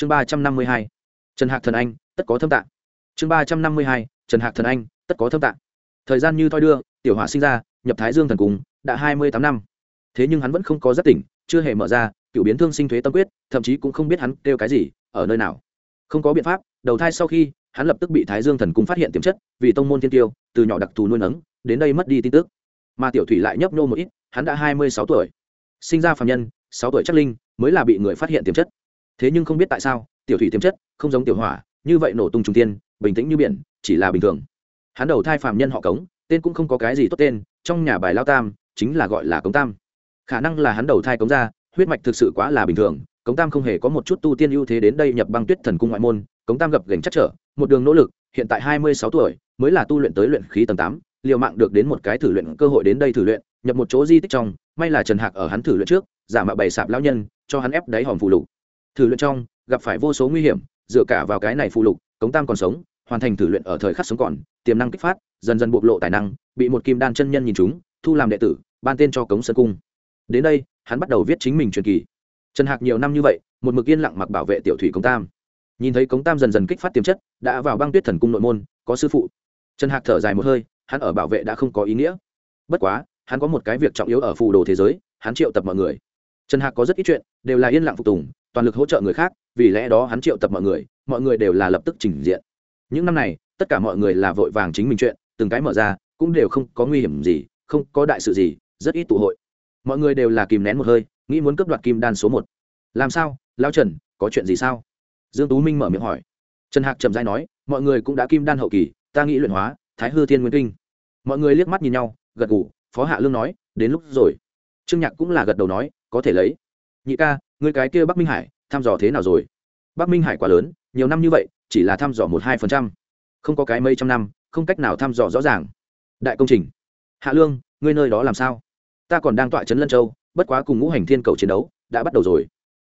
chương ba trăm năm mươi hai, trần hạc thần anh, tất có thâm tạng. Chương ba trăm năm mươi hai, trần hạc thần anh, tất có thâm tạng. Thời gian như thoi đưa, tiểu hỏa sinh ra, nhập thái dương thần cung đã hai mươi tám năm. Thế nhưng hắn vẫn không có giác tỉnh, chưa hề mở ra, cựu biến thương sinh thuế tâm quyết, thậm chí cũng không biết hắn kêu cái gì, ở nơi nào. Không có biện pháp, đầu thai sau khi, hắn lập tức bị thái dương thần cung phát hiện tiềm chất, vì tông môn thiên tiêu, từ nhỏ đặc thù nuôi nấng, đến đây mất đi tin tức. Mà tiểu thủy lại nhấp nhô một ít, hắn đã hai mươi sáu tuổi. Sinh ra phạm nhân, sáu tuổi chắc linh, mới là bị người phát hiện tiềm chất thế nhưng không biết tại sao, tiểu thủy tiềm chất, không giống tiểu hỏa, như vậy nổ tung trung tiên bình tĩnh như biển, chỉ là bình thường. Hắn đầu thai phạm nhân họ cống, tên cũng không có cái gì tốt tên, trong nhà bài lao tam, chính là gọi là cống tam. Khả năng là hắn đầu thai cống ra, huyết mạch thực sự quá là bình thường, cống tam không hề có một chút tu tiên ưu thế đến đây nhập băng tuyết thần cung ngoại môn, cống tam gập gành chắc trở, một đường nỗ lực, hiện tại hai mươi sáu tuổi, mới là tu luyện tới luyện khí tầng tám, liều mạng được đến một cái thử luyện cơ hội đến đây thử luyện, nhập một chỗ di tích trong, may là trần hạc ở hắn thử luyện trước, giả mạo bày sạp lão nhân, cho hắn ép đáy hòm phù lục thử luyện trong, gặp phải vô số nguy hiểm, dựa cả vào cái này phụ lục cống tam còn sống, hoàn thành thử luyện ở thời khắc sống còn, tiềm năng kích phát, dần dần bộc lộ tài năng, bị một kim đan chân nhân nhìn chúng thu làm đệ tử, ban tên cho cống sơn cung. Đến đây, hắn bắt đầu viết chính mình truyền kỳ. Trần hạc nhiều năm như vậy, một mực yên lặng mặc bảo vệ tiểu thủy cống tam. Nhìn thấy cống tam dần dần kích phát tiềm chất, đã vào băng tuyết thần cung nội môn, có sư phụ. Trần hạc thở dài một hơi, hắn ở bảo vệ đã không có ý nghĩa. Bất quá, hắn có một cái việc trọng yếu ở phù đồ thế giới, hắn triệu tập mọi người. Trần hạc có rất ít chuyện, đều là yên lặng phục tùng toàn lực hỗ trợ người khác, vì lẽ đó hắn triệu tập mọi người mọi người đều là lập tức trình diện. Những năm này, tất cả mọi người là vội vàng chính mình chuyện, từng cái mở ra, cũng đều không có nguy hiểm gì, không có đại sự gì, rất ít tụ hội. Mọi người đều là kìm nén một hơi, nghĩ muốn cướp đoạt kim đan số một. Làm sao? Lao trần, có chuyện gì sao? Dương tú minh mở miệng hỏi. Trần hạc trầm dai nói, mọi người cũng đã kim đan hậu kỳ, ta nghĩ luyện hóa, thái hư thiên nguyên kinh. Mọi người liếc mắt nhìn nhau, gật gù, phó hạ lương nói, đến lúc rồi. Trương nhạc cũng là gật đầu nói, có thể lấy. Nhị ca người cái kia bắc minh hải, thăm dò thế nào rồi? Bắc minh hải quá lớn, nhiều năm như vậy, chỉ là thăm dò một hai phần trăm. Không có cái mấy trăm năm, không cách nào thăm dò rõ ràng. Đại công trình. Hạ lương, ngươi nơi đó làm sao? Ta còn đang tọa trấn lân châu, bất quá cùng ngũ hành thiên cầu chiến đấu, đã bắt đầu rồi.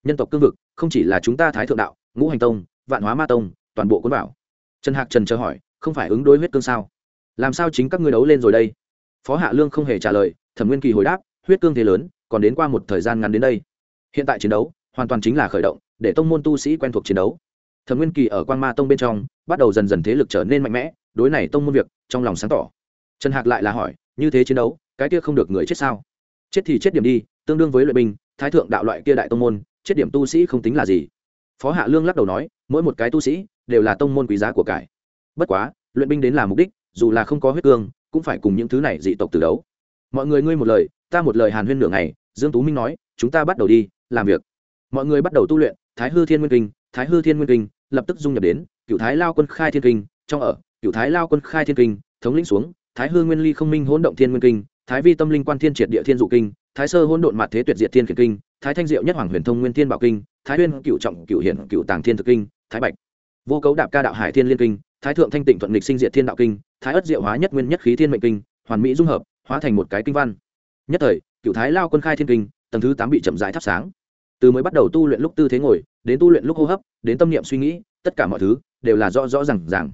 Nhân tộc cương vực, không chỉ là chúng ta thái thượng đạo, ngũ hành tông, vạn hóa ma tông, toàn bộ cuốn bảo trần hạc trần chờ hỏi, không phải ứng đối huyết cương sao? Làm sao chính các ngươi đấu lên rồi đây? Phó hạ lương không hề trả lời, thẩm nguyên kỳ hồi đáp, huyết cương thế lớn, còn đến qua một thời gian ngắn đến đây hiện tại chiến đấu hoàn toàn chính là khởi động, để tông môn tu sĩ quen thuộc chiến đấu. Thẩm nguyên kỳ ở quan ma tông bên trong bắt đầu dần dần thế lực trở nên mạnh mẽ, đối này tông môn việc trong lòng sáng tỏ. Trần hạc lại là hỏi, như thế chiến đấu, cái kia không được người chết sao? Chết thì chết điểm đi, tương đương với luyện binh, thái thượng đạo loại kia đại tông môn, chết điểm tu sĩ không tính là gì. Phó hạ lương lắc đầu nói, mỗi một cái tu sĩ đều là tông môn quý giá của cải. Bất quá, luyện binh đến là mục đích, dù là không có huyết cương, cũng phải cùng những thứ này dị tộc từ đấu. Mọi người ngươi một lời, ta một lời hàn huyên nửa ngày. Dương tú minh nói, chúng ta bắt đầu đi làm việc. Mọi người bắt đầu tu luyện, thái hư thiên nguyên kinh, thái hư thiên nguyên kinh, lập tức dung nhập đến cựu thái lao quân khai thiên kinh, trong ở cựu thái lao quân khai thiên kinh, thống lĩnh xuống, thái hư nguyên ly không minh hỗn động thiên nguyên kinh, thái vi tâm linh quan thiên triệt địa thiên dụ kinh, thái sơ hỗn độn mạt thế tuyệt diệt thiên kiệt kinh, thái thanh diệu nhất hoàng huyền thông nguyên thiên bảo kinh, thái huyên cựu trọng cựu hiển cựu tàng thiên thực kinh, thái bạch. Vô cấu đạp ca đạo hải thiên liên kinh, thái thượng thanh tịnh thuận lịch sinh diệt thiên đạo kinh, thái ất diệu hóa nhất nguyên nhất khí thiên mệnh kinh, hoàn mỹ dung hợp, hóa thành một cái kinh văn. Nhất thời cựu thái lao quân khai thiên kinh, tầng thứ tám bị chậm rãi thắp sáng từ mới bắt đầu tu luyện lúc tư thế ngồi, đến tu luyện lúc hô hấp, đến tâm niệm suy nghĩ, tất cả mọi thứ đều là rõ rõ r à n g r à n g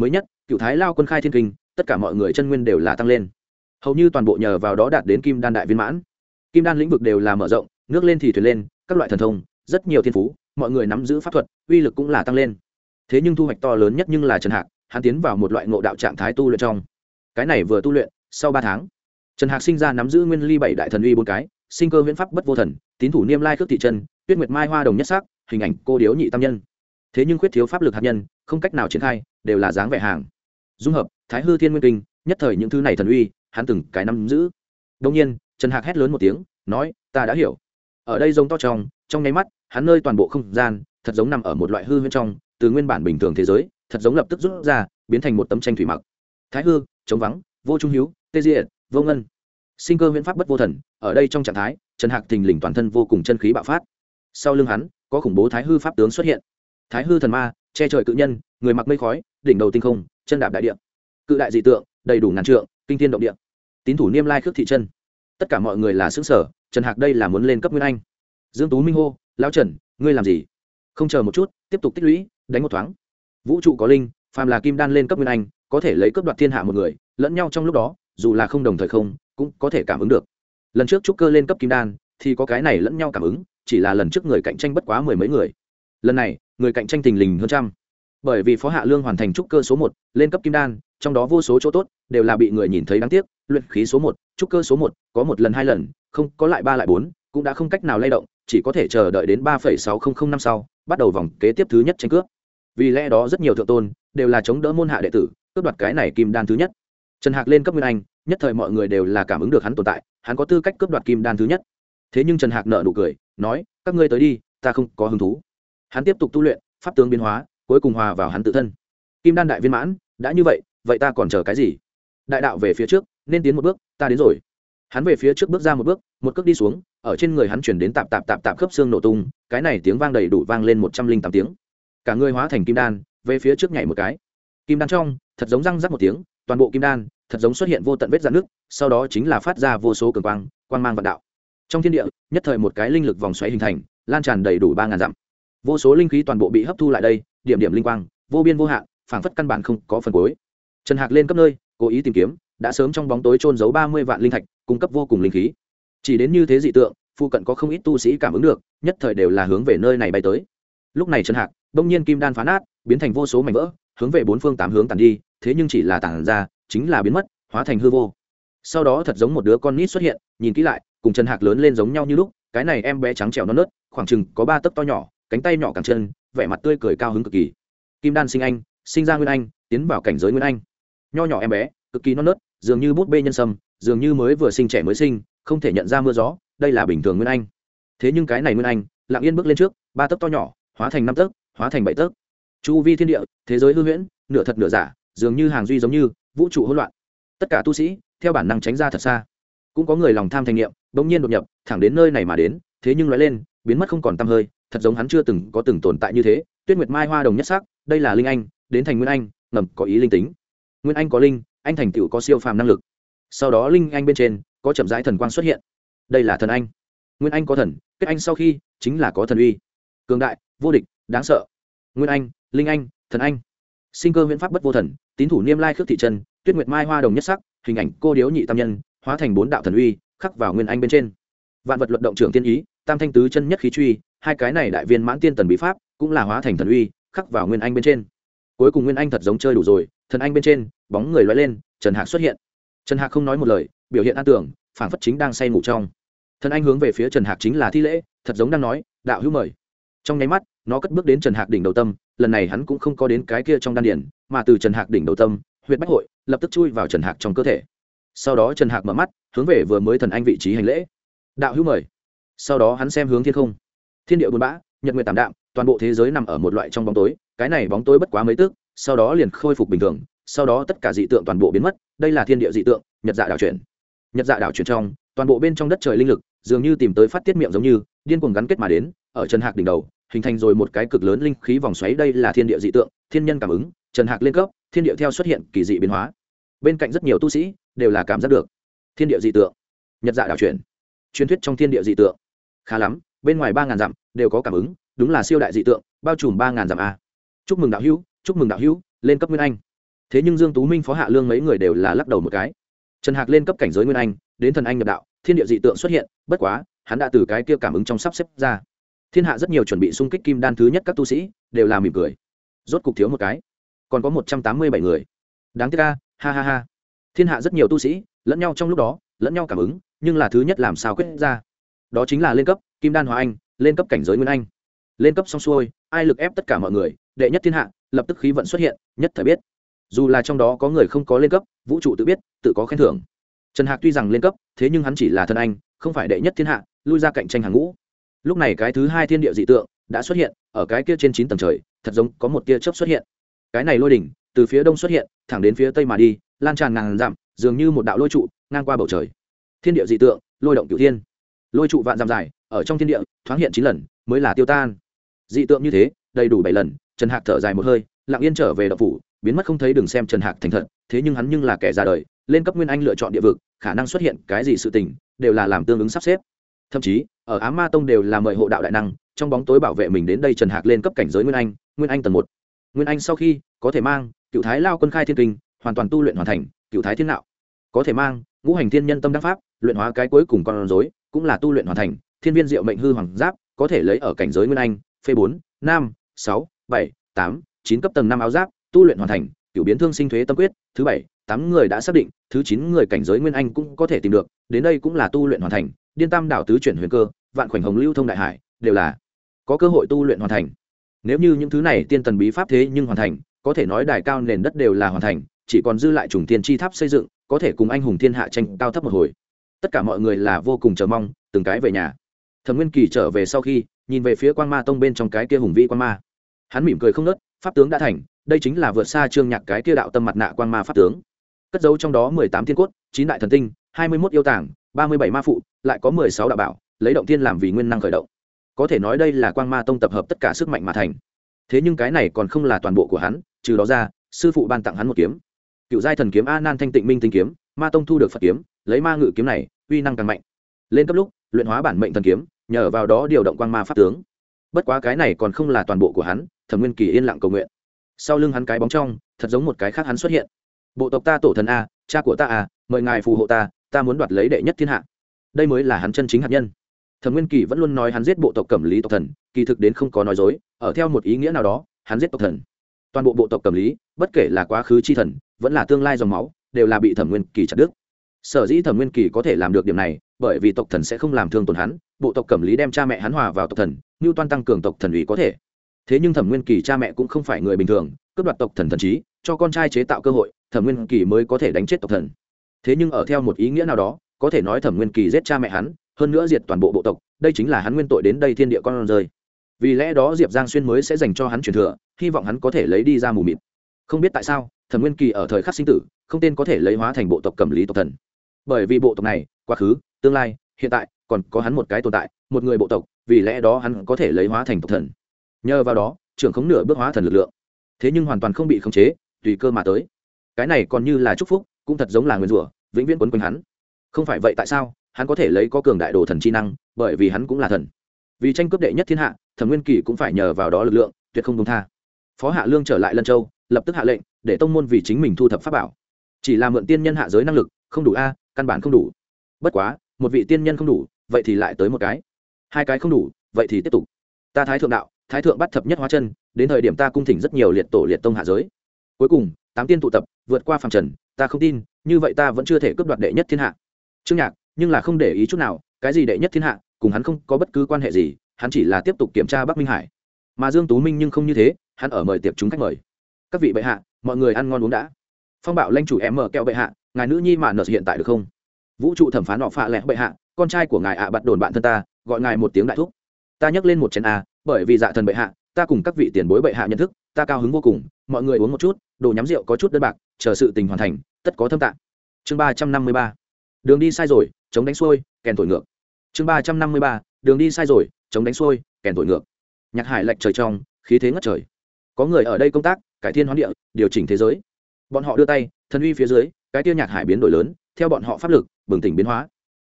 mới nhất, cựu thái lao quân khai thiên kinh, tất cả mọi người chân nguyên đều là tăng lên. Hầu như toàn bộ nhờ vào đó đạt đến kim đan đại viên mãn. Kim đan lĩnh vực đều là mở rộng, nước lên thì thuyền lên, các loại thần thông, rất nhiều thiên phú, mọi người nắm giữ pháp thuật, uy lực cũng là tăng lên. Thế nhưng thu hoạch to lớn nhất nhưng là trần hạc, hắn tiến vào một loại ngộ đạo trạng thái tu luyện trong. Cái này vừa tu luyện, sau ba tháng, trần hạc sinh ra nắm giữ nguyên ly bảy đại thần uy bốn cái sinh cơ viễn pháp bất vô thần, tín thủ niêm lai khước thị chân, tuyết nguyệt mai hoa đồng nhất sắc, hình ảnh cô điếu nhị tam nhân. Thế nhưng khuyết thiếu pháp lực hạt nhân, không cách nào triển khai, đều là dáng vẻ hàng. Dung hợp, thái hư thiên nguyên kinh, nhất thời những thứ này thần uy, hắn từng cái nắm giữ. Đông nhiên, trần hạc hét lớn một tiếng, nói, ta đã hiểu. Ở đây giống to trong trong nháy mắt, hắn nơi toàn bộ không gian, thật giống nằm ở một loại hư huyễn trong, từ nguyên bản bình thường thế giới, thật giống lập tức rút ra, biến thành một tấm tranh thủy mặc. Thái hư chống vắng, vô trung hiếu, tê diệt, vô ngân sinh cơ huyễn pháp bất vô thần, ở đây trong trạng thái, trần hạc thình lình toàn thân vô cùng chân khí bạo phát. Sau lưng hắn, có khủng bố thái hư pháp tướng xuất hiện. Thái hư thần ma, che trời cự nhân, người mặc mây khói, đỉnh đầu tinh không, chân đạp đại địa. Cự đại dị tượng, đầy đủ ngàn trượng, kinh thiên động địa. Tín thủ niêm lai khước thị chân. Tất cả mọi người là xứng sở trần hạc đây là muốn lên cấp nguyên anh. Dương tú minh hô, lão trần, ngươi làm gì? Không chờ một chút, tiếp tục tích lũy, đánh một thoáng. Vũ trụ có linh, phàm là kim đan lên cấp nguyên anh, có thể lấy cấp đoạt thiên hạ một người, lẫn nhau trong lúc đó, dù là không đồng thời không cũng có thể cảm ứng được. Lần trước trúc cơ lên cấp kim đan, thì có cái này lẫn nhau cảm ứng, chỉ là lần trước người cạnh tranh bất quá mười mấy người. Lần này, người cạnh tranh tình lình hơn trăm. Bởi vì phó hạ lương hoàn thành trúc cơ số một, lên cấp kim đan, trong đó vô số chỗ tốt, đều là bị người nhìn thấy đáng tiếc, luyện khí số một, trúc cơ số một, có một lần hai lần, không, có lại ba lại bốn, cũng đã không cách nào lay động, chỉ có thể chờ đợi đến ba phẩy sáu không không năm sau, bắt đầu vòng kế tiếp thứ nhất tranh cướp. Vì lẽ đó rất nhiều thượng tôn, đều là chống đỡ môn hạ đệ tử, cướp đoạt cái này kim đan thứ nhất. Trần hạc lên cấp nguyên anh nhất thời mọi người đều là cảm ứng được hắn tồn tại, hắn có tư cách cướp đoạt kim đan thứ nhất. Thế nhưng trần hạc nợ nụ cười, nói, các ngươi tới đi, ta không có hứng thú. Hắn tiếp tục tu luyện, pháp tướng biến hóa, cuối cùng hòa vào hắn tự thân. Kim đan đại viên mãn, đã như vậy vậy ta còn chờ cái gì? Đại đạo về phía trước, nên tiến một bước, ta đến rồi. Hắn về phía trước bước ra một bước, một cước đi xuống, ở trên người hắn chuyển đến tạp tạp tạp tạp khớp xương nổ tung, cái này tiếng vang đầy đủ vang lên một trăm linh tám tiếng. Cả người hóa thành kim đan, về phía trước nhảy một cái. Kim đan trong, thật giống răng rắc một tiếng, toàn bộ kim đan thật giống xuất hiện vô tận vết dạn nước, sau đó chính là phát ra vô số cường quang quang mang vạn đạo. Trong thiên địa, nhất thời một cái linh lực vòng xoáy hình thành, lan tràn đầy đủ ba ngàn dặm. Vô số linh khí toàn bộ bị hấp thu lại đây, điểm điểm linh quang, vô biên vô hạn, phảng phất căn bản không có phần cuối. Trần hạc lên cấp nơi, cố ý tìm kiếm, đã sớm trong bóng tối trôn giấu ba mươi vạn linh thạch, cung cấp vô cùng linh khí. Chỉ đến như thế dị tượng phụ cận có không ít tu sĩ cảm ứng được, nhất thời đều là hướng về nơi này bay tới. Lúc này trần hạc, đông nhiên kim đan phá nát, biến thành vô số mảnh vỡ, hướng về bốn phương tám hướng tàn đi, thế nhưng chỉ là tàn ra chính là biến mất, hóa thành hư vô. Sau đó thật giống một đứa con nít xuất hiện, nhìn kỹ lại, cùng trần hạc lớn lên giống nhau như lúc, cái này em bé trắng trẻo non nớt, khoảng chừng có ba tấc to nhỏ, cánh tay nhỏ càng chân, vẻ mặt tươi cười cao hứng cực kỳ. Kim đan sinh anh, sinh ra nguyên anh, tiến vào cảnh giới nguyên anh. Nho nhỏ em bé, cực kỳ non nớt, dường như bút bê nhân sâm, dường như mới vừa sinh trẻ mới sinh, không thể nhận ra mưa gió, đây là bình thường nguyên anh. Thế nhưng cái này nguyên anh, lặng yên bước lên trước, ba tấc to nhỏ, hóa thành năm tấc, hóa thành bảy tấc. Chu vi thiên địa, thế giới hư huyễn, nửa thật nửa giả dường như hàng duy giống như vũ trụ hỗn loạn. Tất cả tu sĩ, theo bản năng tránh ra thật xa. Cũng có người lòng tham thành nghiệm, bỗng nhiên đột nhập, thẳng đến nơi này mà đến, thế nhưng nói lên, biến mất không còn tăm hơi, thật giống hắn chưa từng có từng tồn tại như thế. Tuyết nguyệt mai hoa đồng nhất sắc, đây là linh anh, đến thành nguyên anh, ngầm có ý linh tính. Nguyên anh có linh, anh thành tựu có siêu phàm năng lực. Sau đó linh anh bên trên, có chậm rãi thần quang xuất hiện. Đây là thần anh. Nguyên anh có thần, kết anh sau khi, chính là có thần uy. Cường đại, vô địch, đáng sợ. Nguyên anh, linh anh, thần anh sinh cơ viễn pháp bất vô thần, tín thủ niêm lai khước thị trần tuyết nguyệt mai hoa đồng nhất sắc, hình ảnh cô điếu nhị tam nhân, hóa thành bốn đạo thần uy, khắc vào nguyên anh bên trên. Vạn vật luận động trưởng tiên ý, tam thanh tứ chân nhất khí truy, hai cái này đại viên mãn tiên tần bí pháp, cũng là hóa thành thần uy, khắc vào nguyên anh bên trên. Cuối cùng nguyên anh thật giống chơi đủ rồi, thần anh bên trên, bóng người loay lên, trần hạc xuất hiện. Trần hạc không nói một lời, biểu hiện an tưởng phản phất chính đang say ngủ trong. Thần anh hướng về phía trần hạc chính là thi lễ, thật giống đang nói, đạo hữu mời. Trong nháy mắt, nó cất bước đến trần hạc đỉnh đầu tâm lần này hắn cũng không có đến cái kia trong đan điển mà từ trần hạc đỉnh đầu tâm huyệt bách hội, lập tức chui vào trần hạc trong cơ thể. Sau đó trần hạc mở mắt, hướng về vừa mới thần anh vị trí hành lễ. Đạo hữu mời. Sau đó hắn xem hướng thiên không. Thiên địa buồn bã, nhật nguyện tảm đạm, toàn bộ thế giới nằm ở một loại trong bóng tối, cái này bóng tối bất quá mấy tức sau đó liền khôi phục bình thường, sau đó tất cả dị tượng toàn bộ biến mất, đây là thiên địa dị tượng, nhật dạ đảo chuyển. Nhật dạ đảo chuyển trong, toàn bộ bên trong đất trời linh lực, dường như tìm tới phát tiết miệng giống như, điên cuồng gắn kết mà đến, ở trần hạc đỉnh đầu hình thành rồi một cái cực lớn linh khí vòng xoáy, đây là thiên địa dị tượng, thiên nhân cảm ứng, trần hạc lên cấp, thiên địa theo xuất hiện kỳ dị biến hóa. Bên cạnh rất nhiều tu sĩ đều là cảm giác được thiên địa dị tượng. Nhật dạ đảo chuyển, truyền thuyết trong thiên địa dị tượng. Khá lắm, bên ngoài ba ngàn dặm đều có cảm ứng, đúng là siêu đại dị tượng, bao trùm ba ngàn dặm a. Chúc mừng đạo hữu, chúc mừng đạo hữu, lên cấp nguyên anh. Thế nhưng dương tú minh, phó hạ lương mấy người đều là lắc đầu một cái. Trần hạc lên cấp cảnh giới nguyên anh, đến thần anh nhập đạo, thiên địa dị tượng xuất hiện, bất quá, hắn đã từ cái kia cảm ứng trong sắp xếp ra thiên hạ rất nhiều chuẩn bị xung kích kim đan thứ nhất các tu sĩ, đều là mỉm cười. Rốt cục thiếu một cái. Còn có một trăm tám mươi bảy người. Đáng tiếc ca ha ha ha. Thiên hạ rất nhiều tu sĩ, lẫn nhau trong lúc đó, lẫn nhau cảm ứng, nhưng là thứ nhất làm sao quyết ra. Đó chính là lên cấp, kim đan hòa anh, lên cấp cảnh giới nguyên anh. Lên cấp xong xuôi, ai lực ép tất cả mọi người, đệ nhất thiên hạ, lập tức khí vận xuất hiện, nhất thời biết. Dù là trong đó có người không có lên cấp, vũ trụ tự biết, tự có khen thưởng. Trần hạc tuy rằng lên cấp, thế nhưng hắn chỉ là thân anh, không phải đệ nhất thiên hạ, lui ra cạnh tranh hàng ngũ lúc này cái thứ hai thiên địa dị tượng đã xuất hiện, ở cái kia trên chín tầng trời, thật giống có một tia chớp xuất hiện. Cái này lôi đỉnh, từ phía đông xuất hiện, thẳng đến phía tây mà đi, lan tràn ngàn dặm, dường như một đạo lôi trụ, ngang qua bầu trời. Thiên địa dị tượng, lôi động cửu thiên. Lôi trụ vạn dặm dài, ở trong thiên địa, thoáng hiện chín lần, mới là tiêu tan. Dị tượng như thế, đầy đủ bảy lần, trần hạc thở dài một hơi, lặng yên trở về đậu phủ, biến mất không thấy đừng xem trần hạc thành thật, thế nhưng hắn nhưng là kẻ ra đời, lên cấp nguyên anh lựa chọn địa vực, khả năng xuất hiện cái gì sự tình, đều là làm tương ứng sắp xếp. Thậm chí ở á ma tông đều là mời hộ đạo đại năng, trong bóng tối bảo vệ mình đến đây trần hạc lên cấp cảnh giới nguyên anh nguyên anh tầng một. Nguyên anh sau khi có thể mang cựu thái lao quân khai thiên kinh, hoàn toàn tu luyện hoàn thành cựu thái thiên nạo. Có thể mang ngũ hành thiên nhân tâm đắc pháp, luyện hóa cái cuối cùng con rối, cũng là tu luyện hoàn thành, thiên viên diệu mệnh hư hoàng giáp, có thể lấy ở cảnh giới nguyên anh, phê bốn, năm, sáu, bảy, tám, chín cấp tầng năm áo giáp, tu luyện hoàn thành, cựu biến thương sinh thuế tâm quyết, thứ bảy tám người đã xác định, thứ chín người cảnh giới nguyên anh cũng có thể tìm được, đến đây cũng là tu luyện hoàn thành, điên tam đảo tứ chuyển huyền cơ, vạn khoảnh hồng lưu thông đại hải, đều là có cơ hội tu luyện hoàn thành. Nếu như những thứ này tiên tần bí pháp thế nhưng hoàn thành, có thể nói đài cao nền đất đều là hoàn thành, chỉ còn dư lại trùng tiên chi tháp xây dựng, có thể cùng anh hùng thiên hạ tranh cao thấp một hồi. Tất cả mọi người là vô cùng chờ mong, từng cái về nhà. Thẩm nguyên kỳ trở về sau khi, nhìn về phía quan ma tông bên trong cái kia hùng vĩ quan ma. Hắn mỉm cười không nớt pháp tướng đã thành, đây chính là vượt xa trương nhạc cái kia đạo tâm mặt nạ quan ma pháp tướng cất dấu trong đó mười tám thiên cốt, chín đại thần tinh, hai mươi mốt yêu tàng, ba mươi bảy ma phụ, lại có mười sáu đạo bảo, lấy động tiên làm vì nguyên năng khởi động. Có thể nói đây là quang ma tông tập hợp tất cả sức mạnh mà thành. Thế nhưng cái này còn không là toàn bộ của hắn, trừ đó ra, sư phụ ban tặng hắn một kiếm. Cựu giai thần kiếm a nan thanh tịnh minh tinh kiếm, ma tông thu được phật kiếm, lấy ma ngự kiếm này, uy năng càng mạnh. Lên cấp lúc, luyện hóa bản mệnh thần kiếm, nhờ vào đó điều động quang ma pháp tướng. Bất quá cái này còn không là toàn bộ của hắn, thẩm nguyên kỳ yên lặng cầu nguyện. Sau lưng hắn cái bóng trong, thật giống một cái khác hắn xuất hiện bộ tộc ta tổ thần a, cha của ta a, mời ngài phù hộ ta ta muốn đoạt lấy đệ nhất thiên hạ. Đây mới là hắn chân chính hạt nhân. Thẩm nguyên kỳ vẫn luôn nói hắn giết bộ tộc cẩm lý tộc thần, kỳ thực đến không có nói dối, ở theo một ý nghĩa nào đó, hắn giết tộc thần. Toàn bộ bộ tộc cẩm lý, bất kể là quá khứ chi thần, vẫn là tương lai dòng máu, đều là bị thẩm nguyên kỳ chặt đứt. Sở dĩ thẩm nguyên kỳ có thể làm được điểm này, bởi vì tộc thần sẽ không làm thương tổn hắn, bộ tộc cẩm lý đem cha mẹ hắn hòa vào tộc thần như toan tăng cường tộc thần ủy có thể thế nhưng thẩm nguyên kỳ cha mẹ cũng không phải người bình thường, cướp đoạt tộc thần thần trí, cho con trai chế tạo cơ hội, thẩm nguyên kỳ mới có thể đánh chết tộc thần. Thế nhưng ở theo một ý nghĩa nào đó, có thể nói thẩm nguyên kỳ giết cha mẹ hắn, hơn nữa diệt toàn bộ bộ tộc, đây chính là hắn nguyên tội đến đây thiên địa con rơi. Vì lẽ đó diệp giang xuyên mới sẽ dành cho hắn truyền thừa, hy vọng hắn có thể lấy đi ra mù mịt. Không biết tại sao, thẩm nguyên kỳ ở thời khắc sinh tử, không tên có thể lấy hóa thành bộ tộc cầm lý tộc thần. Bởi vì bộ tộc này, quá khứ, tương lai, hiện tại, còn có hắn một cái tồn tại, một người bộ tộc, vì lẽ đó hắn có thể lấy hóa thành tộc thần nhờ vào đó, trưởng khống nửa bước hóa thần lực lượng. Thế nhưng hoàn toàn không bị khống chế, tùy cơ mà tới. Cái này còn như là chúc phúc, cũng thật giống là nguyên rủa, vĩnh viễn quấn quanh hắn. Không phải vậy tại sao, hắn có thể lấy có cường đại đồ thần chi năng, bởi vì hắn cũng là thần. Vì tranh cướp đệ nhất thiên hạ, thẩm nguyên kỳ cũng phải nhờ vào đó lực lượng, tuyệt không công tha. Phó hạ lương trở lại lân châu, lập tức hạ lệnh, để tông môn vì chính mình thu thập pháp bảo. Chỉ là mượn tiên nhân hạ giới năng lực, không đủ a, căn bản không đủ. Bất quá, một vị tiên nhân không đủ, vậy thì lại tới một cái. Hai cái không đủ, vậy thì tiếp tục. Ta thái thượng đạo thái thượng bắt thập nhất hóa chân, đến thời điểm ta cung thỉnh rất nhiều liệt tổ liệt tông hạ giới. Cuối cùng, tám tiên tụ tập, vượt qua phàm trần, ta không tin, như vậy ta vẫn chưa thể cướp đoạt đệ nhất thiên hạ. Trương nhạc, nhưng là không để ý chút nào, cái gì đệ nhất thiên hạ, cùng hắn không có bất cứ quan hệ gì, hắn chỉ là tiếp tục kiểm tra bắc minh hải. Mà dương tú minh nhưng không như thế, hắn ở mời tiệc chúng khách mời. Các vị bệ hạ, mọi người ăn ngon uống đã. Phong bảo lanh chủ em mở kẹo bệ hạ, ngài nữ nhi mà nợ hiện tại được không? Vũ trụ thẩm phán họ phạ lẽ bệ hạ, con trai của ngài ạ à bắt đồn bạn thân ta, gọi ngài một tiếng đại thúc. Ta nhắc lên một chén a bởi vì dạ thần bệ hạ, ta cùng các vị tiền bối bệ hạ nhận thức, ta cao hứng vô cùng, mọi người uống một chút, đồ nhắm rượu có chút đơn bạc, chờ sự tình hoàn thành, tất có thâm tạng. Chương ba trăm năm mươi ba. Đường đi sai rồi, chống đánh xuôi, kèn thổi ngược. Chương ba trăm năm mươi ba, đường đi sai rồi, chống đánh xuôi, kèn thổi ngược. Nhạc hải lệch trời trong, khí thế ngất trời. Có người ở đây công tác, cải thiên hoán địa, điều chỉnh thế giới. Bọn họ đưa tay, thần uy phía dưới, cái kia nhạc hải biến đổi lớn, theo bọn họ pháp lực, bừng tỉnh biến hóa.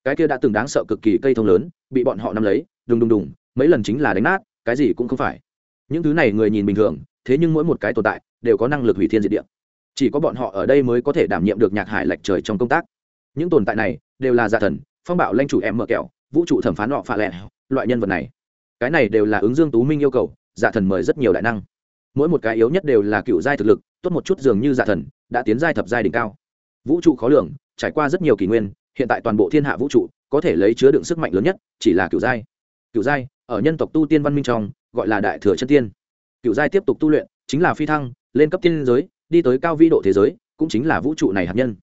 Cái kia đã từng đáng sợ cực kỳ cây thông lớn, bị bọn họ nắm lấy, đùng đùng đùng, mấy lần chính là đánh nát cái gì cũng không phải. Những thứ này người nhìn bình thường, thế nhưng mỗi một cái tồn tại đều có năng lực hủy thiên diệt địa. Chỉ có bọn họ ở đây mới có thể đảm nhiệm được nhạc hải lệch trời trong công tác. Những tồn tại này đều là giả thần, phong bạo lanh chủ em mở kẹo, vũ trụ thẩm phán họ phạ lẹ loại nhân vật này. Cái này đều là ứng dương tú minh yêu cầu giả thần mời rất nhiều đại năng. Mỗi một cái yếu nhất đều là cựu giai thực lực, tốt một chút dường như giả thần, đã tiến giai thập giai đỉnh cao. Vũ trụ khó lường, trải qua rất nhiều kỷ nguyên, hiện tại toàn bộ thiên hạ vũ trụ có thể lấy chứa đựng sức mạnh lớn nhất chỉ là cựu giai. Cựu giai ở nhân tộc tu tiên văn minh trong, gọi là đại thừa chân tiên. Cựu giai tiếp tục tu luyện, chính là phi thăng, lên cấp tiên giới, đi tới cao vĩ độ thế giới, cũng chính là vũ trụ này hạt nhân.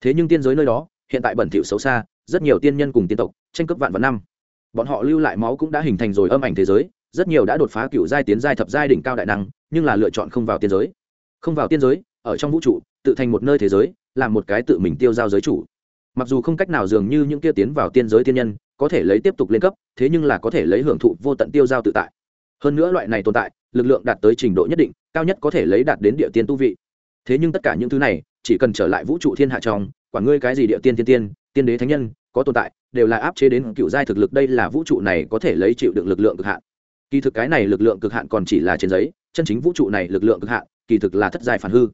Thế nhưng tiên giới nơi đó, hiện tại bẩn thỉu xấu xa, rất nhiều tiên nhân cùng tiên tộc, tranh cướp vạn vạn năm. Bọn họ lưu lại máu cũng đã hình thành rồi âm ảnh thế giới, rất nhiều đã đột phá cựu giai tiến giai thập giai đỉnh cao đại năng, nhưng là lựa chọn không vào tiên giới. Không vào tiên giới, ở trong vũ trụ, tự thành một nơi thế giới, làm một cái tự mình tiêu giao giới chủ. Mặc dù không cách nào dường như những kia tiến vào tiên giới tiên nhân có thể lấy tiếp tục lên cấp, thế nhưng là có thể lấy hưởng thụ vô tận tiêu giao tự tại. Hơn nữa loại này tồn tại, lực lượng đạt tới trình độ nhất định, cao nhất có thể lấy đạt đến địa tiên tu vị. Thế nhưng tất cả những thứ này, chỉ cần trở lại vũ trụ thiên hạ trong quản ngươi cái gì địa tiên thiên tiên tiên đế thánh nhân, có tồn tại, đều là áp chế đến cựu giai thực lực đây là vũ trụ này có thể lấy chịu đựng lực lượng cực hạn. Kỳ thực cái này lực lượng cực hạn còn chỉ là trên giấy, chân chính vũ trụ này lực lượng cực hạn, kỳ thực là thất giai phản hư.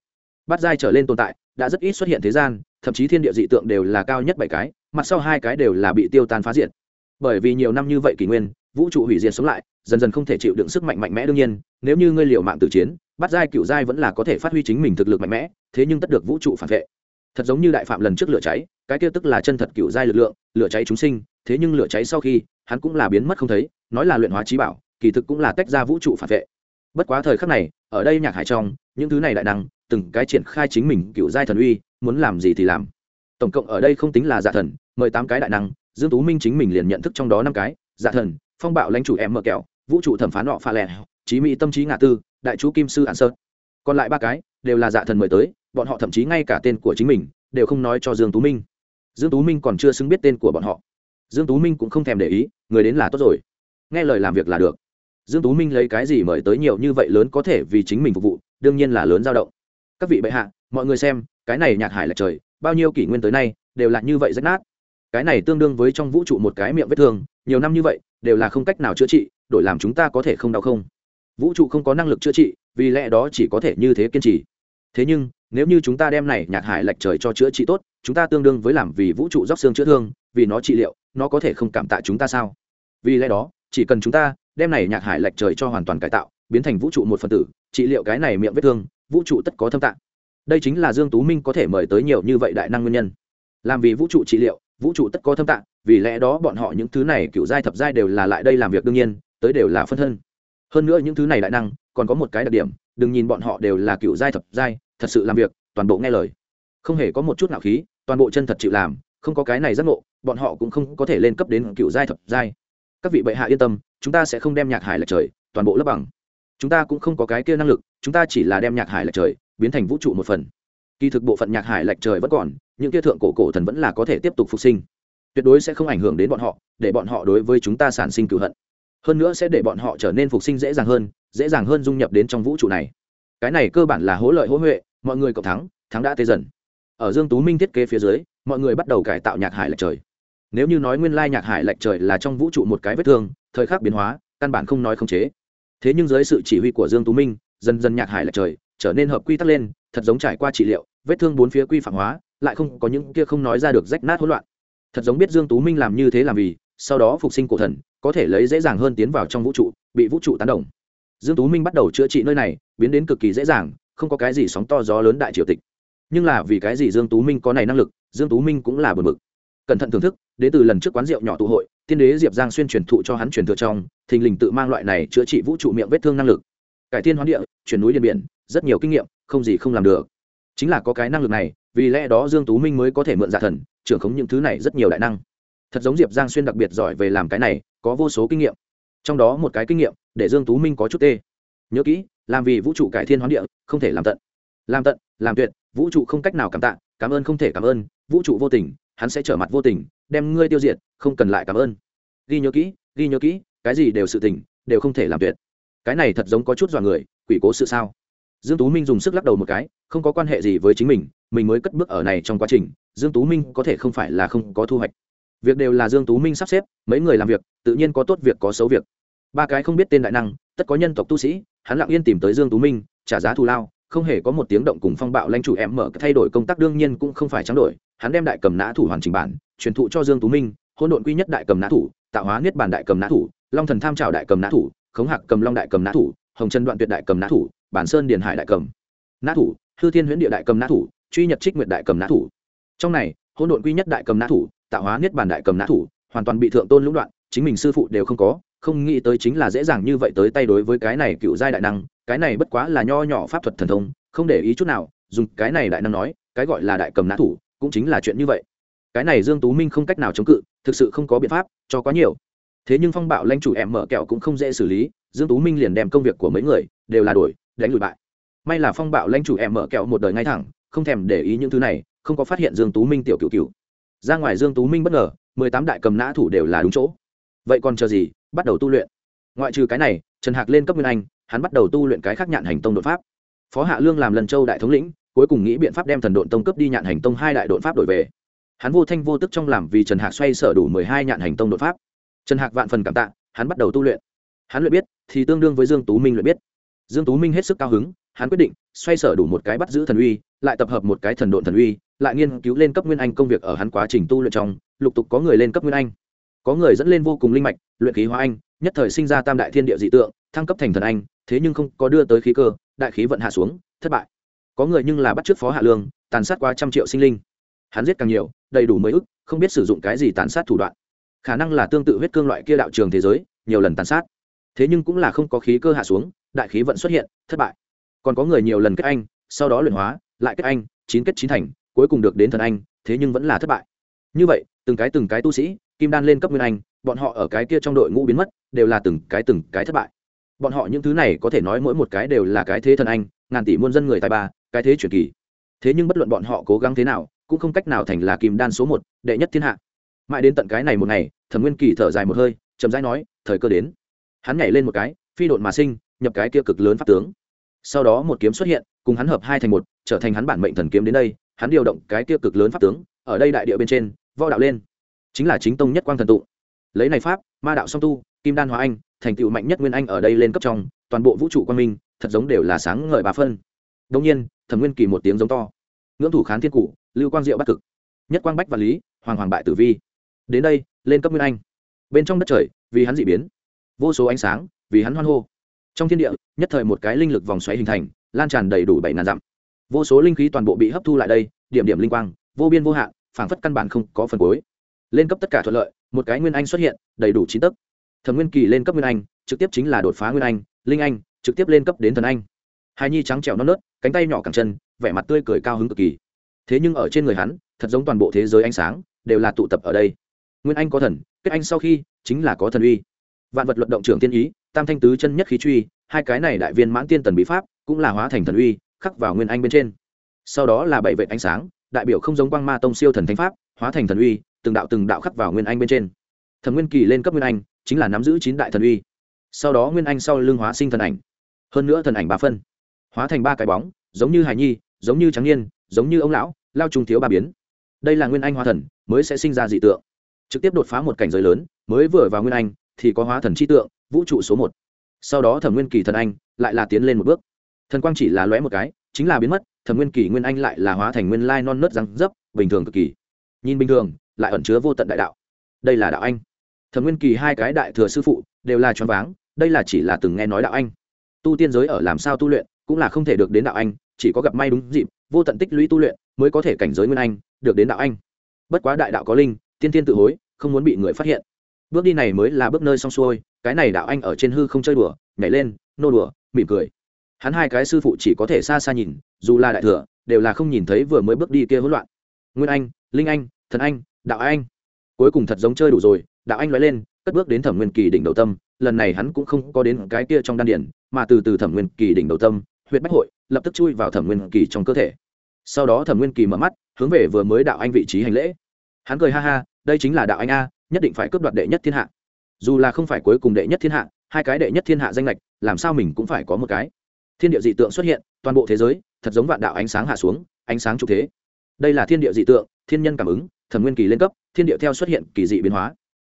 Bát giai trở lên tồn tại, đã rất ít xuất hiện thế gian, thậm chí thiên địa dị tượng đều là cao nhất bảy cái mặt sau hai cái đều là bị tiêu tan phá diệt. Bởi vì nhiều năm như vậy kỷ nguyên, vũ trụ hủy diệt sống lại, dần dần không thể chịu đựng sức mạnh mạnh mẽ đương nhiên, nếu như ngươi liều mạng tử chiến, bắt giai cựu giai vẫn là có thể phát huy chính mình thực lực mạnh mẽ, thế nhưng tất được vũ trụ phản vệ. Thật giống như đại phạm lần trước lửa cháy, cái kia tức là chân thật cựu giai lực lượng, lửa cháy chúng sinh, thế nhưng lửa cháy sau khi, hắn cũng là biến mất không thấy, nói là luyện hóa trí bảo, kỳ thực cũng là tách ra vũ trụ phản vệ. Bất quá thời khắc này, ở đây nhạc hải trong, những thứ này đại năng, từng cái triển khai chính mình cựu giai thần uy, muốn làm gì thì làm tổng cộng ở đây không tính là giả thần mười tám cái đại năng, dương tú minh chính mình liền nhận thức trong đó năm cái, giả thần, phong bạo lãnh chủ em mở kẹo, vũ trụ thẩm phán họ pha lẹ trí mỹ tâm trí ngạ tư, đại chú kim sư hạn sơn. Còn lại ba cái đều là dạ thần mời tới, bọn họ thậm chí ngay cả tên của chính mình đều không nói cho dương tú minh. Dương tú minh còn chưa xứng biết tên của bọn họ. Dương tú minh cũng không thèm để ý, người đến là tốt rồi. Nghe lời làm việc là được. Dương tú minh lấy cái gì mời tới nhiều như vậy lớn có thể vì chính mình phục vụ, đương nhiên là lớn dao động. Các vị bệ hạ, mọi người xem, cái này nhạc hải là trời bao nhiêu kỷ nguyên tới nay, đều là như vậy rách nát. Cái này tương đương với trong vũ trụ một cái miệng vết thương, nhiều năm như vậy, đều là không cách nào chữa trị, đổi làm chúng ta có thể không đau không? Vũ trụ không có năng lực chữa trị, vì lẽ đó chỉ có thể như thế kiên trì. Thế nhưng, nếu như chúng ta đem này nhạc hải lệch trời cho chữa trị tốt, chúng ta tương đương với làm vì vũ trụ róc xương chữa thương, vì nó trị liệu, nó có thể không cảm tạ chúng ta sao? Vì lẽ đó, chỉ cần chúng ta đem này nhạc hải lệch trời cho hoàn toàn cải tạo, biến thành vũ trụ một phần tử, trị liệu cái này miệng vết thương, vũ trụ tất có thâm tạng đây chính là dương tú minh có thể mời tới nhiều như vậy đại năng nguyên nhân. Làm vì vũ trụ trị liệu, vũ trụ tất có thâm tạng, vì lẽ đó bọn họ những thứ này cựu giai thập giai đều là lại đây làm việc đương nhiên, tới đều là phân thân. Hơn nữa những thứ này đại năng, còn có một cái đặc điểm, đừng nhìn bọn họ đều là cựu giai thập giai, thật sự làm việc, toàn bộ nghe lời. Không hề có một chút nào khí, toàn bộ chân thật chịu làm, không có cái này giác ngộ, bọn họ cũng không có thể lên cấp đến cựu giai thập giai. Các vị bệ hạ yên tâm, chúng ta sẽ không đem nhạc hải lệch trời, toàn bộ lớp bằng. Chúng ta cũng không có cái kia năng lực, chúng ta chỉ là đem nhạc hải lệch trời biến thành vũ trụ một phần. Kỳ thực bộ phận nhạc hải lệch trời vẫn còn, những kia thượng cổ cổ thần vẫn là có thể tiếp tục phục sinh. Tuyệt đối sẽ không ảnh hưởng đến bọn họ, để bọn họ đối với chúng ta sản sinh cựu hận. Hơn nữa sẽ để bọn họ trở nên phục sinh dễ dàng hơn, dễ dàng hơn dung nhập đến trong vũ trụ này. Cái này cơ bản là hỗ lợi hỗ huệ, mọi người cộng thắng thắng đã tê dần. Ở dương tú minh thiết kế phía dưới, mọi người bắt đầu cải tạo nhạc hải lệch trời. Nếu như nói nguyên lai nhạc hải lệch trời là trong vũ trụ một cái vết thương, thời khắc biến hóa, căn bản không nói không chế. Thế nhưng dưới sự chỉ huy của dương tú minh, dần dần nhạc hải lệch trời trở nên hợp quy tắc lên, thật giống trải qua trị liệu, vết thương bốn phía quy phạm hóa, lại không có những kia không nói ra được rách nát hỗn loạn. Thật giống biết dương tú minh làm như thế làm vì, sau đó phục sinh cổ thần, có thể lấy dễ dàng hơn tiến vào trong vũ trụ, bị vũ trụ tán đồng. Dương tú minh bắt đầu chữa trị nơi này, biến đến cực kỳ dễ dàng, không có cái gì sóng to gió lớn đại triều tịch. Nhưng là vì cái gì dương tú minh có này năng lực, dương tú minh cũng là bờ mực cẩn thận thưởng thức đến từ lần trước quán rượu nhỏ tụ hội, tiên đế diệp giang xuyên truyền thụ cho hắn truyền thừa trong, thình lình tự mang loại này chữa trị vũ trụ miệng vết thương năng lực. Cải thiên hoán địa chuyển núi điện biển, rất nhiều kinh nghiệm, không gì không làm được. Chính là có cái năng lực này, vì lẽ đó dương tú minh mới có thể mượn giả thần, trưởng khống những thứ này rất nhiều đại năng. Thật giống diệp giang xuyên đặc biệt giỏi về làm cái này, có vô số kinh nghiệm. Trong đó một cái kinh nghiệm, để dương tú minh có chút tê. Nhớ kỹ, làm vì vũ trụ cải thiên hoán địa, không thể làm tận. Làm tận, làm tuyệt, vũ trụ không cách nào cảm tạ, cảm ơn không thể cảm ơn, vũ trụ vô tình, hắn sẽ trở mặt vô tình, đem ngươi tiêu diệt, không cần lại cảm ơn. Ghi nhớ kỹ, ghi nhớ kỹ, cái gì đều sự tình, đều không thể làm tuyệt. Cái này thật giống có chút dọa người quỷ cố sự sao? Dương tú minh dùng sức lắc đầu một cái, không có quan hệ gì với chính mình mình mới cất bước ở này trong quá trình, dương tú minh có thể không phải là không có thu hoạch. Việc đều là dương tú minh sắp xếp, mấy người làm việc, tự nhiên có tốt việc có xấu việc. Ba cái không biết tên đại năng, tất có nhân tộc tu sĩ, hắn lặng yên tìm tới dương tú minh, trả giá thù lao, không hề có một tiếng động cùng phong bạo lãnh chủ em mở thay đổi công tác đương nhiên cũng không phải trắng đổi, hắn đem đại cầm nã thủ hoàn chỉnh bản, truyền thụ cho dương tú minh, hỗn độn quy nhất đại cầm nã thủ, tạo hóa niết bàn đại cầm nã thủ, long thần tham trào đại cầm nã thủ, khống hạc cầm long đại cầm nã thủ hồng chân đoạn tuyệt đại cầm nã thủ, bản sơn điền hải đại cầm nã thủ, hư thiên huyễn địa đại cầm nã thủ, truy nhật trích nguyệt đại cầm nã thủ. trong này, hỗn độn quy nhất đại cầm nã thủ, tạo hóa niết bản đại cầm nã thủ, hoàn toàn bị thượng tôn lũng đoạn, chính mình sư phụ đều không có, không nghĩ tới chính là dễ dàng như vậy tới tay đối với cái này cựu giai đại năng, cái này bất quá là nho nhỏ pháp thuật thần thông, không để ý chút nào, dùng cái này đại năng nói, cái gọi là đại cầm nã thủ, cũng chính là chuyện như vậy. cái này dương tú minh không cách nào chống cự, thực sự không có biện pháp, cho quá nhiều. thế nhưng phong bạo lãnh chủ em mở kẹo cũng không dễ xử lý dương tú minh liền đem công việc của mấy người đều là đổi đánh lùi bại. May là phong bạo lãnh chủ em mở kẹo một đời ngay thẳng, không thèm để ý những thứ này, không có phát hiện dương tú minh tiểu cựu cựu. Ra ngoài dương tú minh bất ngờ, mười tám đại cầm nã thủ đều là đúng chỗ. Vậy còn chờ gì, bắt đầu tu luyện. Ngoại trừ cái này, trần hạc lên cấp nguyên anh, hắn bắt đầu tu luyện cái khác nhạn hành tông đột pháp. Phó hạ lương làm lần châu đại thống lĩnh, cuối cùng nghĩ biện pháp đem thần độn tông cấp đi nhạn hành tông hai đại đột pháp đổi về. Hắn vô thanh vô tức trong làm vì trần hạc xoay sở đủ mười hai nhạn hành tông đột pháp. Trần hạc vạn phần cảm tạ, hắn bắt đầu tu luyện hắn luyện biết, thì tương đương với dương tú minh luyện biết. Dương tú minh hết sức cao hứng, hắn quyết định xoay sở đủ một cái bắt giữ thần uy, lại tập hợp một cái thần độn thần uy, lại nghiên cứu lên cấp nguyên anh công việc ở hắn quá trình tu luyện trong, lục tục có người lên cấp nguyên anh. Có người dẫn lên vô cùng linh mạch, luyện khí hóa anh, nhất thời sinh ra tam đại thiên địa dị tượng, thăng cấp thành thần anh, thế nhưng không có đưa tới khí cơ, đại khí vận hạ xuống, thất bại. Có người nhưng là bắt chước phó hạ lương, tàn sát qua trăm triệu sinh linh. Hắn giết càng nhiều, đầy đủ mấy ức, không biết sử dụng cái gì tàn sát thủ đoạn. Khả năng là tương tự huyết cương loại kia đạo trường thế giới, nhiều lần tàn sát thế nhưng cũng là không có khí cơ hạ xuống, đại khí vận xuất hiện, thất bại. Còn có người nhiều lần kết anh, sau đó luyện hóa, lại kết anh, chín kết chín thành, cuối cùng được đến thần anh, thế nhưng vẫn là thất bại. Như vậy, từng cái từng cái tu sĩ, kim đan lên cấp nguyên anh, bọn họ ở cái kia trong đội ngũ biến mất, đều là từng cái từng cái thất bại. Bọn họ những thứ này có thể nói mỗi một cái đều là cái thế thần anh, ngàn tỷ muôn dân người tài ba, cái thế truyền kỳ. Thế nhưng bất luận bọn họ cố gắng thế nào, cũng không cách nào thành là kim đan số một, đệ nhất thiên hạ. Mãi đến tận cái này một ngày, thẩm nguyên kỳ thở dài một hơi, chậm rãi nói, thời cơ đến hắn nhảy lên một cái, phi độn mà sinh, nhập cái kia cực lớn pháp tướng. Sau đó một kiếm xuất hiện, cùng hắn hợp hai thành một, trở thành hắn bản mệnh thần kiếm đến đây, hắn điều động cái kia cực lớn pháp tướng, ở đây đại địa bên trên vo đạo lên. Chính là chính tông nhất quang thần tụ. Lấy này pháp, ma đạo song tu, kim đan hóa anh, thành tựu mạnh nhất nguyên anh ở đây lên cấp trong, toàn bộ vũ trụ quang minh, thật giống đều là sáng ngời bà phân. Đông nhiên, thẩm nguyên kỳ một tiếng giống to. Ngưỡng thủ khán thiên cụ, lưu quang diệu bắc cực. Nhất quang bách và lý, hoàng hoàng bại tử vi. Đến đây, lên cấp nguyên anh. Bên trong đất trời, vì hắn dị biến vô số ánh sáng, vì hắn hoan hô. Trong thiên địa, nhất thời một cái linh lực vòng xoáy hình thành, lan tràn đầy đủ bảy ngàn dặm. Vô số linh khí toàn bộ bị hấp thu lại đây, điểm điểm linh quang, vô biên vô hạn, phảng phất căn bản không có phần cuối. Lên cấp tất cả thuận lợi, một cái nguyên anh xuất hiện, đầy đủ chín tấc. Thần nguyên kỳ lên cấp nguyên anh, trực tiếp chính là đột phá nguyên anh, linh anh, trực tiếp lên cấp đến thần anh. Hai nhi trắng trẻo non nớt, cánh tay nhỏ cẳng chân, vẻ mặt tươi cười cao hứng cực kỳ. Thế nhưng ở trên người hắn, thật giống toàn bộ thế giới ánh sáng, đều là tụ tập ở đây. Nguyên anh có thần, kết anh sau khi, chính là có thần uy vạn vật luận động trưởng tiên ý, tam thanh tứ chân nhất khí truy, hai cái này đại viên mãn tiên tần bí pháp, cũng là hóa thành thần uy, khắc vào nguyên anh bên trên. Sau đó là bảy vệ ánh sáng, đại biểu không giống quang ma tông siêu thần thánh pháp, hóa thành thần uy, từng đạo từng đạo khắc vào nguyên anh bên trên. Thần nguyên kỳ lên cấp nguyên anh, chính là nắm giữ chín đại thần uy. Sau đó nguyên anh sau lưng hóa sinh thần ảnh. Hơn nữa thần ảnh ba phân. Hóa thành ba cái bóng, giống như hải nhi, giống như trắng niên, giống như ông lão, lao trùng thiếu ba biến. Đây là nguyên anh hóa thần, mới sẽ sinh ra dị tượng. Trực tiếp đột phá một cảnh giới lớn, mới vừa vào nguyên anh thì có hóa thần chi tượng, vũ trụ số một. Sau đó thẩm nguyên kỳ thần anh lại là tiến lên một bước. Thần quang chỉ là lóe một cái, chính là biến mất, thẩm nguyên kỳ nguyên anh lại là hóa thành nguyên lai non nớt răng dấp, bình thường cực kỳ. Nhìn bình thường, lại ẩn chứa vô tận đại đạo. Đây là đạo anh. Thẩm nguyên kỳ hai cái đại thừa sư phụ đều là choáng váng, đây là chỉ là từng nghe nói đạo anh. Tu tiên giới ở làm sao tu luyện cũng là không thể được đến đạo anh, chỉ có gặp may đúng dịp, vô tận tích lũy tu luyện mới có thể cảnh giới nguyên anh, được đến đạo anh. Bất quá đại đạo có linh, tiên tiên tự hối, không muốn bị người phát hiện bước đi này mới là bước nơi xong xuôi, cái này đạo anh ở trên hư không chơi đùa, nhảy lên, nô đùa, mỉm cười. Hắn hai cái sư phụ chỉ có thể xa xa nhìn, dù là đại thừa, đều là không nhìn thấy vừa mới bước đi kia hỗn loạn. Nguyên anh, linh anh, thần anh, đạo anh. Cuối cùng thật giống chơi đủ rồi, đạo anh nói lên, cất bước đến thẩm nguyên kỳ đỉnh đầu tâm, lần này hắn cũng không có đến cái kia trong đan điển, mà từ từ thẩm nguyên kỳ đỉnh đầu tâm huyện bách hội, lập tức chui vào thẩm nguyên kỳ trong cơ thể. Sau đó thẩm nguyên kỳ mở mắt, hướng về vừa mới đạo anh vị trí hành lễ. Hắn cười ha ha, đây chính là đạo anh a nhất định phải cướp đoạt đệ nhất thiên hạ. Dù là không phải cuối cùng đệ nhất thiên hạ, hai cái đệ nhất thiên hạ danh lệch, làm sao mình cũng phải có một cái. Thiên địa dị tượng xuất hiện, toàn bộ thế giới, thật giống vạn đạo ánh sáng hạ xuống, ánh sáng trục thế. Đây là thiên địa dị tượng, thiên nhân cảm ứng, thẩm nguyên kỳ lên cấp, thiên địa theo xuất hiện kỳ dị biến hóa.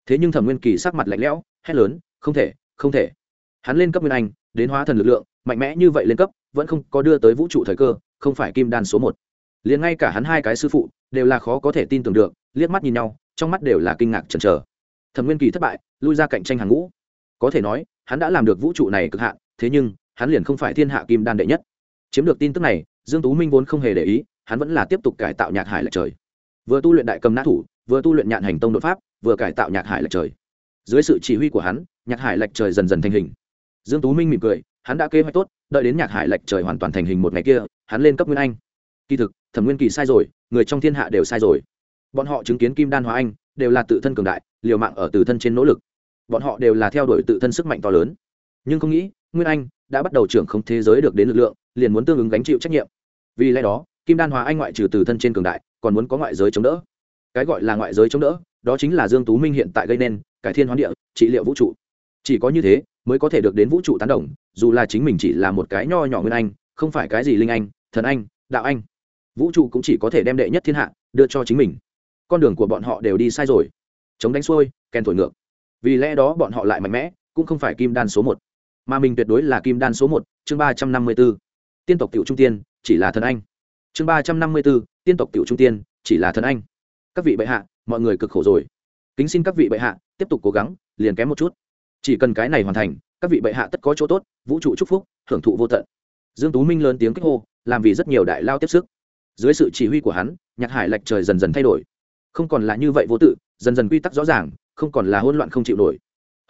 Thế nhưng thẩm nguyên kỳ sắc mặt lạnh lẽo, hét lớn, không thể không thể. Hắn lên cấp nguyên anh, đến hóa thần lực lượng, mạnh mẽ như vậy lên cấp, vẫn không có đưa tới vũ trụ thời cơ, không phải kim đan số một. Liền ngay cả hắn hai cái sư phụ, đều là khó có thể tin tưởng được, liếc mắt nhìn nhau trong mắt đều là kinh ngạc chần chờ. Thẩm nguyên kỳ thất bại, lui ra cạnh tranh hàng ngũ. Có thể nói, hắn đã làm được vũ trụ này cực hạn, thế nhưng, hắn liền không phải thiên hạ kim đan đệ nhất. Chiếm được tin tức này, dương tú minh vốn không hề để ý, hắn vẫn là tiếp tục cải tạo nhạc hải lệch trời. Vừa tu luyện đại cầm nã thủ, vừa tu luyện nhạn hành tông đột pháp, vừa cải tạo nhạc hải lệch trời. Dưới sự chỉ huy của hắn, nhạc hải lệch trời dần dần thành hình. Dương tú minh mỉm cười, hắn đã kế hoạch tốt, đợi đến nhạc hải lệch trời hoàn toàn thành hình một ngày kia, hắn lên cấp nguyên anh. Kỳ thực, thẩm nguyên kỳ sai rồi, người trong thiên hạ đều sai rồi bọn họ chứng kiến kim đan hóa anh đều là tự thân cường đại, liều mạng ở tự thân trên nỗ lực. Bọn họ đều là theo đuổi tự thân sức mạnh to lớn. Nhưng không nghĩ, nguyên anh đã bắt đầu trưởng không thế giới được đến lực lượng, liền muốn tương ứng gánh chịu trách nhiệm. Vì lẽ đó, kim đan hóa anh ngoại trừ từ thân trên cường đại, còn muốn có ngoại giới chống đỡ. Cái gọi là ngoại giới chống đỡ, đó chính là dương tú minh hiện tại gây nên, cải thiên hoán địa, trị liệu vũ trụ. Chỉ có như thế mới có thể được đến vũ trụ tán đồng, dù là chính mình chỉ là một cái nho nhỏ nguyên anh, không phải cái gì linh anh, thần anh, đạo anh. Vũ trụ cũng chỉ có thể đem đệ nhất thiên hạ đưa cho chính mình con đường của bọn họ đều đi sai rồi. Chống đánh xuôi, kèn thổi ngược. Vì lẽ đó bọn họ lại mạnh mẽ, cũng không phải kim đan số một. Mà mình tuyệt đối là kim đan số một, chương ba trăm năm mươi b ố tiên tộc tiểu trung tiên, chỉ là thần anh. Chương ba trăm năm mươi b ố tiên tộc tiểu trung tiên, chỉ là thần anh. Các vị bệ hạ, mọi người cực khổ rồi. Kính xin các vị bệ hạ, tiếp tục cố gắng, liền kém một chút. Chỉ cần cái này hoàn thành, các vị bệ hạ tất có chỗ tốt, vũ trụ chúc phúc, hưởng thụ vô tận. Dương tú minh lớn tiếng kích hô, làm vì rất nhiều đại lao tiếp sức. Dưới sự chỉ huy của hắn, nhạc hải lệch trời dần dần thay đổi không còn là như vậy vô tự, dần dần quy tắc rõ ràng, không còn là hỗn loạn không chịu nổi.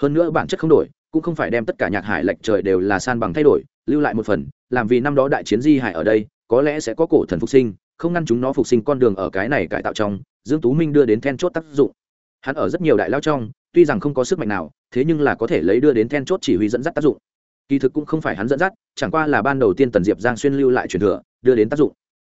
Hơn nữa bản chất không đổi, cũng không phải đem tất cả nhạc hải lệch trời đều là san bằng thay đổi, lưu lại một phần, làm vì năm đó đại chiến di hải ở đây, có lẽ sẽ có cổ thần phục sinh, không ngăn chúng nó phục sinh con đường ở cái này cải tạo trong, dương tú minh đưa đến then chốt tác dụng. Hắn ở rất nhiều đại lao trong, tuy rằng không có sức mạnh nào, thế nhưng là có thể lấy đưa đến then chốt chỉ huy dẫn dắt tác dụng. Kỳ thực cũng không phải hắn dẫn dắt, chẳng qua là ban đầu tiên tần diệp giang xuyên lưu lại truyền thừa, đưa đến tác dụng.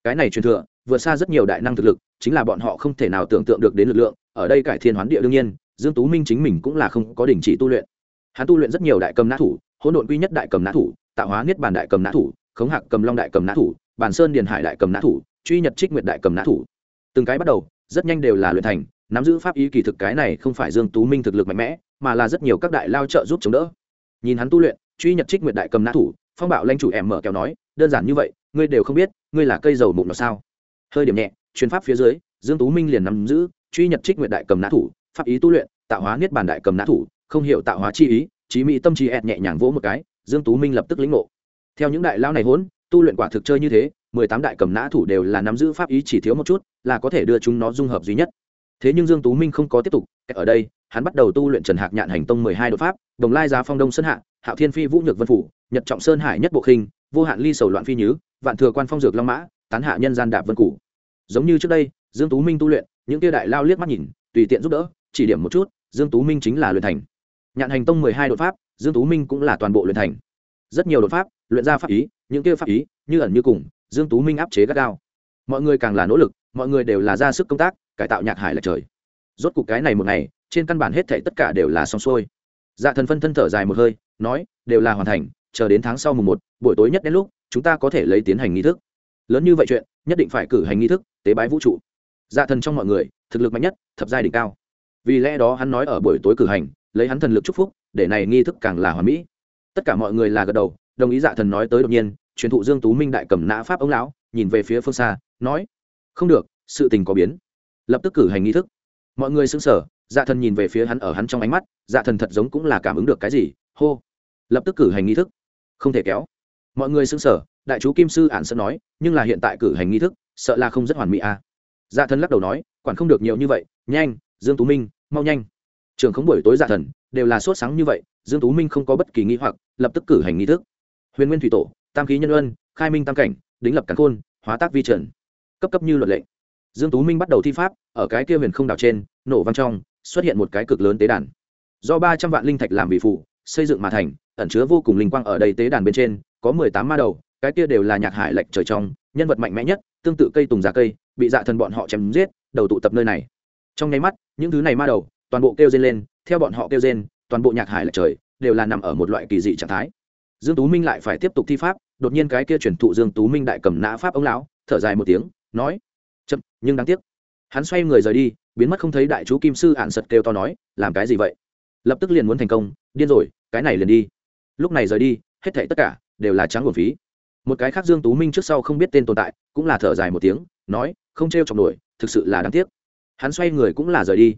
Cái này truyền thừa vượt xa rất nhiều đại năng thực lực, chính là bọn họ không thể nào tưởng tượng được đến lực lượng, ở đây cải thiên hoán địa đương nhiên, dương tú minh chính mình cũng là không có đình chỉ tu luyện. Hắn tu luyện rất nhiều đại cầm nã thủ, hỗn độn quy nhất đại cầm nã thủ, tạo hóa niết bàn đại cầm nã thủ, khống hạc cầm long đại cầm nã thủ bản sơn điền hải đại cầm nã thủ, truy nhật trích nguyệt đại cầm nã thủ. Từng cái bắt đầu, rất nhanh đều là luyện thành, nắm giữ pháp ý kỳ thực cái này không phải dương tú minh thực lực mạnh mẽ, mà là rất nhiều các đại lao trợ giúp chống đỡ. Nhìn hắn tu luyện, truy nhật trích nguyệt đại cầm nã thủ, phong bạo lanh chủ em mở kéo nói, đơn giản như vậy, ngươi đều không biết, ngươi là cây dầu mụn nó sao? Hơi điểm nhẹ, truyền pháp phía dưới, dương tú minh liền nắm giữ, truy nhật trích nguyện đại cầm nã thủ, pháp ý tu luyện, tạo hóa niết bàn đại cầm nã thủ, không hiểu tạo hóa chi ý, chí mỹ tâm trí ẹt nhẹ nhàng vỗ một cái, dương tú minh lập tức lĩnh ngộ. Theo những đại lao này hỗn tu luyện quả thực chơi như thế, mười tám đại cầm nã thủ đều là nắm giữ pháp ý chỉ thiếu một chút, là có thể đưa chúng nó dung hợp duy nhất. Thế nhưng dương tú minh không có tiếp tục ở đây, hắn bắt đầu tu luyện trần hạc nhạn hành tông mười hai đột pháp, đồng lai giá phong đông sơn hạ, hạo thiên phi vũ nhược vân phủ, nhật trọng sơn hải nhất bộ khinh, vô hạn ly sầu loạn phi nhứ, vạn thừa quan phong dược long mã, tán hạ nhân gian đạp vân củ giống như trước đây, dương tú minh tu luyện, những kia đại lao liếc mắt nhìn, tùy tiện giúp đỡ, chỉ điểm một chút, dương tú minh chính là luyện thành. Nhạn hành tông mười hai đột pháp, dương tú minh cũng là toàn bộ luyện thành. Rất nhiều đột pháp, luyện ra pháp ý, những kia pháp ý, như ẩn như cùng, dương tú minh áp chế gắt gao. Mọi người càng là nỗ lực, mọi người đều là ra sức công tác, cải tạo nhạc hải là trời. Rốt cục cái này một ngày, trên căn bản hết thảy tất cả đều là xong xuôi. Dạ thần phân thân thở dài một hơi, nói, đều là hoàn thành, chờ đến tháng sau mùng một, buổi tối nhất đến lúc, chúng ta có thể lấy tiến hành nghi thức lớn như vậy chuyện, nhất định phải cử hành nghi thức, tế bái vũ trụ. Dạ thần trong mọi người, thực lực mạnh nhất, thập giai đỉnh cao. Vì lẽ đó hắn nói ở buổi tối cử hành, lấy hắn thần lực chúc phúc, để này nghi thức càng là hoàn mỹ. Tất cả mọi người là gật đầu, đồng ý dạ thần nói tới đột nhiên, truyền thụ dương tú minh đại cầm nã pháp ông lão, nhìn về phía phương xa, nói, không được, sự tình có biến. Lập tức cử hành nghi thức. Mọi người sững sờ dạ thần nhìn về phía hắn ở hắn trong ánh mắt dạ thần thật giống cũng là cảm ứng được cái gì, hô. Lập tức cử hành nghi thức. Không thể kéo. Mọi người sững sờ đại chú kim sư ản sân nói, nhưng là hiện tại cử hành nghi thức, sợ là không rất hoàn mỹ à. dạ thần lắc đầu nói, quản không được nhiều như vậy, nhanh, dương tú minh, mau nhanh. Trường không buổi tối dạ thần, đều là sốt sáng như vậy, dương tú minh không có bất kỳ nghi hoặc, lập tức cử hành nghi thức. Huyền nguyên thủy tổ, tam khí nhân ân khai minh tam cảnh, đính lập cắn khôn, hóa tác vi trần. Cấp cấp như luật lệ. Dương tú minh bắt đầu thi pháp, ở cái kia huyền không đảo trên, nổ văng trong, xuất hiện một cái cực lớn tế đàn. Do ba trăm vạn linh thạch làm vị phụ, xây dựng mà thành, ẩn chứa vô cùng linh quang ở đây tế đàn bên trên, có mười tám ma đầu cái kia đều là nhạc hải lệch trời trong, nhân vật mạnh mẽ nhất, tương tự cây tùng giả cây, bị dạ thần bọn họ chém giết, đầu tụ tập nơi này. Trong nháy mắt, những thứ này ma đầu, toàn bộ kêu rên lên, theo bọn họ kêu rên, toàn bộ nhạc hải lệch trời, đều là nằm ở một loại kỳ dị trạng thái. Dương tú minh lại phải tiếp tục thi pháp, đột nhiên cái kia chuyển thụ dương tú minh đại cầm nã pháp ông lão, thở dài một tiếng, nói, chậm, nhưng đáng tiếc. Hắn xoay người rời đi, biến mất không thấy đại chú kim sư ạn sật kêu to nói, làm cái gì vậy? Lập tức liền muốn thành công, điên rồi, cái này liền đi. Lúc này rời đi, hết thảy tất cả đều là trắng nguồn phí một cái khác dương tú minh trước sau không biết tên tồn tại, cũng là thở dài một tiếng, nói, không trêu chọc nổi, thực sự là đáng tiếc. Hắn xoay người cũng là rời đi.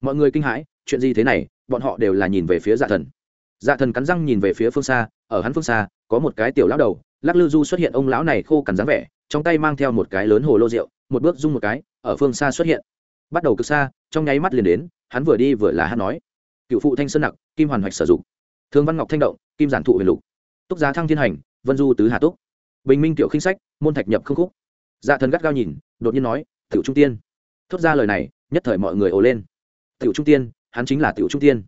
Mọi người kinh hãi, chuyện gì thế này, bọn họ đều là nhìn về phía dạ thần. Dạ thần cắn răng nhìn về phía phương xa, ở hắn phương xa, có một cái tiểu lão đầu, lắc lư du xuất hiện, ông lão này khô cằn dáng vẻ, trong tay mang theo một cái lớn hồ lô rượu, một bước rung một cái, ở phương xa xuất hiện. Bắt đầu cực xa, trong nháy mắt liền đến, hắn vừa đi vừa là hát nói, cựu phụ thanh sơn nặc, kim hoàn hoạch sử dụng thương văn ngọc thanh động, kim giản thụ huyền lục. Túc giá thăng thiên hành, vân du tứ hà túc bình minh tiểu khinh sách, môn thạch nhập không khúc. Dạ thần gắt gao nhìn, đột nhiên nói, tiểu trung tiên. Thốt ra lời này, nhất thời mọi người ồ lên. Tiểu trung tiên, hắn chính là tiểu trung tiên.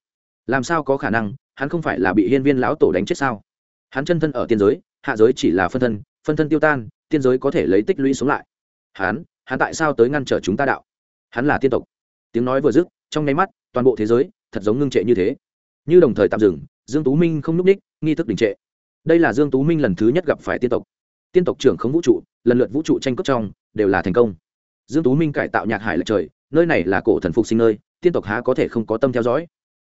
Làm sao có khả năng, hắn không phải là bị hiên viên lão tổ đánh chết sao? Hắn chân thân ở tiên giới, hạ giới chỉ là phân thân phân thân tiêu tan, tiên giới có thể lấy tích lũy xuống lại. Hắn hắn tại sao tới ngăn trở chúng ta đạo? Hắn là tiên tộc. Tiếng nói vừa dứt, trong nháy mắt, toàn bộ thế giới, thật giống ngưng trệ như thế. Như đồng thời tạm dừng, dương tú minh không n ú c ních, nghi thức đình trệ. Đây là dương tú minh lần thứ nhất gặp phải tiên tộc tiên tộc trưởng không vũ trụ, lần lượt vũ trụ tranh cướp trong, đều là thành công. Dương tú minh cải tạo nhạc hải lệch trời, nơi này là cổ thần phục sinh nơi, tiên tộc há có thể không có tâm theo dõi.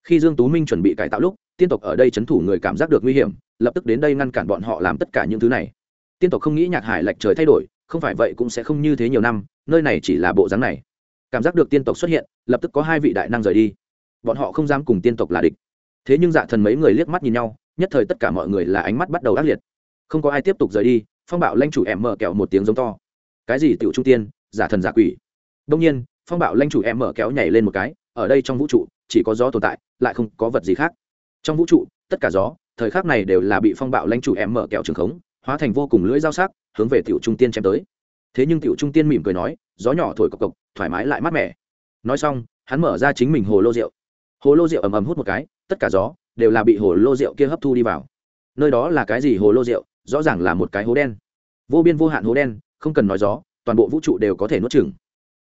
Khi dương tú minh chuẩn bị cải tạo lúc, tiên tộc ở đây chấn thủ người cảm giác được nguy hiểm, lập tức đến đây ngăn cản bọn họ làm tất cả những thứ này. Tiên tộc không nghĩ nhạc hải lệch trời thay đổi, không phải vậy cũng sẽ không như thế nhiều năm, nơi này chỉ là bộ dáng này. Cảm giác được tiên tộc xuất hiện, lập tức có hai vị đại năng rời đi. Bọn họ không dám cùng tiên tộc là địch. Thế nhưng dạ thần mấy người liếc mắt nhìn nhau, nhất thời tất cả mọi người là ánh mắt bắt đầu ác liệt. Không có ai tiếp tục rời đi phong bạo lanh chủ em mở kẹo một tiếng giống to. Cái gì tiểu trung tiên, giả thần giả quỷ? Đông nhiên, phong bạo lanh chủ em mở kéo nhảy lên một cái, ở đây trong vũ trụ, chỉ có gió tồn tại, lại không có vật gì khác. Trong vũ trụ, tất cả gió, thời khắc này đều là bị phong bạo lanh chủ em mở kẹo trường khống, hóa thành vô cùng lưỡi dao sắc, hướng về tiểu trung tiên chém tới. Thế nhưng tiểu trung tiên mỉm cười nói, gió nhỏ thổi cộc cộc, thoải mái lại mát mẻ. Nói xong, hắn mở ra chính mình hồ lô rượu. Hồ lô rượu ầm ầm hút một cái, tất cả gió đều là bị hồ lô rượu kia hấp thu đi vào. Nơi đó là cái gì hồ lô rượu? Rõ ràng là một cái hố đen. Vô biên vô hạn hố đen, không cần nói gió, toàn bộ vũ trụ đều có thể nuốt chừng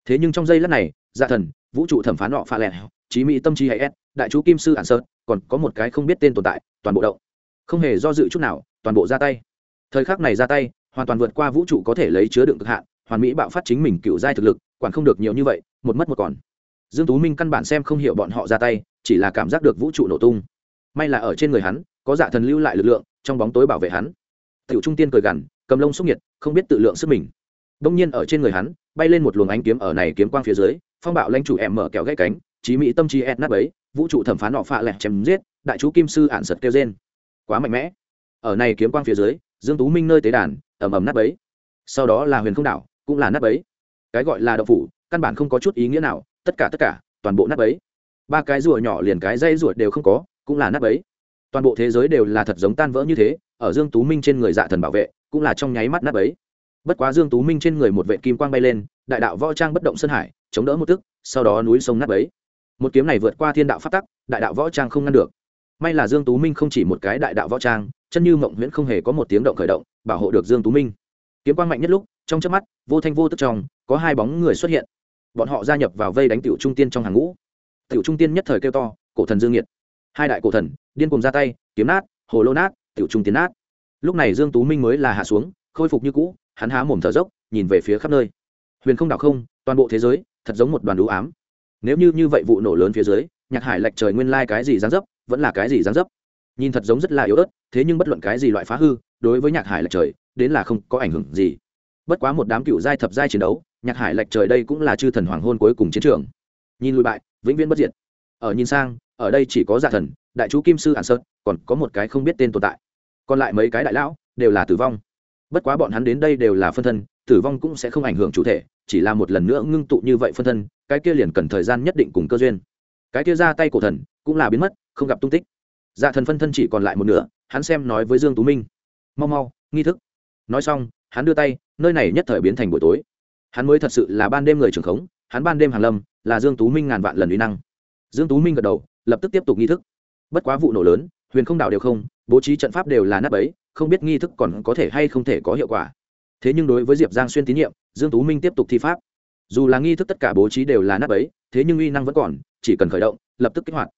thế nhưng trong giây lát này dạ thần, vũ trụ thẩm phán họ pha lẹn trí mỹ tâm trí hay s đại chú kim sư ản sơn, còn có một cái không biết tên tồn tại, toàn bộ động. Không hề do dự chút nào, toàn bộ ra tay. Thời khắc này ra tay, hoàn toàn vượt qua vũ trụ có thể lấy chứa đựng cực hạn, hoàn mỹ bạo phát chính mình cựu giai thực lực, quản không được nhiều như vậy, một mất một còn. Dương tú minh căn bản xem không hiểu bọn họ ra tay, chỉ là cảm giác được vũ trụ nổ tung. May là ở trên người hắn, có dạ thần lưu lại lực lượng, trong bóng tối bảo vệ hắn tiểu trung tiên cười gằn cầm lông xúc nhiệt không biết tự lượng sức mình. Đông nhiên ở trên người hắn bay lên một luồng ánh kiếm ở này kiếm quang phía dưới phong bạo lãnh chủ em mở kẹo gãy cánh chí mỹ tâm trí ẹt nát bấy, vũ trụ thẩm phán họ phạ lẹt chém giết đại chú kim sư ạn sật kêu trên quá mạnh mẽ. Ở này kiếm quang phía dưới dương tú minh nơi tế đàn ầm ầm nát bấy. Sau đó là huyền không đảo cũng là nát bấy. Cái gọi là động phủ căn bản không có chút ý nghĩa nào tất cả tất cả toàn bộ nát bấy. Ba cái rùa nhỏ liền cái dây ruột đều không có cũng là nát bấy toàn bộ thế giới đều là thật giống tan vỡ như thế, ở dương tú minh trên người dạ thần bảo vệ, cũng là trong nháy mắt nát ấy bất quá dương tú minh trên người một vệ kim quang bay lên, đại đạo võ trang bất động sơn hải, chống đỡ một tức, sau đó núi sông nát ấy một kiếm này vượt qua thiên đạo pháp tắc, đại đạo võ trang không ngăn được. May là dương tú minh không chỉ một cái đại đạo võ trang, chân như mộng nguyễn không hề có một tiếng động khởi động, bảo hộ được dương tú minh. Kiếm quang mạnh nhất lúc, trong chớp mắt, vô thanh vô tức trong, có hai bóng người xuất hiện. Bọn họ gia nhập vào vây đánh tiểu trung tiên trong hàng ngũ. Tiểu trung tiên nhất thời kêu to, cổ thần dương nhiệt hai đại cổ thần, điên cùng ra tay, kiếm nát, hồ lô nát, tiểu trung tiến nát. Lúc này dương tú minh mới là hạ xuống, khôi phục như cũ, hắn há mồm thở dốc, nhìn về phía khắp nơi. Huyền không đảo không, toàn bộ thế giới, thật giống một đoàn đũ ám. Nếu như như vậy vụ nổ lớn phía dưới, nhạc hải lệch trời nguyên lai cái gì dáng dấp, vẫn là cái gì dáng dấp. Nhìn thật giống rất là yếu ớt, thế nhưng bất luận cái gì loại phá hư, đối với nhạc hải lệch trời, đến là không có ảnh hưởng gì. Bất quá một đám cựu giai thập giai chiến đấu, nhạc hải lệch trời đây cũng là chư thần hoàng hôn cuối cùng chiến trường. Nhìn lùi bại, vĩnh viễn bất diệt. Ở nhìn sang ở đây chỉ có giả thần, đại chú kim sư hàn sơn, còn có một cái không biết tên tồn tại. Còn lại mấy cái đại lão đều là tử vong. Bất quá bọn hắn đến đây đều là phân thân, tử vong cũng sẽ không ảnh hưởng chủ thể, chỉ là một lần nữa ngưng tụ như vậy phân thân, cái kia liền cần thời gian nhất định cùng cơ duyên. Cái kia ra tay cổ thần, cũng là biến mất, không gặp tung tích. Dạ thần phân thân chỉ còn lại một nửa, hắn xem nói với dương tú minh. Mau mau, nghi thức. Nói xong, hắn đưa tay, nơi này nhất thời biến thành buổi tối. Hắn mới thật sự là ban đêm người trưởng khống, hắn ban đêm hàng lâm, là dương tú minh ngàn vạn lần uy năng. Dương tú minh gật đầu lập tức tiếp tục nghi thức. Bất quá vụ nổ lớn, huyền không đảo đều không, bố trí trận pháp đều là nắp ấy không biết nghi thức còn có thể hay không thể có hiệu quả. Thế nhưng đối với diệp giang xuyên tín nhiệm, dương tú minh tiếp tục thi pháp. Dù là nghi thức tất cả bố trí đều là nắp ấy thế nhưng uy năng vẫn còn, chỉ cần khởi động, lập tức kích hoạt.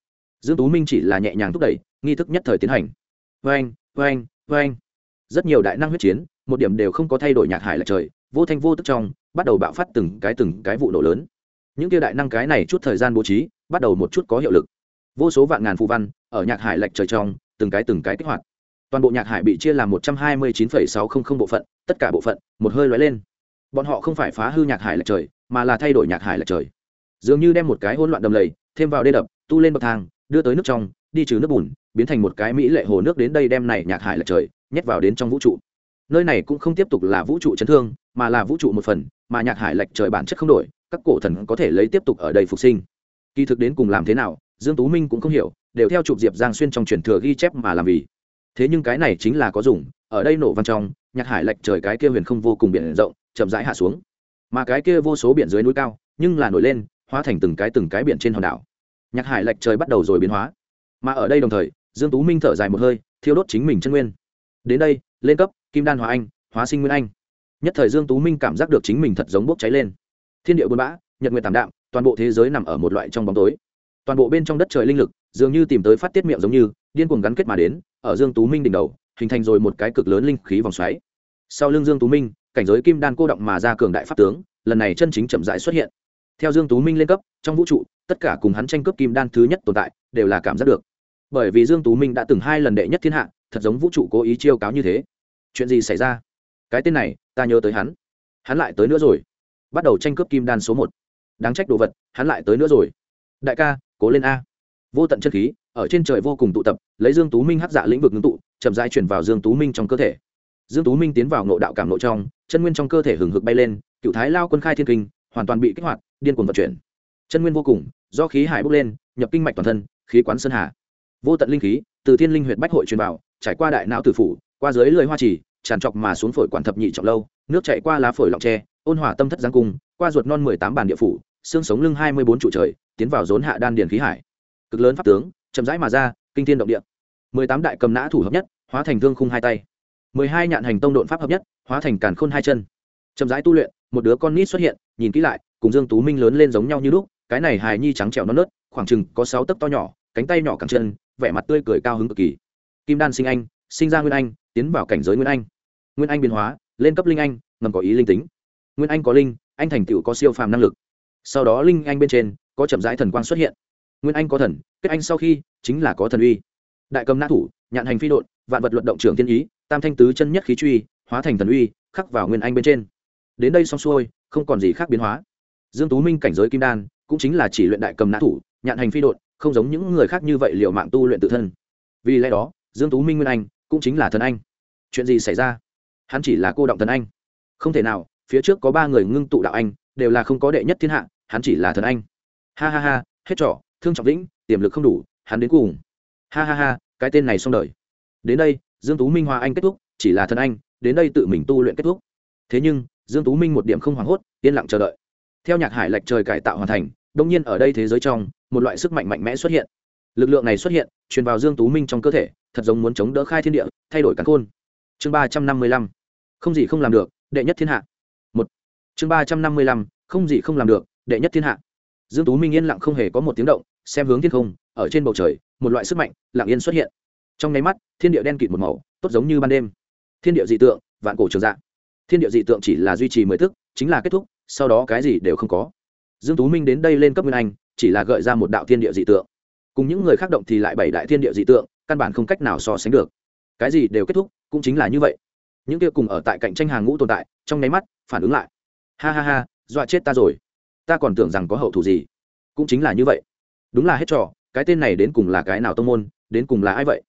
Dương tú minh chỉ là nhẹ nhàng thúc đẩy, nghi thức nhất thời tiến hành. Vang vang vang rất nhiều đại năng huyết chiến, một điểm đều không có thay đổi nhạc hải lại trời, vô thanh vô tức trong, bắt đầu bạo phát từng cái từng cái vụ nổ lớn. Những kia đại năng cái này chút thời gian bố trí, bắt đầu một chút có hiệu lực vô số vạn ngàn phù văn ở nhạc hải lệch trời trong, từng cái từng cái kích hoạt. Toàn bộ nhạc hải bị chia làm một trăm hai mươi chín sáu trăm linh bộ phận, tất cả bộ phận, một hơi lóe lên. Bọn họ không phải phá hư nhạc hải lệch trời, mà là thay đổi nhạc hải lệch trời. Dường như đem một cái hỗn loạn đầm lầy, thêm vào đê đập, tu lên bậc thang, đưa tới nước trong, đi trừ nước bùn, biến thành một cái mỹ lệ hồ nước đến đây đem này nhạc hải lệch trời, nhét vào đến trong vũ trụ. Nơi này cũng không tiếp tục là vũ trụ chấn thương, mà là vũ trụ một phần, mà nhạc hải lệch trời bản chất không đổi, các cổ thần có thể lấy tiếp tục ở đây phục sinh. Kỳ thực đến cùng làm thế nào dương tú minh cũng không hiểu, đều theo chụp diệp giang xuyên trong truyền thừa ghi chép mà làm vì. Thế nhưng cái này chính là có dùng, ở đây nổ văn trong, nhạc hải lệch trời cái kia huyền không vô cùng biển rộng, chậm rãi hạ xuống. Mà cái kia vô số biển dưới núi cao, nhưng là nổi lên, hóa thành từng cái từng cái biển trên hòn đảo. Nhạc hải lệch trời bắt đầu rồi biến hóa. Mà ở đây đồng thời, dương tú minh thở dài một hơi, thiêu đốt chính mình chân nguyên. Đến đây, lên cấp, kim đan hóa anh, hóa sinh nguyên anh. Nhất thời dương tú minh cảm giác được chính mình thật giống bốc cháy lên. Thiên địa buôn bã, nhật nguyệt tạm đạm, toàn bộ thế giới nằm ở một loại trong bóng tối toàn bộ bên trong đất trời linh lực, dường như tìm tới phát tiết miệng giống như, điên cuồng gắn kết mà đến, ở dương tú minh đỉnh đầu, hình thành rồi một cái cực lớn linh khí vòng xoáy. Sau lưng dương tú minh, cảnh giới kim đan cô động mà ra cường đại pháp tướng, lần này chân chính chậm rãi xuất hiện. Theo dương tú minh lên cấp, trong vũ trụ, tất cả cùng hắn tranh cướp kim đan thứ nhất tồn tại, đều là cảm giác được. Bởi vì dương tú minh đã từng hai lần đệ nhất thiên hạ, thật giống vũ trụ cố ý chiêu cáo như thế. Chuyện gì xảy ra? Cái tên này, ta nhớ tới hắn. Hắn lại tới nữa rồi. Bắt đầu tranh cướp kim đan số một. Đáng trách đồ vật, hắn lại tới nữa rồi. Đại ca cố lên a. Vô tận chân khí, ở trên trời vô cùng tụ tập, lấy dương tú minh hắc dạ lĩnh vực ngưng tụ, chậm rãi chuyển vào dương tú minh trong cơ thể. Dương tú minh tiến vào nội đạo cảm nội trong, chân nguyên trong cơ thể hừng hực bay lên, cựu thái lao quân khai thiên kinh, hoàn toàn bị kích hoạt, điên cuồng vận chuyển. Chân nguyên vô cùng, do khí hải bốc lên, nhập kinh mạch toàn thân, khí quán sơn hà. Vô tận linh khí, từ thiên linh huyệt bách hội truyền vào, trải qua đại não tử phủ, qua dưới lưỡi hoa trì, tràn trọc mà xuống phổi quản thập nhị trọng lâu, nước chảy qua lá phổi lọng tre, ôn hỏa tâm thất giang cung, qua ruột non mười tám bản địa phủ, xương sống lưng hai mươi bốn trụ trời tiến vào rốn hạ đan điền khí hải. Cực lớn pháp tướng, chậm rãi mà ra, kinh thiên động địa. Mười tám đại cầm nã thủ hợp nhất, hóa thành thương khung hai tay. Mười hai nhạn hành tông độn pháp hợp nhất, hóa thành càn khôn hai chân. Chậm rãi tu luyện, một đứa con nít xuất hiện, nhìn kỹ lại, cùng dương tú minh lớn lên giống nhau như lúc, cái này hài nhi trắng trẻo non nớt, khoảng chừng có sáu tấc to nhỏ, cánh tay nhỏ cẳng chân, vẻ mặt tươi cười cao hứng cực kỳ. Kim đan sinh anh, sinh ra nguyên anh, tiến vào cảnh giới nguyên anh. Nguyên anh biến hóa, lên cấp linh anh, ngầm có ý linh tính. Nguyên anh có linh, anh thành tựu có siêu phàm năng lực. Sau đó linh anh bên trên có chậm rãi thần quang xuất hiện. Nguyên anh có thần, kết anh sau khi chính là có thần uy. Đại cầm nã thủ, nhạn hành phi độn, vạn vật luận động trưởng tiên ý, tam thanh tứ chân nhất khí truy, hóa thành thần uy, khắc vào nguyên anh bên trên. Đến đây xong xuôi, không còn gì khác biến hóa. Dương tú minh cảnh giới kim đan, cũng chính là chỉ luyện đại cầm nã thủ, nhạn hành phi độn, không giống những người khác như vậy liệu mạng tu luyện tự thân. Vì lẽ đó, dương tú minh nguyên anh cũng chính là thần anh. Chuyện gì xảy ra? Hắn chỉ là cô động thần anh. Không thể nào, phía trước có ba người ngưng tụ đạo anh, đều là không có đệ nhất thiên hạ, hắn chỉ là thần anh ha ha ha hết trọ, thương trọng lĩnh tiềm lực không đủ hắn đến cùng. Ha ha ha cái tên này xong đời. Đến đây dương tú minh hòa anh kết thúc chỉ là thần anh đến đây tự mình tu luyện kết thúc. Thế nhưng dương tú minh một điểm không hoảng hốt yên lặng chờ đợi. Theo nhạc hải lệch trời cải tạo hoàn thành đông nhiên ở đây thế giới trong một loại sức mạnh mạnh mẽ xuất hiện. Lực lượng này xuất hiện truyền vào dương tú minh trong cơ thể thật giống muốn chống đỡ khai thiên địa thay đổi cắn khôn. Chương ba trăm năm mươi lăm. Không gì không làm được đệ nhất thiên hạ. Một. Chương ba trăm năm mươi lăm không gì không làm được đệ nhất thiên hạ dương tú minh yên lặng không hề có một tiếng động, xem hướng thiên không, ở trên bầu trời, một loại sức mạnh, lặng yên xuất hiện. Trong nháy mắt, thiên địa đen kịt một màu, tốt giống như ban đêm. Thiên địa dị tượng, vạn cổ trường dạng thiên địa dị tượng chỉ là duy trì mười thức chính là kết thúc, sau đó cái gì đều không có. Dương tú minh đến đây lên cấp nguyên anh, chỉ là gợi ra một đạo thiên địa dị tượng. Cùng những người khác động thì lại bảy đại thiên địa dị tượng, căn bản không cách nào so sánh được. Cái gì đều kết thúc, cũng chính là như vậy. Những kia cùng ở tại cạnh tranh hàng ngũ tồn tại, trong nháy mắt, phản ứng lại. Ha ha ha, dọa chết ta rồi ta còn tưởng rằng có hậu thủ gì. Cũng chính là như vậy. Đúng là hết trò, cái tên này đến cùng là cái nào tông môn, đến cùng là ai vậy?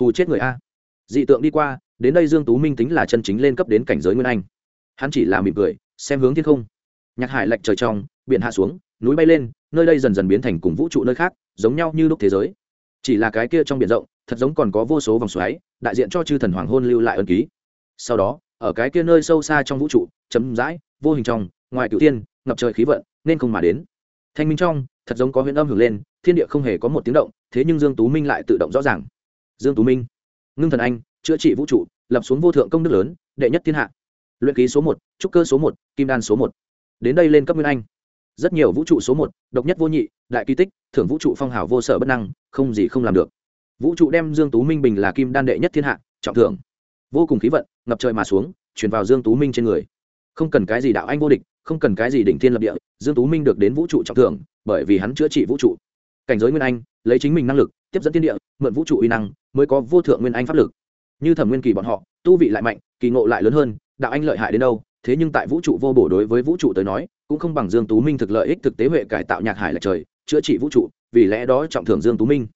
Hù chết người a. Dị tượng đi qua, đến đây dương tú minh tính là chân chính lên cấp đến cảnh giới nguyên anh. Hắn chỉ là mỉm cười, xem hướng thiên không. Nhạc hải lệch trời trong, biển hạ xuống, núi bay lên, nơi đây dần dần biến thành cùng vũ trụ nơi khác, giống nhau như lúc thế giới. Chỉ là cái kia trong biển rộng, thật giống còn có vô số vòng xoáy, đại diện cho chư thần hoàng hôn lưu lại ân ký. Sau đó, ở cái kia nơi sâu xa trong vũ trụ chấm dãi vô hình trong, ngoài cửu tiên ngập trời khí vận nên không mà đến. Thanh minh trong, thật giống có huyễn âm hưởng lên, thiên địa không hề có một tiếng động, thế nhưng dương tú minh lại tự động rõ ràng. Dương tú minh, ngưng thần anh, chữa trị vũ trụ, lập xuống vô thượng công đức lớn, đệ nhất thiên hạ. Luyện ký số một, trúc cơ số một, kim đan số một. Đến đây lên cấp nguyên anh. Rất nhiều vũ trụ số một, độc nhất vô nhị, đại kỳ tích, thưởng vũ trụ phong hào vô sở bất năng, không gì không làm được. Vũ trụ đem dương tú minh bình là kim đan đệ nhất thiên hạ, trọng thưởng. Vô cùng khí vận, ngập trời mà xuống, truyền vào dương tú minh trên người không cần cái gì đạo anh vô địch, không cần cái gì đỉnh thiên lập địa, dương tú minh được đến vũ trụ trọng thưởng, bởi vì hắn chữa trị vũ trụ. Cảnh giới nguyên anh, lấy chính mình năng lực, tiếp dẫn thiên địa, mượn vũ trụ uy năng, mới có vô thượng nguyên anh pháp lực. Như thẩm nguyên kỳ bọn họ, tu vị lại mạnh, kỳ ngộ lại lớn hơn, đạo anh lợi hại đến đâu, thế nhưng tại vũ trụ vô bổ đối với vũ trụ tới nói, cũng không bằng dương tú minh thực lợi ích thực tế huệ cải tạo nhạc hải là trời, chữa trị vũ trụ, vì lẽ đó trọng thưởng dương tú minh.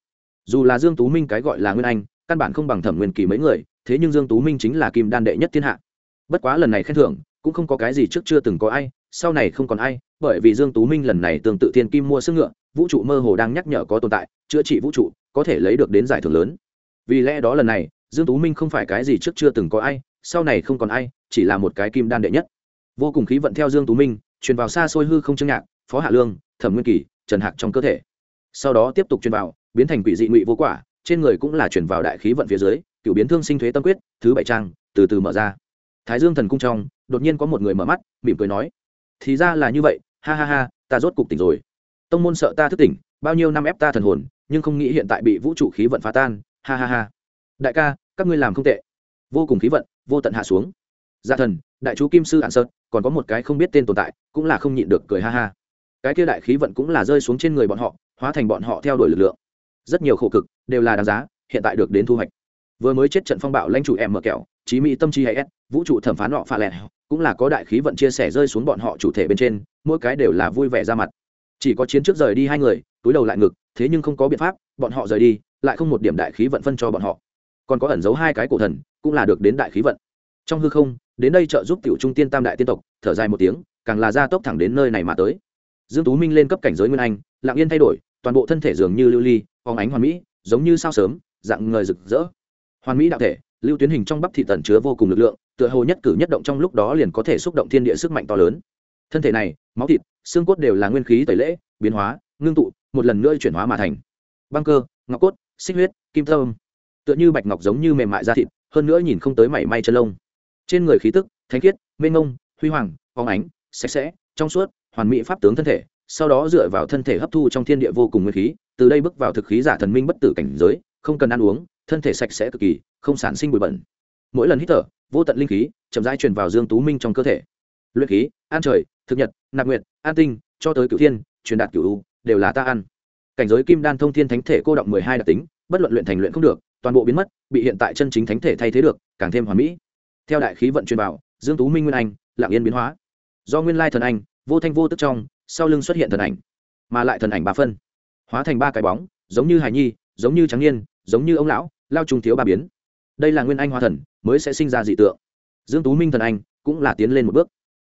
Dù là dương tú minh cái gọi là nguyên anh, căn bản không bằng thẩm nguyên kỳ mấy người, thế nhưng dương tú minh chính là kim đan đệ nhất thiên hạ. Bất quá lần này khen thưởng cũng không có cái gì trước chưa từng có ai, sau này không còn ai, bởi vì dương tú minh lần này tương tự thiên kim mua sức ngựa, vũ trụ mơ hồ đang nhắc nhở có tồn tại, chữa trị vũ trụ, có thể lấy được đến giải thưởng lớn. Vì lẽ đó lần này, dương tú minh không phải cái gì trước chưa từng có ai, sau này không còn ai, chỉ là một cái kim đan đệ nhất. Vô cùng khí vận theo dương tú minh, truyền vào xa xôi hư không chương nhạc, phó hạ lương, thẩm nguyên kỳ, trần hạc trong cơ thể. Sau đó tiếp tục truyền vào, biến thành quỷ dị ngụy vô quả, trên người cũng là truyền vào đại khí vận phía dưới, cựu biến thương sinh thuế tâm quyết, thứ bảy trang, từ từ mở ra thái dương thần cung trong, đột nhiên có một người mở mắt, mỉm cười nói, thì ra là như vậy, ha ha ha, ta rốt cục tỉnh rồi. Tông môn sợ ta thức tỉnh, bao nhiêu năm ép ta thần hồn, nhưng không nghĩ hiện tại bị vũ trụ khí vận phá tan, ha ha ha. Đại ca, các ngươi làm không tệ. Vô cùng khí vận, vô tận hạ xuống. Gia thần, đại chú kim sư ạn sơn, còn có một cái không biết tên tồn tại, cũng là không nhịn được cười ha ha. Cái kia đại khí vận cũng là rơi xuống trên người bọn họ, hóa thành bọn họ theo đuổi lực lượng. Rất nhiều khổ cực, đều là đáng giá, hiện tại được đến thu hoạch. Vừa mới chết trận phong bạo lãnh chủ em mở kẹo chí mỹ tâm chi hay s vũ trụ thẩm phán họ pha lẹn cũng là có đại khí vận chia sẻ rơi xuống bọn họ chủ thể bên trên, mỗi cái đều là vui vẻ ra mặt. Chỉ có chiến trước rời đi hai người, túi đầu lại ngực, thế nhưng không có biện pháp, bọn họ rời đi, lại không một điểm đại khí vận phân cho bọn họ. Còn có ẩn giấu hai cái cổ thần, cũng là được đến đại khí vận. Trong hư không, đến đây trợ giúp tiểu trung tiên tam đại tiên tộc, thở dài một tiếng, càng là ra tốc thẳng đến nơi này mà tới. Dương tú minh lên cấp cảnh giới nguyên anh, lặng yên thay đổi, toàn bộ thân thể dường như lưu ly phóng ánh hoàn mỹ, giống như sao sớm, dạng người rực rỡ. Hoàn mỹ đạo thể lưu tuyến hình trong bắp thị tẩn chứa vô cùng lực lượng, tựa hồ nhất cử nhất động trong lúc đó liền có thể xúc động thiên địa sức mạnh to lớn. Thân thể này, máu thịt, xương cốt đều là nguyên khí tẩy lễ, biến hóa, ngưng tụ, một lần nữa chuyển hóa mà thành. Băng cơ, ngọc cốt, xích huyết, kim thơm tựa như bạch ngọc giống như mềm mại da thịt, hơn nữa nhìn không tới mảy may chân lông. Trên người khí tức, thánh khiết, mênh ngông huy hoàng, phóng ánh, sạch sẽ, trong suốt, hoàn mỹ pháp tướng thân thể, sau đó dựa vào thân thể hấp thu trong thiên địa vô cùng nguyên khí, từ đây bước vào thực khí giả thần minh bất tử cảnh giới, không cần ăn uống thân thể sạch sẽ cực kỳ, không sản sinh bụi bẩn. Mỗi lần hít thở, vô tận linh khí chậm rãi truyền vào dương tú minh trong cơ thể. Luyện khí an trời, thực nhật, nạp nguyệt, an tinh, cho tới cửu thiên, truyền đạt cửu u, đều là ta ăn. Cảnh giới kim đan thông thiên thánh thể cô động mười hai đặc tính, bất luận luyện thành luyện không được, toàn bộ biến mất, bị hiện tại chân chính thánh thể thay thế được, càng thêm hoàn mỹ. Theo đại khí vận truyền vào, dương tú minh nguyên anh, lặng yên biến hóa. Do nguyên lai thần anh, vô thanh vô tức trong, sau lưng xuất hiện thần ảnh, mà lại thần ảnh ba phân. Hóa thành ba cái bóng, giống như hài nhi, giống như trắng niên, giống như ông lão lao trung thiếu ba biến. Đây là nguyên anh hoa thần, mới sẽ sinh ra dị tượng. Dương tú minh thần anh cũng là tiến lên một bước.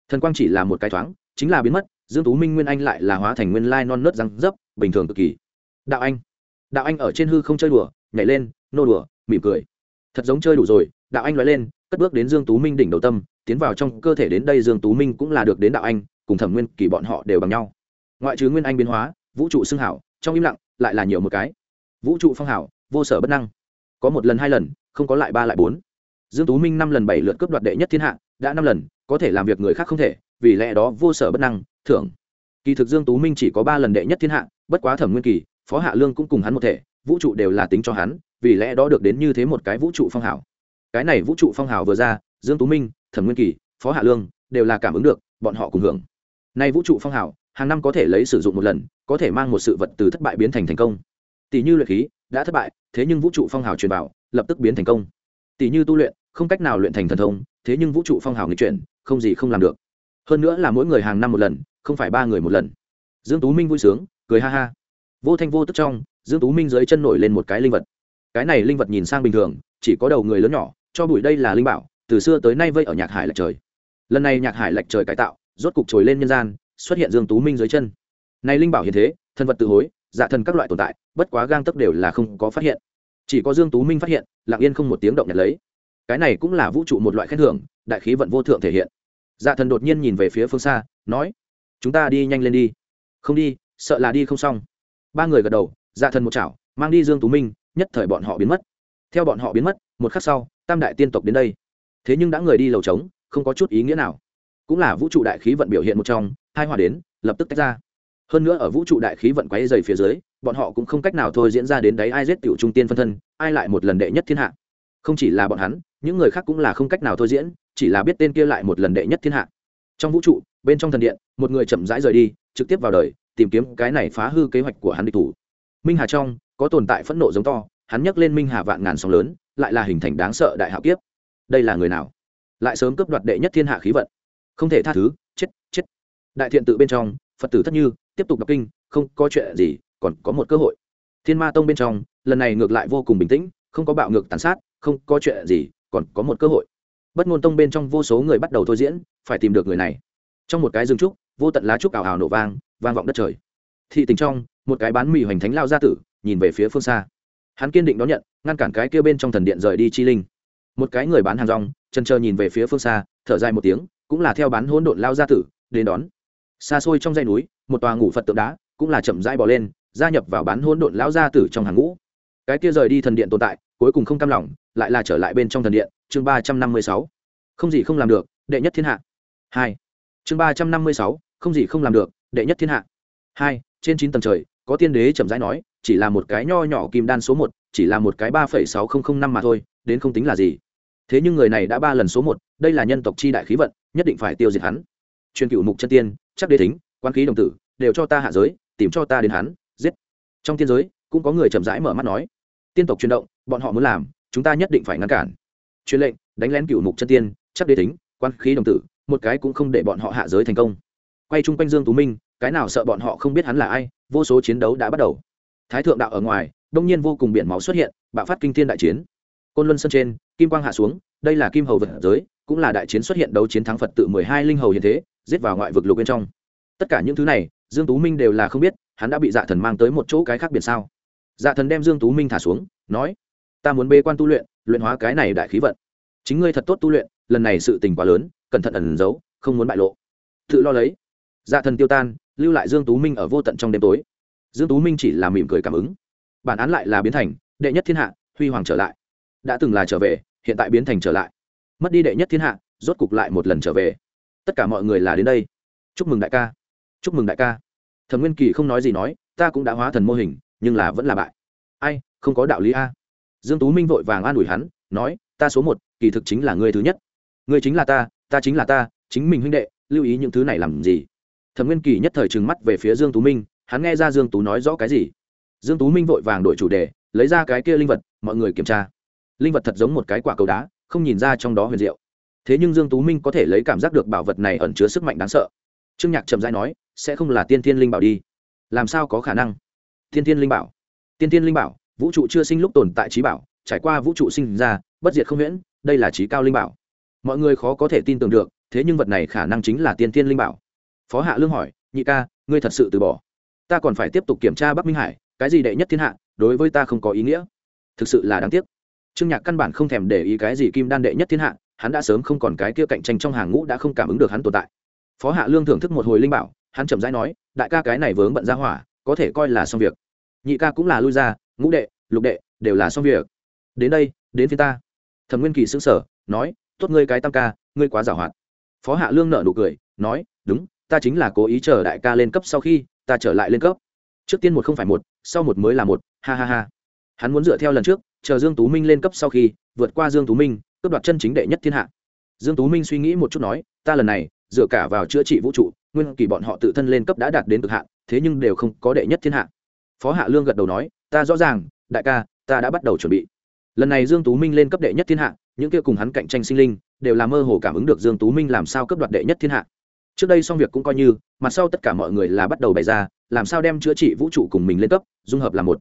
Thần quang chỉ là một cái thoáng, chính là biến mất, dương tú minh nguyên anh lại là hóa thành nguyên lai non nớt răng dấp, bình thường cực kỳ. Đạo anh. Đạo anh ở trên hư không chơi đùa, nhảy lên, nô đùa, mỉm cười. Thật giống chơi đủ rồi, đạo anh nói lên, cất bước đến dương tú minh đỉnh đầu tâm, tiến vào trong cơ thể đến đây dương tú minh cũng là được đến đạo anh, cùng thẩm nguyên kỳ bọn họ đều bằng nhau. Ngoại trừ nguyên anh biến hóa, vũ trụ xưng hảo, trong im lặng lại là nhiều một cái. Vũ trụ phong hảo, vô sở bất năng có một lần hai lần, không có lại ba lại bốn. Dương tú minh năm lần bảy lượt cướp đoạt đệ nhất thiên hạ, đã năm lần, có thể làm việc người khác không thể, vì lẽ đó vô sở bất năng, thưởng. Kỳ thực dương tú minh chỉ có ba lần đệ nhất thiên hạ, bất quá thẩm nguyên kỳ, phó hạ lương cũng cùng hắn một thể, vũ trụ đều là tính cho hắn, vì lẽ đó được đến như thế một cái vũ trụ phong hảo cái này vũ trụ phong hảo vừa ra, dương tú minh, thẩm nguyên kỳ, phó hạ lương đều là cảm ứng được, bọn họ cùng hưởng. Nay vũ trụ phong hảo hàng năm có thể lấy sử dụng một lần, có thể mang một sự vật từ thất bại biến thành thành công. Tỷ như luyện khí, đã thất bại thế nhưng vũ trụ phong hào truyền vào, lập tức biến thành công. Tỷ như tu luyện, không cách nào luyện thành thần thông, thế nhưng vũ trụ phong hào nghịch chuyển, không gì không làm được. Hơn nữa là mỗi người hàng năm một lần, không phải ba người một lần. Dương tú minh vui sướng, cười ha ha. Vô thanh vô tức trong, dương tú minh dưới chân nổi lên một cái linh vật. Cái này linh vật nhìn sang bình thường, chỉ có đầu người lớn nhỏ, cho bụi đây là linh bảo, từ xưa tới nay vây ở nhạc hải lạch trời. Lần này nhạc hải lạch trời cải tạo, rốt cục trồi lên nhân gian, xuất hiện dương tú minh dưới chân. Này linh bảo hiện thế, thân vật tự hối dạ thần các loại tồn tại, bất quá gang tấp đều là không có phát hiện. Chỉ có dương tú minh phát hiện, lặng yên không một tiếng động nhận lấy. Cái này cũng là vũ trụ một loại khen thưởng, đại khí vận vô thượng thể hiện. Dạ thần đột nhiên nhìn về phía phương xa, nói, chúng ta đi nhanh lên đi. Không đi, sợ là đi không xong. Ba người gật đầu dạ thần một chảo, mang đi dương tú minh, nhất thời bọn họ biến mất. Theo bọn họ biến mất, một khắc sau, tam đại tiên tộc đến đây. Thế nhưng đã người đi lầu trống, không có chút ý nghĩa nào. Cũng là vũ trụ đại khí vận biểu hiện một trong, hai hòa đến, lập tức tách ra hơn nữa ở vũ trụ đại khí vận quáy dày phía dưới, bọn họ cũng không cách nào thôi diễn ra đến đấy ai giết tiểu trung tiên phân thân, ai lại một lần đệ nhất thiên hạ. Không chỉ là bọn hắn, những người khác cũng là không cách nào thôi diễn, chỉ là biết tên kia lại một lần đệ nhất thiên hạ. Trong vũ trụ, bên trong thần điện, một người chậm rãi rời đi, trực tiếp vào đời, tìm kiếm cái này phá hư kế hoạch của hắn địch thủ. Minh hà trong, có tồn tại phẫn nộ giống to, hắn nhấc lên minh hà vạn ngàn sóng lớn, lại là hình thành đáng sợ đại hạo kiếp. Đây là người nào? Lại sớm cướp đoạt đệ nhất thiên hạ khí vận. Không thể tha thứ, chết chết. Đại thiện tự bên trong, phật tử thất như tiếp tục đọc kinh, không có chuyện gì, còn có một cơ hội. Thiên ma tông bên trong, lần này ngược lại vô cùng bình tĩnh, không có bạo ngược tàn sát, không có chuyện gì, còn có một cơ hội. Bất ngôn tông bên trong vô số người bắt đầu thôi diễn, phải tìm được người này. Trong một cái rừng trúc, vô tận lá trúc ảo ảo nổ vang vang vọng đất trời. Thị tình trong, một cái bán mì hoành thánh lao gia tử, nhìn về phía phương xa. Hắn kiên định đón nhận, ngăn cản cái kia bên trong thần điện rời đi chi linh. Một cái người bán hàng rong chân chờ nhìn về phía phương xa, thở dài một tiếng, cũng là theo bán hỗn độn lao gia tử, đến đón xa xôi trong dãy núi, một tòa ngủ phật tượng đá cũng là chậm rãi bỏ lên, gia nhập vào bán hỗn độn lão gia tử trong hàng ngũ. Cái kia rời đi thần điện tồn tại, cuối cùng không cam lòng, lại là trở lại bên trong thần điện. Chương ba trăm năm mươi sáu. Không gì không làm được, đệ nhất thiên hạ. Hai. Chương ba trăm năm mươi sáu, không gì không làm được, đệ nhất thiên hạ. Hai, trên chín tầng trời, có tiên đế chậm rãi nói, chỉ là một cái nho nhỏ kim đan số một, chỉ là một cái ba phẩy sáu không không năm mà thôi, đến không tính là gì. Thế nhưng người này đã ba lần số một, đây là nhân tộc chi đại khí vận, nhất định phải tiêu diệt hắn. Chuyên cựu mục chân tiên chắc đế thính quan khí đồng tử, đều cho ta hạ giới, tìm cho ta đến hắn, giết. Trong tiên giới, cũng có người chậm rãi mở mắt nói. Tiên tộc chuyển động, bọn họ muốn làm, chúng ta nhất định phải ngăn cản. Truyền lệnh, đánh lén cựu mục chân tiên, chắc đế tính quan khí đồng tử, một cái cũng không để bọn họ hạ giới thành công. Quay chung quanh dương tú minh, cái nào sợ bọn họ không biết hắn là ai, vô số chiến đấu đã bắt đầu. Thái thượng đạo ở ngoài, đông nhiên vô cùng biển máu xuất hiện, bạo phát kinh thiên đại chiến. Côn luân sân trên, kim quang hạ xuống, đây là kim hầu vật giới, cũng là đại chiến xuất hiện đấu chiến thắng phật tự mười hai linh hầu hiện thế giết vào ngoại vực lục bên trong. Tất cả những thứ này, dương tú minh đều là không biết, hắn đã bị dạ thần mang tới một chỗ cái khác biệt sao? Dạ thần đem dương tú minh thả xuống, nói, ta muốn bê quan tu luyện luyện hóa cái này đại khí vận. Chính ngươi thật tốt tu luyện, lần này sự tình quá lớn, cẩn thận ẩn giấu, không muốn bại lộ. Tự lo lấy. Dạ thần tiêu tan, lưu lại dương tú minh ở vô tận trong đêm tối. Dương tú minh chỉ là mỉm cười cảm ứng. Bản án lại là biến thành, đệ nhất thiên hạ, huy hoàng trở lại. Đã từng là trở về, hiện tại biến thành trở lại. Mất đi đệ nhất thiên hạ, rốt cục lại một lần trở về tất cả mọi người là đến đây. Chúc mừng đại ca. Chúc mừng đại ca. Thẩm nguyên kỳ không nói gì nói, ta cũng đã hóa thần mô hình, nhưng là vẫn là bại. Ai, không có đạo lý a. Dương tú minh vội vàng an ủi hắn, nói, ta số một, kỳ thực chính là ngươi thứ nhất. Ngươi chính là ta ta chính là ta, chính mình huynh đệ, lưu ý những thứ này làm gì? Thẩm nguyên kỳ nhất thời trừng mắt về phía dương tú minh, hắn nghe ra dương tú nói rõ cái gì? Dương tú minh vội vàng đổi chủ đề, lấy ra cái kia linh vật, mọi người kiểm tra. Linh vật thật giống một cái quả cầu đá, không nhìn ra trong đó huyền diệu thế nhưng dương tú minh có thể lấy cảm giác được bảo vật này ẩn chứa sức mạnh đáng sợ. Trương nhạc trầm rãi nói, sẽ không là tiên thiên linh bảo đi. Làm sao có khả năng? Tiên thiên linh bảo? Tiên thiên linh bảo, vũ trụ chưa sinh lúc tồn tại trí bảo, trải qua vũ trụ sinh ra, bất diệt không huyễn, đây là trí cao linh bảo. Mọi người khó có thể tin tưởng được, thế nhưng vật này khả năng chính là tiên thiên linh bảo. Phó hạ lương hỏi, nhị ca, ngươi thật sự từ bỏ? Ta còn phải tiếp tục kiểm tra bắc minh hải, cái gì đệ nhất thiên hạ, đối với ta không có ý nghĩa. Thực sự là đáng tiếc. Trương nhạc căn bản không thèm để ý cái gì kim đan đệ nhất thiên hạ hắn đã sớm không còn cái kia cạnh tranh trong hàng ngũ đã không cảm ứng được hắn tồn tại. Phó hạ lương thưởng thức một hồi linh bảo, hắn chậm rãi nói, đại ca cái này vướng bận ra hỏa, có thể coi là xong việc. Nhị ca cũng là lui ra, ngũ đệ, lục đệ đều là xong việc. Đến đây, đến phía ta. Thẩm nguyên kỳ xứng sở nói, tốt ngươi cái tam ca, ngươi quá giảo hoạt. Phó hạ lương nợ nụ cười, nói, đúng, ta chính là cố ý chờ đại ca lên cấp sau khi ta trở lại lên cấp. Trước tiên một không phải một, sau một mới là một, ha ha ha. Hắn muốn dựa theo lần trước, chờ dương tú minh lên cấp sau khi, vượt qua dương tú minh cướp đoạt chân chính đệ nhất thiên hạ. Dương tú minh suy nghĩ một chút nói, ta lần này, dựa cả vào chữa trị vũ trụ, nguyên kỳ bọn họ tự thân lên cấp đã đạt đến cực hạn, thế nhưng đều không có đệ nhất thiên hạ. Phó hạ lương gật đầu nói, ta rõ ràng, đại ca, ta đã bắt đầu chuẩn bị. Lần này dương tú minh lên cấp đệ nhất thiên hạ, những kia cùng hắn cạnh tranh sinh linh, đều là mơ hồ cảm ứng được dương tú minh làm sao cấp đoạt đệ nhất thiên hạ. Trước đây xong việc cũng coi như, mặt sau tất cả mọi người là bắt đầu bày ra, làm sao đem chữa trị vũ trụ cùng mình lên cấp, dung hợp là một.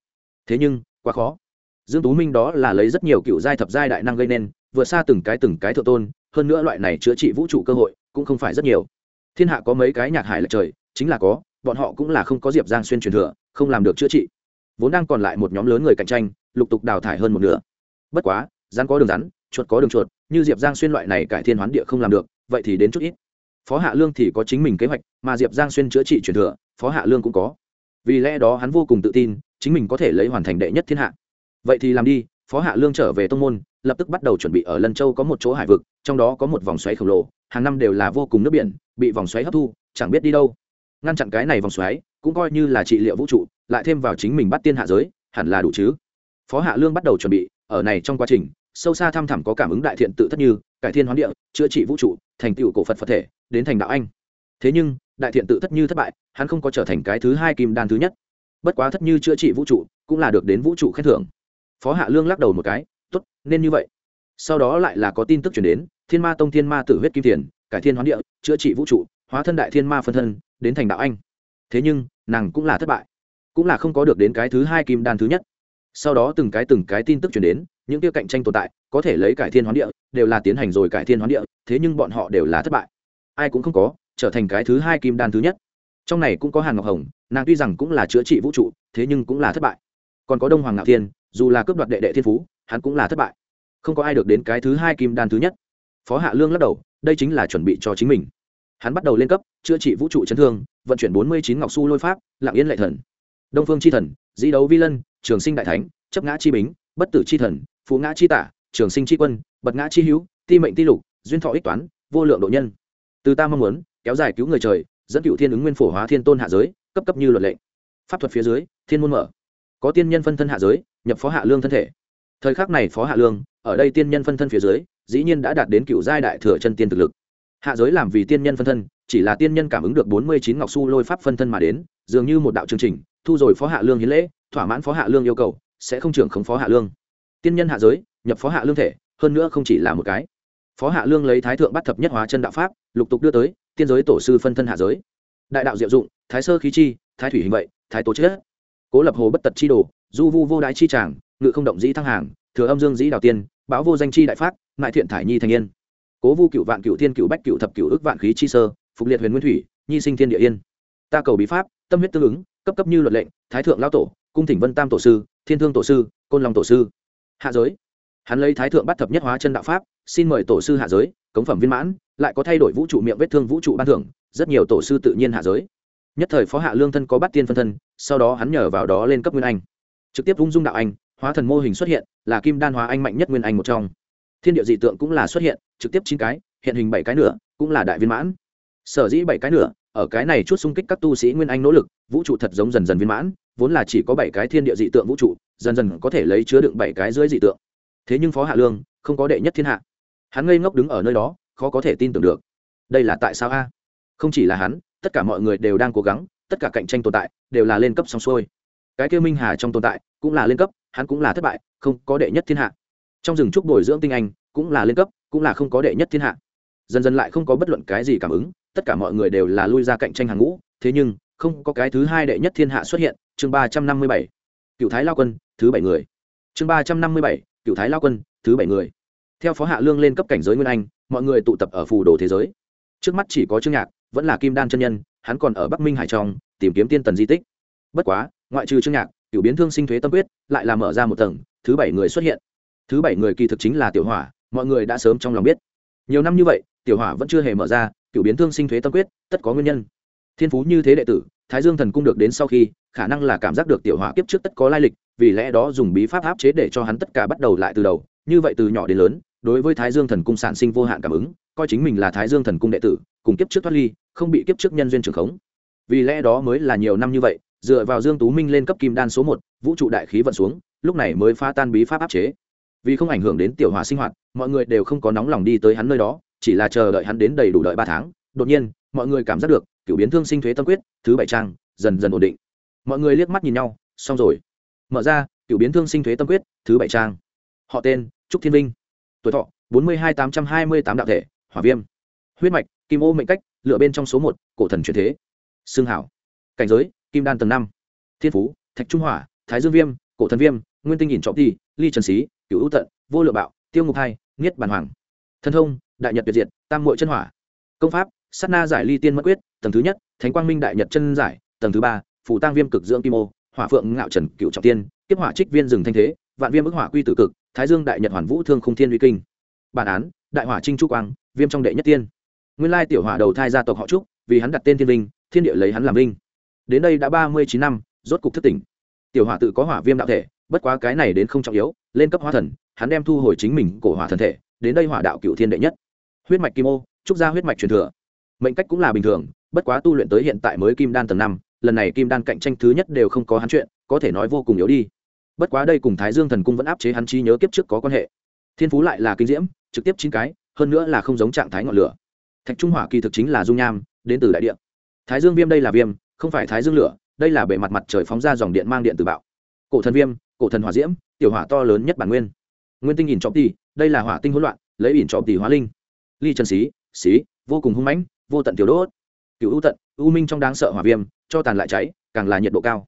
Thế nhưng, quá khó. Dương tú minh đó là lấy rất nhiều cựu giai thập giai đại năng gây nên vượt xa từng cái từng cái thượng tôn, hơn nữa loại này chữa trị vũ trụ cơ hội cũng không phải rất nhiều. Thiên hạ có mấy cái nhạc hải lệch trời, chính là có, bọn họ cũng là không có diệp giang xuyên truyền thừa, không làm được chữa trị. Vốn đang còn lại một nhóm lớn người cạnh tranh, lục tục đào thải hơn một nửa. Bất quá, rắn có đường rắn, chuột có đường chuột, như diệp giang xuyên loại này cải thiên hoán địa không làm được, vậy thì đến chút ít. Phó hạ lương thì có chính mình kế hoạch, mà diệp giang xuyên chữa trị truyền thừa, phó hạ lương cũng có. Vì lẽ đó hắn vô cùng tự tin, chính mình có thể lấy hoàn thành đệ nhất thiên hạ. Vậy thì làm đi phó hạ lương trở về tông môn, lập tức bắt đầu chuẩn bị ở lân châu có một chỗ hải vực, trong đó có một vòng xoáy khổng lồ, hàng năm đều là vô cùng nước biển, bị vòng xoáy hấp thu, chẳng biết đi đâu. Ngăn chặn cái này vòng xoáy, cũng coi như là trị liệu vũ trụ, lại thêm vào chính mình bắt tiên hạ giới, hẳn là đủ chứ. Phó hạ lương bắt đầu chuẩn bị, ở này trong quá trình, sâu xa thăm thẳm có cảm ứng đại thiện tự thất như, cải thiên hoán địa, chữa trị vũ trụ, thành tựu cổ phật phật thể, đến thành đạo anh. Thế nhưng, đại thiện tự thất như thất bại, hắn không có trở thành cái thứ hai kim đan thứ nhất. Bất quá thất như chữa trị vũ trụ, cũng là được đến vũ trụ khen thưởng phó hạ lương lắc đầu một cái t ố t nên như vậy. Sau đó lại là có tin tức chuyển đến thiên ma tông thiên ma tử huyết kim tiền, cải thiên hoán địa chữa trị vũ trụ hóa thân đại thiên ma phân thân đến thành đạo anh. Thế nhưng nàng cũng là thất bại cũng là không có được đến cái thứ hai kim đan thứ nhất. Sau đó từng cái từng cái tin tức chuyển đến những tiêu cạnh tranh tồn tại có thể lấy cải thiên hoán địa đều là tiến hành rồi cải thiên hoán địa thế nhưng bọn họ đều là thất bại. Ai cũng không có trở thành cái thứ hai kim đan thứ nhất. Trong này cũng có hàn ngọc hồng nàng tuy rằng cũng là chữa trị vũ trụ thế nhưng cũng là thất bại. Còn có đông hoàng ngạo thiên dù là cướp đoạt đệ đệ thiên phú, hắn cũng là thất bại. Không có ai được đến cái thứ hai kim đan thứ nhất. Phó hạ lương lắc đầu, đây chính là chuẩn bị cho chính mình. Hắn bắt đầu lên cấp, chữa trị vũ trụ chấn thương, vận chuyển bốn mươi chín ngọc su lôi pháp lạng yên lệ thần. Đông phương c h i thần, dĩ đấu vi lân, trường sinh đại thánh, chấp ngã chi bính, bất tử c h i thần, phú ngã chi tả, trường sinh chi quân, bật ngã chi hữu, ti mệnh ti lục, duyên thọ ích toán, vô lượng độ nhân. Từ ta mong muốn, kéo dài cứu người trời, dẫn cựu thiên ứng nguyên phổ hóa thiên tôn hạ giới, cấp cấp như luật lệ. Pháp thuật phía dưới, thiên môn mở. Có tiên nhân phân thân hạ giới nhập phó hạ lương thân thể. Thời khắc này phó hạ lương, ở đây tiên nhân phân thân phía dưới, dĩ nhiên đã đạt đến cựu giai đại thừa chân tiên thực lực. Hạ giới làm vì tiên nhân phân thân, chỉ là tiên nhân cảm ứng được bốn mươi chín ngọc su lôi pháp phân thân mà đến, dường như một đạo chương trình, thu rồi phó hạ lương hiến lễ, thỏa mãn phó hạ lương yêu cầu, sẽ không trưởng khống phó hạ lương. Tiên nhân hạ giới, nhập phó hạ lương thể, hơn nữa không chỉ là một cái. Phó hạ lương lấy thái thượng bắt thập nhất hóa chân đạo pháp, lục tục đưa tới, tiên giới tổ sư phân thân hạ giới. Đại đạo diệu dụng, thái sơ khí chi, thái thủy hình vậy, thái tố chết cố lập hồ bất tật chi đồ du vu vô đái chi tràng, ngự không động dĩ thăng hàng, thừa âm dương dĩ đào tiên báo vô danh chi đại phát mại thiện thải nhi thành yên. Cố vu cựu vạn cựu thiên cựu bách cựu thập cựu ước vạn khí chi sơ, phục liệt huyền nguyên thủy, nhi sinh thiên địa yên. Ta cầu bí pháp, tâm huyết tương ứng, cấp cấp như luật lệnh, thái thượng lao tổ, cung thỉnh vân tam tổ sư, thiên thương tổ sư, côn long tổ sư. Hạ giới. Hắn lấy thái thượng bắt thập nhất hóa chân đạo pháp, xin mời tổ sư hạ giới, cống phẩm viên mãn, lại có thay đổi vũ trụ miệng vết thương vũ trụ ban thưởng, rất nhiều tổ sư tự nhiên hạ giới. Nhất thời phó hạ lương thân có bắt tiên phân thân, sau đó hắn nhờ vào đó lên cấp nguyên anh trực tiếp ung dung đạo anh, hóa thần mô hình xuất hiện, là kim đan hóa anh mạnh nhất nguyên anh một trong. Thiên địa dị tượng cũng là xuất hiện, trực tiếp chín cái, hiện hình bảy cái nữa cũng là đại viên mãn. Sở dĩ bảy cái nữa ở cái này chút xung kích các tu sĩ nguyên anh nỗ lực, vũ trụ thật giống dần dần viên mãn, vốn là chỉ có bảy cái thiên địa dị tượng vũ trụ, dần dần có thể lấy chứa đựng bảy cái dưới dị tượng. Thế nhưng phó hạ lương, không có đệ nhất thiên hạ. Hắn ngây ngốc đứng ở nơi đó, khó có thể tin tưởng được. Đây là tại sao a? Không chỉ là hắn, tất cả mọi người đều đang cố gắng, tất cả cạnh tranh tồn tại, đều là lên cấp xong xuôi cái kia minh hà trong tồn tại cũng là lên cấp, hắn cũng là thất bại, không có đệ nhất thiên hạ. Trong rừng trúc bồi dưỡng tinh anh cũng là lên cấp, cũng là không có đệ nhất thiên hạ. Dần dần lại không có bất luận cái gì cảm ứng, tất cả mọi người đều là lui ra cạnh tranh hàng ngũ, thế nhưng, không có cái thứ hai đệ nhất thiên hạ xuất hiện, chương ba trăm năm mươi bảy, cựu thái lao quân, thứ bảy người. Chương ba trăm năm mươi bảy, cựu thái lao quân, thứ bảy người. Theo phó hạ lương lên cấp cảnh giới nguyên anh, mọi người tụ tập ở phù đồ thế giới. Trước mắt chỉ có trương nhạc, vẫn là kim đan chân nhân, hắn còn ở bắc minh hải trong, tìm kiếm tiên tần di tích bất quá, ngoại trừ trương nhạc, tiểu biến thương sinh thuế tâm quyết, lại là mở ra một tầng, thứ bảy người xuất hiện. Thứ bảy người kỳ thực chính là tiểu hỏa, mọi người đã sớm trong lòng biết. Nhiều năm như vậy, tiểu hỏa vẫn chưa hề mở ra, tiểu biến thương sinh thuế tâm quyết, tất có nguyên nhân. Thiên phú như thế đệ tử, thái dương thần cung được đến sau khi, khả năng là cảm giác được tiểu hỏa kiếp trước tất có lai lịch, vì lẽ đó dùng bí pháp áp chế để cho hắn tất cả bắt đầu lại từ đầu, như vậy từ nhỏ đến lớn, đối với thái dương thần cung sản sinh vô hạn cảm ứng, coi chính mình là thái dương thần cung đệ tử, cùng kiếp trước thoát ly, không bị kiếp trước nhân duyên trường khống. Vì lẽ đó mới là nhiều năm như vậy dựa vào dương tú minh lên cấp kim đan số một, vũ trụ đại khí vận xuống, lúc này mới phá tan bí pháp áp chế. Vì không ảnh hưởng đến tiểu hòa sinh hoạt, mọi người đều không có nóng lòng đi tới hắn nơi đó, chỉ là chờ đợi hắn đến đầy đủ đợi ba tháng. Đột nhiên, mọi người cảm giác được cựu biến thương sinh thuế tâm quyết, thứ bảy trang, dần dần ổn định. Mọi người liếc mắt nhìn nhau, xong rồi. Mở ra cựu biến thương sinh thuế tâm quyết, thứ bảy trang. Họ tên, trúc thiên vinh. Tuổi thọ, bốn mươi hai tám trăm hai mươi tám đạo thể, hỏa viêm. Huyết mạch, kim ô mệnh cách lựa bên trong số một, cổ thần truyền thế. Xương hảo. Cảnh giới kim đan tầng năm. Thiên phú, thạch trung hỏa, thái dương viêm, cổ thần viêm, nguyên tinh nhìn trọng ti, ly trần xí cựu ưu tận, vô lựa bạo, tiêu ngục hai, niết bàn hoàng. Thân thông, đại nhật tuyệt diệt, tam mội chân hỏa. Công pháp, sát na giải ly tiên mất quyết, tầng thứ nhất, thánh quang minh đại nhật chân giải, tầng thứ ba phủ tăng viêm cực dưỡng kim ô, hỏa phượng ngạo trần cựu trọng tiên, kiếp hỏa trích viên rừng thanh thế, vạn viêm ức hỏa quy tử cực, thái dương đại nhật hoàn vũ thương không thiên uy kinh. Bản án, đại hỏa trinh Chu quang, viêm trong đệ nhất tiên. Nguyên lai tiểu hỏa đầu thai gia tộc họ trúc, vì hắn đặt tên thiên linh thiên địa lấy hắn làm linh đến đây đã ba mươi chín năm, rốt cục thất tỉnh. Tiểu hỏa tự có hỏa viêm đạo thể, bất quá cái này đến không trọng yếu, lên cấp hóa thần, hắn đem thu hồi chính mình cổ hỏa thần thể, đến đây hỏa đạo cựu thiên đệ nhất. Huyết mạch kim ô, trúc ra huyết mạch truyền thừa. Mệnh cách cũng là bình thường, bất quá tu luyện tới hiện tại mới kim đan tầng năm, lần này kim đan cạnh tranh thứ nhất đều không có hắn chuyện, có thể nói vô cùng yếu đi. Bất quá đây cùng thái dương thần cung vẫn áp chế hắn trí nhớ kiếp trước có quan hệ. Thiên phú lại là kinh diễm, trực tiếp chín cái, hơn nữa là không giống trạng thái ngọn lửa. Thạch trung hỏa kỳ thực chính là dung nham, đến từ đại địa. Thái dương viêm đây là viêm không phải thái dương lửa, đây là bề mặt mặt trời phóng ra dòng điện mang điện từ bạo. Cổ thần viêm, cổ thần hỏa diễm, tiểu hỏa to lớn nhất bản nguyên. Nguyên tinh nhìn trọng tỷ đây là hỏa tinh hỗn loạn, lấy ỉn trọng tỷ hóa linh. Ly trần xí xí, vô cùng hung mãnh, vô tận tiểu đốt. Cựu ưu tận ưu minh trong đáng sợ hỏa viêm, cho tàn lại cháy, càng là nhiệt độ cao.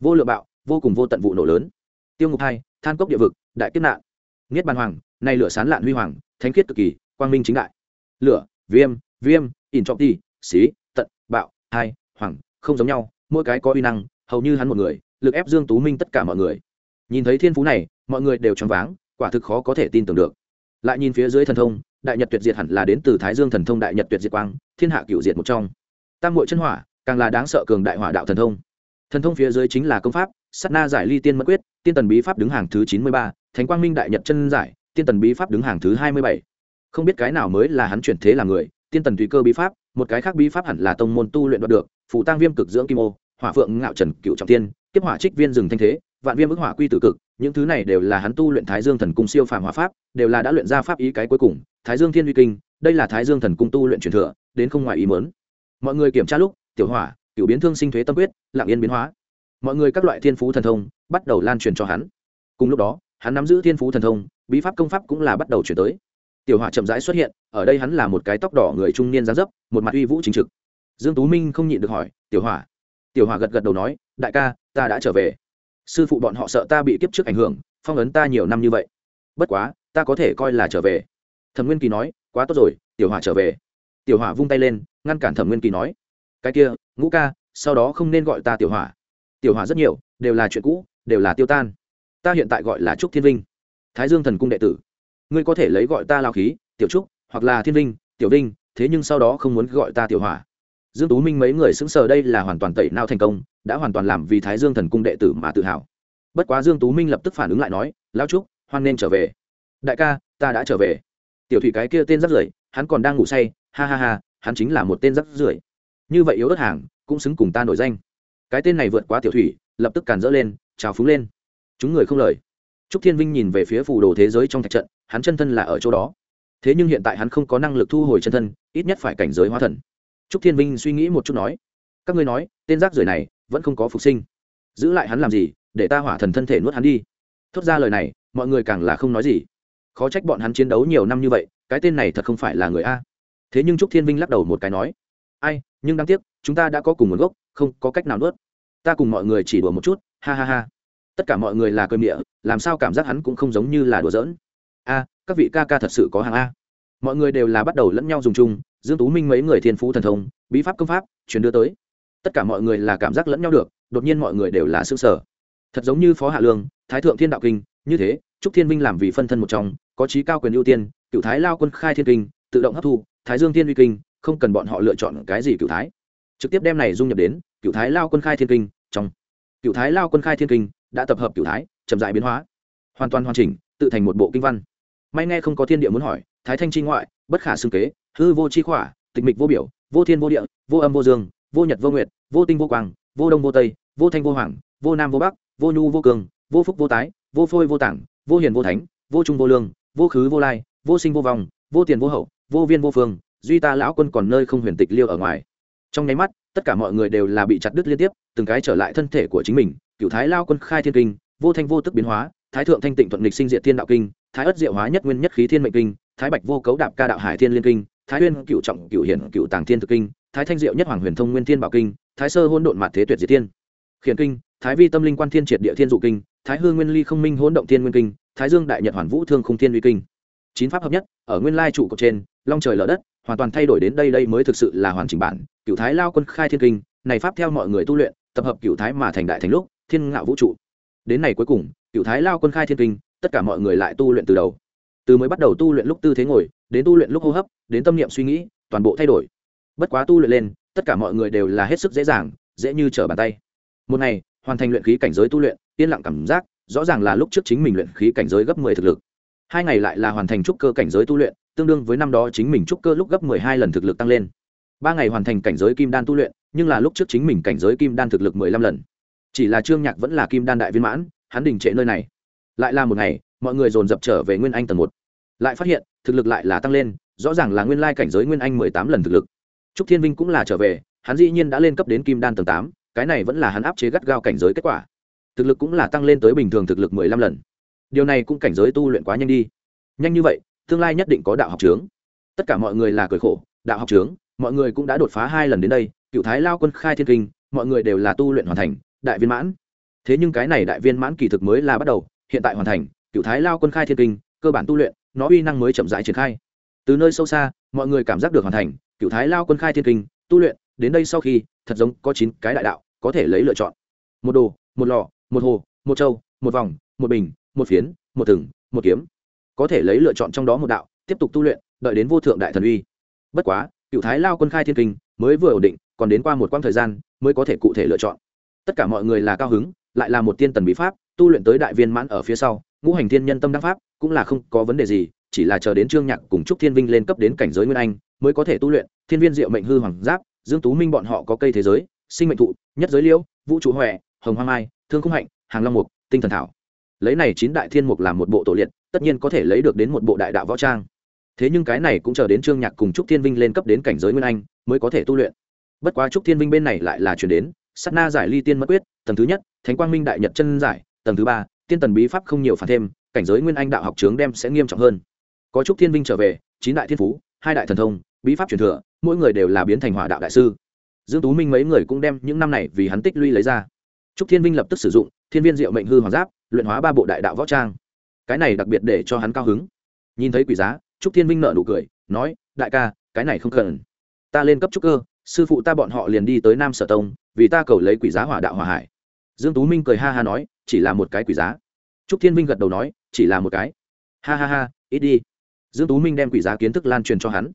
Vô lượng bạo, vô cùng vô tận vụ nổ lớn. Tiêu ngục hai, than cốc địa vực, đại kiếp nạn. Niết bàn hoàng, nay lửa sán lạn huy hoàng, thánh khiết cực kỳ, quang minh chính đại. Lửa, viêm viêm, ỉn trọng tỷ xí, tận, bạo, hai, hoàng không giống nhau, mỗi cái có uy năng, hầu như hắn một người, lực ép dương tú minh tất cả mọi người. Nhìn thấy thiên phú này, mọi người đều choáng váng, quả thực khó có thể tin tưởng được. Lại nhìn phía dưới thần thông, đại nhật tuyệt diệt hẳn là đến từ thái dương thần thông đại nhật tuyệt diệt quang, thiên hạ cựu diệt một trong. Tam mội chân hỏa, càng là đáng sợ cường đại hỏa đạo thần thông. Thần thông phía dưới chính là công pháp, sát na giải ly tiên mất quyết, tiên tần bí pháp đứng hàng thứ chín mươi ba, thánh quang minh đại nhật chân giải, tiên tần bí pháp đứng hàng thứ hai mươi bảy. Không biết cái nào mới là hắn chuyển thế làm người, tiên tần tùy cơ bí pháp một cái khác bí pháp hẳn là tông môn tu luyện đoạt được, phù tăng viêm cực dưỡng kim ô, hỏa phượng ngạo trần cựu trọng tiên tiếp hỏa trích viên rừng thanh thế, vạn viêm ức hỏa quy tử cực, những thứ này đều là hắn tu luyện thái dương thần cung siêu phàm hỏa pháp, đều là đã luyện ra pháp ý cái cuối cùng, thái dương thiên uy kinh, đây là thái dương thần cung tu luyện truyền thừa, đến không ngoài ý mớn mọi người kiểm tra lúc, tiểu hỏa cựu biến thương sinh thuế tâm quyết lạng yên biến hóa. Mọi người các loại thiên phú thần thông, bắt đầu lan truyền cho hắn. Cùng lúc đó, hắn nắm giữ thiên phú thần thông, bí pháp công pháp cũng là bắt đầu chuyển tới tiểu hỏa chậm rãi xuất hiện, ở đây hắn là một cái tóc đỏ người trung niên gián dấp, một mặt uy vũ chính trực. Dương tú minh không nhịn được hỏi, tiểu hỏa? Tiểu hỏa gật gật đầu nói, đại ca, ta đã trở về. Sư phụ bọn họ sợ ta bị kiếp trước ảnh hưởng, phong ấn ta nhiều năm như vậy. Bất quá, ta có thể coi là trở về. Thẩm nguyên kỳ nói, quá tốt rồi, tiểu hỏa trở về. Tiểu hỏa vung tay lên, ngăn cản thẩm nguyên kỳ nói, cái kia, ngũ ca, sau đó không nên gọi ta tiểu hỏa. Tiểu hỏa rất nhiều, đều là chuyện cũ, đều là tiêu tan. Ta hiện tại gọi là trúc thiên vinh. Thái dương thần cung đệ tử ngươi có thể lấy gọi ta lao khí, tiểu trúc, hoặc là thiên vinh, tiểu vinh, thế nhưng sau đó không muốn gọi ta tiểu hỏa. Dương tú minh mấy người xứng sờ đây là hoàn toàn tẩy não thành công, đã hoàn toàn làm vì thái dương thần cung đệ tử mà tự hào. Bất quá dương tú minh lập tức phản ứng lại nói lao trúc, hoan nên trở về. Đại ca, ta đã trở về. Tiểu thủy cái kia tên rắc rưởi, hắn còn đang ngủ say, ha ha ha, hắn chính là một tên rắc rưởi. Như vậy yếu đất hàng, cũng xứng cùng ta nổi danh. Cái tên này vượt quá tiểu thủy, lập tức càn rỡ lên, trào phúng lên. Chúng người không lời. Trúc thiên vinh nhìn về phía phù đồ thế giới trong thạch trận hắn chân thân là ở chỗ đó. Thế nhưng hiện tại hắn không có năng lực thu hồi chân thân, ít nhất phải cảnh giới hóa thần. Trúc thiên vinh suy nghĩ một chút nói, các ngươi nói, tên rác rưởi này vẫn không có phục sinh. Giữ lại hắn làm gì, để ta hỏa thần thân thể nuốt hắn đi. Thốt ra lời này, mọi người càng là không nói gì. Khó trách bọn hắn chiến đấu nhiều năm như vậy, cái tên này thật không phải là người a. Thế nhưng trúc thiên vinh lắc đầu một cái nói, ai, nhưng đáng tiếc, chúng ta đã có cùng nguồn gốc, không có cách nào nuốt. Ta cùng mọi người chỉ đùa một chút, ha ha ha. Tất cả mọi người là cơm địa làm sao cảm giác hắn cũng không giống như là đùa giỡn a, các vị ca ca thật sự có hàng a. Mọi người đều là bắt đầu lẫn nhau dùng chung, dương tú minh mấy người thiên phú thần thông, bí pháp công pháp, truyền đưa tới. Tất cả mọi người là cảm giác lẫn nhau được, đột nhiên mọi người đều là xương sở thật giống như phó hạ lương, thái thượng thiên đạo kinh, như thế, trúc thiên vinh làm vì phân thân một trong, có trí cao quyền ưu tiên, cựu thái lao quân khai thiên kinh, tự động hấp thu, thái dương thiên uy kinh, không cần bọn họ lựa chọn cái gì cựu thái. Trực tiếp đem này dung nhập đến, cựu thái lao quân khai thiên kinh, trong cựu thái lao quân khai thiên kinh, đã tập hợp cựu thái, chậm dại biến hóa, hoàn toàn hoàn chỉnh, tự thành một bộ kinh văn may nghe không có thiên địa muốn hỏi, thái thanh chi ngoại, bất khả xưng kế, hư vô chi khỏa, tịch mịch vô biểu, vô thiên vô địa, vô âm vô dương, vô nhật vô nguyệt, vô tinh vô quang, vô đông vô tây, vô thanh vô hoàng vô nam vô bắc, vô nhu vô cường, vô phúc vô tái, vô phôi vô tảng, vô hiền vô thánh, vô trung vô lương, vô khứ vô lai, vô sinh vô vòng vô tiền vô hậu, vô viên vô phương, duy ta lão quân còn nơi không huyền tịch liêu ở ngoài. Trong nháy mắt, tất cả mọi người đều là bị chặt đứt liên tiếp, từng cái trở lại thân thể của chính mình, cựu thái lao quân khai thiên kinh, vô thanh vô tức biến hóa, thái thượng thanh tịnh thuận lịch sinh diện thiên đạo kinh thái ất diệu hóa nhất nguyên nhất khí thiên mệnh kinh, thái bạch vô cấu đạp ca đạo hải thiên liên kinh, thái huyên cựu trọng cựu hiển cựu tàng thiên thực kinh, thái thanh diệu nhất hoàng huyền thông nguyên thiên bảo kinh, thái sơ hôn độn mạt thế tuyệt diệt thiên khiển kinh, thái vi tâm linh quan thiên triệt địa thiên dụ kinh, thái hương nguyên ly không minh hỗn động thiên nguyên kinh, thái dương đại nhật hoàn vũ thương không thiên uy kinh. Chín pháp hợp nhất, ở nguyên lai trụ cột trên, long trời lở đất, hoàn toàn thay đổi đến đây đây mới thực sự là hoàn chỉnh bản cựu thái lao quân khai thiên kinh, này pháp theo mọi người tu luyện, tập hợp cựu thái mà thành đại thành lúc, thiên ngạo vũ trụ. Đến này cuối cùng cựu thái lao quân khai thiên kinh tất cả mọi người lại tu luyện từ đầu. Từ mới bắt đầu tu luyện lúc tư thế ngồi, đến tu luyện lúc hô hấp, đến tâm niệm suy nghĩ, toàn bộ thay đổi. Bất quá tu luyện lên, tất cả mọi người đều là hết sức dễ dàng, dễ như trở bàn tay. Một ngày, hoàn thành luyện khí cảnh giới tu luyện, yên lặng cảm giác, rõ ràng là lúc trước chính mình luyện khí cảnh giới gấp mười thực lực. Hai ngày lại là hoàn thành trúc cơ cảnh giới tu luyện, tương đương với năm đó chính mình trúc cơ lúc gấp mười hai lần thực lực tăng lên. Ba ngày hoàn thành cảnh giới kim đan tu luyện, nhưng là lúc trước chính mình cảnh giới kim đan thực lực mười lăm lần. Chỉ là trương nhạc vẫn là kim đan đại viên mãn, hắn đình trệ nơi này lại là một ngày, mọi người dồn dập trở về nguyên anh tầng một. Lại phát hiện, thực lực lại là tăng lên, rõ ràng là nguyên lai cảnh giới nguyên anh mười tám lần thực lực. Trúc thiên vinh cũng là trở về, hắn dĩ nhiên đã lên cấp đến kim đan tầng tám, cái này vẫn là hắn áp chế gắt gao cảnh giới kết quả. Thực lực cũng là tăng lên tới bình thường thực lực mười lăm lần. Điều này cũng cảnh giới tu luyện quá nhanh đi. Nhanh như vậy, tương lai nhất định có đạo học trướng. Tất cả mọi người là cười khổ, đạo học trướng, mọi người cũng đã đột phá hai lần đến đây, cựu thái lao quân khai thiên kinh, mọi người đều là tu luyện hoàn thành, đại viên mãn. Thế nhưng cái này đại viên mãn kỳ thực mới là bắt đầu hiện tại hoàn thành, cựu thái lao quân khai thiên kinh, cơ bản tu luyện, nó uy năng mới chậm rãi triển khai. Từ nơi sâu xa, mọi người cảm giác được hoàn thành, cựu thái lao quân khai thiên kinh, tu luyện, đến đây sau khi, thật giống có chín cái đại đạo, có thể lấy lựa chọn. Một đồ, một lò, một hồ, một châu, một vòng, một bình, một phiến, một thừng, một kiếm. Có thể lấy lựa chọn trong đó một đạo, tiếp tục tu luyện, đợi đến vô thượng đại thần uy. Bất quá, cựu thái lao quân khai thiên kinh, mới vừa ổn định, còn đến qua một quãng thời gian, mới có thể cụ thể lựa chọn. Tất cả mọi người là cao hứng, lại là một tiên tần bí pháp tu luyện tới đại viên mãn ở phía sau, ngũ hành thiên nhân tâm đăng pháp cũng là không có vấn đề gì, chỉ là chờ đến trương nhạc cùng trúc thiên vinh lên cấp đến cảnh giới nguyên anh, mới có thể tu luyện. Thiên viên diệu mệnh hư hoàng giáp, dương tú minh bọn họ có cây thế giới, sinh mệnh thụ, nhất giới liễu, vũ trụ huệ, hồng hoa mai, thương khung hạnh, hàng long mục, tinh thần thảo. Lấy này chín đại thiên mục làm một bộ tổ liệt, tất nhiên có thể lấy được đến một bộ đại đạo võ trang. Thế nhưng cái này cũng chờ đến trương nhạc cùng trúc thiên vinh lên cấp đến cảnh giới nguyên anh, mới có thể tu luyện. Bất quá trúc thiên vinh bên này lại là chuyển đến, sát na giải ly tiên mất quyết, tầng thứ nhất, thánh quang minh đại nhật chân giải tầng thứ ba, tiên tần bí pháp không nhiều phản thêm, cảnh giới nguyên anh đạo học trướng đem sẽ nghiêm trọng hơn. Có Chúc thiên vinh trở về, chín đại thiên phú, hai đại thần thông, bí pháp truyền thừa, mỗi người đều là biến thành hỏa đạo đại sư. Dương tú minh mấy người cũng đem những năm này vì hắn tích lũy lấy ra. Chúc thiên vinh lập tức sử dụng, thiên viên diệu mệnh hư hoàng giáp, luyện hóa ba bộ đại đạo võ trang. Cái này đặc biệt để cho hắn cao hứng. Nhìn thấy quỷ giá trúc thiên vinh nợ nụ cười, nói, đại ca, cái này không cần. Ta lên cấp trúc cơ, sư phụ ta bọn họ liền đi tới nam sở tông, vì ta cầu lấy quỷ giá hỏa đạo hỏa hải. Dương tú minh cười ha ha nói chỉ là một cái quỷ giá. Trúc thiên vinh gật đầu nói, chỉ là một cái. Ha ha ha, ít đi. Dương tú minh đem quỷ giá kiến thức lan truyền cho hắn.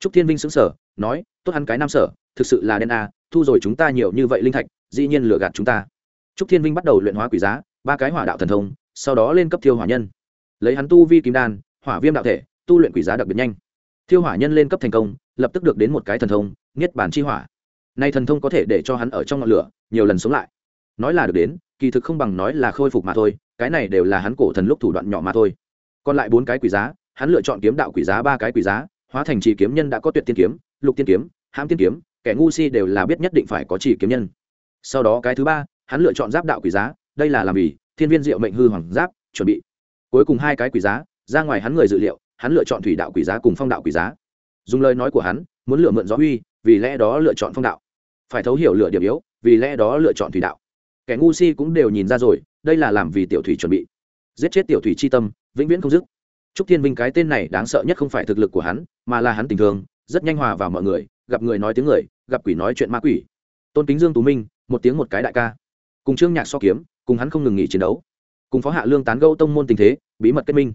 Trúc thiên vinh xứng sở nói, tốt hắn cái nam sở, thực sự là đen a, thu rồi chúng ta nhiều như vậy linh thạch, dĩ nhiên lừa gạt chúng ta. Trúc thiên vinh bắt đầu luyện hóa quỷ giá, ba cái hỏa đạo thần thông, sau đó lên cấp thiêu hỏa nhân. Lấy hắn tu vi kim đan, hỏa viêm đạo thể, tu luyện quỷ giá đặc biệt nhanh. Thiêu hỏa nhân lên cấp thành công, lập tức được đến một cái thần thông, niết bàn chi hỏa. Nay thần thông có thể để cho hắn ở trong ngọn lửa, nhiều lần sống lại. Nói là được đến kỳ thực không bằng nói là khôi phục mà thôi, cái này đều là hắn cổ thần lúc thủ đoạn nhỏ mà thôi. Còn lại bốn cái quỷ giá, hắn lựa chọn kiếm đạo quỷ giá ba cái quỷ giá, hóa thành chỉ kiếm nhân đã có tuyệt tiên kiếm, lục tiên kiếm, hãm tiên kiếm, kẻ ngu si đều là biết nhất định phải có chỉ kiếm nhân. Sau đó cái thứ ba, hắn lựa chọn giáp đạo quỷ giá, đây là làm vì thiên viên diệu mệnh hư hoàng giáp, chuẩn bị. Cuối cùng hai cái quỷ giá, ra ngoài hắn người dự liệu, hắn lựa chọn thủy đạo quỷ giá cùng phong đạo quỷ giá. Dùng lời nói của hắn, muốn lựa mượn gió uy, vì lẽ đó lựa chọn phong đạo. Phải thấu hiểu lựa điểm yếu, vì lẽ đó lựa chọn thủy đạo kẻ ngu si cũng đều nhìn ra rồi đây là làm vì tiểu thủy chuẩn bị. Giết chết tiểu thủy c h i tâm vĩnh viễn không dứt. Trúc thiên vinh cái tên này đáng sợ nhất không phải thực lực của hắn mà là hắn tình thương, rất nhanh hòa vào mọi người gặp người nói tiếng người gặp quỷ nói chuyện ma quỷ. Tôn kính dương tú minh một tiếng một cái đại ca. Cùng trương nhạc so kiếm cùng hắn không ngừng nghỉ chiến đấu. Cùng phó hạ lương tán gẫu tông môn tình thế bí mật kết minh.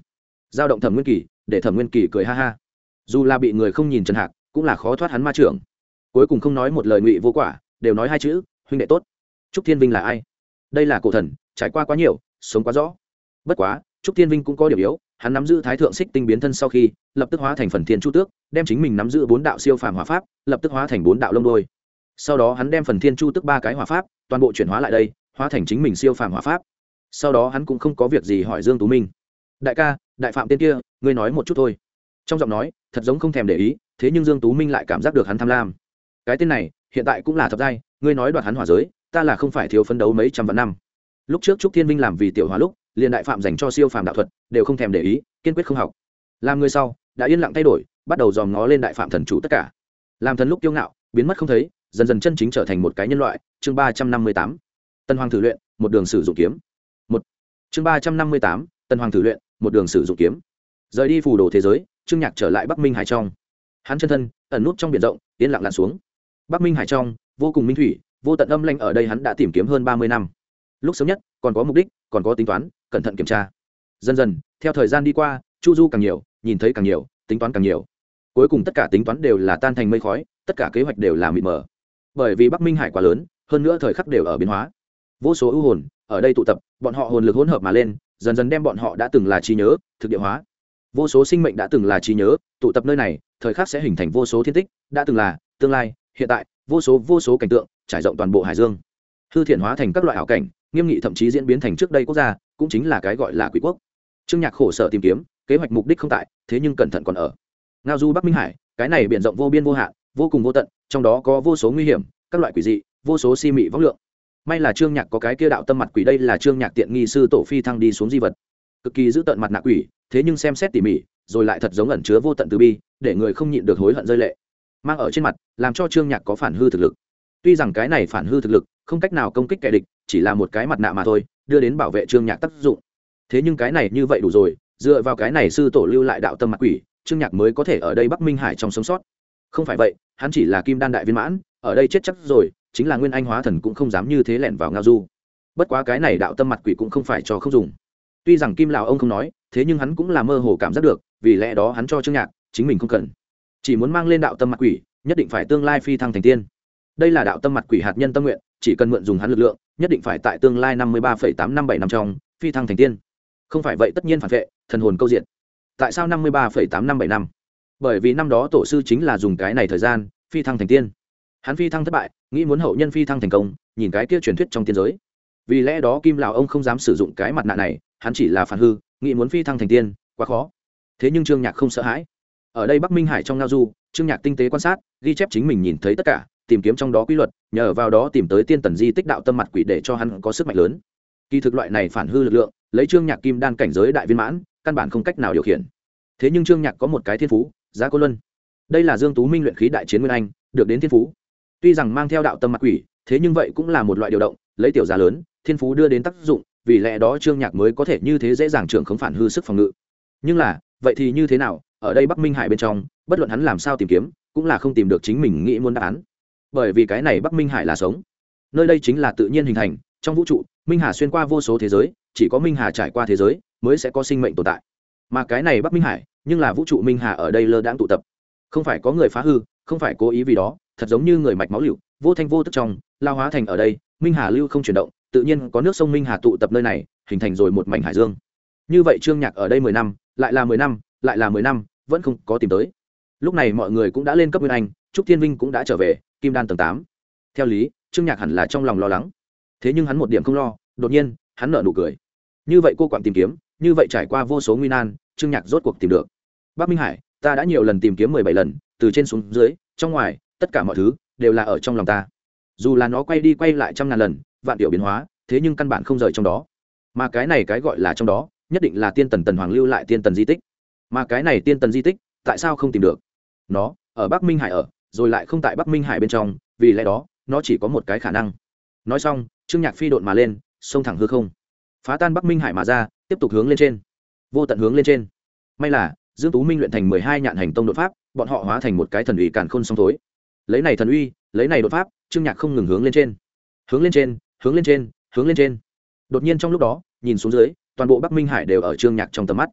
Giao động thẩm nguyên kỳ để thẩm nguyên kỳ cười ha ha. Dù là bị người không nhìn trần hạc cũng là khó thoát hắn ma trưởng. Cuối cùng không nói một lời ngụy vô quả đều nói hai chữ huynh đệ tốt trúc thiên vinh là ai? Đây là cổ thần, trải qua quá nhiều, sống quá rõ. Bất quá, trúc thiên vinh cũng có điểm yếu, hắn nắm giữ thái thượng xích tinh biến thân sau khi, lập tức hóa thành phần thiên chu tước, đem chính mình nắm giữ bốn đạo siêu phàm hỏa pháp, lập tức hóa thành bốn đạo lông đôi. Sau đó hắn đem phần thiên chu tước ba cái hỏa pháp, toàn bộ chuyển hóa lại đây, hóa thành chính mình siêu phàm hỏa pháp. Sau đó hắn cũng không có việc gì hỏi dương tú minh. Đại ca, đại phạm tên kia, ngươi nói một chút thôi. Trong giọng nói, thật giống không thèm để ý, thế nhưng dương tú minh lại cảm giác được hắn tham lam. Cái tên này, hiện tại cũng là thập giai, ngươi nói đoạt hắn hỏa giới ta là không phải thiếu phấn đấu mấy trăm vạn năm. Lúc trước trúc thiên vinh làm vì tiểu hóa lúc, liền đại phạm dành cho siêu phàm đạo thuật, đều không thèm để ý, kiên quyết không học. Làm người sau, đã yên lặng thay đổi, bắt đầu dòm ngó lên đại phạm thần chủ tất cả. Làm thần lúc kiêu ngạo, biến mất không thấy, dần dần chân chính trở thành một cái nhân loại. Chương ba trăm năm mươi tám, tân hoàng thử luyện, một đường sử dụng kiếm. Một. Chương ba trăm năm mươi tám, tân hoàng thử luyện, một đường sử dụng kiếm. Rời đi phù đồ thế giới, trương nhạc trở lại bắc minh hải trong. Hắn chân thân, ẩn nút trong biển rộng, yên lặng lặn xuống. Bắc minh hải trong, vô cùng minh thủy vô tận âm lanh ở đây hắn đã tìm kiếm hơn ba mươi năm. Lúc sớm nhất, còn có mục đích, còn có tính toán, cẩn thận kiểm tra. Dần dần, theo thời gian đi qua, chu du càng nhiều, nhìn thấy càng nhiều, tính toán càng nhiều. Cuối cùng tất cả tính toán đều là tan thành mây khói, tất cả kế hoạch đều là mịt mờ. Bởi vì bắc minh hải quá lớn, hơn nữa thời khắc đều ở biến hóa. Vô số ưu hồn, ở đây tụ tập, bọn họ hồn lực hỗn hợp mà lên, dần dần đem bọn họ đã từng là trí nhớ, thực địa hóa. Vô số sinh mệnh đã từng là trí nhớ, tụ tập nơi này, thời khắc sẽ hình thành vô số thiên tích, đã từng là, tương lai, hiện tại vô số vô số cảnh tượng, trải rộng toàn bộ hải dương. Hư thiện hóa thành các loại ảo cảnh, nghiêm nghị thậm chí diễn biến thành trước đây quốc gia, cũng chính là cái gọi là quỷ quốc. Trương nhạc khổ sở tìm kiếm, kế hoạch mục đích không tại, thế nhưng cẩn thận còn ở. Ngao du bắc minh hải, cái này biển rộng vô biên vô hạn, vô cùng vô tận, trong đó có vô số nguy hiểm, các loại quỷ dị, vô số si mị vóc lượng. May là trương nhạc có cái kia đạo tâm mặt quỷ đây là trương nhạc tiện nghi sư tổ phi thăng đi xuống di vật. Cực kỳ giữ tận mặt nạ quỷ, thế nhưng xem xét tỉ mỉ, rồi lại thật giống ẩn chứa vô tận từ bi, để người không nhịn được hối hận rơi lệ mang ở trên mặt, làm cho trương nhạc có phản hư thực lực. Tuy rằng cái này phản hư thực lực không cách nào công kích kẻ địch, chỉ là một cái mặt nạ mà thôi, đưa đến bảo vệ trương nhạc tác dụng. Thế nhưng cái này như vậy đủ rồi, dựa vào cái này sư tổ lưu lại đạo tâm mặt quỷ, trương nhạc mới có thể ở đây bắc minh hải trong sống sót. Không phải vậy, hắn chỉ là kim đan đại viên mãn, ở đây chết chắc rồi, chính là nguyên anh hóa thần cũng không dám như thế lẻn vào ngao du. Bất quá cái này đạo tâm mặt quỷ cũng không phải cho không dùng. Tuy rằng kim lào ông không nói, thế nhưng hắn cũng là mơ hồ cảm giác được, vì lẽ đó hắn cho trương nhạc, chính mình không cần chỉ muốn mang lên đạo tâm mặt quỷ, nhất định phải tương lai phi thăng thành tiên. Đây là đạo tâm mặt quỷ hạt nhân tâm nguyện, chỉ cần mượn dùng hắn lực lượng, nhất định phải tại tương lai năm mươi ba tám năm bảy năm trong, phi thăng thành tiên. Không phải vậy tất nhiên phản vệ, thần hồn câu diện. Tại sao năm mươi ba tám năm bảy năm? Bởi vì năm đó tổ sư chính là dùng cái này thời gian, phi thăng thành tiên. Hắn phi thăng thất bại, nghĩ muốn hậu nhân phi thăng thành công, nhìn cái kia truyền thuyết trong tiên giới. Vì lẽ đó kim lào ông không dám sử dụng cái mặt nạ này, hắn chỉ là phản hư, nghĩ muốn phi thăng thành tiên, quá khó. Thế nhưng trương nhạc không sợ hãi ở đây bắc minh hải trong ngao du, trương nhạc tinh tế quan sát, ghi chép chính mình nhìn thấy tất cả, tìm kiếm trong đó quy luật, nhờ vào đó tìm tới tiên tần di tích đạo tâm mặt quỷ để cho hắn có sức mạnh lớn. Kỳ thực loại này phản hư lực lượng, lấy trương nhạc kim đan cảnh giới đại viên mãn, căn bản không cách nào điều khiển. Thế nhưng trương nhạc có một cái thiên phú, giá cô luân. Đây là dương tú minh luyện khí đại chiến nguyên anh, được đến thiên phú. Tuy rằng mang theo đạo tâm mặt quỷ, thế nhưng vậy cũng là một loại điều động, lấy tiểu giá lớn, thiên phú đưa đến tác dụng, vì lẽ đó trương nhạc mới có thể như thế dễ dàng trưởng khống phản hư sức phòng ngự. Nhưng là, vậy thì như thế nào ở đây bắc minh hải bên trong, bất luận hắn làm sao tìm kiếm, cũng là không tìm được chính mình nghĩ muốn đáp án. Bởi vì cái này bắc minh hải là sống. Nơi đây chính là tự nhiên hình thành, trong vũ trụ, minh hà xuyên qua vô số thế giới, chỉ có minh hà trải qua thế giới mới sẽ có sinh mệnh tồn tại. Mà cái này bắc minh hải, nhưng là vũ trụ minh hà ở đây lơ đãng tụ tập. Không phải có người phá hư, không phải cố ý vì đó, thật giống như người mạch máu lựu vô thanh vô tức trong, lao hóa thành ở đây, minh hà lưu không chuyển động, tự nhiên có nước sông minh hà tụ tập nơi này, hình thành rồi một mảnh hải dương. Như vậy trương nhạc ở đây mười năm, lại là mười năm, lại là mười năm vẫn không có tìm tới. Lúc này mọi người cũng đã lên cấp nguyên anh, trúc thiên vinh cũng đã trở về, kim đan tầng tám. Theo lý, trương nhạc hẳn là trong lòng lo lắng. Thế nhưng hắn một điểm không lo, đột nhiên, hắn nở nụ cười. Như vậy cô quặn tìm kiếm, như vậy trải qua vô số nguy nan, trương nhạc rốt cuộc tìm được. Bắc minh hải, ta đã nhiều lần tìm kiếm mười bảy lần, từ trên xuống dưới, trong ngoài, tất cả mọi thứ đều là ở trong lòng ta. Dù là nó quay đi quay lại trăm ngàn lần, vạn tiểu biến hóa, thế nhưng căn bản không rời trong đó. Mà cái này cái gọi là trong đó, nhất định là tiên tần tần hoàng lưu lại tiên tần di tích mà cái này tiên tần di tích, tại sao không tìm được? Nó, ở bắc minh hải ở, rồi lại không tại bắc minh hải bên trong, vì lẽ đó, nó chỉ có một cái khả năng. Nói xong, trương nhạc phi độn mà lên xông thẳng hư không. Phá tan bắc minh hải mà ra, tiếp tục hướng lên trên. Vô tận hướng lên trên. May là, dương tú minh luyện thành mười hai nhạn hành tông đột pháp, bọn họ hóa thành một cái thần uy càn khôn song thối. Lấy này thần uy, lấy này đột pháp, trương nhạc không ngừng hướng lên trên. Hướng lên trên, hướng lên trên, hướng lên trên. Đột nhiên trong lúc đó, nhìn xuống dưới, toàn bộ bắc minh hải đều ở trương nhạc trong tầm mắt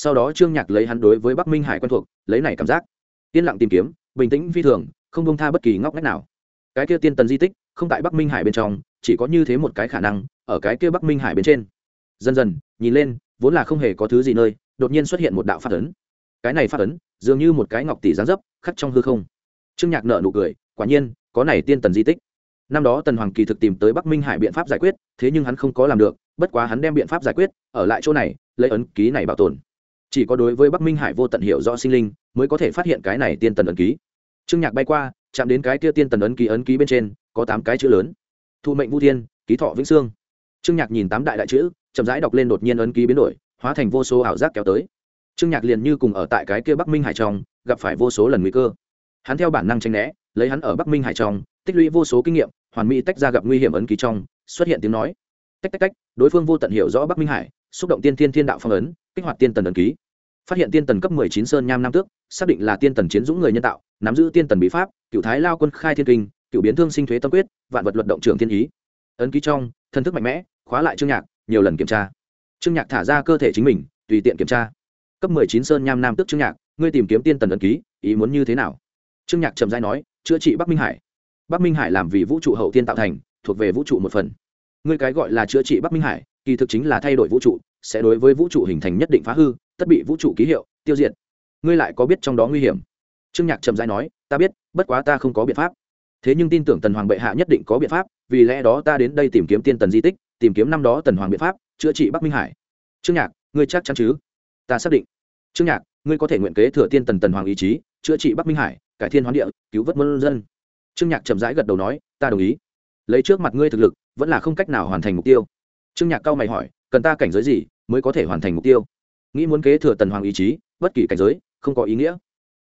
sau đó trương nhạc lấy hắn đối với bắc minh hải quen thuộc lấy này cảm giác yên lặng tìm kiếm bình tĩnh phi thường không bông tha bất kỳ ngóc ngách nào cái kia tiên tần di tích không tại bắc minh hải bên trong chỉ có như thế một cái khả năng ở cái kia bắc minh hải bên trên dần dần nhìn lên vốn là không hề có thứ gì nơi đột nhiên xuất hiện một đạo phát ấn cái này phát ấn dường như một cái ngọc tỷ gián dấp khắc trong hư không trương nhạc nợ nụ cười quả nhiên có này tiên tần di tích năm đó tần hoàng kỳ thực tìm tới bắc minh hải biện pháp giải quyết thế nhưng hắn không có làm được bất quá hắn đem biện pháp giải quyết ở lại chỗ này lấy ấn ký này bảo tồn chỉ có đối với bắc minh hải vô tận hiểu rõ sinh linh, mới có thể phát hiện cái này tiên tần ấn ký. Trương nhạc bay qua, chạm đến cái kia tiên tần ấn ký ấn ký bên trên, có tám cái chữ lớn. Thụ mệnh vũ thiên, ký thọ vĩnh sương. Trương nhạc nhìn tám đại đại chữ, chậm rãi đọc lên đột nhiên ấn ký biến đổi, hóa thành vô số ảo giác kéo tới. Trương nhạc liền như cùng ở tại cái kia bắc minh hải trong, gặp phải vô số lần nguy cơ. Hắn theo bản năng tranh né, lấy hắn ở bắc minh hải trong, tích lũy vô số kinh nghiệm, hoàn mỹ tách ra gặp nguy hiểm ấn ký trong, xuất hiện tiếng nói tách tách tách, đối phương vô tận hiểu rõ bắc minh hải, xúc động tiên thiên thiên đạo phong ấn, kích hoạt tiên tần ấn ký. Phát hiện tiên tần cấp mười chín sơn nham nam tước, xác định là tiên tần chiến dũng người nhân tạo, nắm giữ tiên tần bí pháp, cựu thái lao quân khai thiên kinh, cựu biến thương sinh thuế tâm quyết, vạn vật luật động trường thiên ý. Ấn ký trong thân thức mạnh mẽ, khóa lại trương nhạc, nhiều lần kiểm tra. Trương nhạc thả ra cơ thể chính mình, tùy tiện kiểm tra. Cấp mười chín sơn nham nam tước trương nhạc, ngươi tìm kiếm tiên tần ấn ký, ý muốn như thế nào? Trương nhạc trầm dai nói, chữa trị bắc minh hải. Bắc minh hải làm vì vũ trụ hậu tiên tạo thành, thuộc về vũ trụ một phần ngươi cái gọi là chữa trị bắc minh hải, kỳ thực chính là thay đổi vũ trụ, sẽ đối với vũ trụ hình thành nhất định phá hư, tất bị vũ trụ ký hiệu, tiêu diệt. Ngươi lại có biết trong đó nguy hiểm? Trương nhạc trầm dai nói, ta biết, bất quá ta không có biện pháp. Thế nhưng tin tưởng tần hoàng bệ hạ nhất định có biện pháp, vì lẽ đó ta đến đây tìm kiếm tiên tần di tích, tìm kiếm năm đó tần hoàng biện pháp, chữa trị bắc minh hải. Trương nhạc, ngươi chắc chắn chứ? Ta xác định. Trương nhạc, ngươi có thể nguyện kế thừa tiên tần tần hoàng ý chí, chữa trị bắc minh hải, cải thiên hoán địa, cứu vớt môn dân. Trương nhạc chậm rãi gật đầu nói, ta đồng ý. Lấy trước mặt ngươi thực lực vẫn là không cách nào hoàn thành mục tiêu. Trương nhạc cao mày hỏi, cần ta cảnh giới gì mới có thể hoàn thành mục tiêu? Nghĩ muốn kế thừa tần hoàng ý chí, bất kỳ cảnh giới, không có ý nghĩa.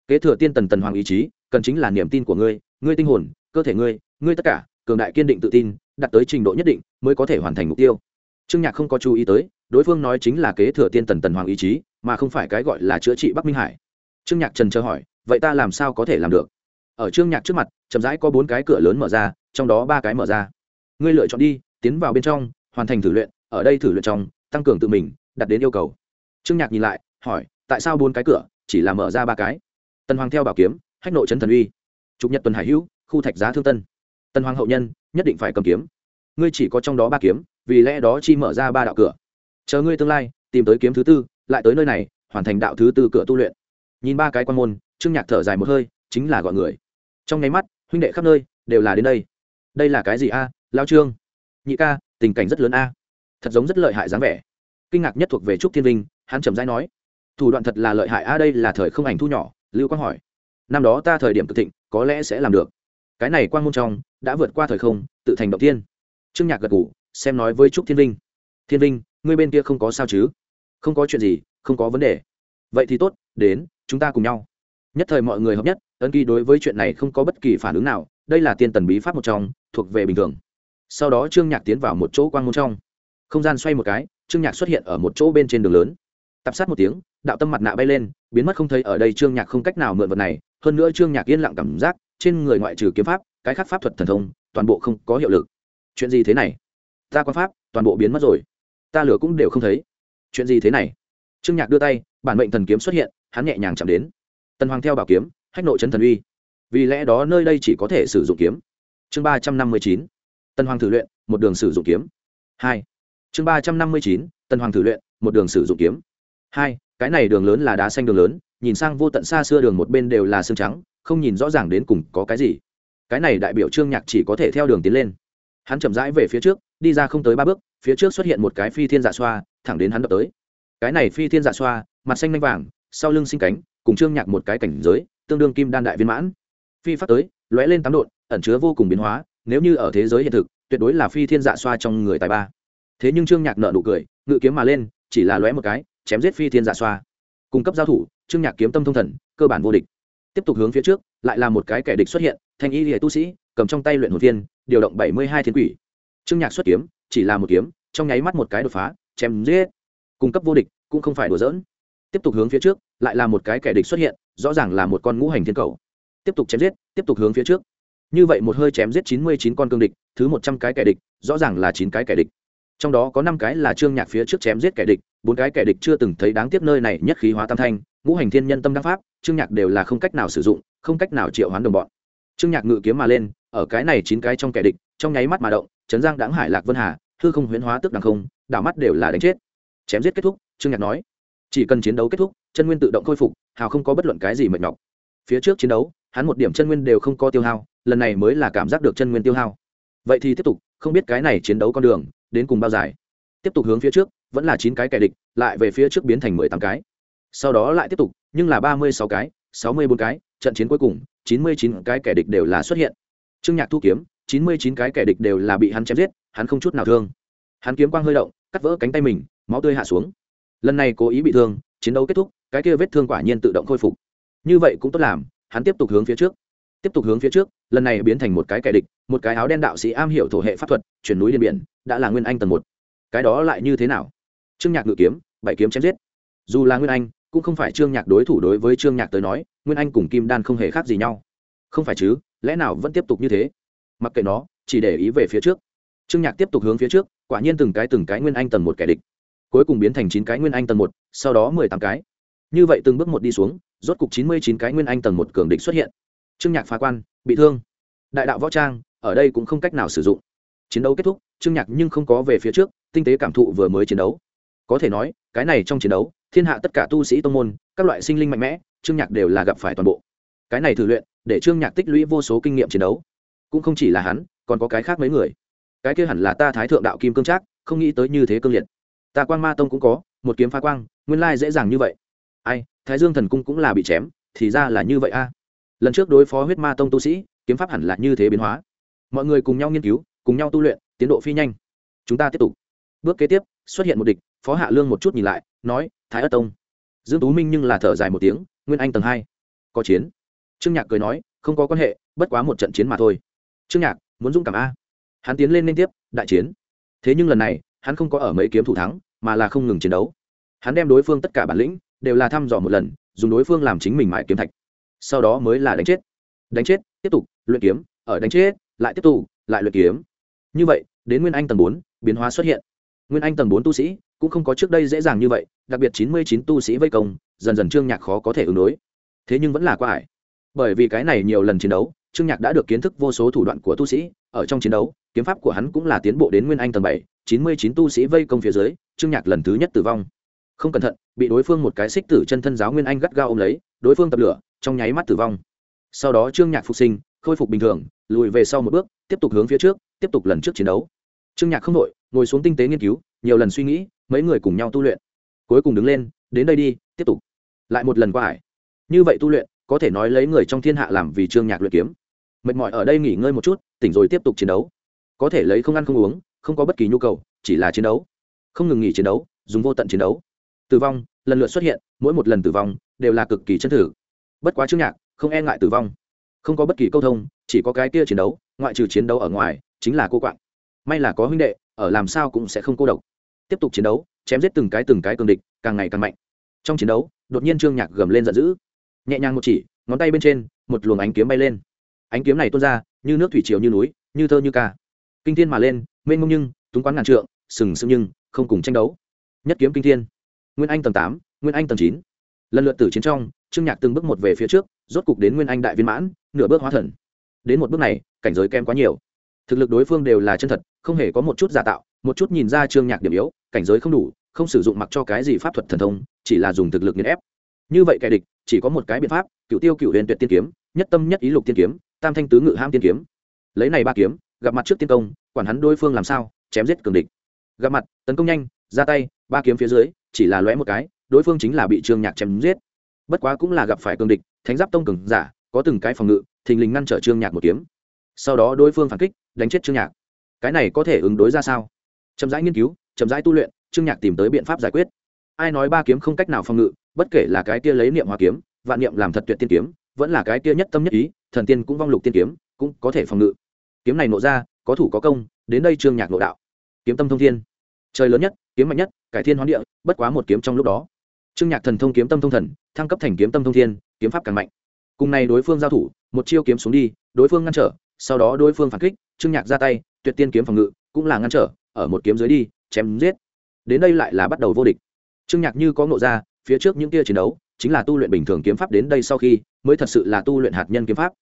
Kế thừa tiên tần tần hoàng ý chí, cần chính là niềm tin của ngươi ngươi tinh hồn, cơ thể ngươi ngươi tất cả, cường đại kiên định tự tin, đạt tới trình độ nhất định mới có thể hoàn thành mục tiêu. Trương nhạc không có chú ý tới, đối phương nói chính là kế thừa tiên tần tần hoàng ý chí, mà không phải cái gọi là chữa trị bắc minh hải. Trương nhạc trần chờ hỏi, vậy ta làm sao có thể làm được? Ở trương nhạc trước mặt, chậm rãi có bốn cái cửa lớn mở ra, trong đó ba cái mở ra ngươi lựa chọn đi, tiến vào bên trong, hoàn thành thử luyện, ở đây thử luyện trong, tăng cường tự mình đặt đến yêu cầu. Trương nhạc nhìn lại, hỏi, tại sao bốn cái cửa, chỉ là mở ra ba cái? Tần hoàng theo bảo kiếm, hách nội trấn thần uy. Trục nhật tuần hải hữu, khu thạch giá thương tân. Tần hoàng hậu nhân, nhất định phải cầm kiếm. Ngươi chỉ có trong đó ba kiếm, vì lẽ đó chi mở ra ba đạo cửa. Chờ ngươi tương lai, tìm tới kiếm thứ tư, lại tới nơi này, hoàn thành đạo thứ tư cửa tu luyện. Nhìn ba cái quan môn, trương nhạc thở dài một hơi, chính là gọi người. Trong nháy mắt, huynh đệ khắp nơi, đều là đến đây. Đây là cái gì a? Lao trương, nhị ca, tình cảnh rất lớn a. Thật giống rất lợi hại dáng vẻ. Kinh ngạc nhất thuộc về trúc thiên vinh, hắn trầm rãi nói, thủ đoạn thật là lợi hại a, đây là thời không ảnh thu nhỏ, lưu quang hỏi, năm đó ta thời điểm cực thịnh, có lẽ sẽ làm được. Cái này quang môn trong, đã vượt qua thời không, tự thành động thiên. Trương nhạc gật ngủ xem nói với trúc thiên vinh thiên vinh, ngươi bên kia không có sao chứ? Không có chuyện gì, không có vấn đề. Vậy thì tốt, đến, chúng ta cùng nhau. Nhất thời mọi người hợp nhất, ấn ký đối với chuyện này không có bất kỳ phản ứng nào, đây là tiên tần bí pháp một trong, thuộc về bình thường sau đó trương nhạc tiến vào một chỗ quang môn trong. Không gian xoay một cái, trương nhạc xuất hiện ở một chỗ bên trên đường lớn. Tập sát một tiếng, đạo tâm mặt nạ bay lên, biến mất không thấy ở đây trương nhạc không cách nào mượn vật này. Hơn nữa trương nhạc yên lặng cảm giác, trên người ngoại trừ kiếm pháp, cái khác pháp thuật thần thông, toàn bộ không có hiệu lực. Chuyện gì thế này? Ta quan pháp, toàn bộ biến mất rồi. Ta lửa cũng đều không thấy. Chuyện gì thế này? Trương nhạc đưa tay, bản mệnh thần kiếm xuất hiện, hắn nhẹ nhàng chạm đến. Tần hoàng theo bảo kiếm, hách nội trấn thần uy. Vì lẽ đó nơi đây chỉ có thể sử dụng kiếm. Chương ba trăm năm mươi chín tần hoàng thử luyện, một đường sử dụng kiếm. Hai. Chương ba trăm năm mươi chín tần hoàng thử luyện, một đường sử dụng kiếm. Hai, cái này đường lớn là đá xanh đường lớn, nhìn sang vô tận xa xưa đường một bên đều là xương trắng, không nhìn rõ ràng đến cùng có cái gì. Cái này đại biểu trương nhạc chỉ có thể theo đường tiến lên. Hắn chậm rãi về phía trước, đi ra không tới ba bước, phía trước xuất hiện một cái phi thiên dạ xoa, thẳng đến hắn đập tới. Cái này phi thiên dạ xoa, mặt xanh lanh vàng, sau lưng sinh cánh, cùng trương nhạc một cái cảnh giới, tương đương kim đan đại viên mãn. Phi phát tới, lóe lên tám độn, ẩn chứa vô cùng biến hóa nếu như ở thế giới hiện thực, tuyệt đối là phi thiên dạ xoa trong người tài ba. Thế nhưng trương nhạc nợ nụ cười, ngự kiếm mà lên, chỉ là lóe một cái, chém giết phi thiên dạ xoa. Cung cấp giao thủ, trương nhạc kiếm tâm thông thần, cơ bản vô địch. Tiếp tục hướng phía trước, lại là một cái kẻ địch xuất hiện, thanh y hệ tu sĩ, cầm trong tay luyện hồn thiên, điều động bảy mươi hai thiên quỷ. Trương nhạc xuất kiếm, chỉ là một kiếm, trong nháy mắt một cái đột phá, chém giết. Cung cấp vô địch, cũng không phải đùa dỡn tiếp tục hướng phía trước, lại là một cái kẻ địch xuất hiện, rõ ràng là một con ngũ hành thiên cầu. Tiếp tục chém giết, tiếp tục hướng phía trước như vậy một hơi chém giết chín mươi chín con cương địch, thứ một trăm cái kẻ địch, rõ ràng là chín cái kẻ địch. Trong đó có năm cái là trương nhạc phía trước chém giết kẻ địch, bốn cái kẻ địch chưa từng thấy đáng tiếc nơi này nhất khí hóa tam thanh, ngũ hành thiên nhân tâm đắc pháp, trương nhạc đều là không cách nào sử dụng, không cách nào triệu hoán đồng bọn. Trương nhạc ngự kiếm mà lên, ở cái này chín cái trong kẻ địch, trong nháy mắt mà động, chấn giang đáng hải lạc vân hà, hư không huyễn hóa tức đằng không, đảo mắt đều là đánh chết. Chém giết kết thúc, trương nhạc nói. Chỉ cần chiến đấu kết thúc, chân nguyên tự động khôi phục, hào không có bất luận cái gì mệt nhọc. Phía trước chiến đấu, hắn một điểm chân nguyên đều không có tiêu hao lần này mới là cảm giác được chân nguyên tiêu hao. Vậy thì tiếp tục, không biết cái này chiến đấu con đường, đến cùng bao dài? Tiếp tục hướng phía trước, vẫn là chín cái kẻ địch, lại về phía trước biến thành mười tám cái. Sau đó lại tiếp tục, nhưng là ba mươi sáu cái, sáu mươi bốn cái, trận chiến cuối cùng, chín mươi chín cái kẻ địch đều là xuất hiện. Trương nhạc thu kiếm, chín mươi chín cái kẻ địch đều là bị hắn chém giết, hắn không chút nào thương. Hắn kiếm quang hơi động, cắt vỡ cánh tay mình, máu tươi hạ xuống. Lần này cố ý bị thương, chiến đấu kết thúc, cái kia vết thương quả nhiên tự động khôi phục. Như vậy cũng tốt làm, hắn tiếp tục hướng phía trước tiếp tục hướng phía trước, lần này biến thành một cái kẻ địch, một cái áo đen đạo sĩ am hiểu thổ hệ pháp thuật, chuyển núi điện biển, đã là nguyên anh tầng một. Cái đó lại như thế nào? Trương nhạc ngự kiếm, bảy kiếm chém giết. Dù là nguyên anh, cũng không phải trương nhạc đối thủ đối với trương nhạc tới nói, nguyên anh cùng kim đan không hề khác gì nhau. Không phải chứ, lẽ nào vẫn tiếp tục như thế? Mặc kệ nó, chỉ để ý về phía trước. Trương nhạc tiếp tục hướng phía trước, quả nhiên từng cái từng cái nguyên anh tầng một kẻ địch. Cuối cùng biến thành chín cái nguyên anh tầng một, sau đó mười tám cái. Như vậy từng bước một đi xuống, rốt cục chín mươi chín cái nguyên anh tầng một cường địch xuất hiện trương nhạc phá quan, bị thương. Đại đạo võ trang, ở đây cũng không cách nào sử dụng. Chiến đấu kết thúc, trương nhạc nhưng không có về phía trước, tinh tế cảm thụ vừa mới chiến đấu. Có thể nói, cái này trong chiến đấu, thiên hạ tất cả tu sĩ tô n g môn, các loại sinh linh mạnh mẽ, trương nhạc đều là gặp phải toàn bộ. Cái này thử luyện, để trương nhạc tích lũy vô số kinh nghiệm chiến đấu. Cũng không chỉ là hắn, còn có cái khác mấy người. Cái kia hẳn là ta thái thượng đạo kim cương trác, không nghĩ tới như thế cương liệt. Ta quan ma tông cũng có, một kiếm phá quang, nguyên lai dễ dàng như vậy. Ai, thái dương thần cung cũng là bị chém, thì ra là như vậy a lần trước đối phó huyết ma tông tu sĩ, kiếm pháp hẳn là như thế biến hóa. Mọi người cùng nhau nghiên cứu, cùng nhau tu luyện, tiến độ phi nhanh. Chúng ta tiếp tục. Bước kế tiếp, xuất hiện một địch, phó hạ lương một chút nhìn lại, nói, thái ất tông. Dương tú minh nhưng là thở dài một tiếng, nguyên anh tầng hai, có chiến. Trương nhạc cười nói, không có quan hệ, bất quá một trận chiến mà thôi. Trương nhạc, muốn dũng cảm a. Hắn tiến lên liên tiếp, đại chiến. Thế nhưng lần này, hắn không có ở mấy kiếm thủ thắng, mà là không ngừng chiến đấu. Hắn đem đối phương tất cả bản lĩnh, đều là thăm dò một lần, dùng đối phương làm chính mình mãi kiếm thạch sau đó mới là đánh chết. Đánh chết, tiếp tục, luyện kiếm, ở đánh chết, lại tiếp tục, lại luyện kiếm. Như vậy, đến nguyên anh tầng bốn, biến hóa xuất hiện. Nguyên anh tầng bốn tu sĩ cũng không có trước đây dễ dàng như vậy, đặc biệt chín mươi chín tu sĩ vây công, dần dần trương nhạc khó có thể ứng đối. Thế nhưng vẫn là quá ải. Bởi vì cái này nhiều lần chiến đấu, trương nhạc đã được kiến thức vô số thủ đoạn của tu sĩ, ở trong chiến đấu, kiếm pháp của hắn cũng là tiến bộ đến nguyên anh tầng bảy, chín mươi chín tu sĩ vây công phía dưới, trương nhạc lần thứ nhất tử vong. Không cẩn thận, bị đối phương một cái xích tử chân thân giáo nguyên anh gắt gao ôm lấy, đối phương tập lửa trong nháy mắt tử vong. Sau đó trương nhạc phục sinh, khôi phục bình thường, lùi về sau một bước, tiếp tục hướng phía trước, tiếp tục lần trước chiến đấu. Trương nhạc không đội ngồi xuống tinh tế nghiên cứu, nhiều lần suy nghĩ, mấy người cùng nhau tu luyện. Cuối cùng đứng lên, đến đây đi, tiếp tục. Lại một lần qua hải như vậy tu luyện, có thể nói lấy người trong thiên hạ làm vì trương nhạc luyện kiếm. Mệt mỏi ở đây nghỉ ngơi một chút, tỉnh rồi tiếp tục chiến đấu. Có thể lấy không ăn không uống, không có bất kỳ nhu cầu, chỉ là chiến đấu. Không ngừng nghỉ chiến đấu, dùng vô tận chiến đấu. Tử vong, lần lượt xuất hiện, mỗi một lần tử vong, đều là cực kỳ chân thử bất quá trương nhạc, không e ngại tử vong. Không có bất kỳ câu thông, chỉ có cái kia chiến đấu, ngoại trừ chiến đấu ở ngoài, chính là cô quạng. May là có huynh đệ, ở làm sao cũng sẽ không cô độc. Tiếp tục chiến đấu, chém giết từng cái từng cái cường địch, càng ngày càng mạnh. Trong chiến đấu, đột nhiên trương nhạc gầm lên giận dữ. Nhẹ nhàng một chỉ, ngón tay bên trên, một luồng ánh kiếm bay lên. Ánh kiếm này tuôn ra, như nước thủy triều như núi, như thơ như ca. Kinh thiên mà lên, mênh mông nhưng, túng quán ngàn trượng, sừng sững nhưng, không cùng tranh đấu. Nhất kiếm kinh thiên. Nguyên anh tầng tám, nguyên anh tầng chín lần lượt tử chiến trong, trương nhạc từng bước một về phía trước, rốt cục đến nguyên anh đại viên mãn, nửa bước hóa thần. Đến một bước này, cảnh giới kém quá nhiều. Thực lực đối phương đều là chân thật, không hề có một chút giả tạo, một chút nhìn ra trương nhạc điểm yếu, cảnh giới không đủ, không sử dụng mặc cho cái gì pháp thuật thần thông, chỉ là dùng thực lực nghiền ép. Như vậy kẻ địch, chỉ có một cái biện pháp cựu tiêu cựu huyền tuyệt tiên kiếm, nhất tâm nhất ý lục tiên kiếm, tam thanh tứ ngự ham tiên kiếm. Lấy này ba kiếm, gặp mặt trước tiên công, quản hắn đối phương làm sao, chém giết cường địch. Gặp mặt, tấn công nhanh, ra tay, ba kiếm phía dưới, chỉ là lóe một cái đối phương chính là bị trương nhạc chém giết. Bất quá cũng là gặp phải cường địch, thánh giáp tông cường giả, có từng cái phòng ngự, thình lình ngăn trở trương nhạc một kiếm. Sau đó đối phương phản kích, đánh chết trương nhạc. Cái này có thể ứng đối ra sao? Chậm rãi nghiên cứu, chậm rãi tu luyện, trương nhạc tìm tới biện pháp giải quyết. Ai nói ba kiếm không cách nào phòng ngự, bất kể là cái kia lấy niệm hòa kiếm, vạn niệm làm thật tuyệt tiên kiếm, vẫn là cái kia nhất tâm nhất ý, thần tiên cũng vong lục tiên kiếm, cũng có thể phòng ngự. Kiếm này nộ ra, có thủ có công, đến đây trương nhạc nội đạo. Kiếm tâm thông thiên. Trời lớn nhất, kiếm mạnh nhất, cải thiên hoán địa, bất quá một kiếm trong lúc đó trương nhạc thần thông kiếm tâm thông thần, thăng cấp thành kiếm tâm thông thiên, kiếm pháp càng mạnh. Cùng này đối phương giao thủ, một chiêu kiếm xuống đi, đối phương ngăn trở, sau đó đối phương phản kích, trương nhạc ra tay, tuyệt tiên kiếm phòng ngự cũng là ngăn trở, ở một kiếm dưới đi, chém giết. Đến đây lại là bắt đầu vô địch. Trương nhạc như có ngộ ra, phía trước những kia chiến đấu, chính là tu luyện bình thường kiếm pháp đến đây sau khi, mới thật sự là tu luyện hạt nhân kiếm pháp.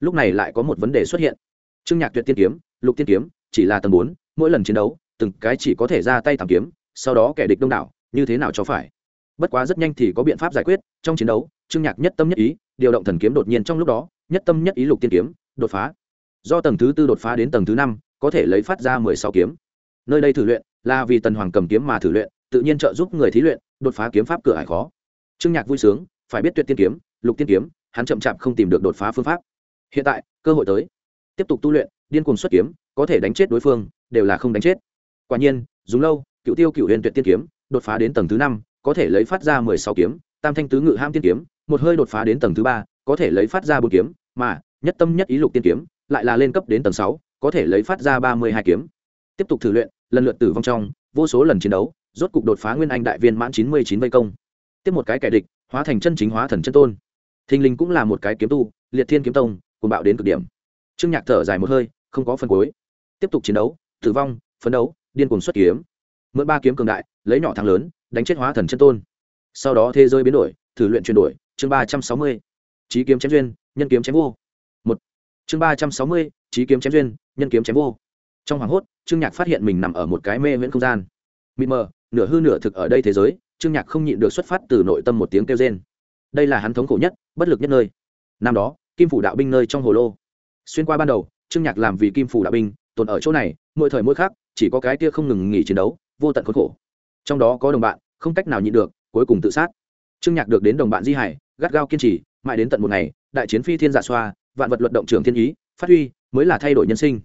Lúc này lại có một vấn đề xuất hiện. Trương nhạc tuyệt tiên kiếm, lục tiên kiếm, chỉ là tầng bốn, mỗi lần chiến đấu, từng cái chỉ có thể ra tay thảm kiếm, sau đó kẻ địch đông đảo, như thế nào cho phải? Bất quá rất nhanh thì có biện pháp giải quyết, trong chiến đấu, trương nhạc nhất tâm nhất ý, điều động thần kiếm đột nhiên trong lúc đó, nhất tâm nhất ý lục tiên kiếm, đột phá. Do tầng thứ tư đột phá đến tầng thứ năm, có thể lấy phát ra mười sáu kiếm. Nơi đây thử luyện, là vì tần hoàng cầm kiếm mà thử luyện, tự nhiên trợ giúp người thí luyện, đột phá kiếm pháp cửa hải khó. Trương nhạc vui sướng, phải biết tuyệt tiên kiếm, lục tiên kiếm, hắn chậm chạp không tìm được đột phá phương pháp. Hiện tại, cơ hội tới. Tiếp tục tu luyện, điên cuồng xuất kiếm, có thể đánh chết đối phương, đều là không đánh chết. Quả nhiên, dùng lâu cựu tiêu cựu huyền tuyệt tiên kiếm, đột phá đến tầng thứ năm có thể lấy phát ra mười sáu kiếm, tam thanh tứ ngự ham tiên kiếm, một hơi đột phá đến tầng thứ ba, có thể lấy phát ra bốn kiếm, mà, nhất tâm nhất ý lục tiên kiếm, lại là lên cấp đến tầng sáu, có thể lấy phát ra ba mươi hai kiếm. Tiếp tục thử luyện, lần lượt tử vong trong, vô số lần chiến đấu, rốt cục đột phá nguyên anh đại viên mãn chín mươi chín vây công. Tiếp một cái kẻ địch, hóa thành chân chính hóa thần chân tôn. Thình linh cũng là một cái kiếm tu, liệt thiên kiếm tông cùng bạo đến cực điểm. Trương nhạc thở dài một hơi, không có phần cuối. Tiếp tục chiến đấu, tử vong, phấn đấu, điên cuồng xuất kiếm. Mượn ba kiếm cường đại, lấy nhỏ thắng lớn đánh chết hóa thần chân tôn. Sau đó thế giới biến đổi, thử luyện chuyển đổi, chương ba trăm sáu mươi trí kiếm chém duyên, nhân kiếm chém vô. Một, chương ba trăm sáu mươi trí kiếm chém duyên, nhân kiếm chém vô. Trong hoàng hốt, trương nhạc phát hiện mình nằm ở một cái mê viễn không gian. Mịt mờ, nửa hư nửa thực ở đây thế giới, trương nhạc không nhịn được xuất phát từ nội tâm một tiếng kêu rên. Đây là hắn thống khổ nhất, bất lực nhất nơi. Năm đó, kim phủ đạo binh nơi trong hồ lô. Xuyên qua ban đầu, trương nhạc làm vì kim phủ đạo binh, tồn ở chỗ này, mỗi thời mỗi khác chỉ có cái kia không ngừng nghỉ chiến đấu, vô tận khốn khổ trong đó có đồng bạn, không cách nào nhịn được, cuối cùng tự sát. Trương nhạc được đến đồng bạn di hải, gắt gao kiên trì, mãi đến tận một ngày, đại chiến phi thiên giả xoa, vạn vật luận động trường thiên ý, phát huy, mới là thay đổi nhân sinh.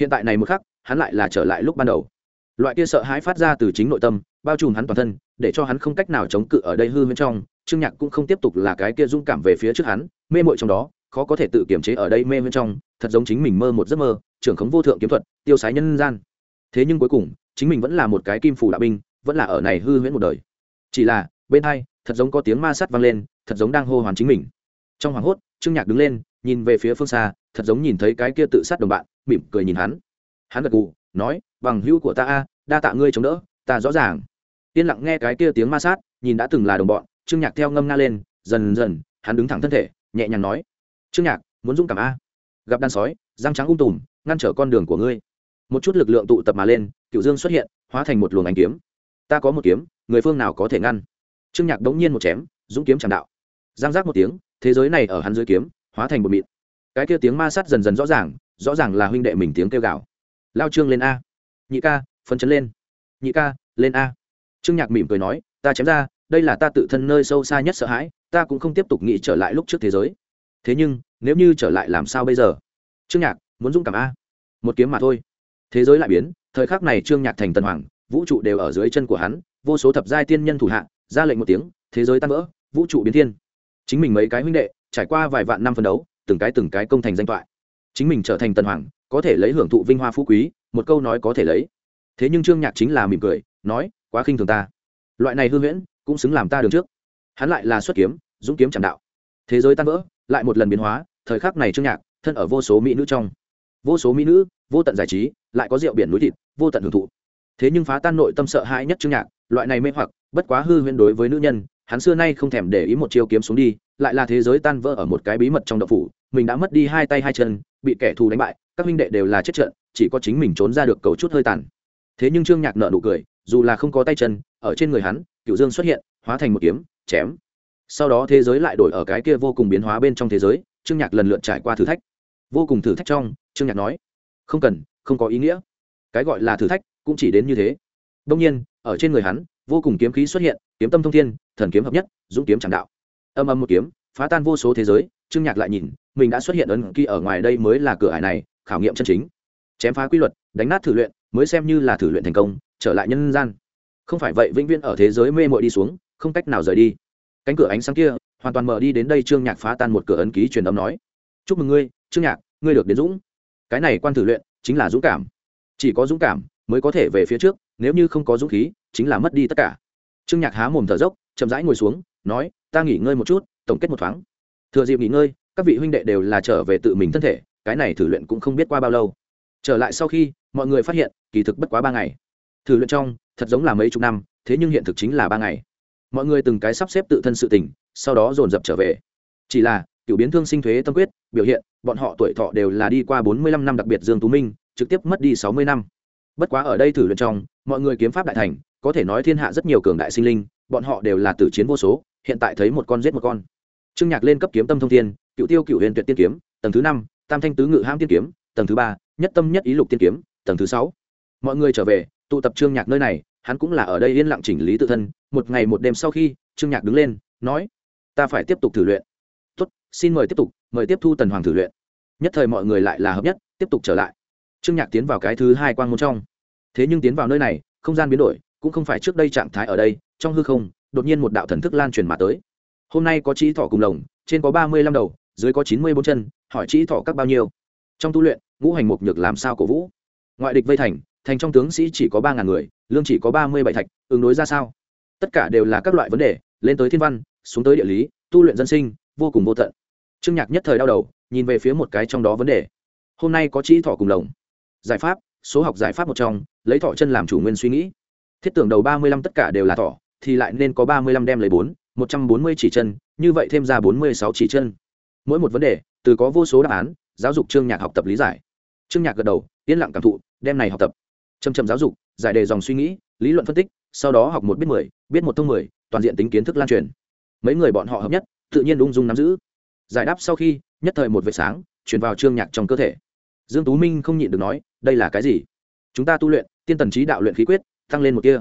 Hiện tại này một khắc, hắn lại là trở lại lúc ban đầu. Loại kia sợ hãi phát ra từ chính nội tâm, bao trùm hắn toàn thân, để cho hắn không cách nào chống cự ở đây hư bên trong, trương nhạc cũng không tiếp tục là cái kia dung cảm về phía trước hắn, mê mội trong đó, khó có thể tự kiềm chế ở đây mê bên trong, thật giống chính mình mơ một giấc mơ, trưởng khống vô thượng kiếm thuật, tiêu sái nhân gian. Thế nhưng cuối cùng, chính mình vẫn là một cái kim phủ đạo binh vẫn là ở này hư huyễn một đời. Chỉ là, bên hai, thật giống có tiếng ma sát vang lên, thật giống đang hô hoán chính mình. Trong hoảng hốt, trương nhạc đứng lên, nhìn về phía phương xa, thật giống nhìn thấy cái kia tự sát đồng bạn, mỉm cười nhìn hắn. Hắn gật gù, nói, bằng hữu của ta a, đa tạ ngươi chống đỡ, ta rõ ràng. Yên lặng nghe cái kia tiếng ma sát, nhìn đã từng là đồng bọn, trương nhạc theo ngâm nga lên, dần dần, hắn đứng thẳng thân thể, nhẹ nhàng nói, trương nhạc, muốn dũng cảm a? Gặp đàn sói, răng trắng ung tùm, ngăn trở con đường của ngươi. Một chút lực lượng tụ tập mà lên cựu dương xuất hiện, hóa thành một luồng ánh kiếm ta có một kiếm, người phương nào có thể ngăn? Trương nhạc đống nhiên một chém, dũng kiếm tràn đạo. Giang giác một tiếng, thế giới này ở hắn dưới kiếm, hóa thành một mịn. Cái kia tiếng ma sát dần dần rõ ràng rõ ràng là huynh đệ mình tiếng kêu gào. Lao trương lên a. Nhị ca, phấn chấn lên. Nhị ca, lên a. Trương nhạc mỉm cười nói, ta chém ra, đây là ta tự thân nơi sâu xa nhất sợ hãi, ta cũng không tiếp tục nghĩ trở lại lúc trước thế giới. Thế nhưng, nếu như trở lại làm sao bây giờ? Trương nhạc, muốn dũng cảm a. Một kiếm mà thôi. Thế giới lại biến, thời khắc này trương nhạc thành tần hoàng vũ trụ đều ở dưới chân của hắn vô số thập giai tiên nhân thủ hạ ra lệnh một tiếng thế giới tan vỡ vũ trụ biến thiên. Chính mình mấy cái huynh đệ trải qua vài vạn năm phân đấu từng cái từng cái công thành danh toại, chính mình trở thành tần hoàng có thể lấy hưởng thụ vinh hoa phú quý một câu nói có thể lấy. Thế nhưng trương nhạc chính là mỉm cười nói quá khinh thường ta. Loại này hư huyễn cũng xứng làm ta đường trước. Hắn lại là xuất kiếm dũng kiếm chẳng đạo. Thế giới tan vỡ lại một lần biến hóa thời khắc này trương nhạc thân ở vô số mỹ nữ trong. Vô số mỹ nữ vô tận giải trí lại có rượu biển núi thịt vô tận hưởng thụ thế nhưng phá tan nội tâm sợ hãi nhất trương nhạc, loại này mê hoặc, bất quá hư huyễn đối với nữ nhân, hắn xưa nay không thèm để ý một chiêu kiếm xuống đi, lại là thế giới tan vỡ ở một cái bí mật trong đậu phủ, mình đã mất đi hai tay hai chân, bị kẻ thù đánh bại, các huynh đệ đều là chết trận, chỉ có chính mình trốn ra được cầu chút hơi tàn. Thế nhưng trương nhạc nợ nụ cười, dù là không có tay chân, ở trên người hắn cựu dương xuất hiện, hóa thành một kiếm, chém. Sau đó thế giới lại đổi ở cái kia vô cùng biến hóa bên trong thế giới, trương nhạc lần lượt trải qua thử thách. Vô cùng thử thách trong, trương nhạc nói, không cần, không có ý nghĩa. Cái gọi là thử thách cũng chỉ đến như thế. Đông nhiên, ở trên người hắn, vô cùng kiếm khí xuất hiện, kiếm tâm thông thiên, thần kiếm hợp nhất, dũng kiếm chẳng đạo. Âm âm một kiếm, phá tan vô số thế giới, trương nhạc lại nhìn, mình đã xuất hiện ấn ký ở ngoài đây mới là cửa ải này, khảo nghiệm chân chính. Chém phá quy luật, đánh nát thử luyện, mới xem như là thử luyện thành công, trở lại nhân gian. Không phải vậy, vĩnh viễn ở thế giới mê mội đi xuống, không cách nào rời đi. Cánh cửa ánh sáng kia, hoàn toàn mở đi đến đây trương nhạc phá tan một cửa ấn ký truyền âm nói. Chúc mừng ngươi, trương nhạc, ngươi được đến dũng. Cái này quan thử luyện chính là dũng cảm. Chỉ có dũng cảm mới có thể về phía trước, nếu như không có dũng khí, chính là mất đi tất cả. Trương nhạc há mồm thở dốc, chậm rãi ngồi xuống, nói, ta nghỉ ngơi một chút, tổng kết một thoáng. Thừa dịp nghỉ ngơi, các vị huynh đệ đều là trở về tự mình thân thể, cái này thử luyện cũng không biết qua bao lâu. Trở lại sau khi, mọi người phát hiện, kỳ thực bất quá ba ngày. Thử luyện trong, thật giống là mấy chục năm, thế nhưng hiện thực chính là ba ngày. Mọi người từng cái sắp xếp tự thân sự tình, sau đó dồn dập trở về. Chỉ là, cựu biến thương sinh thuế tâm quyết, biểu hiện, bọn họ tuổi thọ đều là đi qua bốn mươi lăm năm đặc biệt dương tú minh, trực tiếp mất đi sáu mươi năm bất quá ở đây thử luyện trong, mọi người kiếm pháp đại thành, có thể nói thiên hạ rất nhiều cường đại sinh linh, bọn họ đều là tử chiến vô số, hiện tại thấy một con giết một con. Trương nhạc lên cấp kiếm tâm thông thiên, cựu tiêu cựu huyền tuyệt tiên kiếm, tầng thứ năm, tam thanh tứ ngự ham tiên kiếm, tầng thứ ba, nhất tâm nhất ý lục tiên kiếm, tầng thứ sáu. Mọi người trở về, tụ tập trương nhạc nơi này, hắn cũng là ở đây yên lặng chỉnh lý tự thân, một ngày một đêm sau khi, trương nhạc đứng lên, nói, ta phải tiếp tục thử luyện. Tốt, xin mời tiếp tục, mời tiếp thu tần hoàng thử luyện. Nhất thời mọi người lại là hợp nhất, tiếp tục trở lại trương nhạc tiến vào cái thứ hai quan môn trong. Thế nhưng tiến vào nơi này, không gian biến đổi, cũng không phải trước đây trạng thái ở đây, trong hư không, đột nhiên một đạo thần thức lan truyền mà tới. Hôm nay có trí thọ cùng lồng, trên có ba mươi lăm đầu, dưới có chín mươi bốn chân, hỏi trí thọ các bao nhiêu? Trong tu luyện, ngũ hành mục nhược làm sao cổ vũ? Ngoại địch vây thành thành trong tướng sĩ chỉ có ba ngàn người, lương chỉ có ba mươi bảy thạch, ứng đối ra sao? Tất cả đều là các loại vấn đề, lên tới thiên văn, xuống tới địa lý, tu luyện dân sinh, vô cùng vô tận. Trương nhạc nhất thời đau đầu, nhìn về phía một cái trong đó vấn đề. Hôm nay có trí thọ cùng lồng giải pháp, số học giải pháp một trong, lấy thọ chân làm chủ nguyên suy nghĩ. Thiết tưởng đầu ba mươi lăm tất cả đều là thọ, thì lại nên có ba mươi lăm đem lấy bốn, một trăm bốn mươi chỉ chân, như vậy thêm ra bốn mươi sáu chỉ chân. Mỗi một vấn đề, từ có vô số đáp án, giáo dục trương nhạc học tập lý giải. Trương nhạc gật đầu, yên lặng cảm thụ, đem này học tập. Chầm chầm giáo dục, giải đề dòng suy nghĩ, lý luận phân tích, sau đó học một biết mười, biết một thông mười, toàn diện tính kiến thức lan truyền. Mấy người bọn họ hợp nhất, tự nhiên ung dung nắm giữ. Giải đáp sau khi, nhất thời một vệt sáng, truyền vào trương nhạc trong cơ thể. Dương tú minh không nhịn được nói đây là cái gì? Chúng ta tu luyện, tiên tần trí đạo luyện khí quyết, tăng lên một kia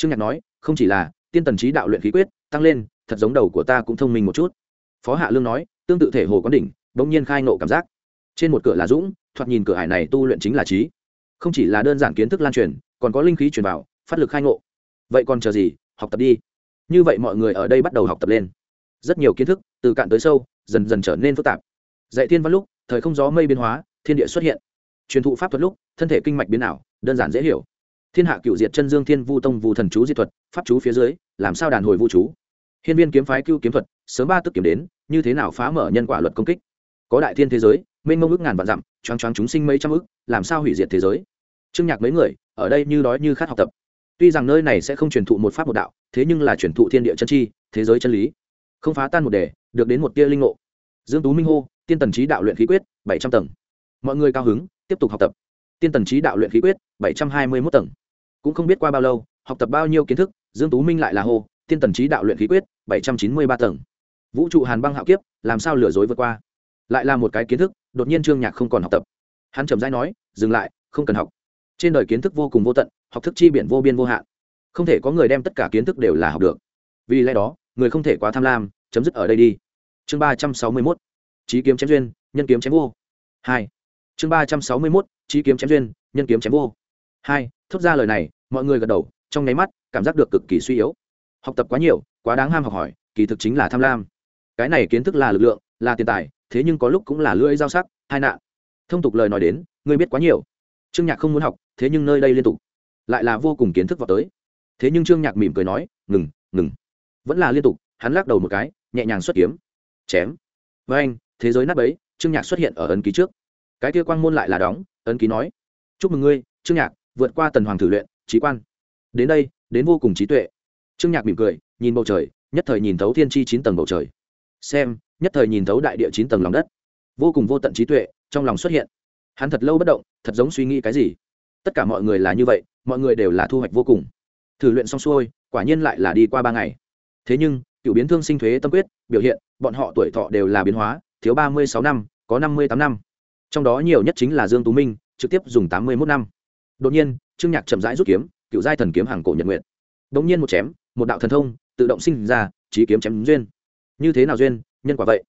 trương nhạc nói, không chỉ là tiên tần trí đạo luyện khí quyết, tăng lên, thật giống đầu của ta cũng thông minh một chút. Phó hạ lương nói, tương tự thể hồ quán đỉnh, bỗng nhiên khai nộ cảm giác. Trên một cửa là dũng, thoạt nhìn cửa hải này tu luyện chính là trí. Không chỉ là đơn giản kiến thức lan truyền, còn có linh khí truyền vào, phát lực khai ngộ. Vậy còn chờ gì, học tập đi. Như vậy mọi người ở đây bắt đầu học tập lên. Rất nhiều kiến thức, từ cạn tới sâu, dần dần trở nên phức tạp. Dạy thiên văn lúc, thời không gió mây biến hóa, thiên địa xuất hiện truyền thụ pháp thuật lúc, thân thể kinh mạch biến ảo, đơn giản dễ hiểu. Thiên hạ cựu diệt chân dương thiên vu tông vu thần chú di thuật, pháp chú phía dưới, làm sao đàn hồi vu chú? Hiên viên kiếm phái cưu kiếm thuật, sớm ba tức kiếm đến, như thế nào phá mở nhân quả luật công kích? Có đại thiên thế giới, mênh mông ước ngàn vạn dặm, choáng choáng chúng sinh mấy trăm ước, làm sao hủy diệt thế giới? Trương nhạc mấy người, ở đây như đói như khát học tập. Tuy rằng nơi này sẽ không truyền thụ một pháp một đạo, thế nhưng là truyền thụ thiên địa chân chi, thế giới chân lý. Không phá tan một đề, được đến một tia linh ngộ. Dương tú minh hô, tiên tần trí đạo luyện khí quyết, bảy trăm tầng mọi người cao hứng, tiếp tục học tập. Tiên tần trí đạo luyện khí quyết, bảy trăm hai mươi mốt tầng. Cũng không biết qua bao lâu, học tập bao nhiêu kiến thức, dương tú minh lại là hô, tiên tần trí đạo luyện khí quyết, bảy trăm chín mươi ba tầng. Vũ trụ hàn băng hạo kiếp, làm sao lừa dối vượt qua? Lại là một cái kiến thức, đột nhiên trương nhạc không còn học tập. Hắn trầm rãi nói, dừng lại, không cần học. Trên đời kiến thức vô cùng vô tận, học thức chi biển vô biên vô hạn. Không thể có người đem tất cả kiến thức đều là học được. Vì lẽ đó, người không thể quá tham lam, chấm dứt ở đây đi. Chương ba trăm sáu mươi mốt. Trí kiếm chém duyên, nhân kiếm chém vô. Hai chương ba trăm sáu mươi mốt trí kiếm chém duyên, nhân kiếm chém vô. Hai, thốt ra lời này, mọi người gật đầu, trong nháy mắt, cảm giác được cực kỳ suy yếu. Học tập quá nhiều, quá đáng ham học hỏi, kỳ thực chính là tham lam. Cái này kiến thức là lực lượng, là tiền tài, thế nhưng có lúc cũng là lưỡi dao sắc hai nạn. Thông tục lời nói đến, ngươi biết quá nhiều. Trương nhạc không muốn học, thế nhưng nơi đây liên tục. Lại là vô cùng kiến thức vào tới. Thế nhưng trương nhạc mỉm cười nói, ngừng ngừng. Vẫn là liên tục, hắn lắc đầu một cái, nhẹ nhàng xuất kiếm. Chém. Với anh, thế giới nát bấy, trương nhạc xuất hiện ở ấn ký trước cái kia quang môn lại là đóng, ấn ký nói, chúc mừng ngươi, trương nhạc, vượt qua tần hoàng thử luyện, trí quan. Đến đây, đến vô cùng trí tuệ. Trương nhạc mỉm cười, nhìn bầu trời, nhất thời nhìn thấu thiên tri chín tầng bầu trời. Xem, nhất thời nhìn thấu đại địa chín tầng lòng đất. Vô cùng vô tận trí tuệ trong lòng xuất hiện. Hắn thật lâu bất động, thật giống suy nghĩ cái gì. Tất cả mọi người là như vậy, mọi người đều là thu hoạch vô cùng. Thử luyện xong xuôi, quả nhiên lại là đi qua ba ngày. Thế nhưng, cựu biến thương sinh thuế tâm quyết, biểu hiện, bọn họ tuổi thọ đều là biến hóa, thiếu ba mươi sáu năm, có năm mươi tám năm trong đó nhiều nhất chính là dương tú minh, trực tiếp dùng tám mươi mốt năm. Đột nhiên, trương nhạc chậm rãi rút kiếm, cựu giai thần kiếm hàng cổ nhật nguyện đột nhiên một chém, một đạo thần thông, tự động sinh ra trí kiếm chém duyên. Như thế nào duyên, nhân quả vậy?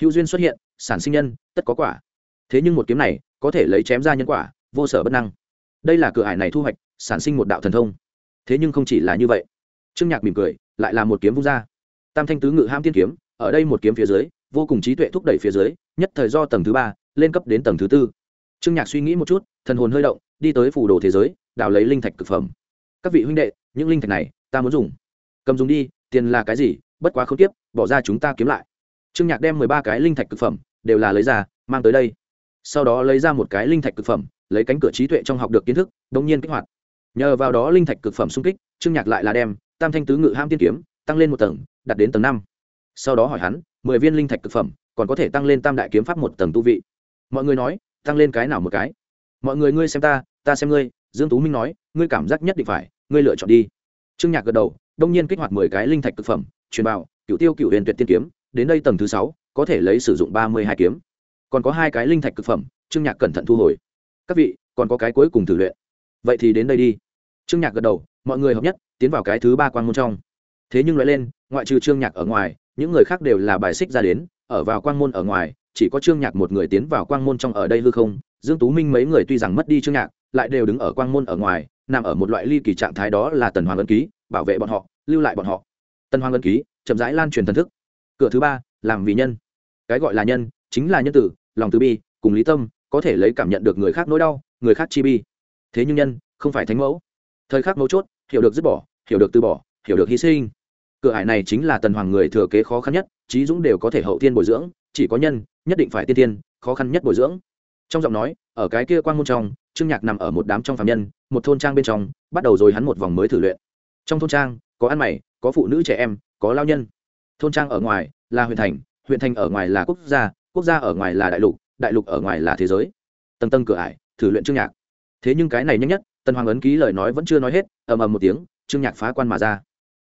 Hữu duyên xuất hiện, sản sinh nhân, tất có quả. Thế nhưng một kiếm này, có thể lấy chém ra nhân quả, vô sở bất năng. Đây là cửa ải này thu hoạch, sản sinh một đạo thần thông. Thế nhưng không chỉ là như vậy. Trương nhạc mỉm cười, lại là một kiếm vung ra. Tam thanh tứ ngự ham tiên kiếm, ở đây một kiếm phía dưới, vô cùng trí tuệ thúc đẩy phía dưới, nhất thời do tầng thứ ba lên cấp đến tầng thứ tư. Trương nhạc suy nghĩ một chút, thần hồn hơi động, đi tới phủ đồ thế giới, đào lấy linh thạch cực phẩm. Các vị huynh đệ, những linh thạch này ta muốn dùng. Cầm dùng đi, tiền là cái gì, bất quá không tiếp, bỏ ra chúng ta kiếm lại. Trương nhạc đem mười ba cái linh thạch cực phẩm đều là lấy ra, mang tới đây. Sau đó lấy ra một cái linh thạch cực phẩm, lấy cánh cửa trí tuệ trong học được kiến thức đông nhiên kích hoạt. Nhờ vào đó linh thạch cực phẩm xung kích, trương nhạc lại là đem tam thanh tứ ngự ham tiên kiếm tăng lên một tầng đặt đến tầng năm. Sau đó hỏi hắn, mười viên linh thạch cực phẩm còn có thể tăng lên tam đại kiếm pháp một tầng tu vị? Mọi người nói, tăng lên cái nào một cái? Mọi người ngươi xem ta ta xem ngươi, dương tú minh nói, ngươi cảm giác nhất định phải, ngươi lựa chọn đi. Trương nhạc gật đầu, đông nhiên kích hoạt mười cái linh thạch cực phẩm, truyền vào cựu tiêu cựu huyền tuyệt tiên kiếm, đến đây tầng thứ sáu, có thể lấy sử dụng ba mươi hai kiếm. Còn có hai cái linh thạch cực phẩm, trương nhạc cẩn thận thu hồi. Các vị, còn có cái cuối cùng thử luyện. Vậy thì đến đây đi. Trương nhạc gật đầu, mọi người hợp nhất, tiến vào cái thứ ba quan môn trong. Thế nhưng nói lên, ngoại trừ trương nhạc ở ngoài, những người khác đều là bài xích ra đến, ở vào quan môn ở ngoài chỉ có trương nhạc một người tiến vào quang môn trong ở đây hư không, dương tú minh mấy người tuy rằng mất đi trương nhạc, lại đều đứng ở quang môn ở ngoài, nằm ở một loại ly kỳ trạng thái đó là tần hoàng ân ký, bảo vệ bọn họ, lưu lại bọn họ. Tần hoàng ân ký, chậm rãi lan truyền thần thức. Cửa thứ ba, làm vì nhân. Cái gọi là nhân, chính là nhân tử, lòng từ bi, cùng lý tâm, có thể lấy cảm nhận được người khác nỗi đau, người khác chi bi. Thế nhưng nhân, không phải thánh mẫu. Thời khắc mấu chốt, hiểu được dứt bỏ, hiểu được từ bỏ, hiểu được hy sinh. Cửa hải này chính là tần hoàng người thừa kế khó khăn nhất, trí dũng đều có thể hậu thiên bồi dưỡng chỉ có nhân, nhất định phải tiên tiên khó khăn nhất bồi dưỡng. Trong giọng nói, ở cái kia quan môn trong, trương nhạc nằm ở một đám trong phạm nhân, một thôn trang bên trong, bắt đầu rồi hắn một vòng mới thử luyện. Trong thôn trang, có ăn mày, có phụ nữ trẻ em, có lao nhân. Thôn trang ở ngoài là huyện thành huyện thành ở ngoài là quốc gia quốc gia ở ngoài là đại lục đại lục ở ngoài là thế giới. Tầng tầng cửa ải, thử luyện trương nhạc. Thế nhưng cái này nhanh nhất, tần hoàng ấn ký lời nói vẫn chưa nói hết, ầm ầm một tiếng, trương nhạc phá quan mà ra.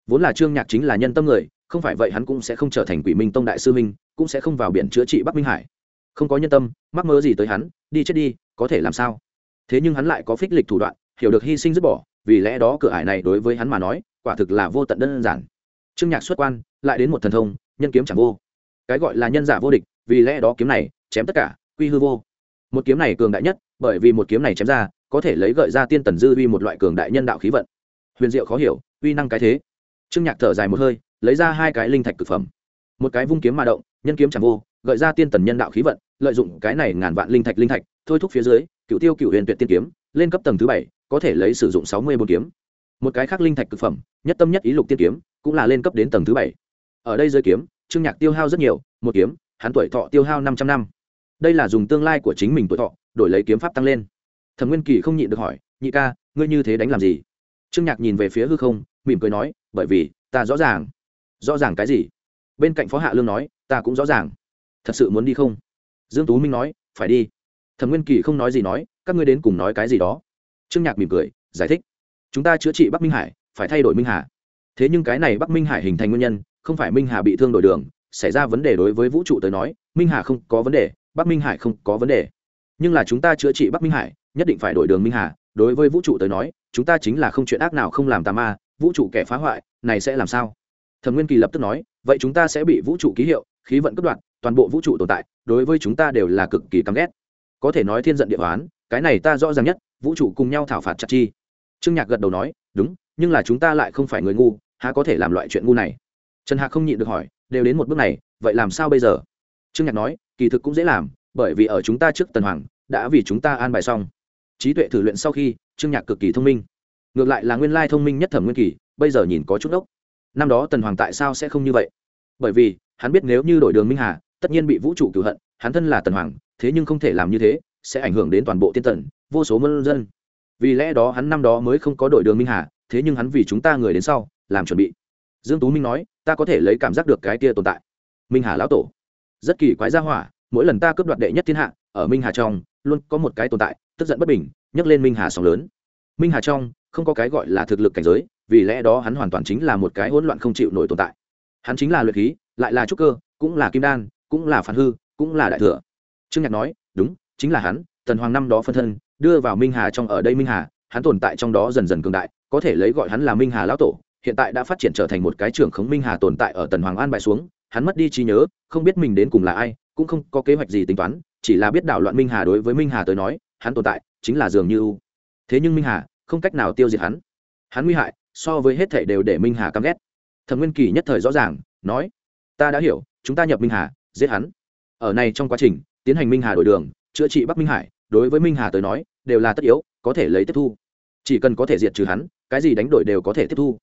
Vốn là trương nhạc chính là nhân tâm người không phải vậy hắn cũng sẽ không trở thành quỷ minh tông đại sư minh cũng sẽ không vào biển chữa trị bắc minh hải. Không có nhân tâm, mắc mơ gì tới hắn, đi chết đi, có thể làm sao? Thế nhưng hắn lại có phích lịch thủ đoạn, hiểu được hy sinh dứt bỏ, vì lẽ đó cửa ải này đối với hắn mà nói, quả thực là vô tận đơn giản. Trương nhạc xuất quan, lại đến một thần thông, nhân kiếm chẳng vô. Cái gọi là nhân giả vô địch, vì lẽ đó kiếm này, chém tất cả, quy hư vô. Một kiếm này cường đại nhất, bởi vì một kiếm này chém ra, có thể lấy gợi ra tiên tần dư uy một loại cường đại nhân đạo khí vận. Huyền diệu khó hiểu, uy năng cái thế. Trương nhạc thở dài một hơi lấy ra hai cái linh thạch cực phẩm. Một cái vung kiếm mà động, nhân kiếm chẳng vô, gợi ra tiên tần nhân đạo khí vận, lợi dụng cái này ngàn vạn linh thạch linh thạch, thôi thúc phía dưới, cựu tiêu cựu huyền tuyệt tiên kiếm, lên cấp tầng thứ bảy, có thể lấy sử dụng sáu mươi bốn kiếm. Một cái khác linh thạch cực phẩm, nhất tâm nhất ý lục tiên kiếm, cũng là lên cấp đến tầng thứ bảy. Ở đây rơi kiếm, trương nhạc tiêu hao rất nhiều, một kiếm, hắn tuổi thọ tiêu hao năm trăm năm. Đây là dùng tương lai của chính mình tuổi thọ, đổi lấy kiếm pháp tăng lên. Thẩm nguyên kỳ không nhịn được hỏi, nhị ca, ngươi như thế đánh làm gì? Trương nhạc nhìn về phía hư không, mỉm cười nói, bởi vì ta rõ ràng rõ ràng cái gì? Bên cạnh phó hạ lương nói, ta cũng rõ ràng. Thật sự muốn đi không? Dương tú minh nói, phải đi. Thẩm nguyên kỳ không nói gì nói, các ngươi đến cùng nói cái gì đó? Trương nhạc mỉm cười, giải thích. Chúng ta chữa trị bắc minh hải, phải thay đổi minh hà. Thế nhưng cái này bắc minh hải hình thành nguyên nhân, không phải minh hà bị thương đổi đường, xảy ra vấn đề đối với vũ trụ tới nói, minh hà không có vấn đề, bắc minh hải không có vấn đề. Nhưng là chúng ta chữa trị bắc minh hải, nhất định phải đổi đường minh hà. Đối với vũ trụ tới nói, chúng ta chính là không chuyện ác nào không làm tà ma, vũ trụ kẻ phá hoại, này sẽ làm sao? Thẩm nguyên kỳ lập tức nói, vậy chúng ta sẽ bị vũ trụ ký hiệu, khí vận cấp đoạn toàn bộ vũ trụ tồn tại, đối với chúng ta đều là cực kỳ căm ghét. Có thể nói thiên giận địa hoán, cái này ta rõ ràng nhất, vũ trụ cùng nhau thảo phạt chặt chi. Trương nhạc gật đầu nói, đúng, nhưng là chúng ta lại không phải người ngu, há có thể làm loại chuyện ngu này? Trần hạc không nhịn được hỏi, đều đến một bước này, vậy làm sao bây giờ? Trương nhạc nói, kỳ thực cũng dễ làm, bởi vì ở chúng ta trước tần hoàng, đã vì chúng ta an bài xong. Trí tuệ thử luyện sau khi, trương nhạc cực kỳ thông minh. Ngược lại là nguyên lai thông minh nhất thẩm nguyên kỳ, bây giờ nhìn có chút ốc năm đó tần hoàng tại sao sẽ không như vậy? Bởi vì, hắn biết nếu như đổi đường minh hà, tất nhiên bị vũ trụ cửu hận, hắn thân là tần hoàng, thế nhưng không thể làm như thế, sẽ ảnh hưởng đến toàn bộ tiên tần, vô số mân dân. Vì lẽ đó hắn năm đó mới không có đổi đường minh hà, thế nhưng hắn vì chúng ta người đến sau, làm chuẩn bị. Dương tú minh nói, ta có thể lấy cảm giác được cái kia tồn tại. Minh hà lão tổ. Rất kỳ quái gia hỏa, mỗi lần ta cướp đoạt đệ nhất thiên hạ, ở minh hà trong, luôn có một cái tồn tại, tức giận bất bình, nhấc lên minh hà sóng lớn. Minh hà trong, không có cái gọi là thực lực cảnh giới vì lẽ đó hắn hoàn toàn chính là một cái hỗn loạn không chịu nổi tồn tại. Hắn chính là luyện khí, lại là trúc cơ, cũng là kim đan, cũng là phản hư, cũng là đại thừa. Trương nhạc nói, đúng, chính là hắn, tần hoàng năm đó phân thân, đưa vào minh hà trong ở đây minh hà, hắn tồn tại trong đó dần dần cường đại, có thể lấy gọi hắn là minh hà lão tổ, hiện tại đã phát triển trở thành một cái trưởng khống minh hà tồn tại ở tần hoàng an bài xuống, hắn mất đi trí nhớ, không biết mình đến cùng là ai, cũng không có kế hoạch gì tính toán, chỉ là biết đảo loạn minh hà đối với minh hà tới nói, hắn tồn tại chính là dường như thế nhưng minh hà, không cách nào tiêu diệt hắn. Hắn nguy hại so với hết thảy đều để minh hà căm ghét. Thẩm nguyên kỳ nhất thời rõ ràng, nói, ta đã hiểu, chúng ta nhập minh hà, giết hắn. Ở này trong quá trình, tiến hành minh hà đổi đường, chữa trị bắc minh hải, đối với minh hà tới nói, đều là tất yếu, có thể lấy tiếp thu. Chỉ cần có thể diệt trừ hắn, cái gì đánh đổi đều có thể tiếp thu.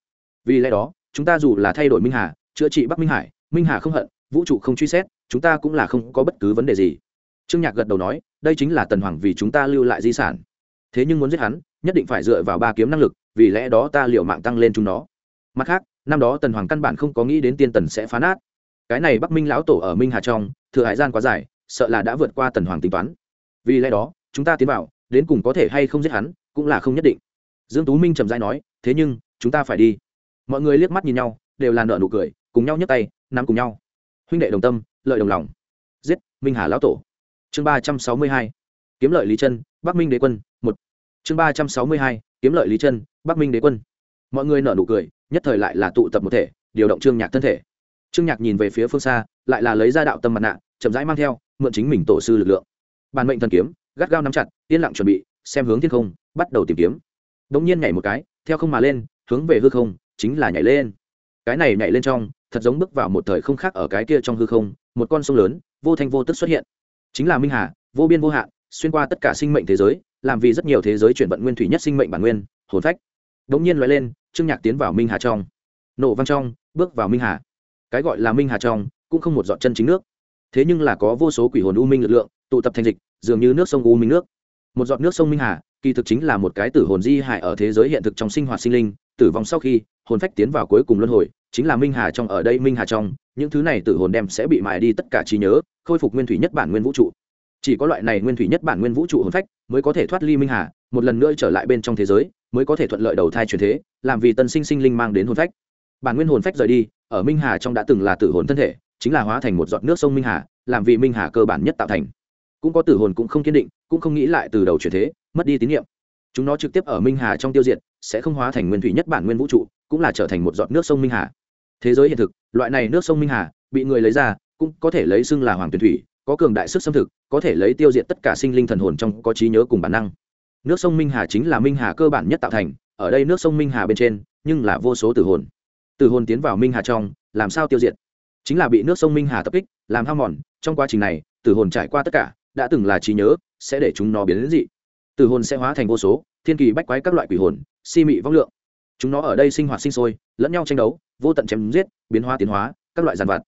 Vì lẽ đó, chúng ta dù là thay đổi minh hà, chữa trị bắc minh hải, minh hà không hận, vũ trụ không truy xét, chúng ta cũng là không có bất cứ vấn đề gì. Trương nhạc gật đầu nói, đây chính là tần hoàng vì chúng ta lưu lại di sản. Thế nhưng muốn giết hắn nhất định phải dựa vào ba kiếm năng lực, vì lẽ đó ta liệu mạng tăng lên chúng nó. Mặt khác, năm đó tần hoàng căn bản không có nghĩ đến tiên tần sẽ phá nát. Cái này bắc minh lão tổ ở minh hà trong, thừa hải gian quá dài, sợ là đã vượt qua tần hoàng tính toán. Vì lẽ đó, chúng ta tiến vào, đến cùng có thể hay không giết hắn, cũng là không nhất định. Dương tú minh trầm dai nói, thế nhưng, chúng ta phải đi. Mọi người liếc mắt nhìn nhau, đều là nợ nụ cười, cùng nhau nhấc tay, nắm cùng nhau. Huynh đệ đồng tâm, lợi đồng lòng. Giết, minh hà lão tổ. Chương ba trăm sáu mươi hai. Kiếm lợi lý chân, bắc minh đế quân, một chương ba trăm sáu mươi hai, kiếm lợi lý chân, bắc minh đế quân. Mọi người nở nụ cười, nhất thời lại là tụ tập một thể, điều động trương nhạc thân thể. Trương nhạc nhìn về phía phương xa, lại là lấy ra đạo tâm mặt nạ, chậm rãi mang theo, mượn chính mình tổ sư lực lượng. Bàn mệnh thần kiếm, gắt gao nắm chặt, yên lặng chuẩn bị, xem hướng thiên không, bắt đầu tìm kiếm. Đ ỗ n g nhiên nhảy một cái, theo không mà lên, hướng về hư không, chính là nhảy lên. Cái này nhảy lên trong, thật giống bước vào một thời không khác ở cái kia trong hư không, một con sông lớn, vô thanh vô tức xuất hiện. Chính là minh hà, vô biên vô hạn xuyên qua tất cả sinh mệnh thế giới, làm vì rất nhiều thế giới chuyển vận nguyên thủy nhất sinh mệnh bản nguyên, hồn phách. Đ ỗ n g nhiên loại lên, trương nhạc tiến vào minh hà trong. Nổ văng trong, bước vào minh hà. Cái gọi là minh hà trong, cũng không một dọn chân chính nước. Thế nhưng là có vô số quỷ hồn u minh lực lượng, tụ tập thành dịch, dường như nước sông u minh nước. Một giọt nước sông minh hà, kỳ thực chính là một cái tử hồn di hại ở thế giới hiện thực trong sinh hoạt sinh linh, tử vong sau khi, hồn phách tiến vào cuối cùng luân hồi, chính là minh hà trong, ở đây minh hà trong, những thứ này tử hồn đem sẽ bị mài đi tất cả trí nhớ, khôi phục nguyên thủy nhất bản nguyên vũ trụ chỉ có loại này nguyên thủy nhất bản nguyên vũ trụ hồn phách mới có thể thoát ly minh hà, một lần nữa trở lại bên trong thế giới, mới có thể thuận lợi đầu thai truyền thế, làm vì tân sinh sinh linh mang đến hồn phách. Bản nguyên hồn phách rời đi, ở minh hà trong đã từng là tử hồn thân thể, chính là hóa thành một giọt nước sông minh hà, làm vì minh hà cơ bản nhất tạo thành. Cũng có tử hồn cũng không kiên định, cũng không nghĩ lại từ đầu chuyển thế, mất đi tín nhiệm chúng nó trực tiếp ở minh hà trong tiêu diệt, sẽ không hóa thành nguyên thủy nhất bản nguyên vũ trụ, cũng là trở thành một giọt nước sông minh hà. Thế giới hiện thực, loại này nước sông minh hà, bị người lấy ra, cũng có thể lấy xưng là hoàng tuyển thủy có cường đại sức xâm thực, có thể lấy tiêu diệt tất cả sinh linh thần hồn trong có trí nhớ cùng bản năng. Nước sông minh hà chính là minh hà cơ bản nhất tạo thành, ở đây nước sông minh hà bên trên, nhưng là vô số tử hồn. Tử hồn tiến vào minh hà trong, làm sao tiêu diệt? Chính là bị nước sông minh hà tập kích, làm hao mòn, trong quá trình này, tử hồn trải qua tất cả, đã từng là trí nhớ, sẽ để chúng nó biến đến dị. Tử hồn sẽ hóa thành vô số, thiên kỳ bách quái các loại quỷ hồn, si mị vong lượng. Chúng nó ở đây sinh hoạt sinh sôi, lẫn nhau tranh đấu, vô tận chém giết, biến hóa tiến hóa, các loại giàn vặt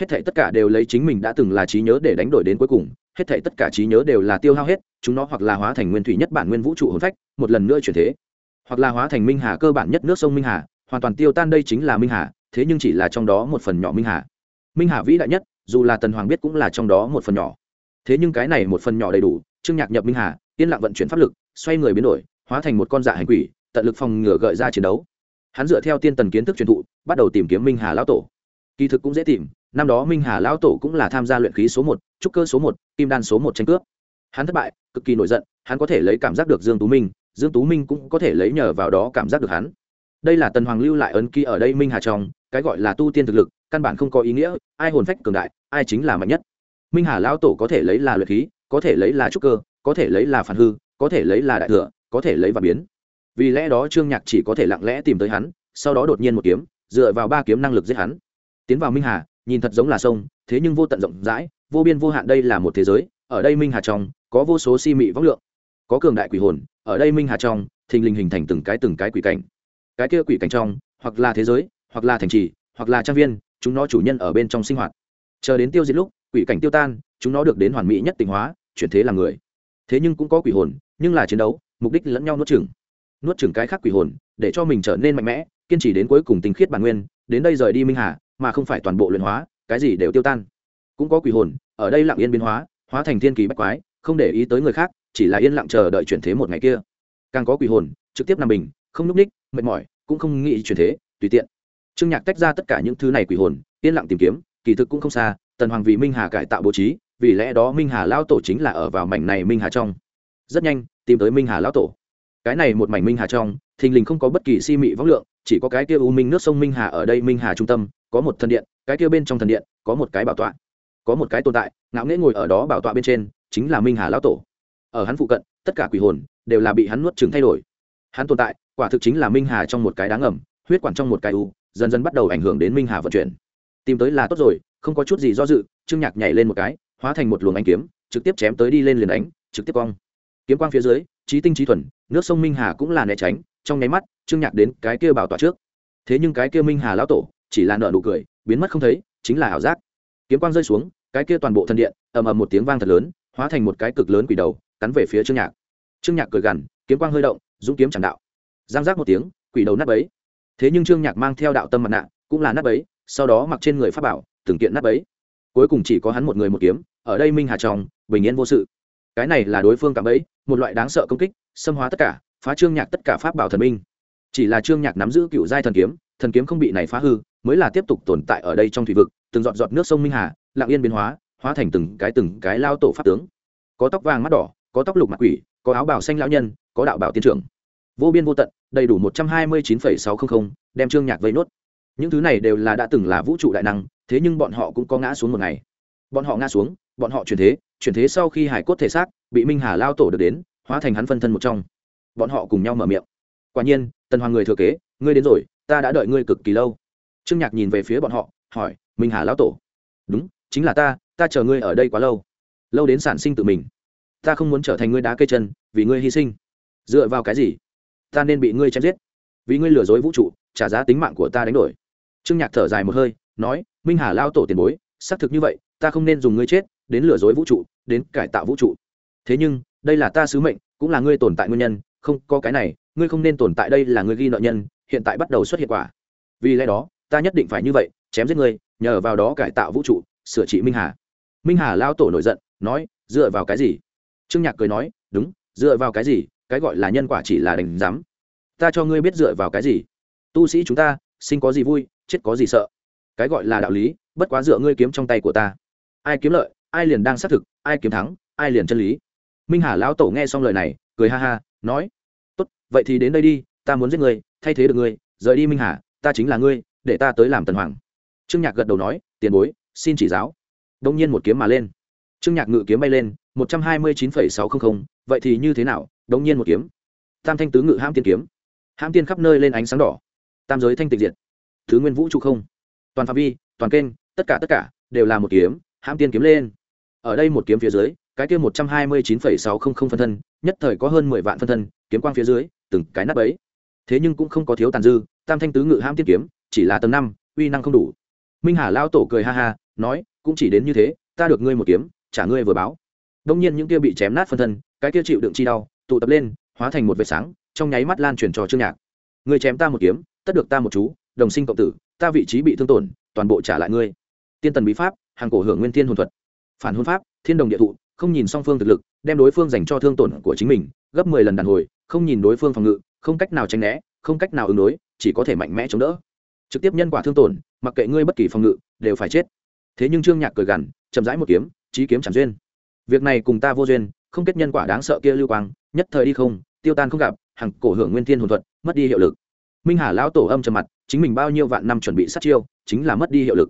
hết thảy tất cả đều lấy chính mình đã từng là trí nhớ để đánh đổi đến cuối cùng, hết thảy tất cả trí nhớ đều là tiêu hao hết, chúng nó hoặc là hóa thành nguyên thủy nhất bản nguyên vũ trụ hồn phách, một lần nữa chuyển thế. Hoặc là hóa thành minh hà cơ bản nhất nước sông minh hà, hoàn toàn tiêu tan đây chính là minh hà, thế nhưng chỉ là trong đó một phần nhỏ minh hà. Minh hà vĩ đại nhất, dù là tần hoàng biết cũng là trong đó một phần nhỏ. Thế nhưng cái này một phần nhỏ đầy đủ, trương nhạc nhập minh hà, yên lặng vận chuyển pháp lực, xoay người biến đổi, hóa thành một con dạ hành quỷ, tận lực phòng ngừa gợi ra chiến đấu. Hắn dựa theo tiên tần kiến thức truyền thụ, bắt đầu tìm kiếm minh hà lão tổ. Kỳ thực cũng dễ tìm năm đó minh hà lão tổ cũng là tham gia luyện khí số một, trúc cơ số một, kim đan số một tranh cướp. Hắn thất bại, cực kỳ nổi giận, hắn có thể lấy cảm giác được dương tú minh, dương tú minh cũng có thể lấy nhờ vào đó cảm giác được hắn. Đây là tần hoàng lưu lại ấn ký ở đây minh hà trong, cái gọi là tu tiên thực lực, căn bản không có ý nghĩa, ai hồn phách cường đại, ai chính là mạnh nhất. Minh hà lão tổ có thể lấy là luyện khí, có thể lấy là trúc cơ, có thể lấy là phản hư, có thể lấy là đại thừa, có thể lấy và biến. Vì lẽ đó trương nhạc chỉ có thể lặng lẽ tìm tới hắn, sau đó đột nhiên một kiếm, dựa vào ba kiếm năng lực giết hắn. Tiến vào minh hà nhìn thật giống là sông, thế nhưng vô tận rộng rãi, vô biên vô hạn đây là một thế giới, ở đây minh hà trong, có vô số si mị vóc lượng. Có cường đại quỷ hồn, ở đây minh hà trong, thình lình hình thành từng cái từng cái quỷ cảnh. Cái kia quỷ cảnh trong, hoặc là thế giới, hoặc là thành trì, hoặc là trang viên, chúng nó chủ nhân ở bên trong sinh hoạt. Chờ đến tiêu diệt lúc, quỷ cảnh tiêu tan, chúng nó được đến hoàn mỹ nhất tình hóa, chuyển thế làm người. Thế nhưng cũng có quỷ hồn, nhưng là chiến đấu, mục đích lẫn nhau nuốt chừng nuốt chừng cái khác quỷ hồn, để cho mình trở nên mạnh mẽ, kiên trì đến cuối cùng tinh khiết bản nguyên, đến đây rời đi minh hà mà không phải toàn bộ luyện hóa, cái gì đều tiêu tan. Cũng có quỷ hồn, ở đây lặng yên biến hóa hóa thành thiên kỳ bách quái, không để ý tới người khác, chỉ là yên lặng chờ đợi chuyển thế một ngày kia. Càng có quỷ hồn, trực tiếp nằm bình, không núp ních mệt mỏi, cũng không nghĩ chuyển thế, tùy tiện. Trương nhạc tách ra tất cả những thứ này quỷ hồn, yên lặng tìm kiếm, kỳ thực cũng không xa, tần hoàng vì minh hà cải tạo bố trí, vì lẽ đó minh hà lao tổ chính là ở vào mảnh này minh hà trong. Rất nhanh, tìm tới minh hà lao tổ. Cái này một mảnh minh hà trong thình lình không có bất kỳ si mị võng lượng, chỉ có cái kia u minh nước sông minh hà ở đây, minh hà trung tâm, có một thần điện, cái kia bên trong thần điện, có một cái bảo tọa. Có một cái tồn tại, ngạo nghễ ngồi ở đó bảo tọa bên trên, chính là minh hà lão tổ. Ở hắn phụ cận, tất cả quỷ hồn đều là bị hắn nuốt chừng thay đổi. Hắn tồn tại, quả thực chính là minh hà trong một cái đáng ngầm, huyết quản trong một cái u, dần dần bắt đầu ảnh hưởng đến minh hà vận chuyển. Tìm tới là tốt rồi, không có chút gì do dự, trương nhạc nhảy lên một cái, hóa thành một luồng ánh kiếm, trực tiếp chém tới đi lên liền đánh, trực tiếp cong. Kiếm quang phía dưới trí tinh trí thuần, nước sông minh hà cũng là né tránh trong nháy mắt, trương nhạc đến cái kia bảo tọa trước. Thế nhưng cái kia minh hà lão tổ chỉ là nợ nụ cười, biến mất không thấy, chính là ảo giác. Kiếm quang rơi xuống, cái kia toàn bộ thân điện, ầm ầm một tiếng vang thật lớn, hóa thành một cái cực lớn quỷ đầu, cắn về phía trương nhạc. Trương nhạc cười gằn, kiếm quang hơi động, dũng kiếm chẳng đạo. Giang giác một tiếng, quỷ đầu nát bấy. Thế nhưng trương nhạc mang theo đạo tâm mặt nạ, cũng là nát bấy, sau đó mặc trên người pháp bảo, từng kiện nát bấy. Cuối cùng chỉ có hắn một người một kiếm, ở đây minh hà tròng bình yên vô sự. Cái này là đối phương cảm bấy một loại đáng sợ công kích, xâm hóa tất cả phá trương nhạc tất cả pháp bảo thần minh. Chỉ là trương nhạc nắm giữ cựu giai thần kiếm thần kiếm không bị này phá hư, mới là tiếp tục tồn tại ở đây trong thủy vực, từng giọt giọt nước sông minh hà, lặng yên biến hóa hóa thành từng cái từng cái lao tổ pháp tướng. Có tóc vàng mắt đỏ, có tóc lục mặt quỷ, có áo bảo xanh lão nhân, có đạo bảo tiên trưởng. Vô biên vô tận, đầy đủ một trăm hai mươi chín phẩy sáu không không, đem trương nhạc vây nốt. Những thứ này đều là đã từng là vũ trụ đại năng, thế nhưng bọn họ cũng có ngã xuống một ngày. Bọn họ ngã xuống, bọn họ chuyển thế chuyển thế sau khi hải cốt thể xác, bị minh hà lao tổ được đến, hóa thành hắn phân thân một trong bọn họ cùng nhau mở miệng. Quả nhiên, tần hoàng người thừa kế, ngươi đến rồi, ta đã đợi ngươi cực kỳ lâu. Trương nhạc nhìn về phía bọn họ, hỏi, minh hà lão tổ. Đúng, chính là ta ta chờ ngươi ở đây quá lâu. Lâu đến sản sinh tự mình. Ta không muốn trở thành ngươi đá cây chân, vì ngươi hy sinh. Dựa vào cái gì? Ta nên bị ngươi chém giết. Vì ngươi lừa dối vũ trụ, trả giá tính mạng của ta đánh đổi. Trương nhạc thở dài một hơi, nói, minh hà lao tổ tiền bối, xác thực như vậy, ta không nên dùng ngươi chết đến lừa dối vũ trụ, đến cải tạo vũ trụ. Thế nhưng, đây là ta sứ mệnh, cũng là ngươi tồn tại nguyên nhân không, có cái này, ngươi không nên tồn tại đây là ngươi ghi nợ nhân, hiện tại bắt đầu xuất hiện quả. Vì lẽ đó, ta nhất định phải như vậy, chém giết ngươi, nhờ vào đó cải tạo vũ trụ, sửa trị minh hà. Minh hà lao tổ nổi giận, nói, dựa vào cái gì? Trương nhạc cười nói, đúng, dựa vào cái gì? Cái gọi là nhân quả chỉ là đành giám ta cho ngươi biết dựa vào cái gì? Tu sĩ chúng ta, sinh có gì vui, chết có gì sợ. Cái gọi là đạo lý, bất quá dựa ngươi kiếm trong tay của ta. Ai kiếm lợi, ai liền đang xác thực, ai kiếm thắng, ai liền chân lý. Minh hà lão tổ nghe xong lời này, cười ha ha nói, tốt, vậy thì đến đây đi, ta muốn giết người, thay thế được ngươi rời đi minh hà, ta chính là ngươi, để ta tới làm tần hoàng. Trương nhạc gật đầu nói, tiền bối, xin chỉ giáo. Đông nhiên một kiếm mà lên. Trương nhạc ngự kiếm bay lên, một trăm hai mươi chín phẩy sáu trăm linh vậy thì như thế nào? Đông nhiên một kiếm. Tam thanh tứ ngự hãm tiên kiếm. Hãm tiên khắp nơi lên ánh sáng đỏ. Tam giới thanh tịch diệt. Thứ nguyên vũ trụ không. Toàn phạm vi, toàn kênh, tất cả tất cả, đều là một kiếm, hãm tiên kiếm lên. Ở đây một kiếm phía dưới, cái kia một trăm hai mươi chín phẩy sáu trăm linh phân thân nhất thời có hơn mười vạn phân thân, kiếm quang phía dưới, từng cái nắp ấy. Thế nhưng cũng không có thiếu tàn dư, tam thanh tứ ngự ham tiên kiếm, chỉ là tầng năm, uy năng không đủ. Minh hà lao tổ cười ha ha, nói, cũng chỉ đến như thế, ta được ngươi một kiếm, trả ngươi vừa báo. Đông nhiên những kia bị chém nát phân thân, cái kia chịu đựng chi đau, tụ tập lên, hóa thành một vệt sáng, trong nháy mắt lan truyền trò trương nhạc. Ngươi chém ta một kiếm, tất được ta một chú, đồng sinh cộng tử, ta vị trí bị thương tổn, toàn bộ trả lại ngươi. Tiên tần bí pháp, hàng cổ hưởng nguyên thiên hồn thuật. Phản hôn pháp, thiên đồng địa thụ không nhìn song phương thực lực, đem đối phương dành cho thương tổn của chính mình, gấp mười lần đàn hồi, không nhìn đối phương phòng ngự, không cách nào tránh né, không cách nào ứng đối, chỉ có thể mạnh mẽ chống đỡ. Trực tiếp nhân quả thương tổn, mặc kệ ngươi bất kỳ phòng ngự, đều phải chết. Thế nhưng trương nhạc cười gằn, chậm rãi một kiếm trí kiếm chẳng duyên. Việc này cùng ta vô duyên, không kết nhân quả đáng sợ kia lưu quang, nhất thời đi không, tiêu tan không gặp, hằng cổ hưởng nguyên thiên hồn thuật, mất đi hiệu lực. Minh hà lão tổ âm trầm mặt, chính mình bao nhiêu vạn năm chuẩn bị sát chiêu, chính là mất đi hiệu lực.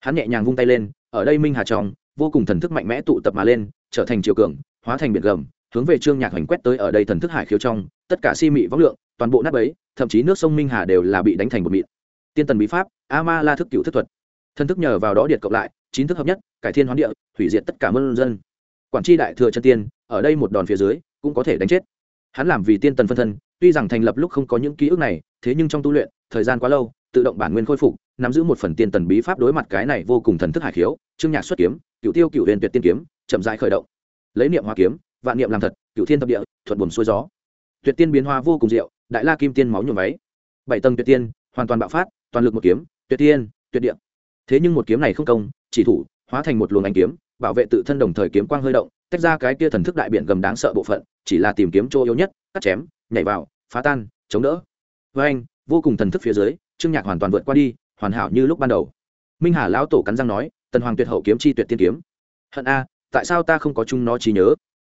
Hắn nhẹ nhàng vung tay lên, ở đây minh hà trong, vô cùng thần thức mạnh mẽ tụ tập mà lên trở thành triều cường, hóa thành biệt gầm, hướng về trương nhạc hoành quét tới ở đây thần thức hải khiếu trong, tất cả si mị võng lượng, toàn bộ nát ấy thậm chí nước sông minh hà đều là bị đánh thành một mịn. Tiên tần bí pháp a ma la thức cựu thức thuật. Thần thức nhờ vào đó điện cộng lại, chín thức hợp nhất, cải thiên hoán địa, hủy diệt tất cả mân dân. Quản tri đại thừa chân tiên, ở đây một đòn phía dưới, cũng có thể đánh chết. Hắn làm vì tiên tần phân thân, tuy rằng thành lập lúc không có những ký ức này, thế nhưng trong tu luyện, thời gian quá lâu, tự động bản nguyên khôi phục, nắm giữ một phần tiên tần bí pháp đối mặt cái này vô cùng thần thức hải khiếu, trương nhạc xuất kiếm, cựu tiêu cựu huyền tuyệt tiên kiếm chậm rãi khởi động. Lấy niệm hoa kiếm, vạn niệm làm thật cựu thiên thập địa, thuận buồn xuôi gió. Tuyệt tiên biến hoa vô cùng diệu, đại la kim tiên máu nhuộm váy. Bảy tầng tuyệt tiên, hoàn toàn bạo phát, toàn lực một kiếm, tuyệt tiên, tuyệt địa. Thế nhưng một kiếm này không công, chỉ thủ, hóa thành một luồng ánh kiếm, bảo vệ tự thân đồng thời kiếm quang hơi động, tách ra cái kia thần thức đại biển gầm đáng sợ bộ phận, chỉ là tìm kiếm chỗ yếu nhất, cắt chém, nhảy vào, phá tan, chống đỡ. Với anh, vô cùng thần thức phía dưới trương nhạc hoàn toàn vượt qua đi, hoàn hảo như lúc ban đầu. Minh hà lão tổ cắn răng nói, tần hoàng tuyệt hậu kiếm chi tuyệt tiên kiếm. Hận a tại sao ta không có chung nó trí nhớ?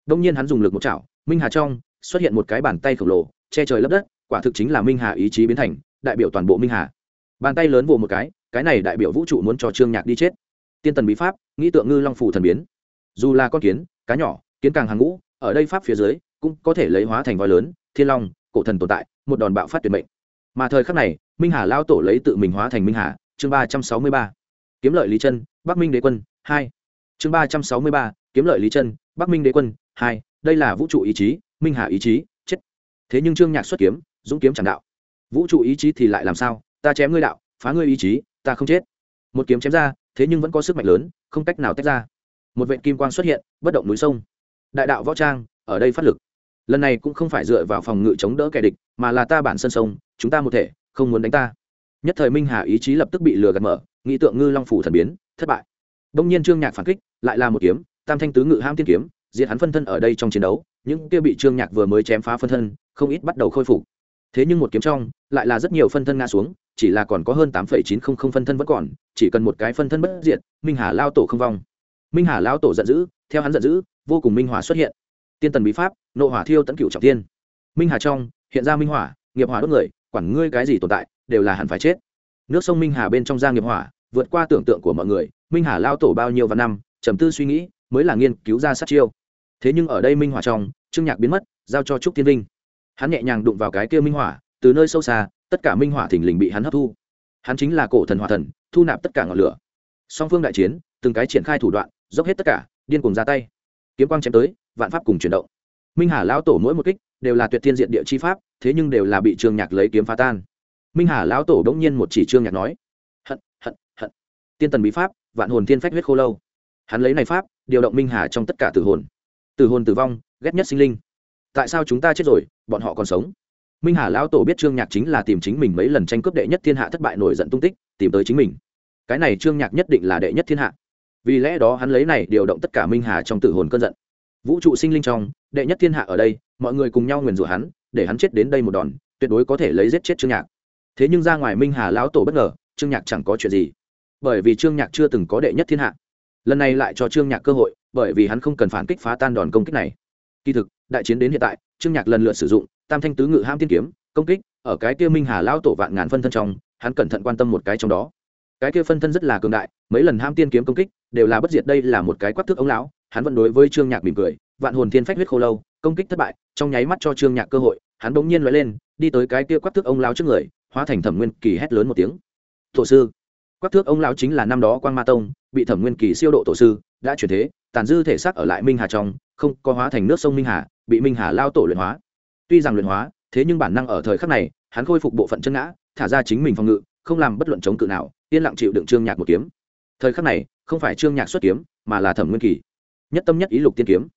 Đông nhiên hắn dùng lực một chảo, minh hà trong, xuất hiện một cái bàn tay khổng lồ, che trời lấp đất, quả thực chính là minh hà ý chí biến thành, đại biểu toàn bộ minh hà. Bàn tay lớn vỗ một cái cái này đại biểu vũ trụ muốn cho trương nhạc đi chết. Tiên tần bí pháp, nghĩ tượng ngư long phủ thần biến. Dù là con kiến, cá nhỏ, kiến càng hàng ngũ, ở đây pháp phía dưới, cũng có thể lấy hóa thành voi lớn, thiên long, cổ thần tồn tại, một đòn bạo phát tuyệt mệnh. Mà thời khắc này, minh hà lao tổ lấy tự mình hóa thành minh hà, chương ba trăm sáu mươi ba. Kiếm lợi lý chân, bắc minh đế quân, hai chương ba trăm sáu mươi ba, kiếm lợi lý chân, bắc minh đế quân, hai, đây là vũ trụ ý chí, minh hà ý chí, chết. Thế nhưng trương nhạc xuất kiếm, dũng kiếm chẳng đạo. Vũ trụ ý chí thì lại làm sao? Ta chém ngươi đạo, phá ngươi ý chí, ta không chết. Một kiếm chém ra, thế nhưng vẫn có sức mạnh lớn, không cách nào tách ra. Một vệt kim quang xuất hiện, bất động núi sông. Đại đạo võ trang, ở đây phát lực. Lần này cũng không phải dựa vào phòng ngự chống đỡ kẻ địch, mà là ta bản sân sông, chúng ta một thể, không muốn đánh ta. Nhất thời minh hà ý chí lập tức bị lừa gạt mở, nghĩ tượng ngư long phủ thần biến, thất bại đông nhiên trương nhạc phản kích, lại là một kiếm, tam thanh tứ ngự ham tiên kiếm, diệt hắn phân thân ở đây trong chiến đấu, những kia bị trương nhạc vừa mới chém phá phân thân, không ít bắt đầu khôi phục. Thế nhưng một kiếm trong, lại là rất nhiều phân thân ngã xuống, chỉ là còn có hơn tám chín trăm linh phân thân vẫn còn, chỉ cần một cái phân thân bất diệt, minh hà lao tổ không vong. Minh hà lao tổ giận dữ, theo hắn giận dữ, vô cùng minh hỏa xuất hiện. Tiên tần bí pháp, nộ hỏa thiêu tận cửu trọng tiên minh hà trong, hiện ra minh hỏa, nghiệp hỏa đốt người, quản ngươi cái gì tồn tại, đều là hẳn phải chết. Nước sông minh hà bên trong ra nghiệp hỏa, vượt qua tưởng tượng của mọi người minh hà lao tổ bao nhiêu và năm, trầm tư suy nghĩ, mới là nghiên cứu ra sát chiêu. Thế nhưng ở đây minh hỏa trong, trương nhạc biến mất, giao cho trúc thiên vinh. Hắn nhẹ nhàng đụng vào cái kia minh hỏa, từ nơi sâu xa, tất cả minh hỏa thình lình bị hắn hấp thu. Hắn chính là cổ thần hỏa thần, thu nạp tất cả ngọn lửa. Song phương đại chiến, từng cái triển khai thủ đoạn, dốc hết tất cả, điên cùng ra tay. Kiếm quang chém tới, vạn pháp cùng chuyển động. Minh hà lão tổ mỗi một kích, đều là tuyệt thiên diện địa chi pháp, thế nhưng đều là bị trương nhạc lấy kiếm phá tan. Minh hà lão tổ đống nhiên một chỉ trương nhạc nói, hận hận hận. Tiên tần bí pháp vạn hồn thiên phách huyết khô lâu. Hắn lấy này pháp, điều động minh hà trong tất cả tử hồn. Tử hồn tử vong, ghét nhất sinh linh. Tại sao chúng ta chết rồi, bọn họ còn sống? Minh hà lão tổ biết trương nhạc chính là tìm chính mình mấy lần tranh cướp đệ nhất thiên hạ thất bại nổi giận tung tích, tìm tới chính mình. Cái này trương nhạc nhất định là đệ nhất thiên hạ. Vì lẽ đó hắn lấy này điều động tất cả minh hà trong tử hồn cơn giận. Vũ trụ sinh linh trong, đệ nhất thiên hạ ở đây, mọi người cùng nhau nguyền rủa hắn, để hắn chết đến đây một đòn, tuyệt đối có thể lấy giết chết trương nhạc. Thế nhưng ra ngoài minh hà lão tổ bất ngờ, trương nhạc chẳng có chuyện gì bởi vì trương nhạc chưa từng có đệ nhất thiên hạ. Lần này lại cho trương nhạc cơ hội, bởi vì hắn không cần phản kích phá tan đòn công kích này. Kỳ thực, đại chiến đến hiện tại, trương nhạc lần lượt sử dụng, tam thanh tứ ngự ham tiên kiếm, công kích, ở cái kia minh hà lao tổ vạn ngàn phân thân trong, hắn cẩn thận quan tâm một cái trong đó. Cái kia phân thân rất là cường đại, mấy lần ham tiên kiếm công kích, đều là bất diệt, đây là một cái quắc thức ông lão, hắn vẫn đối với trương nhạc mỉm cười, vạn hồn thiên phách huyết khô lâu, công kích thất bại, trong nháy mắt cho trương nhạc cơ hội, hắn bỗng nhiên loại lên, đi tới cái kia quắc thức ông lão trước người, hóa thành thẩm nguyên, kỳ hét lớn một tiếng. Thổ sư! Quắc thước ông lão chính là năm đó quan ma tông, bị thẩm nguyên kỳ siêu độ tổ sư, đã chuyển thế, tàn dư thể xác ở lại minh hà trong, không có hóa thành nước sông minh hà, bị minh hà lao tổ luyện hóa. Tuy rằng luyện hóa, thế nhưng bản năng ở thời khắc này, hắn khôi phục bộ phận chân ngã, thả ra chính mình phòng ngự, không làm bất luận chống cự nào, yên lặng chịu đựng trương nhạc một kiếm. Thời khắc này, không phải trương nhạc xuất kiếm, mà là thẩm nguyên kỳ. Nhất tâm nhất ý lục tiên kiếm.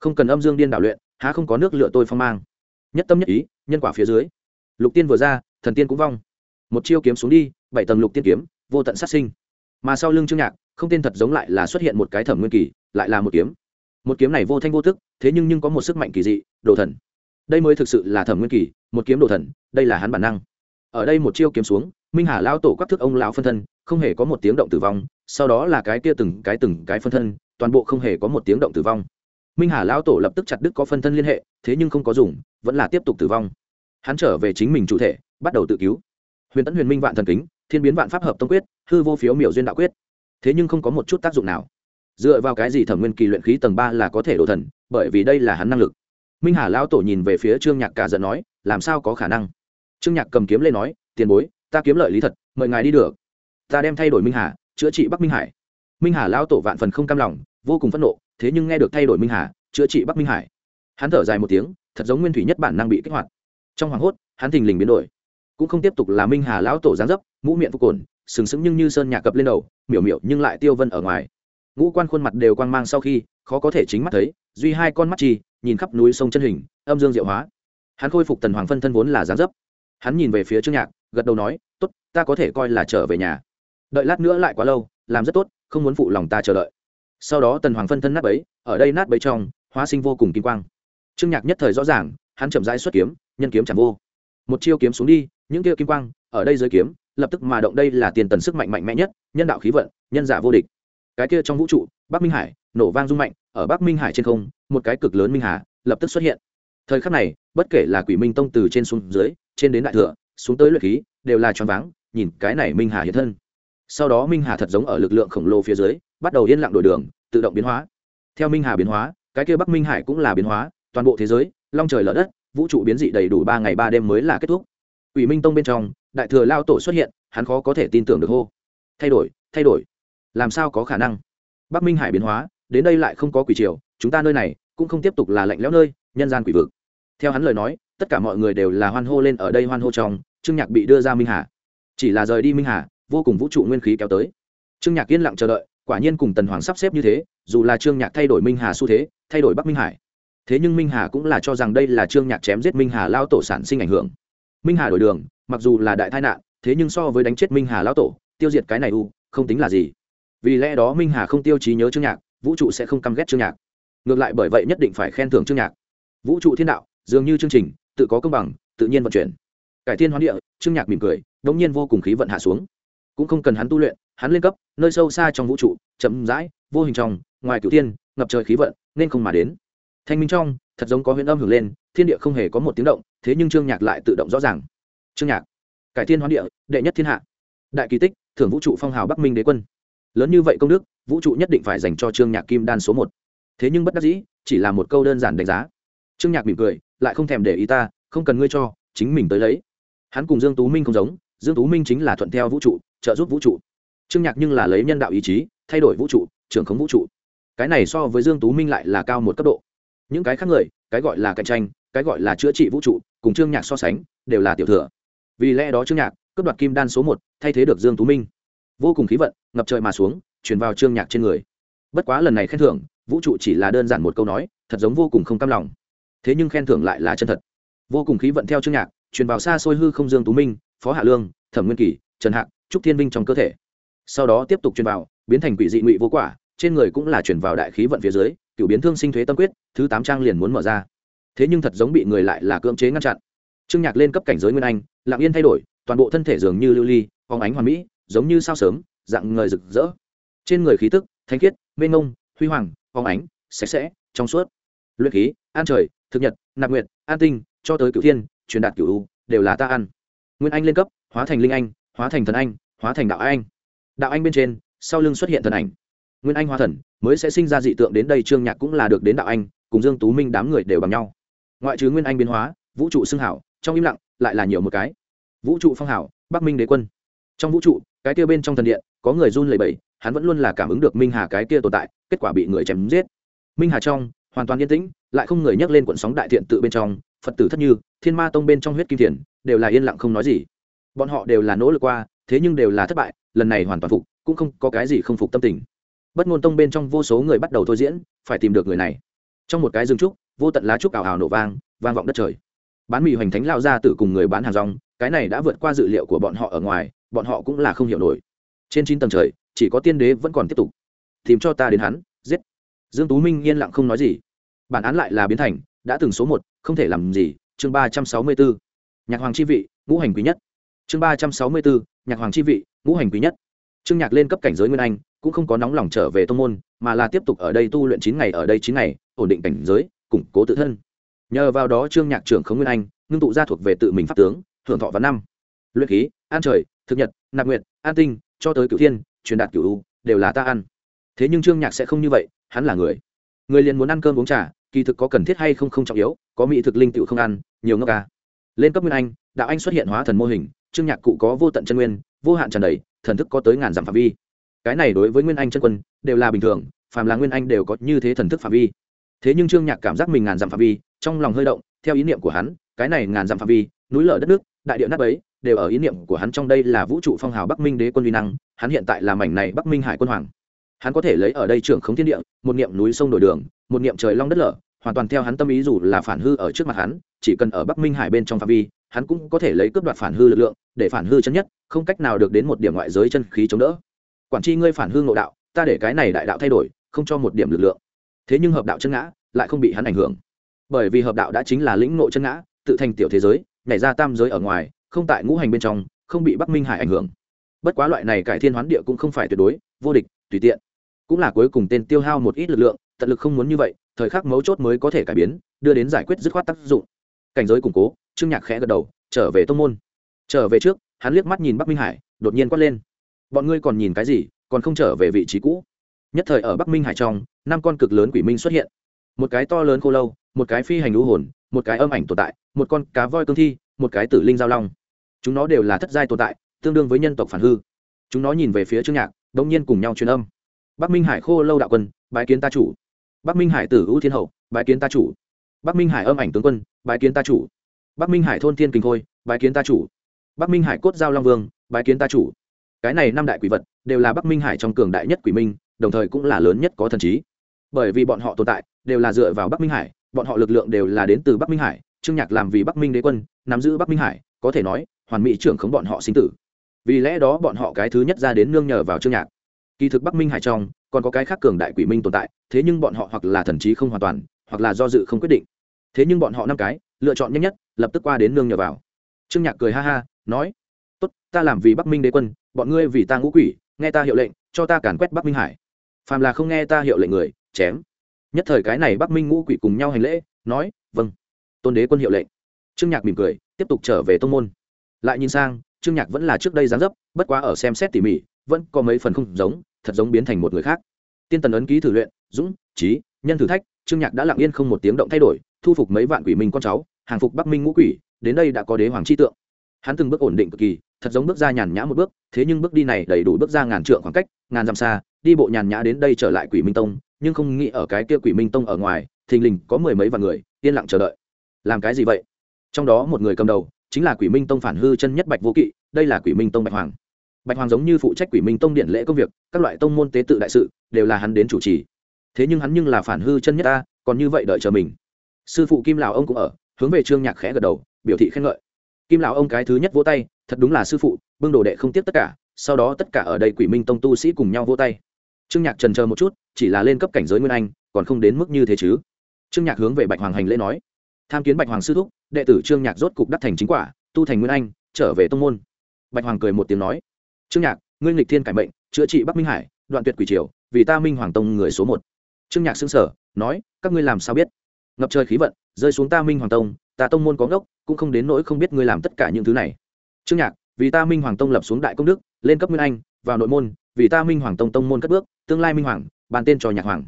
Không cần âm dương điên đảo luyện, há không có nước lựa tôi phong mang. Nhất tâm nhất ý, nhân quả phía dưới. Lục tiên vừa ra, thần tiên cũng vong. Một chiêu kiếm xuống đi, bảy tầng lục tiên kiếm vô tận sát sinh. Mà sau lưng trương nhạc không tên thật giống lại là xuất hiện một cái thẩm nguyên kỳ lại là một kiếm. Một kiếm này vô thanh vô tức, thế nhưng nhưng có một sức mạnh kỳ dị đồ thần. Đây mới thực sự là thẩm nguyên kỳ một kiếm đồ thần đây là hắn bản năng. Ở đây một chiêu kiếm xuống minh hà lao tổ quắc thức ông lão phân thân không hề có một tiếng động tử vong sau đó là cái kia từng cái từng cái phân thân toàn bộ không hề có một tiếng động tử vong. Minh hà lao tổ lập tức chặt đứt có phân thân liên hệ thế nhưng không có dùng vẫn là tiếp tục tử vong. Hắn trở về chính mình chủ thể bắt đầu tự cứu. Huyền tấn huyền minh vạn thần kính thiên biến vạn pháp hợp tông quyết, hư vô phiếu miểu duyên đạo quyết. Thế nhưng không có một chút tác dụng nào. Dựa vào cái gì thẩm nguyên kỳ luyện khí tầng ba là có thể đổ thần, bởi vì đây là hắn năng lực. Minh hà lao tổ nhìn về phía trương nhạc cả giận nói, làm sao có khả năng? Trương nhạc cầm kiếm lên nói, tiền bối, ta kiếm lợi lý thật, mời ngài đi được. Ta đem thay đổi minh hà, chữa trị bắc minh hải. Minh hà lao tổ vạn phần không cam lòng, vô cùng phẫn nộ, thế nhưng nghe được thay đổi minh hà, chữa trị bắc minh hải. Hắn thở dài một tiếng, thật giống nguyên thủy nhất bản năng bị kích hoạt. Trong hoàng hốt, hắn thình lình biến đổi cũng không tiếp tục là minh hà lão tổ giáng dấp, mũ miệng phục cồn, sừng sững nhưng như sơn nhạc cập lên đầu, miểu miểu nhưng lại tiêu vân ở ngoài. Ngũ quan khuôn mặt đều quang mang sau khi, khó có thể chính mắt thấy, duy hai con mắt chi nhìn khắp núi sông chân hình, âm dương diệu hóa. Hắn khôi phục tần hoàng phân thân vốn là giáng dấp. Hắn nhìn về phía trương nhạc, gật đầu nói, tốt, ta có thể coi là trở về nhà. Đợi lát nữa lại quá lâu, làm rất tốt, không muốn phụ lòng ta chờ đợi. Sau đó tần hoàng phân thân nát bấy, ở đây nát bấy trong, hóa sinh vô cùng kim quang. Trương nhạc nhất thời rõ ràng, hắn chậm rãi xuất kiếm, nhân kiếm chẳng vô. Một chiêu kiếm xuống đi những kia kim quang, ở đây dưới kiếm, lập tức mà động đây là tiền tần sức mạnh mạnh mẽ nhất, nhân đạo khí vận, nhân giả vô địch. Cái kia trong vũ trụ, bắc minh hải, nổ vang rung mạnh, ở bắc minh hải trên không, một cái cực lớn minh hà, lập tức xuất hiện. Thời khắc này, bất kể là quỷ minh tông từ trên xuống dưới, trên đến đại thừa, xuống tới luyện khí, đều là choáng váng, nhìn cái này minh hà hiện thân. Sau đó minh hà thật giống ở lực lượng khổng lồ phía dưới, bắt đầu yên lặng đổi đường, tự động biến hóa. Theo minh hà biến hóa, cái kia bắc minh hải cũng là biến hóa, toàn bộ thế giới, long trời lở đất, vũ trụ biến dị đầy đủ ba ngày ba đêm mới là kết thúc ủy minh tông bên trong, đại thừa lao tổ xuất hiện, hắn khó có thể tin tưởng được hô. Thay đổi thay đổi. Làm sao có khả năng? Bắc minh hải biến hóa, đến đây lại không có quỷ triều, chúng ta nơi này cũng không tiếp tục là lạnh lẽo nơi, nhân gian quỷ vực. Theo hắn lời nói, tất cả mọi người đều là hoan hô lên ở đây hoan hô trong, trương nhạc bị đưa ra minh hà. Chỉ là rời đi minh hà, vô cùng vũ trụ nguyên khí kéo tới. Trương nhạc yên lặng chờ đợi, quả nhiên cùng tần hoàng sắp xếp như thế, dù là trương nhạc thay đổi minh hà xu thế, thay đổi bắc minh hải. Thế nhưng minh hà cũng là cho rằng đây là trương nhạc chém giết minh hà lao tổ sản sinh ảnh hưởng minh hà đổi đường, mặc dù là đại tai nạn, thế nhưng so với đánh chết minh hà lão tổ, tiêu diệt cái này u, không tính là gì. Vì lẽ đó minh hà không tiêu chí nhớ trương nhạc, vũ trụ sẽ không căm ghét trương nhạc. Ngược lại bởi vậy nhất định phải khen thưởng trương nhạc. Vũ trụ thiên đạo, dường như chương trình, tự có công bằng, tự nhiên vận chuyển. Cải thiên hoán địa, trương nhạc mỉm cười, đống nhiên vô cùng khí vận hạ xuống. Cũng không cần hắn tu luyện, hắn lên cấp, nơi sâu xa trong vũ trụ, chậm rãi, vô hình trong, ngoài cửu tiên ngập trời khí vận, nên không mà đến. Thanh minh trong thật giống có huyễn âm hưởng lên, thiên địa không hề có một tiếng động, thế nhưng trương nhạc lại tự động rõ ràng. Trương nhạc, cải thiên hoán địa, đệ nhất thiên hạ. Đại kỳ tích, thưởng vũ trụ phong hào bắc minh đế quân. Lớn như vậy công đức, vũ trụ nhất định phải dành cho trương nhạc kim đan số một. Thế nhưng bất đắc dĩ, chỉ là một câu đơn giản đánh giá. Trương nhạc mỉm cười, lại không thèm để ý ta, không cần ngươi cho, chính mình tới lấy. Hắn cùng dương tú minh không giống, dương tú minh chính là thuận theo vũ trụ, trợ giúp vũ trụ. Trương nhạc nhưng là lấy nhân đạo ý chí, thay đổi vũ trụ, trưởng khống vũ trụ. Cái này so với dương tú minh lại là cao một cấp độ những cái khác người, cái gọi là cạnh tranh, cái gọi là chữa trị vũ trụ, cùng trương nhạc so sánh, đều là tiểu thừa. Vì lẽ đó trương nhạc cướp đoạt kim đan số một, thay thế được dương tú minh. Vô cùng khí vận, ngập trời mà xuống chuyển vào trương nhạc trên người. Bất quá lần này khen thưởng, vũ trụ chỉ là đơn giản một câu nói, thật giống vô cùng không cam lòng. Thế nhưng khen thưởng lại là chân thật. Vô cùng khí vận theo trương nhạc, truyền vào xa xôi hư không dương tú minh, phó hạ lương, thẩm nguyên kỳ, trần hạc, trúc thiên vinh trong cơ thể. Sau đó tiếp tục truyền vào, biến thành quỷ dị ngụy vô quả, trên người cũng là truyền vào đại khí vận phía dưới cựu biến thương sinh thuế tâm quyết, thứ tám trang liền muốn mở ra. Thế nhưng thật giống bị người lại là cưỡng chế ngăn chặn. Trương nhạc lên cấp cảnh giới nguyên anh, lặng yên thay đổi, toàn bộ thân thể dường như lưu ly phóng ánh hoàn mỹ, giống như sao sớm, dạng người rực rỡ. Trên người khí tức, thanh khiết, mênh ngông huy hoàng phóng ánh, sạch sẽ, trong suốt. Luyện khí, an trời, thực nhật, nạp nguyện an tinh, cho tới cửu thiên, truyền đạt cửu u, đều là ta ăn. Nguyên anh lên cấp, hóa thành linh anh, hóa thành thần anh, hóa thành đạo anh. Đạo anh bên trên, sau lưng xuất hiện thần ảnh nguyên anh hóa thần, mới sẽ sinh ra dị tượng đến đây trương nhạc cũng là được đến đạo anh, cùng dương tú minh đám người đều bằng nhau. Ngoại trừ nguyên anh biến hóa, vũ trụ xưng hảo, trong im lặng lại là nhiều một cái. Vũ trụ phong hảo, bắc minh đế quân. Trong vũ trụ, cái kia bên trong thần điện, có người run lẩy bẩy, hắn vẫn luôn là cảm ứng được minh hà cái kia tồn tại, kết quả bị người chém giết. Minh hà trong, hoàn toàn yên tĩnh, lại không người nhắc lên cuộn sóng đại thiện tự bên trong, phật tử thất như, thiên ma tông bên trong huyết kim thiền, đều là yên lặng không nói gì. Bọn họ đều là nỗ lực qua, thế nhưng đều là thất bại, lần này hoàn toàn phục, cũng không có cái gì không phục tâm tình bất ngôn tông bên trong vô số người bắt đầu thôi diễn, phải tìm được người này. Trong một cái rừng trúc, vô tận lá trúc ảo ảo nổ vang vang vọng đất trời. Bán mì hoành thánh lao ra từ cùng người bán hàng rong, cái này đã vượt qua dự liệu của bọn họ ở ngoài, bọn họ cũng là không hiểu nổi. Trên chín tầng trời, chỉ có tiên đế vẫn còn tiếp tục. Tìm cho ta đến hắn, giết. Dương tú minh yên lặng không nói gì. Bản án lại là biến thành, đã từng số một, không thể làm gì, chương ba trăm sáu mươi bốn. Nhạc hoàng chi vị, ngũ hành quý nhất. Chương ba trăm sáu mươi bốn, nhạc hoàng chi vị, ngũ hành quý nhất. Trương nhạc lên cấp cảnh giới nguyên anh cũng không có nóng lòng trở về tông môn, mà là tiếp tục ở đây tu luyện chín ngày, ở đây chín ngày, ổn định cảnh giới, củng cố tự thân. Nhờ vào đó trương nhạc trưởng khống nguyên anh, ngưng tụ ra thuộc về tự mình pháp tướng hưởng thọ và năm. Luyện khí, an trời, thực nhật, nạp nguyện an tinh, cho tới cửu thiên, truyền đạt cửu u, đều là ta ăn. Thế nhưng trương nhạc sẽ không như vậy, hắn là người. Người liền muốn ăn cơm uống trà, kỳ thực có cần thiết hay không không trọng yếu, có mỹ thực linh tựu không ăn, nhiều ngốc ca lên cấp nguyên anh, đạo anh xuất hiện hóa thần mô hình, trương nhạc cụ có vô tận chân nguyên, vô hạn tràn đầy, thần thức có tới ngàn dặm phạm vi cái này đối với nguyên anh chân quân đều là bình thường, phàm là nguyên anh đều có như thế thần thức phạm vi. Thế nhưng trương nhạc cảm giác mình ngàn dặm phạm vi, trong lòng hơi động, theo ý niệm của hắn, cái này ngàn dặm phạm vi, núi lở đất nước, đại địa nát ấy đều ở ý niệm của hắn trong đây là vũ trụ phong hào bắc minh đế quân uy năng, hắn hiện tại là mảnh này bắc minh hải quân hoàng. Hắn có thể lấy ở đây trưởng khống thiên địa, một niệm núi sông đổi đường, một niệm trời long đất lở, hoàn toàn theo hắn tâm ý dù là phản hư ở trước mặt hắn, chỉ cần ở bắc minh hải bên trong phạm vi, hắn cũng có thể lấy cướp đoạt phản hư lực lượng, để phản hư chân nhất, không cách nào được đến một điểm ngoại giới chân khí chống đỡ quản tri ngươi phản hương nội đạo, ta để cái này đại đạo thay đổi, không cho một điểm lực lượng. Thế nhưng hợp đạo chân ngã, lại không bị hắn ảnh hưởng. Bởi vì hợp đạo đã chính là lĩnh ngộ chân ngã, tự thành tiểu thế giới, nhảy ra tam giới ở ngoài, không tại ngũ hành bên trong, không bị bắc minh hải ảnh hưởng. Bất quá loại này cải thiên hoán địa cũng không phải tuyệt đối, vô địch, tùy tiện. Cũng là cuối cùng tên tiêu hao một ít lực lượng, tận lực không muốn như vậy, thời khắc mấu chốt mới có thể cải biến, đưa đến giải quyết dứt khoát tác dụng. Cảnh giới củng cố, trương nhạc khẽ gật đầu, trở về tông môn. Trở về trước, hắn liếc mắt nhìn bắc minh hải, đột nhiên quát lên bọn ngươi còn nhìn cái gì, còn không trở về vị trí cũ. Nhất thời ở bắc minh hải trong, năm con cực lớn quỷ minh xuất hiện. Một cái to lớn khô lâu, một cái phi hành lũ hồn, một cái âm ảnh tồn tại, một con cá voi cương thi, một cái tử linh giao long. Chúng nó đều là thất giai tồn tại, tương đương với nhân tộc phản hư. Chúng nó nhìn về phía trương nhạc đông nhiên cùng nhau truyền âm. Bắc minh hải khô lâu đạo quân, bái kiến ta chủ. Bắc minh hải tử ưu thiên hậu, bái kiến ta chủ. Bắc minh hải âm ảnh tướng quân, bái kiến ta chủ. Bắc minh hải thôn thiên kinh khôi, bái kiến ta chủ. Bắc minh hải cốt giao long vương, bái kiến ta chủ cái này năm đại quỷ vật đều là bắc minh hải trong cường đại nhất quỷ minh, đồng thời cũng là lớn nhất có thần trí. Bởi vì bọn họ tồn tại, đều là dựa vào bắc minh hải, bọn họ lực lượng đều là đến từ bắc minh hải, trương nhạc làm vì bắc minh đế quân, nắm giữ bắc minh hải, có thể nói, hoàn mỹ trưởng khống bọn họ sinh tử. Vì lẽ đó bọn họ cái thứ nhất ra đến nương nhờ vào trương nhạc. Kỳ thực bắc minh hải trong, còn có cái khác cường đại quỷ minh tồn tại, thế nhưng bọn họ hoặc là thần trí không hoàn toàn, hoặc là do dự không quyết định. Thế nhưng bọn họ năm cái, lựa chọn nhanh nhất, lập tức qua đến nương nhờ vào. Trương nhạc cười ha ha, nói tốt, ta làm vì bắc minh đế quân, bọn ngươi vì ta ngũ quỷ, nghe ta hiệu lệnh, cho ta càn quét bắc minh hải. Phàm là không nghe ta hiệu lệnh người, chém. Nhất thời cái này bắc minh ngũ quỷ cùng nhau hành lễ, nói vâng. Tôn đế quân hiệu lệnh. Trương nhạc mỉm cười, tiếp tục trở về tông môn. Lại nhìn sang, trương nhạc vẫn là trước đây dáng dấp, bất quá ở xem xét tỉ mỉ, vẫn có mấy phần không giống, thật giống biến thành một người khác. Tiên tần ấn ký thử luyện, dũng, trí, nhân thử thách, trương nhạc đã lặng yên không một tiếng động thay đổi, thu phục mấy vạn quỷ minh con cháu, hàng phục bắc minh ngũ quỷ, đến đây đã có đế hoàng chi tượng. Hắn từng bước ổn định cực kỳ thật giống bước ra nhàn nhã một bước, thế nhưng bước đi này đầy đủ bước ra ngàn trượng khoảng cách, ngàn dặm xa, đi bộ nhàn nhã đến đây trở lại quỷ minh tông, nhưng không nghĩ ở cái kia quỷ minh tông ở ngoài, thình lình có mười mấy vạn người, yên lặng chờ đợi. Làm cái gì vậy? Trong đó một người cầm đầu, chính là quỷ minh tông phản hư chân nhất bạch vô kỵ, đây là quỷ minh tông bạch hoàng. Bạch hoàng giống như phụ trách quỷ minh tông điện lễ công việc, các loại tông môn tế tự đại sự, đều là hắn đến chủ trì. Thế nhưng hắn nhưng là phản hư chân nhất ta còn như vậy đợi chờ mình. Sư phụ kim lào ông cũng ở, hướng về trương nhạc khẽ gật đầu, biểu thị khen ngợi. Kim lão ông cái thứ nhất vỗ tay thật đúng là sư phụ bưng đồ đệ không tiếp tất cả, sau đó tất cả ở đây quỷ minh tông tu sĩ cùng nhau vỗ tay. Trương nhạc trần chờ một chút, chỉ là lên cấp cảnh giới nguyên anh, còn không đến mức như thế chứ. Trương nhạc hướng về bạch hoàng hành lễ nói. Tham kiến bạch hoàng sư thúc, đệ tử trương nhạc rốt cục đắc thành chính quả, tu thành nguyên anh, trở về tông môn. Bạch hoàng cười một tiếng nói. Trương nhạc, ngươi nghịch thiên cải mệnh, chữa trị bắc minh hải, đoạn tuyệt quỷ triều, vì ta minh hoàng tông người số một. Trương nhạc xưng sở nói, các ngươi làm sao biết? Ngập trời khí vận, rơi xuống ta minh hoàng tông, ta tông môn có ngốc, cũng không đến nỗi không biết ngươi làm tất cả những thứ này trương nhạc, vì ta minh hoàng tông lập xuống đại công đức, lên cấp nguyên anh, vào nội môn, vì ta minh hoàng tông tông môn cất bước, tương lai minh hoàng, bàn tên cho nhạc hoàng.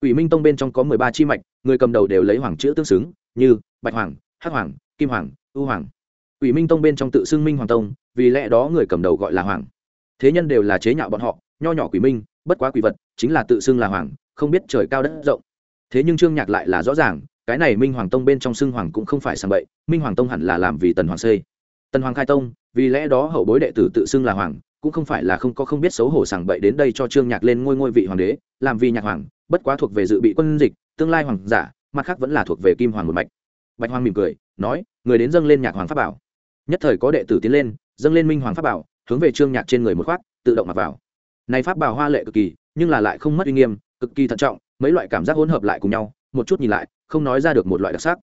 Ủy minh tông bên trong có mười ba chi mạch, người cầm đầu đều lấy hoàng chữ tương xứng, như bạch hoàng, hắc hoàng, kim hoàng ưu hoàng. Ủy minh tông bên trong tự xưng minh hoàng tông, vì lẽ đó người cầm đầu gọi là hoàng. Thế nhân đều là chế nhạo bọn họ, nho nhỏ quỷ minh, bất quá quỷ vật, chính là tự xưng là hoàng, không biết trời cao đất rộng. Thế nhưng trương nhạc lại là rõ ràng, cái này minh hoàng tông bên trong xưng hoàng cũng không phải sang bậy, minh hoàng tông hẳn là làm vì tần hoàng xây tần hoàng khai tông, vì lẽ đó hậu bối đệ tử tự xưng là hoàng, cũng không phải là không có không biết xấu hổ sảng bậy đến đây cho trương nhạc lên ngôi ngôi vị hoàng đế, làm vì nhạc hoàng, bất quá thuộc về dự bị quân dịch, tương lai hoàng giả, mặt khác vẫn là thuộc về kim hoàng một mạch. Bạch hoàng mỉm cười, nói, người đến dâng lên nhạc hoàng pháp bảo. Nhất thời có đệ tử tiến lên, dâng lên minh hoàng pháp bảo, hướng về trương nhạc trên người một khoác tự động mặc vào. Này pháp bảo hoa lệ cực kỳ, nhưng là lại không mất uy nghiêm, cực kỳ thận trọng, mấy loại cảm giác hỗn hợp lại cùng nhau, một chút nhìn lại, không nói ra được một loại đặc sắc.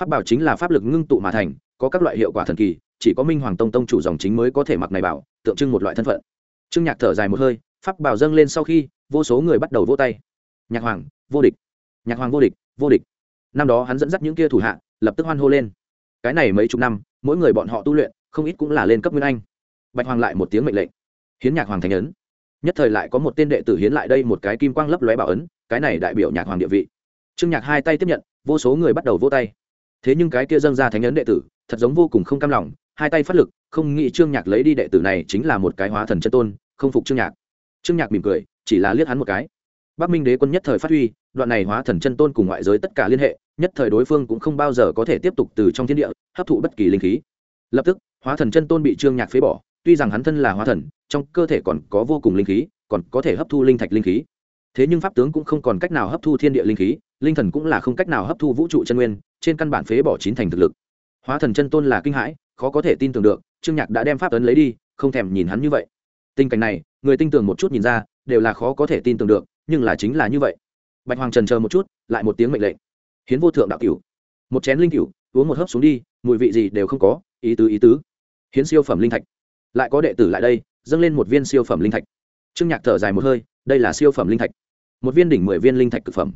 Pháp bảo chính là pháp lực ngưng tụ mà thành, có các loại hiệu quả thần kỳ chỉ có minh hoàng tông tông chủ dòng chính mới có thể mặc này bảo, tượng trưng một loại thân phận. Trương nhạc thở dài một hơi, pháp bảo dâng lên sau khi, vô số người bắt đầu vỗ tay. Nhạc hoàng, vô địch. Nhạc hoàng vô địch vô địch. Năm đó hắn dẫn dắt những kia thủ hạ, lập tức hoan hô lên. Cái này mấy chục năm, mỗi người bọn họ tu luyện, không ít cũng là lên cấp nguyên anh. Bạch hoàng lại một tiếng mệnh lệnh. Hiến nhạc hoàng thành ấn. Nhất thời lại có một tên đệ tử hiến lại đây một cái kim quang lấp lóe bảo ấn, cái này đại biểu nhạc hoàng địa vị. Trương nhạc hai tay tiếp nhận, vô số người bắt đầu vỗ tay. Thế nhưng cái kia dâng ra thánh ấn đệ tử, thật giống vô cùng không cam lòng hai tay phát lực, không nghĩ trương nhạc lấy đi đệ tử này chính là một cái hóa thần chân tôn, không phục trương nhạc. Trương nhạc mỉm cười, chỉ là liếc hắn một cái. Bắc minh đế quân nhất thời phát huy, đoạn này hóa thần chân tôn cùng ngoại giới tất cả liên hệ, nhất thời đối phương cũng không bao giờ có thể tiếp tục từ trong thiên địa, hấp thụ bất kỳ linh khí. Lập tức, hóa thần chân tôn bị trương nhạc phế bỏ, tuy rằng hắn thân là hóa thần, trong cơ thể còn có vô cùng linh khí, còn có thể hấp thu linh thạch linh khí. Thế nhưng pháp tướng cũng không còn cách nào hấp thu thiên địa linh khí, linh thần cũng là không cách nào hấp thu vũ trụ chân nguyên, trên căn bản phế bỏ chín thành thực lực. Hóa thần chân tôn là kinh hãi khó có thể tin tưởng được, trương nhạc đã đem pháp ấn lấy đi, không thèm nhìn hắn như vậy. Tình cảnh này, người tin tưởng một chút nhìn ra, đều là khó có thể tin tưởng được, nhưng là chính là như vậy. Bạch hoàng trần chờ một chút, lại một tiếng mệnh lệnh. Hiến vô thượng đạo cửu. Một chén linh cửu, uống một hớp xuống đi, mùi vị gì đều không có, ý tứ ý tứ. Hiến siêu phẩm linh thạch. Lại có đệ tử lại đây, dâng lên một viên siêu phẩm linh thạch. Trương nhạc thở dài một hơi, đây là siêu phẩm linh thạch. Một viên đỉnh mười viên linh thạch cực phẩm.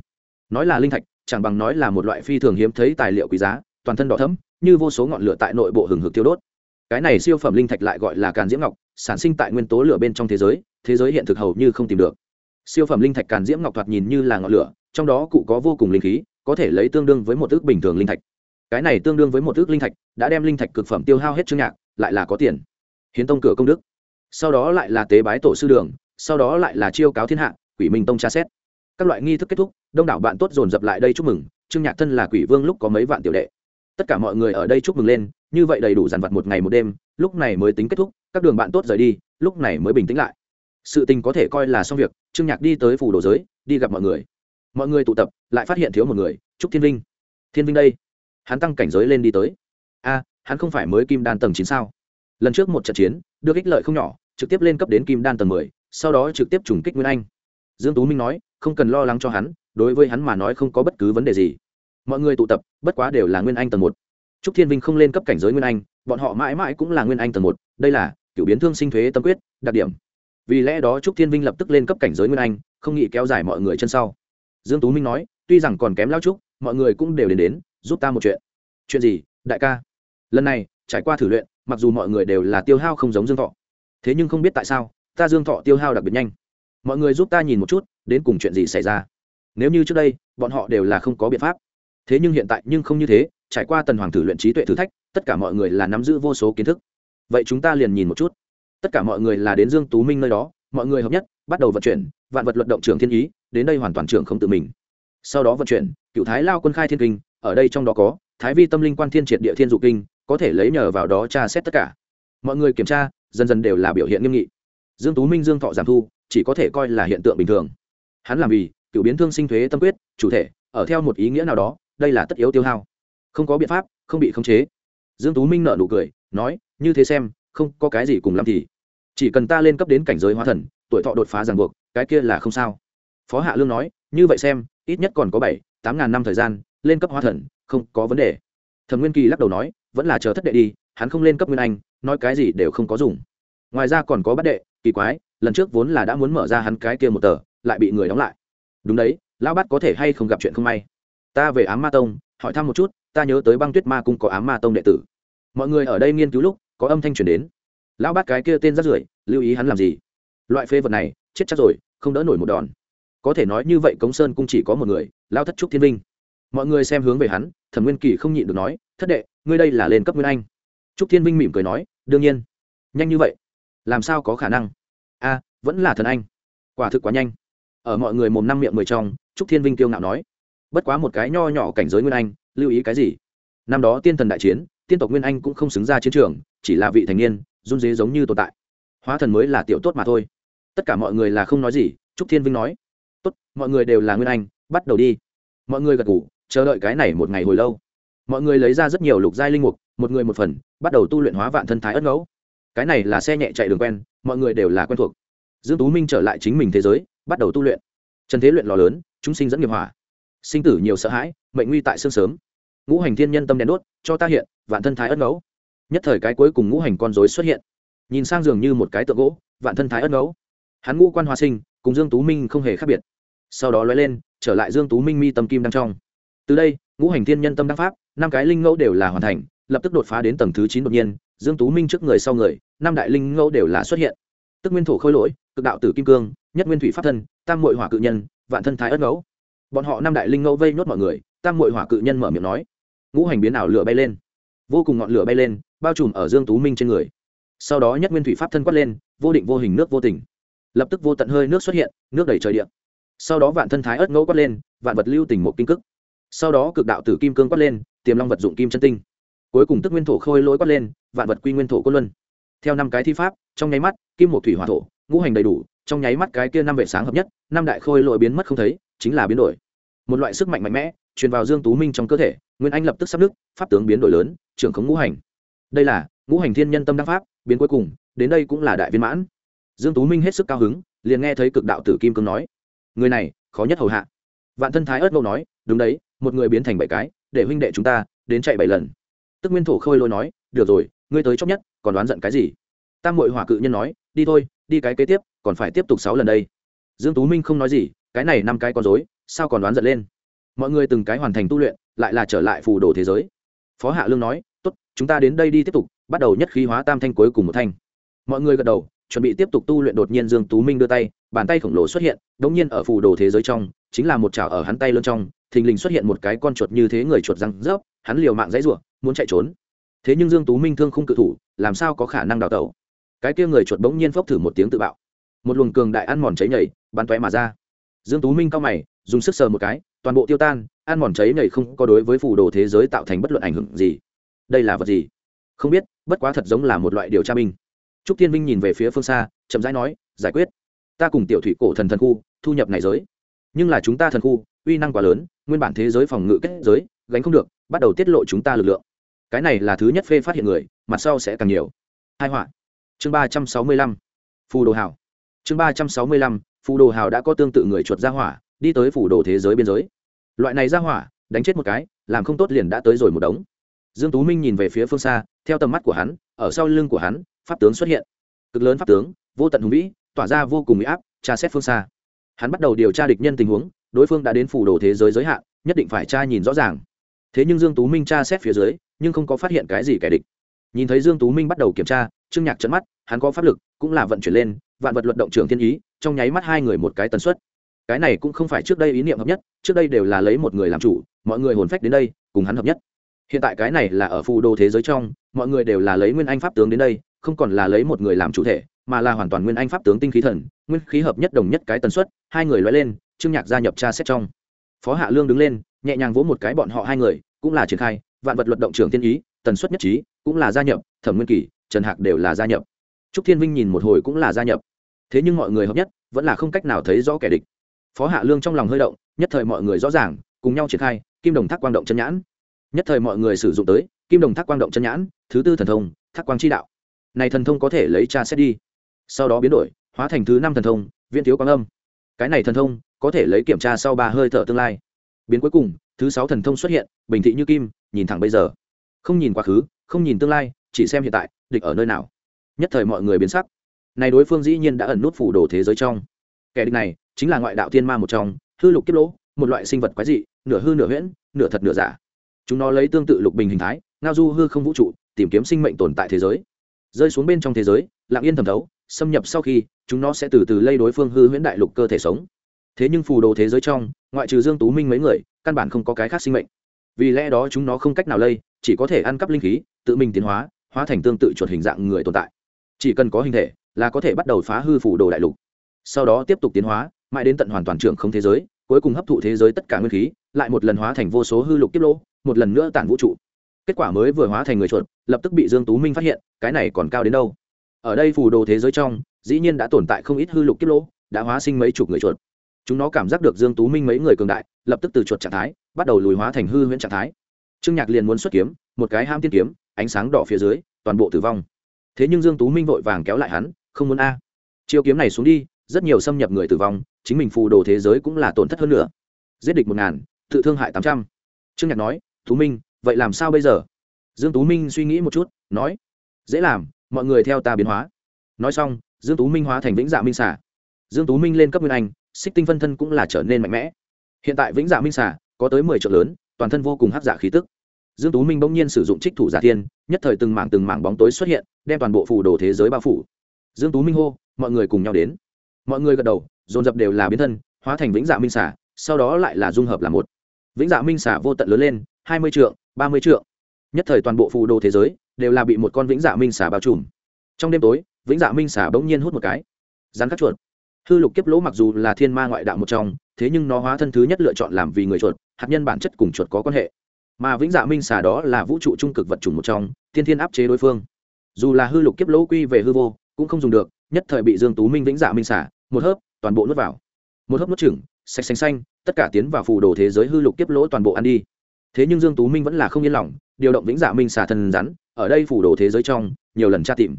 Nói là linh thạch, chẳng bằng nói là một loại phi thường hiếm thấy tài liệu quý giá toàn thân đỏ thẫm, như vô số ngọn lửa tại nội bộ hừng hực tiêu đốt. Cái này siêu phẩm linh thạch lại gọi là càn diễm ngọc sản sinh tại nguyên tố lửa bên trong thế giới thế giới hiện thực hầu như không tìm được. Siêu phẩm linh thạch càn diễm ngọc thoạt nhìn như là ngọn lửa trong đó cụ có vô cùng linh khí có thể lấy tương đương với một ước bình thường linh thạch. Cái này tương đương với một ước linh thạch đã đem linh thạch cực phẩm tiêu hao hết chương nhạc lại là có tiền. Hiến tông cửa công đức. Sau đó lại là tế bái tổ sư đường sau đó lại là chiêu cáo thiên hạ quỷ minh tông tra xét. Các loại nghi thức kết thúc đông đảo bạn tốt dồn dập lại đây chúc mừng trương nhạc thân là quỷ vương lúc có mấy vạn tiểu đệ tất cả mọi người ở đây chúc mừng lên, như vậy đầy đủ dàn vặt một ngày một đêm, lúc này mới tính kết thúc, các đường bạn tốt rời đi, lúc này mới bình tĩnh lại. Sự tình có thể coi là xong việc, trương nhạc đi tới phủ đồ giới, đi gặp mọi người. Mọi người tụ tập, lại phát hiện thiếu một người, trúc thiên vinh. Thiên vinh đây. Hắn tăng cảnh giới lên đi tới. A, hắn không phải mới kim đan tầng chín sao? Lần trước một trận chiến, được ích lợi không nhỏ, trực tiếp lên cấp đến kim đan tầng mười, sau đó trực tiếp trùng kích nguyên anh. Dương tú minh nói, không cần lo lắng cho hắn, đối với hắn mà nói không có bất cứ vấn đề gì mọi người tụ tập, bất quá đều là nguyên anh tầng một. Trúc thiên vinh không lên cấp cảnh giới nguyên anh, bọn họ mãi mãi cũng là nguyên anh tầng một, đây là kiểu biến thương sinh thuế tâm quyết, đặc điểm. Vì lẽ đó trúc thiên vinh lập tức lên cấp cảnh giới nguyên anh, không nghĩ kéo dài mọi người chân sau. Dương tú minh nói, tuy rằng còn kém lao trúc, mọi người cũng đều đến đến, giúp ta một chuyện. Chuyện gì, đại ca? Lần này, trải qua thử luyện, mặc dù mọi người đều là tiêu hao không giống dương thọ. Thế nhưng không biết tại sao, ta dương thọ tiêu hao đặc biệt nhanh. Mọi người giúp ta nhìn một chút, đến cùng chuyện gì xảy ra. Nếu như trước đây, bọn họ đều là không có biện pháp thế nhưng hiện tại nhưng không như thế, trải qua tần hoàng thử luyện trí tuệ thử thách, tất cả mọi người là nắm giữ vô số kiến thức. Vậy chúng ta liền nhìn một chút. Tất cả mọi người là đến dương tú minh nơi đó, mọi người hợp nhất, bắt đầu vận chuyển, vạn vật luận động trưởng thiên ý, đến đây hoàn toàn trưởng không tự mình. Sau đó vận chuyển, cựu thái lao quân khai thiên kinh, ở đây trong đó có, thái vi tâm linh quan thiên triệt địa thiên dụ kinh, có thể lấy nhờ vào đó tra xét tất cả. Mọi người kiểm tra, dần dần đều là biểu hiện nghiêm nghị. Dương tú minh dương thọ giảm thu, chỉ có thể coi là hiện tượng bình thường. Hắn làm vì, cựu biến thương sinh thuế tâm quyết, chủ thể, ở theo một ý nghĩa nào đó đây là tất yếu tiêu hao. Không có biện pháp, không bị khống chế. Dương tú minh nợ nụ cười, nói, như thế xem, không có cái gì cùng lắm thì chỉ cần ta lên cấp đến cảnh giới hóa thần, tuổi thọ đột phá ràng buộc, cái kia là không sao. Phó hạ lương nói, như vậy xem, ít nhất còn có bảy, tám ngàn năm thời gian, lên cấp hóa thần, không có vấn đề. Thẩm nguyên kỳ lắc đầu nói, vẫn là chờ thất đệ đi, hắn không lên cấp nguyên anh, nói cái gì đều không có dùng. Ngoài ra còn có bát đệ, kỳ quái, lần trước vốn là đã muốn mở ra hắn cái kia một tờ, lại bị người đóng lại. Đúng đấy, lão bát có thể hay không gặp chuyện không may ta về ám ma tông, hỏi thăm một chút, ta nhớ tới băng tuyết ma cung có ám ma tông đệ tử. Mọi người ở đây nghiên cứu lúc, có âm thanh truyền đến. Lão bát cái kia tên rất rưởi, lưu ý hắn làm gì? Loại phê vật này, chết chắc rồi, không đỡ nổi một đòn. Có thể nói như vậy cống sơn cũng chỉ có một người, lao thất trúc thiên vinh. Mọi người xem hướng về hắn, thẩm nguyên kỳ không nhịn được nói, thất đệ, ngươi đây là lên cấp nguyên anh. Trúc thiên vinh mỉm cười nói, đương nhiên. Nhanh như vậy? Làm sao có khả năng? A, vẫn là thần anh. Quả thực quá nhanh. Ở mọi người mồm năm miệng mười trong, trúc thiên vinh kiêu ngạo nói bất quá một cái nho nhỏ cảnh giới nguyên anh, lưu ý cái gì? Năm đó tiên thần đại chiến, tiên tộc nguyên anh cũng không xứng ra chiến trường, chỉ là vị thành niên, run dế giống như tồn tại. Hóa thần mới là tiểu tốt mà thôi. Tất cả mọi người là không nói gì, trúc thiên vinh nói. Tốt, mọi người đều là nguyên anh, bắt đầu đi. Mọi người gật ngủ chờ đợi cái này một ngày hồi lâu. Mọi người lấy ra rất nhiều lục giai linh mục, một người một phần, bắt đầu tu luyện hóa vạn thân thái ất ngẫu. Cái này là xe nhẹ chạy đường quen, mọi người đều là quen thuộc. Dương tú minh trở lại chính mình thế giới, bắt đầu tu luyện. Trần thế luyện lò lớn, chúng sinh dẫn nghiệp hỏa sinh tử nhiều sợ hãi, mệnh nguy tại xương sớm. Ngũ hành thiên nhân tâm đèn đốt cho ta hiện, vạn thân thái ất ngẫu. Nhất thời cái cuối cùng ngũ hành con rối xuất hiện. Nhìn sang dường như một cái tượng gỗ, vạn thân thái ất ngẫu. Hắn ngũ quan hoa sinh, cùng dương tú minh không hề khác biệt. Sau đó lóe lên, trở lại dương tú minh mi tâm kim đang trong. Từ đây, ngũ hành thiên nhân tâm đăng pháp, năm cái linh ngẫu đều là hoàn thành, lập tức đột phá đến tầng thứ chín đột nhiên, dương tú minh trước người sau người, năm đại linh ngẫu đều là xuất hiện. Tức nguyên thủ khôi lỗi, cực đạo tử kim cương, nhất nguyên thủy pháp thân, tam muội hỏa cự nhân, vạn thân thái ất ngẫu bọn họ năm đại linh ngẫu vây nhốt mọi người, tam muội hỏa cự nhân mở miệng nói. Ngũ hành biến ảo lửa bay lên. Vô cùng ngọn lửa bay lên, bao trùm ở dương tú minh trên người. Sau đó nhất nguyên thủy pháp thân quát lên, vô định vô hình nước vô tình. Lập tức vô tận hơi nước xuất hiện, nước đầy trời điện sau đó vạn thân thái ớt ngẫu quát lên, vạn vật lưu tình một kinh cức sau đó cực đạo tử kim cương quát lên, tiềm long vật dụng kim chân tinh. Cuối cùng tức nguyên thổ khôi lỗi quát lên, vạn vật quy nguyên thổ cốt luân. Theo năm cái thi pháp, trong nháy mắt, kim một thủy hỏa thổ ngũ hành đầy đủ, trong nháy mắt cái kia năm vệ sáng hợp nhất, năm đại khôi lội biến mất không thấy, chính là biến đổi. Một loại sức mạnh mạnh mẽ, truyền vào dương tú minh trong cơ thể, nguyên anh lập tức sắp nước, pháp tướng biến đổi lớn, trưởng khống ngũ hành. Đây là ngũ hành thiên nhân tâm đăng pháp, biến cuối cùng, đến đây cũng là đại viên mãn. Dương tú minh hết sức cao hứng, liền nghe thấy cực đạo tử kim cương nói, người này, khó nhất hầu hạ. Vạn thân thái ớt ngô nói, đúng đấy, một người biến thành bảy cái, để huynh đệ chúng ta đến chạy bảy lần. Tức nguyên thổ khôi lôi nói, được rồi, ngươi tới chốc nhất, còn đoán giận cái gì? Tam mội hỏa cự nhân nói, đi thôi đi cái kế tiếp, còn phải tiếp tục sáu lần đây. Dương tú minh không nói gì, cái này năm cái con dối sao còn đoán giận lên? Mọi người từng cái hoàn thành tu luyện, lại là trở lại phù đồ thế giới. Phó hạ lương nói, tốt, chúng ta đến đây đi tiếp tục, bắt đầu nhất khí hóa tam thanh cuối cùng một thanh. Mọi người gật đầu, chuẩn bị tiếp tục tu luyện đột nhiên dương tú minh đưa tay, bàn tay khổng lồ xuất hiện đống nhiên ở phù đồ thế giới trong, chính là một chảo ở hắn tay lớn trong, thình lình xuất hiện một cái con chuột như thế người chuột răng rớp, hắn liều mạng dãy rủa, muốn chạy trốn. Thế nhưng dương tú minh thương không cự thủ, làm sao có khả năng đào tẩu? Cái kia người chuột bỗng nhiên phốc thử một tiếng tự bạo. Một luồng cường đại ăn mòn cháy nhảy, bắn tóe mà ra. Dương tú minh cao mày, dùng sức sờ một cái, toàn bộ tiêu tan, ăn mòn cháy nhảy không có đối với phù đồ thế giới tạo thành bất luận ảnh hưởng gì. Đây là vật gì? Không biết, bất quá thật giống là một loại điều tra binh. Trúc thiên vinh nhìn về phía phương xa, chậm rãi nói, giải quyết. Ta cùng tiểu thủy cổ thần thần khu, thu nhập này giới. Nhưng là chúng ta thần khu, uy năng quá lớn, nguyên bản thế giới phòng ngự kết giới, gánh không được, bắt đầu tiết lộ chúng ta lực lượng. Cái này là thứ nhất phê phát hiện người, mặt sau sẽ càng nhiều. Hai họa chương ba trăm sáu mươi lăm, phù đồ hào. Chương ba trăm sáu mươi lăm, phù đồ hào đã có tương tự người chuột ra hỏa, đi tới phủ đồ thế giới biên giới. Loại này ra hỏa, đánh chết một cái, làm không tốt liền đã tới rồi một đống. Dương tú minh nhìn về phía phương xa, theo tầm mắt của hắn, ở sau lưng của hắn, pháp tướng xuất hiện. Cực lớn pháp tướng, vô tận hùng vĩ, tỏa ra vô cùng bị áp, tra xét phương xa. Hắn bắt đầu điều tra địch nhân tình huống, đối phương đã đến phủ đồ thế giới giới hạn, nhất định phải tra nhìn rõ ràng. Thế nhưng dương tú minh tra xét phía dưới, nhưng không có phát hiện cái gì kẻ địch. Nhìn thấy dương tú minh bắt đầu kiểm tra trương nhạc trận mắt, hắn có pháp lực, cũng là vận chuyển lên, vạn vật luận động trường thiên ý, trong nháy mắt hai người một cái tần suất. Cái này cũng không phải trước đây ý niệm hợp nhất, trước đây đều là lấy một người làm chủ, mọi người hồn phách đến đây, cùng hắn hợp nhất. Hiện tại cái này là ở phù đô thế giới trong, mọi người đều là lấy nguyên anh pháp tướng đến đây, không còn là lấy một người làm chủ thể, mà là hoàn toàn nguyên anh pháp tướng tinh khí thần, nguyên khí hợp nhất đồng nhất cái tần suất, hai người loại lên, trương nhạc gia nhập tra xét trong. Phó hạ lương đứng lên, nhẹ nhàng vỗ một cái bọn họ hai người, cũng là triển khai, vạn vật luật động trưởng thiên ý, tần suất nhất trí, cũng là gia nhập, thẩm nguyên kỳ trần hạc đều là gia nhập. Trúc thiên vinh nhìn một hồi cũng là gia nhập. Thế nhưng mọi người hợp nhất, vẫn là không cách nào thấy rõ kẻ địch. Phó hạ lương trong lòng hơi động, nhất thời mọi người rõ ràng, cùng nhau triển khai, kim đồng thác quang động chân nhãn. Nhất thời mọi người sử dụng tới, kim đồng thác quang động chân nhãn, thứ tư thần thông, thác quang chi đạo. Này thần thông có thể lấy tra xét đi. Sau đó biến đổi, hóa thành thứ năm thần thông viên thiếu quang âm. Cái này thần thông, có thể lấy kiểm tra sau ba hơi thở tương lai. Biến cuối cùng, thứ sáu thần thông xuất hiện, bình thị như kim, nhìn thẳng bây giờ. Không nhìn quá khứ, không nhìn tương lai, chỉ xem hiện tại địch ở nơi nào? Nhất thời mọi người biến sắc. Này đối phương dĩ nhiên đã ẩn nút phủ đồ thế giới trong. Kẻ địch này chính là ngoại đạo thiên ma một trong, hư lục kiếp lỗ, một loại sinh vật quái dị, nửa hư nửa huyễn, nửa thật nửa giả. Chúng nó lấy tương tự lục bình hình thái, ngao du hư không vũ trụ, tìm kiếm sinh mệnh tồn tại thế giới. Rơi xuống bên trong thế giới, lặng yên thẩm thấu, xâm nhập sau khi, chúng nó sẽ từ từ lây đối phương hư huyễn đại lục cơ thể sống. Thế nhưng phù đồ thế giới trong, ngoại trừ dương tú minh mấy người, căn bản không có cái khác sinh mệnh. Vì lẽ đó chúng nó không cách nào lây, chỉ có thể ăn cắp linh khí, tự mình tiến hóa hóa thành tương tự chuột hình dạng người tồn tại. Chỉ cần có hình thể, là có thể bắt đầu phá hư phủ đồ đại lục. Sau đó tiếp tục tiến hóa, mãi đến tận hoàn toàn trưởng không thế giới, cuối cùng hấp thụ thế giới tất cả nguyên khí, lại một lần hóa thành vô số hư lục kiếp lỗ, một lần nữa tản vũ trụ. Kết quả mới vừa hóa thành người chuột, lập tức bị dương tú minh phát hiện, cái này còn cao đến đâu? Ở đây phù đồ thế giới trong, dĩ nhiên đã tồn tại không ít hư lục kiếp lỗ, đã hóa sinh mấy chục người chuột. Chúng nó cảm giác được dương tú minh mấy người cường đại, lập tức từ chuột trạng thái, bắt đầu lùi hóa thành hư huyễn trạng thái. Trương nhạc liền muốn xuất kiếm, một cái ham tiên kiếm, ánh sáng đỏ phía dưới toàn bộ tử vong. Thế nhưng dương tú minh vội vàng kéo lại hắn, không muốn a. Chiêu kiếm này xuống đi, rất nhiều xâm nhập người tử vong, chính mình phù đồ thế giới cũng là tổn thất hơn nữa. Giết địch một ngàn, tự thương hại tám trăm. Trương nhạc nói, tú minh, vậy làm sao bây giờ? Dương tú minh suy nghĩ một chút, nói, dễ làm, mọi người theo ta biến hóa. Nói xong, dương tú minh hóa thành vĩnh dạ minh xả dương tú minh lên cấp nguyên anh, xích tinh phân thân cũng là trở nên mạnh mẽ. Hiện tại vĩnh dạ minh xả có tới mười triệu lớn, toàn thân vô cùng hắc dạ khí tức dương tú minh bỗng nhiên sử dụng trích thủ giả thiên, nhất thời từng mảng từng mảng bóng tối xuất hiện, đem toàn bộ phù đồ thế giới bao phủ. Dương tú minh hô, mọi người cùng nhau đến. Mọi người gật đầu, dồn dập đều là biến thân, hóa thành vĩnh dạ minh xả sau đó lại là dung hợp là một. Vĩnh dạ minh xả vô tận lớn lên, hai mươi triệu ba mươi triệu nhất thời toàn bộ phù đồ thế giới đều là bị một con vĩnh dạ minh xả bao trùm. Trong đêm tối, vĩnh dạ minh xả bỗng nhiên hút một cái. Rắn cắt chuột. Hư lục kiếp lỗ mặc dù là thiên ma ngoại đạo một trong, thế nhưng nó hóa thân thứ nhất lựa chọn làm vì người chuột, hạt nhân bản chất cùng chuột có quan hệ mà vĩnh dạ minh xà đó là vũ trụ trung cực vật chủng một trong tiên thiên áp chế đối phương. Dù là hư lục kiếp lỗ quy về hư vô, cũng không dùng được, nhất thời bị dương tú minh vĩnh dạ minh xả một hớp, toàn bộ nuốt vào. Một hớp nuốt chửng, sạch xanh xanh, tất cả tiến vào phù đồ thế giới hư lục kiếp lỗ toàn bộ ăn đi. Thế nhưng dương tú minh vẫn là không yên lòng, điều động vĩnh dạ minh xả thần rắn, ở đây phù đồ thế giới trong, nhiều lần tra tìm.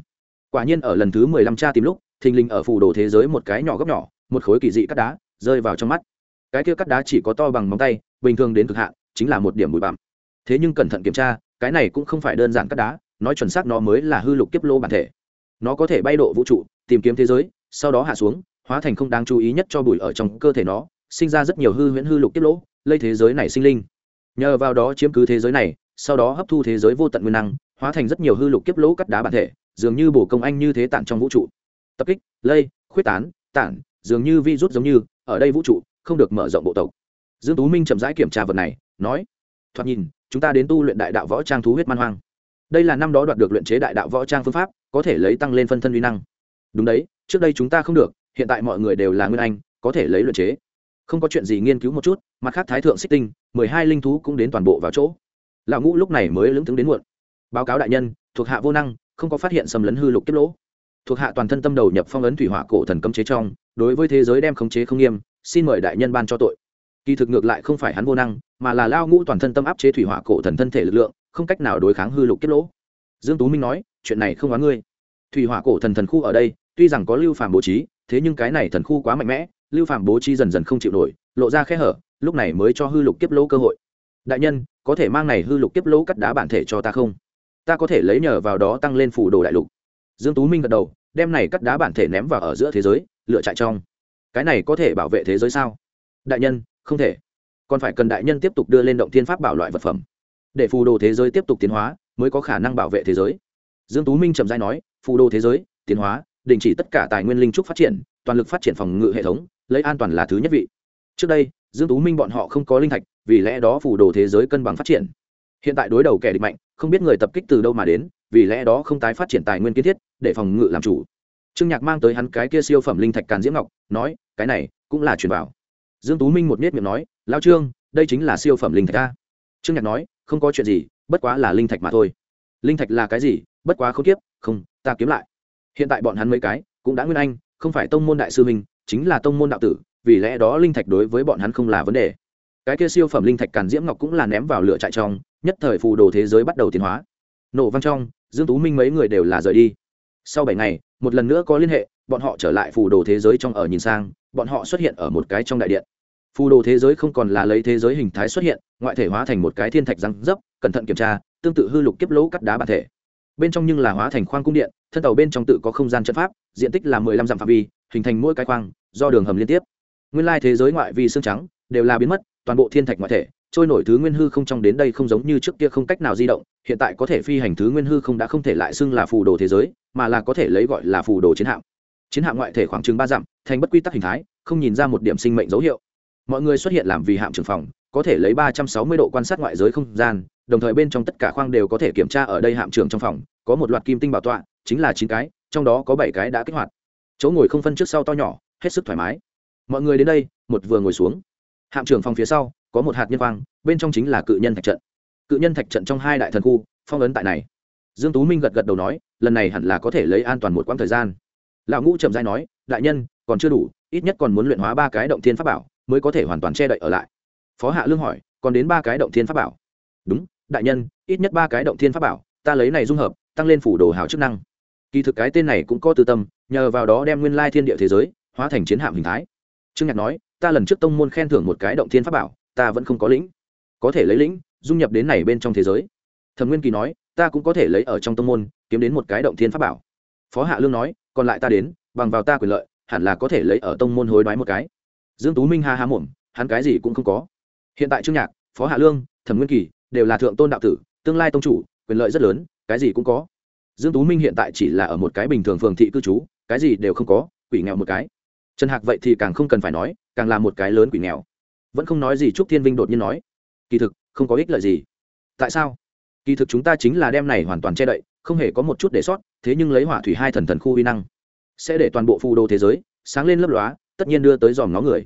Quả nhiên ở lần thứ mười lăm tra tìm lúc, thình lình ở phù đồ thế giới một cái nhỏ góc nhỏ, một khối kỳ dị cắt đá, rơi vào trong mắt. Cái kia cắt đá chỉ có to bằng móng tay, bình thường đến cực hạn, chính là một điểm bụi bặm thế nhưng cẩn thận kiểm tra, cái này cũng không phải đơn giản cắt đá, nói chuẩn xác nó mới là hư lục kiếp lô bản thể. Nó có thể bay độ vũ trụ, tìm kiếm thế giới, sau đó hạ xuống, hóa thành không đáng chú ý nhất cho bụi ở trong cơ thể nó, sinh ra rất nhiều hư huyễn hư lục kiếp lỗ, lây thế giới này sinh linh. Nhờ vào đó chiếm cứ thế giới này, sau đó hấp thu thế giới vô tận nguyên năng, hóa thành rất nhiều hư lục kiếp lỗ cắt đá bản thể, dường như bổ công anh như thế tản trong vũ trụ. Tập kích, lây, khuyết tán, tản, dường như vi rút giống như, ở đây vũ trụ, không được mở rộng bộ tộc. Dương tú minh chậm rãi kiểm tra vật này, nói, thoạt nhìn chúng ta đến tu luyện đại đạo võ trang thú huyết man hoang. Đây là năm đó đoạt được luyện chế đại đạo võ trang phương pháp, có thể lấy tăng lên phân thân uy năng. Đúng đấy, trước đây chúng ta không được, hiện tại mọi người đều là nguyên anh, có thể lấy luyện chế. Không có chuyện gì nghiên cứu một chút, mặt khác thái thượng xích tinh, mười hai linh thú cũng đến toàn bộ vào chỗ. Lão ngũ lúc này mới lững thững đến muộn. Báo cáo đại nhân, thuộc hạ vô năng, không có phát hiện xâm lấn hư lục kiếp lỗ. Thuộc hạ toàn thân tâm đầu nhập phong ấn thủy hỏa cổ thần cấm chế trong, đối với thế giới đem khống chế không nghiêm, xin mời đại nhân ban cho tội. Kỳ thực ngược lại không phải hắn vô năng mà là lao ngũ toàn thân tâm áp chế thủy hỏa cổ thần thân thể lực lượng, không cách nào đối kháng hư lục kiếp lỗ. Dương tú minh nói, chuyện này không quá ngươi. Thủy hỏa cổ thần thần khu ở đây, tuy rằng có lưu phàm bố trí, thế nhưng cái này thần khu quá mạnh mẽ, lưu phàm bố trí dần dần không chịu nổi, lộ ra khe hở, lúc này mới cho hư lục kiếp lỗ cơ hội. Đại nhân, có thể mang này hư lục kiếp lỗ cắt đá bản thể cho ta không? Ta có thể lấy nhờ vào đó tăng lên phủ đồ đại lục. Dương tú minh gật đầu, đem này cắt đá bản thể ném vào ở giữa thế giới, lựa chạy trong. Cái này có thể bảo vệ thế giới sao? Đại nhân, không thể còn phải cần đại nhân tiếp tục đưa lên động thiên pháp bảo loại vật phẩm. Để phù đồ thế giới tiếp tục tiến hóa, mới có khả năng bảo vệ thế giới. Dương tú minh trầm dai nói, phù đồ thế giới, tiến hóa, đình chỉ tất cả tài nguyên linh trúc phát triển, toàn lực phát triển phòng ngự hệ thống, lấy an toàn là thứ nhất vị. Trước đây, dương tú minh bọn họ không có linh thạch, vì lẽ đó phù đồ thế giới cân bằng phát triển. Hiện tại đối đầu kẻ địch mạnh, không biết người tập kích từ đâu mà đến, vì lẽ đó không tái phát triển tài nguyên kiến thiết, để phòng ngự làm chủ. Trương nhạc mang tới hắn cái kia siêu phẩm linh thạch càn diễm ngọc, nói, cái này cũng là truyền vào dương tú minh một miết miệng nói lao trương, đây chính là siêu phẩm linh thạch ta. Trương nhạc nói, không có chuyện gì, bất quá là linh thạch mà thôi. Linh thạch là cái gì? Bất quá không tiếp không, ta kiếm lại. Hiện tại bọn hắn mấy cái cũng đã nguyên anh, không phải tông môn đại sư minh chính là tông môn đạo tử, vì lẽ đó linh thạch đối với bọn hắn không là vấn đề. Cái kia siêu phẩm linh thạch càn diễm ngọc cũng là ném vào lửa trại trong, nhất thời phù đồ thế giới bắt đầu tiến hóa. Nổ văng trong, dương tú minh mấy người đều là rời đi. Sau bảy ngày, một lần nữa có liên hệ, bọn họ trở lại phù đồ thế giới trong ở nhìn sang bọn họ xuất hiện ở một cái trong đại điện. Phù đồ thế giới không còn là lấy thế giới hình thái xuất hiện, ngoại thể hóa thành một cái thiên thạch răng dấp, cẩn thận kiểm tra, tương tự hư lục kiếp lỗ cắt đá bản thể. Bên trong nhưng là hóa thành khoang cung điện, thân tàu bên trong tự có không gian trận pháp, diện tích là mười lăm dặm phạm vi, hình thành mỗi cái khoang, do đường hầm liên tiếp. Nguyên lai thế giới ngoại vi xương trắng đều là biến mất, toàn bộ thiên thạch ngoại thể trôi nổi thứ nguyên hư không trong đến đây không giống như trước kia không cách nào di động, hiện tại có thể phi hành thứ nguyên hư không đã không thể lại xưng là phù đồ thế giới, mà là có thể lấy gọi là phù đồ chiến hạm chiến hạm ngoại thể khoảng chừng ba dặm, thành bất quy tắc hình thái, không nhìn ra một điểm sinh mệnh dấu hiệu. Mọi người xuất hiện làm vì hạm trưởng phòng, có thể lấy ba trăm sáu mươi độ quan sát ngoại giới không gian, đồng thời bên trong tất cả khoang đều có thể kiểm tra ở đây hạm trưởng trong phòng, có một loạt kim tinh bảo tọa, chính là chín cái, trong đó có bảy cái đã kích hoạt. Chỗ ngồi không phân trước sau to nhỏ, hết sức thoải mái. Mọi người đến đây, một vừa ngồi xuống. Hạm trưởng phòng phía sau, có một hạt nhân quang, bên trong chính là cự nhân thạch trận. Cự nhân thạch trận trong hai đại thần khu, phong ấn tại này. Dương tú minh gật gật đầu nói, lần này hẳn là có thể lấy an toàn một quãng thời gian lão ngũ trầm dai nói, đại nhân, còn chưa đủ, ít nhất còn muốn luyện hóa ba cái động thiên pháp bảo mới có thể hoàn toàn che đậy ở lại. Phó hạ lương hỏi, còn đến ba cái động thiên pháp bảo? Đúng, đại nhân, ít nhất ba cái động thiên pháp bảo, ta lấy này dung hợp, tăng lên phủ đồ hào chức năng. Kỳ thực cái tên này cũng có tư tâm, nhờ vào đó đem nguyên lai thiên địa thế giới hóa thành chiến hạm hình thái. Trương nhạc nói, ta lần trước tông môn khen thưởng một cái động thiên pháp bảo, ta vẫn không có lĩnh. Có thể lấy lĩnh, dung nhập đến này bên trong thế giới. Thẩm nguyên kỳ nói, ta cũng có thể lấy ở trong tông môn, kiếm đến một cái động thiên pháp bảo. Phó hạ lương nói còn lại ta đến, bằng vào ta quyền lợi, hẳn là có thể lấy ở tông môn hối đoái một cái. Dương tú minh ha ha mồm, hắn cái gì cũng không có. Hiện tại trương nhạc, phó hạ lương, thẩm nguyên kỳ đều là thượng tôn đạo tử, tương lai tông chủ, quyền lợi rất lớn, cái gì cũng có. Dương tú minh hiện tại chỉ là ở một cái bình thường phường thị cư trú, cái gì đều không có, quỷ nghèo một cái. Trần hạc vậy thì càng không cần phải nói, càng là một cái lớn quỷ nghèo. Vẫn không nói gì trúc thiên vinh đột nhiên nói, kỳ thực, không có ích lợi gì. Tại sao? Kỳ thực chúng ta chính là đem này hoàn toàn che đậy không hề có một chút để sót, thế nhưng lấy hỏa thủy hai thần thần khu uy năng, sẽ để toàn bộ phù đồ thế giới sáng lên lấp lóa, tất nhiên đưa tới dòm nó người.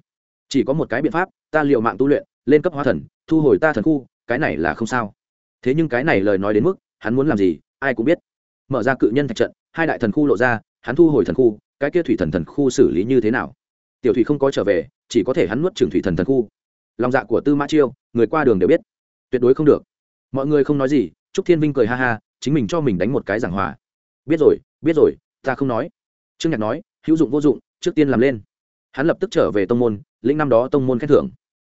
Chỉ có một cái biện pháp, ta liệu mạng tu luyện, lên cấp hóa thần, thu hồi ta thần khu, cái này là không sao. Thế nhưng cái này lời nói đến mức, hắn muốn làm gì, ai cũng biết. Mở ra cự nhân thạch trận, hai đại thần khu lộ ra, hắn thu hồi thần khu, cái kia thủy thần thần khu xử lý như thế nào? Tiểu thủy không có trở về, chỉ có thể hắn nuốt trường thủy thần thần khu. Lòng dạ của tư mã chiêu, người qua đường đều biết. Tuyệt đối không được. Mọi người không nói gì, trúc thiên vinh cười ha ha chính mình cho mình đánh một cái giảng hòa. Biết rồi biết rồi, ta không nói. Trương nhạc nói, hữu dụng vô dụng, trước tiên làm lên. Hắn lập tức trở về tông môn, lĩnh năm đó tông môn khen thưởng.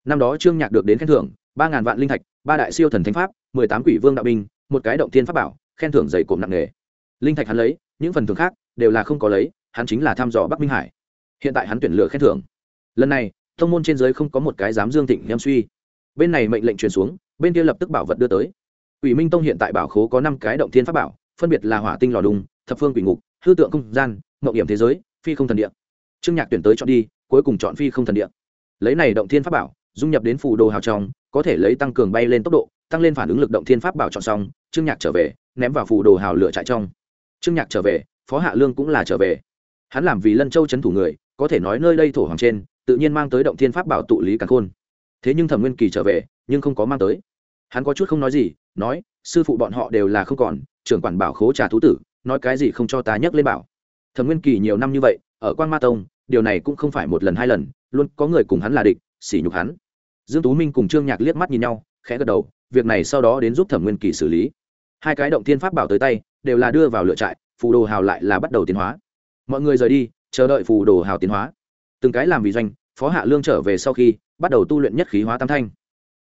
Năm đó trương nhạc được đến khen thưởng, ba ngàn vạn linh thạch, ba đại siêu thần thánh pháp, mười tám quỷ vương đạo binh, một cái động thiên pháp bảo, khen thưởng dày cộm nặng nề. Linh thạch hắn lấy, những phần thưởng khác đều là không có lấy, hắn chính là thăm dò bắc minh hải. Hiện tại hắn tuyển lựa khen thưởng. Lần này thông môn trên giới không có một cái dám dương thịnh nhâm suy. Bên này mệnh lệnh truyền xuống, bên kia lập tức bảo vật đưa tới. Quỷ minh tông hiện tại bảo khố có năm cái động thiên pháp bảo, phân biệt là hỏa tinh lò đùng, thập phương quỷ ngục, hư tượng không gian, Ngộng Điểm thế giới, phi không thần địa. Trương nhạc tuyển tới chọn đi, cuối cùng chọn phi không thần địa. Lấy này động thiên pháp bảo, dung nhập đến phù đồ hào trong, có thể lấy tăng cường bay lên tốc độ, tăng lên phản ứng lực động thiên pháp bảo chọn xong, trương nhạc trở về, ném vào phù đồ hào lửa trại trong. Trương nhạc trở về, phó hạ lương cũng là trở về. Hắn làm vì lân châu trấn thủ người, có thể nói nơi đây thổ hoàng trên, tự nhiên mang tới động thiên pháp bảo tụ lý càn khôn. Thế nhưng thẩm nguyên kỳ trở về, nhưng không có mang tới hắn có chút không nói gì, nói, sư phụ bọn họ đều là không còn, trưởng quản bảo khố trà thú tử, nói cái gì không cho ta nhắc lên bảo. Thẩm nguyên kỳ nhiều năm như vậy, ở quan ma tông, điều này cũng không phải một lần hai lần, luôn có người cùng hắn là địch, sỉ nhục hắn. Dương tú minh cùng trương nhạc liếc mắt nhìn nhau, khẽ gật đầu, việc này sau đó đến giúp thẩm nguyên kỳ xử lý. Hai cái động thiên pháp bảo tới tay, đều là đưa vào lựa trại, phù đồ hào lại là bắt đầu tiến hóa. Mọi người rời đi, chờ đợi phù đồ hào tiến hóa. Từng cái làm vì doanh, phó hạ lương trở về sau khi, bắt đầu tu luyện nhất khí hóa tam thanh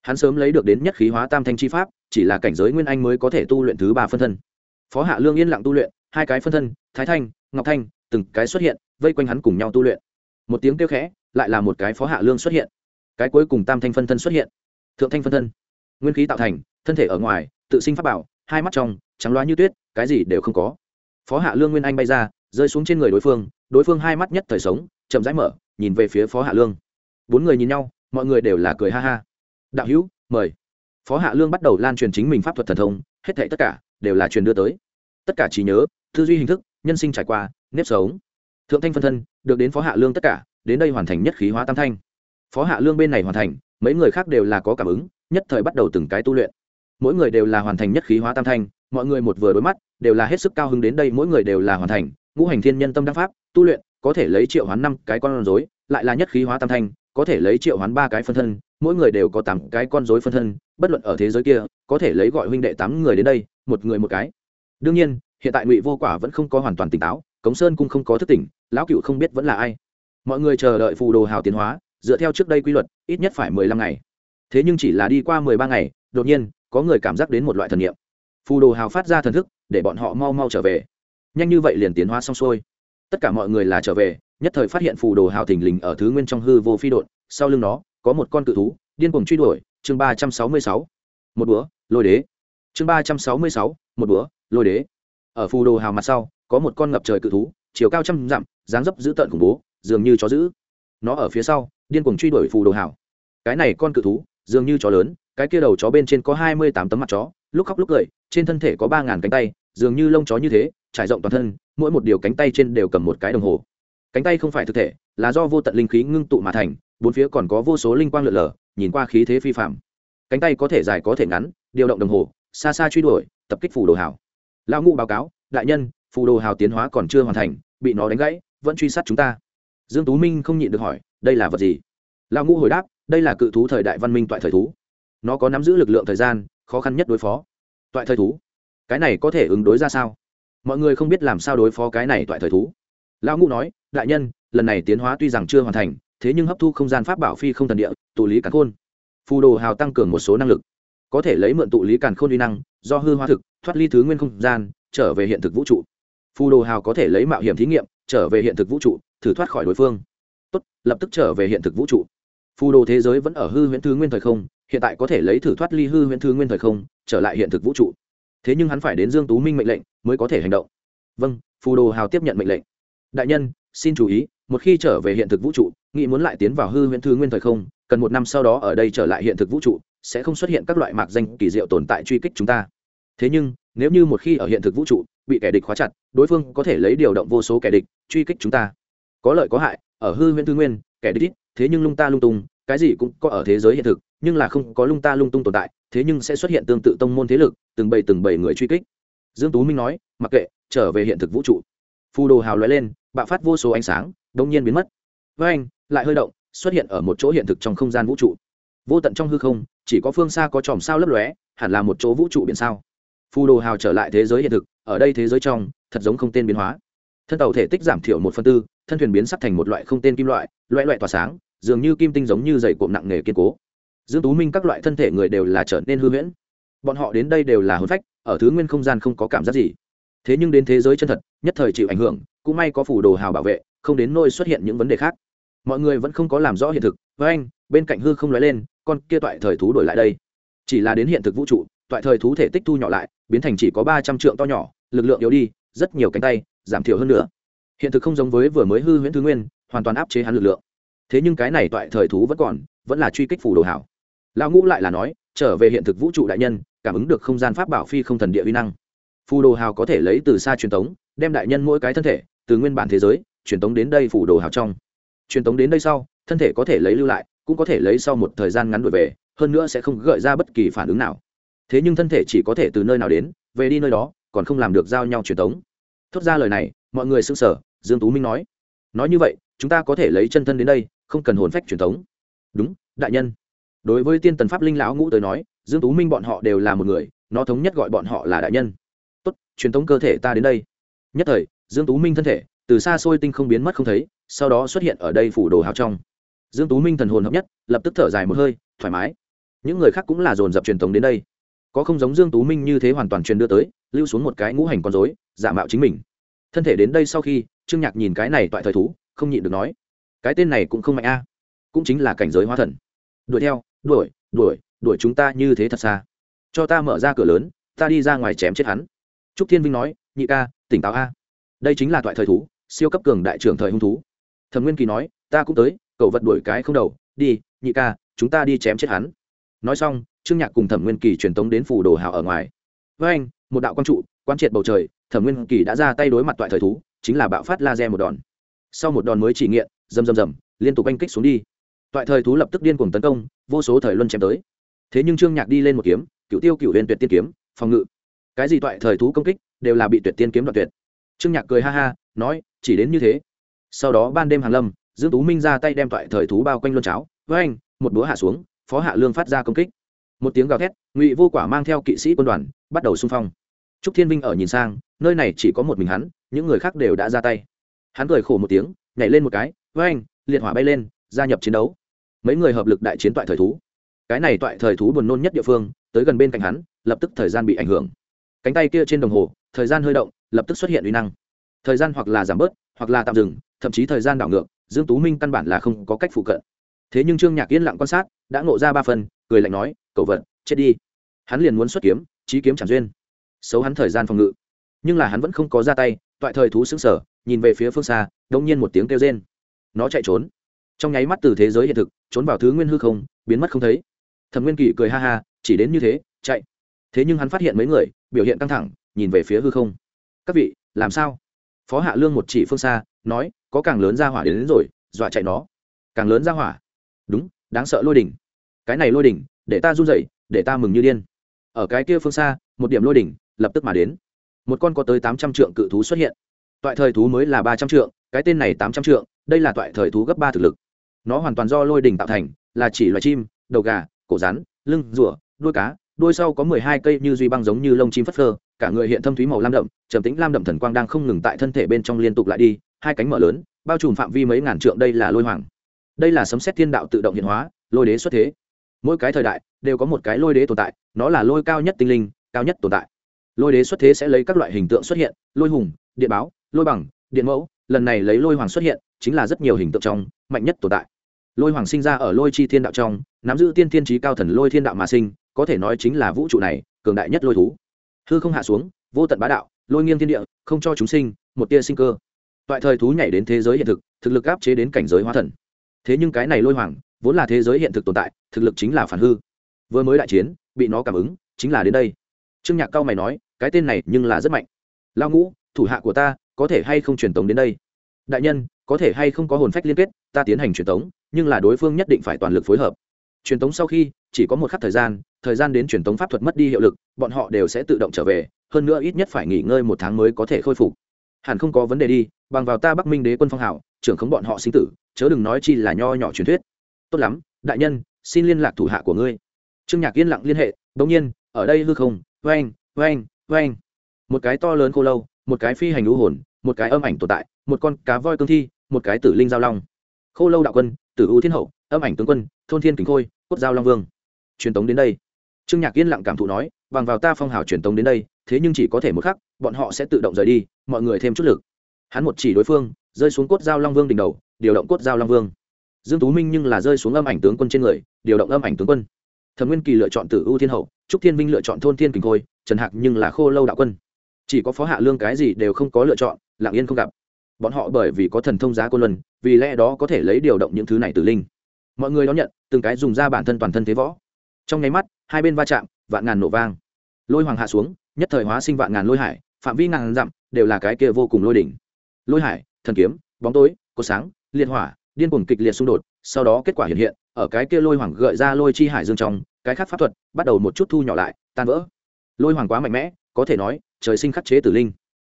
hắn sớm lấy được đến nhất khí hóa tam thanh chi pháp, chỉ là cảnh giới nguyên anh mới có thể tu luyện thứ ba phân thân. Phó hạ lương yên lặng tu luyện, hai cái phân thân, thái thanh, ngọc thanh, từng cái xuất hiện, vây quanh hắn cùng nhau tu luyện. Một tiếng kêu khẽ, lại là một cái phó hạ lương xuất hiện. Cái cuối cùng tam thanh phân thân xuất hiện. Thượng thanh phân thân. Nguyên khí tạo thành, thân thể ở ngoài, tự sinh pháp bảo, hai mắt trong, trắng loá như tuyết, cái gì đều không có. Phó hạ lương nguyên anh bay ra, rơi xuống trên người đối phương đối phương hai mắt nhất thời sống, chậm rãi mở, nhìn về phía phó hạ lương. Bốn người nhìn nhau, mọi người đều là cười ha ha đạo hữu, mời. Phó hạ lương bắt đầu lan truyền chính mình pháp thuật thần thông, hết thảy tất cả đều là truyền đưa tới. Tất cả chỉ nhớ, tư duy hình thức, nhân sinh trải qua, nếp sống. Thượng thanh phân thân, được đến phó hạ lương tất cả, đến đây hoàn thành nhất khí hóa tam thanh. Phó hạ lương bên này hoàn thành, mấy người khác đều là có cảm ứng, nhất thời bắt đầu từng cái tu luyện. Mỗi người đều là hoàn thành nhất khí hóa tam thanh, mọi người một vừa đối mắt, đều là hết sức cao hứng đến đây, mỗi người đều là hoàn thành. Ngũ hành thiên nhân tâm đắc pháp, tu luyện, có thể lấy triệu hoán năm cái con rối, lại là nhất khí hóa tam thanh, có thể lấy triệu hoán ba cái phân thân mỗi người đều có tám cái con rối phân thân, bất luận ở thế giới kia, có thể lấy gọi huynh đệ tám người đến đây, một người một cái. Đương nhiên, hiện tại ngụy vô quả vẫn không có hoàn toàn tỉnh táo, cống sơn cũng không có thức tỉnh, lão cựu không biết vẫn là ai. Mọi người chờ đợi phù đồ hào tiến hóa, dựa theo trước đây quy luật, ít nhất phải mười lăm ngày. Thế nhưng chỉ là đi qua mười ba ngày, đột nhiên, có người cảm giác đến một loại thần niệm. Phù đồ hào phát ra thần thức, để bọn họ mau mau trở về. Nhanh như vậy liền tiến hóa xong xuôi. Tất cả mọi người là trở về, nhất thời phát hiện phù đồ hào thình lình ở thứ nguyên trong hư vô phi đột sau lưng nó có một con cự thú, điên cuồng truy đuổi, chương ba trăm sáu mươi sáu, một búa, lôi đế. Chương ba trăm sáu mươi sáu, một búa, lôi đế. Ở phù đồ hào mặt sau, có một con ngập trời cự thú, chiều cao trăm dặm, dáng dấp dữ tợn khủng bố, dường như chó dữ. Nó ở phía sau, điên cuồng truy đuổi phù đồ hào. Cái này con cự thú, dường như chó lớn, cái kia đầu chó bên trên có hai mươi tám tấm mặt chó, lúc khóc lúc cười, trên thân thể có ba ngàn cánh tay, dường như lông chó như thế, trải rộng toàn thân, mỗi một điều cánh tay trên đều cầm một cái đồng hồ. Cánh tay không phải thực thể, là do vô tận linh khí ngưng tụ mà thành bốn phía còn có vô số linh quang lượn lờ, nhìn qua khí thế phi phạm cánh tay có thể dài có thể ngắn, điều động đồng hồ, xa xa truy đuổi, tập kích phù đồ hào. Lão ngụ báo cáo, đại nhân, phù đồ hào tiến hóa còn chưa hoàn thành, bị nó đánh gãy, vẫn truy sát chúng ta. Dương tú minh không nhịn được hỏi, đây là vật gì? Lão ngũ hồi đáp, đây là cự thú thời đại văn minh toại thời thú. Nó có nắm giữ lực lượng thời gian, khó khăn nhất đối phó. Toại thời thú? Cái này có thể ứng đối ra sao? Mọi người không biết làm sao đối phó cái này toại thời thú. Lão ngũ nói, đại nhân, lần này tiến hóa tuy rằng chưa hoàn thành thế nhưng hấp thu không gian pháp bảo phi không thần địa, tụ lý càn khôn. Phù đồ hào tăng cường một số năng lực. Có thể lấy mượn tụ lý càn khôn uy năng, do hư hóa thực, thoát ly thứ nguyên không gian, trở về hiện thực vũ trụ. Phù đồ hào có thể lấy mạo hiểm thí nghiệm, trở về hiện thực vũ trụ, thử thoát khỏi đối phương. Tốt, lập tức trở về hiện thực vũ trụ. Phù đồ thế giới vẫn ở hư huyễn thứ nguyên thời không, hiện tại có thể lấy thử thoát ly hư huyễn thứ nguyên thời không, trở lại hiện thực vũ trụ. Thế nhưng hắn phải đến dương tú minh mệnh lệnh mới có thể hành động. Vâng phù đồ hào tiếp nhận mệnh lệnh. Đại nhân, xin chú ý một khi trở về hiện thực vũ trụ, nghĩ muốn lại tiến vào hư huyễn thư nguyên thời không, cần một năm sau đó ở đây trở lại hiện thực vũ trụ, sẽ không xuất hiện các loại mạc danh kỳ diệu tồn tại truy kích chúng ta. Thế nhưng, nếu như một khi ở hiện thực vũ trụ, bị kẻ địch khóa chặt, đối phương có thể lấy điều động vô số kẻ địch, truy kích chúng ta. Có lợi có hại, ở hư huyễn thư nguyên, kẻ địch ít, thế nhưng lung ta lung tung, cái gì cũng có ở thế giới hiện thực, nhưng là không có lung ta lung tung tồn tại, thế nhưng sẽ xuất hiện tương tự tông môn thế lực, từng bầy từng bầy người truy kích. Dương tú minh nói, mặc kệ, trở về hiện thực vũ trụ. Phù đồ hào lóe lên, bạo phát vô số ánh sáng đột nhiên biến mất. Với anh, lại hơi động, xuất hiện ở một chỗ hiện thực trong không gian vũ trụ. Vô tận trong hư không, chỉ có phương xa có chòm sao lấp lóe, hẳn là một chỗ vũ trụ biển sao. Phù đồ hào trở lại thế giới hiện thực, ở đây thế giới trong, thật giống không tên biến hóa. Thân tàu thể tích giảm thiểu một phần tư, thân thuyền biến sắc thành một loại không tên kim loại loại loại tỏa sáng, dường như kim tinh giống như dày cộm nặng nề kiên cố. Dương tú minh các loại thân thể người đều là trở nên hư huyễn. Bọn họ đến đây đều là hồn phách, ở thứ nguyên không gian không có cảm giác gì. Thế nhưng đến thế giới chân thật, nhất thời chịu ảnh hưởng, cũng may có phủ đồ hào bảo vệ không đến nôi xuất hiện những vấn đề khác. Mọi người vẫn không có làm rõ hiện thực. Với anh, bên cạnh hư không nói lên, con kia toại thời thú đổi lại đây. Chỉ là đến hiện thực vũ trụ, toại thời thú thể tích thu nhỏ lại, biến thành chỉ có ba trăm trượng to nhỏ, lực lượng yếu đi, rất nhiều cánh tay, giảm thiểu hơn nữa. Hiện thực không giống với vừa mới hư huyễn thứ nguyên, hoàn toàn áp chế hắn lực lượng. Thế nhưng cái này toại thời thú vẫn còn, vẫn là truy kích phủ đồ hảo. Lão ngũ lại là nói, trở về hiện thực vũ trụ đại nhân, cảm ứng được không gian pháp bảo phi không thần địa uy năng. Phù đồ hào có thể lấy từ xa truyền tống, đem đại nhân mỗi cái thân thể, từ nguyên bản thế giới truyền tống đến đây phủ đồ hào trong. Truyền tống đến đây sau, thân thể có thể lấy lưu lại, cũng có thể lấy sau một thời gian ngắn đổi về, hơn nữa sẽ không gợi ra bất kỳ phản ứng nào. Thế nhưng thân thể chỉ có thể từ nơi nào đến, về đi nơi đó, còn không làm được giao nhau truyền tống. Thốt ra lời này, mọi người sững sờ, dương tú minh nói nói như vậy, chúng ta có thể lấy chân thân đến đây, không cần hồn phách truyền tống. Đúng, đại nhân. Đối với tiên tần pháp linh lão ngũ tới nói, dương tú minh bọn họ đều là một người, nó thống nhất gọi bọn họ là đại nhân. Tốt, truyền tống cơ thể ta đến đây. Nhất thời, dương tú minh thân thể từ xa xôi tinh không biến mất không thấy, sau đó xuất hiện ở đây phủ đồ hào trong. Dương tú minh thần hồn hợp nhất, lập tức thở dài một hơi, thoải mái. Những người khác cũng là dồn dập truyền thống đến đây. Có không giống dương tú minh như thế hoàn toàn truyền đưa tới, lưu xuống một cái ngũ hành con rối, giả mạo chính mình. Thân thể đến đây sau khi, trương nhạc nhìn cái này toại thời thú, không nhịn được nói, cái tên này cũng không mạnh a, cũng chính là cảnh giới hóa thần. Đuổi theo, đuổi đuổi đuổi chúng ta như thế thật xa. Cho ta mở ra cửa lớn, ta đi ra ngoài chém chết hắn. Trúc thiên vinh nói, nhị ca, tỉnh táo a. Đây chính là toại thời thú siêu cấp cường đại trưởng thời hung thú. Thẩm nguyên kỳ nói, ta cũng tới cậu vật đuổi cái không đầu, đi, nhị ca, chúng ta đi chém chết hắn. Nói xong, trương nhạc cùng thẩm nguyên kỳ truyền tống đến phủ đồ hào ở ngoài. Với anh, một đạo quang trụ quan triệt bầu trời, thẩm nguyên kỳ đã ra tay đối mặt toại thời thú, chính là bạo phát laser một đòn. Sau một đòn mới chỉ nghiện, rầm rầm rầm, liên tục oanh kích xuống đi. Toại thời thú lập tức điên cuồng tấn công, vô số thời luân chém tới. Thế nhưng trương nhạc đi lên một kiếm cựu tiêu cựu huyền tuyệt tiên kiếm, phòng ngự. Cái gì toại thời thú công kích, đều là bị tuyệt tiên kiếm đoạt tuyệt trương nhạc cười ha ha, nói, chỉ đến như thế. Sau đó ban đêm hàng lâm, dương tú minh ra tay đem toại thời thú bao quanh luân cháo. Với anh, một búa hạ xuống, phó hạ lương phát ra công kích. Một tiếng gào thét, ngụy vô quả mang theo kỵ sĩ quân đoàn, bắt đầu xung phong. Trúc thiên vinh ở nhìn sang, nơi này chỉ có một mình hắn, những người khác đều đã ra tay. Hắn cười khổ một tiếng, nhảy lên một cái, với anh, liệt hỏa bay lên, gia nhập chiến đấu. Mấy người hợp lực đại chiến toại thời thú. Cái này toại thời thú buồn nôn nhất địa phương, tới gần bên cạnh hắn, lập tức thời gian bị ảnh hưởng. Cánh tay kia trên đồng hồ, thời gian hơi động lập tức xuất hiện uy năng. Thời gian hoặc là giảm bớt, hoặc là tạm dừng, thậm chí thời gian đảo ngược, dương tú minh căn bản là không có cách phụ cận. Thế nhưng trương nhạc yên lặng quan sát, đã ngộ ra ba phần, cười lạnh nói cậu vật, chết đi. Hắn liền muốn xuất kiếm trí kiếm chẳng duyên. Xấu hắn thời gian phòng ngự. Nhưng là hắn vẫn không có ra tay, toại thời thú xứng sở nhìn về phía phương xa đông nhiên một tiếng kêu rên. Nó chạy trốn. Trong nháy mắt từ thế giới hiện thực, trốn vào thứ nguyên hư không, biến mất không thấy. Thẩm nguyên kỳ cười ha ha, chỉ đến như thế, chạy. Thế nhưng hắn phát hiện mấy người, biểu hiện căng thẳng, nhìn về phía hư không các vị làm sao? Phó hạ lương một chỉ phương xa nói có càng lớn ra hỏa đến, đến rồi dọa chạy nó. Càng lớn ra hỏa? Đúng đáng sợ lôi đỉnh. Cái này lôi đỉnh để ta run dậy để ta mừng như điên. Ở cái kia phương xa một điểm lôi đỉnh lập tức mà đến. Một con có tới tám trăm trượng cự thú xuất hiện. Toại thời thú mới là ba trăm trượng cái tên này tám trăm trượng đây là toại thời thú gấp ba thực lực. Nó hoàn toàn do lôi đỉnh tạo thành là chỉ loài chim đầu gà cổ rắn lưng rùa đuôi cá đuôi sau có mười hai cây như duy băng giống như lông chim phất phơ, cả người hiện thâm thúy màu lam đậm, trầm tĩnh lam đậm thần quang đang không ngừng tại thân thể bên trong liên tục lại đi, hai cánh mở lớn, bao trùm phạm vi mấy ngàn trượng đây là lôi hoàng. Đây là sấm xét thiên đạo tự động hiện hóa, lôi đế xuất thế. Mỗi cái thời đại đều có một cái lôi đế tồn tại, nó là lôi cao nhất tinh linh, cao nhất tồn tại. Lôi đế xuất thế sẽ lấy các loại hình tượng xuất hiện, lôi hùng, điện báo, lôi bằng, điện mẫu, lần này lấy lôi hoàng xuất hiện, chính là rất nhiều hình tượng trong, mạnh nhất tồn tại. Lôi hoàng sinh ra ở lôi chi thiên đạo trong, nắm giữ tiên thiên trí cao thần lôi thiên đạo mà sinh có thể nói chính là vũ trụ này, cường đại nhất lôi thú. Hư không hạ xuống, vô tận bá đạo, lôi nghiêng thiên địa, không cho chúng sinh một tia sinh cơ. Toại thời thú nhảy đến thế giới hiện thực thực lực áp chế đến cảnh giới hóa thần. Thế nhưng cái này lôi hoàng, vốn là thế giới hiện thực tồn tại, thực lực chính là phản hư. Vừa mới đại chiến, bị nó cảm ứng, chính là đến đây. Trương nhạc cao mày nói, cái tên này nhưng là rất mạnh. Lao ngũ, thủ hạ của ta, có thể hay không truyền tống đến đây? Đại nhân có có thể hay không có hồn phách liên kết, ta tiến hành truyền tống, nhưng là đối phương nhất định phải toàn lực phối hợp. Truyền tống sau khi chỉ có một khắc thời gian thời gian đến truyền tống pháp thuật mất đi hiệu lực, bọn họ đều sẽ tự động trở về, hơn nữa ít nhất phải nghỉ ngơi một tháng mới có thể khôi phục. Hẳn không có vấn đề đi, bằng vào ta bắc minh đế quân phong hảo trưởng khống bọn họ sinh tử, chớ đừng nói chi là nho nhỏ truyền thuyết. Tốt lắm, đại nhân, xin liên lạc thủ hạ của ngươi. Trương nhạc yên lặng liên hệ bỗng nhiên, ở đây hư không oanh oanh oanh một cái to lớn khô lâu, một cái phi hành lũ hồn, một cái âm ảnh tồn tại, một con cá voi cương thi, một cái tử linh giao long. Khô lâu đạo quân, tử ưu thiên hậu, âm ảnh tướng quân, thôn thiên kính khôi, cốt giao long vương truyền tống đến đây. Trương nhạc yên lặng cảm thụ nói, bằng vào ta phong hào truyền tống đến đây, thế nhưng chỉ có thể một khắc, bọn họ sẽ tự động rời đi, mọi người thêm chút lực. Hắn một chỉ đối phương, rơi xuống cốt giao long vương đỉnh đầu, điều động cốt giao long vương. Dương tú minh nhưng là rơi xuống âm ảnh tướng quân trên người, điều động âm ảnh tướng quân. Thẩm nguyên kỳ lựa chọn tử ưu thiên hậu, trúc thiên vinh lựa chọn thôn thiên kình khôi, trần hạc nhưng là khô lâu đạo quân. Chỉ có phó hạ lương cái gì đều không có lựa chọn, lặng yên không gặp. Bọn họ bởi vì có thần thông giá côn luân, vì lẽ đó có thể lấy điều động những thứ này từ linh. Mọi người đón nhận, từng cái dùng ra bản thân toàn thân thế võ trong nháy mắt, hai bên va chạm, vạn ngàn nổ vang. Lôi hoàng hạ xuống, nhất thời hóa sinh vạn ngàn lôi hải, phạm vi ngàn dặm đều là cái kia vô cùng lôi đỉnh. Lôi hải, thần kiếm, bóng tối, có sáng, liệt hỏa, điên cuồng kịch liệt xung đột, sau đó kết quả hiện hiện, ở cái kia lôi hoàng gợi ra lôi chi hải dương trong, cái khác pháp thuật bắt đầu một chút thu nhỏ lại, tan vỡ. Lôi hoàng quá mạnh mẽ, có thể nói, trời sinh khắc chế tử linh.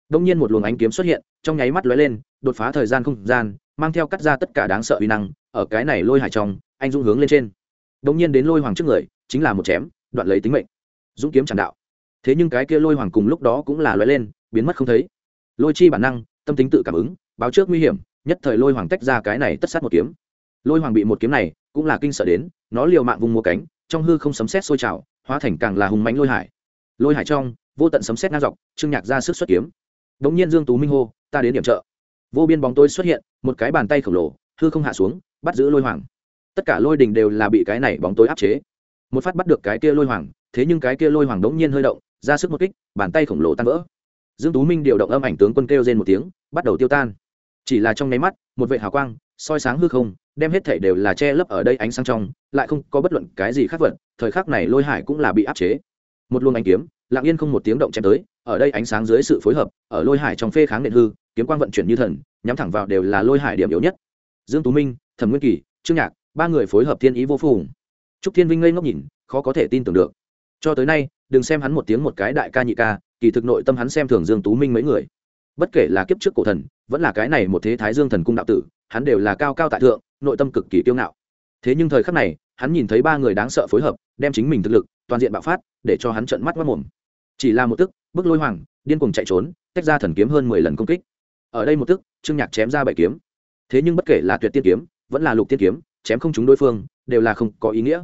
Đông nhiên một luồng ánh kiếm xuất hiện, trong nháy mắt lóe lên, đột phá thời gian không gian, mang theo cắt ra tất cả đáng sợ uy năng, ở cái này lôi hải trong, anh dũng hướng lên trên. Đông nhiên đến lôi hoàng trước người chính là một chém, đoạn lấy tính mệnh. Dũng kiếm tràn đạo. Thế nhưng cái kia lôi hoàng cùng lúc đó cũng là lóe lên, biến mất không thấy. Lôi chi bản năng, tâm tính tự cảm ứng, báo trước nguy hiểm, nhất thời lôi hoàng tách ra cái này tất sát một kiếm. Lôi hoàng bị một kiếm này, cũng là kinh sợ đến, nó liều mạng vùng mua cánh, trong hư không sấm xét sôi trào, hóa thành càng là hùng mánh lôi hải. Lôi hải trong, vô tận sấm xét ngang dọc, trương nhạc ra sức xuất kiếm. Bỗng nhiên dương tú minh hô, ta đến điểm trợ. Vô biên bóng tôi xuất hiện, một cái bàn tay khổng lồ, hư không hạ xuống, bắt giữ lôi hoàng. Tất cả lôi đình đều là bị cái này bóng tối áp chế một phát bắt được cái kia lôi hoàng, thế nhưng cái kia lôi hoàng đống nhiên hơi động, ra sức một kích, bàn tay khổng lồ tan vỡ. Dương tú minh điều động âm ảnh tướng quân kêu trên một tiếng, bắt đầu tiêu tan. Chỉ là trong nháy mắt, một vệ hào quang, soi sáng hư không, đem hết thể đều là che lấp ở đây ánh sáng trong, lại không có bất luận cái gì khác vật, thời khắc này lôi hải cũng là bị áp chế. Một luồng ánh kiếm, lặng yên không một tiếng động chém tới, ở đây ánh sáng dưới sự phối hợp, ở lôi hải trong phê kháng điện hư, kiếm quang vận chuyển như thần, nhắm thẳng vào đều là lôi hải điểm yếu nhất. Dương tú minh, thẩm nguyên kỳ, trương nhạc, ba người phối hợp thiên ý vô phùng trúc thiên vinh ngây ngốc nhìn, khó có thể tin tưởng được. Cho tới nay, đừng xem hắn một tiếng một cái đại ca nhị ca, kỳ thực nội tâm hắn xem thường dương tú minh mấy người. Bất kể là kiếp trước cổ thần, vẫn là cái này một thế thái dương thần cung đạo tử, hắn đều là cao cao tại thượng, nội tâm cực kỳ kiêu ngạo. Thế nhưng thời khắc này, hắn nhìn thấy ba người đáng sợ phối hợp, đem chính mình thực lực, toàn diện bạo phát, để cho hắn trận mắt mất mồm. Chỉ là một tức, bức lôi hoàng, điên cuồng chạy trốn, tách ra thần kiếm hơn mười lần công kích. Ở đây một tức, trương nhạc chém ra bảy kiếm. Thế nhưng bất kể là tuyệt tiên kiếm, vẫn là lục tiên kiếm chém không chúng đối phương, đều là không có ý nghĩa.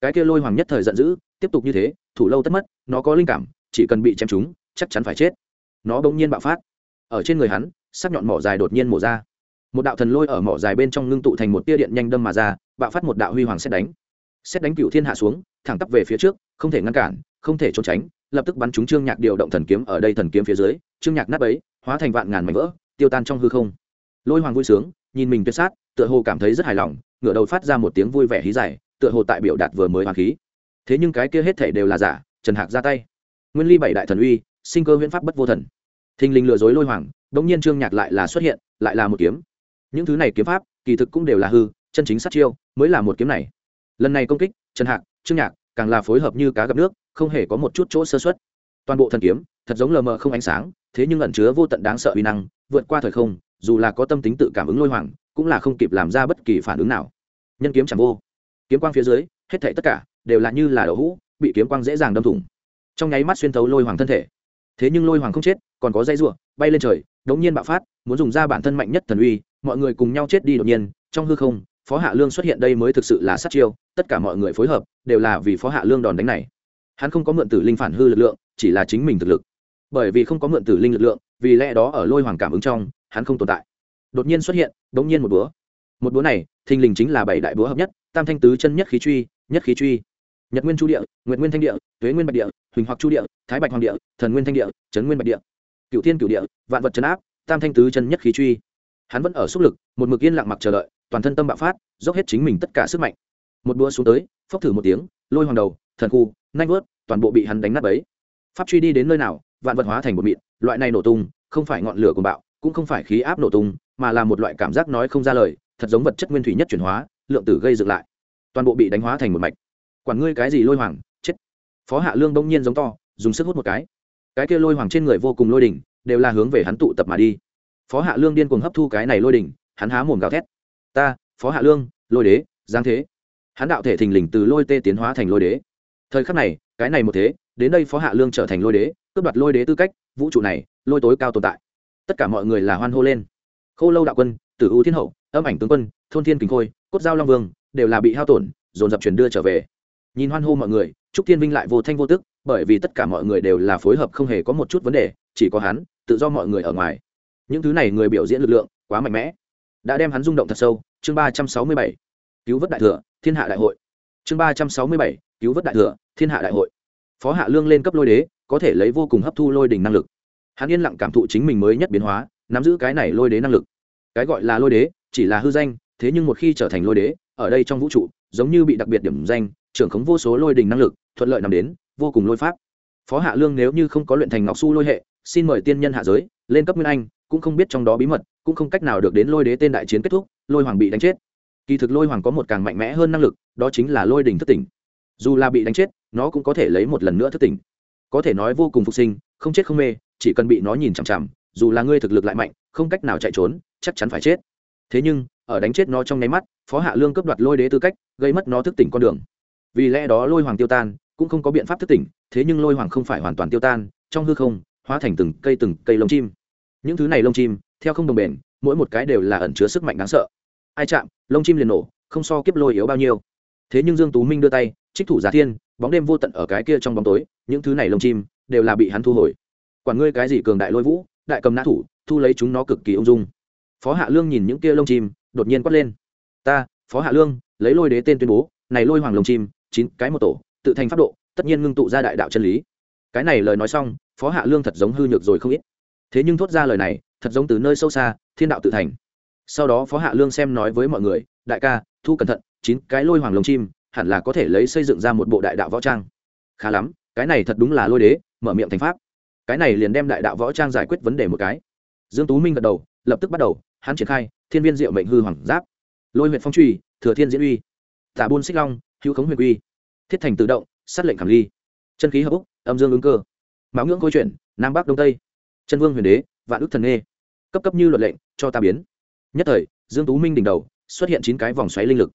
Cái kia lôi hoàng nhất thời giận dữ, tiếp tục như thế, thủ lâu tất mất, nó có linh cảm, chỉ cần bị chém chúng chắc chắn phải chết. Nó bỗng nhiên bạo phát. Ở trên người hắn, sắc nhọn mỏ dài đột nhiên mổ ra. Một đạo thần lôi ở mỏ dài bên trong ngưng tụ thành một tia điện nhanh đâm mà ra, bạo phát một đạo huy hoàng xét đánh. Xét đánh cựu thiên hạ xuống, thẳng tắp về phía trước, không thể ngăn cản, không thể trốn tránh, lập tức bắn chúng trương nhạc điều động thần kiếm ở đây thần kiếm phía dưới, trương nhạc nát ấy hóa thành vạn ngàn mảnh vỡ, tiêu tan trong hư không. Lôi hoàng vui sướng, nhìn mình tuyệt sát, tựa hồ cảm thấy rất hài lòng ngửa đầu phát ra một tiếng vui vẻ hí dài, tựa hồ tại biểu đạt vừa mới hoàng khí. Thế nhưng cái kia hết thể đều là giả, trần hạc ra tay. Nguyên ly bảy đại thần uy, sinh cơ huyễn pháp bất vô thần. Thình lình lừa dối lôi hoàng, đống nhiên trương nhạc lại là xuất hiện, lại là một kiếm. Những thứ này kiếm pháp, kỳ thực cũng đều là hư, chân chính sát chiêu, mới là một kiếm này. Lần này công kích, trần hạc, trương nhạc, càng là phối hợp như cá gặp nước, không hề có một chút chỗ sơ xuất toàn bộ thần kiếm, thật giống lờ mờ không ánh sáng, thế nhưng ẩn chứa vô tận đáng sợ uy năng, vượt qua thời không dù là có tâm tính tự cảm ứng lôi hoàng, cũng là không kịp làm ra bất kỳ phản ứng nào. Nhân kiếm chẳng vô. Kiếm quang phía dưới, hết thảy tất cả đều là như là đậu hũ, bị kiếm quang dễ dàng đâm thủng. Trong nháy mắt xuyên thấu lôi hoàng thân thể. Thế nhưng lôi hoàng không chết, còn có dây ruộng bay lên trời đống nhiên bạo phát, muốn dùng ra bản thân mạnh nhất thần uy, mọi người cùng nhau chết đi đột nhiên, trong hư không, phó hạ lương xuất hiện đây mới thực sự là sát chiêu, tất cả mọi người phối hợp, đều là vì phó hạ lương đòn đánh này. Hắn không có mượn tử linh phản hư lực lượng, chỉ là chính mình thực lực. Bởi vì không có mượn tử linh lực lượng, vì lẽ đó ở lôi hoàng cảm ứng trong hắn không tồn tại. Đột nhiên xuất hiện, đống nhiên một búa. Một búa này, thình lình chính là bảy đại búa hợp nhất, tam thanh tứ chân nhất khí truy, nhất khí truy. Nhật nguyên chu địa, nguyệt nguyên thanh địa, tuế nguyên bạch địa, huỳnh hoặc chu địa, thái bạch hoàng địa, thần nguyên thanh địa trấn nguyên bạch địa. Cựu thiên cựu địa, vạn vật trấn áp, tam thanh tứ chân nhất khí truy. Hắn vẫn ở sức lực, một mực yên lặng mặc chờ đợi, toàn thân tâm bạo phát, dốc hết chính mình tất cả sức mạnh. Một đua xuống tới, phốc thử một tiếng, lôi hoàng đầu, thần khu, nanh vớt, toàn bộ bị hắn đánh nát ấy pháp truy đi đến nơi nào, vạn vật hóa thành một mịn, loại này nổ tung, không phải ngọn lửa của bạo cũng không phải khí áp nổ tung, mà là một loại cảm giác nói không ra lời, thật giống vật chất nguyên thủy nhất chuyển hóa, lượng tử gây dựng lại. Toàn bộ bị đánh hóa thành một mạch. Quản ngươi cái gì lôi hoàng, chết. Phó hạ lương bỗng nhiên giống to, dùng sức hút một cái. Cái kia lôi hoàng trên người vô cùng lôi đỉnh, đều là hướng về hắn tụ tập mà đi. Phó hạ lương điên cuồng hấp thu cái này lôi đỉnh, hắn há mồm gào thét. Ta, phó hạ lương, lôi đế, giáng thế. Hắn đạo thể thình lình từ lôi tê tiến hóa thành lôi đế. Thời khắc này, cái này một thế, đến đây phó hạ lương trở thành lôi đế, cướp đoạt lôi đế tư cách, vũ trụ này, lôi tối cao tồn tại tất cả mọi người là hoan hô lên. Khô lâu đạo quân, tử u thiên hậu, âm ảnh tướng quân, thôn thiên kính khôi, cốt giao long vương đều là bị hao tổn, dồn dập chuyển đưa trở về. Nhìn hoan hô mọi người, trúc thiên vinh lại vô thanh vô tức, bởi vì tất cả mọi người đều là phối hợp không hề có một chút vấn đề, chỉ có hắn, tự do mọi người ở ngoài. Những thứ này người biểu diễn lực lượng quá mạnh mẽ. Đã đem hắn rung động thật sâu, chương ba trăm sáu mươi bảy, cứu vớt đại thừa, thiên hạ đại hội. Chương ba trăm sáu mươi bảy, cứu vớt đại thừa, thiên hạ đại hội. Phó hạ lương lên cấp lôi đế, có thể lấy vô cùng hấp thu lôi đỉnh năng lực hắn yên lặng cảm thụ chính mình mới nhất biến hóa, nắm giữ cái này lôi đế năng lực. Cái gọi là lôi đế, chỉ là hư danh, thế nhưng một khi trở thành lôi đế, ở đây trong vũ trụ, giống như bị đặc biệt điểm danh, trưởng khống vô số lôi đình năng lực, thuận lợi nằm đến, vô cùng lôi pháp. Phó hạ lương nếu như không có luyện thành ngọc su lôi hệ, xin mời tiên nhân hạ giới, lên cấp nguyên anh, cũng không biết trong đó bí mật, cũng không cách nào được đến lôi đế tên đại chiến kết thúc, lôi hoàng bị đánh chết. Kỳ thực lôi hoàng có một càng mạnh mẽ hơn năng lực, đó chính là lôi đình thất tỉnh. Dù là bị đánh chết, nó cũng có thể lấy một lần nữa thất tỉnh. Có thể nói vô cùng phục sinh, không chết không mê chỉ cần bị nó nhìn chằm chằm, dù là ngươi thực lực lại mạnh, không cách nào chạy trốn, chắc chắn phải chết. Thế nhưng, ở đánh chết nó trong nháy mắt, phó hạ lương cướp đoạt lôi đế tư cách, gây mất nó thức tỉnh con đường. Vì lẽ đó lôi hoàng tiêu tan, cũng không có biện pháp thức tỉnh, thế nhưng lôi hoàng không phải hoàn toàn tiêu tan, trong hư không, hóa thành từng cây từng cây lông chim. Những thứ này lông chim, theo không đồng bền, mỗi một cái đều là ẩn chứa sức mạnh đáng sợ. Ai chạm, lông chim liền nổ, không so kiếp lôi yếu bao nhiêu. Thế nhưng dương tú minh đưa tay, trích thủ giả thiên, bóng đêm vô tận ở cái kia trong bóng tối, những thứ này lông chim, đều là bị hắn thu hồi quản ngươi cái gì cường đại lôi vũ, đại cầm nã thủ, thu lấy chúng nó cực kỳ ung dung. Phó hạ lương nhìn những kia lông chim, đột nhiên quát lên. Ta, phó hạ lương, lấy lôi đế tên tuyên bố, này lôi hoàng lông chim, chín cái một tổ, tự thành pháp độ, tất nhiên ngưng tụ ra đại đạo chân lý. Cái này lời nói xong, phó hạ lương thật giống hư nhược rồi không ít. Thế nhưng thốt ra lời này, thật giống từ nơi sâu xa, thiên đạo tự thành. Sau đó phó hạ lương xem nói với mọi người, đại ca, thu cẩn thận, chín cái lôi hoàng lông chim, hẳn là có thể lấy xây dựng ra một bộ đại đạo võ trang. Khá lắm, cái này thật đúng là lôi đế, mở miệng thành pháp cái này liền đem đại đạo võ trang giải quyết vấn đề một cái. Dương tú minh gật đầu, lập tức bắt đầu, hắn triển khai, thiên viên diệu mệnh hư hoàng giáp. Lôi huyện phong truy, thừa thiên diễn uy. Tả buôn xích long, hữu khống huyền uy thiết thành tự động, sát lệnh khảm ly. Chân khí hợp úc, âm dương ứng cơ. Mão ngưỡng câu chuyện nam bắc đông tây. Chân vương huyền đế, vạn đức thần nghê. Cấp cấp như luật lệnh, cho ta biến. Nhất thời, dương tú minh đỉnh đầu, xuất hiện chín cái vòng xoáy linh lực.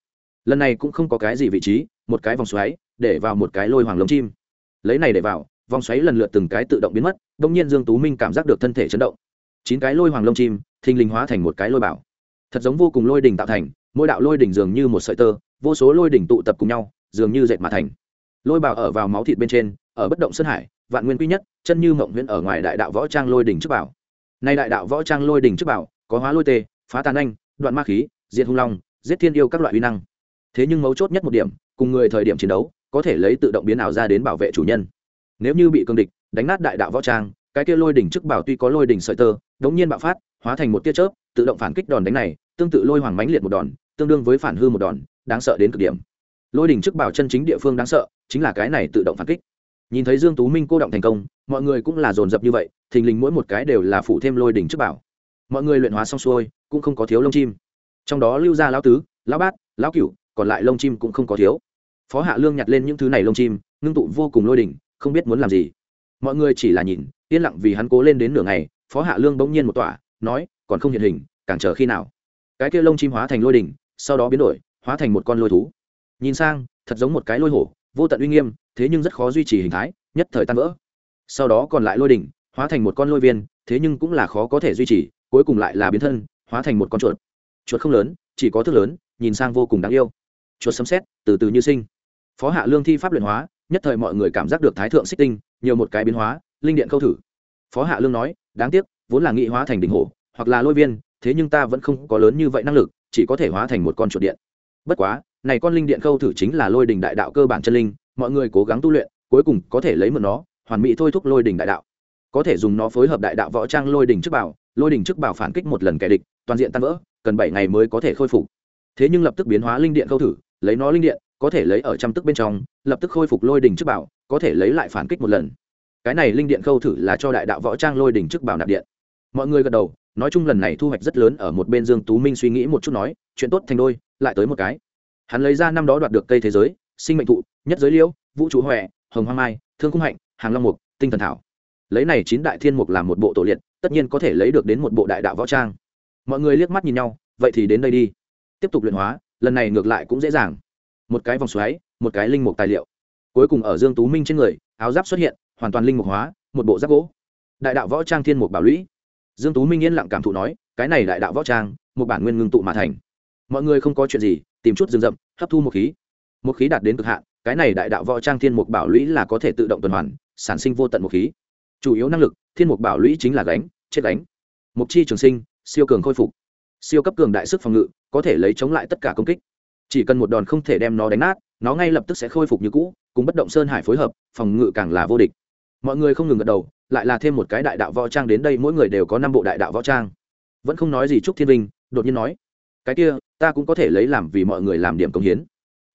Lần này cũng không có cái gì vị trí, một cái vòng xoáy, để vào một cái lôi hoàng lông chim. Lấy này để vào vòng xoáy lần lượt từng cái tự động biến mất, đông nhiên dương tú minh cảm giác được thân thể chấn động. Chín cái lôi hoàng lông chim, thình linh hóa thành một cái lôi bảo. Thật giống vô cùng lôi đỉnh tạo thành, mỗi đạo lôi đỉnh dường như một sợi tơ, vô số lôi đỉnh tụ tập cùng nhau, dường như dệt mà thành. Lôi bảo ở vào máu thịt bên trên, ở bất động sơn hải, vạn nguyên quy nhất, chân như mộng huyễn ở ngoài đại đạo võ trang lôi đỉnh trước bảo. Nay đại đạo võ trang lôi đỉnh trước bảo, có hóa lôi tê, phá tàn anh, đoạn ma khí, diệt hung long, giết thiên yêu các loại uy năng. Thế nhưng mấu chốt nhất một điểm, cùng người thời điểm chiến đấu, có thể lấy tự động biến ảo ra đến bảo vệ chủ nhân nếu như bị cương địch, đánh nát đại đạo võ trang, cái kia lôi đỉnh trước bảo tuy có lôi đỉnh sợi tơ, đống nhiên bạo phát, hóa thành một tia chớp, tự động phản kích đòn đánh này, tương tự lôi hoàng mãnh liệt một đòn, tương đương với phản hư một đòn, đáng sợ đến cực điểm. Lôi đỉnh trước bảo chân chính địa phương đáng sợ, chính là cái này tự động phản kích. Nhìn thấy dương tú minh cô động thành công, mọi người cũng là dồn dập như vậy, thình lình mỗi một cái đều là phụ thêm lôi đỉnh trước bảo. Mọi người luyện hóa xong xuôi, cũng không có thiếu lông chim. Trong đó lưu ra lão tứ, lão bát, lão cửu, còn lại lông chim cũng không có thiếu. Phó hạ lương nhặt lên những thứ này lông chim, ngưng tụ vô cùng lôi đỉnh không biết muốn làm gì. Mọi người chỉ là nhìn, yên lặng vì hắn cố lên đến nửa ngày, phó hạ lương bỗng nhiên một tỏa, nói, còn không hiện hình, càng chờ khi nào? Cái kia lông chim hóa thành lôi đỉnh, sau đó biến đổi, hóa thành một con lôi thú. Nhìn sang, thật giống một cái lôi hổ, vô tận uy nghiêm, thế nhưng rất khó duy trì hình thái, nhất thời tan vỡ. Sau đó còn lại lôi đỉnh, hóa thành một con lôi viên, thế nhưng cũng là khó có thể duy trì, cuối cùng lại là biến thân, hóa thành một con chuột. Chuột không lớn, chỉ có thước lớn, nhìn sang vô cùng đáng yêu. Chuột sấm xét từ từ như sinh. Phó hạ lương thi pháp luyện hóa nhất thời mọi người cảm giác được thái thượng xích tinh, nhiều một cái biến hóa, linh điện câu thử. Phó hạ lương nói, đáng tiếc, vốn là nghị hóa thành đỉnh hổ, hoặc là lôi viên, thế nhưng ta vẫn không có lớn như vậy năng lực, chỉ có thể hóa thành một con chuột điện. Bất quá, này con linh điện câu thử chính là lôi đình đại đạo cơ bản chân linh, mọi người cố gắng tu luyện, cuối cùng có thể lấy mượn nó, hoàn mỹ thôi thúc lôi đình đại đạo. Có thể dùng nó phối hợp đại đạo võ trang lôi đình trước bảo, lôi đình trước bảo phản kích một lần kẻ địch, toàn diện tan vỡ, cần bảy ngày mới có thể khôi phục. Thế nhưng lập tức biến hóa linh điện câu thử, lấy nó linh điện có thể lấy ở trăm tức bên trong, lập tức khôi phục lôi đình trước bảo, có thể lấy lại phản kích một lần. Cái này linh điện câu thử là cho đại đạo võ trang lôi đình trước bảo nạp điện. Mọi người gật đầu, nói chung lần này thu hoạch rất lớn ở một bên dương tú minh suy nghĩ một chút nói, chuyện tốt thành đôi, lại tới một cái. Hắn lấy ra năm đó đoạt được cây thế giới, sinh mệnh thụ, nhất giới liễu, vũ trụ huệ hồng hoang mai, thương cung hạnh, hàng long mục, tinh thần thảo. Lấy này chín đại thiên mục làm một bộ tổ liệt, tất nhiên có thể lấy được đến một bộ đại đạo võ trang. Mọi người liếc mắt nhìn nhau, vậy thì đến đây đi. Tiếp tục luyện hóa, lần này ngược lại cũng dễ dàng một cái vòng xoáy, một cái linh mục tài liệu. Cuối cùng ở dương tú minh trên người, áo giáp xuất hiện, hoàn toàn linh mục hóa, một bộ giáp gỗ. Đại đạo võ trang thiên mục bảo lũy. Dương tú minh yên lặng cảm thụ nói, cái này đại đạo võ trang, một bản nguyên ngưng tụ mà thành. Mọi người không có chuyện gì, tìm chút rừng rậm, hấp thu một khí. Một khí đạt đến cực hạn, cái này đại đạo võ trang thiên mục bảo lũy là có thể tự động tuần hoàn, sản sinh vô tận một khí. Chủ yếu năng lực, thiên mục bảo lũy chính là gánh, chết gánh. Mục chi trường sinh, siêu cường khôi phục. Siêu cấp cường đại sức phòng ngự, có thể lấy chống lại tất cả công kích chỉ cần một đòn không thể đem nó đánh nát, nó ngay lập tức sẽ khôi phục như cũ, cùng bất động sơn hải phối hợp, phòng ngự càng là vô địch. Mọi người không ngừng gật đầu, lại là thêm một cái đại đạo võ trang đến đây, mỗi người đều có năm bộ đại đạo võ trang. Vẫn không nói gì trúc thiên vinh, đột nhiên nói, cái kia, ta cũng có thể lấy làm vì mọi người làm điểm công hiến.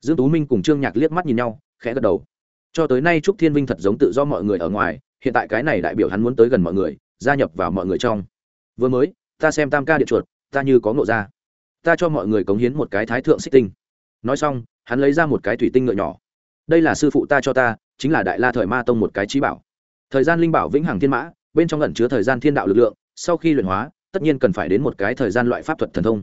Dương tú minh cùng trương nhạc liếc mắt nhìn nhau, khẽ gật đầu. Cho tới nay trúc thiên vinh thật giống tự do mọi người ở ngoài, hiện tại cái này đại biểu hắn muốn tới gần mọi người, gia nhập vào mọi người trong. Vừa mới, ta xem tam ca điện chuột, ta như có ngộ ra. Ta cho mọi người cống hiến một cái thái thượng xích tinh nói xong, hắn lấy ra một cái thủy tinh ngựa nhỏ. Đây là sư phụ ta cho ta, chính là đại la thời ma tông một cái trí bảo. Thời gian linh bảo vĩnh hằng thiên mã, bên trong ẩn chứa thời gian thiên đạo lực lượng, sau khi luyện hóa, tất nhiên cần phải đến một cái thời gian loại pháp thuật thần thông.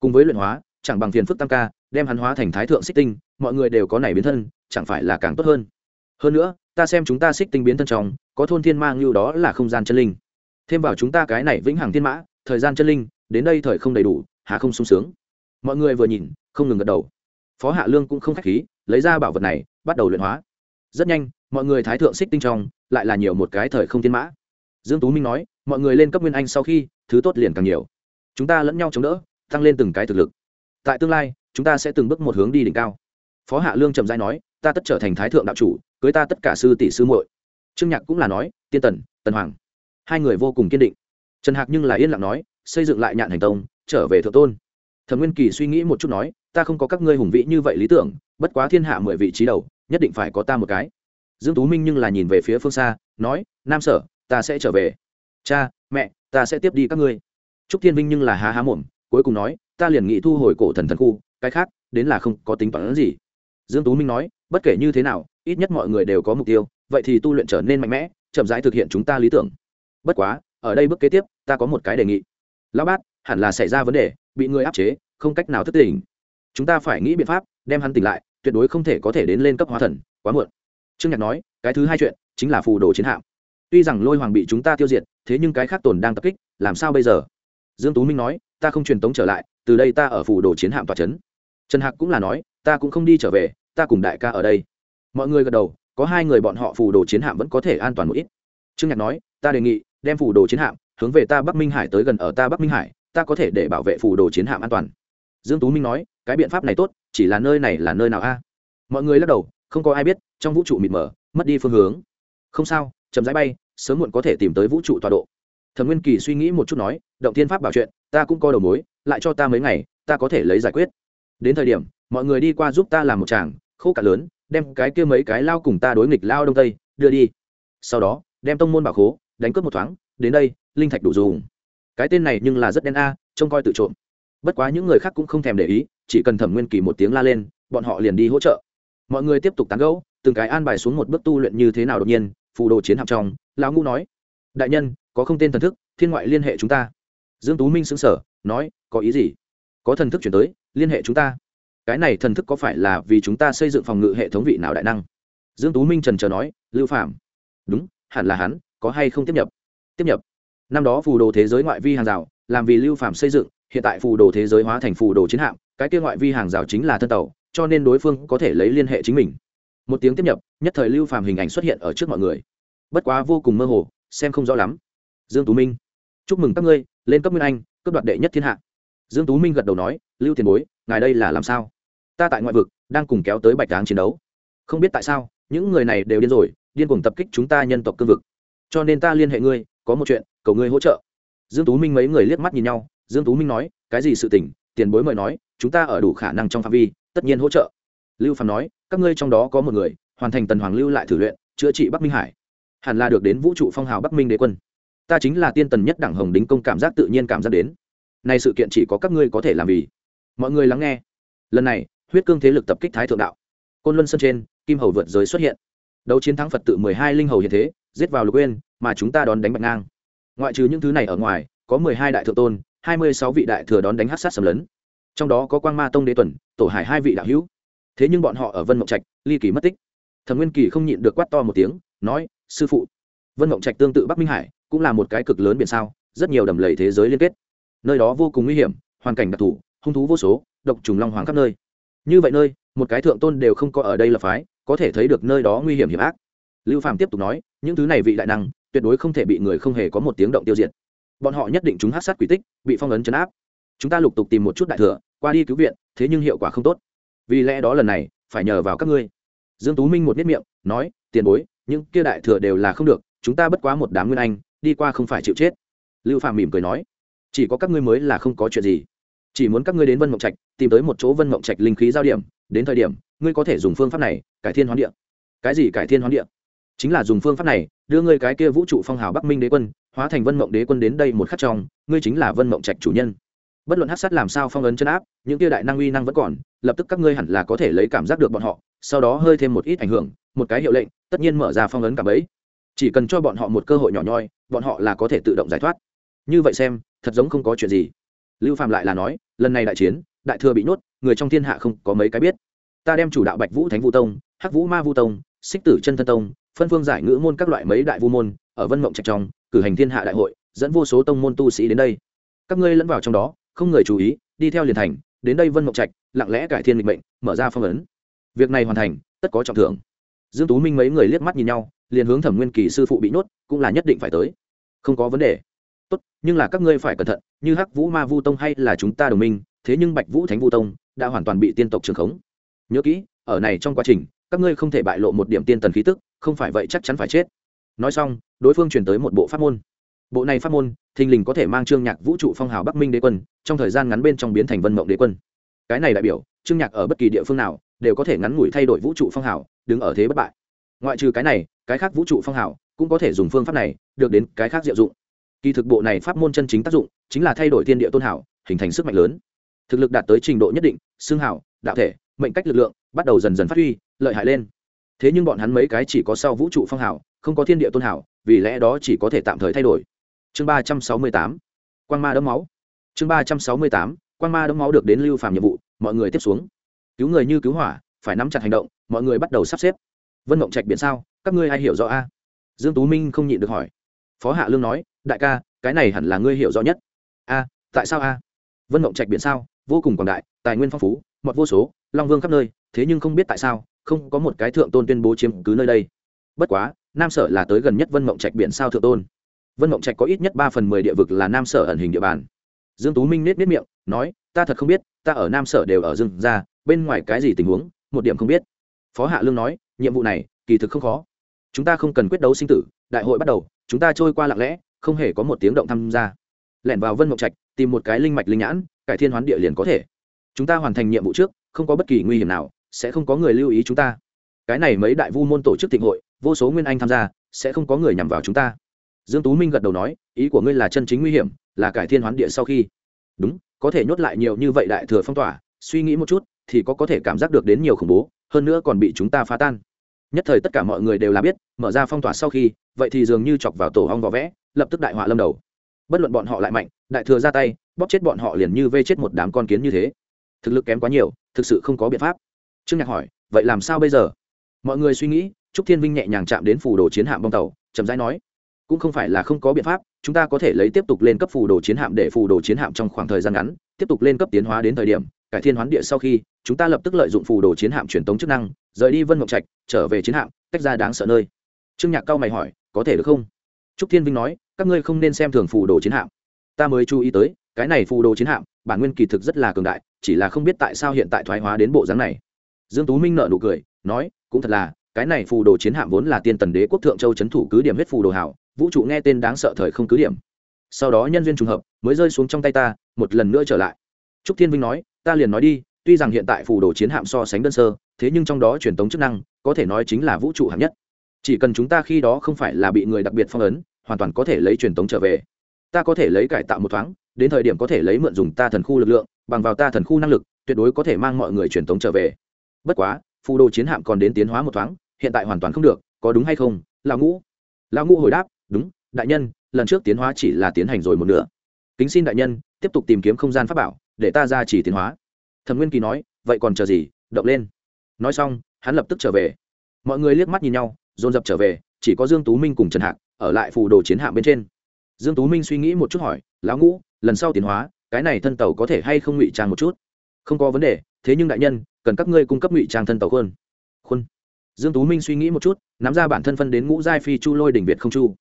Cùng với luyện hóa, chẳng bằng phiền phức tam ca, đem hắn hóa thành thái thượng xích tinh, mọi người đều có này biến thân, chẳng phải là càng tốt hơn. Hơn nữa, ta xem chúng ta xích tinh biến thân trong, có thôn thiên mang lưu đó là không gian chân linh. Thêm vào chúng ta cái này vĩnh hằng thiên mã, thời gian chân linh, đến đây thời không đầy đủ hà không sung sướng. Mọi người vừa nhìn, không ngừng gật đầu phó hạ lương cũng không k h á c h khí, lấy ra bảo vật này, bắt đầu luyện hóa. Rất nhanh, mọi người thái thượng xích tinh trong, lại là nhiều một cái thời không thiên mã. Dương tú minh nói, mọi người lên cấp nguyên anh sau khi, thứ tốt liền càng nhiều. Chúng ta lẫn nhau chống đỡ, tăng lên từng cái thực lực. Tại tương lai, chúng ta sẽ từng bước một hướng đi đỉnh cao. Phó hạ lương trầm dai nói, ta tất trở thành thái thượng đạo chủ, cưới ta tất cả sư tỷ sư muội. Trương nhạc cũng là nói, tiên tần tần hoàng. Hai người vô cùng kiên định. Trần hạc nhưng là yên lặng nói, xây dựng lại nhạn hành tông, trở về thượng tôn. Thẩm nguyên kỳ suy nghĩ một chút nói ta không có các ngươi hùng vĩ như vậy lý tưởng, bất quá thiên hạ mười vị trí đầu, nhất định phải có ta một cái. Dương tú minh nhưng là nhìn về phía phương xa, nói, nam sở, ta sẽ trở về. Cha, mẹ, ta sẽ tiếp đi các ngươi. Trúc thiên vinh nhưng là há há mồm, cuối cùng nói, ta liền nghĩ thu hồi cổ thần thần khu, cái khác, đến là không có tính toán gì. Dương tú minh nói, bất kể như thế nào, ít nhất mọi người đều có mục tiêu, vậy thì tu luyện trở nên mạnh mẽ, chậm rãi thực hiện chúng ta lý tưởng. Bất quá, ở đây bước kế tiếp, ta có một cái đề nghị. Lão bát, hẳn là xảy ra vấn đề, bị người áp chế, không cách nào thức tỉnh chúng ta phải nghĩ biện pháp, đem hắn tỉnh lại, tuyệt đối không thể có thể đến lên cấp hóa thần, quá muộn. Trương nhạc nói, cái thứ hai chuyện chính là phù đồ chiến hạm. Tuy rằng lôi hoàng bị chúng ta tiêu diệt, thế nhưng cái khác tồn đang tập kích, làm sao bây giờ? Dương tú minh nói, ta không truyền tống trở lại, từ đây ta ở phù đồ chiến hạm tòa trấn trần hạc cũng là nói, ta cũng không đi trở về, ta cùng đại ca ở đây. Mọi người gật đầu, có hai người bọn họ phù đồ chiến hạm vẫn có thể an toàn một ít. Trương nhạc nói, ta đề nghị, đem phù đồ chiến hạm hướng về ta bắc minh hải tới gần ở ta bắc minh hải, ta có thể để bảo vệ phù đồ chiến hạm an toàn. Dương tú minh nói cái biện pháp này tốt, chỉ là nơi này là nơi nào a? Mọi người lắc đầu, không có ai biết, trong vũ trụ mịt mờ, mất đi phương hướng. Không sao, chậm rãi bay, sớm muộn có thể tìm tới vũ trụ tọa độ. Thẩm nguyên kỳ suy nghĩ một chút nói, động thiên pháp bảo chuyện, ta cũng có đầu mối, lại cho ta mấy ngày, ta có thể lấy giải quyết. Đến thời điểm, mọi người đi qua giúp ta làm một tràng, khô cả lớn, đem cái kia mấy cái lao cùng ta đối nghịch lao đông tây, đưa đi. Sau đó, đem tông môn bảo khố, đánh cướp một thoáng, đến đây, linh thạch đủ dùng. Cái tên này nhưng là rất đen a, trông coi tự trộm. Bất quá những người khác cũng không thèm để ý chỉ cần thẩm nguyên kỳ một tiếng la lên, bọn họ liền đi hỗ trợ. Mọi người tiếp tục tán gẫu, từng cái an bài xuống một bước tu luyện như thế nào đột nhiên, phù đồ chiến hạm trong, lão ngũ nói, đại nhân, có không tên thần thức, thiên ngoại liên hệ chúng ta. Dương tú minh xứng sở nói, có ý gì? Có thần thức chuyển tới, liên hệ chúng ta. Cái này thần thức có phải là vì chúng ta xây dựng phòng ngự hệ thống vị nào đại năng? Dương tú minh trần chờ nói, lưu phạm đúng, hẳn là hắn, có hay không tiếp nhập? Tiếp nhập? Năm đó phù đồ thế giới ngoại vi hàng rào, làm vì lưu phạm xây dựng, hiện tại phù đồ thế giới hóa thành phù đồ chiến hạm cái kia ngoại vi hàng rào chính là thân tàu, cho nên đối phương có thể lấy liên hệ chính mình. Một tiếng tiếp nhập, nhất thời lưu phạm hình ảnh xuất hiện ở trước mọi người. Bất quá vô cùng mơ hồ, xem không rõ lắm. Dương tú minh, chúc mừng các ngươi, lên cấp nguyên anh, cấp đoạt đệ nhất thiên hạ. Dương tú minh gật đầu nói, lưu tiền bối, ngài đây là làm sao? Ta tại ngoại vực, đang cùng kéo tới bạch đáng chiến đấu. Không biết tại sao, những người này đều điên rồi, điên cuồng tập kích chúng ta nhân tộc cương vực. Cho nên ta liên hệ ngươi, có một chuyện, cầu ngươi hỗ trợ. Dương tú minh mấy người liếc mắt nhìn nhau, dương tú minh nói, cái gì sự tình? Tiền bối mời nói chúng ta ở đủ khả năng trong phạm vi, tất nhiên hỗ trợ. Lưu phàm nói, các ngươi trong đó có một người, hoàn thành tần hoàng lưu lại thử luyện, chữa trị bắc minh hải. Hẳn là được đến vũ trụ phong hào bắc minh đế quân. Ta chính là tiên tần nhất đẳng hồng đính công cảm giác tự nhiên cảm giác đến. Nay sự kiện chỉ có các ngươi có thể làm vì. Mọi người lắng nghe. Lần này, huyết cương thế lực tập kích thái thượng đạo. Côn luân sân trên, kim hầu vượt giới xuất hiện. Đấu chiến thắng phật tự mười hai linh hầu hiện thế, giết vào lục uyên, mà chúng ta đón đánh bạch ngang. Ngoại trừ những thứ này ở ngoài, có mười hai đại thượng tôn, hai mươi sáu vị đại thừa đón đánh hát sát sầm lấn trong đó có quang ma tông đế tuần, tổ hải hai vị đạo hữu. Thế nhưng bọn họ ở vân mộng trạch, ly kỳ mất tích. Thẩm nguyên kỳ không nhịn được quát to một tiếng, nói, sư phụ, vân mộng trạch tương tự bắc minh hải, cũng là một cái cực lớn biển sao, rất nhiều đầm lầy thế giới liên kết. Nơi đó vô cùng nguy hiểm, hoàn cảnh đặc thù, hung thú vô số, độc trùng long hoàng khắp nơi. Như vậy nơi, một cái thượng tôn đều không có ở đây là phái, có thể thấy được nơi đó nguy hiểm hiểm ác. Lưu phạm tiếp tục nói, những thứ này vị đại năng, tuyệt đối không thể bị người không hề có một tiếng động tiêu diệt. Bọn họ nhất định chúng hát sát quỷ tích, bị phong ấn chấn áp. Chúng ta lục tục tìm một chút đại thừa qua đi cứu viện, thế nhưng hiệu quả không tốt. Vì lẽ đó lần này, phải nhờ vào các ngươi. Dương tú minh một nếp miệng, nói, tiền bối, những kia đại thừa đều là không được, chúng ta bất quá một đám nguyên anh, đi qua không phải chịu chết. Lưu phạm mỉm cười nói, chỉ có các ngươi mới là không có chuyện gì. Chỉ muốn các ngươi đến vân mộng trạch, tìm tới một chỗ vân mộng trạch linh khí giao điểm, đến thời điểm, ngươi có thể dùng phương pháp này, cải thiên hoán địa. Cái gì cải thiên hoán địa? Chính là dùng phương pháp này, đưa ngươi cái kia vũ trụ phong hào bắc minh đế quân, hóa thành vân mộng đế quân đến đây một khắc trong, ngươi chính là vân mộng trạch chủ nhân bất luận hát sát làm sao phong ấn chân áp, những kia đại năng uy năng vẫn còn, lập tức các ngươi hẳn là có thể lấy cảm giác được bọn họ, sau đó hơi thêm một ít ảnh hưởng, một cái hiệu lệnh, tất nhiên mở ra phong ấn cảm ấy chỉ cần cho bọn họ một cơ hội nhỏ nhoi, bọn họ là có thể tự động giải thoát. Như vậy xem, thật giống không có chuyện gì. Lưu phạm lại là nói, lần này đại chiến, đại thừa bị nhốt, người trong thiên hạ không có mấy cái biết. Ta đem chủ đạo bạch vũ thánh vũ tông, hắc vũ ma vũ tông, xích tử chân thân tông, phân phương giải ngữ môn các loại mấy đại vu môn, ở vân mộng trạch trong, cử hành thiên hạ đại hội, dẫn vô số tông môn tu sĩ đến đây. Các ngươi lẫn vào trong đó không người chú ý, đi theo liền thành, đến đây vân mộng trạch, lặng lẽ cải thiên lịch mệnh, mở ra phong ấn. Việc này hoàn thành, tất có trọng thưởng. Dương tú minh mấy người liếc mắt nhìn nhau, liền hướng thẩm nguyên kỳ sư phụ bị nhốt, cũng là nhất định phải tới. Không có vấn đề. Tốt, nhưng là các ngươi phải cẩn thận, như hắc vũ ma vu tông hay là chúng ta đồng minh, thế nhưng bạch vũ thánh vu tông đã hoàn toàn bị tiên tộc trường khống. Nhớ kỹ, ở này trong quá trình, các ngươi không thể bại lộ một điểm tiên tần khí tức, không phải vậy chắc chắn phải chết. Nói xong, đối phương truyền tới một bộ pháp môn bộ này pháp môn, thình lình có thể mang trương nhạc vũ trụ phong hào bắc minh đế quân, trong thời gian ngắn bên trong biến thành vân mộng đế quân. Cái này đại biểu, trương nhạc ở bất kỳ địa phương nào, đều có thể ngắn ngủi thay đổi vũ trụ phong hào, đứng ở thế bất bại. Ngoại trừ cái này, cái khác vũ trụ phong hào, cũng có thể dùng phương pháp này, được đến cái khác diệu dụng. Kỳ thực bộ này pháp môn chân chính tác dụng, chính là thay đổi thiên địa tôn hảo, hình thành sức mạnh lớn. Thực lực đạt tới trình độ nhất định, xương hảo đạo thể, mệnh cách lực lượng, bắt đầu dần dần phát huy, lợi hại lên. Thế nhưng bọn hắn mấy cái chỉ có sau vũ trụ phong hảo không có thiên địa tôn hảo, vì lẽ đó chỉ có thể tạm thời thay đổi chương ba trăm sáu mươi tám quan ma đấm máu. Chương ba trăm sáu mươi tám quan ma đấm máu được đến lưu phàm nhiệm vụ, mọi người tiếp xuống. Cứu người như cứu hỏa, phải nắm chặt hành động, mọi người bắt đầu sắp xếp. Vân mộng trạch biển sao, các ngươi ai hiểu rõ a? Dương tú minh không nhịn được hỏi. Phó hạ lương nói, đại ca, cái này hẳn là ngươi hiểu rõ nhất. A, tại sao a? Vân mộng trạch biển sao, vô cùng quảng đại, tài nguyên phong phú, mọt vô số, long vương khắp nơi, thế nhưng không biết tại sao, không có một cái thượng tôn tuyên bố chiếm cứ nơi đây. Bất quá, nam sở là tới gần nhất vân mộng trạch biển sao thượng tôn vân mộng trạch có ít nhất ba phần mười địa vực là nam sở ẩn hình địa bàn. Dương tú minh nết nết miệng, nói, ta thật không biết, ta ở nam sở đều ở rừng ra bên ngoài cái gì tình huống, một điểm không biết. Phó hạ lương nói, nhiệm vụ này, kỳ thực không khó. Chúng ta không cần quyết đấu sinh tử, đại hội bắt đầu, chúng ta trôi qua lặng lẽ, không hề có một tiếng động tham gia. Lẻn vào vân mộng trạch, tìm một cái linh mạch linh nhãn, cải thiên hoán địa liền có thể. Chúng ta hoàn thành nhiệm vụ trước, không có bất kỳ nguy hiểm nào, sẽ không có người lưu ý chúng ta. Cái này mấy đại vu môn tổ chức thịnh hội, vô số nguyên anh tham gia, sẽ không có người nhằm vào chúng ta dương tú minh gật đầu nói, ý của ngươi là chân chính nguy hiểm, là cải thiên hoán địa sau khi. Đúng, có thể nhốt lại nhiều như vậy đại thừa phong tỏa, suy nghĩ một chút, thì có có thể cảm giác được đến nhiều khủng bố, hơn nữa còn bị chúng ta phá tan. Nhất thời tất cả mọi người đều là biết, mở ra phong tỏa sau khi, vậy thì dường như chọc vào tổ hong vỏ vẽ, lập tức đại họa lâm đầu. Bất luận bọn họ lại mạnh, đại thừa ra tay, bóp chết bọn họ liền như vây chết một đám con kiến như thế. Thực lực kém quá nhiều, thực sự không có biện pháp. Trương nhạc hỏi, vậy làm sao bây giờ? Mọi người suy nghĩ, trúc thiên vinh nhẹ nhàng chạm đến phù đồ chiến hạm bong tàu, chậm rãi nói cũng không phải là không có biện pháp, chúng ta có thể lấy tiếp tục lên cấp phù đồ chiến hạm để phù đồ chiến hạm trong khoảng thời gian ngắn, tiếp tục lên cấp tiến hóa đến thời điểm, cải thiên hoán địa sau khi, chúng ta lập tức lợi dụng phù đồ chiến hạm truyền tống chức năng, rời đi vân mộng trạch, trở về chiến hạm, tách ra đáng sợ nơi. Trương nhạc cao mày hỏi, có thể được không? Trúc thiên vinh nói, các ngươi không nên xem thường phù đồ chiến hạm. Ta mới chú ý tới, cái này phù đồ chiến hạm, bản nguyên kỳ thực rất là cường đại, chỉ là không biết tại sao hiện tại thoái hóa đến bộ dáng này. Dương tú minh nợ nụ cười, nói, cũng thật là, cái này phù đồ chiến hạm vốn là tiên tần đế quốc thượng châu chấn thủ cứ điểm huyết phù đồ hảo vũ trụ nghe tên đáng sợ thời không cứ điểm. Sau đó nhân duyên trùng hợp, mới rơi xuống trong tay ta, một lần nữa trở lại. Trúc thiên vinh nói, ta liền nói đi, tuy rằng hiện tại phù đồ chiến hạm so sánh đơn sơ, thế nhưng trong đó truyền tống chức năng, có thể nói chính là vũ trụ hạng nhất. Chỉ cần chúng ta khi đó không phải là bị người đặc biệt phong ấn, hoàn toàn có thể lấy truyền tống trở về. Ta có thể lấy cải tạo một thoáng, đến thời điểm có thể lấy mượn dùng ta thần khu lực lượng, bằng vào ta thần khu năng lực, tuyệt đối có thể mang mọi người truyền tống trở về. Bất quá, phù đồ chiến hạm còn đến tiến hóa một thoáng, hiện tại hoàn toàn không được, có đúng hay không? Lão ngũ. Lão ngũ hồi đáp đúng, đại nhân, lần trước tiến hóa chỉ là tiến hành rồi một nửa. Kính xin đại nhân, tiếp tục tìm kiếm không gian pháp bảo, để ta ra chỉ tiến hóa. Thần nguyên kỳ nói, vậy còn chờ gì? Động lên. Nói xong, hắn lập tức trở về. Mọi người liếc mắt nhìn nhau, dồn dập trở về, chỉ có dương tú minh cùng trần hạc, ở lại phù đồ chiến hạm bên trên. Dương tú minh suy nghĩ một chút hỏi, lão ngũ, lần sau tiến hóa, cái này thân tàu có thể hay không ngụy trang một chút? Không có vấn đề, thế nhưng đại nhân, cần các ngươi cung cấp ngụy trang thân tàu khuôn khuôn. Dương tú minh suy nghĩ một chút, nắm ra bản thân phân đến ngũ giai phi chu lôi đỉnh việt không chu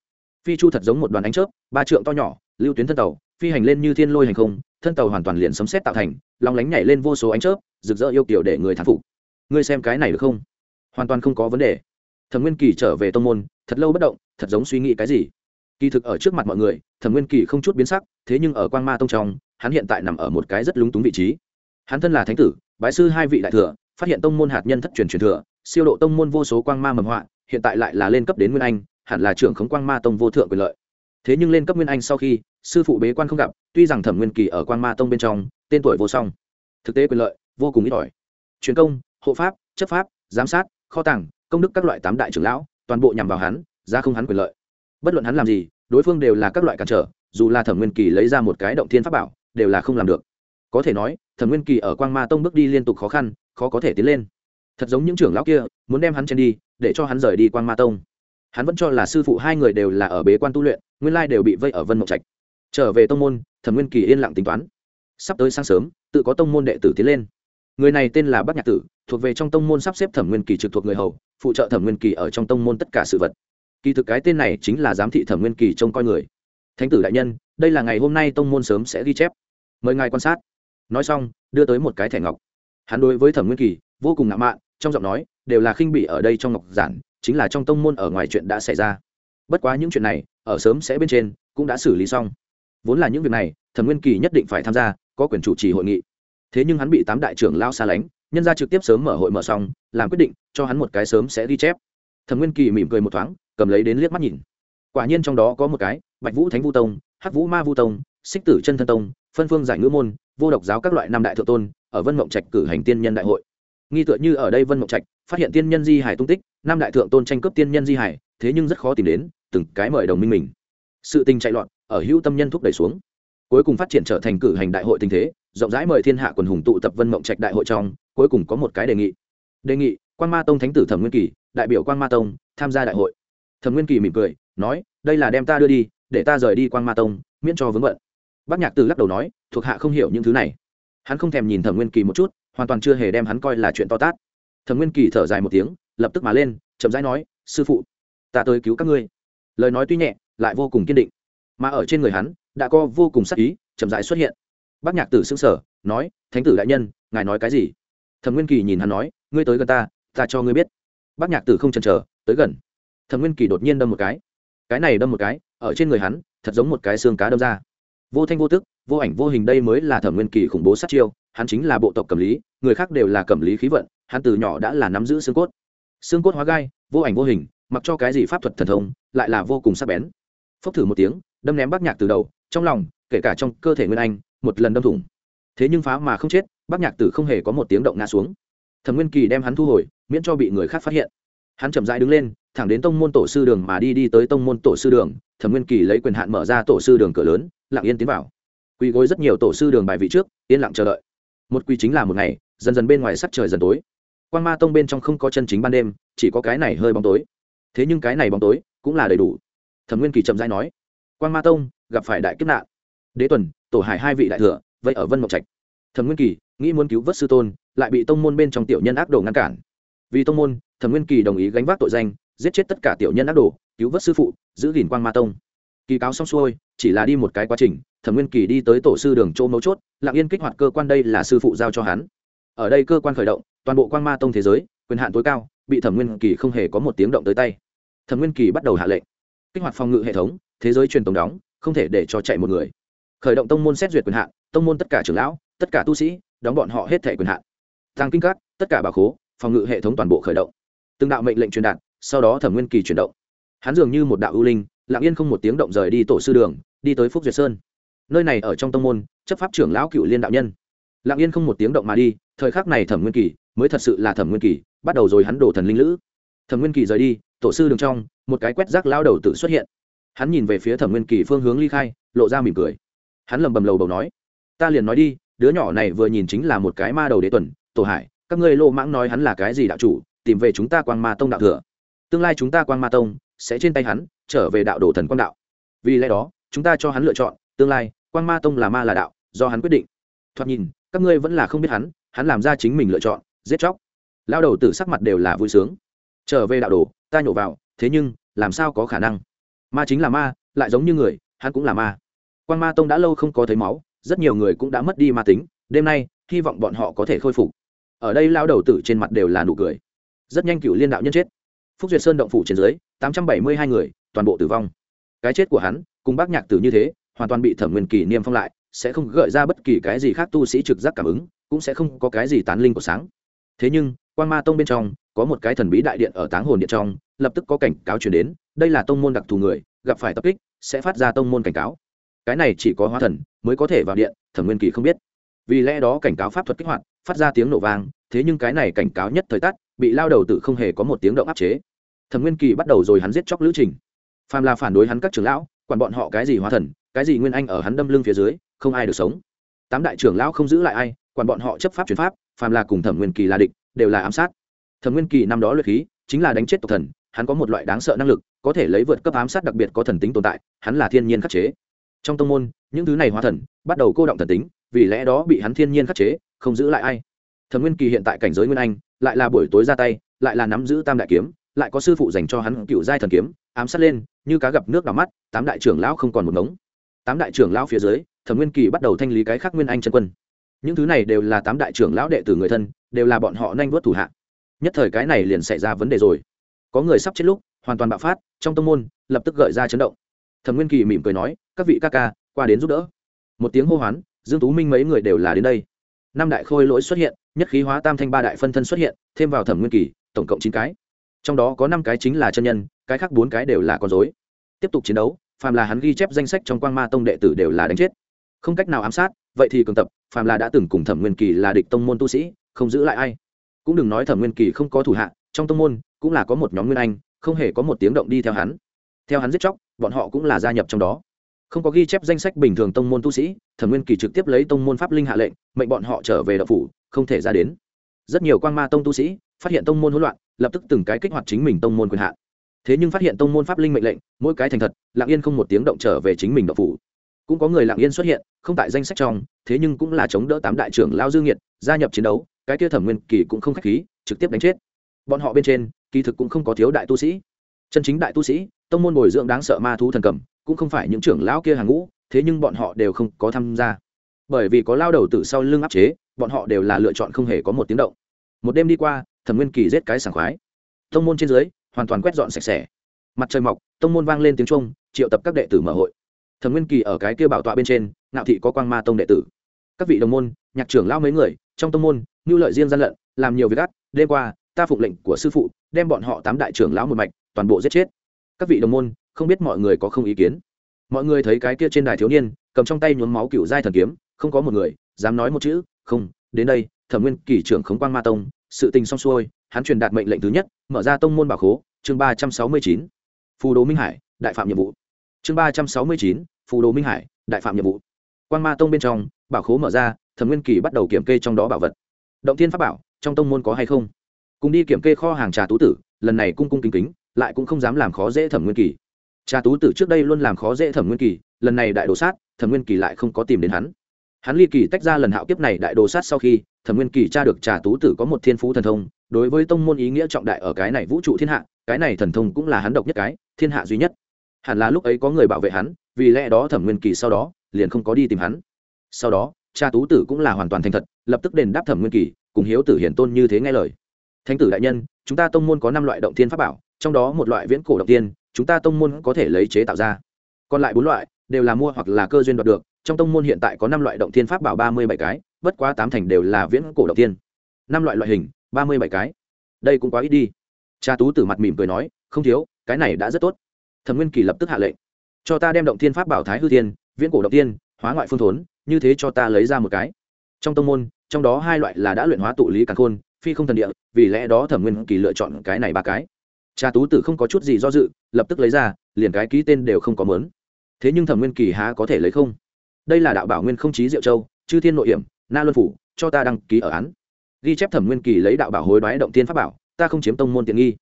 phi chu thật giống một đoàn ánh chớp, ba trượng to nhỏ, lưu tuyến thân tàu, phi hành lên như thiên lôi hành không, thân tàu hoàn toàn liền sấm xét tạo thành lòng lánh nhảy lên vô số ánh chớp, rực rỡ yêu kiểu để người thán phục. Ngươi xem cái này được không? Hoàn toàn không có vấn đề. Thẩm nguyên kỳ trở về tông môn, thật lâu bất động, thật giống suy nghĩ cái gì? Kỳ thực ở trước mặt mọi người, thẩm nguyên kỳ không chút biến sắc, thế nhưng ở quang ma tông trong, hắn hiện tại nằm ở một cái rất lúng túng vị trí. Hắn thân là thánh tử, bái sư hai vị đại thừa, phát hiện tông môn hạt nhân thất truyền truyền thừa, siêu độ tông môn vô số quang ma mầm họa, hiện tại lại là lên cấp đến nguyên anh hẳn là trưởng khống quang ma tông vô thượng quyền lợi. Thế nhưng lên cấp nguyên anh sau khi, sư phụ bế quan không gặp, tuy rằng thẩm nguyên kỳ ở quang ma tông bên trong, tên tuổi vô song. Thực tế quyền lợi, vô cùng ít ỏi. Truyền công, hộ pháp, chấp pháp, giám sát, kho tàng, công đức các loại tám đại trưởng lão, toàn bộ nhằm vào hắn ra không hắn quyền lợi. Bất luận hắn làm gì, đối phương đều là các loại cản trở, dù là thẩm nguyên kỳ lấy ra một cái động thiên pháp bảo, đều là không làm được. Có thể nói, thẩm nguyên kỳ ở quang ma tông bước đi liên tục khó khăn, khó có thể tiến lên. Thật giống những trưởng lão kia, muốn đem hắn chen đi, để cho hắn rời đi quang ma tông hắn vẫn cho là sư phụ hai người đều là ở bế quan tu luyện, nguyên lai đều bị vây ở vân mộng trạch. Trở về tông môn, thẩm nguyên kỳ yên lặng tính toán. Sắp tới sáng sớm, tự có tông môn đệ tử tiến lên. Người này tên là bắc nhạc tử, thuộc về trong tông môn sắp xếp thẩm nguyên kỳ trực thuộc người hầu, phụ trợ thẩm nguyên kỳ ở trong tông môn tất cả sự vật. Kỳ thực cái tên này chính là giám thị thẩm nguyên kỳ trông coi người. Thánh tử đại nhân, đây là ngày hôm nay tông môn sớm sẽ ghi chép. Mời ngài quan sát. Nói xong, đưa tới một cái thẻ ngọc. Hắn đối với thẩm nguyên kỳ vô cùng ngạo mạn, trong giọng nói đều là khinh bỉ ở đây trong ngọc giản chính là trong tông môn ở ngoài chuyện đã xảy ra. Bất quá những chuyện này, ở sớm sẽ bên trên, cũng đã xử lý xong. Vốn là những việc này thẩm nguyên kỳ nhất định phải tham gia, có quyền chủ trì hội nghị. Thế nhưng hắn bị tám đại trưởng lao xa lánh, nhân ra trực tiếp sớm mở hội mở xong, làm quyết định, cho hắn một cái sớm sẽ ghi chép. Thẩm nguyên kỳ mỉm cười một thoáng, cầm lấy đến liếc mắt nhìn. Quả nhiên trong đó có một cái, bạch vũ thánh vu tông, hắc vũ ma vu tông, xích tử chân thân tông, phân phương giải ngữ môn, vô độc giáo các loại năm đại thượng tôn, ở vân mộng trạch cử hành tiên nhân đại hội. Nghi tựa như ở đây vân mộng trạch, phát hiện tiên nhân di hải tung tích năm đại thượng tôn tranh cướp tiên nhân di hải, thế nhưng rất khó tìm đến, từng cái mời đồng minh mình. Sự tình chạy loạn, ở hữu tâm nhân thúc đẩy xuống. Cuối cùng phát triển trở thành cử hành đại hội tình thế, rộng rãi mời thiên hạ quần hùng tụ tập vân mộng trạch đại hội trong, cuối cùng có một cái đề nghị. Đề nghị quan ma tông thánh tử thẩm nguyên kỳ, đại biểu quan ma tông, tham gia đại hội. Thẩm nguyên kỳ mỉm cười, nói, đây là đem ta đưa đi, để ta rời đi quan ma tông, miễn cho vướng bận. Bác nhạc từ lắc đầu nói, thuộc hạ không hiểu những thứ này. Hắn không thèm nhìn thẩm nguyên kỳ một chút, hoàn toàn chưa hề đem hắn coi là chuyện to tát. Thẩm nguyên kỳ thở dài một tiếng lập tức mà lên, chậm rãi nói, sư phụ, ta tới cứu các ngươi. Lời nói tuy nhẹ, lại vô cùng kiên định, mà ở trên người hắn đã có vô cùng sắc ý, chậm rãi xuất hiện. Bác nhạc tử xưng sở nói, thánh tử đại nhân, ngài nói cái gì? Thẩm nguyên kỳ nhìn hắn nói, ngươi tới gần ta ta cho ngươi biết. Bác nhạc tử không chần chờ, tới gần. Thẩm nguyên kỳ đột nhiên đâm một cái. Cái này đâm một cái, ở trên người hắn, thật giống một cái xương cá đâm ra. Vô thanh vô tức, vô ảnh vô hình đây mới là thẩm nguyên kỳ khủng bố sát chiêu, hắn chính là bộ tộc cẩm lý, người khác đều là cẩm lý khí vận, hắn từ nhỏ đã là nắm giữ xương cốt xương cốt hóa gai, vô ảnh vô hình, mặc cho cái gì pháp thuật thần thông, lại là vô cùng sắc bén. Phốc thử một tiếng, đâm ném bác nhạc từ đầu, trong lòng, kể cả trong cơ thể nguyên anh, một lần đâm thủng. Thế nhưng phá mà không chết, bác nhạc tử không hề có một tiếng động ngã xuống. Thẩm nguyên kỳ đem hắn thu hồi, miễn cho bị người khác phát hiện. Hắn chậm rãi đứng lên, thẳng đến tông môn tổ sư đường mà đi đi tới tông môn tổ sư đường, thẩm nguyên kỳ lấy quyền hạn mở ra tổ sư đường cửa lớn, lặng yên tiến vào. Quỳ gối rất nhiều tổ sư đường bài vị trước, yên lặng chờ đợi. Một quỳ chính là một ngày, dần dần bên ngoài sắc trời dần tối quan ma tông bên trong không có chân chính ban đêm, chỉ có cái này hơi bóng tối. Thế nhưng cái này bóng tối cũng là đầy đủ. Thẩm nguyên kỳ chậm rãi nói quan ma tông, gặp phải đại kiếp nạn. Đế tuần, tổ hải hai vị đại thừa, vậy ở vân mộc trạch. Thẩm nguyên kỳ nghĩ muốn cứu vớt sư tôn, lại bị tông môn bên trong tiểu nhân ác đồ ngăn cản. Vì tông môn, thẩm nguyên kỳ đồng ý gánh vác tội danh, giết chết tất cả tiểu nhân ác đồ, cứu vớt sư phụ, giữ gìn quan ma tông. Kỳ cáo xong xuôi, chỉ là đi một cái quá trình, thẩm nguyên kỳ đi tới tổ sư đường chỗ mấu chốt, lặng yên kích hoạt cơ quan đây là sư phụ giao cho hắn ở đây cơ quan khởi động, toàn bộ quan ma tông thế giới, quyền hạn tối cao, bị thẩm nguyên kỳ không hề có một tiếng động tới tay. Thẩm nguyên kỳ bắt đầu hạ lệnh. Kích hoạt phòng ngự hệ thống, thế giới truyền tổng đóng, không thể để cho chạy một người. Khởi động tông môn xét duyệt quyền hạn, tông môn tất cả trưởng lão, tất cả tu sĩ, đóng bọn họ hết thẻ quyền hạn. Tăng kinh cát tất cả bà khố, phòng ngự hệ thống toàn bộ khởi động. Từng đạo mệnh lệnh truyền đạt, sau đó thẩm nguyên kỳ chuyển động. Hắn dường như một đạo ưu linh, lặng yên không một tiếng động rời đi tổ sư đường, đi tới phúc duyệt sơn. Nơi này ở trong tông môn, chấp pháp trưởng lão cựu liên đạo nhân lặng yên không một tiếng động mà đi, thời khắc này thẩm nguyên kỳ mới thật sự là thẩm nguyên kỳ, bắt đầu rồi hắn đổ thần linh lữ. Thẩm nguyên kỳ rời đi, tổ sư đường trong, một cái quét rác lao đầu tự xuất hiện. Hắn nhìn về phía thẩm nguyên kỳ phương hướng ly khai, lộ ra mỉm cười. Hắn lầm bầm lầu bầu nói, ta liền nói đi, đứa nhỏ này vừa nhìn chính là một cái ma đầu đế tuần, tổ hải, các ngươi lô mãng nói hắn là cái gì đạo chủ, tìm về chúng ta quang ma tông đạo thừa. Tương lai chúng ta quang ma tông sẽ trên tay hắn trở về đạo đồ thần quang đạo. Vì lẽ đó, chúng ta cho hắn lựa chọn, tương lai, quang ma tông là ma là đạo, do hắn quyết định. Thoạt nhìn các ngươi vẫn là không biết hắn hắn làm ra chính mình lựa chọn, giết chóc. Lao đầu tử sắc mặt đều là vui sướng. Trở về đạo đồ, ta nhổ vào, thế nhưng, làm sao có khả năng? Ma chính là ma, lại giống như người, hắn cũng là ma. Quan ma tông đã lâu không có thấy máu, rất nhiều người cũng đã mất đi ma tính, đêm nay, hy vọng bọn họ có thể khôi phục. Ở đây lao đầu tử trên mặt đều là nụ cười. Rất nhanh cựu liên đạo nhân chết. Phúc duyệt sơn động phủ trên dưới, tám trăm bảy mươi hai người, toàn bộ tử vong. Cái chết của hắn, cùng bác nhạc tử như thế, hoàn toàn bị thẩm nguyên kỳ niêm phong lại sẽ không gợi ra bất kỳ cái gì khác tu sĩ trực giác cảm ứng, cũng sẽ không có cái gì tán linh của sáng. Thế nhưng quan ma tông bên trong, có một cái thần bí đại điện ở táng hồn điện trong, lập tức có cảnh cáo chuyển đến, đây là tông môn đặc thù người, gặp phải tập kích, sẽ phát ra tông môn cảnh cáo. Cái này chỉ có hóa thần mới có thể vào điện, thẩm nguyên kỳ không biết. Vì lẽ đó cảnh cáo pháp thuật kích hoạt, phát ra tiếng nổ vang, thế nhưng cái này cảnh cáo nhất thời tắt, bị lao đầu tự không hề có một tiếng động áp chế. Thẩm nguyên kỳ bắt đầu rồi hắn giết chóc lữ trình. Phàm là phản đối hắn các trưởng lão, quản bọn họ cái gì hóa thần, cái gì nguyên anh ở hắn đâm lưng phía dưới không ai được sống. Tám đại trưởng lão không giữ lại ai, quản bọn họ chấp pháp chuyển pháp, phàm là cùng thẩm nguyên kỳ là địch, đều là ám sát. Thẩm nguyên kỳ năm đó luyện khí, chính là đánh chết tộc thần, hắn có một loại đáng sợ năng lực, có thể lấy vượt cấp ám sát đặc biệt có thần tính tồn tại, hắn là thiên nhiên khắc chế. Trong tông môn, những thứ này hóa thần, bắt đầu cô động thần tính, vì lẽ đó bị hắn thiên nhiên khắc chế, không giữ lại ai. Thẩm nguyên kỳ hiện tại cảnh giới nguyên anh, lại là buổi tối ra tay, lại là nắm giữ tam đại kiếm, lại có sư phụ dành cho hắn cựu giai thần kiếm, ám sát lên, như cá gặp nước đỏ mắt, tám đại trưởng lão không còn một ngống tám đại trưởng lão phía dưới, thẩm nguyên kỳ bắt đầu thanh lý cái khác nguyên anh chân quân. Những thứ này đều là tám đại trưởng lão đệ tử người thân, đều là bọn họ nhanh vớt thủ hạ. Nhất thời cái này liền xảy ra vấn đề rồi. Có người sắp chết lúc, hoàn toàn bạo phát, trong tâm môn, lập tức gợi ra chấn động. Thẩm nguyên kỳ mỉm cười nói, các vị ca ca, qua đến giúp đỡ. Một tiếng hô hoán, dương tú minh mấy người đều là đến đây. Năm đại khôi lỗi xuất hiện, nhất khí hóa tam thanh ba đại phân thân xuất hiện, thêm vào thẩm nguyên kỳ, tổng cộng chín cái. Trong đó có năm cái chính là chân nhân, cái khác bốn cái đều là con dối tiếp tục chiến đấu phàm là hắn ghi chép danh sách trong quang ma tông đệ tử đều là đánh chết. Không cách nào ám sát, vậy thì cường tập, phàm là đã từng cùng thẩm nguyên kỳ là địch tông môn tu sĩ, không giữ lại ai. Cũng đừng nói thẩm nguyên kỳ không có thủ hạ, trong tông môn cũng là có một nhóm nguyên anh, không hề có một tiếng động đi theo hắn. Theo hắn giết chóc, bọn họ cũng là gia nhập trong đó. Không có ghi chép danh sách bình thường tông môn tu sĩ, thẩm nguyên kỳ trực tiếp lấy tông môn pháp linh hạ lệnh, mệnh bọn họ trở về đậu phủ, không thể ra đến. Rất nhiều quan ma tông tu sĩ phát hiện tông môn hỗn loạn, lập tức từng cái kích hoạt chính mình tông môn quyền hạn thế nhưng phát hiện tông môn pháp linh mệnh lệnh, mỗi cái thành thật lặng yên không một tiếng động trở về chính mình độc phủ. Cũng có người lặng yên xuất hiện, không tại danh sách trong, thế nhưng cũng là chống đỡ tám đại trưởng lao dương nghiệt, gia nhập chiến đấu, cái kia thẩm nguyên kỳ cũng không k h á c h khí, trực tiếp đánh chết. Bọn họ bên trên, kỳ thực cũng không có thiếu đại tu sĩ. Chân chính đại tu sĩ, tông môn bồi dưỡng đáng sợ ma thú thần cầm, cũng không phải những trưởng lão kia hàng ngũ, thế nhưng bọn họ đều không có tham gia. Bởi vì có lao đầu từ sau lưng áp chế, bọn họ đều là lựa chọn không hề có một tiếng động. Một đêm đi qua, thẩm nguyên kỳ giết cái sảng khoái. Tông môn trên dưới hoàn toàn quét dọn sạch sẽ. Mặt trời mọc, tông môn vang lên tiếng trung triệu tập các đệ tử mở hội. Thẩm nguyên kỳ ở cái kia bảo tọa bên trên, ngạo thị có quang ma tông đệ tử. Các vị đồng môn, nhạc trưởng lao mấy người, trong tông môn nhu lợi riêng gian lận, làm nhiều việc gắt, đêm qua, ta phục lệnh của sư phụ, đem bọn họ tám đại trưởng lão một mạch, toàn bộ giết chết. Các vị đồng môn, không biết mọi người có không ý kiến? Mọi người thấy cái kia trên đài thiếu niên, cầm trong tay nhuốm máu cựu giai thần kiếm, không có một người, dám nói một chữ, không, đến đây, thẩm nguyên kỳ trưởng khống quan ma tông, sự tình xong xuôi hắn truyền đạt mệnh lệnh thứ nhất, mở ra tông môn bảo khố, chương ba trăm sáu mươi chín. Phù đồ minh hải, đại phạm nhiệm vụ. Chương ba trăm sáu mươi chín, phù đồ minh hải, đại phạm nhiệm vụ. Quan ma tông bên trong, bảo khố mở ra, thẩm nguyên kỳ bắt đầu kiểm kê trong đó bảo vật. Động thiên pháp bảo, trong tông môn có hay không? Cùng đi kiểm kê kho hàng trà tú tử, lần này cung cung kính kính, lại cũng không dám làm khó dễ thẩm nguyên kỳ. Trà tú tử trước đây luôn làm khó dễ thẩm nguyên kỳ, lần này đại đồ sát, thẩm nguyên kỳ lại không có tìm đến hắn. Hắn ly kỳ tách ra lần hạo kiếp này đại đồ sát sau khi, thẩm nguyên kỳ tra được trà tú tử có một thiên phú thần thông đối với tông môn ý nghĩa trọng đại ở cái này vũ trụ thiên hạ, cái này thần thông cũng là hắn độc nhất cái, thiên hạ duy nhất. Hẳn là lúc ấy có người bảo vệ hắn, vì lẽ đó thẩm nguyên kỳ sau đó liền không có đi tìm hắn. Sau đó, cha tú tử cũng là hoàn toàn thành thật, lập tức đền đáp thẩm nguyên kỳ, cùng hiếu tử hiển tôn như thế nghe lời. Thánh tử đại nhân, chúng ta tông môn có năm loại động thiên pháp bảo, trong đó một loại viễn cổ động tiên, chúng ta tông môn có thể lấy chế tạo ra. Còn lại bốn loại đều là mua hoặc là cơ duyên đoạt được, trong tông môn hiện tại có năm loại động thiên pháp bảo ba mươi bảy cái, bất quá tám thành đều là viễn cổ động tiên. Năm loại loại hình ba mươi bảy cái. Đây cũng quá ít đi. Cha tú tử mặt mỉm cười nói, không thiếu, cái này đã rất tốt. Thẩm nguyên kỳ lập tức hạ lệnh. Cho ta đem động thiên pháp bảo thái hư thiên, viễn cổ động tiên hóa ngoại phương thốn, như thế cho ta lấy ra một cái. Trong tông môn, trong đó hai loại là đã luyện hóa tụ lý càn khôn, phi không thần địa, vì lẽ đó thẩm nguyên kỳ lựa chọn cái này ba cái. Cha tú tử không có chút gì do dự, lập tức lấy ra, liền cái ký tên đều không có mớn. Thế nhưng thẩm nguyên kỳ há có thể lấy không? Đây là đạo bảo nguyên không chí diệu châu, chư thiên nội hiểm, na luân phủ, cho ta đăng ký ở án ghi chép thẩm nguyên kỳ lấy đạo bảo hối đoái động thiên pháp bảo, ta không chiếm tông môn tiện nghi.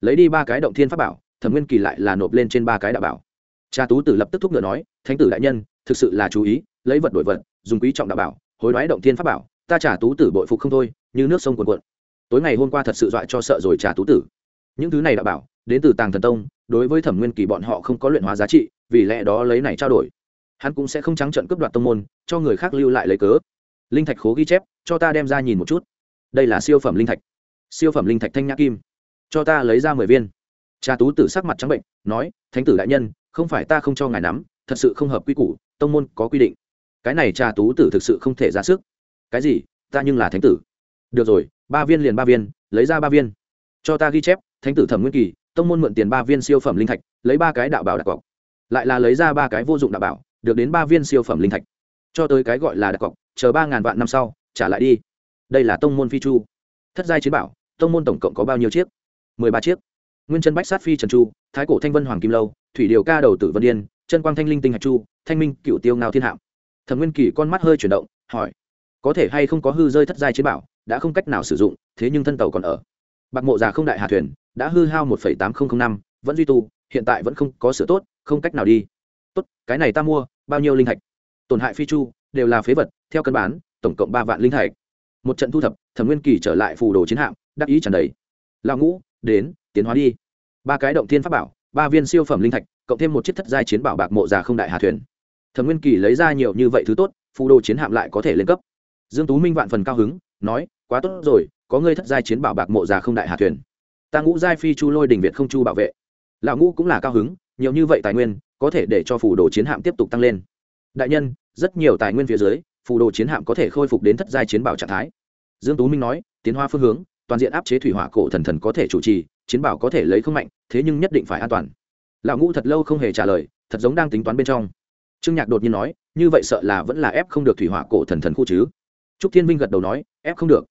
Lấy đi ba cái động thiên pháp bảo, thẩm nguyên kỳ lại là nộp lên trên ba cái đạo bảo. Cha tú tử lập tức thúc ngựa nói, thánh tử đại nhân, thực sự là chú ý, lấy vật đổi vật, dùng quý trọng đạo bảo, hối đoái động thiên pháp bảo, ta trả tú tử bội phục không thôi, như nước sông cuồn cuộn. Tối ngày hôm qua thật sự dọa cho sợ rồi trả tú tử. Những thứ này đạo bảo, đến từ tàng thần tông, đối với thẩm nguyên kỳ bọn họ không có luyện hóa giá trị, vì lẽ đó lấy này trao đổi. Hắn cũng sẽ không trắng trận cướp đoạt tông môn, cho người khác lưu lại lấy cớ. Linh thạch khố ghi chép, cho ta đem ra nhìn một chút đây là siêu phẩm linh thạch. Siêu phẩm linh thạch thanh nhã kim. Cho ta lấy ra mười viên. Cha tú tử sắc mặt trắng bệnh, nói, thánh tử đại nhân, không phải ta không cho ngài nắm, thật sự không hợp quy củ, tông môn có quy định. Cái này cha tú tử thực sự không thể ra sức. Cái gì? Ta nhưng là thánh tử. Được rồi, ba viên liền ba viên, lấy ra ba viên. Cho ta ghi chép, thánh tử thẩm nguyên kỳ, tông môn mượn tiền ba viên siêu phẩm linh thạch, lấy ba cái đạo bảo đặc cọc. Lại là lấy ra ba cái vô dụng đạo bảo, được đến ba viên siêu phẩm linh thạch. Cho tới cái gọi là đặc cọc, chờ ba ngàn vạn năm sau, trả lại đi đây là tông môn phi chu. Thất giai chiến bảo, tông môn tổng cộng có bao nhiêu chiếc? Mười ba chiếc. Nguyên chân bách sát phi trần chu, thái cổ thanh vân hoàng kim lâu, thủy điều ca đầu tử vân yên chân quang thanh linh tinh hạch chu, thanh minh cựu tiêu ngao thiên hạm thẩm nguyên kỳ con mắt hơi chuyển động, hỏi, có thể hay không có hư rơi thất giai chiến bảo, đã không cách nào sử dụng, thế nhưng thân tàu còn ở. Bạc mộ già không đại hà thuyền, đã hư hao một tám nghìn năm, vẫn duy tu, hiện tại vẫn không có sửa tốt, không cách nào đi. Tốt, cái này ta mua, bao nhiêu linh thạch? Tổn hại phi chu, đều là phế vật, theo cân bán, tổng cộng ba vạn linh thạch một trận thu thập, thẩm nguyên kỳ trở lại phù đồ chiến hạm, đắc ý tràn đầy. Lão ngũ, đến, tiến hóa đi. Ba cái động thiên pháp bảo, ba viên siêu phẩm linh thạch, cộng thêm một chiếc thất giai chiến bảo bạc mộ già không đại hà thuyền. Thẩm nguyên kỳ lấy ra nhiều như vậy thứ tốt, phù đồ chiến hạm lại có thể lên cấp. Dương tú minh vạn phần cao hứng, nói, quá tốt rồi, có ngươi thất giai chiến bảo bạc mộ già không đại hà thuyền. Ta ngũ giai phi chu lôi đình việt không chu bảo vệ. Lão ngũ cũng là cao hứng, nhiều như vậy tài nguyên, có thể để cho phù đồ chiến hạm tiếp tục tăng lên. Đại nhân, rất nhiều tài nguyên phía dưới phù đồ chiến hạm có thể khôi phục đến thất giai chiến bảo trạng thái. Dương tú minh nói, tiến hóa phương hướng, toàn diện áp chế thủy hỏa cổ thần thần có thể chủ trì, chiến bảo có thể lấy không mạnh, thế nhưng nhất định phải an toàn. Lão ngũ thật lâu không hề trả lời, thật giống đang tính toán bên trong. Trương nhạc đột nhiên nói, như vậy sợ là vẫn là ép không được thủy hỏa cổ thần thần khu chứ? Trúc thiên vinh gật đầu nói, ép không được.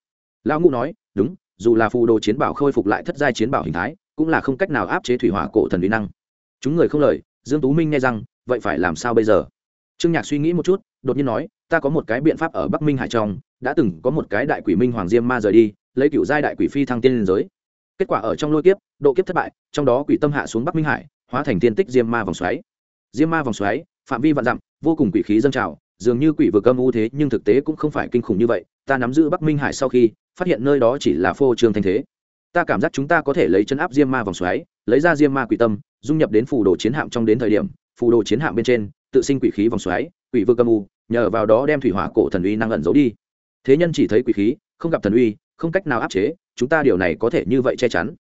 Lão ngũ nói, đúng, dù là phù đồ chiến bảo khôi phục lại thất giai chiến bảo hình thái, cũng là không cách nào áp chế thủy hỏa cổ thần uy năng. Chúng người không lời, dương tú minh nghe rằng, vậy phải làm sao bây giờ? Trương nhạc suy nghĩ một chút, đột nhiên nói, ta có một cái biện pháp ở bắc minh hải trong, đã từng có một cái đại quỷ minh hoàng diêm ma rời đi, lấy cựu giai đại quỷ phi thăng tiên liên giới. Kết quả ở trong lôi kiếp, độ kiếp thất bại, trong đó quỷ tâm hạ xuống bắc minh hải, hóa thành tiên tích diêm ma vòng xoáy. Diêm ma vòng xoáy, phạm vi vạn dặm, vô cùng quỷ khí dâng trào, dường như quỷ vừa cơm u thế, nhưng thực tế cũng không phải kinh khủng như vậy, ta nắm giữ bắc minh hải sau khi, phát hiện nơi đó chỉ là phô trương thanh thế. Ta cảm giác chúng ta có thể lấy chân áp diêm ma vòng xoáy, lấy ra diêm ma quỷ tâm, dung nhập đến phù đồ chiến hạm trong đến thời điểm, phù đồ chiến hạm bên trên tự sinh quỷ khí vòng xoáy, quỷ vương âm u, nhờ vào đó đem thủy hỏa cổ thần uy năng ẩn giấu đi. Thế nhân chỉ thấy quỷ khí, không gặp thần uy, không cách nào áp chế, chúng ta điều này có thể như vậy che chắn.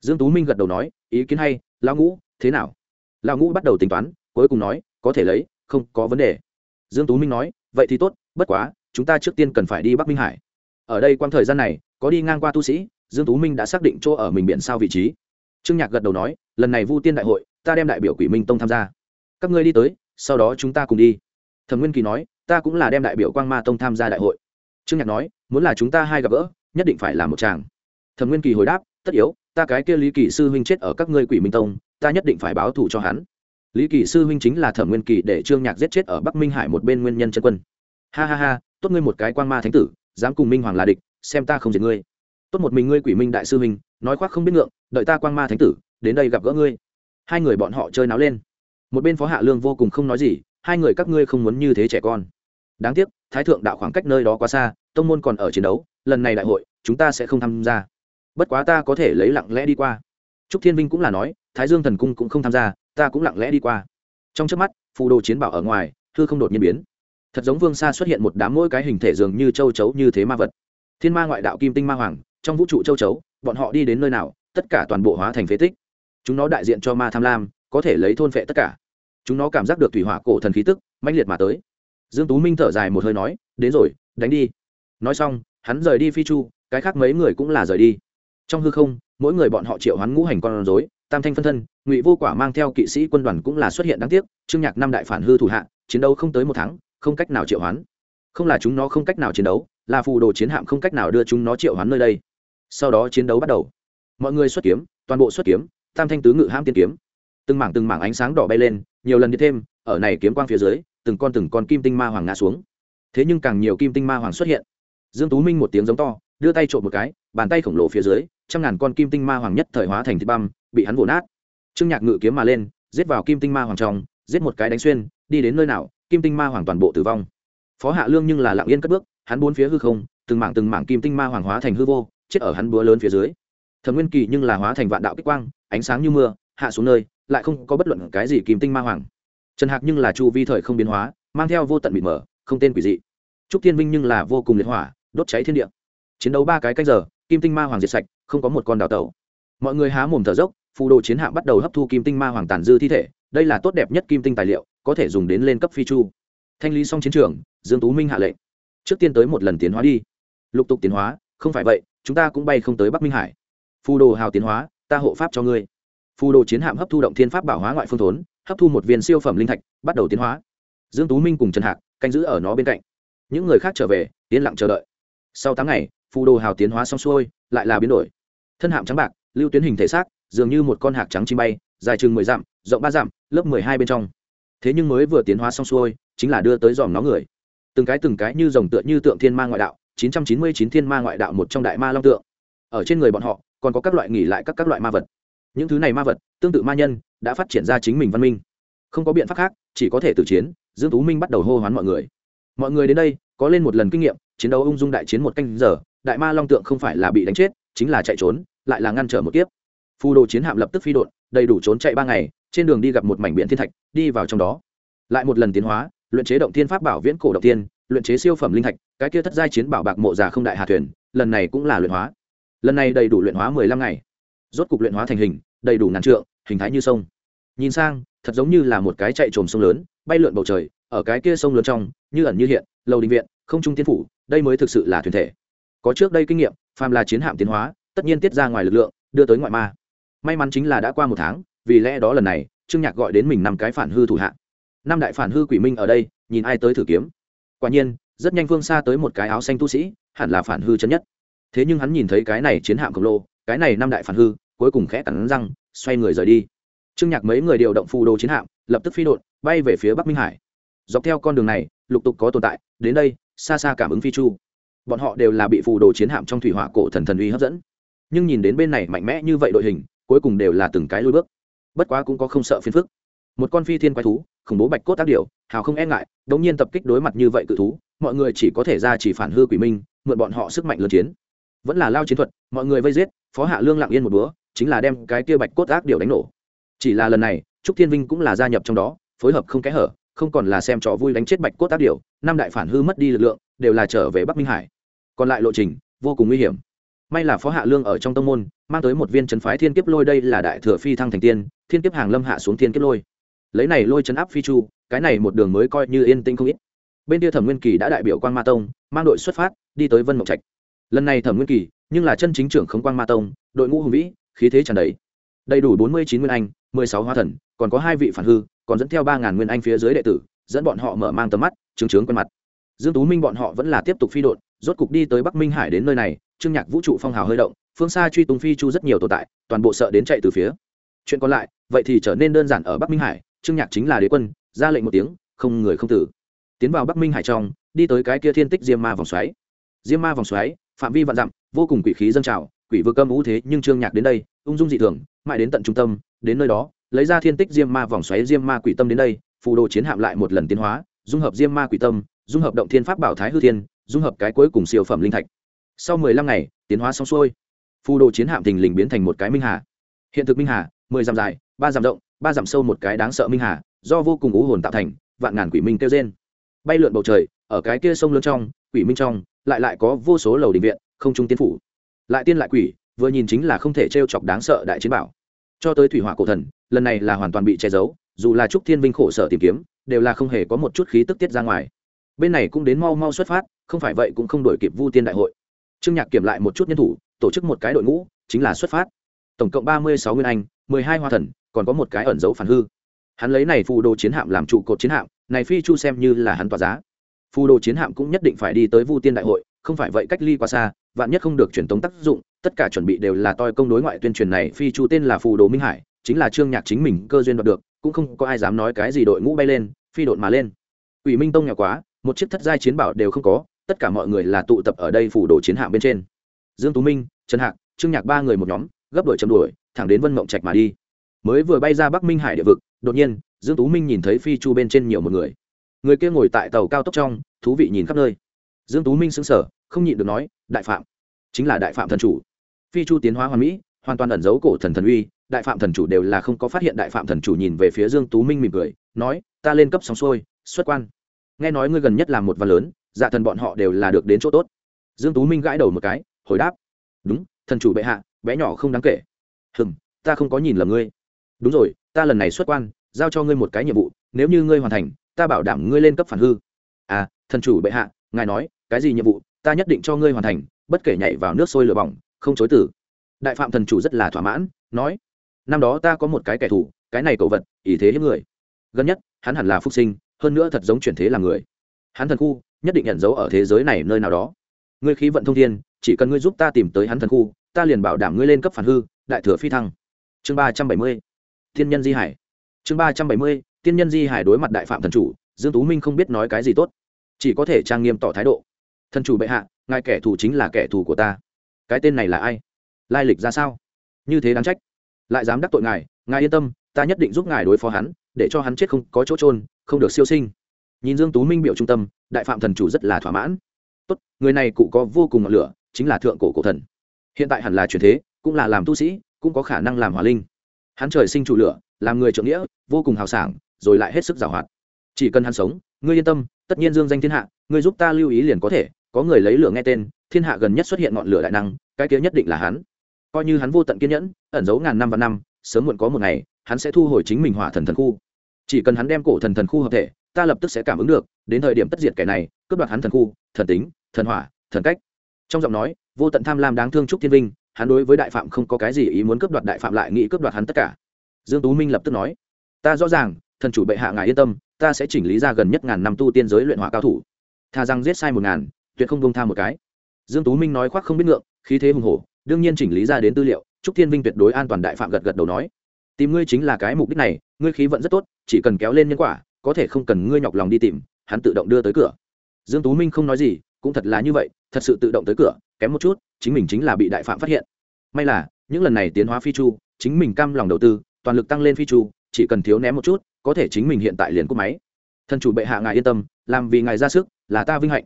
Dương tú minh gật đầu nói, ý kiến hay, lão ngũ, thế nào? Lão ngũ bắt đầu tính toán, cuối cùng nói, có thể lấy, không có vấn đề. Dương tú minh nói, vậy thì tốt, bất quá, chúng ta trước tiên cần phải đi bắc minh hải. Ở đây quang thời gian này, có đi ngang qua tu sĩ, dương tú minh đã xác định chỗ ở mình biển sao vị trí. Trương nhạc gật đầu nói, lần này vu tiên đại hội, ta đem đại biểu quỷ minh tông tham gia. Các ngươi đi tới sau đó chúng ta cùng đi. Thẩm nguyên kỳ nói, ta cũng là đem đại biểu quang ma tông tham gia đại hội. Trương nhạc nói, muốn là chúng ta hai gặp gỡ, nhất định phải là một chàng. Thẩm nguyên kỳ hồi đáp, tất yếu, ta cái kia lý kỳ sư huynh chết ở các ngươi quỷ minh tông, ta nhất định phải báo thù cho hắn. Lý kỳ sư huynh chính là thẩm nguyên kỳ để trương nhạc giết chết ở bắc minh hải một bên nguyên nhân chân quân. Ha ha ha, tốt ngươi một cái quan ma thánh tử, dám cùng minh hoàng là địch, xem ta không diệt ngươi. Tốt một mình ngươi quỷ minh đại sư huynh, nói khoác không biết ngượng, đợi ta quan ma thánh tử, đến đây gặp gỡ ngươi. Hai người bọn họ chơi náo lên một bên phó hạ lương vô cùng không nói gì, hai người các ngươi không muốn như thế trẻ con. Đáng tiếc, thái thượng đạo khoảng cách nơi đó quá xa, tông môn còn ở chiến đấu, lần này đại hội, chúng ta sẽ không tham gia. Bất quá ta có thể lấy lặng lẽ đi qua. Trúc thiên vinh cũng là nói, thái dương thần cung cũng không tham gia, ta cũng lặng lẽ đi qua. Trong trước mắt, phù đồ chiến bảo ở ngoài thư không đột nhiên biến. Thật giống vương xa xuất hiện một đám mỗi cái hình thể dường như châu chấu như thế ma vật. Thiên ma ngoại đạo kim tinh ma hoàng, trong vũ trụ châu chấu, bọn họ đi đến nơi nào, tất cả toàn bộ hóa thành phế tích. Chúng nó đại diện cho ma tham lam, có thể lấy thôn phệ tất cả chúng nó cảm giác được thủy hỏa cổ thần khí tức, mãnh liệt mà tới. Dương tú minh thở dài một hơi nói, đến rồi, đánh đi. Nói xong, hắn rời đi phi chu, cái khác mấy người cũng là rời đi. Trong hư không, mỗi người bọn họ triệu hoán ngũ hành con rối, tam thanh phân thân, ngụy vô quả mang theo kỵ sĩ quân đoàn cũng là xuất hiện đáng tiếc, trương nhạc năm đại phản hư thủ hạ, chiến đấu không tới một tháng, không cách nào triệu hoán. Không là chúng nó không cách nào chiến đấu, là phù đồ chiến hạm không cách nào đưa chúng nó triệu hoán nơi đây. Sau đó chiến đấu bắt đầu. Mọi người xuất kiếm, toàn bộ xuất kiếm, tam thanh tứ ngự ham tiên kiếm từng mảng từng mảng ánh sáng đỏ bay lên, nhiều lần như thêm, ở này kiếm quang phía dưới, từng con từng con kim tinh ma hoàng ngã xuống. Thế nhưng càng nhiều kim tinh ma hoàng xuất hiện. Dương tú minh một tiếng giống to, đưa tay trộm một cái, bàn tay khổng lồ phía dưới, trăm ngàn con kim tinh ma hoàng nhất thời hóa thành thịt băm, bị hắn vồ nát. Trương nhạc ngự kiếm mà lên, giết vào kim tinh ma hoàng trong, giết một cái đánh xuyên, đi đến nơi nào, kim tinh ma hoàng toàn bộ tử vong. Phó hạ lương nhưng là lặng yên cất bước, hắn bốn phía hư không, từng mảng từng mảng kim tinh ma hoàng hóa thành hư vô, chết ở hắn búa lớn phía dưới. Thẩm nguyên kỳ nhưng là hóa thành vạn đạo kích quang, ánh sáng như mưa, hạ xuống nơi lại không có bất luận cái gì kim tinh ma hoàng. Trần hạc nhưng là chu vi thời không biến hóa, mang theo vô tận bị mở không tên quỷ dị. Trúc thiên vinh nhưng là vô cùng liệt hỏa, đốt cháy thiên địa. Chiến đấu ba cái canh giờ, kim tinh ma hoàng diệt sạch, không có một con đào tẩu. Mọi người há mồm thở dốc, phù đồ chiến hạm bắt đầu hấp thu kim tinh ma hoàng tàn dư thi thể, đây là tốt đẹp nhất kim tinh tài liệu, có thể dùng đến lên cấp phi chu. Thanh lý xong chiến trường, dương tú minh hạ lệnh. Trước tiên tới một lần tiến hóa đi. Lục tục tiến hóa, không phải vậy, chúng ta cũng bay không tới bắc minh hải. Phù đồ hào tiến hóa, ta hộ pháp cho ngươi phù đồ chiến hạm hấp thu động thiên pháp bảo hóa ngoại phương thốn, hấp thu một viên siêu phẩm linh thạch, bắt đầu tiến hóa. Dương tú minh cùng trần hạc, canh giữ ở nó bên cạnh. Những người khác trở về, yên lặng chờ đợi. Sau tám ngày, phù đồ hào tiến hóa xong xuôi, lại là biến đổi. Thân hạm trắng bạc, lưu tuyến hình thể xác, dường như một con hạc trắng chim bay, dài chừng mười dặm, rộng ba dặm, lớp mười hai bên trong. Thế nhưng mới vừa tiến hóa xong xuôi, chính là đưa tới dòm nó người. Từng cái từng cái như rồng tựa như tượng thiên ma ngoại đạo, chín trăm chín mươi chín thiên ma ngoại đạo một trong đại ma long tượng. Ở trên người bọn họ, còn có các loại nghỉ lại các các loại ma vật những thứ này ma vật, tương tự ma nhân, đã phát triển ra chính mình văn minh. Không có biện pháp khác, chỉ có thể tự chiến, dương tú minh bắt đầu hô hoán mọi người. Mọi người đến đây, có lên một lần kinh nghiệm, chiến đấu ung dung đại chiến một canh giờ, đại ma long tượng không phải là bị đánh chết, chính là chạy trốn, lại là ngăn trở một kiếp. Phù đồ chiến hạm lập tức phi đột đầy đủ trốn chạy ba ngày, trên đường đi gặp một mảnh biển thiên thạch, đi vào trong đó. Lại một lần tiến hóa, luyện chế động thiên pháp bảo viễn cổ động tiên luyện chế siêu phẩm linh thạch, cái kia thất giai chiến bảo bạc mộ già không đại hà thuyền, lần này cũng là luyện hóa. Lần này đầy đủ luyện hóa mười lăm ngày rốt cục luyện hóa thành hình, đầy đủ ngàn trượng, hình thái như sông. Nhìn sang, thật giống như là một cái chạy trồm sông lớn, bay lượn bầu trời, ở cái kia sông lớn trong, như ẩn như hiện, lầu đình viện, không trung tiên phủ, đây mới thực sự là thuyền thể. Có trước đây kinh nghiệm, phàm là chiến hạm tiến hóa, tất nhiên tiết ra ngoài lực lượng, đưa tới ngoại ma. May mắn chính là đã qua một tháng, vì lẽ đó lần này, trương nhạc gọi đến mình năm cái phản hư thủ hạ. Năm đại phản hư quỷ minh ở đây, nhìn ai tới thử kiếm. Quả nhiên, rất nhanh phương xa tới một cái áo xanh tu sĩ, hẳn là phản hư chân nhất. Thế nhưng hắn nhìn thấy cái này chiến hạm khổng lồ, cái này năm đại phản hư cuối cùng khẽ cắn răng, xoay người rời đi. Trương nhạc mấy người điều động phù đồ chiến hạm, lập tức phi đột bay về phía bắc minh hải. Dọc theo con đường này, lục tục có tồn tại, đến đây, xa xa cảm ứng phi chu. Bọn họ đều là bị phù đồ chiến hạm trong thủy hỏa cổ thần thần uy hấp dẫn. Nhưng nhìn đến bên này mạnh mẽ như vậy đội hình, cuối cùng đều là từng cái lôi bước. Bất quá cũng có không sợ phiền phức. Một con phi thiên quái thú, khủng bố bạch cốt tác điệu hào không e ngại đống nhiên tập kích đối mặt như vậy cự thú, mọi người chỉ có thể ra chỉ phản hư quỷ minh, mượn bọn họ sức mạnh lớn chiến. Vẫn là lao chiến thuật, mọi người vây giết, phó hạ lương lặng yên một búa chính là đem cái kia bạch cốt ác điều đánh nổ. Chỉ là lần này, trúc thiên vinh cũng là gia nhập trong đó, phối hợp không kẽ hở, không còn là xem trò vui đánh chết bạch cốt ác điều, năm đại phản hư mất đi lực lượng, đều là trở về bắc minh hải. Còn lại lộ trình, vô cùng nguy hiểm. May là phó hạ lương ở trong tông môn, mang tới một viên trấn phái thiên kiếp lôi đây là đại thừa phi thăng thành tiên, thiên kiếp hàng lâm hạ xuống thiên kiếp lôi. Lấy này lôi chấn áp phi chu, cái này một đường mới coi như yên tĩnh không ít. Bên kia thẩm nguyên kỳ đã đại biểu quan ma tông, mang đội xuất phát, đi tới vân mộng trạch. Lần này thẩm nguyên kỳ, nhưng là chân chính trưởng không quan ma tông, đội ngũ hùng vĩ khí thế tràn đầy. Đầy đủ bốn mươi chín nguyên anh, mười sáu hóa thần, còn có hai vị phản hư, còn dẫn theo ba ngàn nguyên anh phía dưới đệ tử, dẫn bọn họ mở mang tầm mắt chứng chướng quen mặt. Dương tú minh bọn họ vẫn là tiếp tục phi đội rốt cục đi tới bắc minh hải đến nơi này, trương nhạc vũ trụ phong hào hơi động, phương xa truy tung phi chu rất nhiều tồn tại, toàn bộ sợ đến chạy từ phía. Chuyện còn lại, vậy thì trở nên đơn giản ở bắc minh hải, trương nhạc chính là đế quân, ra lệnh một tiếng, không người không tử. Tiến vào bắc minh hải trong, đi tới cái kia thiên tích diêm ma vòng xoáy. Diêm ma vòng xoáy, phạm vi vạn dặm, vô cùng quỷ khí dâng trào quỷ vừa cơm ú thế nhưng trương nhạc đến đây, ung dung dị thường, mãi đến tận trung tâm, đến nơi đó, lấy ra thiên tích diêm ma vòng xoáy diêm ma quỷ tâm đến đây, phù đồ chiến hạm lại một lần tiến hóa, dung hợp diêm ma quỷ tâm, dung hợp động thiên pháp bảo thái hư thiên, dung hợp cái cuối cùng siêu phẩm linh thạch. Sau mười lăm ngày, tiến hóa xong xuôi. Phù đồ chiến hạm thình lình biến thành một cái minh hà. Hiện thực minh hà, mười dặm dài, ba dặm rộng, ba dặm sâu một cái đáng sợ minh hà, do vô cùng ú hồn tạo thành, vạn ngàn quỷ minh kêu trên bay lượn bầu trời, ở cái kia sông lớn trong, quỷ minh trong, lại lại có vô số lầu đình viện, không trung tiến phủ lại tiên lại quỷ, vừa nhìn chính là không thể t r e o chọc đáng sợ đại chiến bảo. Cho tới thủy hỏa cổ thần, lần này là hoàn toàn bị che giấu, dù là trúc thiên vinh khổ sở tìm kiếm, đều là không hề có một chút khí tức tiết ra ngoài. Bên này cũng đến mau mau xuất phát, không phải vậy cũng không đổi kịp vu tiên đại hội. Trương nhạc kiểm lại một chút nhân thủ, tổ chức một cái đội ngũ, chính là xuất phát. Tổng cộng ba mươi sáu nguyên anh, mười hai hoa thần, còn có một cái ẩn dấu phản hư. Hắn lấy này phù đồ chiến hạm làm trụ cột chiến hạm, này phi chu xem như là hắn tỏa giá. Phù đồ chiến hạm cũng nhất định phải đi tới vu tiên đại hội, không phải vậy cách ly quá xa vạn nhất không được truyền tống tác dụng, tất cả chuẩn bị đều là toi công đối ngoại tuyên truyền này, phi chu tên là phù đồ minh hải, chính là trương nhạc chính mình cơ duyên đoạt được, cũng không có ai dám nói cái gì đội ngũ bay lên, phi đột mà lên. Ủy minh tông nghèo quá, một chiếc thất giai chiến bảo đều không có, tất cả mọi người là tụ tập ở đây phủ đồ chiến hạm bên trên. Dương tú minh, trần hạc, trương nhạc ba người một nhóm, gấp đuổi chầm đuổi, thẳng đến vân mộng trạch mà đi. Mới vừa bay ra bắc minh hải địa vực, đột nhiên, dương tú minh nhìn thấy phi chu bên trên nhiều một người. Người kia ngồi tại tàu cao tốc trong, thú vị nhìn khắp nơi. Dương tú minh sững sờ, không nhịn được nói đại phạm. Chính là đại phạm thần chủ. Phi chu tiến hóa hoàn mỹ, hoàn toàn ẩn giấu cổ thần thần uy, đại phạm thần chủ đều là không có phát hiện đại phạm thần chủ nhìn về phía dương tú minh mỉm cười, nói, ta lên cấp sóng xuôi, xuất quan. Nghe nói ngươi gần nhất làm một văn lớn dạ thần bọn họ đều là được đến chỗ tốt. Dương tú minh gãi đầu một cái, hồi đáp, đúng, thần chủ bệ hạ, bé nhỏ không đáng kể. Hừm, ta không có nhìn lầm ngươi. Đúng rồi, ta lần này xuất quan, giao cho ngươi một cái nhiệm vụ, nếu như ngươi hoàn thành, ta bảo đảm ngươi lên cấp phản hư. À thần chủ bệ hạ, ngài nói, cái gì nhiệm vụ ta nhất định cho ngươi hoàn thành, bất kể nhảy vào nước sôi lửa bỏng, không chối tử đại phạm thần chủ rất là thỏa mãn, nói, năm đó ta có một cái kẻ thù, cái này cậu vật, ý thế hiếp người. Gần nhất, hắn hẳn là phúc sinh, hơn nữa thật giống chuyển thế là người. Hắn thần khu, nhất định nhận dấu ở thế giới này nơi nào đó. Ngươi khí vận thông thiên, chỉ cần ngươi giúp ta tìm tới hắn thần khu, ta liền bảo đảm ngươi lên cấp phản hư, đại thừa phi thăng. Chương ba trăm bảy mươi, thiên nhân di hải. Chương ba trăm bảy mươi tiên nhân di hải đối mặt đại phạm thần chủ, dương tú minh không biết nói cái gì tốt. Chỉ có thể trang nghiêm tỏ thái độ thần chủ bệ hạ, ngài kẻ thù chính là kẻ thù của ta. Cái tên này là ai? Lai lịch ra sao? Như thế đáng trách. Lại dám đắc tội ngài ngài yên tâm, ta nhất định giúp ngài đối phó hắn, để cho hắn chết không có chỗ trôn không được siêu sinh. Nhìn dương tú minh biểu trung tâm, đại phạm thần chủ rất là thỏa mãn. Tốt, người này cụ có vô cùng ngọn lửa, chính là thượng cổ cổ thần. Hiện tại hẳn là truyền thế, cũng là làm tu sĩ, cũng có khả năng làm hỏa linh. Hắn trời sinh chủ lửa, làm người trượng nghĩa, vô cùng hào sảng, rồi lại hết sức giàu hoạt. Chỉ cần hắn sống, ngươi yên tâm, tất nhiên dương danh thiên hạ, ngươi giúp ta lưu ý liền có thể có người lấy lửa nghe tên, thiên hạ gần nhất xuất hiện ngọn lửa đại năng, cái kia nhất định là hắn. Coi như hắn vô tận kiên nhẫn, ẩn giấu ngàn năm và năm, sớm muộn có một ngày, hắn sẽ thu hồi chính mình hỏa thần thần khu. Chỉ cần hắn đem cổ thần thần khu hợp thể, ta lập tức sẽ cảm ứng được, đến thời điểm tất diệt kẻ này, cướp đoạt hắn thần khu, thần tính, thần hỏa, thần cách. Trong giọng nói, vô tận tham lam đáng thương trúc thiên vinh, hắn đối với đại phạm không có cái gì ý muốn cướp đoạt đại phạm lại nghĩ cướp đoạt hắn tất cả. Dương tú minh lập tức nói, ta rõ ràng, thần chủ bệ hạ ngài yên tâm, ta sẽ chỉnh lý ra gần nhất ngàn năm tu tiên giới luyện hỏa cao thủ. Tha rằng giết sai một ngàn tuyệt không bông tha một cái. Dương tú minh nói khoác không biết ngượng, khí thế hùng hổ, đương nhiên chỉnh lý ra đến tư liệu, trúc thiên vinh tuyệt đối an toàn đại phạm gật gật đầu nói. Tìm ngươi chính là cái mục đích này, ngươi khí vận rất tốt, chỉ cần kéo lên nhân quả, có thể không cần ngươi nhọc lòng đi tìm, hắn tự động đưa tới cửa. Dương tú minh không nói gì, cũng thật là như vậy, thật sự tự động tới cửa, kém một chút, chính mình chính là bị đại phạm phát hiện. May là, những lần này tiến hóa phi chu, chính mình cam lòng đầu tư, toàn lực tăng lên phi chu, chỉ cần thiếu ném một chút, có thể chính mình hiện tại liền cúp máy. Thân chủ bệ hạ ngài yên tâm, làm vì ngài ra sức, là ta vinh hạnh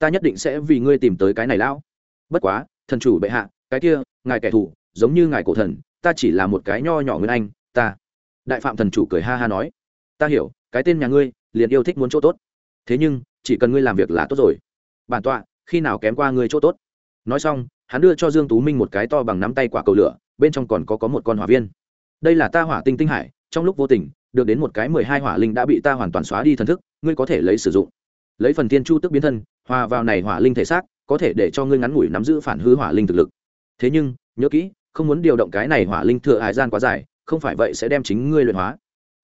ta nhất định sẽ vì ngươi tìm tới cái này lão. Bất quá, thần chủ bệ hạ, cái kia, ngài kẻ thù, giống như ngài cổ thần, ta chỉ là một cái nho nhỏ nguyên anh, ta. Đại phạm thần chủ cười ha ha nói. Ta hiểu, cái tên nhà ngươi, liền yêu thích muốn chỗ tốt. Thế nhưng, chỉ cần ngươi làm việc là tốt rồi. Bản tọa, khi nào kém qua ngươi chỗ tốt? Nói xong, hắn đưa cho dương tú minh một cái to bằng nắm tay quả cầu lửa, bên trong còn có có một con hỏa viên. Đây là ta hỏa tinh tinh hải, trong lúc vô tình, được đến một cái mười hai hỏa linh đã bị ta hoàn toàn xóa đi thần thức, ngươi có thể lấy sử dụng. Lấy phần tiên chu tức biến thân hòa vào này hỏa linh thể xác, có thể để cho ngươi ngắn ngủi nắm giữ phản hư hỏa linh thực lực. Thế nhưng, nhớ kỹ, không muốn điều động cái này hỏa linh thừa hải gian quá dài, không phải vậy sẽ đem chính ngươi luyện hóa.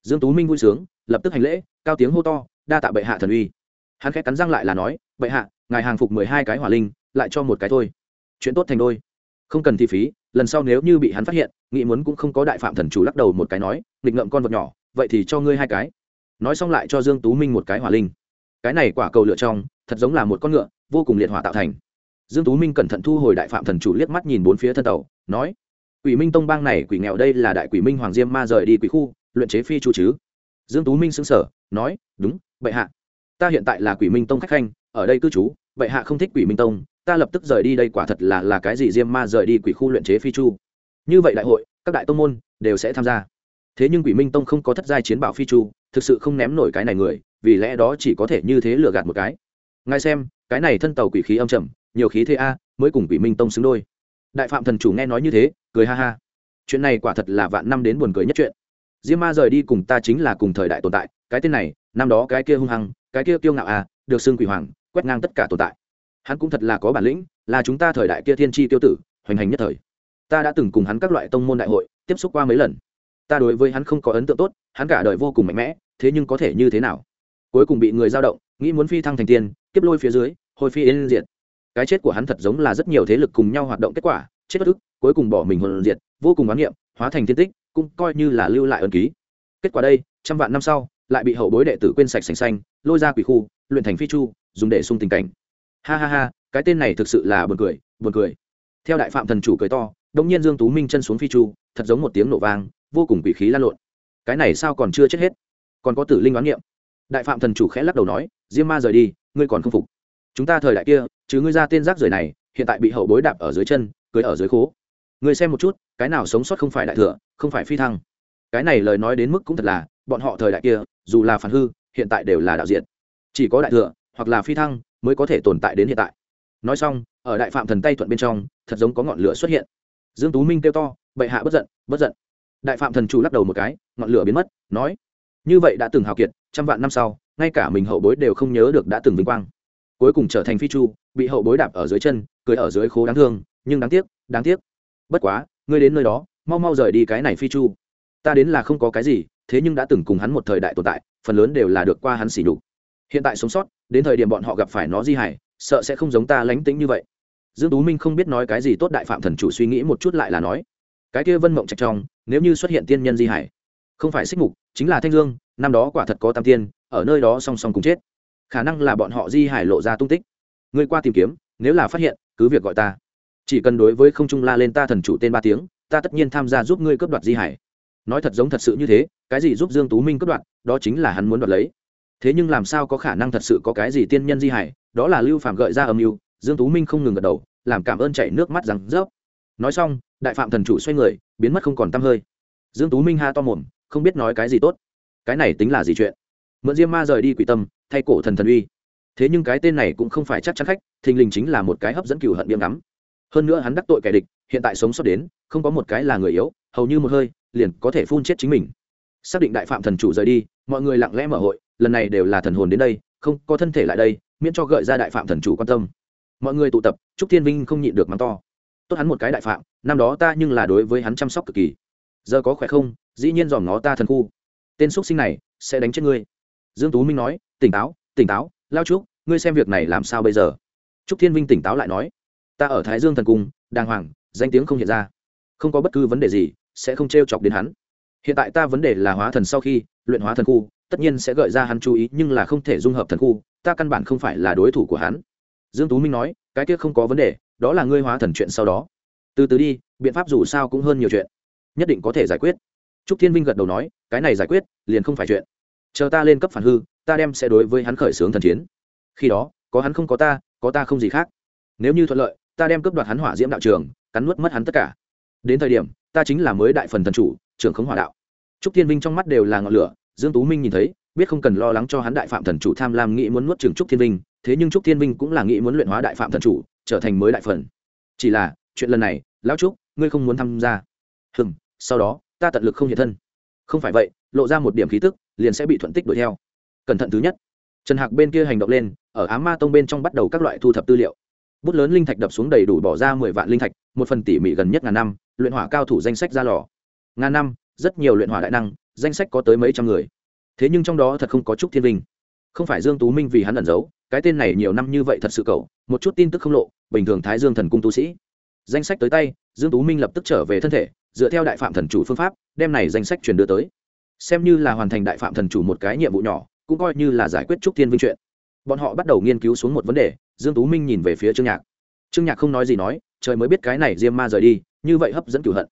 Dương tú minh vui sướng, lập tức hành lễ, cao tiếng hô to, đa tạ bệ hạ thần uy. Hắn khẽ cắn răng lại là nói, bệ hạ, ngài hàng phục mười hai cái hỏa linh, lại cho một cái thôi. Chuyện tốt thành đôi. Không cần thi phí, lần sau nếu như bị hắn phát hiện nghĩ muốn cũng không có đại phạm thần chủ lắc đầu một cái nói, nghịch ngợm con vật nhỏ, vậy thì cho ngươi hai cái. Nói xong lại cho dương tú minh một cái hỏa linh. Cái này quả cầu lửa trong thật giống là một con ngựa, vô cùng liệt hỏa tạo thành. Dương tú minh cẩn thận thu hồi đại phạm thần chủ liếc mắt nhìn bốn phía thân tàu, nói, quỷ minh tông bang này quỷ nghèo đây là đại quỷ minh hoàng diêm ma rời đi quỷ khu, luyện chế phi chu chứ? Dương tú minh xứng sở nói, đúng, bệ hạ. Ta hiện tại là quỷ minh tông khách khanh, ở đây cư trú, bệ hạ không thích quỷ minh tông, ta lập tức rời đi đây quả thật là là cái gì diêm ma rời đi quỷ khu luyện chế phi chu. Như vậy đại hội, các đại tông môn đều sẽ tham gia. Thế nhưng quỷ minh tông không có thất giai chiến bảo phi chu, thực sự không ném nổi cái này người, vì lẽ đó chỉ có thể như thế lừa gạt một cái ngài xem, cái này thân tàu quỷ khí âm trầm, nhiều khí thế a, mới cùng quỷ minh tông xứng đôi. Đại phạm thần chủ nghe nói như thế, cười ha ha. Chuyện này quả thật là vạn năm đến buồn cười nhất chuyện. Diêm ma rời đi cùng ta chính là cùng thời đại tồn tại, cái tên này, năm đó cái kia hung hăng, cái kia kiêu ngạo à được xưng quỷ hoàng, quét ngang tất cả tồn tại. Hắn cũng thật là có bản lĩnh, là chúng ta thời đại kia thiên tri tiêu tử, hoành hành nhất thời. Ta đã từng cùng hắn các loại tông môn đại hội, tiếp xúc qua mấy lần. Ta đối với hắn không có ấn tượng tốt, hắn cả đời vô cùng mạnh mẽ, thế nhưng có thể như thế nào? Cuối cùng bị người giao động nghĩ muốn phi thăng thành tiên kiếp lôi phía dưới hồi phi yên diệt. Cái chết của hắn thật giống là rất nhiều thế lực cùng nhau hoạt động kết quả chết bất ức cuối cùng bỏ mình hồn diệt vô cùng oán nghiệm, hóa thành thiên tích cũng coi như là lưu lại ân ký. Kết quả đây trăm vạn năm sau lại bị hậu bối đệ tử quên sạch sành xanh lôi ra quỷ khu luyện thành phi chu dùng để sung tình cảnh. Ha ha ha cái tên này thực sự là buồn cười buồn cười. Theo đại phạm thần chủ cười to đông nhiên dương tú minh chân xuống phi chu thật giống một tiếng nổ vang vô cùng quỷ khí lan lộn. Cái này sao còn chưa chết hết? Còn có tử linh đoán nghiệm đại phạm thần chủ khẽ lắc đầu nói, diêm ma rời đi, ngươi còn không phục. Chúng ta thời đại kia, chứ ngươi ra tên rác rưởi này, hiện tại bị hậu bối đạp ở dưới chân, cưới ở dưới khố. Ngươi xem một chút, cái nào sống sót không phải đại thừa, không phải phi thăng. Cái này lời nói đến mức cũng thật là, bọn họ thời đại kia, dù là phản hư, hiện tại đều là đạo diện chỉ có đại thừa, hoặc là phi thăng, mới có thể tồn tại đến hiện tại. Nói xong, ở đại phạm thần tay thuận bên trong, thật giống có ngọn lửa xuất hiện. Dương tú minh kêu to, bệ hạ bất giận bất giận. Đại phạm thần chủ lắc đầu một cái, ngọn lửa biến mất, nói, như vậy đã từng hào kiệt trăm vạn năm sau, ngay cả mình hậu bối đều không nhớ được đã từng vinh quang. Cuối cùng trở thành phi chu, bị hậu bối đạp ở dưới chân, cười ở dưới khố đáng thương, nhưng đáng tiếc đáng tiếc. Bất quá, ngươi đến nơi đó, mau mau rời đi cái này phi chu. Ta đến là không có cái gì, thế nhưng đã từng cùng hắn một thời đại tồn tại, phần lớn đều là được qua hắn xỉ nhục. Hiện tại sống sót, đến thời điểm bọn họ gặp phải nó di hải sợ sẽ không giống ta lánh tính như vậy. Dương tú minh không biết nói cái gì tốt đại phạm thần chủ suy nghĩ một chút lại là nói, cái kia vân mộng trạch trong, nếu như xuất hiện tiên nhân di hải không phải xích mục, chính là thanh dương năm đó quả thật có tam tiên, ở nơi đó song song cùng chết. Khả năng là bọn họ di hải lộ ra tung tích. Ngươi qua tìm kiếm, nếu là phát hiện, cứ việc gọi ta. Chỉ cần đối với không trung la lên ta thần chủ tên ba tiếng, ta tất nhiên tham gia giúp ngươi cướp đoạt di hải. Nói thật giống thật sự như thế, cái gì giúp dương tú minh cướp đoạt, đó chính là hắn muốn đoạt lấy. Thế nhưng làm sao có khả năng thật sự có cái gì tiên nhân di hải, đó là lưu phạm gợi ra âm mưu, dương tú minh không ngừng gật đầu, làm cảm ơn chảy nước mắt rằng rớp nói xong, đại phạm thần chủ xoay người, biến mất không còn tăm hơi. Dương tú minh ha to mồm, không biết nói cái gì tốt cái này tính là gì chuyện? Mượn diêm ma rời đi quỷ tâm, thay cổ thần thần uy. Thế nhưng cái tên này cũng không phải chắc chắn khách, thình lình chính là một cái hấp dẫn cừu hận biếm ngắm. Hơn nữa hắn đắc tội kẻ địch, hiện tại sống sót đến, không có một cái là người yếu, hầu như một hơi, liền có thể phun chết chính mình. Xác định đại phạm thần chủ rời đi, mọi người lặng lẽ mở hội, lần này đều là thần hồn đến đây, không có thân thể lại đây, miễn cho gợi ra đại phạm thần chủ quan tâm. Mọi người tụ tập, trúc thiên vinh không nhịn được mắng to. Tốt hắn một cái đại phạm, năm đó ta nhưng là đối với hắn chăm sóc cực kỳ. Giờ có khỏe không? Dĩ nhiên dòm ngó ta thần khu tên x sinh này sẽ đánh chết ngươi. Dương tú minh nói, tỉnh táo tỉnh táo, lao trúc, ngươi xem việc này làm sao bây giờ? Trúc thiên vinh tỉnh táo lại nói, ta ở thái dương thần cung, đàng hoàng, danh tiếng không hiện ra. Không có bất cứ vấn đề gì sẽ không t chọc đến hắn. Hiện tại ta vấn đề là hóa thần sau khi luyện hóa thần khu, tất nhiên sẽ gợi ra hắn chú ý, nhưng là không thể dung hợp thần khu, ta căn bản không phải là đối thủ của hắn. Dương tú minh nói, cái kia không có vấn đề, đó là ngươi hóa thần chuyện sau đó. Từ từ đi, biện pháp dù sao cũng hơn nhiều chuyện, nhất định có thể giải quyết trúc thiên vinh gật đầu nói, cái này giải quyết, liền không phải chuyện. Chờ ta lên cấp phản hư, ta đem sẽ đối với hắn khởi xướng thần chiến. Khi đó, có hắn không có ta có ta không gì khác. Nếu như thuận lợi, ta đem cướp đoạt hắn hỏa diễm đạo trường, cắn nuốt mất hắn tất cả. Đến thời điểm, ta chính là mới đại phần thần chủ, trưởng khống hỏa đạo. Trúc thiên vinh trong mắt đều là ngọn lửa, dương tú minh nhìn thấy, biết không cần lo lắng cho hắn đại phạm thần chủ tham lam, nghĩ muốn nuốt trường trúc thiên vinh, thế nhưng trúc thiên vinh cũng là nghĩ muốn luyện hóa đại phạm thần chủ, trở thành mới đại phần. Chỉ là, chuyện lần này, lão trúc, ngươi không muốn tham gia. Hừm, sau đó ta tận lực không hiện thân. Không phải vậy, lộ ra một điểm khí tức, liền sẽ bị thuận tích đuổi theo. Cẩn thận thứ nhất. Trần hạc bên kia hành động lên, ở á ma tông bên trong bắt đầu các loại thu thập tư liệu. Bút lớn linh thạch đập xuống đầy đủ bỏ ra mười vạn linh thạch, một phần tỉ mỉ gần nhất ngàn năm, luyện hỏa cao thủ danh sách ra lò. Ngàn năm, rất nhiều luyện hỏa đại năng, danh sách có tới mấy trăm người. Thế nhưng trong đó thật không có chút thiên linh không phải dương tú minh vì hắn ẩn giấu, cái tên này nhiều năm như vậy thật sự cậu, một chút tin tức không lộ, bình thường thái dương thần cung tu sĩ. Danh sách tới tay, dương tú minh lập tức trở về thân thể dựa theo đại phạm thần chủ phương pháp, đem này danh sách truyền đưa tới. Xem như là hoàn thành đại phạm thần chủ một cái nhiệm vụ nhỏ, cũng coi như là giải quyết trúc thiên vinh chuyện. Bọn họ bắt đầu nghiên cứu xuống một vấn đề, dương tú minh nhìn về phía trương nhạc. Trương nhạc không nói gì nói, trời mới biết cái này diêm ma rời đi, như vậy hấp dẫn cửu hận.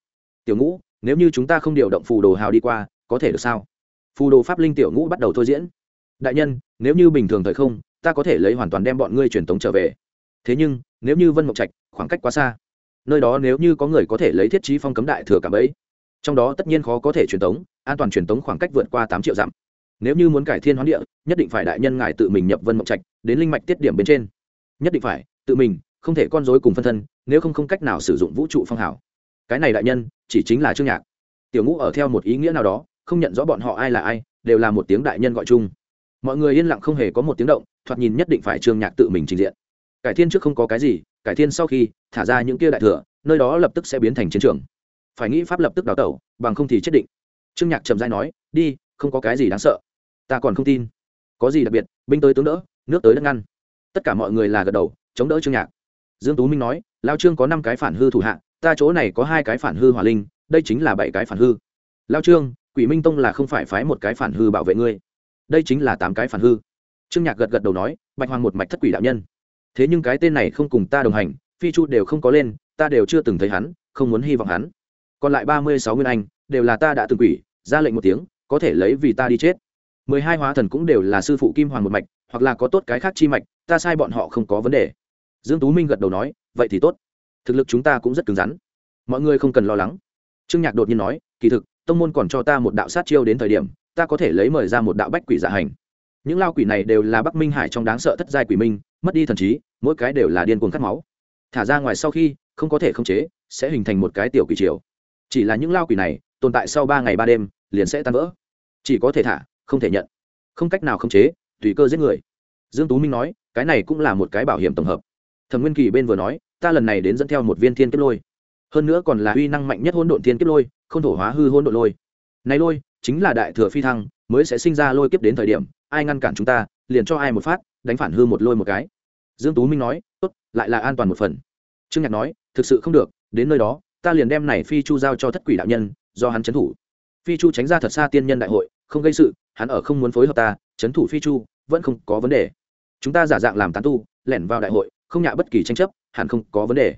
Tiểu ngũ, nếu như chúng ta không điều động phù đồ hào đi qua, có thể được sao? Phù đồ pháp linh tiểu ngũ bắt đầu thôi diễn. Đại nhân, nếu như bình thường thời không, ta có thể lấy hoàn toàn đem bọn ngươi truyền tống trở về. Thế nhưng, nếu như vân mộc trạch khoảng cách quá xa nơi đó nếu như có người có thể lấy thiết trí phong cấm đại thừa cả bấy trong đó tất nhiên khó có thể truyền tống, an toàn truyền tống khoảng cách vượt qua tám triệu dặm. Nếu như muốn cải thiên hoán địa, nhất định phải đại nhân ngài tự mình nhập vân mộng trạch, đến linh mạch tiết điểm bên trên. Nhất định phải, tự mình, không thể con dối cùng phân thân, nếu không không cách nào sử dụng vũ trụ phong hảo cái này đại nhân, chỉ chính là trương nhạc. Tiểu ngũ ở theo một ý nghĩa nào đó, không nhận rõ bọn họ ai là ai, đều là một tiếng đại nhân gọi chung. Mọi người yên lặng không hề có một tiếng động, thoạt nhìn nhất định phải trương nhạc tự mình trình diện. Cải thiên trước không có cái gì cải thiên sau khi thả ra những kia đại thừa, nơi đó lập tức sẽ biến thành chiến trường. Phải nghĩ pháp lập tức đào tẩu, bằng không thì chết định. Trương nhạc trầm dai nói, đi, không có cái gì đáng sợ. Ta còn không tin. Có gì đặc biệt, binh tới tướng đỡ, nước tới đất ngăn. Tất cả mọi người là gật đầu, chống đỡ trương nhạc. Dương tú minh nói, lao trương có năm cái phản hư thủ hạ, ta chỗ này có hai cái phản hư hỏa linh, đây chính là bảy cái phản hư. Lao trương, quỷ minh tông là không phải phái một cái phản hư bảo vệ ngươi, đây chính là tám cái phản hư. Trương nhạc gật gật đầu nói, bạch hoàng một mạch thất quỷ đạo nhân thế nhưng cái tên này không cùng ta đồng hành, phi chu đều không có lên, ta đều chưa từng thấy hắn, không muốn hy vọng hắn. Còn lại ba mươi sáu nguyên anh, đều là ta đã từng quỷ, ra lệnh một tiếng, có thể lấy vì ta đi chết. mười hai hóa thần cũng đều là sư phụ kim hoàng một mạch, hoặc là có tốt cái khác chi mạch, ta sai bọn họ không có vấn đề. Dương tú minh gật đầu nói, vậy thì tốt. Thực lực chúng ta cũng rất cứng rắn. Mọi người không cần lo lắng. Trương nhạc đột nhiên nói, kỳ thực, tông môn còn cho ta một đạo sát chiêu đến thời điểm, ta có thể lấy mời ra một đạo bách quỷ giả hành những lao quỷ này đều là bắc minh hải trong đáng sợ thất giai quỷ minh, mất đi thần trí, mỗi cái đều là điên cuồng cắt máu. Thả ra ngoài sau khi, không có thể khống chế, sẽ hình thành một cái tiểu quỷ triều. Chỉ là những lao quỷ này, tồn tại sau ba ngày ba đêm, liền sẽ tan vỡ. Chỉ có thể thả, không thể nhận. Không cách nào khống chế, tùy cơ giết người. Dương tú minh nói, cái này cũng là một cái bảo hiểm tổng hợp. Thẩm nguyên kỳ bên vừa nói, ta lần này đến dẫn theo một viên thiên kiếp lôi. Hơn nữa còn là uy năng mạnh nhất hỗn độn thiên kiếp lôi, không thổ hóa hư hỗn độn lôi. Này lôi, chính là đại thừa phi thăng, mới sẽ sinh ra lôi kiếp đến thời điểm ai ngăn cản chúng ta, liền cho ai một phát, đánh phản hư một lôi một cái. Dương tú minh nói, tốt, lại là an toàn một phần. Trương nhạc nói, thực sự không được, đến nơi đó, ta liền đem này phi chu giao cho thất quỷ đạo nhân, do hắn chấn thủ. Phi chu tránh ra thật xa tiên nhân đại hội, không gây sự, hắn ở không muốn phối hợp ta, chấn thủ phi chu, vẫn không có vấn đề. Chúng ta giả dạng làm tán tu, lẻn vào đại hội, không nhạ bất kỳ tranh chấp, hẳn không có vấn đề.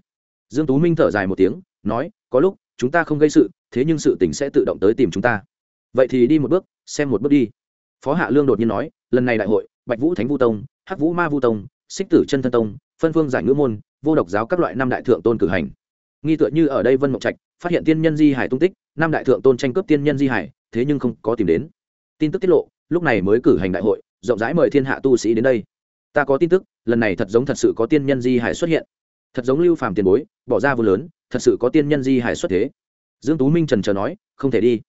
Dương tú minh thở dài một tiếng, nói, có lúc, chúng ta không gây sự, thế nhưng sự tình sẽ tự động tới tìm chúng ta. Vậy thì đi một bước, xem một bước đi phó hạ lương đột nhiên nói, lần này đại hội, bạch vũ thánh vu tông, hắc vũ ma vu tông, xích tử chân thân tông, phân phương giải ngữ môn, vô độc giáo các loại năm đại thượng tôn cử hành. Nghi tựa như ở đây vân mộng trạch, phát hiện tiên nhân di hải tung tích, năm đại thượng tôn tranh cướp tiên nhân di hải, thế nhưng không có tìm đến. Tin tức tiết lộ, lúc này mới cử hành đại hội, rộng rãi mời thiên hạ tu sĩ đến đây. Ta có tin tức, lần này thật giống thật sự có tiên nhân di hải xuất hiện. Thật giống lưu phàm tiền bối, bỏ ra vô lớn, thật sự có tiên nhân di hải xuất thế. Dương tú minh trần chờ nói, không thể đi.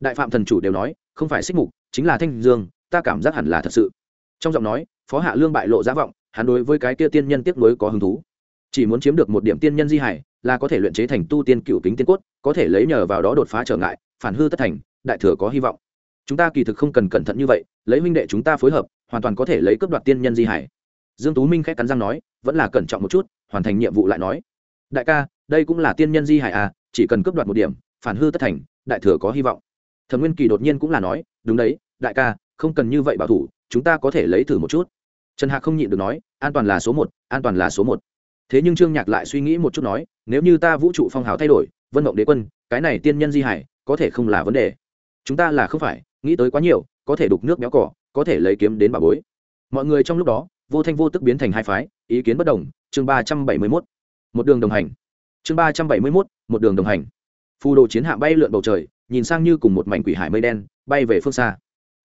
Đại phạm thần chủ đều nói, không phải xích mục chính là thanh dương, ta cảm giác hẳn là thật sự. Trong giọng nói, phó hạ lương bại lộ giá vọng, hắn đối với cái kia tiên nhân tiếc nuối có hứng thú. Chỉ muốn chiếm được một điểm tiên nhân di hải, là có thể luyện chế thành tu tiên cựu kính tiên cốt, có thể lấy nhờ vào đó đột phá trở ngại, phản hư tất thành, đại thừa có hy vọng. Chúng ta kỳ thực không cần cẩn thận như vậy, lấy minh đệ chúng ta phối hợp, hoàn toàn có thể lấy cướp đoạt tiên nhân di hải. Dương tú minh khẽ cắn răng nói, vẫn là cẩn trọng một chút, hoàn thành nhiệm vụ lại nói. Đại ca, đây cũng là tiên nhân di hải à chỉ cần cướp đoạt một điểm, phản hư tất thành, đại thừa có hy vọng. Thẩm nguyên kỳ đột nhiên cũng là nói, đúng đấy đại ca, không cần như vậy bảo thủ, chúng ta có thể lấy thử một chút. Trần hạc không nhịn được nói, an toàn là số một, an toàn là số một. Thế nhưng trương nhạc lại suy nghĩ một chút nói, nếu như ta vũ trụ phong hào thay đổi, vân mộng đế quân, cái này tiên nhân di hải, có thể không là vấn đề. Chúng ta là không phải, nghĩ tới quá nhiều, có thể đục nước béo cỏ, có thể lấy kiếm đến bà bối. Mọi người trong lúc đó, vô thanh vô tức biến thành hai phái, ý kiến bất đồng, chương ba trăm bảy mươi mốt. Một đường đồng hành. Chương ba trăm bảy mươi mốt, một đường đồng hành. Phù đồ chiến hạm bay lượn bầu trời, nhìn sang như cùng một mảnh quỷ hải mây đen, bay về phương xa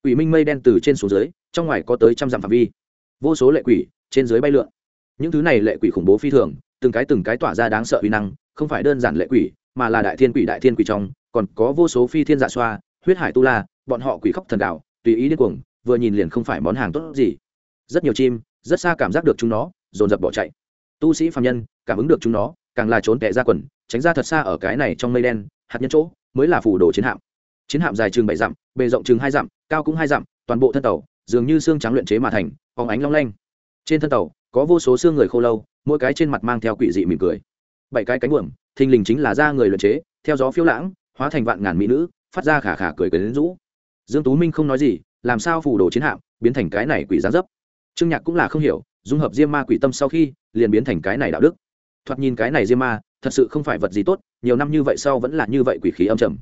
quỷ minh mây đen từ trên xuống dưới, trong ngoài có tới trăm dặm phạm vi. Vô số lệ quỷ trên dưới bay lượn. Những thứ này lệ quỷ khủng bố phi thường, từng cái từng cái tỏa ra đáng sợ uy năng, không phải đơn giản lệ quỷ, mà là đại thiên quỷ đại thiên quỷ trong, còn có vô số phi thiên dạ xoa, huyết hải tu la, bọn họ quỷ khóc thần đạo, tùy ý điên cuồng, vừa nhìn liền không phải món hàng tốt gì. Rất nhiều chim, rất xa cảm giác được chúng nó, dồn dập bỏ chạy. Tu sĩ phạm nhân, cảm ứng được chúng nó, càng là trốn tệ ra quần, tránh ra thật xa ở cái này trong mây đen, hạt nhân chỗ, mới là phủ đồ chiến hạm chiến hạm dài chừng bảy dặm, bề rộng chừng hai dặm, cao cũng hai dặm, toàn bộ thân tàu dường như xương trắng luyện chế mà thành, phóng ánh long lanh. Trên thân tàu, có vô số xương người khô lâu, mỗi cái trên mặt mang theo quỷ dị mỉm cười. Bảy cái cánh buồm, thình lình chính là da người luyện chế, theo gió phiêu lãng, hóa thành vạn ngàn mỹ nữ, phát ra khả khả cười cười đến rũ. Dương tú minh không nói gì, làm sao phủ đồ chiến hạm, biến thành cái này quỷ giá dấp. Trương nhạc cũng là không hiểu, dung hợp diêm ma quỷ tâm sau khi, liền biến thành cái này đạo đức. Thoạt nhìn cái này diêm ma, thật sự không phải vật gì tốt, nhiều năm như vậy sau vẫn là như vậy quỷ khí âm trầm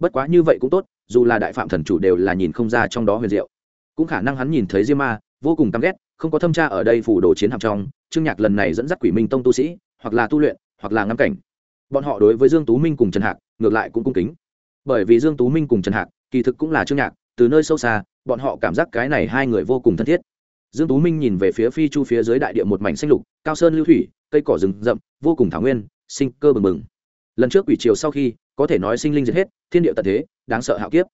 bất quá như vậy cũng tốt, dù là đại phạm thần chủ đều là nhìn không ra trong đó huyền diệu. Cũng khả năng hắn nhìn thấy diêm ma, vô cùng căm ghét, không có thâm tra ở đây phủ đồ chiến hạm trong, trương nhạc lần này dẫn dắt quỷ minh tông tu sĩ, hoặc là tu luyện, hoặc là ngắm cảnh. Bọn họ đối với dương tú minh cùng trần hạc, ngược lại cũng cung kính. Bởi vì dương tú minh cùng trần hạc, kỳ thực cũng là trương nhạc, từ nơi sâu xa, bọn họ cảm giác cái này hai người vô cùng thân thiết. Dương tú minh nhìn về phía phi chu phía dưới đại địa một mảnh xanh lục, cao sơn lưu thủy, cây cỏ rừng rậm, vô cùng thảo nguyên, sinh cơ bừng bừng. Lần trước quỷ triều sau khi có thể nói sinh linh diệt hết, thiên địa tận thế, đáng sợ hạo kiếp.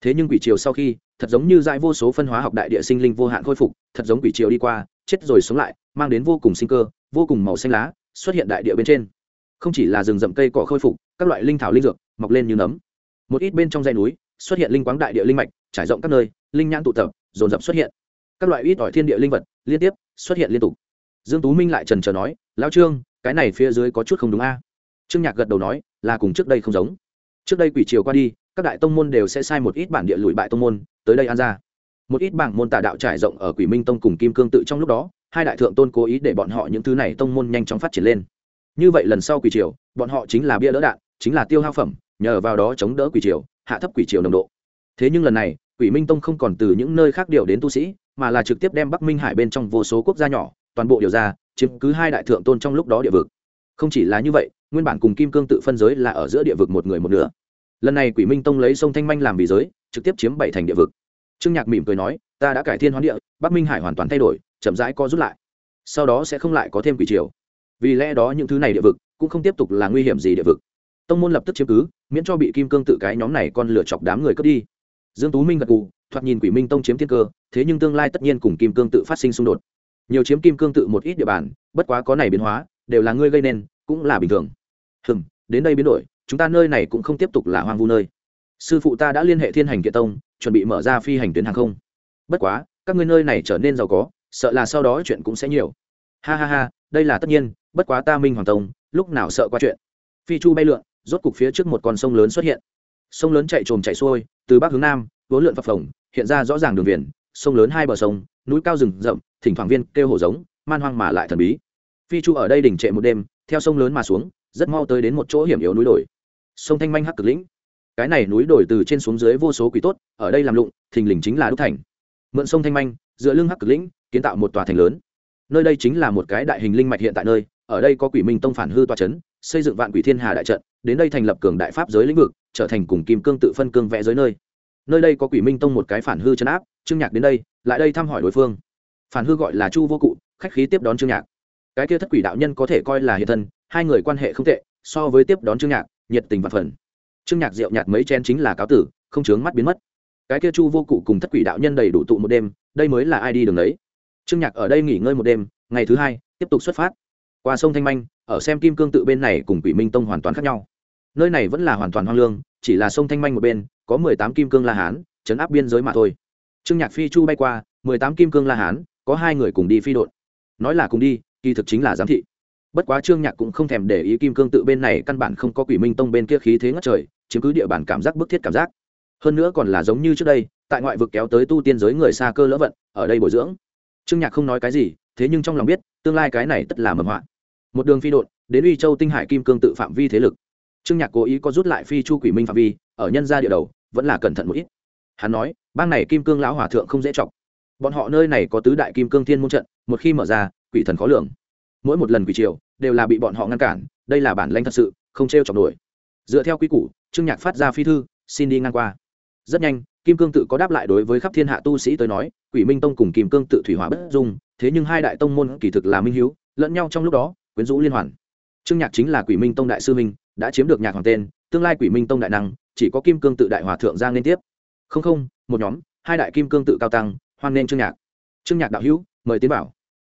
Thế nhưng quỷ triều sau khi, thật giống như dại vô số phân hóa học đại địa sinh linh vô hạn khôi phục, thật giống quỷ triều đi qua, chết rồi sống lại, mang đến vô cùng sinh cơ, vô cùng màu xanh lá, xuất hiện đại địa bên trên. Không chỉ là rừng rậm cây cỏ khôi phục, các loại linh thảo linh dược, mọc lên như nấm. Một ít bên trong dãy núi, xuất hiện linh quáng đại địa linh mạch, trải rộng các nơi, linh nhãn tụ tập, dồn dập xuất hiện. Các loại ít ỏi thiên địa linh vật, liên tiếp, xuất hiện liên tục. Dương tú minh lại trần trờ nói, lão trương, cái này phía dưới có chút không đúng a trương nhạc gật đầu nói, là cùng trước đây không giống. Trước đây quỷ triều qua đi, các đại tông môn đều sẽ sai một ít bản địa lùi bại tông môn, tới đây an ra. Một ít bảng môn tà đạo trải rộng ở quỷ minh tông cùng kim cương tự trong lúc đó, hai đại thượng tôn cố ý để bọn họ những thứ này tông môn nhanh chóng phát triển lên. Như vậy lần sau quỷ triều, bọn họ chính là bia đỡ đạn, chính là tiêu hao phẩm, nhờ vào đó chống đỡ quỷ triều, hạ thấp quỷ triều nồng độ. Thế nhưng lần này, quỷ minh tông không còn từ những nơi khác điều đến tu sĩ, mà là trực tiếp đem bắc minh hải bên trong vô số quốc gia nhỏ, toàn bộ điều ra, chiếm cứ hai đại thượng tôn trong lúc đó địa vực. Không chỉ là như vậy nguyên bản cùng kim cương tự phân giới là ở giữa địa vực một người một nửa. Lần này quỷ minh tông lấy sông thanh manh làm vì giới, trực tiếp chiếm bảy thành địa vực. Trương nhạc mỉm cười nói, ta đã cải thiên hoán địa, bắc minh hải hoàn toàn thay đổi, chậm rãi co rút lại. Sau đó sẽ không lại có thêm quỷ triều. Vì lẽ đó những thứ này địa vực cũng không tiếp tục là nguy hiểm gì địa vực. Tông môn lập tức chiếm cứ, miễn cho bị kim cương tự cái nhóm này con lửa chọc đám người cướp đi. Dương tú minh gật gù, thoạt nhìn quỷ minh tông chiếm thiên cơ, thế nhưng tương lai tất nhiên cùng kim cương tự phát sinh xung đột. Nhiều chiếm kim cương tự một ít địa bàn, bất quá có này biến hóa, đều là ngươi gây nên, cũng là bình thường hừm, đến đây biến đổi, chúng ta nơi này cũng không tiếp tục là hoang vu nơi. Sư phụ ta đã liên hệ thiên hành kiện tông, chuẩn bị mở ra phi hành tuyến hàng không. Bất quá, các ngươi nơi này trở nên giàu có, sợ là sau đó chuyện cũng sẽ nhiều. Ha ha ha, đây là tất nhiên, bất quá ta minh hoàng tông, lúc nào sợ qua chuyện. Phi chu bay lượn, rốt cục phía trước một con sông lớn xuất hiện. Sông lớn chạy trồm chạy xuôi, từ bắc hướng nam, vốn lượn phập phồng, hiện ra rõ ràng đường viền sông lớn hai bờ sông, núi cao rừng rậm, thỉnh thoảng viên kêu hổ giống, man hoang mà lại thần bí. Phi chu ở đây đỉnh trệ một đêm, theo sông lớn mà xuống rất mau tới đến một chỗ hiểm yếu núi đồi. Sông thanh manh hắc cực lĩnh. Cái này núi đồi từ trên xuống dưới vô số quỷ tốt, ở đây làm lụng, thình lình chính là đúc thành. Mượn sông thanh manh, dựa lưng hắc cực lĩnh, kiến tạo một tòa thành lớn. Nơi đây chính là một cái đại hình linh mạch hiện tại nơi, ở đây có quỷ minh tông phản hư tòa trấn xây dựng vạn quỷ thiên hà đại trận, đến đây thành lập cường đại pháp giới lĩnh vực, trở thành cùng kim cương tự phân cương vẽ giới nơi. Nơi đây có quỷ minh tông một cái phản hư chấn áp, trương nhạc đến đây, lại đây thăm hỏi đối phương. Phản hư gọi là chu vô cụ, khách khí tiếp đón trương nhạc. Cái kia thất quỷ đạo nhân có thể coi là hiện thân hai người quan hệ không tệ, so với tiếp đón trương nhạc, nhiệt tình và phần. Trương nhạc rượu nhạt mấy chén chính là cáo tử, không chướng mắt biến mất. Cái kia chu vô cụ cùng thất quỷ đạo nhân đầy đủ tụ một đêm, đây mới là ai đi đường đấy? Trương nhạc ở đây nghỉ ngơi một đêm, ngày thứ hai, tiếp tục xuất phát. Qua sông thanh manh, ở xem kim cương tự bên này cùng quỷ minh tông hoàn toàn khác nhau. Nơi này vẫn là hoàn toàn hoang lương, chỉ là sông thanh manh một bên, có mười tám kim cương la hán chấn áp biên giới mà thôi. Trương nhạc phi chu bay qua, mười tám kim cương la hán, có hai người cùng đi phi đội. Nói là cùng đi, kỳ thực chính là giám thị bất quá trương nhạc cũng không thèm để ý kim cương tự bên này căn bản không có quỷ minh tông bên kia khí thế ngất trời, chiếm cứ địa bàn cảm giác bức thiết cảm giác. Hơn nữa còn là giống như trước đây, tại ngoại vực kéo tới tu tiên giới người xa cơ lỡ vận, ở đây bồi dưỡng. Trương nhạc không nói cái gì, thế nhưng trong lòng biết, tương lai cái này tất là mầm họa. Một đường phi đột đến uy châu tinh hải kim cương tự phạm vi thế lực. Trương nhạc cố ý có rút lại phi chu quỷ minh phạm vi, ở nhân gia địa đầu, vẫn là cẩn thận một ít. Hắn nói, bang này kim cương lão hòa thượng không dễ chọc. Bọn họ nơi này có tứ đại kim cương thiên môn trận, một khi mở ra, quỷ thần khó lường mỗi một lần quỷ triều đều là bị bọn họ ngăn cản, đây là bản lãnh thật sự, không t r e o chọc nổi. Dựa theo quy củ, trương nhạc phát ra phi thư, xin đi ngang qua. Rất nhanh, kim cương tự có đáp lại đối với khắp thiên hạ tu sĩ tới nói, quỷ minh tông cùng kim cương tự thủy hỏa bất dung, thế nhưng hai đại tông môn kỳ thực là minh h lẫn nhau trong lúc đó, quyến rũ liên hoàn. Trương nhạc chính là quỷ minh tông đại sư minh đã chiếm được nhạc hoàng tên, tương lai quỷ minh tông đại năng, chỉ có kim cương tự đại hòa thượng giang liên tiếp. Không không, một nhóm, hai đại kim cương tự cao tăng, hoan nghênh trương nhạc. Trương nhạc đạo hữu, mời tiến bảo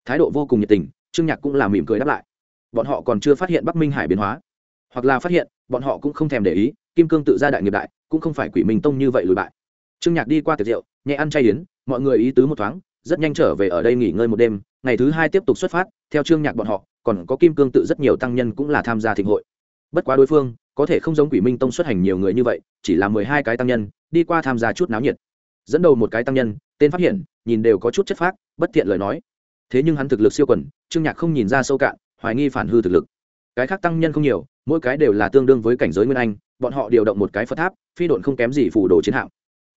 thái độ vô cùng nhiệt tình trương nhạc cũng là mỉm cười đáp lại. Bọn họ còn chưa phát hiện bắc minh hải biến hóa. Hoặc là phát hiện, bọn họ cũng không thèm để ý, kim cương tự ra đại nghiệp đại, cũng không phải quỷ minh tông như vậy lùi bại. Trương nhạc đi qua tiệc rượu, nhẹ ăn chay yến, mọi người ý tứ một thoáng, rất nhanh trở về ở đây nghỉ ngơi một đêm, ngày thứ hai tiếp tục xuất phát, theo trương nhạc bọn họ, còn có kim cương tự rất nhiều tăng nhân cũng là tham gia thịnh hội. Bất quá đối phương, có thể không giống quỷ minh tông xuất hành nhiều người như vậy, chỉ là mười hai cái tăng nhân, đi qua tham gia chút náo nhiệt. Dẫn đầu một cái tăng nhân, tên phát hiện nhìn đều có chút chất phác, bất thiện lời nói thế nhưng hắn thực lực siêu quần, trương nhạc không nhìn ra sâu cạn, hoài nghi phản hư thực lực. Cái khác tăng nhân không nhiều, mỗi cái đều là tương đương với cảnh giới nguyên anh, bọn họ điều động một cái phật tháp, phi độn không kém gì phù đồ chiến hạm.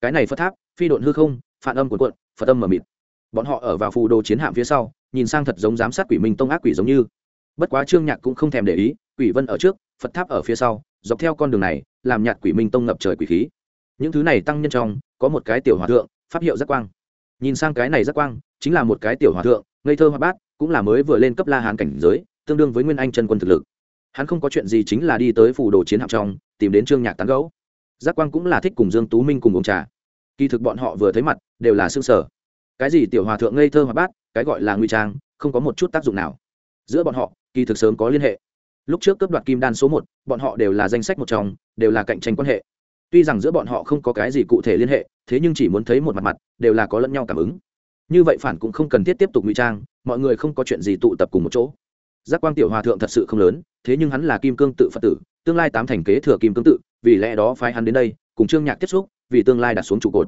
Cái này phật tháp, phi độn hư không, phản âm của quận phật âm mờ mịt. Bọn họ ở vào phù đồ chiến hạm phía sau, nhìn sang thật giống giám sát quỷ minh tông ác quỷ giống như. Bất quá trương nhạc cũng không thèm để ý, quỷ vân ở trước, phật tháp ở phía sau, dọc theo con đường này, làm nhạt quỷ minh tông ngập trời quỷ khí. Những thứ này tăng nhân trong, có một cái tiểu hòa thượng, pháp hiệu giác quang. Nhìn sang cái này giác quang chính là một cái tiểu hòa thượng, ngây thơ hoa bát, cũng là mới vừa lên cấp la hán cảnh giới, tương đương với nguyên anh chân quân thực lực. Hắn không có chuyện gì chính là đi tới phủ đồ chiến hạm trong, tìm đến trương nhạc tán gấu giác quang cũng là thích cùng dương tú minh cùng uống trà. Kỳ thực bọn họ vừa thấy mặt, đều là xương sở cái gì tiểu hòa thượng ngây thơ hoa bát, cái gọi là nguy trang, không có một chút tác dụng nào. Giữa bọn họ, kỳ thực sớm có liên hệ. Lúc trước cấp đoạt kim đan số một, bọn họ đều là danh sách một trong, đều là cạnh tranh quan hệ. Tuy rằng giữa bọn họ không có cái gì cụ thể liên hệ, thế nhưng chỉ muốn thấy một mặt mặt, đều là có lẫn nhau cảm ứng như vậy phản cũng không cần thiết tiếp tục ngụy trang, mọi người không có chuyện gì tụ tập cùng một chỗ. Giác quang tiểu hòa thượng thật sự không lớn, thế nhưng hắn là kim cương tự phật tử, tương lai tám thành kế thừa kim cương tự, vì lẽ đó phái hắn đến đây, cùng trương nhạc tiếp xúc, vì tương lai đặt xuống trụ cột.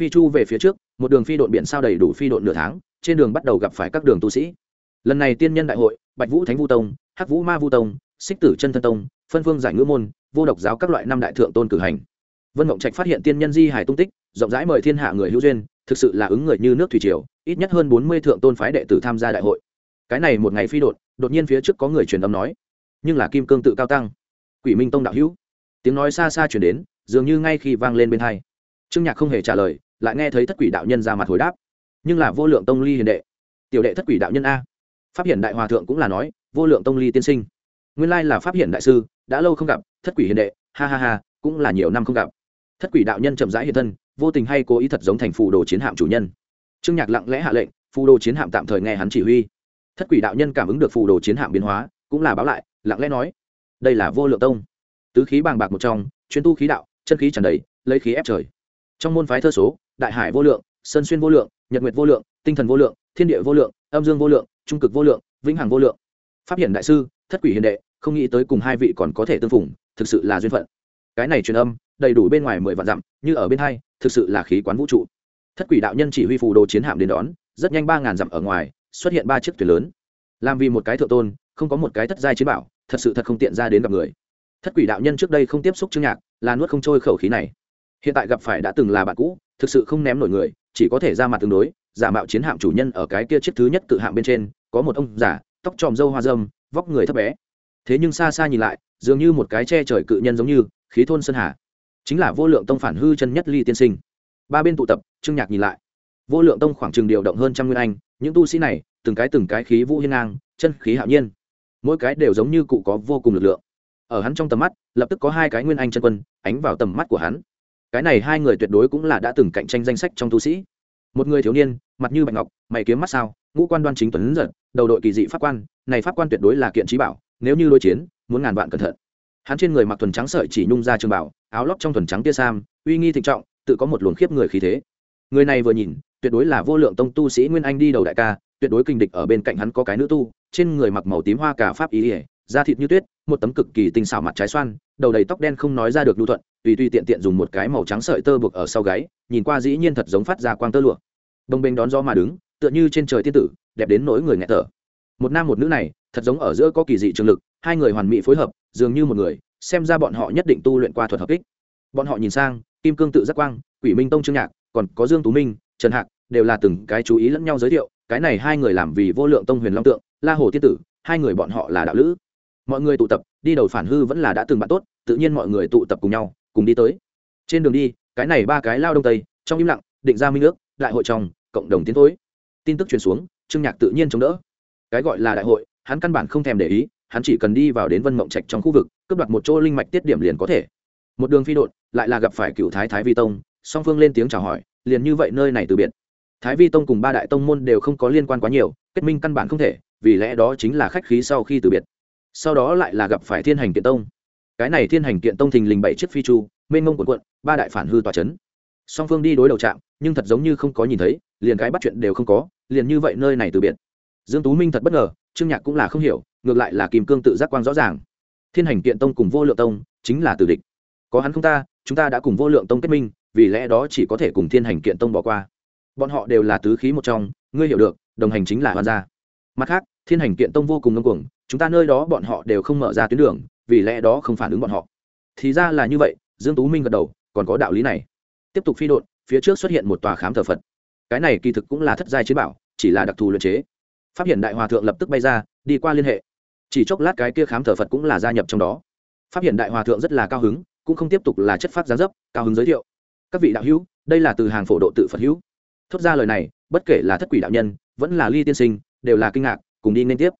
Phi chu về phía trước, một đường phi đội biển sao đầy đủ phi đội nửa tháng, trên đường bắt đầu gặp phải các đường tu sĩ. Lần này tiên nhân đại hội, bạch vũ thánh vu tông, hắc vũ ma vu tông, xích tử chân thân tông, phân phương giải ngữ môn, vô độc giáo các loại năm đại thượng tôn cử hành. Vân mộng trạch phát hiện tiên nhân di hải tung tích, rộng rãi mời thiên hạ người hữu duyên thực sự là ứng người như nước thủy triều, ít nhất hơn bốn mươi thượng tôn phái đệ tử tham gia đại hội. Cái này một ngày phi đột đột nhiên phía trước có người truyền âm nói, nhưng là kim cương tự cao tăng, quỷ minh tông đạo hữu. Tiếng nói xa xa chuyển đến, dường như ngay khi vang lên bên hai. Trương nhạc không hề trả lời, lại nghe thấy thất quỷ đạo nhân ra mặt hồi đáp, nhưng là vô lượng tông ly hiền đệ. Tiểu đệ thất quỷ đạo nhân a. Pháp hiển đại hòa thượng cũng là nói, vô lượng tông ly tiên sinh. Nguyên lai là pháp hiển đại sư, đã lâu không gặp, thất quỷ hiền đệ, ha ha ha, cũng là nhiều năm không gặp. Thất quỷ đạo nhân chậm rãi hiện thân vô tình hay cố ý thật giống thành phù đồ chiến hạm chủ nhân. Trương nhạc lặng lẽ hạ lệnh phù đồ chiến hạm tạm thời nghe hắn chỉ huy. Thất quỷ đạo nhân cảm ứng được phù đồ chiến hạm biến hóa cũng là báo lại lặng lẽ nói đây là vô lượng tông. Tứ khí bàng bạc một trong chuyên tu khí đạo chân khí tràn đầy lấy khí ép trời. Trong môn phái thơ số đại hải vô lượng sơn xuyên vô lượng nhật nguyệt vô lượng tinh thần vô lượng thiên địa vô lượng âm dương vô lượng trung cực vô lượng vĩnh hằng vô lượng. Pháp hiển đại sư thất quỷ hiền đệ không nghĩ tới cùng hai vị còn có thể tương phùng, thực sự là duyên phận cái này truyền âm, đầy đủ bên ngoài mười vạn dặm, như ở bên hai, thực sự là khí quán vũ trụ. Thất quỷ đạo nhân chỉ huy phù đồ chiến hạm đến đón, rất nhanh ba ngàn dặm ở ngoài, xuất hiện ba chiếc thuyền lớn. Làm vì một cái thượng tôn, không có một cái thất giai chiến bảo, thật sự thật không tiện ra đến gặp người. Thất quỷ đạo nhân trước đây không tiếp xúc chương nhạc, là nuốt không trôi khẩu khí này. Hiện tại gặp phải đã từng là bạn cũ, thực sự không ném nổi người, chỉ có thể ra mặt tương đối, giả mạo chiến hạm chủ nhân ở cái kia chiếc thứ nhất tự hạm bên trên, có một ông giả tóc tròm râu hoa dâm vóc người thấp bé. Thế nhưng xa xa nhìn lại dường như một cái che trời cự nhân giống như, khí thôn sơn hà. Chính là vô lượng tông phản hư chân nhất ly tiên sinh. Ba bên tụ tập, trương nhạc nhìn lại. Vô lượng tông khoảng trường điều động hơn trăm nguyên anh, những tu sĩ này, từng cái từng cái khí vũ hiên ngang, chân khí hạo nhiên. Mỗi cái đều giống như cụ có vô cùng lực lượng. Ở hắn trong tầm mắt, lập tức có hai cái nguyên anh chân quân, ánh vào tầm mắt của hắn. Cái này hai người tuyệt đối cũng là đã từng cạnh tranh danh sách trong tu sĩ. Một người thiếu niên, mặt như bạch ngọc, mày kiếm mắt sao, ngũ quan đoan chính tuấn giật, đầu đội kỳ dị pháp quan, này pháp quan tuyệt đối là kiện trí bảo, nếu như đối chiến muốn ngàn vạn cẩn thận. Hắn trên người mặc thuần trắng sợi chỉ nhung ra trường bảo, áo lót trong thuần trắng tia sam, uy nghi thịnh trọng, tự có một luồng khiếp người khí thế. Người này vừa nhìn, tuyệt đối là vô lượng tông tu sĩ nguyên anh đi đầu đại ca, tuyệt đối kinh địch ở bên cạnh hắn có cái nữ tu, trên người mặc màu tím hoa cả pháp ý ỉa da thịt như tuyết, một tấm cực kỳ tinh xảo mặt trái xoan, đầu đầy tóc đen không nói ra được lưu thuận, tùy tùy tiện tiện dùng một cái màu trắng sợi tơ buộc ở sau gáy, nhìn qua dĩ nhiên thật giống phát ra quang tơ lụa. Bồng bềnh đón gió mà đứng, tựa như trên trời tiên tử, đẹp đến nỗi người nghẹt thở. Một nam một nữ này thật giống ở giữa có kỳ dị trường lực, hai người hoàn mỹ phối hợp, dường như một người, xem ra bọn họ nhất định tu luyện qua thuật hợp kích. Bọn họ nhìn sang, kim cương tự giác quang, quỷ minh tông trương nhạc, còn có dương tú minh, trần hạc, đều là từng cái chú ý lẫn nhau giới thiệu, cái này hai người làm vì vô lượng tông huyền long tượng, la hồ tiên tử, hai người bọn họ là đạo lữ. Mọi người tụ tập, đi đầu phản hư vẫn là đã từng bạn tốt, tự nhiên mọi người tụ tập cùng nhau, cùng đi tới. Trên đường đi, cái này ba cái lao đông tây, trong im lặng, định ra minh ước, đại hội trong cộng đồng tiến thối. Tin tức truyền xuống trương nhạc tự nhiên chống đỡ. Cái gọi là đại hội hắn căn bản không thèm để ý, hắn chỉ cần đi vào đến vân mộng trạch trong khu vực, cướp đoạt một chỗ linh mạch tiết điểm liền có thể. Một đường phi đột lại là gặp phải cựu thái thái vi tông, song phương lên tiếng chào hỏi, liền như vậy nơi này từ biệt. Thái vi tông cùng ba đại tông môn đều không có liên quan quá nhiều, kết minh căn bản không thể, vì lẽ đó chính là khách khí sau khi từ biệt. Sau đó lại là gặp phải thiên hành kiện tông. Cái này thiên hành kiện tông thình lình bảy chiếc phi chu, mênh mông quần quận ba đại phản hư tòa c h ấ n song phương đi đối đầu trạm, nhưng thật giống như không có nhìn thấy, liền cái bắt chuyện đều không có, liền như vậy nơi này từ biệt dương tú minh thật bất ngờ trương nhạc cũng là không hiểu ngược lại là kìm cương tự giác quang rõ ràng. Thiên hành kiện tông cùng vô lượng tông chính là tử địch. Có hắn không ta chúng ta đã cùng vô lượng tông kết minh vì lẽ đó chỉ có thể cùng thiên hành kiện tông bỏ qua. Bọn họ đều là tứ khí một trong ngươi hiểu được đồng hành chính là hoàn gia. Mặt khác thiên hành kiện tông vô cùng ngông cuồng chúng ta nơi đó bọn họ đều không mở ra tuyến đường vì lẽ đó không phản ứng bọn họ. Thì ra là như vậy dương tú minh gật đầu còn có đạo lý này. Tiếp tục phi đội, phía trước xuất hiện một tòa khám thờ phật. Cái này kỳ thực cũng là thất giai chế bảo chỉ là đặc thù luyện chế pháp hiện đại hòa thượng lập tức bay ra, đi qua liên hệ. Chỉ chốc lát cái kia khám thờ phật cũng là gia nhập trong đó. Pháp hiện đại hòa thượng rất là cao hứng, cũng không tiếp tục là chất phát giá dấp, cao hứng giới thiệu. Các vị đạo hữu, đây là từ hàng phổ độ tự phật hữu. Thốt ra lời này, bất kể là thất quỷ đạo nhân, vẫn là ly tiên sinh, đều là kinh ngạc, cùng đi nên tiếp.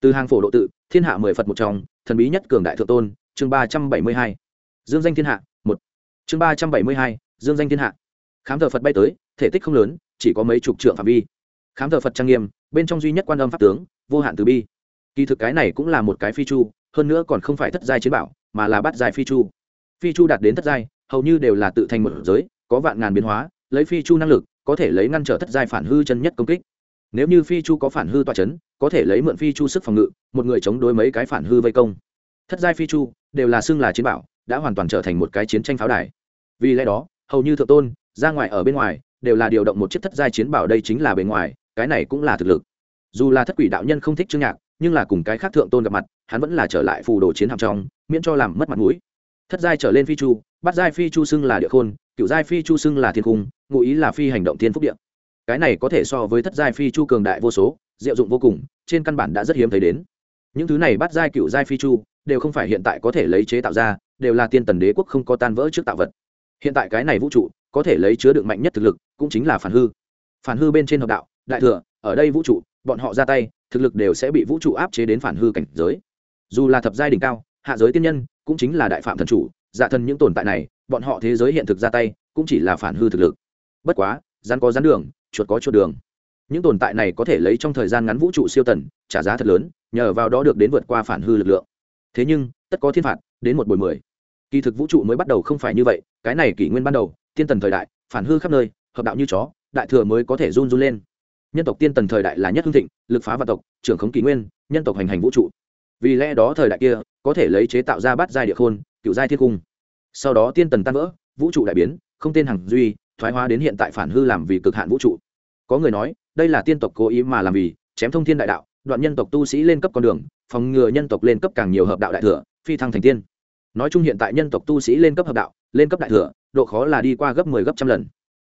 Từ hàng phổ độ tự, thiên hạ mười phật một trong, thần bí nhất cường đại thượng tôn, chương ba trăm bảy mươi hai. Dương danh thiên hạ, một. Chương ba trăm bảy mươi hai, dương danh thiên hạ. Khám thờ phật bay tới, thể tích không lớn, chỉ có mấy chục trượng phạm vi. Khám thờ phật trang nghiêm bên trong duy nhất quan âm pháp tướng, vô hạn từ bi. Kỳ thực cái này cũng là một cái phi chu, hơn nữa còn không phải thất giai chiến bảo, mà là bắt giai phi chu. Phi chu đạt đến thất giai, hầu như đều là tự thành một giới, có vạn ngàn biến hóa, lấy phi chu năng lực, có thể lấy ngăn trở thất giai phản hư chân nhất công kích. Nếu như phi chu có phản hư tọa c h ấ n có thể lấy mượn phi chu sức phòng ngự, một người chống đối mấy cái phản hư vây công. Thất giai phi chu đều là xưng là chiến bảo, đã hoàn toàn trở thành một cái chiến tranh pháo đài. Vì lẽ đó, hầu như thượng tôn, ra ngoài ở bên ngoài, đều là điều động một chiếc thất giai chiến bảo đây chính là bề ngoài cái này cũng là thực lực. Dù là thất quỷ đạo nhân không thích trương nhạc, nhưng là cùng cái khác thượng tôn gặp mặt, hắn vẫn là trở lại phù đồ chiến hạm trong, miễn cho làm mất mặt mũi. Thất giai trở lên phi chu bắt giai phi chu xưng là địa khôn, cựu giai phi chu xưng là thiên cung, ngụ ý là phi hành động thiên phúc địa. Cái này có thể so với thất giai phi chu cường đại vô số, diệu dụng vô cùng, trên căn bản đã rất hiếm thấy đến. Những thứ này bắt giai cựu giai phi chu, đều không phải hiện tại có thể lấy chế tạo ra, đều là tiên tần đế quốc không có tan vỡ trước tạo vật. Hiện tại cái này vũ trụ, có thể lấy chứa đựng mạnh nhất thực lực, cũng chính là phản hư. Phản hư bên trên hợp đạo đại thừa, ở đây vũ trụ, bọn họ ra tay, thực lực đều sẽ bị vũ trụ áp chế đến phản hư cảnh giới. Dù là thập giai đỉnh cao, hạ giới tiên nhân cũng chính là đại phạm thần chủ dạ thần những tồn tại này, bọn họ thế giới hiện thực ra tay, cũng chỉ là phản hư thực lực. Bất quá, rắn có rắn đường, chuột có chuột đường. Những tồn tại này có thể lấy trong thời gian ngắn vũ trụ siêu tần, trả giá thật lớn, nhờ vào đó được đến vượt qua phản hư lực lượng. Thế nhưng, tất có thiên phạt, đến một buổi mười. Kỳ thực vũ trụ mới bắt đầu không phải như vậy, cái này kỷ nguyên ban đầu, tiên tần thời đại, phản hư khắp nơi, hợp đạo như chó, đại thừa mới có thể run run lên nhân tộc tiên tần thời đại là nhất hưng thịnh, lực phá vạn tộc, trưởng khống kỷ nguyên, nhân tộc hành hành vũ trụ. Vì lẽ đó thời đại kia, có thể lấy chế tạo ra bát giai địa khôn, cựu giai thiên cung. Sau đó tiên tần tan vỡ, vũ trụ đại biến, không tên hằng duy, thoái hóa đến hiện tại phản hư làm vì cực hạn vũ trụ. Có người nói, đây là tiên tộc cố ý mà làm vì, chém thông thiên đại đạo, đoạn nhân tộc tu sĩ lên cấp con đường, phòng ngừa nhân tộc lên cấp càng nhiều hợp đạo đại thừa, phi thăng thành tiên. Nói chung hiện tại nhân tộc tu sĩ lên cấp hợp đạo, lên cấp đại thừa, độ khó là đi qua gấp mười 10 gấp trăm lần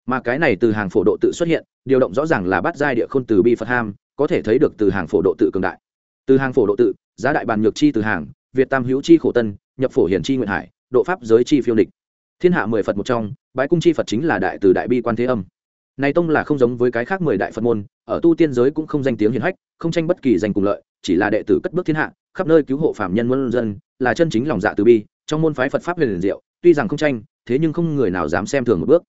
mà cái này từ hàng phổ độ tự xuất hiện, điều động rõ ràng là bắt giai địa khôn từ bi phật ham, có thể thấy được từ hàng phổ độ tự cường đại. Từ hàng phổ độ tự, giá đại bàn nhược chi từ hàng, việt tam hữu chi khổ tân, nhập phổ hiển chi nguyện hải, độ pháp giới chi phiêu địch. Thiên hạ mười phật một trong, bái cung chi phật chính là đại từ đại bi quan thế âm. Này tông là không giống với cái khác mười đại phật môn, ở tu tiên giới cũng không danh tiếng hiển hách, không tranh bất kỳ danh cùng lợi, chỉ là đệ tử cất bước thiên hạ, khắp nơi cứu hộ phạm nhân muôn dân, là chân chính lòng dạ từ bi, trong môn phái phật pháp huyền diệu, tuy rằng không tranh, thế nhưng không người nào dám xem thường một bước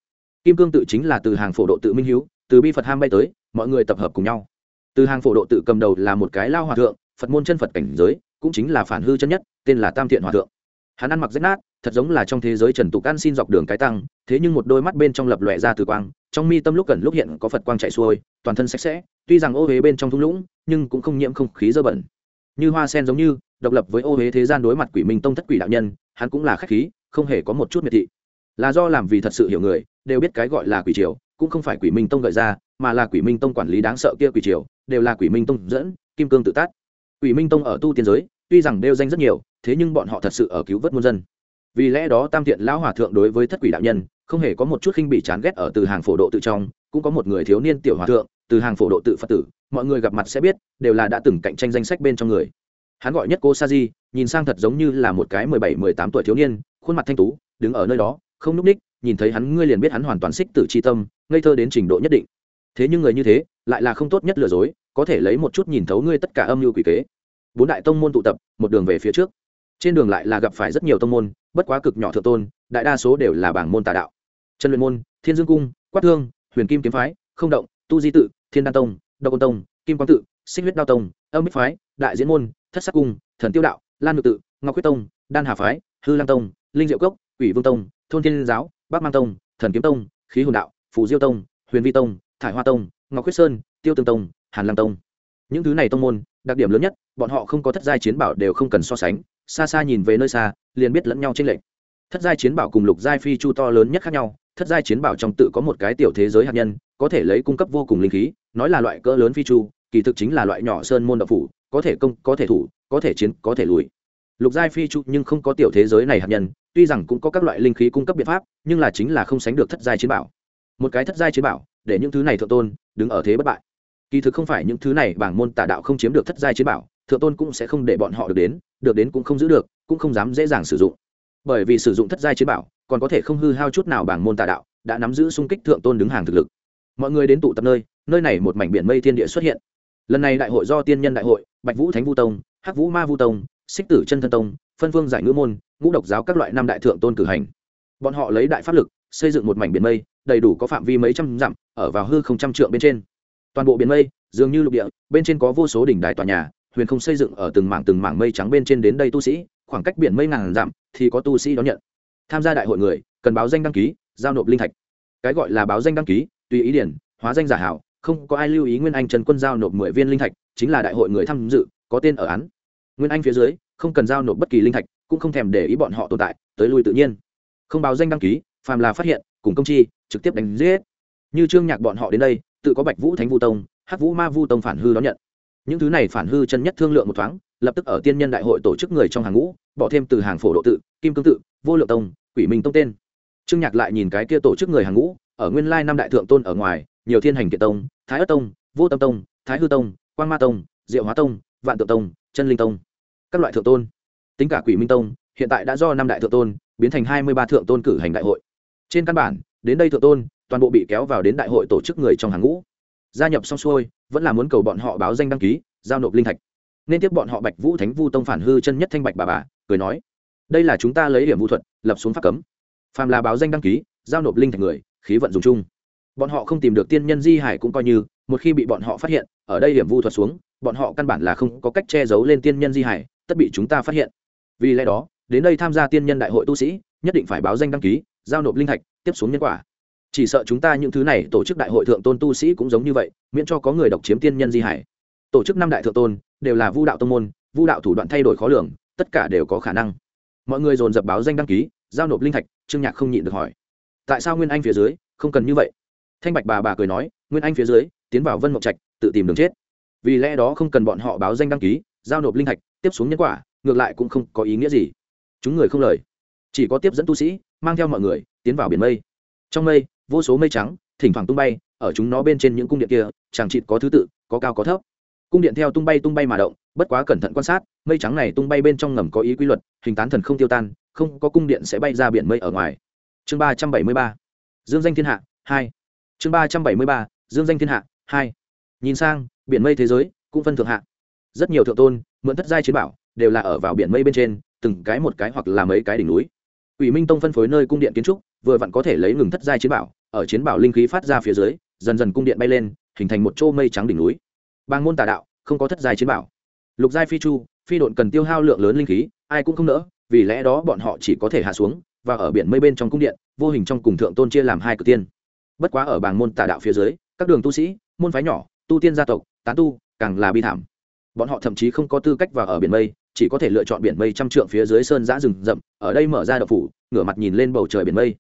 kim cương tự chính là từ hàng phổ độ tự minh hiếu, từ bi phật ham bay tới, mọi người tập hợp cùng nhau. Từ hàng phổ độ tự cầm đầu là một cái lao hòa thượng, phật môn chân phật cảnh giới, cũng chính là phản hư chân nhất, tên là tam thiện hòa thượng. Hắn ăn mặc rách nát, thật giống là trong thế giới trần tục ăn xin dọc đường cái tăng, thế nhưng một đôi mắt bên trong lập lòe ra từ quang, trong mi tâm lúc cần lúc hiện có phật quang chạy xuôi, toàn thân sạch sẽ, tuy rằng ô huế bên trong thung lũng, nhưng cũng không nhiễm không khí dơ bẩn. Như hoa sen giống như, độc lập với ô huế thế gian đối mặt quỷ minh tông thất quỷ đạo nhân, hắn cũng là khách khí, không hề có một chút miệt thị là do làm vì thật sự hiểu người, đều biết cái gọi là quỷ triều, cũng không phải quỷ minh tông gợi ra, mà là quỷ minh tông quản lý đáng sợ kia quỷ triều, đều là quỷ minh tông dẫn, kim cương tự tát. Quỷ minh tông ở tu tiên giới, tuy rằng đều danh rất nhiều, thế nhưng bọn họ thật sự ở cứu vớt muôn dân. Vì lẽ đó tam thiện lão hòa thượng đối với thất quỷ đạo nhân, không hề có một chút khinh bị chán ghét ở từ hàng phổ độ tự trong, cũng có một người thiếu niên tiểu hòa thượng, từ hàng phổ độ tự phật tử, mọi người gặp mặt sẽ biết, đều là đã từng cạnh tranh danh sách bên trong người. Hắn gọi nhất cô sa di, nhìn sang thật giống như là một cái mười bảy, mười tám tuổi thiếu niên, khuôn mặt thanh tú, đứng ở nơi đó không núp ních, nhìn thấy hắn, ngươi liền biết hắn hoàn toàn xích tử c tâm, ngây thơ đến trình độ nhất định. Thế nhưng người như thế, lại là không tốt nhất lừa dối, có thể lấy một chút nhìn thấu ngươi tất cả âm mưu quỷ kế. Bốn đại tông môn tụ tập, một đường về phía trước. Trên đường lại là gặp phải rất nhiều tông môn, bất quá cực nhỏ thượng tôn, đại đa số đều là bảng môn tà đạo. Trần luyện môn, thiên dương cung, quát thương, huyền kim kiếm phái, không động, tu di tự, thiên đan tông đậu côn tông, kim quang tự, xích huyết đao tông, âm bích phái, đại diễn môn, thất sắc cung, thần tiêu đạo, lan ngự tự, ngọc quyết tông, đan hà phái, hư lang tông, linh diệu cốc ủy vương tông thôn thiên giáo, bắc mang tông, thần kiếm tông, khí hồn đạo, phù diêu tông, huyền vi tông, thải hoa tông, ngọc quyết sơn, tiêu tương tông, hàn Lam tông những thứ này tông môn, đặc điểm lớn nhất, bọn họ không có thất giai chiến bảo đều không cần so sánh, xa xa nhìn về nơi xa, liền biết lẫn nhau trên lệnh. thất giai chiến bảo cùng lục giai phi chu to lớn nhất khác nhau, thất giai chiến bảo trong tự có một cái tiểu thế giới hạt nhân, có thể lấy cung cấp vô cùng linh khí, nói là loại cỡ lớn phi chu, kỳ thực chính là loại nhỏ sơn môn đậu phủ, có thể công, có thể thủ, có thể chiến, có thể lùi lục giai phi trụ nhưng không có tiểu thế giới này hạt nhân, tuy rằng cũng có các loại linh khí cung cấp biện pháp, nhưng là chính là không sánh được thất giai chiến bảo. Một cái thất giai chiến bảo, để những thứ này thượng tôn đứng ở thế bất bại. Kỳ thực không phải những thứ này bảng môn tà đạo không chiếm được thất giai chiến bảo, thượng tôn cũng sẽ không để bọn họ được đến được đến cũng không giữ được, cũng không dám dễ dàng sử dụng. Bởi vì sử dụng thất giai chiến bảo, còn có thể không hư hao chút nào bảng môn tà đạo, đã nắm giữ xung kích thượng tôn đứng hàng thực lực. Mọi người đến tụ tập nơi nơi này một mảnh biển mây thiên địa xuất hiện. Lần này đại hội do tiên nhân đại hội, bạch vũ thánh vu tông, hắc vũ ma vu tông xích tử chân thân tông, phân phương giải ngữ môn, ngũ độc giáo các loại năm đại thượng tôn cử hành. Bọn họ lấy đại pháp lực, xây dựng một mảnh biển mây, đầy đủ có phạm vi mấy trăm dặm, ở vào hư không trăm trượng bên trên. Toàn bộ biển mây, dường như lục địa, bên trên có vô số đỉnh đài tòa nhà, huyền không xây dựng ở từng mảng từng mảng mây trắng bên trên đến đây tu sĩ, khoảng cách biển mây ngàn dặm thì có tu sĩ đón nhận. Tham gia đại hội người, cần báo danh đăng ký, giao nộp linh thạch. Cái gọi là báo danh đăng ký, tùy ý điển, hóa danh giả hảo, không có ai lưu ý nguyên anh trần quân giao nộp mười viên linh thạch, chính là đại hội người tham dự, có tên ở án nguyên anh phía dưới, không cần giao nộp bất kỳ linh thạch, cũng không thèm để ý bọn họ tồn tại, tới lui tự nhiên. Không báo danh đăng ký, phàm là phát hiện, cùng công chi, trực tiếp đánh giết. Như trương nhạc bọn họ đến đây, tự có bạch vũ thánh vu tông, hắc vũ ma vu tông phản hư đón nhận. Những thứ này phản hư chân nhất thương lượng một thoáng, lập tức ở tiên nhân đại hội tổ chức người trong hàng ngũ, bỏ thêm từ hàng phổ độ tự, kim cương tự, vô lượng tông, quỷ minh tông tên. Trương nhạc lại nhìn cái kia tổ chức người hàng ngũ, ở nguyên lai năm đại thượng tôn ở ngoài, nhiều thiên hành kiệt tông, thái ất tông, vô tâm tông, thái hư tông quan ma tông, diệu hóa tông, vạn tượng tông, chân linh tông các loại thượng tôn. Tính cả quỷ minh tông, hiện tại đã do năm đại thượng tôn, biến thành hai mươi ba thượng tôn cử hành đại hội. Trên căn bản, đến đây thượng tôn, toàn bộ bị kéo vào đến đại hội tổ chức người trong hàng ngũ. Gia nhập xong xuôi, vẫn là muốn cầu bọn họ báo danh đăng ký, giao nộp linh thạch. Nên tiếp bọn họ bạch vũ thánh vu tông phản hư chân nhất thanh bạch bà bà, cười nói, đây là chúng ta lấy điểm vũ thuật, lập xuống pháp cấm. Phàm là báo danh đăng ký, giao nộp linh thạch người, khí vận dùng chung. Bọn họ không tìm được tiên nhân di hải cũng coi như, một khi bị bọn họ phát hiện, ở đây điểm vu thuật xuống, bọn họ căn bản là không có cách che giấu lên tiên nhân di hải tất bị chúng ta phát hiện. Vì lẽ đó, đến đây tham gia tiên nhân đại hội tu sĩ, nhất định phải báo danh đăng ký, giao nộp linh thạch, tiếp xuống nhân quả. Chỉ sợ chúng ta những thứ này tổ chức đại hội thượng tôn tu sĩ cũng giống như vậy, miễn cho có người độc chiếm tiên nhân di hải. Tổ chức năm đại thượng tôn, đều là vu đạo tông môn, vu đạo thủ đoạn thay đổi khó lường, tất cả đều có khả năng. Mọi người dồn dập báo danh đăng ký, giao nộp linh thạch, trương nhạc không nhịn được hỏi. Tại sao nguyên anh phía dưới, không cần như vậy? Thanh bạch bà bà cười nói, nguyên anh phía dưới, tiến vào vân mộng trạch, tự tìm đường chết. Vì lẽ đó không cần bọn họ báo danh đăng ký giao nộp linh thạch, tiếp xuống nhân quả, ngược lại cũng không có ý nghĩa gì. Chúng người không lời. Chỉ có tiếp dẫn tu sĩ, mang theo mọi người, tiến vào biển mây. Trong mây, vô số mây trắng, thỉnh thoảng tung bay, ở chúng nó bên trên những cung điện kia, chẳng chịt có thứ tự, có cao có thấp. Cung điện theo tung bay tung bay mà động, bất quá cẩn thận quan sát, mây trắng này tung bay bên trong ngầm có ý quy luật, hình tán thần không tiêu tan, không có cung điện sẽ bay ra biển mây ở ngoài. Chương ba trăm bảy mươi ba. Dương danh thiên hạ, hai. Chương ba trăm bảy mươi ba, dương danh thiên hạ, hai. Nhìn sang, biển mây thế giới cũng phân thượng hạ rất nhiều thượng tôn, mượn thất giai chiến bảo, đều là ở vào biển mây bên trên, từng cái một cái hoặc là mấy cái đỉnh núi. Ủy minh tông phân phối nơi cung điện kiến trúc, vừa vặn có thể lấy ngừng thất giai chiến bảo, ở chiến bảo linh khí phát ra phía dưới, dần dần cung điện bay lên, hình thành một chỗ mây trắng đỉnh núi. Bang môn tà đạo, không có thất giai chiến bảo. Lục giai phi chu, phi độn cần tiêu hao lượng lớn linh khí, ai cũng không nỡ, vì lẽ đó bọn họ chỉ có thể hạ xuống, và ở biển mây bên trong cung điện, vô hình trong cùng thượng tôn chia làm hai cực tiên. Bất quá ở bảng môn tà đạo phía dưới, các đường tu sĩ, môn phái nhỏ, tu tiên gia tộc, tán tu, càng là bi thảm bọn họ thậm chí không có tư cách vào ở biển mây chỉ có thể lựa chọn biển mây trăm trượng phía dưới sơn giã rừng rậm ở đây mở ra đậu phủ ngửa mặt nhìn lên bầu trời biển mây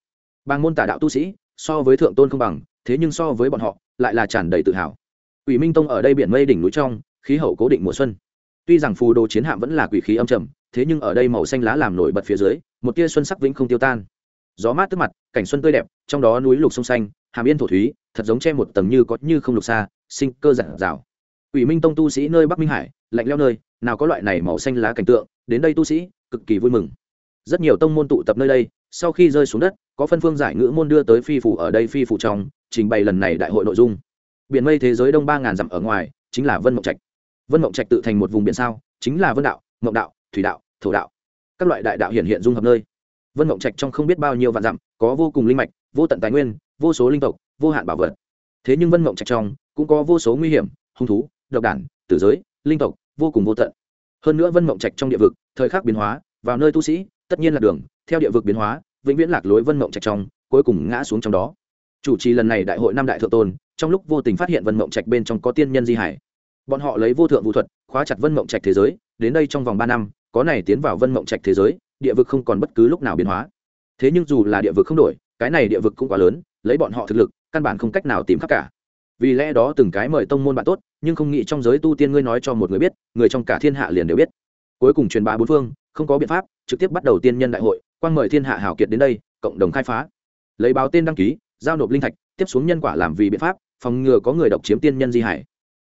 bang môn tà đạo tu sĩ so với thượng tôn không bằng thế nhưng so với bọn họ lại là tràn đầy tự hào Quỷ Minh Tông ở đây biển mây đỉnh núi trong, khí hậu cố định mùa xuân. Tuy rằng phù đồ chiến hạm vẫn là quỷ khí âm trầm, thế nhưng ở đây màu xanh lá làm nổi bật phía dưới, một tia xuân sắc vĩnh không tiêu tan. Gió mát tức mặt, cảnh xuân tươi đẹp, trong đó núi lục sông xanh, hàm yên thổ thúy, thật giống che một tầng như có như không lục xa, sinh cơ rạng dào. Quỷ Minh Tông tu sĩ nơi Bắc Minh Hải, lạnh lẽo nơi, nào có loại này màu xanh lá cảnh tượng, đến đây tu sĩ cực kỳ vui mừng. Rất nhiều tông môn tụ tập nơi đây, sau khi rơi xuống đất, có phân phương giải ngữ môn đưa tới phi phủ ở đây phi phủ trong, trình bày lần này đại hội nội dung. Biển mây thế giới đông ba ngàn dặm ở ngoài chính là vân mộng trạch. Vân mộng trạch tự thành một vùng biển sao chính là vân đạo mộng đạo thủy đạo thổ đạo. Các loại đại đạo hiện hiện dung hợp nơi. Vân mộng trạch trong không biết bao nhiêu vạn dặm có vô cùng linh mạch vô tận tài nguyên vô số linh tộc vô hạn bảo vật. Thế nhưng vân mộng trạch trong cũng có vô số nguy hiểm hung thú độc đản, tử giới, linh tộc, vô cùng vô tận. Hơn nữa vân mộng trạch trong địa vực, thời khắc biến hóa, vào nơi tu sĩ, tất nhiên là đường, theo địa vực biến hóa, vĩnh viễn lạc lối vân mộng trạch trong, cuối cùng ngã xuống trong đó. Chủ trì lần này đại hội năm đại thượng tôn, trong lúc vô tình phát hiện vân mộng trạch bên trong có tiên nhân di hải. Bọn họ lấy vô thượng vũ thuật, khóa chặt vân mộng trạch thế giới, đến đây trong vòng ba năm, có này tiến vào vân mộng trạch thế giới, địa vực không còn bất cứ lúc nào biến hóa. Thế nhưng dù là địa vực không đổi, cái này địa vực cũng quá lớn, lấy bọn họ thực lực, căn bản không cách nào tìm khắp cả vì lẽ đó từng cái mời tông môn bạn tốt, nhưng không nghĩ trong giới tu tiên ngươi nói cho một người biết, người trong cả thiên hạ liền đều biết. Cuối cùng truyền bá bốn phương, không có biện pháp, trực tiếp bắt đầu tiên nhân đại hội, quang mời thiên hạ hảo kiệt đến đây, cộng đồng khai phá. Lấy báo tên đăng ký, giao nộp linh thạch, tiếp xuống nhân quả làm vì biện pháp, phòng ngừa có người độc chiếm tiên nhân di hải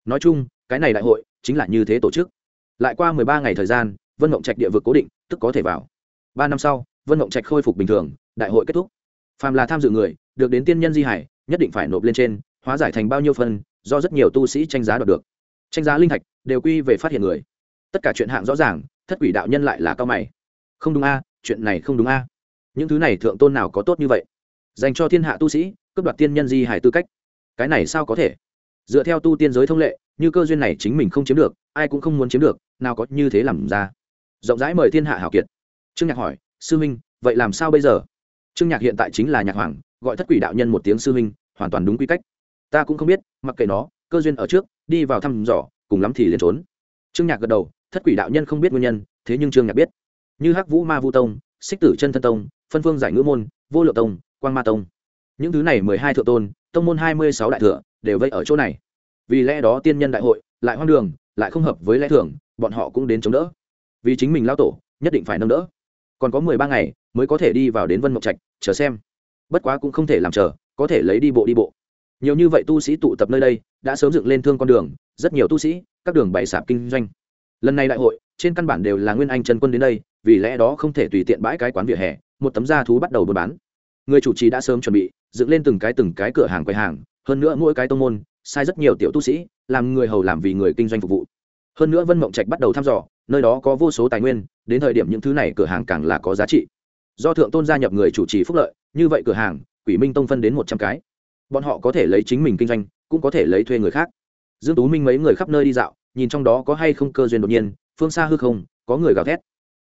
nói chung, cái này đại hội chính là như thế tổ chức. Lại qua mười ba ngày thời gian, vân mộng trạch địa vực cố định, tức có thể vào. Ba năm sau, vân mộng trạch khôi phục bình thường, đại hội kết thúc. Phàm là tham dự người, được đến tiên nhân di hải nhất định phải nộp lên trên hóa giải thành bao nhiêu phần do rất nhiều tu sĩ tranh giá đoạt được. Tranh giá linh thạch đều quy về phát hiện người. Tất cả chuyện hạng rõ ràng, thất quỷ đạo nhân lại là cao mày. Không đúng a, chuyện này không đúng a. Những thứ này thượng tôn nào có tốt như vậy? Dành cho thiên hạ tu sĩ, cướp đoạt tiên nhân di hải tư cách. Cái này sao có thể? Dựa theo tu tiên giới thông lệ, như cơ duyên này chính mình không chiếm được, ai cũng không muốn chiếm được, nào có như thế làm ra. Rộng rãi mời thiên hạ hảo kiệt. Trương nhạc hỏi, sư minh vậy làm sao bây giờ? Trương nhạc hiện tại chính là nhạc hoàng, gọi thất quỷ đạo nhân một tiếng sư huynh hoàn toàn đúng quy cách ta cũng không biết, mặc kệ nó, cơ duyên ở trước, đi vào thăm dò, cùng lắm thì liền trốn. Trương nhạc gật đầu, thất quỷ đạo nhân không biết nguyên nhân, thế nhưng trương nhạc biết. Như hắc vũ ma vu tông, xích tử chân thân tông, phân phương giải ngữ môn, vô lượng tông, quang ma tông. Những thứ này mười hai thượng tôn, tông môn hai mươi sáu đại thừa, đều vây ở chỗ này. Vì lẽ đó tiên nhân đại hội, lại hoang đường, lại không hợp với lẽ thường, bọn họ cũng đến chống đỡ. Vì chính mình lao tổ, nhất định phải nâng đỡ. Còn có mười ba ngày, mới có thể đi vào đến vân mộc trạch, chờ xem. Bất quá cũng không thể làm chờ, có thể lấy đi bộ đi bộ nhiều như vậy tu sĩ tụ tập nơi đây, đã sớm dựng lên thương con đường, rất nhiều tu sĩ, các đường bày sạp kinh doanh. Lần này đại hội, trên căn bản đều là nguyên anh trần quân đến đây, vì lẽ đó không thể tùy tiện bãi cái quán vỉa hè, một tấm da thú bắt đầu buôn bán. Người chủ trì đã sớm chuẩn bị, dựng lên từng cái từng cái cửa hàng quầy hàng, hơn nữa mỗi cái tông môn, sai rất nhiều tiểu tu sĩ, làm người hầu làm vì người kinh doanh phục vụ. Hơn nữa vân mộng trạch bắt đầu thăm dò, nơi đó có vô số tài nguyên, đến thời điểm những thứ này cửa hàng càng là có giá trị. Do thượng tôn gia nhập người chủ trì phúc lợi, như vậy cửa hàng, quỷ minh tông phân đến một trăm cái bọn họ có thể lấy chính mình kinh doanh, cũng có thể lấy thuê người khác. Dương tú minh mấy người khắp nơi đi dạo, nhìn trong đó có hay không cơ duyên đột nhiên, phương xa hư không, có người gào thét.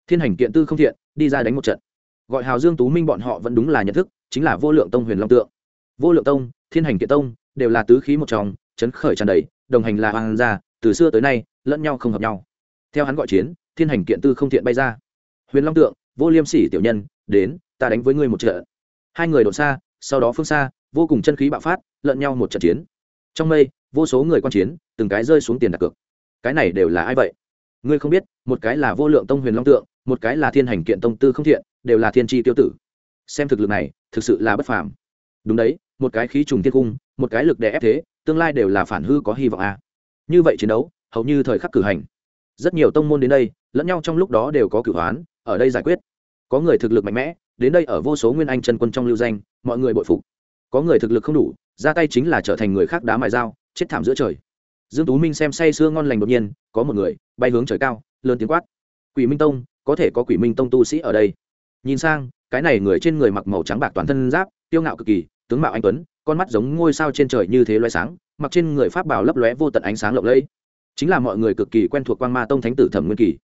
Thiên hành kiện tư không thiện, đi ra đánh một trận. Gọi hào dương tú minh bọn họ vẫn đúng là nhận thức, chính là vô lượng tông huyền long tượng. Vô lượng tông, thiên hành kiện tông, đều là tứ khí một tròng chấn khởi tràn đầy, đồng hành là hoàng gia, từ xưa tới nay, lẫn nhau không hợp nhau. Theo hắn gọi chiến, thiên hành kiện tư không thiện bay ra. Huyền long tượng, vô liêm sỉ tiểu nhân, đến, ta đánh với ngươi một trận. Hai người đột xa, sau đó phương xa vô cùng chân khí bạo phát, lẫn nhau một trận chiến. Trong mây, vô số người quan chiến, từng cái rơi xuống tiền đặt cược. Cái này đều là ai vậy? Ngươi không biết, một cái là vô lượng tông huyền long tượng, một cái là thiên hành kiện tông tư không thiện, đều là thiên tri tiêu tử. Xem thực lực này, thực sự là bất phàm. Đúng đấy, một cái khí trùng thiên cung, một cái lực đè ép thế, tương lai đều là phản hư có hy vọng à. như vậy chiến đấu, hầu như thời khắc cử hành. Rất nhiều tông môn đến đây, lẫn nhau trong lúc đó đều có cử hoán, ở đây giải quyết. Có người thực lực mạnh mẽ, đến đây ở vô số nguyên anh chân quân trong lưu danh, mọi người bội phục có người thực lực không đủ, ra tay chính là trở thành người khác đá mại dao, chết thảm giữa trời. Dương tú minh xem say sưa ngon lành đột nhiên, có một người, bay hướng trời cao, lớn tiếng quát. Quỷ minh tông, có thể có quỷ minh tông tu sĩ ở đây. Nhìn sang, cái này người trên người mặc màu trắng bạc toàn thân giáp tiêu ngạo cực kỳ, tướng mạo anh tuấn, con mắt giống ngôi sao trên trời như thế loé sáng, mặc trên người pháp bảo lấp lóe vô tận ánh sáng lộng lẫy. Chính là mọi người cực kỳ quen thuộc quan ma tông thánh tử thẩm nguyên kỳ.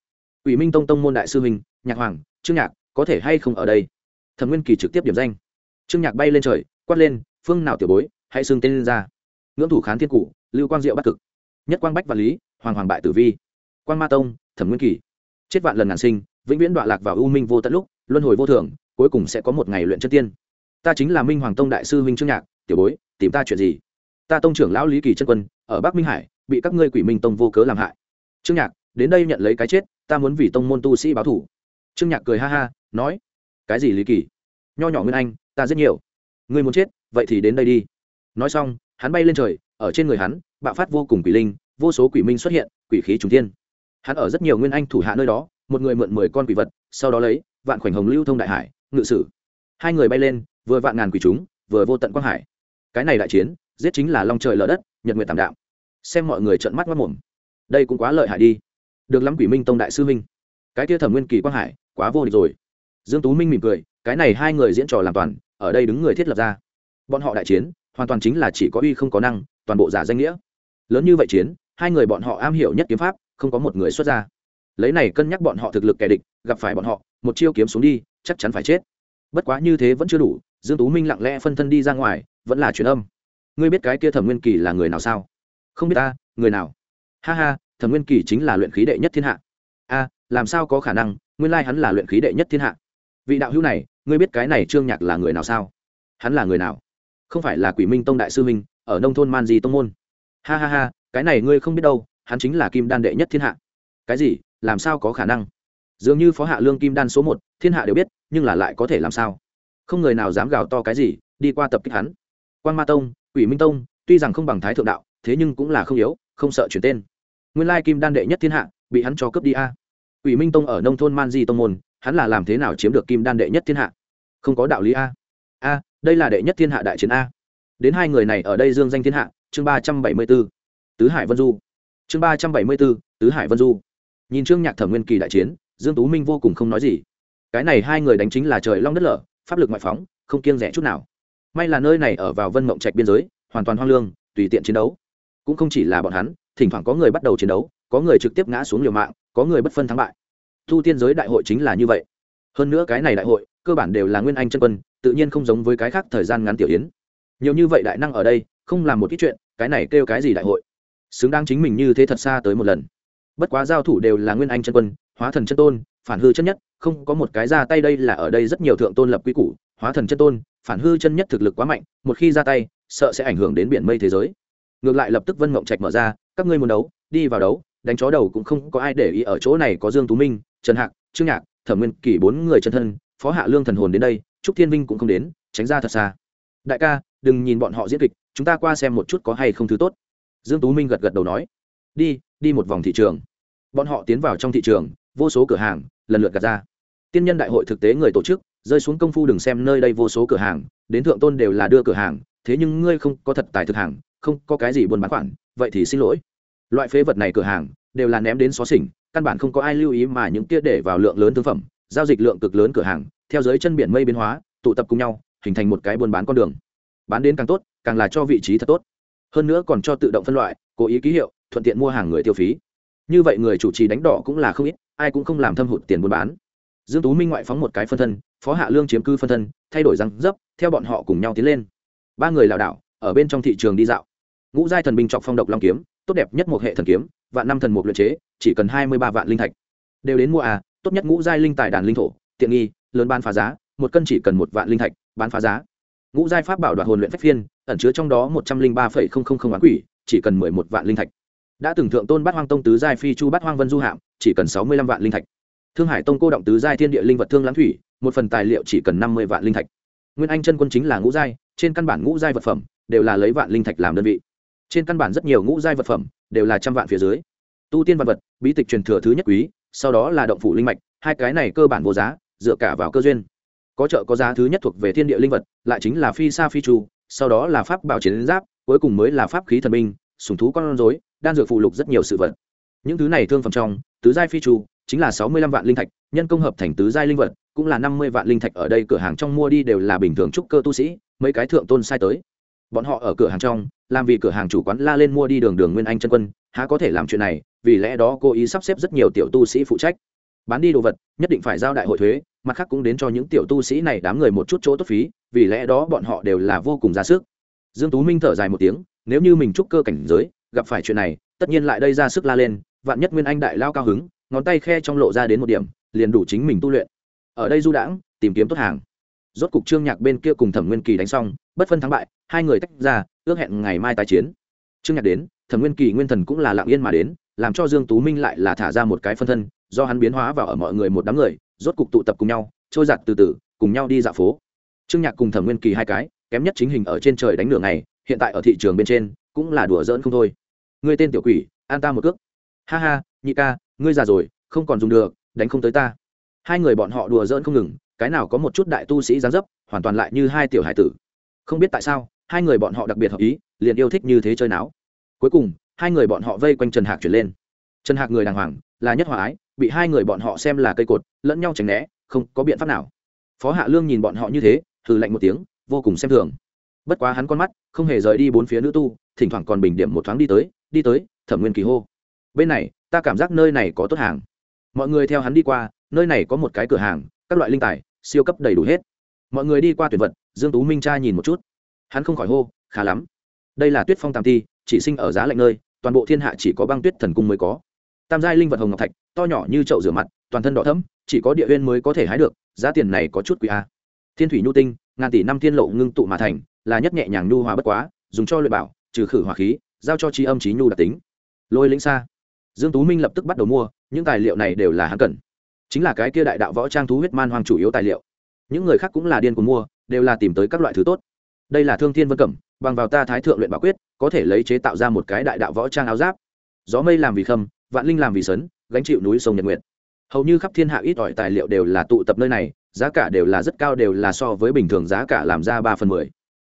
Ủy minh tông tông môn đại sư huynh, nhạc hoàng, trương nhạc, có thể hay không ở đây? Thẩm nguyên kỳ trực tiếp điểm danh. Trương nhạc bay lên trời quát lên, phương nào tiểu bối, hãy xưng tên lên ra. Ngưỡng thủ khán thiên cụ lưu quang diệu bắc cực. Nhất quang bách và lý, hoàng hoàng bại tử vi. Quan ma tông, thẩm nguyên kỳ. Chết vạn lần ngàn sinh, vĩnh viễn đọa lạc vào u minh vô tận lúc, luân hồi vô thường, cuối cùng sẽ có một ngày luyện chân tiên. Ta chính là minh hoàng tông đại sư huynh trương nhạc, tiểu bối, tìm ta chuyện gì? Ta tông trưởng lão lý kỳ chân quân, ở bắc minh hải, bị các ngươi quỷ minh tông vô cớ làm hại. Trương nhạc, đến đây nhận lấy cái chết, ta muốn vì tông môn tu sĩ báo thủ. Trương nhạc cười ha ha, nói, cái gì lý kỳ? Nho nhỏ nguyên anh, ta rất nhiều ngươi muốn chết, vậy thì đến đây đi. Nói xong, hắn bay lên trời, ở trên người hắn, bạo phát vô cùng quỷ linh, vô số quỷ minh xuất hiện, quỷ khí trùng thiên. Hắn ở rất nhiều nguyên anh thủ hạ nơi đó, một người mượn mười con quỷ vật, sau đó lấy, vạn khoảnh hồng lưu thông đại hải, ngự sử. Hai người bay lên, vừa vạn ngàn quỷ chúng, vừa vô tận quang hải. Cái này đại chiến, giết chính là long trời lở đất, nhật nguyệt tảm đạo. xem mọi người trợn mắt mắt mồm. Đây cũng quá lợi hại đi. Được lắm quỷ minh tông đại sư minh cái kia thẩm nguyên kỳ quang hải, quá vô địch rồi. Dương tú minh mỉm cười, cái này hai người diễn trò làm toàn ở đây đứng người thiết lập ra. Bọn họ đại chiến, hoàn toàn chính là chỉ có uy không có năng, toàn bộ giả danh nghĩa. Lớn như vậy chiến, hai người bọn họ am hiểu nhất kiếm pháp, không có một người xuất ra. Lấy này cân nhắc bọn họ thực lực kẻ địch, gặp phải bọn họ, một chiêu kiếm xuống đi, chắc chắn phải chết. Bất quá như thế vẫn chưa đủ, dương tú minh lặng lẽ phân thân đi ra ngoài, vẫn là truyền âm. Ngươi biết cái kia thẩm nguyên kỳ là người nào sao? Không biết ta, người nào? Ha ha, thẩm nguyên kỳ chính là luyện khí đệ nhất thiên hạ. A, làm sao có khả năng? Nguyên lai hắn là luyện khí đệ nhất thiên hạ. Vị đạo hữu này ngươi biết cái này trương nhạc là người nào sao? Hắn là người nào? Không phải là quỷ minh tông đại sư minh ở nông thôn man di tông môn. Ha ha ha, cái này ngươi không biết đâu, hắn chính là kim đan đệ nhất thiên hạ. Cái gì? Làm sao có khả năng? Dường như phó hạ lương kim đan số một, thiên hạ đều biết, nhưng là lại có thể làm sao? Không người nào dám gào to cái gì, đi qua tập kích hắn. Quan ma tông, quỷ minh tông, tuy rằng không bằng thái thượng đạo, thế nhưng cũng là không yếu, không sợ chuyển tên. Nguyên lai kim đan đệ nhất thiên hạ, bị hắn cho cướp đi a. Quỷ minh tông ở nông thôn man di tông môn hắn là làm thế nào chiếm được kim đan đệ nhất thiên hạ? Không có đạo lý a. A, đây là đệ nhất thiên hạ đại chiến a. Đến hai người này ở đây dương danh thiên hạ, chương ba trăm bảy mươi b ố tứ hải vân du. Chương ba trăm bảy mươi b ố tứ hải vân du. Nhìn trương nhạc thẩm nguyên kỳ đại chiến, dương tú minh vô cùng không nói gì. Cái này hai người đánh chính là trời long đất lở, pháp lực ngoại phóng, không kiêng rẻ chút nào. May là nơi này ở vào vân mộng trạch biên giới, hoàn toàn hoang lương, tùy tiện chiến đấu. Cũng không chỉ là bọn hắn, thỉnh thoảng có người bắt đầu chiến đấu, có người trực tiếp ngã xuống liều mạng, có người bất phân thắng bại thu tiên giới đại hội chính là như vậy. Hơn nữa cái này đại hội, cơ bản đều là nguyên anh chân quân, tự nhiên không giống với cái khác thời gian ngắn tiểu yến. Nhiều như vậy đại năng ở đây, không làm một ít chuyện, cái này kêu cái gì đại hội? Xứng đáng chính mình như thế thật xa tới một lần. Bất quá giao thủ đều là nguyên anh chân quân, hóa thần chân tôn, phản hư chân nhất, không có một cái ra tay đây là ở đây rất nhiều thượng tôn lập quy củ, hóa thần chân tôn, phản hư chân nhất thực lực quá mạnh, một khi ra tay, sợ sẽ ảnh hưởng đến biển mây thế giới. Ngược lại lập tức vân mộng trạch mở ra, các ngươi muốn đấu, đi vào đấu đánh chó đầu cũng không có ai để ý ở chỗ này có dương tú minh, trần hạc, trương nhạc, thẩm nguyên kỷ bốn người chân thân, phó hạ lương thần hồn đến đây, trúc thiên vinh cũng không đến, tránh ra thật xa. Đại ca, đừng nhìn bọn họ diễn kịch, chúng ta qua xem một chút có hay không thứ tốt. Dương tú minh gật gật đầu nói. Đi đi một vòng thị trường. Bọn họ tiến vào trong thị trường, vô số cửa hàng, lần lượt gạt ra. Tiên nhân đại hội thực tế người tổ chức, rơi xuống công phu đừng xem nơi đây vô số cửa hàng, đến thượng tôn đều là đưa cửa hàng, thế nhưng ngươi không có thật tài thực hàng, không có cái gì buôn bán khoản, vậy thì xin lỗi loại phế vật này cửa hàng đều là ném đến xó xỉnh, căn bản không có ai lưu ý mà những kia để vào lượng lớn thương phẩm, giao dịch lượng cực lớn cửa hàng, theo dưới chân biển mây biến hóa, tụ tập cùng nhau, hình thành một cái buôn bán con đường. Bán đến càng tốt, càng là cho vị trí thật tốt. Hơn nữa còn cho tự động phân loại, cố ý ký hiệu, thuận tiện mua hàng người tiêu phí. Như vậy người chủ trì đánh đỏ cũng là không ít, ai cũng không làm thâm hụt tiền buôn bán. Dương tú minh ngoại phóng một cái phân thân, phó hạ lương chiếm cư phân thân, thay đổi răng dấp, theo bọn họ cùng nhau tiến lên. Ba người lảo đảo, ở bên trong thị trường đi dạo. Ngũ giai thần binh trọng phong độc long kiếm tốt đẹp nhất một hệ thần kiếm, vạn năm thần mục luyện chế, chỉ cần hai mươi ba vạn linh thạch. Đều đến mua à tốt nhất ngũ giai linh tài đàn linh thổ, tiện nghi, lớn ban phá giá, một cân chỉ cần một vạn linh thạch, bán phá giá. Ngũ giai pháp bảo đoạt hồn luyện phách phiên, ẩn chứa trong đó một trăm linh ba phẩy không không không bán quỷ, chỉ cần mười một vạn linh thạch. Đã từng thượng tôn bát hoang tông tứ giai phi chu bát hoang vân du hạm, chỉ cần sáu mươi lăm vạn linh thạch. Thương hải tông cô động tứ giai thiên địa linh vật thương lãng thủy, một phần tài liệu chỉ cần năm mươi vạn linh thạch. Nguyên anh chân quân chính là ngũ giai, trên căn bản ngũ giai vật phẩm, đều là lấy vạn linh thạch làm đơn vị trên căn bản rất nhiều ngũ giai vật phẩm đều là trăm vạn phía dưới. Tu tiên vật vật bí tịch truyền thừa thứ nhất quý sau đó là động phủ linh mạch hai cái này cơ bản vô giá dựa cả vào cơ duyên. Có chợ có giá thứ nhất thuộc về thiên địa linh vật lại chính là phi sa phi trù, sau đó là pháp bảo chiến giáp cuối cùng mới là pháp khí thần binh sùng thú con rối đan dược phụ lục rất nhiều sự vật. Những thứ này thương phẩm trong tứ giai phi trù chính là sáu mươi lăm vạn linh thạch nhân công hợp thành tứ giai linh vật cũng là năm mươi vạn linh thạch ở đây cửa hàng trong mua đi đều là bình thường trúc cơ tu sĩ mấy cái thượng tôn sai tới. Bọn họ ở cửa hàng trong làm vì cửa hàng chủ quán la lên mua đi đường đường nguyên anh chân quân, há có thể làm chuyện này, vì lẽ đó cô ý sắp xếp rất nhiều tiểu tu sĩ phụ trách. Bán đi đồ vật, nhất định phải giao đại hội thuế, mặt khác cũng đến cho những tiểu tu sĩ này đám người một chút chỗ tốt phí, vì lẽ đó bọn họ đều là vô cùng ra sức. Dương tú minh thở dài một tiếng, nếu như mình trúc cơ cảnh giới, gặp phải chuyện này, tất nhiên lại đây ra sức la lên, vạn nhất nguyên anh đại lao cao hứng, ngón tay khe trong lộ ra đến một điểm, liền đủ chính mình tu luyện. Ở đây du đãng, tìm kiếm tốt hàng. Rốt cục trương nhạc bên kia cùng thẩm nguyên kỳ đánh xong, bất phân thắng bại, hai người tách ra ước hẹn ngày mai tái chiến. Trương nhạc đến, thẩm nguyên kỳ nguyên thần cũng là lặng yên mà đến, làm cho dương tú minh lại là thả ra một cái phân thân, do hắn biến hóa vào ở mọi người một đám người, rốt cục tụ tập cùng nhau, trôi giặt từ từ, cùng nhau đi dạo phố. Trương nhạc cùng thẩm nguyên kỳ hai cái, kém nhất chính hình ở trên trời đánh nửa ngày, hiện tại ở thị trường bên trên, cũng là đùa giỡn không thôi. Ngươi tên tiểu quỷ, an ta một cước. Ha ha, nhị ca, ngươi già rồi, không còn dùng được, đánh không tới ta. Hai người bọn họ đùa giỡn không ngừng, cái nào có một chút đại tu sĩ dáng dấp, hoàn toàn lại như hai tiểu hải tử. Không biết tại sao hai người bọn họ đặc biệt hợp ý, liền yêu thích như thế chơi náo. Cuối cùng, hai người bọn họ vây quanh trần hạc chuyển lên. Trần hạc người đàng hoàng, là nhất hòa ái, bị hai người bọn họ xem là cây cột, lẫn nhau tránh né, không có biện pháp nào. Phó hạ lương nhìn bọn họ như thế thử lạnh một tiếng, vô cùng xem thường. Bất quá hắn con mắt, không hề rời đi bốn phía nữ tu, thỉnh thoảng còn bình điểm một thoáng đi tới đi tới, thẩm nguyên kỳ hô. Bên này, ta cảm giác nơi này có tốt hàng. Mọi người theo hắn đi qua, nơi này có một cái cửa hàng, các loại linh tài, siêu cấp đầy đủ hết. Mọi người đi qua tuyển vật, dương tú minh tra nhìn một chút hắn không khỏi hô, khá lắm. Đây là tuyết phong tam ti, chỉ sinh ở giá lạnh nơi, toàn bộ thiên hạ chỉ có băng tuyết thần cung mới có. Tam giai linh vật hồng ngọc thạch, to nhỏ như chậu rửa mặt, toàn thân đỏ thẫm, chỉ có địa huyên mới có thể hái được, giá tiền này có chút quý a. Thiên thủy nhu tinh, ngàn tỷ năm thiên lộ ngưng tụ mà thành, là nhất nhẹ nhàng nhu hòa bất quá, dùng cho luyện bảo, trừ khử hỏa khí, giao cho trí âm trí nhu đặc tính. Lôi lĩnh xa. Dương tú minh lập tức bắt đầu mua, những tài liệu này đều là hắn cần. Chính là cái kia đại đạo võ trang thú huyết man hoang chủ yếu tài liệu. Những người khác cũng là điên cuồng mua, đều là tìm tới các loại thứ tốt đây là thương thiên vân cẩm, bằng vào ta thái thượng luyện bảo quyết, có thể lấy chế tạo ra một cái đại đạo võ trang áo giáp. Gió mây làm vì khâm, vạn linh làm vì sấn, gánh chịu núi sông nhật nguyệt. Hầu như khắp thiên hạ ít ỏi tài liệu đều là tụ tập nơi này, giá cả đều là rất cao, đều là so với bình thường giá cả làm ra ba phần mười.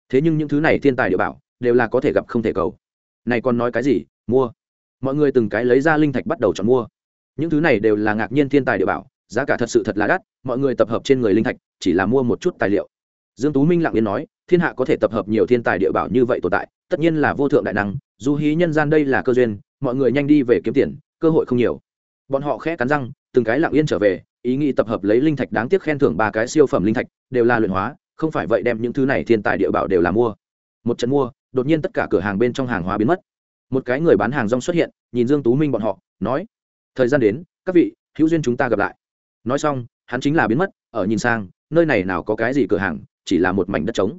Thế nhưng những thứ này thiên tài địa bảo, đều là có thể gặp không thể cầu. Này còn nói cái gì? Mua. Mọi người từng cái lấy ra linh thạch bắt đầu chọn mua. Những thứ này đều là ngạc nhiên thiên tài địa bảo, giá cả thật sự thật là đắt, mọi người tập hợp trên người linh thạch, chỉ là mua một chút tài liệu. Dương tú minh lặng yên nói thiên hạ có thể tập hợp nhiều thiên tài địa bảo như vậy tồn tại, tất nhiên là vô thượng đại năng dù hí nhân gian đây là cơ duyên, mọi người nhanh đi về kiếm tiền, cơ hội không nhiều. Bọn họ khẽ cắn răng, từng cái lặng yên trở về, ý nghĩ tập hợp lấy linh thạch đáng tiếc khen thưởng ba cái siêu phẩm linh thạch, đều là luyện hóa, không phải vậy đem những thứ này thiên tài địa bảo đều là mua. Một trận mua, đột nhiên tất cả cửa hàng bên trong hàng hóa biến mất. Một cái người bán hàng rong xuất hiện, nhìn dương tú minh bọn họ, nói, thời gian đến, các vị, hữu duyên chúng ta gặp lại. Nói xong, hắn chính là biến mất, ở nhìn sang, nơi này nào có cái gì cửa hàng, chỉ là một mảnh đất trống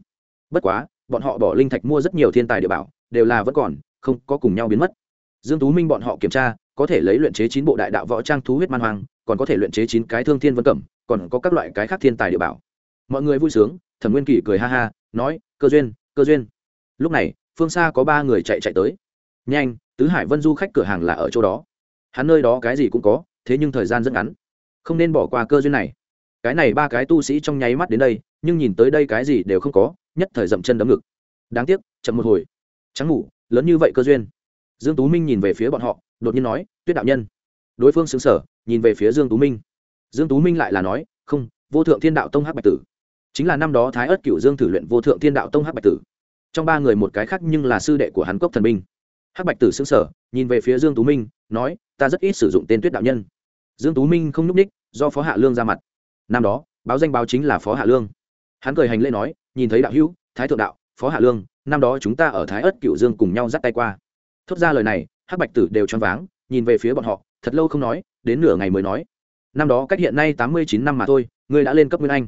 bất quá, bọn họ bỏ linh thạch mua rất nhiều thiên tài địa bảo, đều là vẫn còn, không có cùng nhau biến mất. Dương tú minh bọn họ kiểm tra, có thể lấy luyện chế chín bộ đại đạo võ trang thú huyết man hoang, còn có thể luyện chế chín cái thương thiên vân cẩm, còn có các loại cái khác thiên tài địa bảo. Mọi người vui sướng, thẩm nguyên kỳ cười ha ha, nói, cơ duyên cơ duyên. Lúc này, phương xa có ba người chạy chạy tới. Nhanh, tứ hải vân du khách cửa hàng là ở chỗ đó. Hắn nơi đó cái gì cũng có, thế nhưng thời gian rất ngắn. Không nên bỏ qua cơ duyên này cái này ba cái tu sĩ trong nháy mắt đến đây, nhưng nhìn tới đây cái gì đều không có, nhất thời dậm chân đấm ngực. Đáng tiếc, chậm một hồi. Trắng ngủ, lớn như vậy cơ duyên. Dương tú minh nhìn về phía bọn họ, đột nhiên nói, tuyết đạo nhân. Đối phương xứng sở nhìn về phía dương tú minh. Dương tú minh lại là nói, không, vô thượng thiên đạo tông hắc bạch tử. Chính là năm đó thái ất cửu dương thử luyện vô thượng thiên đạo tông hắc bạch tử. Trong ba người một cái khác nhưng là sư đệ của hắn cốc thần minh. Hắc bạch tử xứng sở nhìn về phía dương tú minh, nói, ta rất ít sử dụng tên tuyết đạo nhân. Dương tú minh không nhúc ních do phó hạ lương ra mặt năm đó, báo danh báo chính là phó hạ lương. Hắn cười hành lễ nói, nhìn thấy đạo hữu, thái thượng đạo, phó hạ lương, năm đó chúng ta ở thái ất cựu dương cùng nhau dắt tay qua. Thốt ra lời này, hắc bạch tử đều choáng váng, nhìn về phía bọn họ, thật lâu không nói, đến nửa ngày mới nói, năm đó cách hiện nay tám mươi chín năm mà thôi, ngươi đã lên cấp nguyên anh.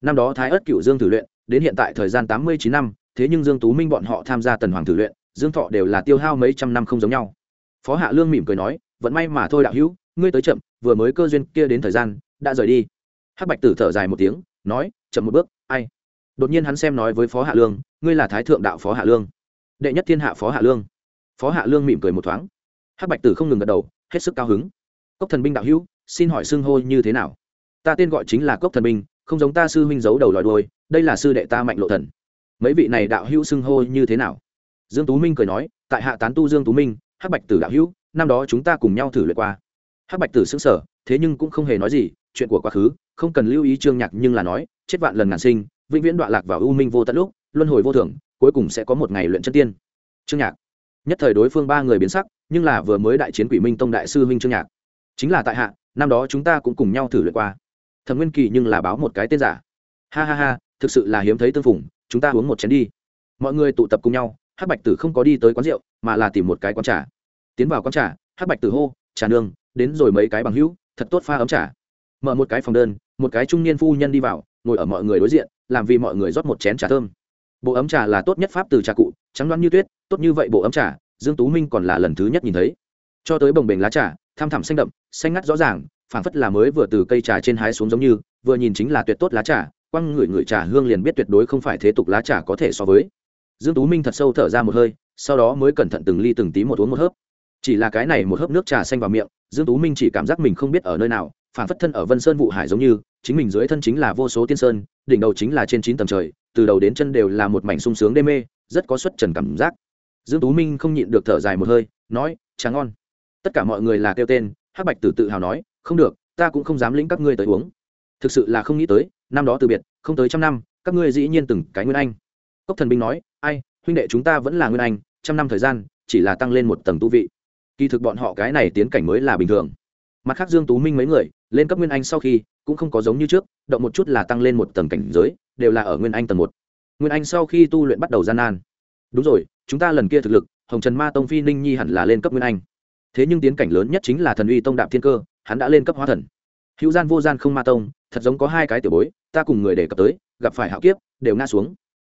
Năm đó thái ất cựu dương thử luyện, đến hiện tại thời gian tám mươi chín năm, thế nhưng dương tú minh bọn họ tham gia tần hoàng thử luyện, dương thọ đều là tiêu hao mấy trăm năm không giống nhau. Phó hạ lương mỉm cười nói vẫn may mà thôi đạo hữu, ngươi tới chậm, vừa mới cơ duyên kia đến thời gian, đã rời đi hắc bạch tử thở dài một tiếng, nói, chậm một bước, ai? Đột nhiên hắn xem nói với phó hạ lương, ngươi là thái thượng đạo phó hạ lương. Đệ nhất thiên hạ phó hạ lương. Phó hạ lương mỉm cười một thoáng. Hắc bạch tử không ngừng gật đầu, hết sức cao hứng. Cốc thần binh đạo hữu, xin hỏi xưng hô như thế nào? Ta tên gọi chính là cốc thần binh, không giống ta sư huynh giấu đầu lòi đôi đây là sư đệ ta mạnh lộ thần. Mấy vị này đạo hữu xưng hô như thế nào? Dương tú minh cười nói, tại hạ tán tu dương tú minh, hắc bạch tử đạo hữu, năm đó chúng ta cùng nhau thử luyện qua. Hắc bạch tử xứng sở thế nhưng cũng không hề nói gì, chuyện của quá khứ không cần lưu ý trương nhạc nhưng là nói, chết vạn lần ngàn sinh, vĩnh viễn đoạn lạc vào u minh vô tận lúc, luân hồi vô thường, cuối cùng sẽ có một ngày luyện chân tiên. Trương nhạc. Nhất thời đối phương ba người biến sắc, nhưng là vừa mới đại chiến quỷ minh tông đại sư huynh trương nhạc. Chính là tại hạ, năm đó chúng ta cũng cùng nhau thử luyện qua. Thẩm nguyên kỳ nhưng là báo một cái tên giả. Ha ha ha, thực sự là hiếm thấy tương phùng, chúng ta uống một chén đi. Mọi người tụ tập cùng nhau, hắc bạch tử không có đi tới quán rượu, mà là tìm một cái quán trà. Tiến vào quán trà, hắc bạch tử hô, trà nương, đến rồi mấy cái bằng hữu, thật tốt pha ấm trà mở một cái phòng đơn, một cái trung niên phu nhân đi vào, ngồi ở mọi người đối diện, làm vì mọi người rót một chén trà thơm. Bộ ấm trà là tốt nhất pháp từ trà cụ, trắng đoán như tuyết, tốt như vậy bộ ấm trà, dương tú minh còn là lần thứ nhất nhìn thấy. Cho tới bồng bềnh lá trà, tham thẳm xanh đậm, xanh ngắt rõ ràng, phảng phất là mới vừa từ cây trà trên hái xuống giống như, vừa nhìn chính là tuyệt tốt lá trà, quăng người người trà hương liền biết tuyệt đối không phải thế tục lá trà có thể so với. Dương tú minh thật sâu thở ra một hơi, sau đó mới cẩn thận từng ly từng tí một uống một hớp. Chỉ là cái này một hớp nước trà xanh vào miệng, dương tú minh chỉ cảm giác mình không biết ở nơi nào phản phất thân ở vân sơn vụ hải giống như, chính mình dưới thân chính là vô số tiên sơn, đỉnh đầu chính là trên chín tầng trời, từ đầu đến chân đều là một mảnh sung sướng đê mê, rất có xuất trần cảm giác. Dương tú minh không nhịn được thở dài một hơi, nói, trà ngon. Tất cả mọi người là kêu tên, hắc bạch tử tự hào nói, không được, ta cũng không dám lĩnh các ngươi tới uống. Thực sự là không nghĩ tới, năm đó từ biệt, không tới trăm năm, các ngươi dĩ nhiên từng cái nguyên anh. Cốc thần binh nói, ai, huynh đệ chúng ta vẫn là nguyên anh, trăm năm thời gian, chỉ là tăng lên một tầng tu vị. Kỳ thực bọn họ cái này tiến cảnh mới là bình thường mặt khác dương tú minh mấy người, lên cấp nguyên anh sau khi, cũng không có giống như trước, động một chút là tăng lên một tầng cảnh giới, đều là ở nguyên anh tầng một. Nguyên anh sau khi tu luyện bắt đầu gian nan. Đúng rồi, chúng ta lần kia thực lực, hồng trần ma tông phi ninh nhi hẳn là lên cấp nguyên anh. Thế nhưng tiến cảnh lớn nhất chính là thần uy tông đạp thiên cơ, hắn đã lên cấp hóa thần. Hữu gian vô gian không ma tông, thật giống có hai cái tiểu bối, ta cùng người đề cập tới, gặp phải hạo kiếp, đều ngã xuống.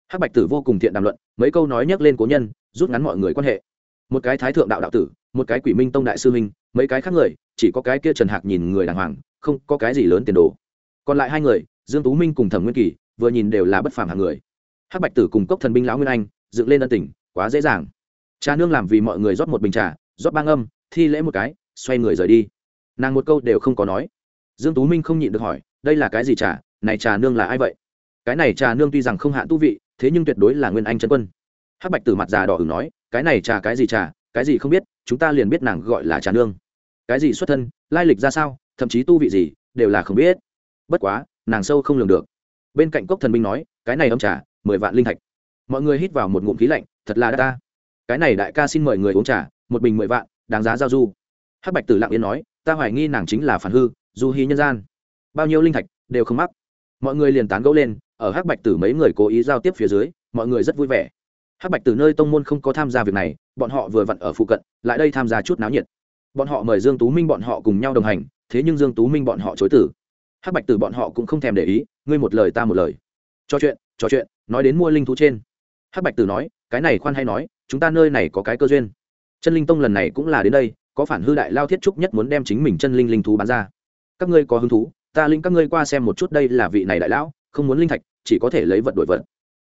Hắc bạch tử vô cùng thiện đàm luận, mấy câu nói nhắc lên cố nhân, rút ngắn mọi người quan hệ. Một cái thái thượng đạo đạo tử một cái quỷ minh tông đại sư minh mấy cái khác người, chỉ có cái kia trần hạc nhìn người đàng hoàng, không có cái gì lớn tiền đồ. Còn lại hai người, dương tú minh cùng thẩm nguyên kỳ, vừa nhìn đều là bất phàm hạng người. Hắc bạch tử cùng cốc thần binh lão nguyên anh, dựng lên ân tình, quá dễ dàng. Cha nương làm vì mọi người rót một bình trà, rót bang âm thi lễ một cái, xoay người rời đi. Nàng một câu đều không có nói. Dương tú minh không nhịn được hỏi, đây là cái gì trà? Này trà nương là ai vậy? Cái này trà nương tuy rằng không hạn tu vị, thế nhưng tuyệt đối là nguyên anh chân quân. Hắc bạch tử mặt già đỏ ửng nói, cái này trà cái gì trà? Cái gì không biết, chúng ta liền biết nàng gọi là trà nương. Cái gì xuất thân, lai lịch ra sao, thậm chí tu vị gì, đều là không biết. Bất quá, nàng sâu không lường được. Bên cạnh cốc thần binh nói, cái này ông trà, mười vạn linh thạch. Mọi người hít vào một ngụm khí lạnh, thật là đa ta. Cái này đại ca xin mời người uống trà, một bình mười vạn, đáng giá giao du. Hắc bạch tử lặng yên nói, ta hoài nghi nàng chính là phản hư, du hy nhân gian. Bao nhiêu linh thạch, đều không mắc. Mọi người liền tán gẫu lên, ở hắc bạch tử mấy người cố ý giao tiếp phía dưới, mọi người rất vui vẻ hắc bạch Từ nơi tông môn không có tham gia việc này, bọn họ vừa vặn ở phụ cận, lại đây tham gia chút náo nhiệt. Bọn họ mời dương tú minh bọn họ cùng nhau đồng hành, thế nhưng dương tú minh bọn họ chối tử. Hắc bạch Từ bọn họ cũng không thèm để ý, ngươi một lời ta một lời. Trò chuyện trò chuyện, nói đến mua linh thú trên. Hắc bạch Từ nói, cái này khoan hay nói, chúng ta nơi này có cái cơ duyên. Chân linh tông lần này cũng là đến đây, có phản hư đại lao thiết trúc nhất muốn đem chính mình chân linh linh thú bán ra. Các ngươi có hứng thú, ta linh các ngươi qua xem một chút đây là vị này đại lão, không muốn linh thạch, chỉ có thể lấy vật đổi vật.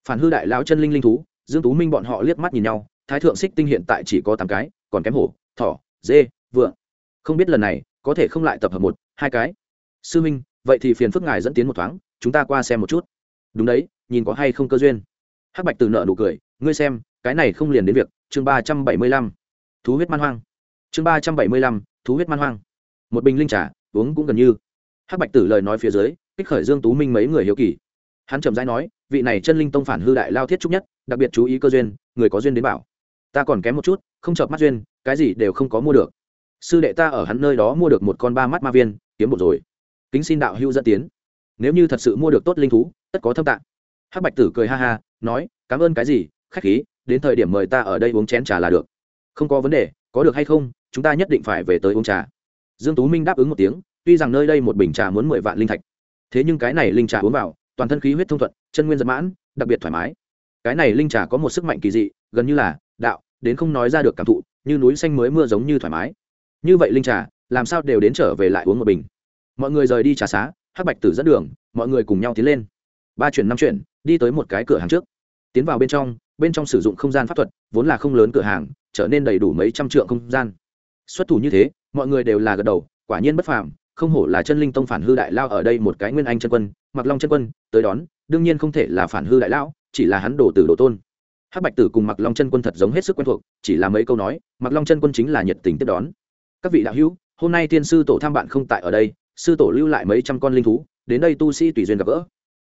Phản hư đại lão chân linh linh thú dương tú minh bọn họ liếc mắt nhìn nhau, thái thượng xích tinh hiện tại chỉ có tám cái, còn kém hổ, thỏ, dê, vượng. Không biết lần này có thể không lại tập hợp một, hai cái. Sư minh, vậy thì phiền phức ngài dẫn tiến một thoáng, chúng ta qua xem một chút. Đúng đấy, nhìn có hay không cơ duyên. Hắc bạch từ nợ nụ cười, ngươi xem, cái này không liền đến việc, chương ba trăm bảy mươi lăm. Thú huyết man hoang. Chương ba trăm bảy mươi lăm, thú huyết man hoang. Một bình linh trà, uống cũng gần như. Hắc bạch tử lời nói phía dưới, kích khởi dương tú minh mấy người hiếu kỳ hắn chậm rãi nói, vị này chân linh tông phản hư đại lao thiết trúc nhất, đặc biệt chú ý cơ duyên, người có duyên đến bảo. Ta còn kém một chút, không chợp mắt duyên, cái gì đều không có mua được. Sư đệ ta ở hắn nơi đó mua được một con ba mắt ma viên, kiếm một rồi. Kính xin đạo hữu dẫn tiến. Nếu như thật sự mua được tốt linh thú, tất có thâm tạng. Hắc bạch tử cười ha ha, nói, cảm ơn cái gì, khách khí, đến thời điểm mời ta ở đây uống chén trà là được. Không có vấn đề, có được hay không, chúng ta nhất định phải về tới uống trà. Dương tú minh đáp ứng một tiếng, tuy rằng nơi đây một bình trà muốn mười vạn linh thạch, thế nhưng cái này linh trà uống vào toàn thân khí huyết thông thuận, chân nguyên giật mãn, đặc biệt thoải mái. Cái này linh trà có một sức mạnh kỳ dị, gần như là đạo, đến không nói ra được cảm thụ, như núi xanh mới mưa giống như thoải mái. Như vậy linh trà, làm sao đều đến trở về lại uống một bình. Mọi người rời đi trà xá, hắc bạch tử dẫn đường, mọi người cùng nhau tiến lên. Ba chuyển năm chuyển, đi tới một cái cửa hàng trước. Tiến vào bên trong bên trong sử dụng không gian pháp thuật, vốn là không lớn cửa hàng, trở nên đầy đủ mấy trăm trượng không gian. Xuất thủ như thế, mọi người đều là gật đầu, quả nhiên bất phàm không hổ là chân linh tông phản hư đại lao ở đây một cái nguyên anh chân quân mặc long chân quân, tới đón, đương nhiên không thể là phản hư đại lão chỉ là hắn đồ tử đồ tôn. Hắc bạch tử cùng mặc long chân quân thật giống hết sức quen thuộc, chỉ là mấy câu nói mặc long chân quân chính là nhiệt tình tiếp đón. Các vị đạo hữu, hôm nay tiên sư tổ tham bạn không tại ở đây, sư tổ lưu lại mấy trăm con linh thú, đến đây tu sĩ tùy duyên gặp gỡ.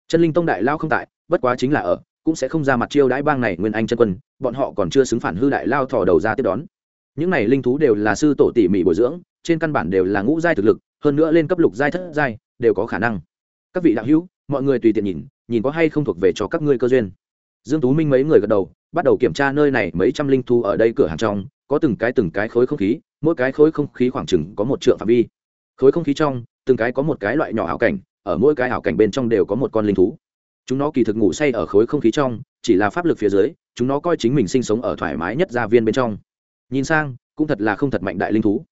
Chân linh tông đại lao không tại, bất quá chính là ở, cũng sẽ không ra mặt chiêu đãi bang này nguyên anh chân quân, bọn họ còn chưa xứng phản hư đại lao thò đầu ra tiếp đón. Những này linh thú đều là sư tổ tỉ mỉ bồi dưỡng trên căn bản đều là ngũ giai thực lực, hơn nữa lên cấp lục giai thất giai, đều có khả năng. Các vị đạo hữu, mọi người tùy tiện nhìn nhìn có hay không thuộc về cho các ngươi cơ duyên. Dương tú minh mấy người gật đầu, bắt đầu kiểm tra nơi này mấy trăm linh thú ở đây cửa hàng trong, có từng cái từng cái khối không khí, mỗi cái khối không khí khoảng chừng có một trượng phạm vi. Khối không khí trong, từng cái có một cái loại nhỏ ảo cảnh, ở mỗi cái ảo cảnh bên trong đều có một con linh thú. Chúng nó kỳ thực ngủ say ở khối không khí trong, chỉ là pháp lực phía dưới, chúng nó coi chính mình sinh sống ở thoải mái nhất gia viên bên trong. Nhìn sang, cũng thật là không thật mạnh đại linh thú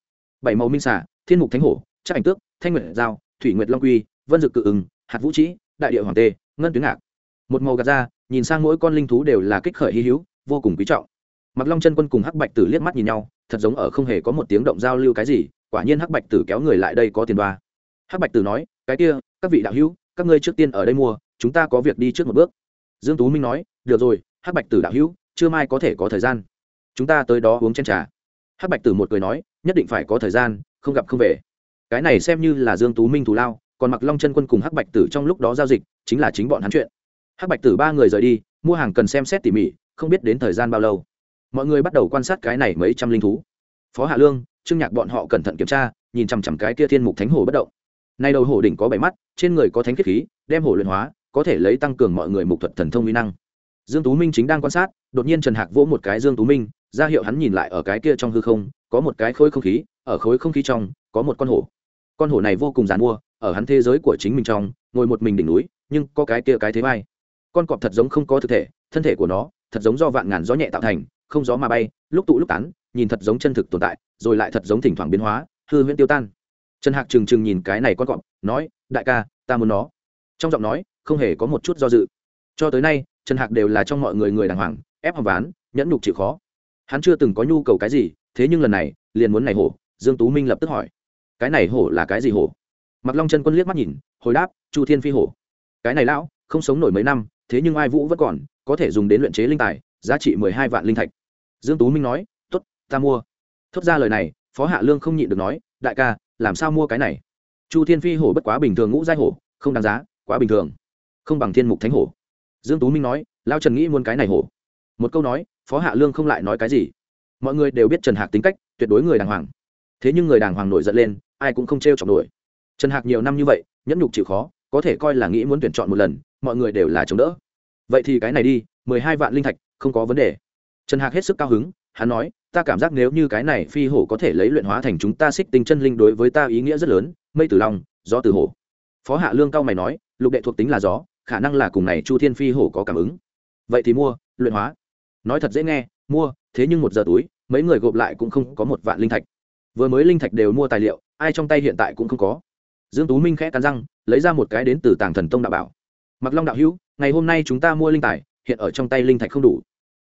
bảy màu minh xả thiên mục thánh hổ chắc ảnh tước, thanh nguyệt giao, thủy nguyệt long quy, vân dực cự ứng, hạt vũ trĩ, đại địa hoàng tê, ngân tuyến ngạc. Một màu gạt ra, nhìn sang mỗi con linh thú đều là kích khởi hy hữu, vô cùng quý trọng. Mặc long chân quân cùng hắc bạch tử liếc mắt nhìn nhau, thật giống ở không hề có một tiếng động giao lưu cái gì, quả nhiên hắc bạch tử kéo người lại đây có tiền đoa. Hắc bạch tử nói, cái kia, các vị đạo hữu, các ngươi trước tiên ở đây mua, chúng ta có việc đi trước một bước. Dương tú minh nói, được rồi, hắc bạch tử đạo hữu chưa mai có thể có thời gian. Chúng ta tới đó uống chén trà. Hắc bạch tử một cười nói nhất định phải có thời gian, không gặp không về. Cái này xem như là dương tú minh thù lao, còn mặc long chân quân cùng hắc bạch tử trong lúc đó giao dịch, chính là chính bọn hắn chuyện. Hắc bạch tử ba người rời đi, mua hàng cần xem xét tỉ mỉ, không biết đến thời gian bao lâu. Mọi người bắt đầu quan sát cái này mấy trăm linh thú. Phó hạ lương, trương nhạc bọn họ cẩn thận kiểm tra, nhìn chằm chằm cái kia thiên mục thánh hồ bất động. Nay đầu hổ đỉnh có bảy mắt, trên người có thánh khiết khí, đem hổ luyện hóa, có thể lấy tăng cường mọi người mục thuật thần thông uy năng. Dương tú minh chính đang quan sát, đột nhiên trần hạc vỗ một cái dương tú minh ra hiệu hắn nhìn lại ở cái kia trong hư không, có một cái khối không khí, ở khối không khí trong, có một con hổ. Con hổ này vô cùng giàn mua, ở hắn thế giới của chính mình trong, ngồi một mình đỉnh núi, nhưng có cái kia cái thế vai. Con cọp thật giống không có thực thể, thân thể của nó, thật giống do vạn ngàn gió nhẹ tạo thành, không gió mà bay, lúc tụ lúc tán, nhìn thật giống chân thực tồn tại, rồi lại thật giống thỉnh thoảng biến hóa, hư huyễn tiêu tan. Trần hạc trừng trừng nhìn cái này con cọp, nói, đại ca, ta muốn nó. Trong giọng nói, không hề có một chút do dự. Cho tới nay, trần hạc đều là trong mọi người người đàng hoàng, ép hòng ván, nhẫn nhục chịu khó hắn chưa từng có nhu cầu cái gì thế nhưng lần này liền muốn này hổ dương tú minh lập tức hỏi. Cái này hổ là cái gì hổ? Mặc long chân quân liếc mắt nhìn hồi đáp chu thiên phi hổ. Cái này lão không sống nổi mấy năm thế nhưng ai vũ vẫn còn có thể dùng đến luyện chế linh tài giá trị mười hai vạn linh thạch. Dương tú minh nói tốt, ta mua. Thốt ra lời này phó hạ lương không nhịn được nói đại ca làm sao mua cái này? Chu thiên phi hổ bất quá bình thường ngũ giai hổ không đáng giá quá bình thường. Không bằng thiên mục thánh hổ. Dương tú minh nói lao trần nghĩ muốn cái này hổ. Một câu nói phó hạ lương không lại nói cái gì. Mọi người đều biết trần hạc tính cách, tuyệt đối người đàng hoàng. Thế nhưng người đàng hoàng nổi giận lên, ai cũng không t r e o chọc nổi. Trần hạc nhiều năm như vậy, nhẫn nhục chịu khó, có thể coi là nghĩ muốn tuyển chọn một lần, mọi người đều là chống đỡ. Vậy thì cái này đi, mười hai vạn linh thạch, không có vấn đề. Trần hạc hết sức cao hứng, hắn nói, ta cảm giác nếu như cái này phi hổ có thể lấy luyện hóa thành chúng ta xích tinh chân linh đối với ta ý nghĩa rất lớn, mây từ long, gió từ hổ. Phó hạ lương cao mày nói, lục đệ thuộc tính là gió, khả năng là cùng này chu thiên phi hổ có cảm ứng. Vậy thì mua, luyện hóa nói thật dễ nghe, mua, thế nhưng một giờ túi, mấy người gộp lại cũng không có một vạn linh thạch. Vừa mới linh thạch đều mua tài liệu, ai trong tay hiện tại cũng không có. Dương tú minh khẽ cắn răng, lấy ra một cái đến từ tàng thần tông đạo bảo. Mặc long đạo hữu, ngày hôm nay chúng ta mua linh tài, hiện ở trong tay linh thạch không đủ.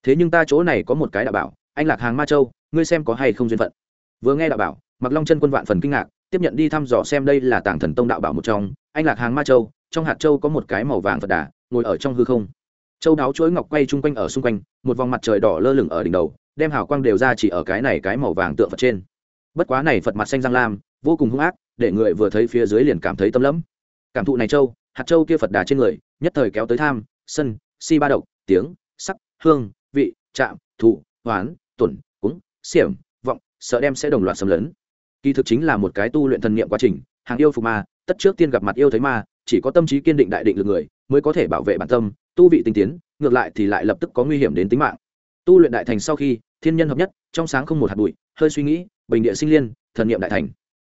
Thế nhưng ta chỗ này có một cái đạo bảo, anh lạc hàng ma châu, ngươi xem có hay không duyên phận. Vừa nghe đạo bảo, mặc long chân quân vạn phần kinh ngạc, tiếp nhận đi thăm dò xem đây là tàng thần tông đạo bảo một trong, anh lạc hàng ma châu, trong hạt châu có một cái màu vàng phật đà, ngồi ở trong hư không châu đáo chuỗi ngọc quay chung quanh ở xung quanh, một vòng mặt trời đỏ lơ lửng ở đỉnh đầu, đem hào quang đều ra chỉ ở cái này cái màu vàng tượng phật trên. Bất quá này phật mặt xanh răng lam, vô cùng hung ác, để người vừa thấy phía dưới liền cảm thấy tâm lẫm. Cảm thụ này châu, hạt châu kia phật đà trên người, nhất thời kéo tới tham, sân, si ba độc, tiếng, sắc, hương, vị chạm thụ, hoán tuẩn cúng, xiểm, vọng, sợ đem sẽ đồng loạt xâm lấn. Kỳ thực chính là một cái tu luyện thần niệm quá trình, hàng yêu phục ma, tất trước tiên gặp mặt yêu thấy ma, chỉ có tâm trí kiên định đại định lực người, mới có thể bảo vệ bản tâm tu vị tinh tiến, ngược lại thì lại lập tức có nguy hiểm đến tính mạng. Tu luyện đại thành sau khi, thiên nhân hợp nhất, trong sáng không một hạt bụi, hơi suy nghĩ, bình địa sinh liên, thần niệm đại thành.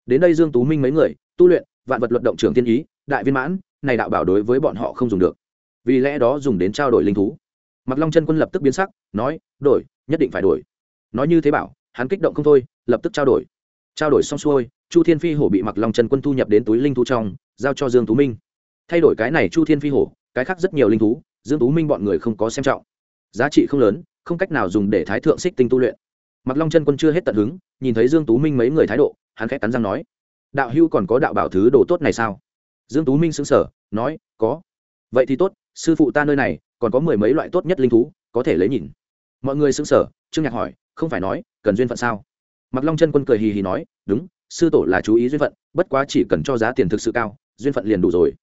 Đến đây dương tú minh mấy người, tu luyện, vạn vật luật động trưởng tiên ý, đại viên mãn, này đạo bảo đối với bọn họ không dùng được. Vì lẽ đó dùng đến trao đổi linh thú. Mặc long chân quân lập tức biến sắc, nói, đổi, nhất định phải đổi. Nói như thế bảo, hắn kích động không thôi, lập tức trao đổi. Trao đổi xong xuôi, chu thiên phi hổ bị mặc long chân quân thu nhập đến túi linh thú trong, giao cho dương tú minh. Thay đổi cái này chu thiên phi hổ, cái khác rất nhiều linh thú dương tú minh bọn người không có xem trọng. Giá trị không lớn, không cách nào dùng để thái thượng xích tinh tu luyện. Mặc long chân quân chưa hết tận hứng, nhìn thấy dương tú minh mấy người thái độ, hắn khẽ cắn răng nói, đạo hưu còn có đạo bảo thứ đồ tốt này sao? Dương tú minh sững sờ, nói, có. Vậy thì tốt, sư phụ ta nơi này, còn có mười mấy loại tốt nhất linh thú, có thể lấy nhìn. Mọi người sững sờ, trương nhạc hỏi, không phải nói, cần duyên phận sao? Mặc long chân quân cười hì hì nói, đúng, sư tổ là chú ý duyên phận, bất quá chỉ cần cho giá tiền thực sự cao, duyên phận liền đủ rồi.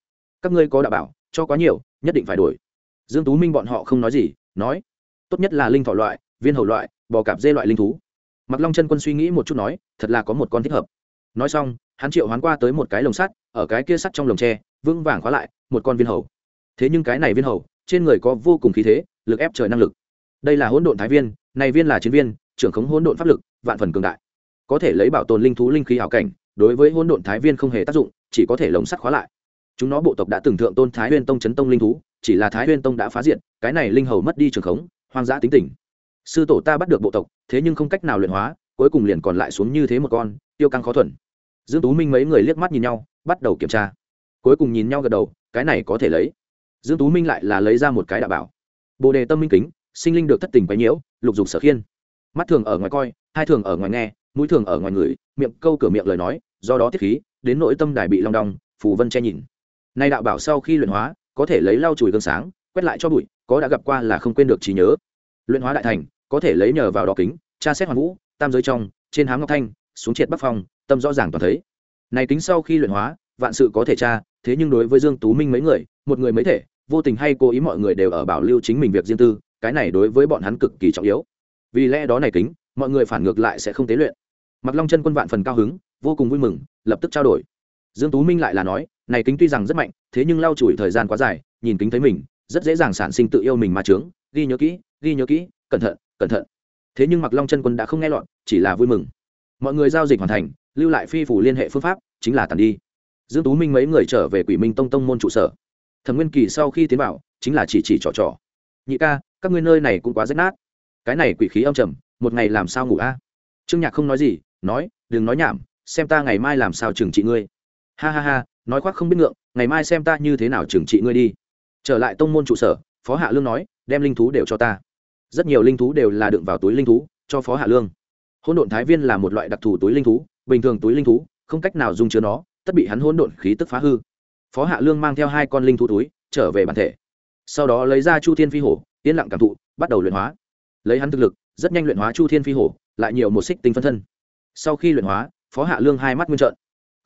Các ngươi có đạo bảo, cho quá nhiều, nhất định phải đổi dương tú minh bọn họ không nói gì, nói, tốt nhất là linh thỏ loại, viên hầu loại, bò cạp dê loại linh thú. Mặc long chân quân suy nghĩ một chút nói, thật là có một con thích hợp. Nói xong, hắn triệu hoán qua tới một cái lồng sắt, ở cái kia sắt trong lồng tre, vững vàng khóa lại, một con viên hầu. Thế nhưng cái này viên hầu, trên người có vô cùng khí thế, lực ép trời năng lực. Đây là hỗn độn thái viên, này viên là chiến viên, trưởng khống hỗn độn pháp lực, vạn phần cường đại. Có thể lấy bảo tồn linh thú linh khí hảo cảnh, đối với hỗn độn thái viên không hề tác dụng, chỉ có thể lồng sắt khóa lại. Chúng nó bộ tộc đã từng thượng tôn thái viên tông chấn tông linh thú chỉ là thái huyên tông đã phá diện cái này linh hầu mất đi trường khống, hoang dã tính tình. Sư tổ ta bắt được bộ tộc, thế nhưng không cách nào luyện hóa, cuối cùng liền còn lại xuống như thế một con, tiêu căng khó thuần. Dương tú minh mấy người liếc mắt nhìn nhau, bắt đầu kiểm tra. Cuối cùng nhìn nhau gật đầu, cái này có thể lấy. Dương tú minh lại là lấy ra một cái đạo bảo. Bồ đề tâm minh kính, sinh linh được thất tình quấy nhiễu, lục dục sở khiên. Mắt thường ở ngoài coi, hai thường ở ngoài nghe, mũi thường ở ngoài người miệng câu cửa miệng lời nói, do đó tiết khí, đến nội tâm đài bị long đong, phù vân che nhìn. Nay đạo bảo sau khi luyện hóa có thể lấy lau chùi gương sáng, quét lại cho bụi, có đã gặp qua là không quên được trí nhớ. Luyện hóa đại thành, có thể lấy nhờ vào đỏ kính, tra xét hoàn vũ, tam giới trong, trên hám ngọc thanh, xuống triệt bắc phong, tâm rõ ràng toàn thấy. Này kính sau khi luyện hóa, vạn sự có thể tra, thế nhưng đối với dương tú minh mấy người, một người mấy thể, vô tình hay cố ý mọi người đều ở bảo lưu chính mình việc riêng tư, cái này đối với bọn hắn cực kỳ trọng yếu. Vì lẽ đó này kính, mọi người phản ngược lại sẽ không tế luyện. Mặc long chân quân vạn phần cao hứng, vô cùng vui mừng, lập tức trao đổi. Dương tú minh lại là nói này kính tuy rằng rất mạnh, thế nhưng lau chùi thời gian quá dài, nhìn kính thấy mình, rất dễ dàng sản sinh tự yêu mình mà trướng ghi nhớ kỹ, ghi nhớ kỹ, cẩn thận cẩn thận. Thế nhưng mặc long chân quân đã không nghe lọt, chỉ là vui mừng. Mọi người giao dịch hoàn thành, lưu lại phi phủ liên hệ phương pháp, chính là tàn đi. Dương tú minh mấy người trở về quỷ minh tông tông môn trụ sở. Thẩm nguyên kỳ sau khi tiến vào, chính là chỉ chỉ trò trò. Nhị ca, các ngươi nơi này cũng quá rách nát. Cái này quỷ khí âm trầm, một ngày làm sao ngủ a? Trương nhạc không nói gì, nói, đừng nói nhảm, xem ta ngày mai làm sao trừng trị ngươi. Ha ha ha nói khoác không biết ngượng, ngày mai xem ta như thế nào trừng trị ngươi đi. Trở lại tông môn trụ sở, phó hạ lương nói, đem linh thú đều cho ta. Rất nhiều linh thú đều là đựng vào túi linh thú, cho phó hạ lương. Hỗn độn thái viên là một loại đặc thù túi linh thú, bình thường túi linh thú, không cách nào dung chứa nó, tất bị hắn hỗn độn khí tức phá hư. Phó hạ lương mang theo hai con linh thú túi, trở về bản thể. Sau đó lấy ra chu thiên phi hổ, yên lặng cảm thụ, bắt đầu luyện hóa. Lấy hắn thực lực, rất nhanh luyện hóa chu thiên phi hổ, lại nhiều một xích tinh phân thân. Sau khi luyện hóa, phó hạ lương hai mắt nguyên trợn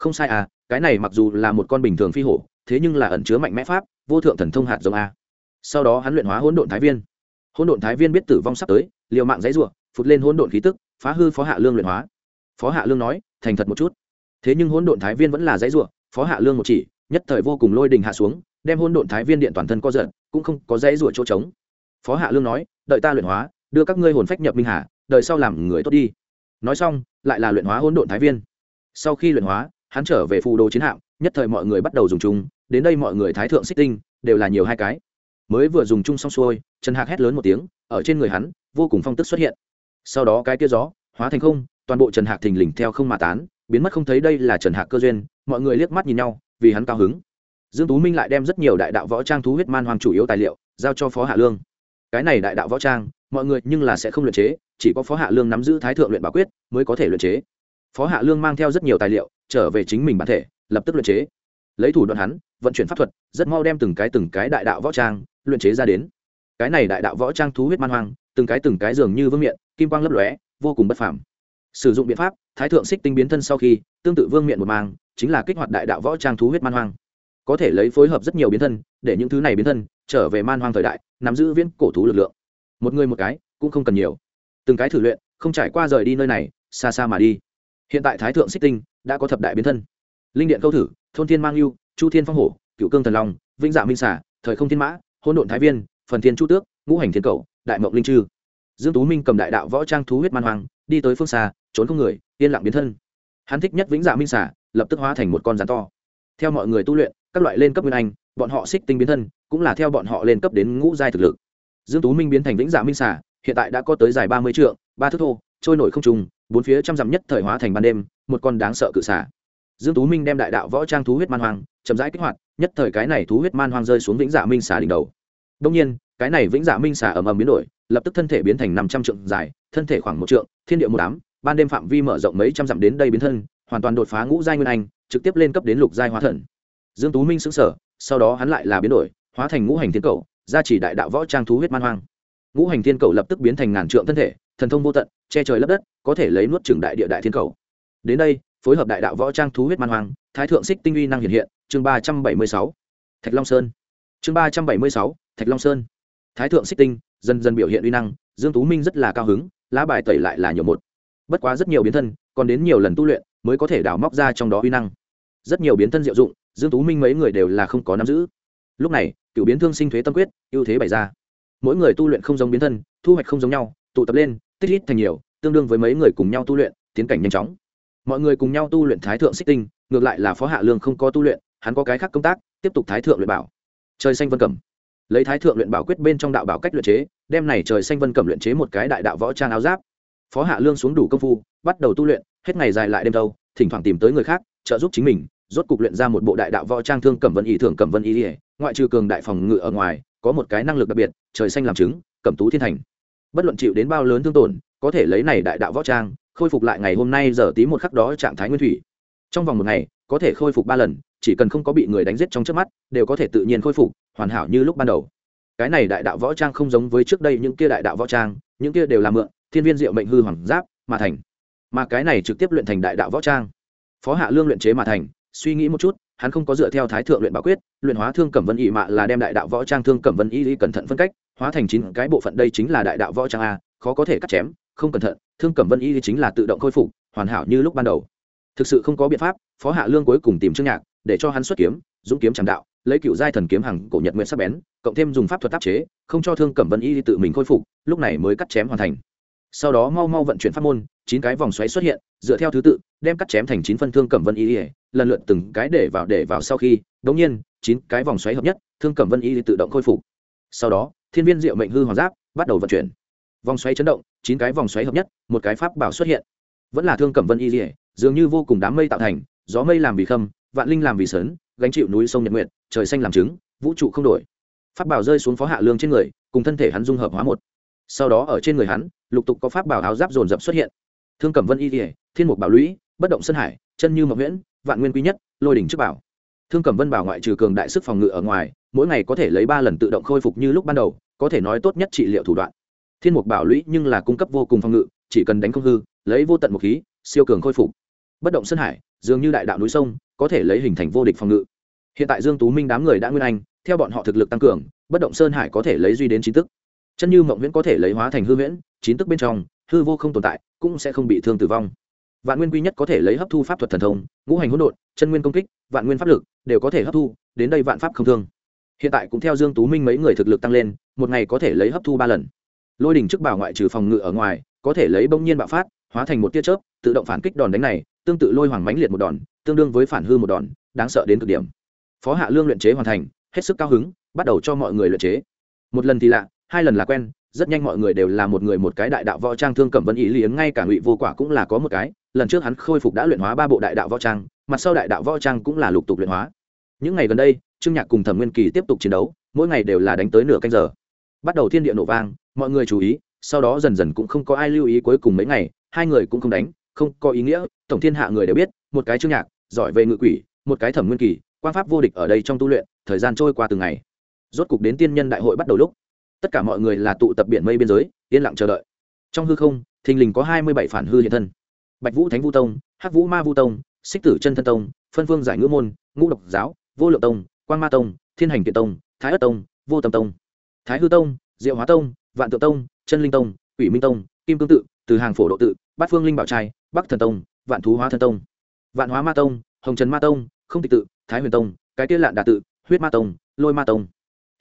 không sai à cái này mặc dù là một con bình thường phi hổ, thế nhưng là ẩn chứa mạnh mẽ pháp, vô thượng thần thông hạt giống a. Sau đó hắn luyện hóa hỗn độn thái viên. Hỗn độn thái viên biết tử vong sắp tới, liều mạng dãy ruộng phụt lên hỗn độn khí tức, phá hư phó hạ lương luyện hóa. Phó hạ lương nói, thành thật một chút. Thế nhưng hỗn độn thái viên vẫn là dãy ruộng phó hạ lương một chỉ, nhất thời vô cùng lôi đình hạ xuống, đem hỗn độn thái viên điện toàn thân co giật, cũng không có dãy rủa chỗ trống. Phó hạ lương nói, đợi ta luyện hóa, đưa các ngươi hồn phách nhập minh hà đợi sau làm người tốt đi. Nói xong, lại là luyện hóa hỗn độn thái viên. Sau khi luyện hóa hắn trở về phù đồ chiến hạm, nhất thời mọi người bắt đầu dùng chung, đến đây mọi người thái thượng xích tinh, đều là nhiều hai cái. Mới vừa dùng chung xong xuôi, trần hạc hét lớn một tiếng, ở trên người hắn, vô cùng phong tức xuất hiện. Sau đó cái kia gió, hóa thành không, toàn bộ trần hạc thình lình theo không mà tán, biến mất không thấy đây là trần hạc cơ duyên, mọi người liếc mắt nhìn nhau, vì hắn cao hứng. Dương tú minh lại đem rất nhiều đại đạo võ trang thú huyết man hoàng chủ yếu tài liệu, giao cho phó hạ lương. Cái này đại đạo võ trang, mọi người nhưng là sẽ không luyện chế, chỉ có phó hạ lương nắm giữ thái thượng luyện bảo quyết, mới có thể luyện chế. Phó hạ lương mang theo rất nhiều tài liệu trở về chính mình bản thể, lập tức luyện chế. Lấy thủ đoạn hắn, vận chuyển pháp thuật, rất mau đem từng cái từng cái đại đạo võ trang luyện chế ra đến. Cái này đại đạo võ trang thú huyết man hoang, từng cái từng cái dường như vương miện, kim quang lấp lóe, vô cùng bất phàm. Sử dụng biện pháp, thái thượng xích tinh biến thân sau khi, tương tự vương miện một mang, chính là kích hoạt đại đạo võ trang thú huyết man hoang. Có thể lấy phối hợp rất nhiều biến thân, để những thứ này biến thân trở về man hoang thời đại, nắm giữ viễn cổ thú lực lượng. Một người một cái, cũng không cần nhiều. Từng cái thử luyện, không trải qua rời đi nơi này, xa xa mà đi hiện tại thái thượng xích tinh đã có thập đại biến thân. Linh điện câu thử thôn thiên mang yêu chu thiên phong hổ cựu cương thần long vĩnh dạ minh xả thời không thiên mã hôn độn thái viên phần thiên chu tước ngũ hành thiên cầu đại mộng linh trư, dương tú minh cầm đại đạo võ trang thú huyết man hoang đi tới phương xa trốn không người yên lặng biến thân. Hắn thích nhất vĩnh dạ minh xả lập tức hóa thành một con rắn to. Theo mọi người tu luyện các loại lên cấp nguyên anh bọn họ xích tinh biến thân cũng là theo bọn họ lên cấp đến ngũ giai thực lực. Dương tú minh biến thành vĩnh dạ minh xả hiện tại đã có tới dài ba mươi trượng ba thước thô trôi nổi không trùng bốn phía trăm dặm nhất thời hóa thành ban đêm, một con đáng sợ cự xả dương tú minh đem đại đạo võ trang thú huyết man hoang, chậm rãi kích hoạt, nhất thời cái này thú huyết man hoang rơi xuống vĩnh dạ minh xả đỉnh đầu. Đông nhiên, cái này vĩnh dạ minh xả ầm ầm biến đổi, lập tức thân thể biến thành năm trăm trượng dài, thân thể khoảng một trượng, thiên địa một đám ban đêm phạm vi mở rộng mấy trăm dặm đến đây biến thân, hoàn toàn đột phá ngũ giai nguyên anh, trực tiếp lên cấp đến lục giai hóa thần. Dương tú minh sững sờ, sau đó hắn lại là biến đổi, hóa thành ngũ hành thiên cầu, gia chỉ đại đạo võ trang thú huyết man hoang. Ngũ hành thiên cầu lập tức biến thành ngàn trượng thân thể, thần thông vô tận, che trời lấp đất có thể lấy nuốt trường đại địa đại thiên cầu. Đến đây, phối hợp đại đạo võ trang thú huyết man hoang, thái thượng xích tinh uy năng hiện hiện, chương ba trăm bảy mươi sáu. Thạch long sơn. Chương ba trăm bảy mươi sáu, thạch long sơn. Thái thượng xích tinh, dần dần biểu hiện uy năng, dương tú minh rất là cao hứng, lá bài tẩy lại là nhiều một. Bất quá rất nhiều biến thân, còn đến nhiều lần tu luyện, mới có thể đào móc ra trong đó uy năng. Rất nhiều biến thân diệu dụng, dương tú minh mấy người đều là không có nắm giữ. Lúc này, cựu biến thương sinh thuế tâm quyết, ưu thế bày ra. Mỗi người tu luyện không giống biến thân, thu hoạch không giống nhau, tụ tập lên, tích ít thành nhiều tương đương với mấy người cùng nhau tu luyện, tiến cảnh nhanh chóng. Mọi người cùng nhau tu luyện thái thượng xích tinh, ngược lại là phó hạ lương không có tu luyện, hắn có cái khác công tác, tiếp tục thái thượng luyện bảo. Trời xanh vân cẩm. Lấy thái thượng luyện bảo quyết bên trong đạo bảo cách luyện chế, đem này trời xanh vân cẩm luyện chế một cái đại đạo võ trang áo giáp. Phó hạ lương xuống đủ công phu, bắt đầu tu luyện, hết ngày dài lại đêm đâu thỉnh thoảng tìm tới người khác, trợ giúp chính mình, rốt cục luyện ra một bộ đại đạo võ trang thương cẩm vân ý thưởng cẩm vân ý ỉa ngoại trừ cường đại phòng ngự ở ngoài, có một cái năng lực đặc biệt, trời xanh làm chứng, cẩm tú thiên thành. Bất luận chịu đến bao lớn thương tổn có thể lấy này đại đạo võ trang, khôi phục lại ngày hôm nay giờ tí một khắc đó trạng thái nguyên thủy. Trong vòng một ngày, có thể khôi phục ba lần, chỉ cần không có bị người đánh giết trong trước mắt, đều có thể tự nhiên khôi phục, hoàn hảo như lúc ban đầu. Cái này đại đạo võ trang không giống với trước đây những kia đại đạo võ trang, những kia đều là mượn, thiên viên diệu mệnh hư hoàng giáp, mà thành. Mà cái này trực tiếp luyện thành đại đạo võ trang. Phó hạ lương luyện chế mà thành, suy nghĩ một chút, hắn không có dựa theo thái thượng luyện bảo quyết, luyện hóa thương cẩm vân y mạ là đem đại đạo võ trang thương cẩm vân y cẩn thận phân cách, hóa thành chín cái bộ phận đây chính là đại đạo võ trang a, khó có thể cắt chém không cẩn thận, thương cẩm vân y chính là tự động khôi phục, hoàn hảo như lúc ban đầu. Thực sự không có biện pháp, phó hạ lương cuối cùng tìm trương nhạc, để cho hắn xuất kiếm, dũng kiếm tràng đạo, lấy cựu giai thần kiếm hằng cổ nhật nguyện sắc bén, cộng thêm dùng pháp thuật tác chế, không cho thương cẩm vân y tự mình khôi phục, lúc này mới cắt chém hoàn thành. Sau đó mau mau vận chuyển pháp môn, chín cái vòng xoáy xuất hiện, dựa theo thứ tự, đem cắt chém thành chín phân thương cẩm vân y, lần lượt từng cái để vào để vào sau khi, đống nhiên, chín cái vòng xoáy hợp nhất, thương cẩm vân y tự động khôi phục. Sau đó, thiên viên diệu mệnh hư hoàng giáp bắt đầu vận chuyển. Vòng xoáy chấn động chín cái vòng xoáy hợp nhất, một cái pháp bảo xuất hiện. Vẫn là thương cẩm vân y dường như vô cùng đám mây tạo thành, gió mây làm vì khâm, vạn linh làm vì sớn gánh chịu núi sông nhật nguyện trời xanh làm trứng, vũ trụ không đổi. Pháp bảo rơi xuống phó hạ lương trên người, cùng thân thể hắn dung hợp hóa một. Sau đó ở trên người hắn, lục tục có pháp bảo áo giáp dồn dập xuất hiện. Thương cẩm vân y dỉa thiên mục bảo lũy, bất động sân hải, chân như mộc nguyễn vạn nguyên quý nhất, lôi đỉnh trước bảo. Thương cẩm vân bảo ngoại trừ cường đại sức phòng ngự ở ngoài, mỗi ngày có thể lấy ba lần tự động khôi phục như lúc ban đầu, có thể nói tốt nhất trị liệu thủ đoạn thiên mục bảo lũy nhưng là cung cấp vô cùng phòng ngự chỉ cần đánh không hư lấy vô tận một khí siêu cường khôi phục. Bất động sân hải dường như đại đạo núi sông có thể lấy hình thành vô địch phòng ngự. Hiện tại dương tú minh đám người đã nguyên anh theo bọn họ thực lực tăng cường bất động sơn hải có thể lấy duy đến chín tức. Chân như mộng viễn có thể lấy hóa thành hư viễn, chín tức bên trong hư vô không tồn tại cũng sẽ không bị thương tử vong. Vạn nguyên quy nhất có thể lấy hấp thu pháp thuật thần thông ngũ hành hỗn độn chân nguyên công kích vạn nguyên pháp lực đều có thể hấp thu đến đây vạn pháp không thương. Hiện tại cũng theo dương tú minh mấy người thực lực tăng lên một ngày có thể lấy hấp thu ba lần lôi đỉnh trước bảo ngoại trừ phòng ngự ở ngoài, có thể lấy bỗng nhiên bạo phát, hóa thành một tia chớp, tự động phản kích đòn đánh này, tương tự lôi hoàng mãnh liệt một đòn, tương đương với phản hư một đòn, đáng sợ đến cực điểm. Phó hạ lương luyện chế hoàn thành, hết sức cao hứng, bắt đầu cho mọi người luyện chế. Một lần thì lạ, hai lần là quen, rất nhanh mọi người đều là một người một cái đại đạo võ trang thương cẩm vân ý liếng ngay cả ngụy vô quả cũng là có một cái, lần trước hắn khôi phục đã luyện hóa ba bộ đại đạo võ trang, mặt sau đại đạo võ trang cũng là lục tục luyện hóa. Những ngày gần đây, trương nhạc cùng thẩm nguyên kỳ tiếp tục chiến đấu, mỗi ngày đều là đánh tới nửa canh giờ. Bắt đầu thiên địa nổ vang mọi người chú ý, sau đó dần dần cũng không có ai lưu ý cuối cùng mấy ngày, hai người cũng không đánh, không có ý nghĩa, tổng thiên hạ người đều biết, một cái trương nhạc, giỏi về ngự quỷ, một cái thẩm nguyên kỳ quan pháp vô địch ở đây trong tu luyện, thời gian trôi qua từng ngày. Rốt cục đến tiên nhân đại hội bắt đầu lúc, tất cả mọi người là tụ tập biển mây biên giới, yên lặng chờ đợi. Trong hư không, thình lình có hai mươi bảy phản hư hiện thân. Bạch vũ thánh vu tông, hắc vũ ma vu tông, xích tử chân thân tông, phân phương giải ngữ môn, ngũ độc giáo, vô lượng tông quan ma tông, thiên hành kiện tông, thái ất tông, vô tâm tông. Thái hư tông, diệu hóa tông vạn tự tông chân linh tông quỷ minh tông kim cương tự từ hàng phổ độ tự bát phương linh bảo trai bắc thần tông vạn thú hóa Thần tông vạn hóa ma tông hồng trần ma tông không tịch tự thái huyền tông cái Tiết lạn đà tự huyết ma tông lôi ma tông.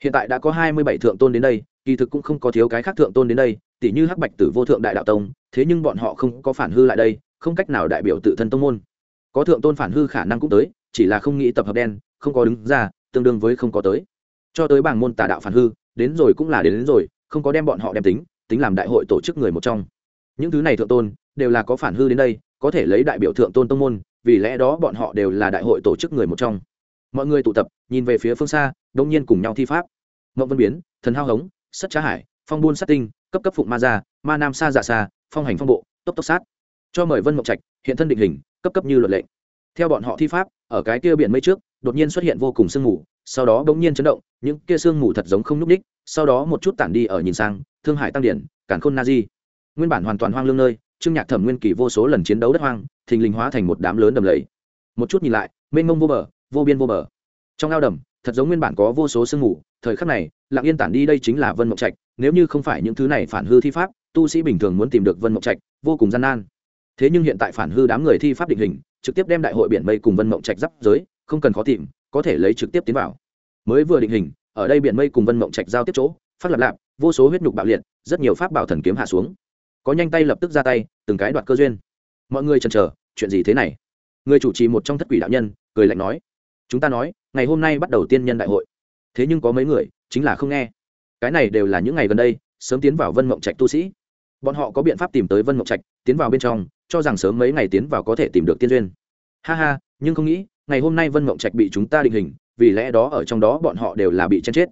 Hiện tại đã có hai mươi bảy thượng tôn đến đây kỳ thực cũng không có thiếu cái khác thượng tôn đến đây tỷ như hắc bạch tử vô thượng đại đạo tông thế nhưng bọn họ không có phản hư lại đây không cách nào đại biểu tự thân tông môn. Có thượng tôn phản hư khả năng cũng tới chỉ là không nghĩ tập hợp đen không có đứng ra tương đương với không có tới. Cho tới bảng môn tà đạo phản hư đến rồi cũng là đến, đến rồi không có đem bọn họ đem tính tính làm đại hội tổ chức người một trong. Những thứ này thượng tôn, đều là có phản hư đến đây, có thể lấy đại biểu thượng tôn tông môn, vì lẽ đó bọn họ đều là đại hội tổ chức người một trong. Mọi người tụ tập, nhìn về phía phương xa đông nhiên cùng nhau thi pháp. Ngậm vân biến, thần hao hống sất trá hải, phong buôn sát tinh, cấp cấp phụng ma gia, ma nam sa dạ xa phong hành phong bộ, tốc tốc sát. Cho mời vân mộng trạch, hiện thân định hình, cấp cấp như luật lệ. Theo bọn họ thi pháp, ở cái kia biển mây trước, đột nhiên xuất hiện vô cùng sương mù, sau đó bỗng nhiên chấn động, những kia sương mù thật giống không nhúc ních sau đó một chút tản đi ở nhìn sang, thương hải tăng điển cản khôn na di. Nguyên bản hoàn toàn hoang lương nơi, trương nhạc thẩm nguyên kỳ vô số lần chiến đấu đất hoang, thình lình hóa thành một đám lớn đầm lầy. Một chút nhìn lại, mênh mông vô bờ, vô biên vô bờ. Trong ao đầm, thật giống nguyên bản có vô số sương mù, thời khắc này, lặng yên tản đi đây chính là vân mộng trạch, nếu như không phải những thứ này phản hư thi pháp, tu sĩ bình thường muốn tìm được vân mộng trạch, vô cùng gian nan. Thế nhưng hiện tại phản hư đám người thi pháp định hình, trực tiếp đem đại hội biển mây cùng vân mộng trạch giáp giới, không cần khó tìm, có thể lấy trực tiếp tiến vào. Mới vừa định hình ở đây biển mây cùng vân mộng trạch giao tiếp chỗ, phát lập lạp, vô số huyết nhục bạo liệt, rất nhiều pháp bảo thần kiếm hạ xuống. Có nhanh tay lập tức ra tay, từng cái đoạt cơ duyên. Mọi người chần chờ, chuyện gì thế này? Người chủ trì một trong thất quỷ đạo nhân, cười lạnh nói, chúng ta nói, ngày hôm nay bắt đầu tiên nhân đại hội. Thế nhưng có mấy người, chính là không nghe. Cái này đều là những ngày gần đây, sớm tiến vào vân mộng trạch tu sĩ. Bọn họ có biện pháp tìm tới vân mộng trạch, tiến vào bên trong, cho rằng sớm mấy ngày tiến vào có thể tìm được tiên duyên. Ha ha, nhưng không nghĩ, ngày hôm nay vân mộng trạch bị chúng ta định hình vì lẽ đó ở trong đó bọn họ đều là bị chen chết.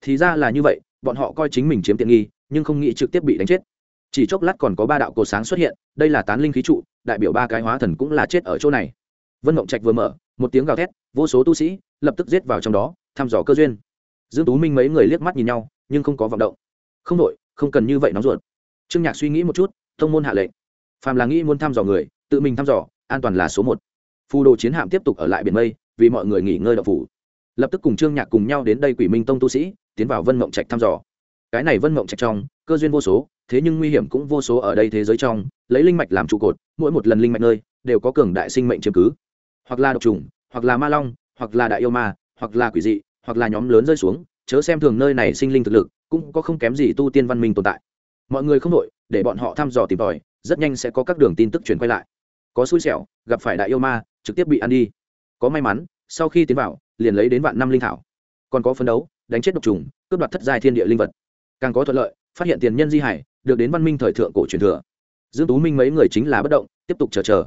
Thì ra là như vậy, bọn họ coi chính mình chiếm tiện nghi, nhưng không nghĩ trực tiếp bị đánh chết. Chỉ chốc lát còn có ba đạo cột sáng xuất hiện, đây là tán linh khí trụ, đại biểu ba cái hóa thần cũng là chết ở chỗ này. Vân mộng trạch vừa mở, một tiếng gào thét, vô số tu sĩ lập tức giết vào trong đó, thăm dò cơ duyên. Dương tú minh mấy người liếc mắt nhìn nhau, nhưng không có vọng động. Không đội không cần như vậy nóng ruột. Trương nhạc suy nghĩ một chút, thông môn hạ lệnh. Phàm là nghĩ muốn thăm dò người, tự mình thăm dò, an toàn là số một. Phù đồ chiến hạm tiếp tục ở lại biển mây, vì mọi người nghỉ ngơi đậu phủ lập tức cùng trương nhạc cùng nhau đến đây quỷ minh tông tu sĩ, tiến vào vân mộng trạch thăm dò. Cái này vân mộng trạch trong, cơ duyên vô số, thế nhưng nguy hiểm cũng vô số ở đây thế giới trong, lấy linh mạch làm trụ cột, mỗi một lần linh mạch nơi, đều có cường đại sinh mệnh chiếm cứ. Hoặc là độc trùng, hoặc là ma long, hoặc là đại yêu ma, hoặc là quỷ dị, hoặc là nhóm lớn rơi xuống, chớ xem thường nơi này sinh linh thực lực, cũng có không kém gì tu tiên văn minh tồn tại. Mọi người không đội để bọn họ thăm dò tìm tòi, rất nhanh sẽ có các đường tin tức truyền quay lại. Có xui xẻo, gặp phải đại yêu ma, trực tiếp bị ăn đi. Có may mắn, sau khi tiến vào liền lấy đến vạn năm linh thảo. Còn có phấn đấu, đánh chết độc trùng, cướp đoạt thất giai thiên địa linh vật. Càng có thuận lợi, phát hiện tiền nhân di hải, được đến văn minh thời thượng cổ truyền thừa. Dương tú minh mấy người chính là bất động, tiếp tục chờ chờ.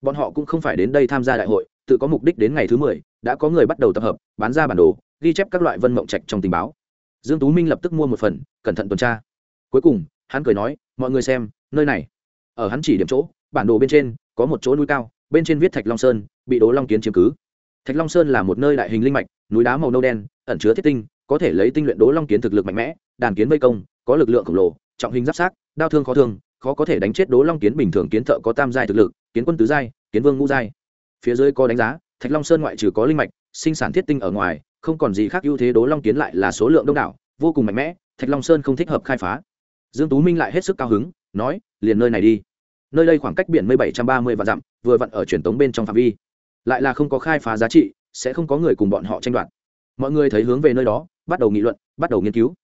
Bọn họ cũng không phải đến đây tham gia đại hội, tự có mục đích đến ngày thứ mười, đã có người bắt đầu tập hợp, bán ra bản đồ, ghi chép các loại vân mộng trạch trong tình báo. Dương tú minh lập tức mua một phần, cẩn thận tuần tra. Cuối cùng, hắn cười nói, mọi người xem, nơi này. Ở hắn chỉ điểm chỗ, bản đồ bên trên, có một chỗ núi cao, bên trên viết thạch long sơn, bị đố long kiến chiếm cứ thạch long sơn là một nơi đại hình linh mạch, núi đá màu nâu đen, ẩn chứa thiết tinh, có thể lấy tinh luyện đố long kiến thực lực mạnh mẽ, đàn kiến vây công, có lực lượng khổng lồ, trọng hình giáp sát, đao thương khó thương, khó có thể đánh chết đố long kiến bình thường kiến thợ có tam giai thực lực, kiến quân tứ giai, kiến vương ngũ giai. Phía dưới có đánh giá, thạch long sơn ngoại trừ có linh mạch, sinh sản thiết tinh ở ngoài, không còn gì khác ưu thế đố long kiến lại là số lượng đông đảo, vô cùng mạnh mẽ, thạch long sơn không thích hợp khai phá. Dương tú minh lại hết sức cao hứng, nói, liền nơi này đi. Nơi đây khoảng cách biển mây bảy trăm ba mươi vạn dặm, vừa vặn ở truyền tống bên trong phạm vi lại là không có khai phá giá trị, sẽ không có người cùng bọn họ tranh đoạt. Mọi người thấy hướng về nơi đó, bắt đầu nghị luận, bắt đầu nghiên cứu.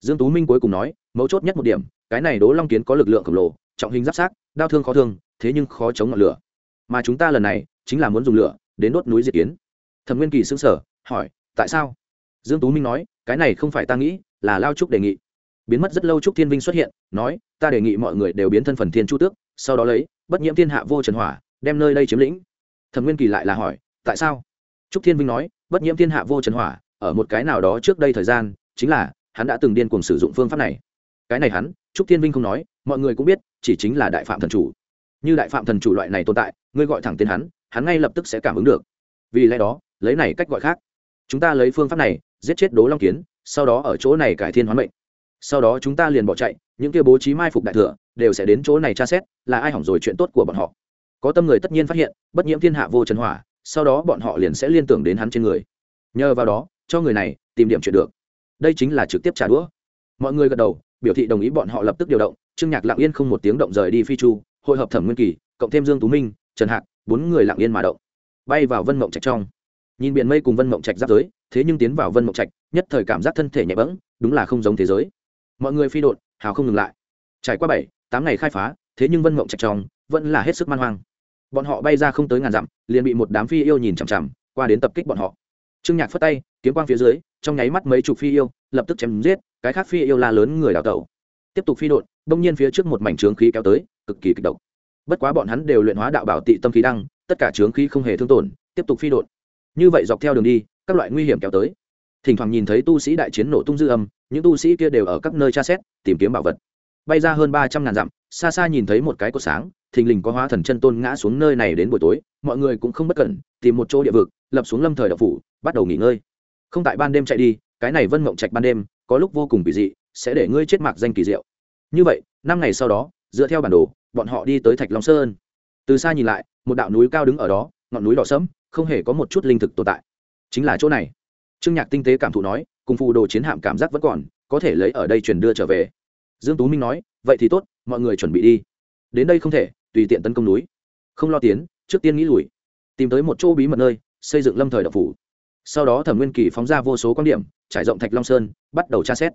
Dương tú minh cuối cùng nói, mấu chốt nhất một điểm, cái này đố long kiến có lực lượng khổng lồ, trọng hình giáp sát đau thương khó thương, thế nhưng khó chống ngọn lửa. Mà chúng ta lần này, chính là muốn dùng lửa, đến đốt núi diệt kiến. Thẩm nguyên kỳ sững sờ, hỏi, tại sao? Dương tú minh nói, cái này không phải ta nghĩ, là lao trúc đề nghị. Biến mất rất lâu trúc thiên vinh xuất hiện, nói, ta đề nghị mọi người đều biến thân phần thiên chu tước, sau đó lấy, bất nhiễm thiên hạ vô trần hỏa, đem nơi đây chiếm lĩnh thẩm nguyên kỳ lại là hỏi, tại sao? Trúc thiên vinh nói, bất nhiễm thiên hạ vô trần hỏa, ở một cái nào đó trước đây thời gian, chính là hắn đã từng điên cuồng sử dụng phương pháp này. Cái này hắn, trúc thiên vinh không nói, mọi người cũng biết, chỉ chính là đại phạm thần chủ. Như đại phạm thần chủ loại này tồn tại, ngươi gọi thẳng tên hắn hắn ngay lập tức sẽ cảm ứng được. Vì lẽ đó, lấy này cách gọi khác. Chúng ta lấy phương pháp này, giết chết đố long kiến, sau đó ở chỗ này cải thiên hoán mệnh. Sau đó chúng ta liền bỏ chạy, những kia bố trí mai phục đại thừa, đều sẽ đến chỗ này tra xét, là ai hỏng rồi chuyện tốt của bọn họ có tâm người tất nhiên phát hiện, bất nhiễm thiên hạ vô trần hỏa, sau đó bọn họ liền sẽ liên tưởng đến hắn trên người. Nhờ vào đó, cho người này tìm điểm chuyện được. Đây chính là trực tiếp trả đũa. Mọi người gật đầu, biểu thị đồng ý bọn họ lập tức điều động, trương nhạc lặng yên không một tiếng động rời đi phi chu, hội hợp thẩm nguyên kỳ, cộng thêm dương tú minh, trần hạc, bốn người lặng yên mà động. Bay vào vân mộng trạch trong. Nhìn biển mây cùng vân mộng trạch giáp giới, thế nhưng tiến vào vân mộng trạch, nhất thời cảm giác thân thể nhẹ bẫng, đúng là không giống thế giới. Mọi người phi đột hào không ngừng lại. Trải qua bảy, tám ngày khai phá, thế nhưng vân mộng trạch trong, vẫn là hết sức man hoang bọn họ bay ra không tới ngàn dặm, liền bị một đám phi yêu nhìn chằm chằm, qua đến tập kích bọn họ. Trương nhạc phất tay, kiếm quang phía dưới, trong nháy mắt mấy chục phi yêu, lập tức chém giết, cái khác phi yêu la lớn người đào tẩu. Tiếp tục phi đột đông nhiên phía trước một mảnh trướng khí kéo tới, cực kỳ kịch độc. Bất quá bọn hắn đều luyện hóa đạo bảo tị tâm khí đăng, tất cả trướng khí không hề thương tổn, tiếp tục phi đột như vậy dọc theo đường đi, các loại nguy hiểm kéo tới. Thỉnh thoảng nhìn thấy tu sĩ đại chiến nổ tung dư âm, những tu sĩ kia đều ở các nơi tra xét, tìm kiếm bảo vật bay ra hơn ba trăm ngàn dặm, xa xa nhìn thấy một cái cột sáng, thình lình có hóa thần chân tôn ngã xuống nơi này đến buổi tối, mọi người cũng không bất cẩn, tìm một chỗ địa vực, lập xuống lâm thời đậu phủ, bắt đầu nghỉ ngơi. Không tại ban đêm chạy đi, cái này vân mộng trạch ban đêm, có lúc vô cùng kỳ dị, sẽ để ngươi chết mạc danh kỳ diệu. Như vậy, năm ngày sau đó, dựa theo bản đồ, bọn họ đi tới thạch long sơn. Từ xa nhìn lại, một đạo núi cao đứng ở đó, ngọn núi đỏ sẫm, không hề có một chút linh thực tồn tại. Chính là chỗ này. Trương nhạc tinh tế cảm thụ nói, cùng phù đồ chiến hạm cảm giác vẫn còn, có thể lấy ở đây truyền đưa trở về dương tú minh nói, vậy thì tốt, mọi người chuẩn bị đi. Đến đây không thể, tùy tiện tấn công núi. Không lo tiến, trước tiên nghĩ lùi. Tìm tới một chỗ bí mật nơi, xây dựng lâm thời đập phủ. Sau đó thẩm nguyên kỳ phóng ra vô số quan điểm, trải rộng thạch long sơn, bắt đầu tra xét.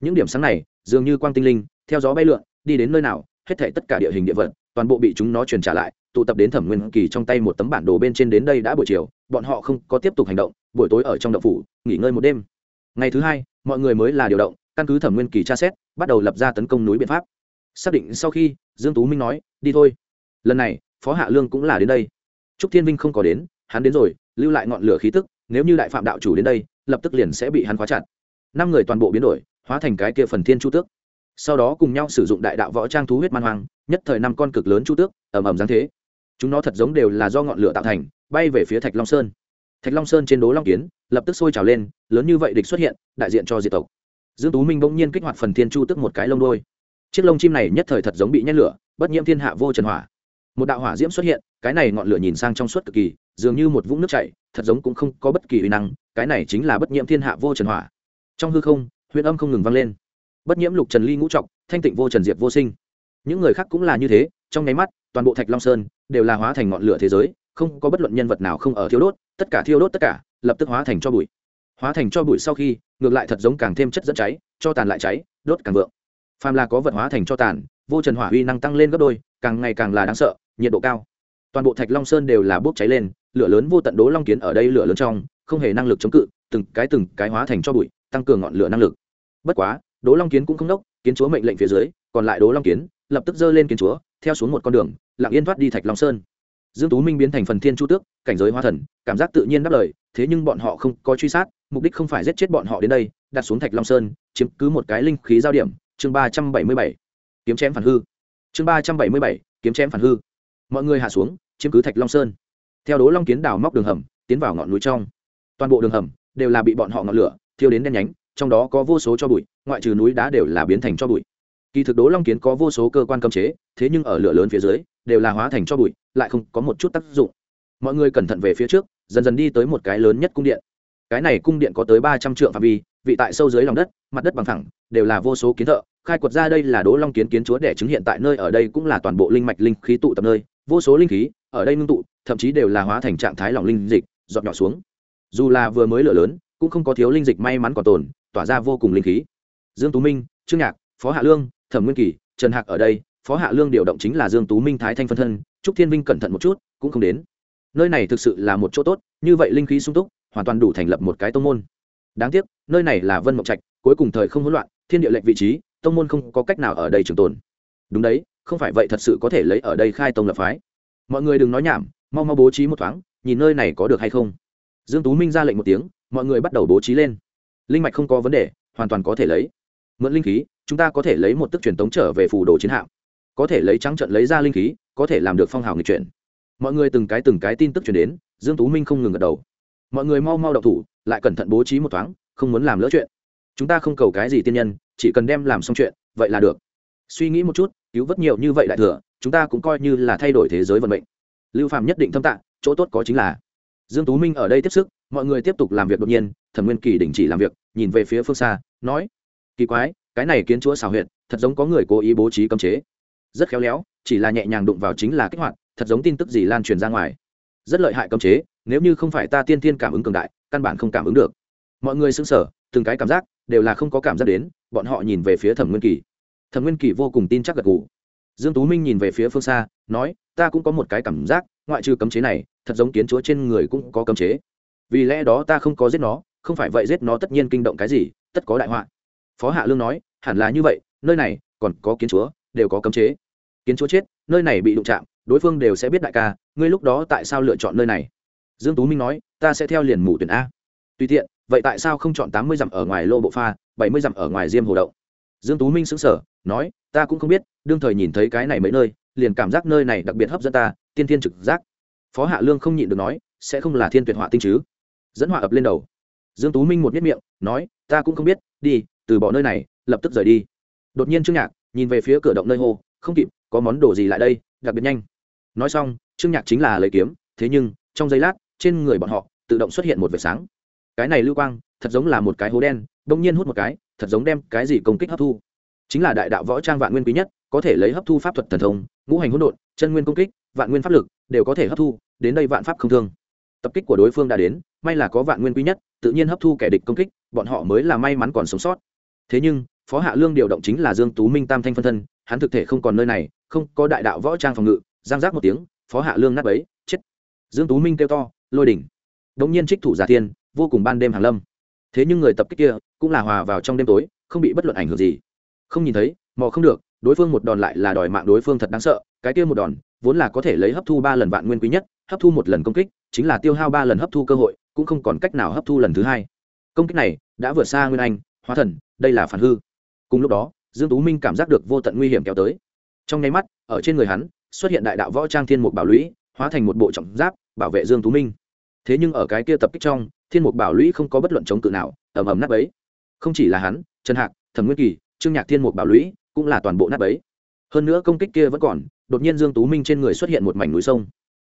Những điểm sáng này, dường như quang tinh linh, theo gió bay lượn, đi đến nơi nào, hết thảy tất cả địa hình địa vật, toàn bộ bị chúng nó truyền trả lại, tụ tập đến thẩm nguyên kỳ trong tay một tấm bản đồ bên trên đến đây đã buổi chiều, bọn họ không có tiếp tục hành động, buổi tối ở trong đậu phủ, nghỉ ngơi một đêm. Ngày thứ hai, mọi người mới là điều động, căn cứ thẩm nguyên kỳ tra xét bắt đầu lập ra tấn công núi biện pháp. Xác định sau khi, dương tú minh nói, đi thôi. Lần này, phó hạ lương cũng là đến đây. Trúc thiên vinh không có đến, hắn đến rồi, lưu lại ngọn lửa khí tức, nếu như đại phạm đạo chủ đến đây, lập tức liền sẽ bị hắn khóa chặt. Năm người toàn bộ biến đổi, hóa thành cái kia phần thiên chu tước. Sau đó cùng nhau sử dụng đại đạo võ trang thú huyết man hoang, nhất thời năm con cực lớn chu tước, ầm ầm giáng thế. Chúng nó thật giống đều là do ngọn lửa tạo thành, bay về phía thạch long sơn. Thạch long sơn trên đố long kiến, lập tức sôi trào lên, lớn như vậy địch xuất hiện, đại diện cho diệt tộc dương tú minh bỗng nhiên kích hoạt phần thiên chu tức một cái lông đôi chiếc lông chim này nhất thời thật giống bị nhét lửa, bất nhiễm thiên hạ vô trần hỏa. Một đạo hỏa diễm xuất hiện, cái này ngọn lửa nhìn sang trong suốt cực kỳ, dường như một vũng nước chảy, thật giống cũng không có bất kỳ uy năng, cái này chính là bất nhiễm thiên hạ vô trần hỏa. Trong hư không huyền âm không ngừng vang lên. Bất nhiễm lục trần ly ngũ trọc, thanh tịnh vô trần diệp vô sinh. Những người khác cũng là như thế, trong nháy mắt, toàn bộ thạch long sơn đều là hóa thành ngọn lửa thế giới, không có bất luận nhân vật nào không ở thiêu đốt, tất cả thiêu đốt tất cả, lập tức hóa thành cho bụi hóa thành cho bụi sau khi, ngược lại thật giống càng thêm chất dẫn cháy, cho tàn lại cháy, đốt càng vượng. Phàm là có vật hóa thành cho tàn, vô trần hỏa uy năng tăng lên gấp đôi, càng ngày càng là đáng sợ, nhiệt độ cao. Toàn bộ thạch long sơn đều là bốc cháy lên, lửa lớn vô tận đố long kiến ở đây lửa lớn trong, không hề năng lực chống cự, từng cái từng cái hóa thành cho bụi, tăng cường ngọn lửa năng lực. Bất quá đố long kiến cũng không đốc, kiến chúa mệnh lệnh phía dưới, còn lại đố long kiến, lập tức giơ lên kiến chúa, theo xuống một con đường, lặng yên thoát đi thạch long sơn. Dương tú minh biến thành phần thiên chu tước, cảnh giới hóa thần, cảm giác tự nhiên đáp lời thế nhưng bọn họ không có truy sát, mục đích không phải giết chết bọn họ đến đây, đặt xuống thạch long sơn, chiếm cứ một cái linh khí giao điểm, chương ba trăm bảy mươi bảy. Kiếm chém phản hư. Chương ba trăm bảy mươi bảy, kiếm chém phản hư. Mọi người hạ xuống, chiếm cứ thạch long sơn. Theo đố long kiến đào móc đường hầm, tiến vào ngọn núi trong. Toàn bộ đường hầm đều là bị bọn họ ngọn lửa, thiêu đến đen nhánh, trong đó có vô số cho bụi, ngoại trừ núi đá đều là biến thành cho bụi. Kỳ thực đố long kiến có vô số cơ quan cấm chế, thế nhưng ở lửa lớn phía dưới, đều là hóa thành cho bụi, lại không có một chút tác dụng. Mọi người cẩn thận về phía trước dần dần đi tới một cái lớn nhất cung điện. Cái này cung điện có tới ba trăm triệu phạm vi, vị tại sâu dưới lòng đất, mặt đất bằng thẳng đều là vô số kiến thợ. Khai quật ra đây là đố long kiến kiến chúa để chứng hiện tại nơi ở đây cũng là toàn bộ linh mạch linh khí tụ tập nơi. Vô số linh khí ở đây ngưng tụ, thậm chí đều là hóa thành trạng thái lòng linh dịch dọn nhỏ xuống. Dù là vừa mới lửa lớn, cũng không có thiếu linh dịch may mắn còn tồn, tỏa ra vô cùng linh khí. Dương tú minh, trương nhạc, phó hạ lương, thẩm nguyên kỳ, trần hạc ở đây. Phó hạ lương điều động chính là dương tú minh thái thanh phân thân. Trúc thiên vinh cẩn thận một chút, cũng không đến nơi này thực sự là một chỗ tốt, như vậy linh khí sung túc, hoàn toàn đủ thành lập một cái tông môn. Đáng tiếc, nơi này là vân mộng trạch, cuối cùng thời không hỗn loạn, thiên địa lệnh vị trí, tông môn không có cách nào ở đây trường tồn. Đúng đấy, không phải vậy thật sự có thể lấy ở đây khai tông lập phái. Mọi người đừng nói nhảm, mau mau bố trí một thoáng, nhìn nơi này có được hay không. Dương tú minh ra lệnh một tiếng, mọi người bắt đầu bố trí lên. Linh mạch không có vấn đề, hoàn toàn có thể lấy. Mượn linh khí, chúng ta có thể lấy một tức truyền tống trở về phù đồ chiến hạm. Có thể lấy trắng trận lấy ra linh khí, có thể làm được phong hào nghịch chuyển mọi người từng cái từng cái tin tức truyền đến, dương tú minh không ngừng gật đầu. Mọi người mau mau đậu thủ, lại cẩn thận bố trí một thoáng, không muốn làm lỡ chuyện. Chúng ta không cầu cái gì tiên nhân, chỉ cần đem làm xong chuyện, vậy là được. Suy nghĩ một chút, cứu vớt nhiều như vậy đại thừa, chúng ta cũng coi như là thay đổi thế giới vận mệnh. Lưu phạm nhất định thâm tạng chỗ tốt có chính là. Dương tú minh ở đây tiếp sức, mọi người tiếp tục làm việc đột nhiên, thẩm nguyên kỳ đình chỉ làm việc, nhìn về phía phương xa, nói, kỳ quái, cái này kiến chúa xào huyệt, thật giống có người cố ý bố trí cấm chế. Rất khéo léo, chỉ là nhẹ nhàng đụng vào chính là kích hoạt thật giống tin tức gì lan truyền ra ngoài. Rất lợi hại cấm chế, nếu như không phải ta tiên tiên cảm ứng cường đại, căn bản không cảm ứng được. Mọi người sững sờ, từng cái cảm giác đều là không có cảm giác đến, bọn họ nhìn về phía thẩm nguyên kỳ. Thẩm nguyên kỳ vô cùng tin chắc gật gù. Dương tú minh nhìn về phía phương xa, nói, ta cũng có một cái cảm giác, ngoại trừ cấm chế này, thật giống kiến chúa trên người cũng có cấm chế. Vì lẽ đó ta không có giết nó, không phải vậy giết nó tất nhiên kinh động cái gì, tất có đại họa. Phó hạ lương nói, hẳn là như vậy, nơi này còn có kiến chúa, đều có cấm chế. Kiến chúa chết, nơi này bị đụng chạm đối phương đều sẽ biết đại ca, ngươi lúc đó tại sao lựa chọn nơi này? Dương tú minh nói, ta sẽ theo liền mù tuyển a. Tùy tiện, vậy tại sao không chọn tám mươi dặm ở ngoài lô bộ pha, bảy mươi dặm ở ngoài diêm hồ đậu? Dương tú minh sững sờ, nói, ta cũng không biết, đương thời nhìn thấy cái này mấy nơi, liền cảm giác nơi này đặc biệt hấp dẫn ta, tiên thiên trực giác. Phó hạ lương không nhịn được nói, sẽ không là thiên tuyệt họa tinh chứ? Dẫn họa ập lên đầu. Dương tú minh một miết miệng, nói, ta cũng không biết, đi, từ bỏ nơi này, lập tức rời đi. Đột nhiên trương nhạc, nhìn về phía cửa động nơi hô, không kịp, có món đồ gì lại đây, đặc biệt nhanh nói xong, trương nhạc chính là lấy kiếm, thế nhưng, trong giây lát, trên người bọn họ, tự động xuất hiện một vệt sáng. Cái này lưu quang, thật giống là một cái hố đen đông nhiên hút một cái, thật giống đem cái gì công kích hấp thu. Chính là đại đạo võ trang vạn nguyên quý nhất, có thể lấy hấp thu pháp thuật thần thông, ngũ hành hỗn độn, chân nguyên công kích, vạn nguyên pháp lực, đều có thể hấp thu, đến đây vạn pháp không thương. Tập kích của đối phương đã đến, may là có vạn nguyên quý nhất, tự nhiên hấp thu kẻ địch công kích, bọn họ mới là may mắn còn sống sót. Thế nhưng, phó hạ lương điều động chính là dương tú minh tam thanh phân thân, hắn thực thể không còn nơi này, không có đại đạo võ trang phòng ngự giang giác một tiếng, phó hạ lương nát ấy chết. Dương tú minh kêu to, lôi đỉnh. Đống nhiên trích thủ giả thiên vô cùng ban đêm hàng lâm. Thế nhưng người tập kích kia cũng là hòa vào trong đêm tối, không bị bất luận ảnh hưởng gì. Không nhìn thấy, mò không được, đối phương một đòn lại là đòi mạng đối phương thật đáng sợ, cái kia một đòn, vốn là có thể lấy hấp thu ba lần vạn nguyên quý nhất, hấp thu một lần công kích, chính là tiêu hao ba lần hấp thu cơ hội, cũng không còn cách nào hấp thu lần thứ hai. Công kích này đã vượt xa nguyên anh, hóa thần, đây là phản hư. Cùng lúc đó, dương tú minh cảm giác được vô tận nguy hiểm kéo tới. Trong nháy mắt, ở trên người hắn xuất hiện đại đạo võ trang thiên mục bảo lũy, hóa thành một bộ trọng giáp, bảo vệ dương tú minh. Thế nhưng ở cái kia tập kích trong, thiên mục bảo lũy không có bất luận chống cự nào, ầm ầm nát ấy không chỉ là hắn, trần hạc, thẩm nguyên kỳ, trương nhạc thiên mục bảo lũy cũng là toàn bộ nát ấy hơn nữa công kích kia vẫn còn, đột nhiên dương tú minh trên người xuất hiện một mảnh núi sông.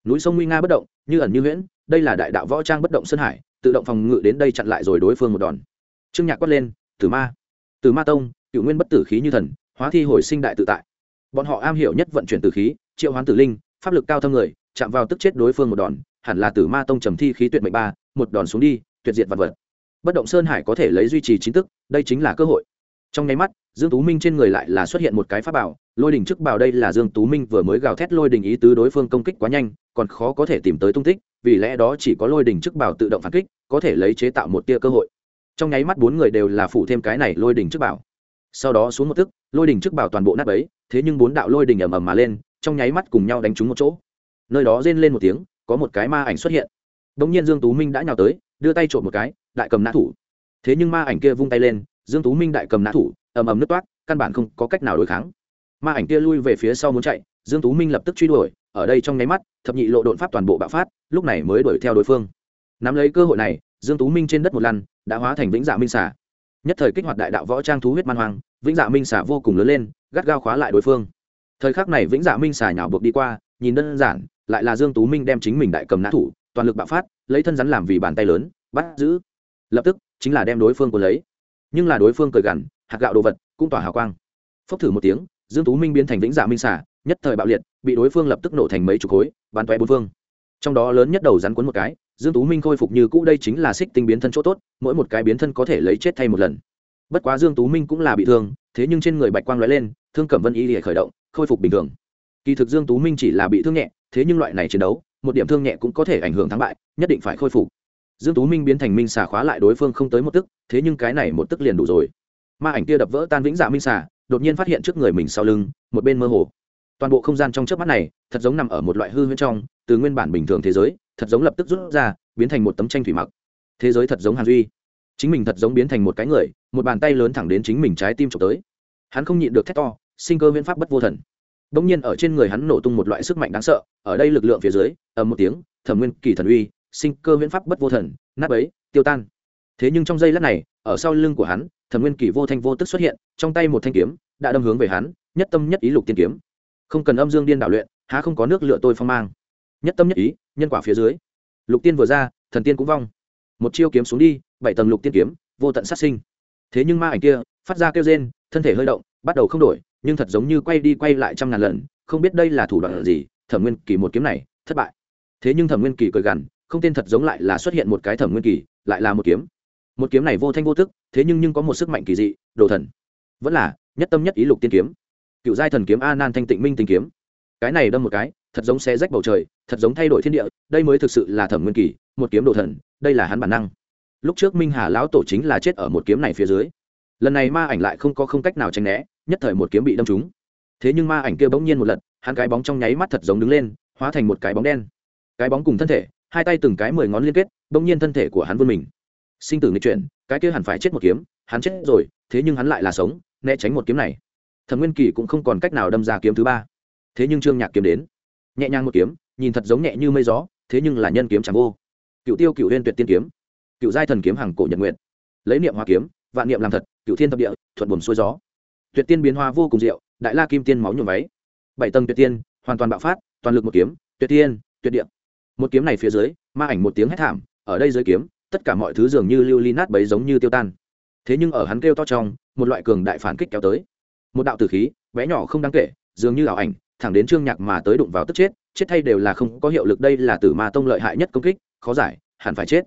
Núi sông nguy nga bất động, như ẩn như huyễn đây là đại đạo võ trang bất động sơn hải, tự động phòng ngự đến đây chặn lại rồi đối phương một đòn. Trương nhạc quát lên, tử ma tử ma tông cựu nguyên bất tử khí như thần, hóa thi hồi sinh đại tự tại. Bọn họ am hiểu nhất vận chuyển tử khí triệu hoán tử linh, pháp lực cao thâm người, chạm vào tức chết đối phương một đòn, hẳn là tử ma tông trầm thi khí tuyệt mệnh ba, một đòn xuống đi, tuyệt diệt vật vật. Bất động sơn hải có thể lấy duy trì chính tức, đây chính là cơ hội. Trong nháy mắt, dương tú minh trên người lại là xuất hiện một cái pháp bảo, lôi đình trước bảo đây là dương tú minh vừa mới gào thét lôi đình ý tứ đối phương công kích quá nhanh, còn khó có thể tìm tới tung tích, vì lẽ đó chỉ có lôi đình trước bảo tự động phản kích, có thể lấy chế tạo một tia cơ hội. Trong nháy mắt bốn người đều là phụ thêm cái này lôi đình trước bảo. Sau đó xuống một tức, lôi đình trước bảo toàn bộ nát ấy thế nhưng bốn đạo lôi đình ầm ầm mà lên trong nháy mắt cùng nhau đánh trúng một chỗ. Nơi đó rên lên một tiếng, có một cái ma ảnh xuất hiện. Đ nhiên dương tú minh đã nhào tới, đưa tay trộm một cái, đại cầm nã thủ. Thế nhưng ma ảnh kia vung tay lên, dương tú minh đại cầm nã thủ, ầm ầm nứt toát, căn bản không có cách nào đối kháng. Ma ảnh kia lui về phía sau muốn chạy, dương tú minh lập tức truy đuổi, ở đây trong nháy mắt, thập nhị lộ đột pháp toàn bộ bạo phát, lúc này mới đuổi theo đối phương. Nắm lấy cơ hội này, dương tú minh trên đất một lần, đã hóa thành vĩnh dạ minh xả nhất thời kích hoạt đại đạo võ trang thú huyết man hoang, vĩnh dạ minh xả vô cùng lớn lên, gắt gao khóa lại đối phương thời khắc này vĩnh dạ minh xài nhào buộc đi qua, nhìn đơn giản, lại là dương tú minh đem chính mình đại cầm nã thủ, toàn lực bạo phát, lấy thân rắn làm vì bàn tay lớn, bắt giữ. Lập tức, chính là đem đối phương của lấy. Nhưng là đối phương cười gằn, hạt gạo đồ vật cũng tỏa hào quang. Phốc thử một tiếng, dương tú minh biến thành vĩnh dạ minh xả nhất thời bạo liệt, bị đối phương lập tức nổ thành mấy chục khối, bắn toé bốn phương. Trong đó lớn nhất đầu rắn cuốn một cái, dương tú minh khôi phục như cũ đây chính là xích tinh biến thân chỗ tốt, mỗi một cái biến thân có thể lấy chết thay một lần. Bất quá dương tú minh cũng là bị thương, thế nhưng trên người bạch quang lóe lên, thương cẩm vân y lìa khởi động khôi phục bình thường. Kỳ thực dương tú minh chỉ là bị thương nhẹ, thế nhưng loại này chiến đấu, một điểm thương nhẹ cũng có thể ảnh hưởng thắng bại, nhất định phải khôi phục. Dương tú minh biến thành minh xà khóa lại đối phương không tới một tức, thế nhưng cái này một tức liền đủ rồi. Ma ảnh kia đập vỡ tan vĩnh dạ minh xà, đột nhiên phát hiện trước người mình sau lưng, một bên mơ hồ. Toàn bộ không gian trong chớp mắt này, thật giống nằm ở một loại hư huyễn trong, từ nguyên bản bình thường thế giới, thật giống lập tức rút ra, biến thành một tấm tranh thủy mặc. Thế giới thật giống hàn duy. Chính mình thật giống biến thành một cái người, một bàn tay lớn thẳng đến chính mình trái tim trộm tới. Hắn không nhịn được thét to sinh cơ viễn pháp bất vô thần. Bỗng nhiên ở trên người hắn nổ tung một loại sức mạnh đáng sợ, ở đây lực lượng phía dưới, ầm một tiếng, thẩm nguyên kỳ thần uy, sinh cơ viễn pháp bất vô thần, nát ấy tiêu tan. Thế nhưng trong giây lát này, ở sau lưng của hắn, thẩm nguyên kỳ vô thanh vô tức xuất hiện, trong tay một thanh kiếm, đã đâm hướng về hắn, nhất tâm nhất ý lục tiên kiếm. Không cần âm dương điên đảo luyện, há không có nước lựa tôi phong mang. Nhất tâm nhất ý, nhân quả phía dưới. Lục tiên vừa ra, thần tiên cũng vong. Một chiêu kiếm xuống đi, bảy tầng lục tiên kiếm, vô tận sát sinh. Thế nhưng ma ảnh kia, phát ra kêu rên, thân thể hơi động, bắt đầu không đổi nhưng thật giống như quay đi quay lại trăm ngàn lần, không biết đây là thủ đoạn gì, thẩm nguyên kỳ một kiếm này, thất bại. Thế nhưng thẩm nguyên kỳ cười gằn, không tên thật giống lại là xuất hiện một cái thẩm nguyên kỳ, lại là một kiếm. Một kiếm này vô thanh vô tức, thế nhưng nhưng có một sức mạnh kỳ dị, đồ thần. Vẫn là, nhất tâm nhất ý lục tiên kiếm. Cựu giai thần kiếm a nan thanh tịnh minh tinh kiếm. Cái này đâm một cái, thật giống xe rách bầu trời, thật giống thay đổi thiên địa, đây mới thực sự là thẩm nguyên kỳ, một kiếm đồ thần, đây là hắn bản năng. Lúc trước minh hà lão tổ chính là chết ở một kiếm này phía dưới. Lần này ma ảnh lại không có không cách nào tránh né nhất thời một kiếm bị đâm trúng. Thế nhưng ma ảnh kia bỗng nhiên một lật, hắn cái bóng trong nháy mắt thật giống đứng lên, hóa thành một cái bóng đen. Cái bóng cùng thân thể, hai tay từng cái mười ngón liên kết, bỗng nhiên thân thể của hắn vươn mình. Sinh tử nghịch chuyển, cái kia hẳn phải chết một kiếm, hắn chết rồi, thế nhưng hắn lại là sống, né tránh một kiếm này. Thẩm nguyên kỳ cũng không còn cách nào đâm ra kiếm thứ ba. Thế nhưng trương nhạc kiếm đến. Nhẹ nhàng một kiếm, nhìn thật giống nhẹ như mây gió, thế nhưng là nhân kiếm chẳng vô. Cựu tiêu cựu huyên tuyệt tiên kiếm. Cựu giai thần kiếm hàng cổ nhật nguyện lấy niệm hoa kiếm, vạn niệm làm thật, cựu thiên thập địa, thuận buồm xuôi gió tuyệt tiên biến hoa vô cùng diệu, đại la kim tiên máu nhuộm váy. Bảy tầng tuyệt tiên, hoàn toàn bạo phát, toàn lực một kiếm, tuyệt tiên, tuyệt địa. Một kiếm này phía dưới, ma ảnh một tiếng hét thảm, ở đây dưới kiếm, tất cả mọi thứ dường như lưu ly nát bấy giống như tiêu tan. Thế nhưng ở hắn kêu to trong, một loại cường đại phản kích kéo tới. Một đạo tử khí, bé nhỏ không đáng kể, dường như ảo ảnh, thẳng đến trương nhạc mà tới đụng vào tức chết chết thay đều là không có hiệu lực đây là tử ma tông lợi hại nhất công kích, khó giải, hẳn phải chết.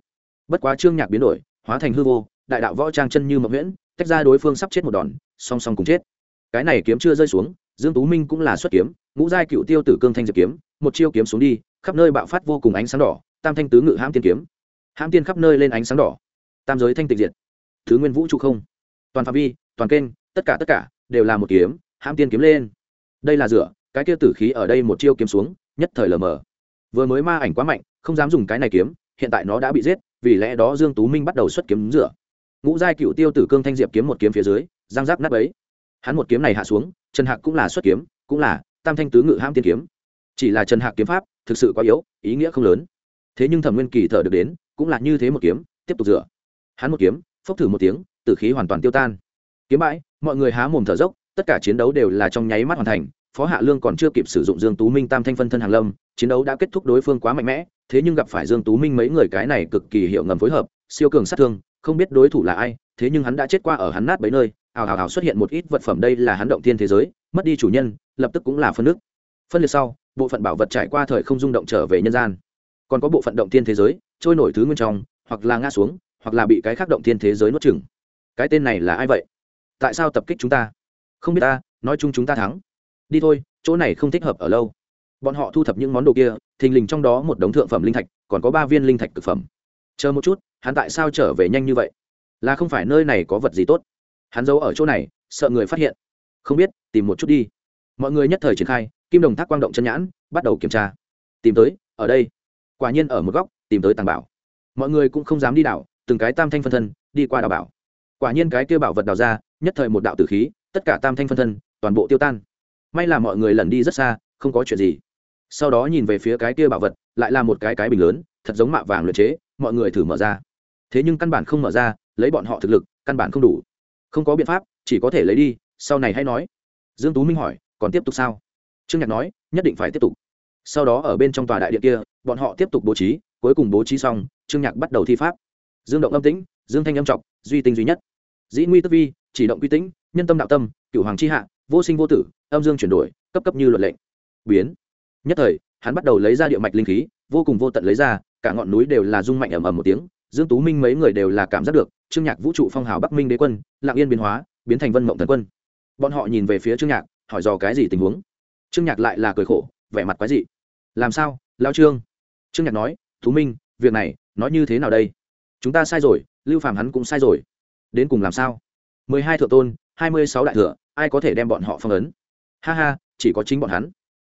Bất quá trương nhạc biến đổi, hóa thành hư vô, đại đạo võ trang chân như mộng nguyễn tách ra đối phương sắp chết một đòn, song song cùng chết. Cái này kiếm chưa rơi xuống, dương tú minh cũng là xuất kiếm, ngũ giai cựu tiêu tử cương thanh diệp kiếm, một chiêu kiếm xuống đi, khắp nơi bạo phát vô cùng ánh sáng đỏ, tam thanh tứ ngự hãm tiên kiếm. Hãm tiên khắp nơi lên ánh sáng đỏ. Tam giới thanh tịch diệt. Thứ nguyên vũ trụ không. Toàn phạm vi, toàn kênh, tất cả tất cả đều là một kiếm, hãm tiên kiếm lên. Đây là rửa cái kia tử khí ở đây một chiêu kiếm xuống, nhất thời lờ mờ. Vừa mới ma ảnh quá mạnh, không dám dùng cái này kiếm, hiện tại nó đã bị giết, vì lẽ đó dương tú minh bắt đầu xuất kiếm rửa ngũ giai cựu tiêu tử cương thanh diệp kiếm một kiếm phía dưới giang giáp nát ấy hắn một kiếm này hạ xuống, trần hạc cũng là xuất kiếm, cũng là tam thanh tứ ngự hãm tiên kiếm. Chỉ là trần hạc kiếm pháp thực sự quá yếu, ý nghĩa không lớn. Thế nhưng thẩm nguyên kỳ thở được đến, cũng là như thế một kiếm, tiếp tục rửa hắn một kiếm, phốc thử một tiếng, tử khí hoàn toàn tiêu tan. Kiếm bãi, mọi người há mồm thở dốc, tất cả chiến đấu đều là trong nháy mắt hoàn thành, phó hạ lương còn chưa kịp sử dụng dương tú minh tam thanh phân thân hàng lâm, chiến đấu đã kết thúc đối phương quá mạnh mẽ, thế nhưng gặp phải dương tú minh mấy người cái này cực kỳ hiệu ngầm phối hợp, siêu cường sát thương không biết đối thủ là ai, thế nhưng hắn đã chết qua ở hắn nát bấy nơi, ào ào ào xuất hiện một ít vật phẩm đây là hắn động thiên thế giới, mất đi chủ nhân, lập tức cũng là phân nước. Phân liệt sau, bộ phận bảo vật trải qua thời không rung động trở về nhân gian. Còn có bộ phận động thiên thế giới, trôi nổi thứ nguyên trong, hoặc là ngã xuống, hoặc là bị cái khác động thiên thế giới nuốt chửng. Cái tên này là ai vậy? Tại sao tập kích chúng ta? Không biết ta, nói chung chúng ta thắng. Đi thôi, chỗ này không thích hợp ở lâu. Bọn họ thu thập những món đồ kia, thình lình trong đó một đống thượng phẩm linh thạch, còn có ba viên linh thạch thực phẩm. Chờ một chút hắn tại sao trở về nhanh như vậy? Là không phải nơi này có vật gì tốt? Hắn giấu ở chỗ này, sợ người phát hiện. Không biết, tìm một chút đi. Mọi người nhất thời triển khai, kim đồng thác quang động chân nhãn, bắt đầu kiểm tra. Tìm tới, ở đây. Quả nhiên ở một góc, tìm tới tàng bảo. Mọi người cũng không dám đi đảo, từng cái tam thanh phân thân, đi qua đảo bảo. Quả nhiên cái kia bảo vật đào ra, nhất thời một đạo tử khí, tất cả tam thanh phân thân, toàn bộ tiêu tan. May là mọi người lần đi rất xa, không có chuyện gì. Sau đó nhìn về phía cái kia bảo vật, lại là một cái cái bình lớn, thật giống mạ vàng luyện chế mọi người thử mở ra. Thế nhưng căn bản không mở ra, lấy bọn họ thực lực, căn bản không đủ. Không có biện pháp, chỉ có thể lấy đi, sau này hãy nói. Dương tú minh hỏi, còn tiếp tục sao? Trương nhạc nói, nhất định phải tiếp tục. Sau đó ở bên trong tòa đại điện kia, bọn họ tiếp tục bố trí, cuối cùng bố trí xong, trương nhạc bắt đầu thi pháp. Dương động âm tĩnh, dương thanh âm trọng, duy tinh duy nhất. Dĩ nguy tức vi, chỉ động quy tĩnh, nhân tâm đạo tâm, cửu hoàng chi hạ, vô sinh vô tử, âm dương chuyển đổi, cấp cấp như luật lệnh. Biến. Nhất thời, hắn bắt đầu lấy ra địa mạch linh khí, vô cùng vô tận lấy ra cả ngọn núi đều là rung mạnh ầm ầm một tiếng, dương tú minh mấy người đều là cảm giác được, trương nhạc vũ trụ phong hào bắc minh đế quân, lạng yên biến hóa, biến thành vân mộng thần quân. Bọn họ nhìn về phía trương nhạc, hỏi dò cái gì tình huống. Trương nhạc lại là cười khổ, vẻ mặt quái dị. Làm sao, lao trương? Trương nhạc nói, tú minh, việc này, nói như thế nào đây? Chúng ta sai rồi, lưu phàm hắn cũng sai rồi. Đến cùng làm sao? Mười hai thượng tôn, hai mươi sáu đại thừa, ai có thể đem bọn họ phong ấn? Ha ha, chỉ có chính bọn hắn.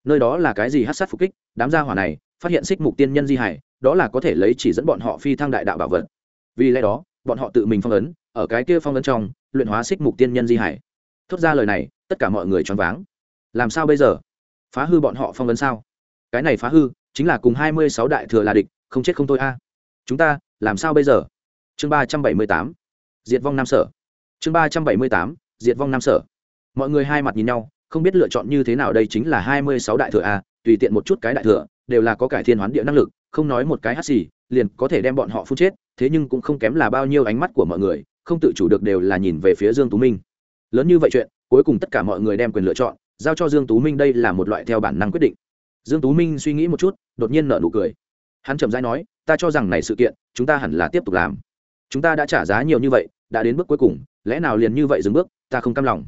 Nơi đó là cái gì hát sát phục kích, đám gia hỏa này, phát hiện xích mục tiên nhân di hải đó là có thể lấy chỉ dẫn bọn họ phi thăng đại đạo bảo vật. Vì lẽ đó, bọn họ tự mình phong ấn, ở cái kia phong ấn trong, luyện hóa xích mục tiên nhân di hải. Thốt ra lời này, tất cả mọi người choáng váng. Làm sao bây giờ? Phá hư bọn họ phong ấn sao? Cái này phá hư, chính là cùng hai mươi sáu đại thừa là địch, không chết không thôi a. Chúng ta, làm sao bây giờ? Chương ba trăm bảy mươi tám. Diệt vong nam sở. Chương ba trăm bảy mươi tám. Diệt vong nam sở. Mọi người hai mặt nhìn nhau, không biết lựa chọn như thế nào đây chính là hai mươi sáu đại thừa a, tùy tiện một chút cái đại thừa, đều là có cải thiên hoán địa năng lực không nói một cái hắt xì, liền có thể đem bọn họ phun chết, thế nhưng cũng không kém là bao nhiêu ánh mắt của mọi người, không tự chủ được đều là nhìn về phía dương tú minh. Lớn như vậy chuyện, cuối cùng tất cả mọi người đem quyền lựa chọn, giao cho dương tú minh đây là một loại theo bản năng quyết định. Dương tú minh suy nghĩ một chút, đột nhiên nở nụ cười. Hắn chậm rãi nói, ta cho rằng này sự kiện, chúng ta hẳn là tiếp tục làm. Chúng ta đã trả giá nhiều như vậy, đã đến bước cuối cùng, lẽ nào liền như vậy dừng bước, ta không cam lòng.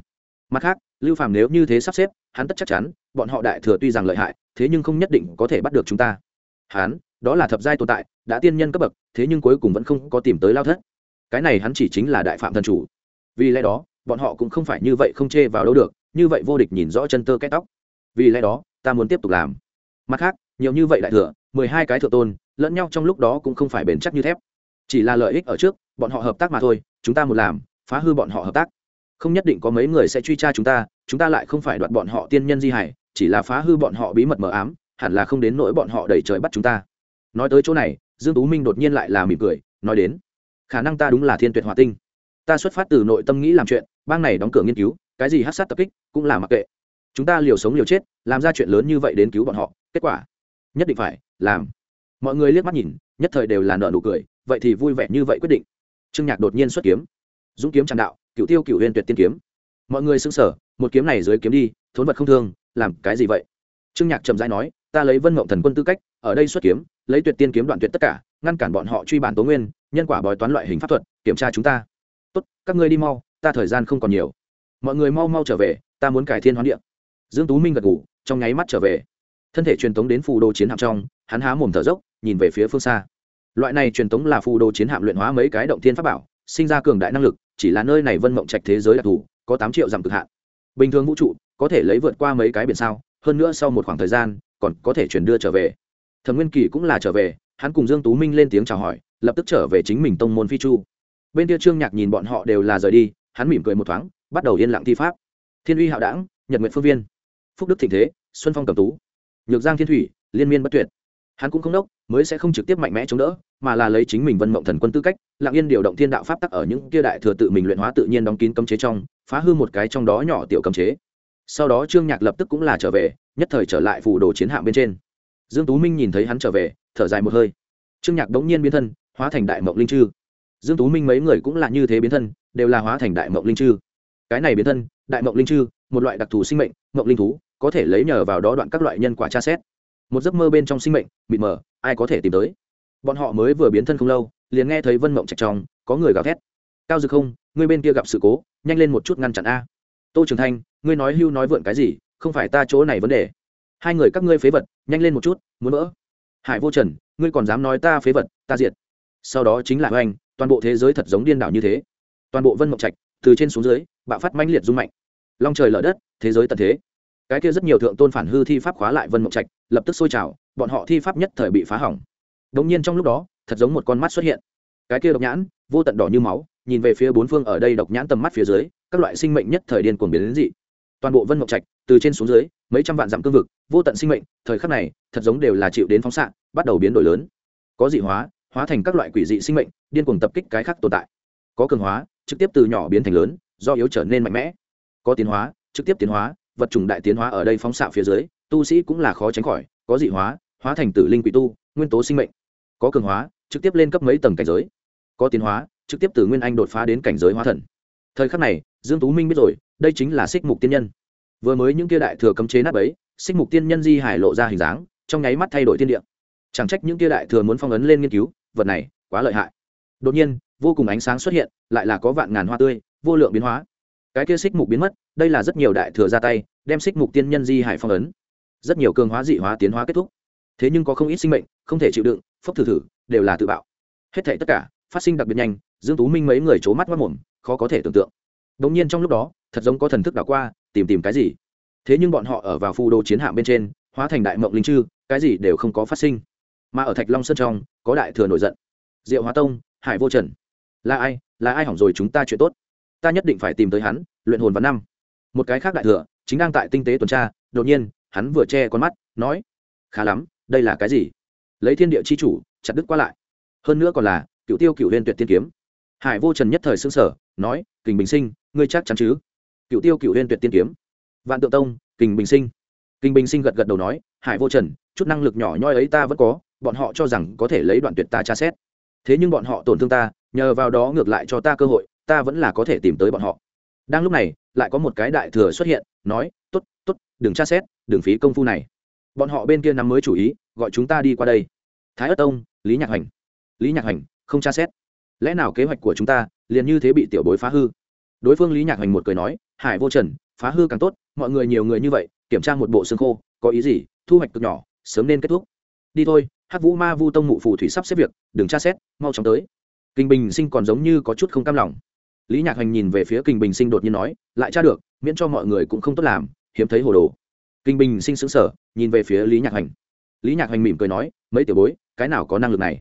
Mặt khác, lưu phàm nếu như thế sắp xếp, hắn tất chắc chắn, bọn họ đại thừa tuy rằng lợi hại, thế nhưng không nhất định có thể bắt được chúng ta. Hắn đó là thập giai tồn tại, đã tiên nhân cấp bậc, thế nhưng cuối cùng vẫn không có tìm tới lao thất. Cái này hắn chỉ chính là đại phạm thần chủ. Vì lẽ đó, bọn họ cũng không phải như vậy không chê vào đâu được, như vậy vô địch nhìn rõ chân tơ cái tóc. Vì lẽ đó, ta muốn tiếp tục làm. Mặt khác, nhiều như vậy đại thừa, mười hai cái thừa tôn, lẫn nhau trong lúc đó cũng không phải bền chắc như thép. Chỉ là lợi ích ở trước, bọn họ hợp tác mà thôi, chúng ta một làm, phá hư bọn họ hợp tác. Không nhất định có mấy người sẽ truy tra chúng ta chúng ta lại không phải đoạt bọn họ tiên nhân di hải, chỉ là phá hư bọn họ bí mật mờ ám, hẳn là không đến nỗi bọn họ đẩy trời bắt chúng ta nói tới chỗ này, dương tú minh đột nhiên lại là mỉm cười, nói đến, khả năng ta đúng là thiên tuyệt hòa tinh. Ta xuất phát từ nội tâm nghĩ làm chuyện, bang này đóng cửa nghiên cứu, cái gì hát sát tập kích cũng là mặc kệ. Chúng ta liều sống liều chết, làm ra chuyện lớn như vậy đến cứu bọn họ, kết quả nhất định phải làm. Mọi người liếc mắt nhìn, nhất thời đều là nợ nụ cười, vậy thì vui vẻ như vậy quyết định. Trương nhạc đột nhiên xuất kiếm. Dũng kiếm tràn đạo cựu tiêu cựu huyền tuyệt tiên kiếm. Mọi người xứng sở một kiếm này dưới kiếm đi, thốn vật không thương, làm cái gì vậy? Trương nhạc trầm rãi nói, ta lấy vân mộng thần quân tư cách ở đây xuất kiếm, lấy tuyệt tiên kiếm đoạn tuyệt tất cả, ngăn cản bọn họ truy bản tố nguyên, nhân quả bói toán loại hình pháp thuật, kiểm tra chúng ta. Tốt, các ngươi đi mau, ta thời gian không còn nhiều. Mọi người mau mau trở về, ta muốn cải thiên hoán địa. Dương tú minh gật ngủ trong nháy mắt trở về. Thân thể truyền tống đến phù đồ chiến hạm trong, hắn há mồm thở dốc, nhìn về phía phương xa. Loại này truyền tống là phù đồ chiến hạm luyện hóa mấy cái động thiên pháp bảo, sinh ra cường đại năng lực, chỉ là nơi này vân mộng trạch thế giới đặc thù, có tám triệu dặm cực hạn. Bình thường vũ trụ, có thể lấy vượt qua mấy cái biển sao, hơn nữa sau một khoảng thời gian, còn có thể chuyển đưa trở về thẩm nguyên kỳ cũng là trở về, hắn cùng dương tú minh lên tiếng chào hỏi, lập tức trở về chính mình tông môn phi chu. Bên kia trương nhạc nhìn bọn họ đều là rời đi, hắn mỉm cười một thoáng, bắt đầu yên lặng thi pháp. Thiên uy hạo đảng, nhật nguyện phương viên. Phúc đức thịnh thế, xuân phong cầm tú. Nhược giang thiên thủy, liên miên bất tuyệt. Hắn cũng không đốc, mới sẽ không trực tiếp mạnh mẽ chống đỡ, mà là lấy chính mình vân mộng thần quân tư cách, lặng yên điều động thiên đạo pháp tắc ở những kia đại thừa tự mình luyện hóa tự nhiên đóng kín cấm chế trong, phá hư một cái trong đó nhỏ tiểu cấm chế. Sau đó trương nhạc lập tức cũng là trở về, nhất thời trở lại phủ đồ chiến hạm bên trên dương tú minh nhìn thấy hắn trở về, thở dài một hơi. Trương nhạc đống nhiên biến thân, hóa thành đại mộng linh chư. Dương tú minh mấy người cũng là như thế biến thân, đều là hóa thành đại mộng linh chư. Cái này biến thân, đại mộng linh chư, một loại đặc thù sinh mệnh, mộng linh thú, có thể lấy nhờ vào đó đoạn các loại nhân quả tra xét. Một giấc mơ bên trong sinh mệnh, mịt mờ, ai có thể tìm tới? Bọn họ mới vừa biến thân không lâu, liền nghe thấy vân mộng trạch trong, có người gào thét. Cao dực không ngươi bên kia gặp sự cố, nhanh lên một chút ngăn chặn a. Tô trường thanh, ngươi nói hưu nói vượn cái gì, không phải ta chỗ này vấn đề hai người các ngươi phế vật, nhanh lên một chút, muốn vỡ. Hải vô trần, ngươi còn dám nói ta phế vật, ta diệt. Sau đó chính là hoành, toàn bộ thế giới thật giống điên đảo như thế. Toàn bộ vân mộng trạch, từ trên xuống dưới, bạo phát mãnh liệt rung mạnh. Long trời lở đất, thế giới tận thế. Cái kia rất nhiều thượng tôn phản hư thi pháp khóa lại vân mộng trạch, lập tức sôi trào, bọn họ thi pháp nhất thời bị phá hỏng. Đống nhiên trong lúc đó, thật giống một con mắt xuất hiện. Cái kia độc nhãn, vô tận đỏ như máu, nhìn về phía bốn phương ở đây độc nhãn tầm mắt phía dưới, các loại sinh mệnh nhất thời điên cuồng biến đến dị. Toàn bộ vân mộng trạch, từ trên xuống dưới mấy trăm vạn dặm cương vực, vô tận sinh mệnh, thời khắc này, thật giống đều là chịu đến phóng xạ, bắt đầu biến đổi lớn. Có dị hóa hóa thành các loại quỷ dị sinh mệnh, điên cuồng tập kích cái khác tồn tại. Có cường hóa, trực tiếp từ nhỏ biến thành lớn, do yếu trở nên mạnh mẽ. Có tiến hóa, trực tiếp tiến hóa, vật chủng đại tiến hóa ở đây phóng xạ phía dưới, tu sĩ cũng là khó tránh khỏi. Có dị hóa hóa thành tử linh quỷ tu, nguyên tố sinh mệnh. Có cường hóa, trực tiếp lên cấp mấy tầng cảnh giới. Có tiến hóa, trực tiếp từ nguyên anh đột phá đến cảnh giới hóa thần. Thời khắc này, dương tú minh biết rồi, đây chính là xích mục tiên nhân vừa mới những kia đại thừa cấm chế nát ấy xích mục tiên nhân di hải lộ ra hình dáng, trong nháy mắt thay đổi thiên địa. Chẳng trách những kia đại thừa muốn phong ấn lên nghiên cứu, vật này quá lợi hại. Đột nhiên, vô cùng ánh sáng xuất hiện, lại là có vạn ngàn hoa tươi, vô lượng biến hóa. Cái kia xích mục biến mất, đây là rất nhiều đại thừa ra tay, đem xích mục tiên nhân di hải phong ấn. Rất nhiều cường hóa dị hóa tiến hóa kết thúc. Thế nhưng có không ít sinh mệnh, không thể chịu đựng, phốc thử thử, đều là tự bạo. Hết thể tất cả, phát sinh đặc biệt nhanh, dương tú minh mấy người c mắt mất mồm, khó có thể tưởng tượng đ nhiên trong lúc đó, thật giống có thần thức đảo qua, tìm tìm cái gì. Thế nhưng bọn họ ở vào phù đồ chiến hạm bên trên, hóa thành đại mộng linh chư, cái gì đều không có phát sinh. Mà ở thạch long sơn trong, có đại thừa nổi giận. Diệu hóa tông, hải vô trần. Là ai là ai hỏng rồi chúng ta chuyện tốt? Ta nhất định phải tìm tới hắn, luyện hồn văn năm. Một cái khác đại thừa, chính đang tại tinh tế tuần tra, đột nhiên, hắn vừa che con mắt, nói, khá lắm, đây là cái gì? Lấy thiên địa chi chủ, chặt đứt qua lại. Hơn nữa còn là cựu tiêu cựu huyên tuyệt tiên kiếm. Hải vô trần nhất thời xương sở nói, kình bình sinh ngươi chắc chắn chứ? Cựu tiêu cựu huyên tuyệt tiên kiếm. Vạn tượng tông, kình bình sinh. Kình bình sinh gật gật đầu nói, hải vô trần, chút năng lực nhỏ nhoi ấy ta vẫn có, bọn họ cho rằng có thể lấy đoạn tuyệt ta tra xét. Thế nhưng bọn họ tổn thương ta, nhờ vào đó ngược lại cho ta cơ hội, ta vẫn là có thể tìm tới bọn họ. Đang lúc này, lại có một cái đại thừa xuất hiện, nói t ố t t ố t đừng tra xét, đừng phí công phu này. Bọn họ bên kia nắm mới chủ ý, gọi chúng ta đi qua đây. Thái ất tông, lý nhạc hành. Lý nhạc hành, không tra xét. Lẽ nào kế hoạch của chúng ta liền như thế bị tiểu bối phá hư? Đối phương lý nhạc hành một cười nói, hải vô trần, phá hư càng tốt, mọi người nhiều người như vậy, kiểm tra một bộ xương khô, có ý gì, thu hoạch cực nhỏ, sớm nên kết thúc. Đi thôi hát vũ ma vu tông mụ phù thủy sắp xếp việc, đừng tra xét, mau chóng tới. Kinh bình sinh còn giống như có chút không cam lòng. Lý nhạc hành nhìn về phía kinh bình sinh đột nhiên nói, lại tra được, miễn cho mọi người cũng không tốt làm, hiếm thấy hồ đồ. Kinh bình sinh xứng sở nhìn về phía lý nhạc hành lý nhạc hành mỉm cười nói, mấy tiểu bối, cái nào có năng lực này?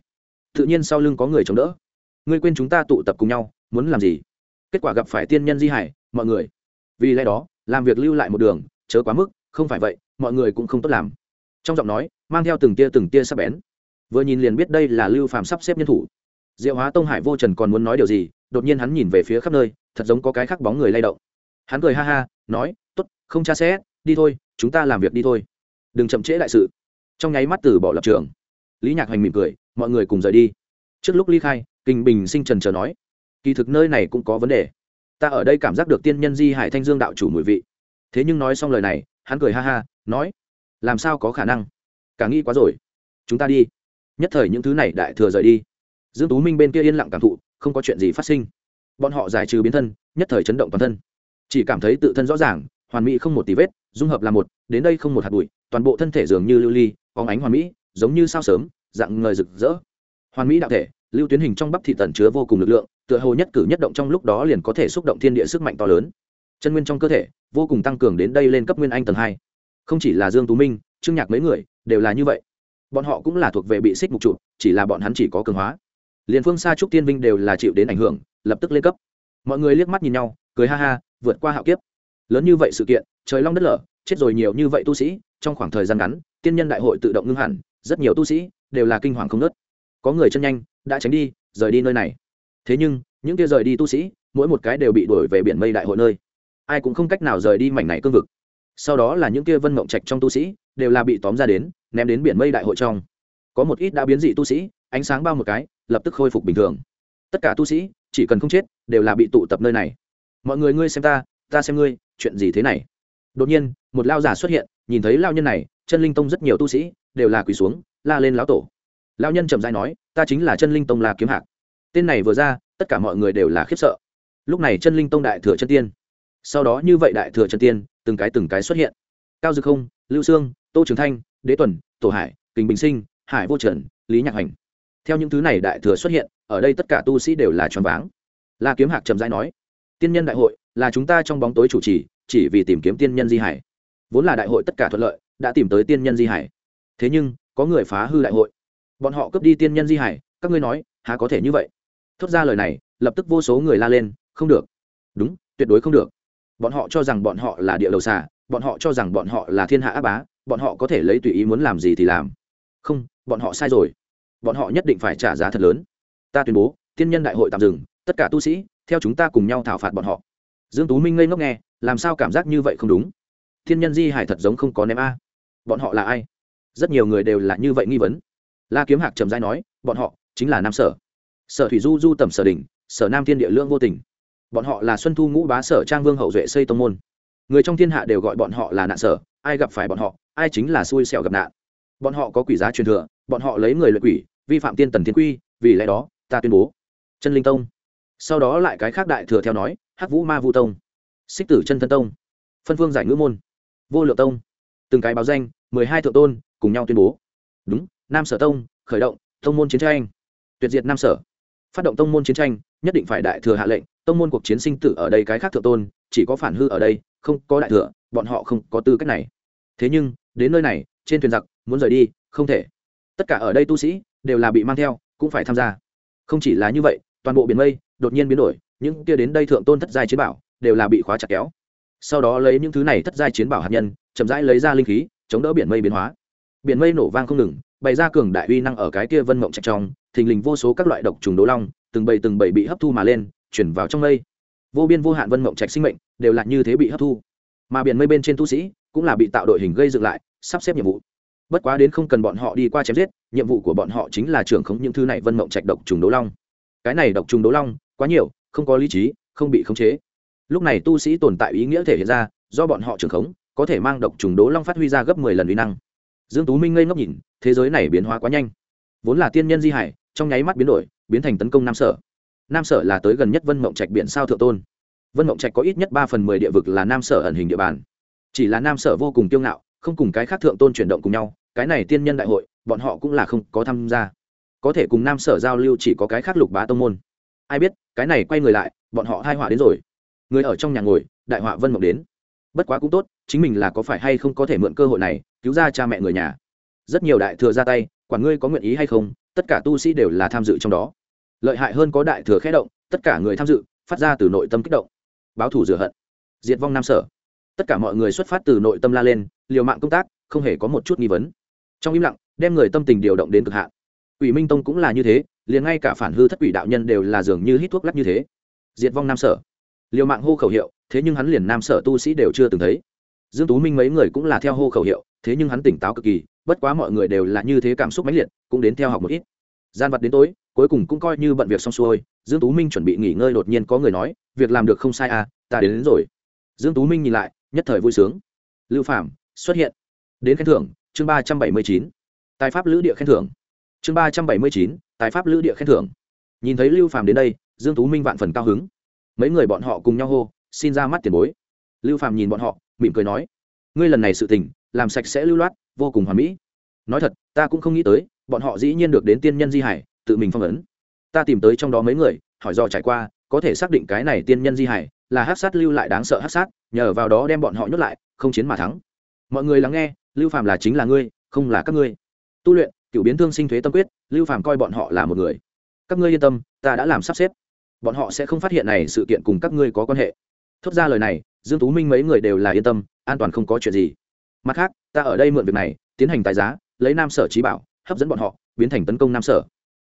Tự nhiên sau lưng có người chống đỡ. Ngươi quên chúng ta tụ tập cùng nhau, muốn làm gì? Kết quả gặp phải tiên nhân di hải, mọi người. Vì lẽ đó, làm việc lưu lại một đường, chớ quá mức, không phải vậy, mọi người cũng không tốt làm. Trong giọng nói, mang theo từng tia từng tia sắp bén. Vừa nhìn liền biết đây là lưu phàm sắp xếp nhân thủ. Diệu hóa tông hải vô trần còn muốn nói điều gì, đột nhiên hắn nhìn về phía khắp nơi, thật giống có cái khác bóng người lay động. Hắn cười ha ha, nói t ố t không cha sẽ đi thôi, chúng ta làm việc đi thôi. Đừng chậm trễ đại sự. Trong nháy mắt từ bỏ lập trường. Lý nhạc hoành mỉm cười, mọi người cùng rời đi. Trước lúc ly khai kinh bình sinh trần chờ nói kỳ thực nơi này cũng có vấn đề. Ta ở đây cảm giác được tiên nhân di hải thanh dương đạo chủ mùi vị. Thế nhưng nói xong lời này, hắn cười ha ha, nói, làm sao có khả năng? Cả nghĩ quá rồi. Chúng ta đi. Nhất thời những thứ này đại thừa rời đi. Dương tú minh bên kia yên lặng cảm thụ, không có chuyện gì phát sinh. Bọn họ giải trừ biến thân, nhất thời chấn động toàn thân. Chỉ cảm thấy tự thân rõ ràng, hoàn mỹ không một tí vết, dung hợp là một, đến đây không một hạt bụi, toàn bộ thân thể dường như lưu ly, bóng ánh hoàn mỹ, giống như sao sớm, dạng ngời rực rỡ. Hoàn mỹ đạo thể, lưu tuyến hình trong bắp thị tần chứa vô cùng lực lượng tựa hồ nhất cử nhất động trong lúc đó liền có thể xúc động thiên địa sức mạnh to lớn. Chân nguyên trong cơ thể, vô cùng tăng cường đến đây lên cấp nguyên anh tầng hai. Không chỉ là dương tú minh, trương nhạc mấy người, đều là như vậy. Bọn họ cũng là thuộc về bị xích mục trụ, chỉ là bọn hắn chỉ có cường hóa. Liền phương xa trúc tiên vinh đều là chịu đến ảnh hưởng, lập tức lên cấp. Mọi người liếc mắt nhìn nhau, cười ha ha, vượt qua hạo kiếp. Lớn như vậy sự kiện, trời long đất lở, chết rồi nhiều như vậy tu sĩ, trong khoảng thời gian ngắn, tiên nhân đại hội tự động ngưng hẳn, rất nhiều tu sĩ đều là kinh hoàng không nớt có người chân nhanh, đã tránh đi, rời đi nơi này thế nhưng, những kia rời đi tu sĩ, mỗi một cái đều bị đuổi về biển mây đại hội nơi. Ai cũng không cách nào rời đi mảnh này cương vực. Sau đó là những kia vân mộng trạch trong tu sĩ, đều là bị tóm ra đến, ném đến biển mây đại hội trong. Có một ít đã biến dị tu sĩ, ánh sáng bao một cái, lập tức khôi phục bình thường. Tất cả tu sĩ, chỉ cần không chết, đều là bị tụ tập nơi này. Mọi người ngươi xem ta ta xem ngươi, chuyện gì thế này? Đột nhiên, một lao giả xuất hiện, nhìn thấy lao nhân này, chân linh tông rất nhiều tu sĩ, đều là quỳ xuống, la lên lão tổ. Lao nhân trầm dai nói, ta chính là chân linh tông la kiếm hạc tên này vừa ra, tất cả mọi người đều là khiếp sợ. Lúc này chân linh tông đại thừa chân tiên. Sau đó như vậy đại thừa chân tiên, từng cái từng cái xuất hiện. Cao dực không, lưu sương, tô trường thanh, đế tuần, tổ hải, kình bình sinh, hải vô trần, lý nhạc hành. Theo những thứ này đại thừa xuất hiện, ở đây tất cả tu sĩ đều là tròn váng. La kiếm hạc trầm rãi nói, tiên nhân đại hội là chúng ta trong bóng tối chủ trì, chỉ vì tìm kiếm tiên nhân di hải. Vốn là đại hội tất cả thuận lợi, đã tìm tới tiên nhân di hải. Thế nhưng, có người phá hư đại hội. Bọn họ cướp đi tiên nhân di hải, các ngươi nói, há có thể như vậy? Thốt ra lời này, lập tức vô số người la lên, không được. Đúng, tuyệt đối không được. Bọn họ cho rằng bọn họ là địa đầu xà, bọn họ cho rằng bọn họ là thiên hạ áp bá, bọn họ có thể lấy tùy ý muốn làm gì thì làm. Không, bọn họ sai rồi. Bọn họ nhất định phải trả giá thật lớn. Ta tuyên bố thiên nhân đại hội tạm dừng, tất cả tu sĩ, theo chúng ta cùng nhau thảo phạt bọn họ. Dương tú minh ngây ngốc nghe, làm sao cảm giác như vậy không đúng? Thiên nhân di hải thật giống không có ném a. Bọn họ là ai? Rất nhiều người đều là như vậy nghi vấn. La kiếm hạc trầm dai nói, bọn họ chính là nam sở sở thủy du du tầm sở đình, sở nam thiên địa lương vô tình. Bọn họ là xuân thu ngũ bá sở trang vương hậu duệ xây tông môn. Người trong thiên hạ đều gọi bọn họ là nạn sở, ai gặp phải bọn họ, ai chính là xui xẻo gặp nạn. Bọn họ có quỷ giá truyền thừa, bọn họ lấy người luyện quỷ, vi phạm tiên tần thiên quy, vì lẽ đó, ta tuyên bố. Chân linh tông. Sau đó lại cái khác đại thừa theo nói, hắc vũ ma vu tông. Xích tử chân thân tông. Phân phương giải ngữ môn. Vô lượng tông. Từng cái báo danh, mười hai thượng tôn, cùng nhau tuyên bố. Đúng, nam sở tông, khởi động, tông môn chiến tranh. Tuyệt diệt nam sở phát động tông môn chiến tranh, nhất định phải đại thừa hạ lệnh, tông môn cuộc chiến sinh tử ở đây cái khác thượng tôn, chỉ có phản hư ở đây, không có đại thừa, bọn họ không có tư cách này. Thế nhưng, đến nơi này, trên thuyền giặc, muốn rời đi, không thể. Tất cả ở đây tu sĩ, đều là bị mang theo, cũng phải tham gia. Không chỉ là như vậy, toàn bộ biển mây, đột nhiên biến đổi, những kia đến đây thượng tôn thất giai chiến bảo, đều là bị khóa chặt kéo. Sau đó lấy những thứ này thất giai chiến bảo hạt nhân, chậm rãi lấy ra linh khí, chống đỡ biển mây biến hóa. Biển mây nổ vang không ngừng bày ra cường đại uy năng ở cái kia vân mộng trạch trong, thình lình vô số các loại độc trùng đố long, từng bầy từng bầy bị hấp thu mà lên, chuyển vào trong mây. Vô biên vô hạn vân mộng trạch sinh mệnh đều là như thế bị hấp thu. Mà biển mây bên trên tu sĩ cũng là bị tạo đội hình gây dựng lại, sắp xếp nhiệm vụ. Bất quá đến không cần bọn họ đi qua chém giết, nhiệm vụ của bọn họ chính là trưởng khống những thứ này vân mộng trạch độc trùng đố long. Cái này độc trùng đố long quá nhiều, không có lý trí, không bị khống chế. Lúc này tu sĩ tồn tại ý nghĩa thể hiện ra, do bọn họ trưởng khống, có thể mang độc trùng đố long phát huy ra gấp mười lần uy năng dương tú minh ngây ngốc nhìn, thế giới này biến hóa quá nhanh. Vốn là tiên nhân di hải, trong nháy mắt biến đổi, biến thành tấn công nam sở. Nam sở là tới gần nhất vân mộng trạch biển sao thượng tôn. Vân mộng trạch có ít nhất ba phần mười địa vực là nam sở ẩn hình địa bàn. Chỉ là nam sở vô cùng kiêu ngạo, không cùng cái khác thượng tôn chuyển động cùng nhau, cái này tiên nhân đại hội, bọn họ cũng là không có tham gia. Có thể cùng nam sở giao lưu chỉ có cái khác lục bá tông môn. Ai biết, cái này quay người lại, bọn họ hai họa đến rồi. Người ở trong nhà ngồi, đại họa vân mộng đến bất quá cũng tốt, chính mình là có phải hay không có thể mượn cơ hội này, cứu ra cha mẹ người nhà. Rất nhiều đại thừa ra tay, quản ngươi có nguyện ý hay không, tất cả tu sĩ đều là tham dự trong đó. Lợi hại hơn có đại thừa khẽ động, tất cả người tham dự, phát ra từ nội tâm kích động. Báo thủ rửa hận. Diệt vong nam sở. Tất cả mọi người xuất phát từ nội tâm la lên, liều mạng công tác, không hề có một chút nghi vấn. Trong im lặng, đem người tâm tình điều động đến cực hạn. Ủy minh tông cũng là như thế, liền ngay cả phản hư thất quỷ đạo nhân đều là dường như hít thuốc lắc như thế. Diệt vong nam sở. Liều mạng hô khẩu hiệu thế nhưng hắn liền nam sở tu sĩ đều chưa từng thấy. Dương tú minh mấy người cũng là theo hô khẩu hiệu thế nhưng hắn tỉnh táo cực kỳ bất quá mọi người đều là như thế cảm xúc mãnh liệt cũng đến theo học một ít. Gian vật đến tối cuối cùng cũng coi như bận việc xong xuôi dương tú minh chuẩn bị nghỉ ngơi đột nhiên có người nói việc làm được không sai à ta đến, đến rồi. Dương tú minh nhìn lại nhất thời vui sướng. Lưu phạm xuất hiện. Đến khen thưởng chương ba trăm bảy mươi chín. Tài pháp lữ địa khen thưởng. Chương ba trăm bảy mươi chín tài pháp lữ địa khen thưởng. Nhìn thấy lưu phạm đến đây dương tú minh vạn phần cao hứng. Mấy người bọn họ cùng nhau hô xin ra mắt tiền bối. Lưu phạm nhìn bọn họ, mỉm cười nói, ngươi lần này sự tình, làm sạch sẽ lưu loát, vô cùng hoàn mỹ. Nói thật, ta cũng không nghĩ tới, bọn họ dĩ nhiên được đến tiên nhân di hải, tự mình phong ấn. Ta tìm tới trong đó mấy người, hỏi do trải qua, có thể xác định cái này tiên nhân di hải là hát sát lưu lại đáng sợ hát sát, nhờ vào đó đem bọn họ nhốt lại, không chiến mà thắng. Mọi người lắng nghe, lưu phàm là chính là ngươi, không là các ngươi. Tu luyện, cựu biến thương sinh thuế tâm quyết, lưu phàm coi bọn họ là một người. Các ngươi yên tâm, ta đã làm sắp xếp. Bọn họ sẽ không phát hiện này sự kiện cùng các ngươi có quan hệ thốt ra lời này, dương tú minh mấy người đều là yên tâm, an toàn không có chuyện gì. Mặt khác, ta ở đây mượn việc này, tiến hành tài giá, lấy nam sở trí bảo, hấp dẫn bọn họ, biến thành tấn công nam sở.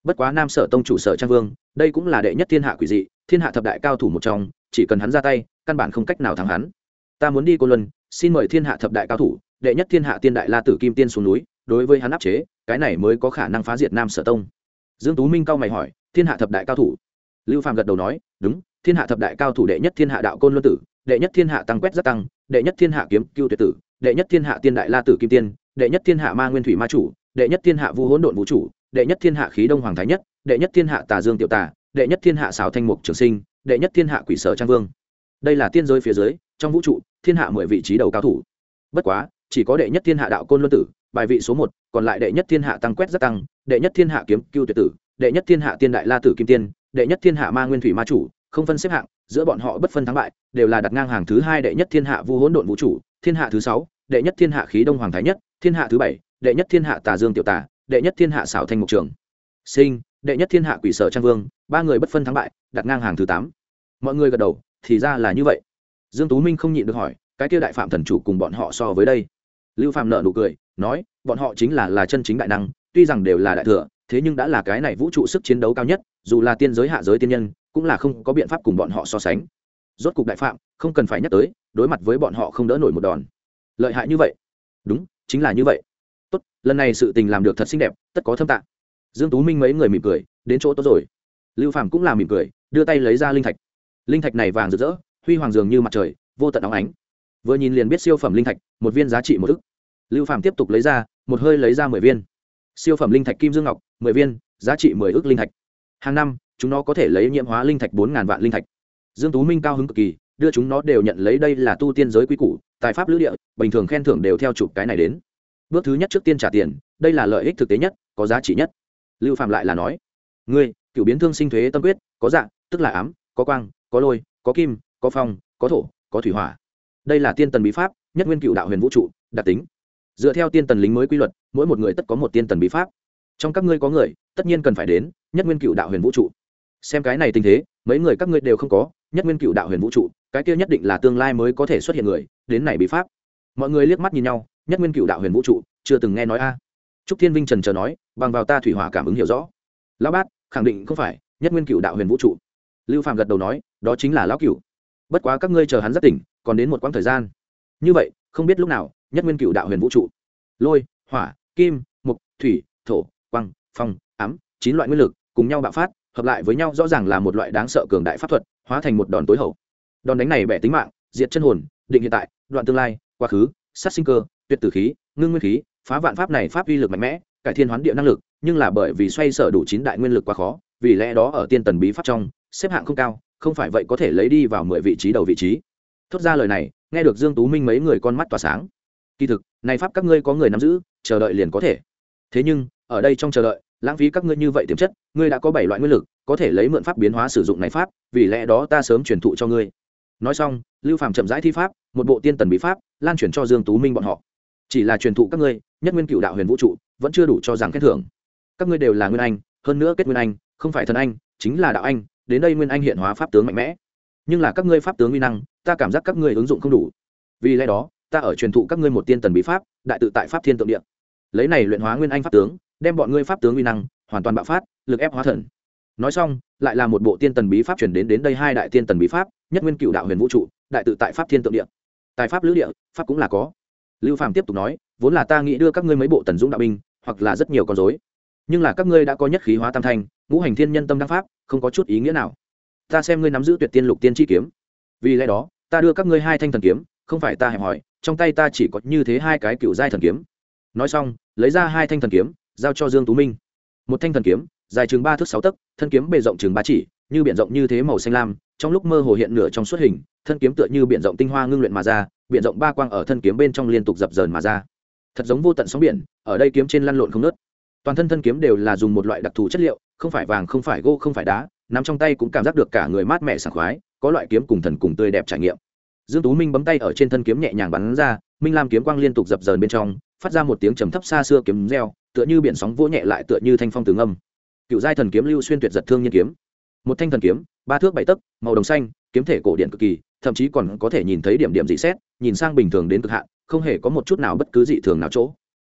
Bất quá nam sở tông chủ sở trang vương, đây cũng là đệ nhất thiên hạ quỷ dị, thiên hạ thập đại cao thủ một trong, chỉ cần hắn ra tay, căn bản không cách nào thắng hắn. Ta muốn đi cô luân, xin mời thiên hạ thập đại cao thủ, đệ nhất thiên hạ tiên đại la tử kim tiên xuống núi, đối với hắn áp chế, cái này mới có khả năng phá diệt nam sở tông. Dương tú minh cao mày hỏi, thiên hạ thập đại cao thủ? Lưu phàm gật đầu nói, đúng thiên hạ thập đại cao thủ đệ nhất thiên hạ đạo côn luân tử đệ nhất thiên hạ tăng quét giác tăng đệ nhất thiên hạ kiếm cưu tuyệt tử đệ nhất thiên hạ tiên đại la tử kim tiên đệ nhất thiên hạ ma nguyên thủy ma chủ đệ nhất thiên hạ vu hỗn độn vũ chủ đệ nhất thiên hạ khí đông hoàng thái nhất đệ nhất thiên hạ tà dương tiểu tà đệ nhất thiên hạ xảo thanh mục trường sinh đệ nhất thiên hạ quỷ sở trang vương đây là tiên giới phía dưới trong vũ trụ thiên hạ mười vị trí đầu cao thủ bất quá chỉ có đệ nhất thiên hạ đạo côn luân tử bài vị số một còn lại đệ nhất thiên hạ tăng quét rất tăng đệ nhất thiên hạ kiếm cưu tuyệt tử đệ nhất thiên hạ tiên đại la tử kim tiên đệ nhất thiên hạ ma nguyên thủy ma chủ không phân xếp hạng, giữa bọn họ bất phân thắng bại, đều là đặt ngang hàng thứ hai đệ nhất thiên hạ vu hỗn độn vũ trụ, thiên hạ thứ sáu, đệ nhất thiên hạ khí đông hoàng thái nhất, thiên hạ thứ bảy, đệ nhất thiên hạ tà dương tiểu tà, đệ nhất thiên hạ xảo thanh mục trường. Sinh, đệ nhất thiên hạ quỷ sở trang vương, ba người bất phân thắng bại, đặt ngang hàng thứ tám. Mọi người gật đầu, thì ra là như vậy. Dương tú minh không nhịn được hỏi, cái kia đại phạm thần chủ cùng bọn họ so với đây? Lưu phạm nợ nụ cười, nói, bọn họ chính là là chân chính đại năng, tuy rằng đều là đại thừa, thế nhưng đã là cái này vũ trụ sức chiến đấu cao nhất, dù là tiên giới hạ giới tiên nhân cũng là không có biện pháp cùng bọn họ so sánh. Rốt cục đại phạm, không cần phải nhắc tới, đối mặt với bọn họ không đỡ nổi một đòn. Lợi hại như vậy? Đúng, chính là như vậy. Tốt, lần này sự tình làm được thật xinh đẹp, tất có thâm tạng. Dương tú minh mấy người mỉm cười, đến chỗ tốt rồi. Lưu phạm cũng là mỉm cười, đưa tay lấy ra linh thạch. Linh thạch này vàng rực rỡ, huy hoàng dường như mặt trời, vô tận óng ánh. Vừa nhìn liền biết siêu phẩm linh thạch, một viên giá trị một ức. Lưu phạm tiếp tục lấy ra, một hơi lấy ra mười viên. Siêu phẩm linh thạch kim dương ngọc, mười viên, giá trị mười ức linh thạch. Hàng năm chúng nó có thể lấy nhiễm hóa linh thạch bốn ngàn vạn linh thạch. Dương tú minh cao hứng cực kỳ, đưa chúng nó đều nhận lấy đây là tu tiên giới quý củ, tài pháp lữ địa, bình thường khen thưởng đều theo chụp cái này đến. Bước thứ nhất trước tiên trả tiền, đây là lợi ích thực tế nhất, có giá trị nhất. Lưu phạm lại là nói, ngươi, cựu biến thương sinh thuế tâm quyết, có dạng tức là ám, có quang, có lôi, có kim, có phong, có thổ, có thủy hỏa. Đây là tiên tần bí pháp, nhất nguyên cựu đạo huyền vũ trụ, đặc tính. Dựa theo tiên tần lính mới quy luật, mỗi một người tất có một tiên tần bí pháp. Trong các ngươi có người, tất nhiên cần phải đến, nhất nguyên cựu đạo huyền vũ trụ xem cái này tình thế, mấy người các ngươi đều không có, nhất nguyên cựu đạo huyền vũ trụ, cái kia nhất định là tương lai mới có thể xuất hiện người, đến này bị pháp. Mọi người liếc mắt nhìn nhau, nhất nguyên cựu đạo huyền vũ trụ, chưa từng nghe nói a. Trúc thiên vinh trần chờ nói, bằng vào ta thủy hỏa cảm ứng hiểu rõ. Lão bát, khẳng định không phải, nhất nguyên cựu đạo huyền vũ trụ. Lưu phạm gật đầu nói, đó chính là lão cựu. Bất quá các ngươi chờ hắn rất tỉnh, còn đến một quãng thời gian. Như vậy, không biết lúc nào, nhất nguyên cựu đạo huyền vũ trụ. Lôi, hỏa, kim, mục, thủy, thổ quăng phong, ám, chín loại nguyên lực, cùng nhau bạo phát hợp lại với nhau rõ ràng là một loại đáng sợ cường đại pháp thuật, hóa thành một đòn tối hậu. Đòn đánh này bẻ tính mạng, diệt chân hồn, định hiện tại, đoạn tương lai, quá khứ, sát sinh cơ, tuyệt tử khí, ngưng nguyên khí, phá vạn pháp này pháp uy lực mạnh mẽ, cải thiên hoán địa năng lực, nhưng là bởi vì xoay sở đủ chín đại nguyên lực quá khó, vì lẽ đó ở tiên tần bí pháp trong, xếp hạng không cao, không phải vậy có thể lấy đi vào mười vị trí đầu vị trí. Thốt ra lời này, nghe được dương tú minh mấy người con mắt tỏa sáng. Kỳ thực, này pháp các ngươi có người nắm giữ, chờ đợi liền có thể. Thế nhưng, ở đây trong chờ đợi lãng phí các ngươi như vậy tiềm chất, ngươi đã có bảy loại nguyên lực, có thể lấy mượn pháp biến hóa sử dụng này pháp, vì lẽ đó ta sớm truyền thụ cho ngươi. Nói xong, lưu phàm chậm rãi thi pháp, một bộ tiên tần bí pháp, lan truyền cho dương tú minh bọn họ. Chỉ là truyền thụ các ngươi, nhất nguyên cựu đạo huyền vũ trụ, vẫn chưa đủ cho rằng khen thưởng. Các ngươi đều là nguyên anh, hơn nữa kết nguyên anh, không phải thần anh, chính là đạo anh, đến đây nguyên anh hiện hóa pháp tướng mạnh mẽ. Nhưng là các ngươi pháp tướng uy năng, ta cảm giác các ngươi ứng dụng không đủ. Vì lẽ đó, ta ở truyền thụ các ngươi một tiên tần bí pháp, đại tự tại pháp thiên tượng địa. Lấy này luyện hóa nguyên anh pháp tướng đem bọn ngươi pháp tướng uy năng hoàn toàn bạo phát, lực ép hóa thần. Nói xong, lại là một bộ tiên tần bí pháp chuyển đến đến đây hai đại tiên tần bí pháp, nhất nguyên cựu đạo huyền vũ trụ, đại tự tại pháp thiên tượng địa. Tài pháp lữ địa, pháp cũng là có. Lưu phạm tiếp tục nói, vốn là ta nghĩ đưa các ngươi mấy bộ tần dũng đạo binh, hoặc là rất nhiều con dối nhưng là các ngươi đã có nhất khí hóa tam thanh, ngũ hành thiên nhân tâm đăng pháp, không có chút ý nghĩa nào. Ta xem ngươi nắm giữ tuyệt tiên lục tiên chi kiếm. Vì lẽ đó, ta đưa các ngươi hai thanh thần kiếm, không phải ta hẹp hỏi trong tay ta chỉ có như thế hai cái cựu giai thần kiếm. Nói xong, lấy ra hai thanh thần kiếm giao cho dương tú minh. Một thanh thần kiếm, dài chừng ba thước sáu tấc, thân kiếm bề rộng chừng ba chỉ, như biển rộng như thế màu xanh lam, trong lúc mơ hồ hiện nửa trong suốt hình, thân kiếm tựa như biển rộng tinh hoa ngưng luyện mà ra, biển rộng ba quang ở thân kiếm bên trong liên tục dập dờn mà ra. Thật giống vô tận sóng biển, ở đây kiếm trên lăn lộn không nớt toàn thân thân kiếm đều là dùng một loại đặc thù chất liệu, không phải vàng, không phải gỗ, không phải đá, nắm trong tay cũng cảm giác được cả người mát mẻ sảng khoái, có loại kiếm cùng thần cùng tươi đẹp trải nghiệm. Dương tú minh bấm tay ở trên thân kiếm nhẹ nhàng bắn ra, minh lam kiếm quang liên tục dập dờn bên trong phát ra một tiếng trầm thấp xa xưa kiếm reo, tựa như biển sóng vỗ nhẹ lại tựa như thanh phong từ ngâm. Cựu giai thần kiếm lưu xuyên tuyệt giật thương nhân kiếm. Một thanh thần kiếm, ba thước bảy tấc, màu đồng xanh, kiếm thể cổ điện cực kỳ, thậm chí còn có thể nhìn thấy điểm điểm dị xét, nhìn sang bình thường đến cực hạn, không hề có một chút nào bất cứ dị thường nào chỗ.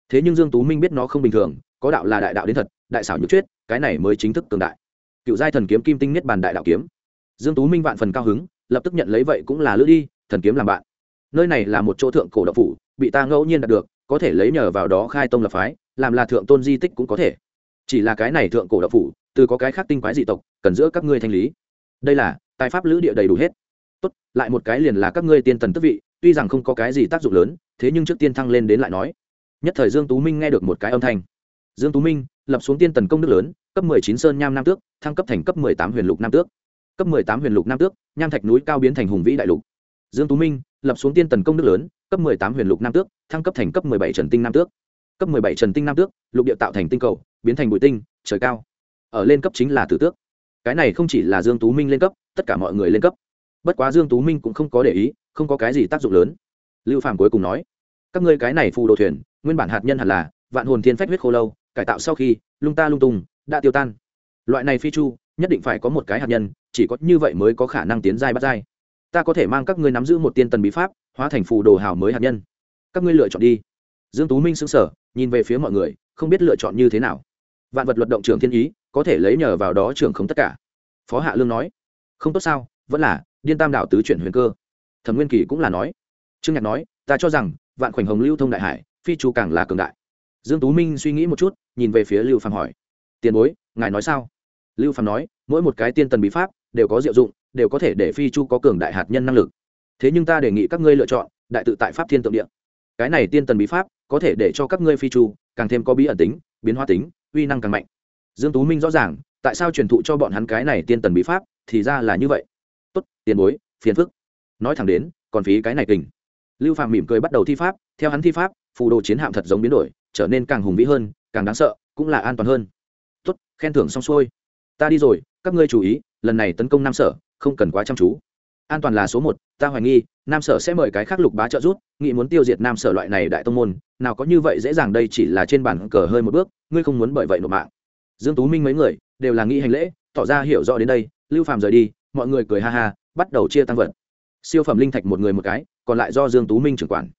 Thế nhưng dương tú minh biết nó không bình thường, có đạo là đại đạo đến thật, đại xảo nhược chuyết cái này mới chính thức cường đại. Cựu giai thần kiếm kim tinh nhất bàn đại đạo kiếm. Dương tú minh vạn phần cao hứng, lập tức nhận lấy vậy cũng là lữ đi, thần kiếm làm bạn. Nơi này là một chỗ thượng cổ đạo phủ, bị ta ngẫu nhiên đạt được có thể lấy nhờ vào đó khai tông lập phái, làm là thượng tôn di tích cũng có thể. Chỉ là cái này thượng cổ đạo phủ, từ có cái khác tinh quái dị tộc, cần giữa các ngươi thanh lý. Đây là, tài pháp lữ địa đầy đủ hết. Tốt, lại một cái liền là các ngươi tiên tần tức vị, tuy rằng không có cái gì tác dụng lớn, thế nhưng trước tiên thăng lên đến lại nói. Nhất thời dương tú minh nghe được một cái âm thanh. Dương tú minh, lập xuống tiên tần công đức lớn, cấp 19 sơn nham nam tước, thăng cấp thành cấp 18 huyền lục nam tước. Cấp 18 huyền lục nam tước, nham thạch núi cao biến thành hùng vĩ đại lục. Dương tú minh lập xuống tiên tần công đức lớn, cấp 18 huyền lục nam tước, thăng cấp thành cấp 17 trần tinh nam tước. Cấp 17 trần tinh nam tước, lục địa tạo thành tinh cầu, biến thành bụi tinh, trời cao. Ở lên cấp chính là tử tước. Cái này không chỉ là dương tú minh lên cấp, tất cả mọi người lên cấp. Bất quá dương tú minh cũng không có để ý, không có cái gì tác dụng lớn. Lưu phàm cuối cùng nói, các ngươi cái này phù đồ thuyền, nguyên bản hạt nhân hẳn là vạn hồn thiên phách huyết khô lâu, cải tạo sau khi, lung ta lung tung, đã tiêu tan. Loại này phi chu, nhất định phải có một cái hạt nhân, chỉ có như vậy mới có khả năng tiến giai bắt giai ta có thể mang các ngươi nắm giữ một tiên tần bí pháp, hóa thành phù đồ hào mới hạt nhân. Các ngươi lựa chọn đi. Dương tú minh sững sờ, nhìn về phía mọi người, không biết lựa chọn như thế nào. Vạn vật luật động trưởng thiên ý, có thể lấy nhờ vào đó trưởng không tất cả. Phó hạ lương nói, không tốt sao, vẫn là, điên tam đạo tứ chuyển huyền cơ. Thẩm nguyên kỳ cũng là nói, trương nhạc nói, ta cho rằng, vạn khoảnh hồng lưu thông đại hải, phi chu càng là cường đại. Dương tú minh suy nghĩ một chút, nhìn về phía lưu phàm hỏi, tiền bối, ngài nói sao? Lưu phàm nói, mỗi một cái tiên tần bí pháp đều có diệu dụng đều có thể để phi chu có cường đại hạt nhân năng lực. Thế nhưng ta đề nghị các ngươi lựa chọn, đại tự tại pháp thiên tượng địa. Cái này tiên tần bí pháp, có thể để cho các ngươi phi chu, càng thêm có bí ẩn tính, biến hóa tính, uy năng càng mạnh. Dương tú minh rõ ràng, tại sao truyền thụ cho bọn hắn cái này tiên tần bí pháp, thì ra là như vậy. Tốt, tiền bối, phiền phức. Nói thẳng đến, còn phí cái này kình. Lưu phạm mỉm cười bắt đầu thi pháp, theo hắn thi pháp, phù đồ chiến hạm thật giống biến đổi, trở nên càng hùng vĩ hơn, càng đáng sợ, cũng là an toàn hơn. Tốt, khen thưởng xong xuôi. Ta đi rồi, các ngươi chú ý, lần này tấn công nam sở không cần quá chăm chú. An toàn là số một, ta hoài nghi, nam sở sẽ mời cái khác lục bá trợ rút nghĩ muốn tiêu diệt nam sở loại này đại tông môn, nào có như vậy dễ dàng đây chỉ là trên bản cờ hơi một bước, ngươi không muốn bởi vậy nộp mạng. Dương tú minh mấy người, đều là nghĩ hành lễ, tỏ ra hiểu rõ đến đây, lưu phàm rời đi, mọi người cười ha ha, bắt đầu chia tăng vật. Siêu phẩm linh thạch một người một cái, còn lại do dương tú minh trưởng quản.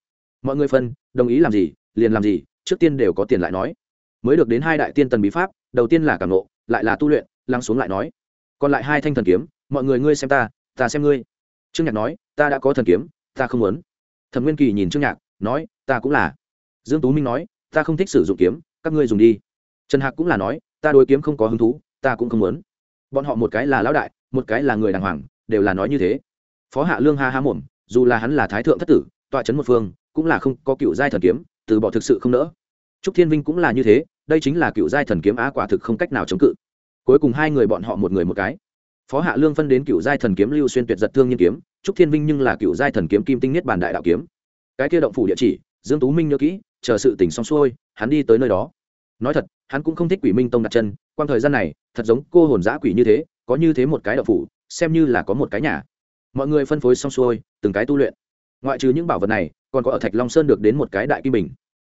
Mọi người phân, đồng ý làm gì, liền làm gì, trước tiên đều có tiền lại nói. Mới được đến hai đại tiên tần bí pháp, đầu tiên là cảm nộ, lại là tu luyện, lắng xuống lại nói. Còn lại hai thanh thần kiếm mọi người ngươi xem ta ta xem ngươi. Trương nhạc nói, ta đã có thần kiếm, ta không muốn. Thẩm nguyên kỳ nhìn trương nhạc, nói, ta cũng là. Dương tú minh nói, ta không thích sử dụng kiếm, các ngươi dùng đi. Trần hạc cũng là nói, ta đối kiếm không có hứng thú, ta cũng không muốn. Bọn họ một cái là lão đại, một cái là người đàng hoàng, đều là nói như thế. Phó hạ lương ha ha mồm, dù là hắn là thái thượng thất tử, tọa trấn một phương, cũng là không có cựu giai thần kiếm, từ bỏ thực sự không nỡ. Trúc thiên vinh cũng là như thế, đây chính là cựu giai thần kiếm á quả thực không cách nào chống cự. Cuối cùng hai người bọn họ một người một cái phó hạ lương phân đến cựu giai thần kiếm lưu xuyên tuyệt giật thương nhiên kiếm, trúc thiên vinh nhưng là cựu giai thần kiếm kim tinh niết bàn đại đạo kiếm. Cái kia động phủ địa chỉ, dương tú minh nhớ kỹ, chờ sự tỉnh xong xuôi, hắn đi tới nơi đó. Nói thật, hắn cũng không thích quỷ minh tông đặt chân quan thời gian này, thật giống cô hồn giã quỷ như thế, có như thế một cái động phủ, xem như là có một cái nhà. Mọi người phân phối xong xuôi, từng cái tu luyện. Ngoại trừ những bảo vật này, còn có ở thạch long sơn được đến một cái đại kim bình.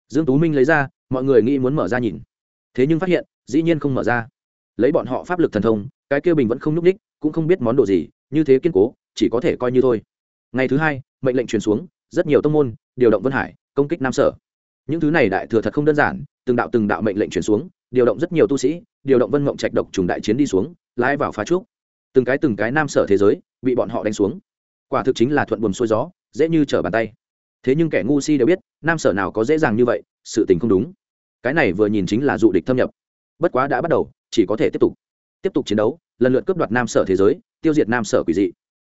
Dương tú minh lấy ra, mọi người nghĩ muốn mở ra nhìn. Thế nhưng phát hiện, dĩ nhiên không mở ra lấy bọn họ pháp lực thần thông, cái kia bình vẫn không nhúc ních cũng không biết món đồ gì, như thế kiên cố, chỉ có thể coi như thôi. Ngày thứ hai, mệnh lệnh truyền xuống, rất nhiều tông môn, điều động vân hải, công kích nam sở. Những thứ này đại thừa thật không đơn giản, từng đạo từng đạo mệnh lệnh truyền xuống, điều động rất nhiều tu sĩ, điều động vân mộng trạch độc trùng đại chiến đi xuống, lái vào phá trúc. Từng cái từng cái nam sở thế giới, bị bọn họ đánh xuống. Quả thực chính là thuận buồm xuôi gió, dễ như trở bàn tay. Thế nhưng kẻ ngu si đều biết, nam sở nào có dễ dàng như vậy, sự tình không đúng. Cái này vừa nhìn chính là dụ địch thâm nhập. Bất quá đã bắt đầu chỉ có thể tiếp tục. Tiếp tục chiến đấu lần lượt cướp đoạt nam sở thế giới tiêu diệt nam sở quỷ dị.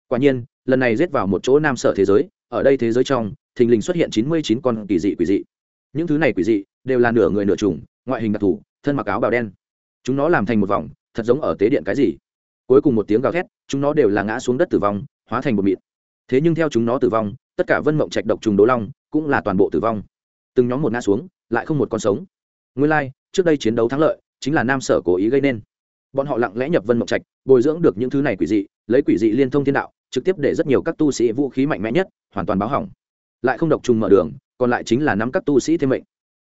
Quả nhiên lần này giết vào một chỗ nam sở thế giới ở đây thế giới trong thình lình xuất hiện chín mươi chín con kỳ dị quỷ dị. Những thứ này quỷ dị đều là nửa người nửa trùng ngoại hình đặc thù thân mặc áo bào đen. Chúng nó làm thành một vòng thật giống ở tế điện cái gì. Cuối cùng một tiếng gào thét chúng nó đều là ngã xuống đất tử vong hóa thành một mịn. Thế nhưng theo chúng nó tử vong tất cả vân mộng trạch độc trùng đố long cũng là toàn bộ tử vong. Từng nhóm một ngã xuống lại không một con sống. Nguyên lai、like, trước đây chiến đấu thắng lợi chính là nam sở cố ý gây nên. Bọn họ lặng lẽ nhập vân mộng trạch, bồi dưỡng được những thứ này quỷ dị, lấy quỷ dị liên thông thiên đạo, trực tiếp để rất nhiều các tu sĩ vũ khí mạnh mẽ nhất, hoàn toàn báo hỏng. Lại không độc trùng mở đường, còn lại chính là nắm các tu sĩ thêm mệnh.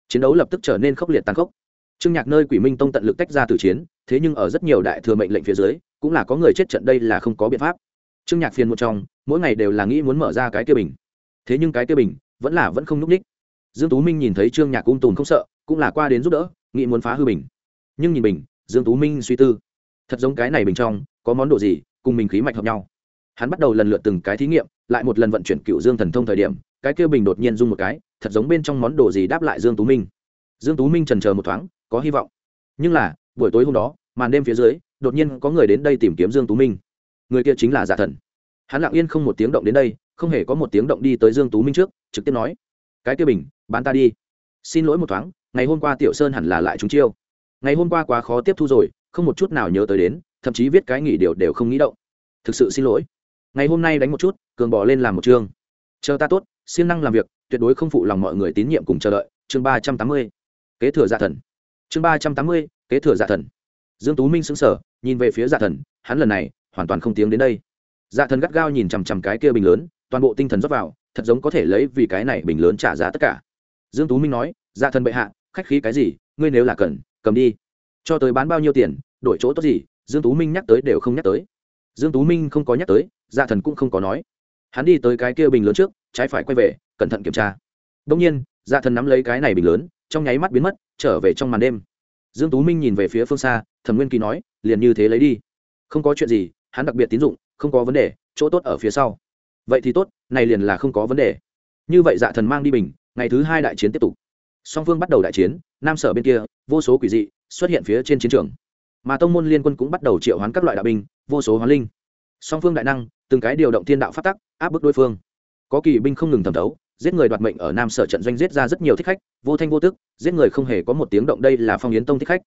Chiến đấu lập tức trở nên khốc liệt tàn khốc. Trương nhạc nơi quỷ minh tông tận lực tách ra từ chiến, thế nhưng ở rất nhiều đại thừa mệnh lệnh phía dưới, cũng là có người chết trận đây là không có biện pháp. Trương nhạc phiền một trong, mỗi ngày đều là nghĩ muốn mở ra cái kia bình. Thế nhưng cái kia bình vẫn là vẫn không n ú c ních. Dương tú minh nhìn thấy trương nhạc ung tùm không sợ, cũng là qua đến giúp đỡ, nghĩ muốn phá hư bình nhưng nhìn bình, dương tú minh suy tư. Thật giống cái này bình trong, có món đồ gì, cùng mình khí mạch hợp nhau. Hắn bắt đầu lần lượt từng cái thí nghiệm, lại một lần vận chuyển cựu dương thần thông thời điểm, cái kia bình đột nhiên rung một cái, thật giống bên trong món đồ gì đáp lại dương tú minh. Dương tú minh trần chờ một thoáng, có hy vọng. Nhưng là, buổi tối hôm đó, màn đêm phía dưới, đột nhiên có người đến đây tìm kiếm dương tú minh. Người kia chính là giả thần. Hắn lặng yên không một tiếng động đến đây, không hề có một tiếng động đi tới dương tú minh trước, trực tiếp nói, cái kia bình, bán ta đi. Xin lỗi một thoáng, ngày hôm qua tiểu sơn hẳn là lại chúng chiêu ngày hôm qua quá khó tiếp thu rồi, không một chút nào nhớ tới đến, thậm chí viết cái nghỉ điều đều không nghĩ động. Thực sự xin lỗi. Ngày hôm nay đánh một chút, cường bỏ lên làm một chương. Chờ ta tốt, siêng năng làm việc, tuyệt đối không phụ lòng mọi người tín nhiệm cùng chờ đợi. Chương ba trăm tám mươi. Kế thừa giả thần. Chương ba trăm tám mươi, kế thừa giả thần. Dương tú minh sững sờ, nhìn về phía giả thần, hắn lần này, hoàn toàn không tiếng đến đây. Dạ thần gắt gao nhìn chằm chằm cái kia bình lớn, toàn bộ tinh thần rót vào, thật giống có thể lấy vì cái này bình lớn trả giá tất cả. Dương tú minh nói dạ thần bệ hạ, khách khí cái gì, ngươi nếu là cần cầm đi. Cho tới bán bao nhiêu tiền, đổi chỗ tốt gì, dương tú minh nhắc tới đều không nhắc tới. Dương tú minh không có nhắc tới dạ thần cũng không có nói. Hắn đi tới cái kia bình lớn trước, trái phải quay về, cẩn thận kiểm tra. Đông nhiên dạ thần nắm lấy cái này bình lớn, trong nháy mắt biến mất, trở về trong màn đêm. Dương tú minh nhìn về phía phương xa, thẩm nguyên kỳ nói, liền như thế lấy đi. Không có chuyện gì, hắn đặc biệt tín dụng, không có vấn đề, chỗ tốt ở phía sau. Vậy thì tốt, này liền là không có vấn đề. Như vậy dạ thần mang đi bình, ngày thứ hai đại chiến tiếp tục. Song phương bắt đầu đại chiến nam sở bên kia, vô số quỷ dị xuất hiện phía trên chiến trường. Mà tông môn liên quân cũng bắt đầu triệu hoán các loại đạo binh, vô số hóa linh. Song phương đại năng, từng cái điều động thiên đạo phát tắc, áp bức đối phương. Có kỳ binh không ngừng thẩm thấu, giết người đoạt mệnh ở nam sở trận doanh giết ra rất nhiều thích khách, vô thanh vô tức, giết người không hề có một tiếng động đây là phong yến tông thích khách.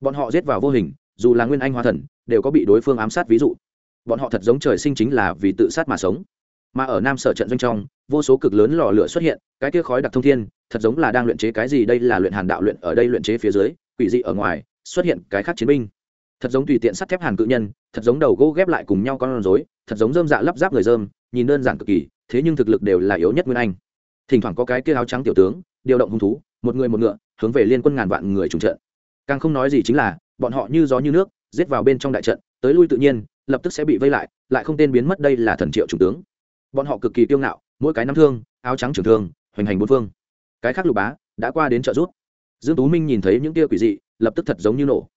Bọn họ giết vào vô hình, dù là nguyên anh hoa thần, đều có bị đối phương ám sát ví dụ. Bọn họ thật giống trời sinh chính là vì tự sát mà sống mà ở nam sở trận doanh trong, vô số cực lớn lò lửa xuất hiện, cái kia khói đặc thông thiên, thật giống là đang luyện chế cái gì đây là luyện hàn đạo luyện ở đây luyện chế phía dưới, quỷ dị ở ngoài, xuất hiện cái khác chiến binh. Thật giống tùy tiện sắt thép hàn cự nhân, thật giống đầu gỗ ghép lại cùng nhau con rối, thật giống dơm dạ lắp ráp người dơm nhìn đơn giản cực kỳ, thế nhưng thực lực đều là yếu nhất nguyên anh. Thỉnh thoảng có cái kia áo trắng tiểu tướng, điều động hung thú, một người một ngựa, hướng về liên quân ngàn vạn người trùng trận. Càng không nói gì chính là, bọn họ như gió như nước, giết vào bên trong đại trận, tới lui tự nhiên, lập tức sẽ bị vây lại lại không tên biến mất đây là thần triệu trung tướng bọn họ cực kỳ kiêu ngạo, mỗi cái nắm thương, áo trắng trưởng thương, hoành hành bốn phương. Cái khác lục bá, đã qua đến trợ giúp. Dương tú minh nhìn thấy những tia quỷ dị, lập tức thật giống như nổ.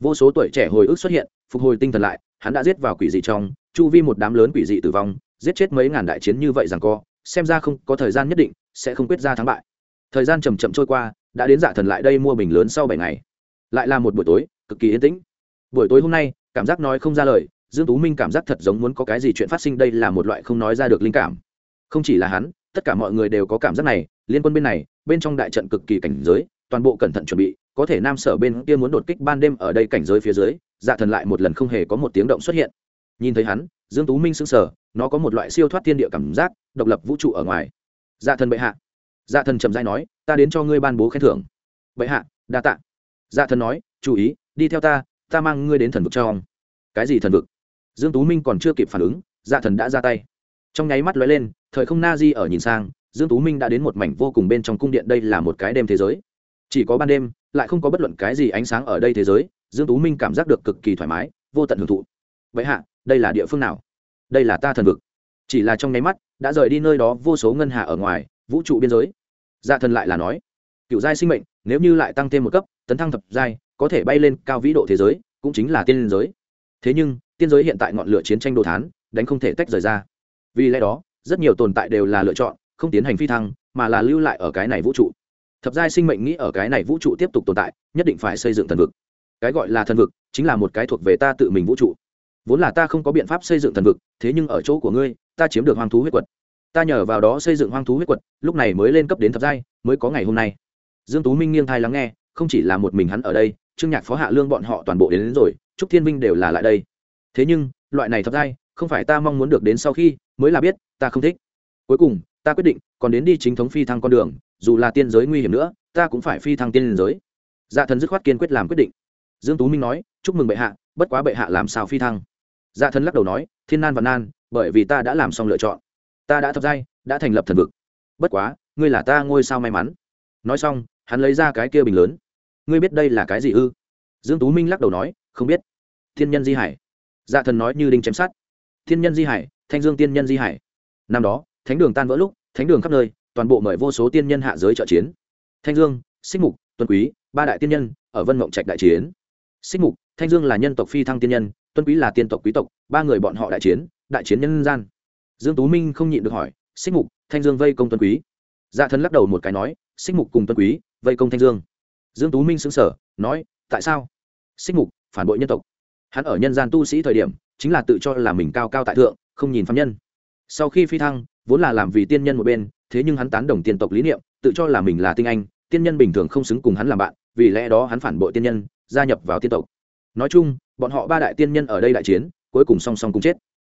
Vô số tuổi trẻ hồi ức xuất hiện, phục hồi tinh thần lại, hắn đã giết vào quỷ dị trong, chu vi một đám lớn quỷ dị tử vong, giết chết mấy ngàn đại chiến như vậy rằng co, xem ra không có thời gian nhất định, sẽ không quyết ra thắng bại. Thời gian chầm chậm trôi qua, đã đến dạ thần lại đây mua bình lớn sau bảy ngày. Lại là một buổi tối, cực kỳ yên tĩnh. Buổi tối hôm nay, cảm giác nói không ra lời dương tú minh cảm giác thật giống muốn có cái gì chuyện phát sinh đây là một loại không nói ra được linh cảm. Không chỉ là hắn, tất cả mọi người đều có cảm giác này, liên quân bên này, bên trong đại trận cực kỳ cảnh giới, toàn bộ cẩn thận chuẩn bị, có thể nam sở bên kia muốn đột kích ban đêm ở đây cảnh giới phía dưới dạ thần lại một lần không hề có một tiếng động xuất hiện. Nhìn thấy hắn, dương tú minh sững sờ, nó có một loại siêu thoát thiên địa cảm giác, độc lập vũ trụ ở ngoài. Dạ thần bệ hạ. Dạ thần trầm dai nói, ta đến cho ngươi ban bố khen thưởng. Bệ hạ, đa tạ. Dạ thần nói, chú ý, đi theo ta ta mang ngươi đến thần vực cho ông. Cái gì thần vực? Dương tú minh còn chưa kịp phản ứng dạ thần đã ra tay. Trong nháy mắt lóe lên, thời không na di ở nhìn sang, dương tú minh đã đến một mảnh vô cùng bên trong cung điện, đây là một cái đêm thế giới. Chỉ có ban đêm, lại không có bất luận cái gì ánh sáng ở đây thế giới, dương tú minh cảm giác được cực kỳ thoải mái, vô tận hưởng thụ. Vậy hạ, đây là địa phương nào? Đây là ta thần vực. Chỉ là trong nháy mắt, đã rời đi nơi đó vô số ngân hà ở ngoài, vũ trụ biên giới. Dạ thần lại là nói cựu giai sinh mệnh, nếu như lại tăng thêm một cấp, tấn thăng thập giai, có thể bay lên cao vĩ độ thế giới, cũng chính là tiên giới. Thế nhưng tiên giới hiện tại ngọn lửa chiến tranh đồ thán đánh không thể tách rời ra. Vì lẽ đó rất nhiều tồn tại đều là lựa chọn không tiến hành phi thăng mà là lưu lại ở cái này vũ trụ. Thập giai sinh mệnh nghĩ ở cái này vũ trụ tiếp tục tồn tại nhất định phải xây dựng thần vực. Cái gọi là thần vực chính là một cái thuộc về ta tự mình vũ trụ. Vốn là ta không có biện pháp xây dựng thần vực thế nhưng ở chỗ của ngươi ta chiếm được hoang thú huyết quật. Ta nhờ vào đó xây dựng hoang thú huyết quật lúc này mới lên cấp đến thập giai mới có ngày hôm nay. Dương tú minh nghiêng thai lắng nghe không chỉ là một mình hắn ở đây trương nhạc phó hạ lương bọn họ toàn bộ đến, đến rồi trúc thiên vinh đều là lại đây thế nhưng, loại này thập giai, không phải ta mong muốn được đến sau khi mới là biết, ta không thích. Cuối cùng, ta quyết định còn đến đi chính thống phi thăng con đường, dù là tiên giới nguy hiểm nữa, ta cũng phải phi thăng tiên giới. Dạ thần dứt khoát kiên quyết làm quyết định. Dương tú minh nói, chúc mừng bệ hạ, bất quá bệ hạ làm sao phi thăng? Dạ thần lắc đầu nói, thiên nan và nan, bởi vì ta đã làm xong lựa chọn. Ta đã thập giai, đã thành lập thần vực. Bất quá, ngươi là ta ngôi sao may mắn. Nói xong, hắn lấy ra cái kia bình lớn. Ngươi biết đây là cái gì ư? Dương tú minh lắc đầu nói, không biết. Thiên nhân di hải dạ thần nói như đinh chém sát thiên nhân di hải, thanh dương tiên nhân di hải. Năm đó, thánh đường tan vỡ lúc, thánh đường khắp nơi, toàn bộ mời vô số tiên nhân hạ giới trợ chiến. Thanh dương, xích mục, tuân quý, ba đại tiên nhân ở vân mộng trạch đại chiến. Xích mục, thanh dương là nhân tộc phi thăng tiên nhân, tuân quý là tiên tộc quý tộc, ba người bọn họ đại chiến đại chiến nhân gian. Dương tú minh không nhịn được hỏi, xích mục, thanh dương vây công tuân quý? Dạ thần lắc đầu một cái nói, xích mục cùng tuân quý vây công thanh dương. Dương tú minh sững sờ, nói, tại sao? Xích mục, phản bội nhân tộc hắn ở nhân gian tu sĩ thời điểm, chính là tự cho là mình cao cao tại thượng, không nhìn phạm nhân. Sau khi phi thăng, vốn là làm vì tiên nhân một bên, thế nhưng hắn tán đồng tiên tộc lý niệm, tự cho là mình là tinh anh, tiên nhân bình thường không xứng cùng hắn làm bạn, vì lẽ đó hắn phản bội tiên nhân, gia nhập vào tiên tộc. Nói chung, bọn họ ba đại tiên nhân ở đây đại chiến, cuối cùng song song cùng chết.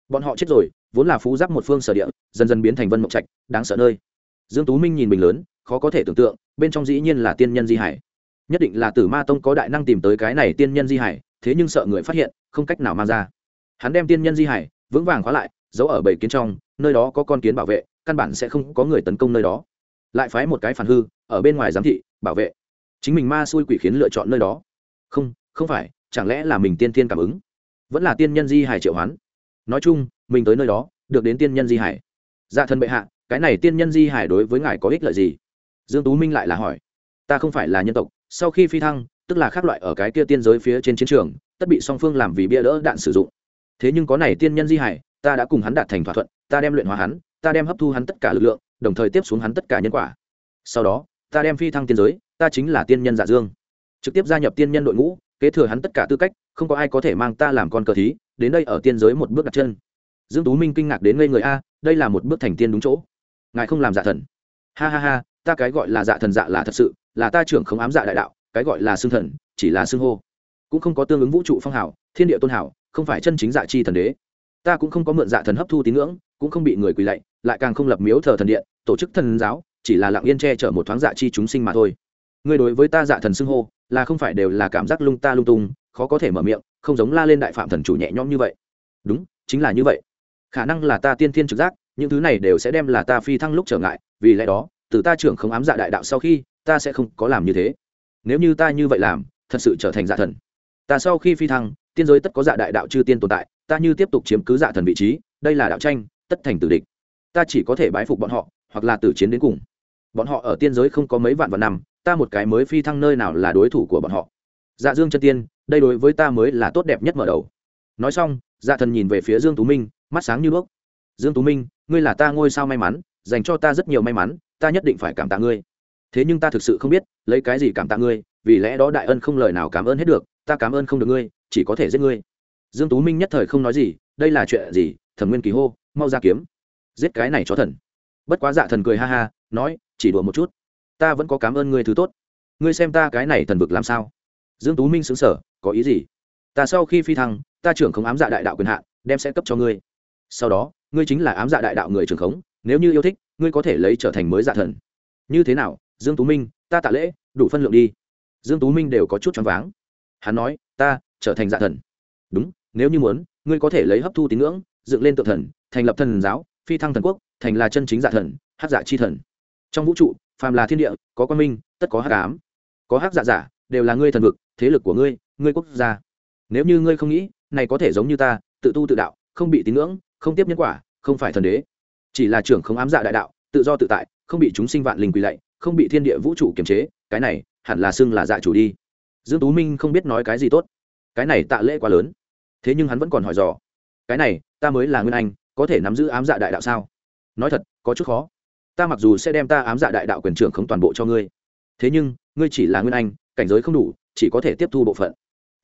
Bọn họ chết rồi, vốn là phú giáp một phương sở địa, dần dần biến thành vân mộng trạch, đáng sợ nơi. Dương tú minh nhìn mình lớn, khó có thể tưởng tượng, bên trong dĩ nhiên là tiên nhân di hải. Nhất định là tử ma tông có đại năng tìm tới cái này tiên nhân di hải thế nhưng sợ người phát hiện, không cách nào mang ra. Hắn đem tiên nhân di hải, vững vàng khóa lại, giấu ở bầy kiến trong, nơi đó có con kiến bảo vệ, căn bản sẽ không có người tấn công nơi đó. Lại phái một cái phản hư, ở bên ngoài giám thị, bảo vệ. Chính mình ma xui quỷ khiến lựa chọn nơi đó. Không không phải, chẳng lẽ là mình tiên tiên cảm ứng? Vẫn là tiên nhân di hải triệu hoán. Nói chung, mình tới nơi đó, được đến tiên nhân di hải. Dạ thân bệ hạ, cái này tiên nhân di hải đối với ngài có ích lợi gì? Dương tú minh lại là hỏi. Ta không phải là nhân tộc, sau khi phi thăng tức là khác loại ở cái kia tiên giới phía trên chiến trường, tất bị song phương làm vì bia đỡ đạn sử dụng. Thế nhưng có này tiên nhân di hải, ta đã cùng hắn đạt thành thỏa thuận, ta đem luyện hóa hắn, ta đem hấp thu hắn tất cả lực lượng, đồng thời tiếp xuống hắn tất cả nhân quả. Sau đó, ta đem phi thăng tiên giới, ta chính là tiên nhân dạ dương. Trực tiếp gia nhập tiên nhân đội ngũ, kế thừa hắn tất cả tư cách, không có ai có thể mang ta làm con cờ thí, đến đây ở tiên giới một bước đặt chân. Dương tú minh kinh ngạc đến ngây người, a, đây là một bước thành tiên đúng chỗ. Ngài không làm giả thần. Ha ha ha, ta cái gọi là dạ thần dạ là thật sự, là ta trưởng không ám dạ đại đạo cái gọi là xương thần, chỉ là xương hô. Cũng không có tương ứng vũ trụ phong hảo thiên địa tôn hảo không phải chân chính dạ chi thần đế. Ta cũng không có mượn dạ thần hấp thu tín ngưỡng, cũng không bị người quỳ lạy, lại càng không lập miếu thờ thần điện, tổ chức thần giáo, chỉ là lặng yên che chở một thoáng dạ chi chúng sinh mà thôi. Người đối với ta dạ thần xưng hô, là không phải đều là cảm giác lung ta lung tung, khó có thể mở miệng, không giống la lên đại phạm thần chủ nhẹ nhõm như vậy. Đúng, chính là như vậy. Khả năng là ta tiên thiên trực giác, những thứ này đều sẽ đem là ta phi thăng lúc trở ngại, vì lẽ đó, từ ta trưởng không ám dạ đại đạo sau khi, ta sẽ không có làm như thế nếu như ta như vậy làm, thật sự trở thành dạ thần. Ta sau khi phi thăng, tiên giới tất có dạ đại đạo chư tiên tồn tại, ta như tiếp tục chiếm cứ dạ thần vị trí, đây là đạo tranh, tất thành tử địch. Ta chỉ có thể bái phục bọn họ, hoặc là tử chiến đến cùng. Bọn họ ở tiên giới không có mấy vạn vạn năm, ta một cái mới phi thăng nơi nào là đối thủ của bọn họ. Dạ dương chân tiên, đây đối với ta mới là tốt đẹp nhất mở đầu. Nói xong dạ thần nhìn về phía dương tú minh, mắt sáng như đuốc. Dương tú minh, ngươi là ta ngôi sao may mắn, dành cho ta rất nhiều may mắn, ta nhất định phải cảm tạ ngươi thế nhưng ta thực sự không biết, lấy cái gì cảm tạ ngươi, vì lẽ đó đại ân không lời nào cảm ơn hết được, ta cảm ơn không được ngươi, chỉ có thể giết ngươi. Dương tú minh nhất thời không nói gì, đây là chuyện gì? Thẩm nguyên kỳ hô, mau ra kiếm. Giết cái này cho thần. Bất quá dạ thần cười ha ha, nói, chỉ đùa một chút. Ta vẫn có cảm ơn ngươi thứ tốt. Ngươi xem ta cái này thần vực làm sao? Dương tú minh xứng sở có ý gì? Ta sau khi phi thăng, ta trưởng không ám dạ đại đạo quyền hạn, đem sẽ cấp cho ngươi. Sau đó, ngươi chính là ám dạ đại đạo người trưởng khống, nếu như yêu thích, ngươi có thể lấy trở thành mới dạ thần. Như thế nào? Dương tú minh, ta tạ lễ, đủ phân lượng đi. Dương tú minh đều có chút choáng váng. Hắn nói, ta, trở thành dạ thần. Đúng, nếu như muốn, ngươi có thể lấy hấp thu tín ngưỡng, dựng lên tự thần, thành lập thần giáo, phi thăng thần quốc, thành là chân chính dạ thần, hát dạ chi thần. Trong vũ trụ, phàm là thiên địa, có quan minh, tất có hát ám. Có hát dạ giả, đều là ngươi thần vực, thế lực của ngươi ngươi quốc gia. Nếu như ngươi không nghĩ, này có thể giống như ta, tự tu tự đạo, không bị tín ngưỡng, không tiếp nhân quả, không phải thần đế. Chỉ là trưởng không ám dạ đại đạo, tự do tự tại, không bị chúng sinh vạn linh quỳ lạy không bị thiên địa vũ trụ kiềm chế, cái này hẳn là xưng là dạ chủ đi. Dương tú minh không biết nói cái gì tốt. Cái này tạ lễ quá lớn. Thế nhưng hắn vẫn còn hỏi dò. Cái này, ta mới là nguyên anh, có thể nắm giữ ám dạ đại đạo sao? Nói thật, có chút khó. Ta mặc dù sẽ đem ta ám dạ đại đạo quyền trưởng không toàn bộ cho ngươi. Thế nhưng, ngươi chỉ là nguyên anh, cảnh giới không đủ, chỉ có thể tiếp thu bộ phận.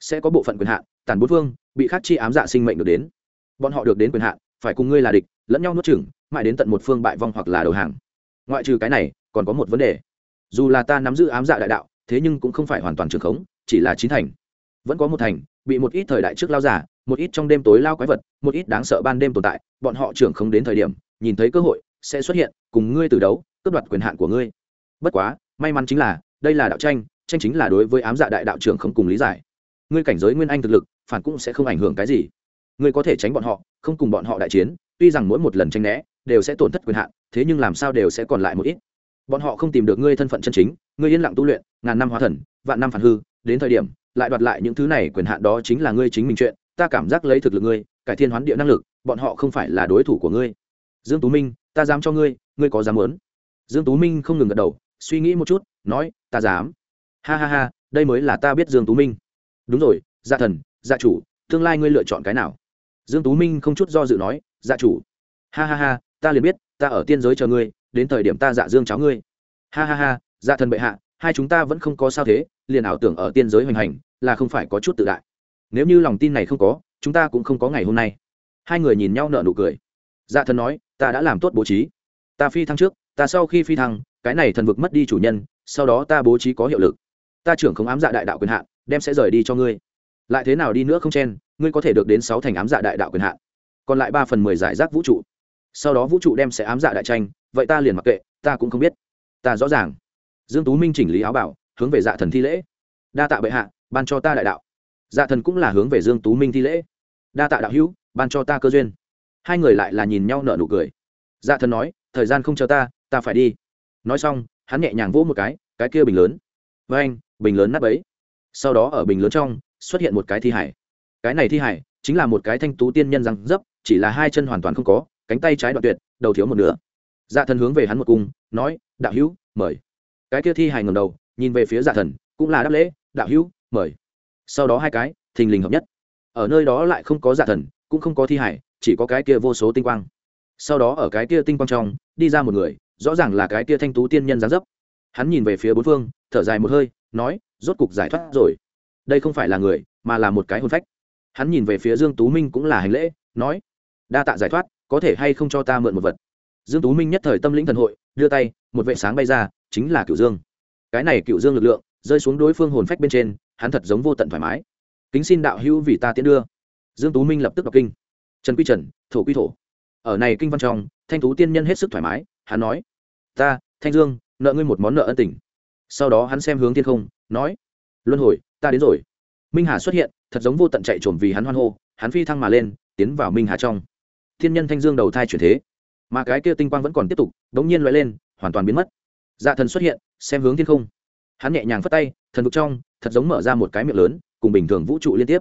Sẽ có bộ phận quyền hạn, tàn bốn vương, bị khắc chi ám dạ sinh mệnh được đến. Bọn họ được đến quyền hạn, phải cùng ngươi là địch, lẫn nhau nuốt chửng, mãi đến tận một phương bại vong hoặc là đầu hàng. Ngoại trừ cái này còn có một vấn đề. Dù là ta nắm giữ ám dạ đại đạo, thế nhưng cũng không phải hoàn toàn trường khống, chỉ là chín thành. Vẫn có một thành, bị một ít thời đại trước lao giả, một ít trong đêm tối lao quái vật, một ít đáng sợ ban đêm tồn tại, bọn họ trưởng không đến thời điểm, nhìn thấy cơ hội, sẽ xuất hiện, cùng ngươi từ đấu, cướp đoạt quyền hạn của ngươi. Bất quá, may mắn chính là, đây là đạo tranh tranh chính là đối với ám dạ đại đạo trưởng không cùng lý giải. Ngươi cảnh giới nguyên anh thực lực, phản cũng sẽ không ảnh hưởng cái gì. Ngươi có thể tránh bọn họ, không cùng bọn họ đại chiến, tuy rằng mỗi một lần tranh né, đều sẽ tổn thất quyền hạn, thế nhưng làm sao đều sẽ còn lại một ít bọn họ không tìm được ngươi thân phận chân chính, ngươi yên lặng tu luyện, ngàn năm hóa thần, vạn năm phản hư, đến thời điểm, lại đoạt lại những thứ này quyền hạn đó chính là ngươi chính mình chuyện, ta cảm giác lấy thực lực ngươi, cải thiên hoán địa năng lực, bọn họ không phải là đối thủ của ngươi. Dương tú minh, ta dám cho ngươi ngươi có dám muốn? Dương tú minh không ngừng gật đầu, suy nghĩ một chút, nói, ta dám. Ha ha ha, đây mới là ta biết dương tú minh. Đúng rồi gia thần gia chủ, tương lai ngươi lựa chọn cái nào? Dương tú minh không chút do dự nói gia chủ. Ha ha ha, ta liền biết, ta ở tiên giới chờ ngươi đến thời điểm ta dạ dương cháu ngươi. Ha ha ha dạ thần bệ hạ, hai chúng ta vẫn không có sao thế, liền ảo tưởng ở tiên giới hoành hành là không phải có chút tự đại. Nếu như lòng tin này không có, chúng ta cũng không có ngày hôm nay. Hai người nhìn nhau nở nụ cười. Dạ thần nói, ta đã làm tốt bố trí. Ta phi thăng trước, ta sau khi phi thăng, cái này thần vực mất đi chủ nhân, sau đó ta bố trí có hiệu lực. Ta trưởng không ám dạ đại đạo quyền hạn, đem sẽ rời đi cho ngươi. Lại thế nào đi nữa không chen, ngươi có thể được đến sáu thành ám dạ đại đạo quyền hạn. Còn lại ba phần mười giải rác vũ trụ. Sau đó vũ trụ đem sẽ ám dạ đại tranh vậy ta liền mặc kệ, ta cũng không biết. Ta rõ ràng. Dương tú minh chỉnh lý áo bảo, hướng về dạ thần thi lễ. Đa tạ bệ hạ, ban cho ta đại đạo. Dạ thần cũng là hướng về dương tú minh thi lễ. Đa tạ đạo hữu, ban cho ta cơ duyên. Hai người lại là nhìn nhau nở nụ cười. Dạ thần nói, thời gian không chờ ta ta phải đi. Nói xong, hắn nhẹ nhàng vỗ một cái cái kia bình lớn. Với anh, bình lớn nắp ấy. Sau đó ở bình lớn trong, xuất hiện một cái thi hải. Cái này thi hải, chính là một cái thanh tú tiên nhân răng dấp, chỉ là hai chân hoàn toàn không có, cánh tay trái đoạn tuyệt, đầu thiếu một nửa dạ thần hướng về hắn một cung, nói, đạo hữu, mời. Cái kia thi hài ngầm đầu, nhìn về phía dạ thần, cũng là đáp lễ, đạo hữu, mời. Sau đó hai cái, thình lình hợp nhất. Ở nơi đó lại không có dạ thần, cũng không có thi hải chỉ có cái kia vô số tinh quang. Sau đó ở cái kia tinh quang trong, đi ra một người, rõ ràng là cái kia thanh tú tiên nhân gián dấp. Hắn nhìn về phía bốn phương, thở dài một hơi, nói, rốt cục giải thoát rồi. Đây không phải là người, mà là một cái hôn phách. Hắn nhìn về phía dương tú minh cũng là hành lễ, nói, đa tạ giải thoát, có thể hay không cho ta mượn một vật? Dương tú minh nhất thời tâm lĩnh thần hội, đưa tay, một vệ sáng bay ra, chính là cựu dương. Cái này cựu dương lực lượng, rơi xuống đối phương hồn phách bên trên, hắn thật giống vô tận thoải mái. Kính xin đạo hữu vì ta tiến đưa. Dương tú minh lập tức đọc kinh. Trần quy trần, thổ quy thổ. Ở này kinh văn trong, thanh tú tiên nhân hết sức thoải mái, hắn nói, ta, thanh dương, nợ ngươi một món nợ ân tình. Sau đó hắn xem hướng thiên không, nói, luân hồi, ta đến rồi. Minh hà xuất hiện, thật giống vô tận chạy trồm vì hắn hoan hô, hắn phi thăng mà lên, tiến vào minh hà trong. Thiên nhân thanh dương đầu thai chuyển thế mà cái kia tinh quang vẫn còn tiếp tục, đống nhiên loại lên, hoàn toàn biến mất. Dạ thần xuất hiện, xem hướng thiên không. Hắn nhẹ nhàng phất tay, thần vực trong, thật giống mở ra một cái miệng lớn, cùng bình thường vũ trụ liên tiếp.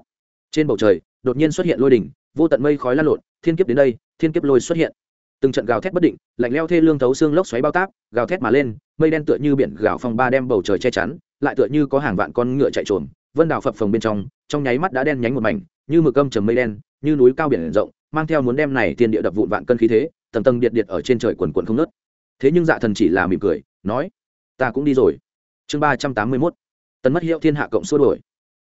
Trên bầu trời, đột nhiên xuất hiện lôi đỉnh, vô tận mây khói lan lộn, thiên kiếp đến đây, thiên kiếp lôi xuất hiện. Từng trận gào thét bất định, lạnh leo thê lương thấu xương lốc xoáy bao táp, gào thét mà lên, mây đen tựa như biển gào phòng ba đem bầu trời che chắn, lại tựa như có hàng vạn con ngựa chạy trồm, vân đào phập phồng bên trong trong nháy mắt đã đen nhánh một mảnh, như mực âm trầm mây đen, như núi cao biển rộng, mang theo muốn đem này thiên địa đập vụn vạn cân khí thế tầng tầng điện điện ở trên trời quần quần không nớt thế nhưng dạ thần chỉ là mỉm cười, nói, ta cũng đi rồi. Chương ba trăm tám mươi mốt, tần mất hiệu thiên hạ cộng xua đổi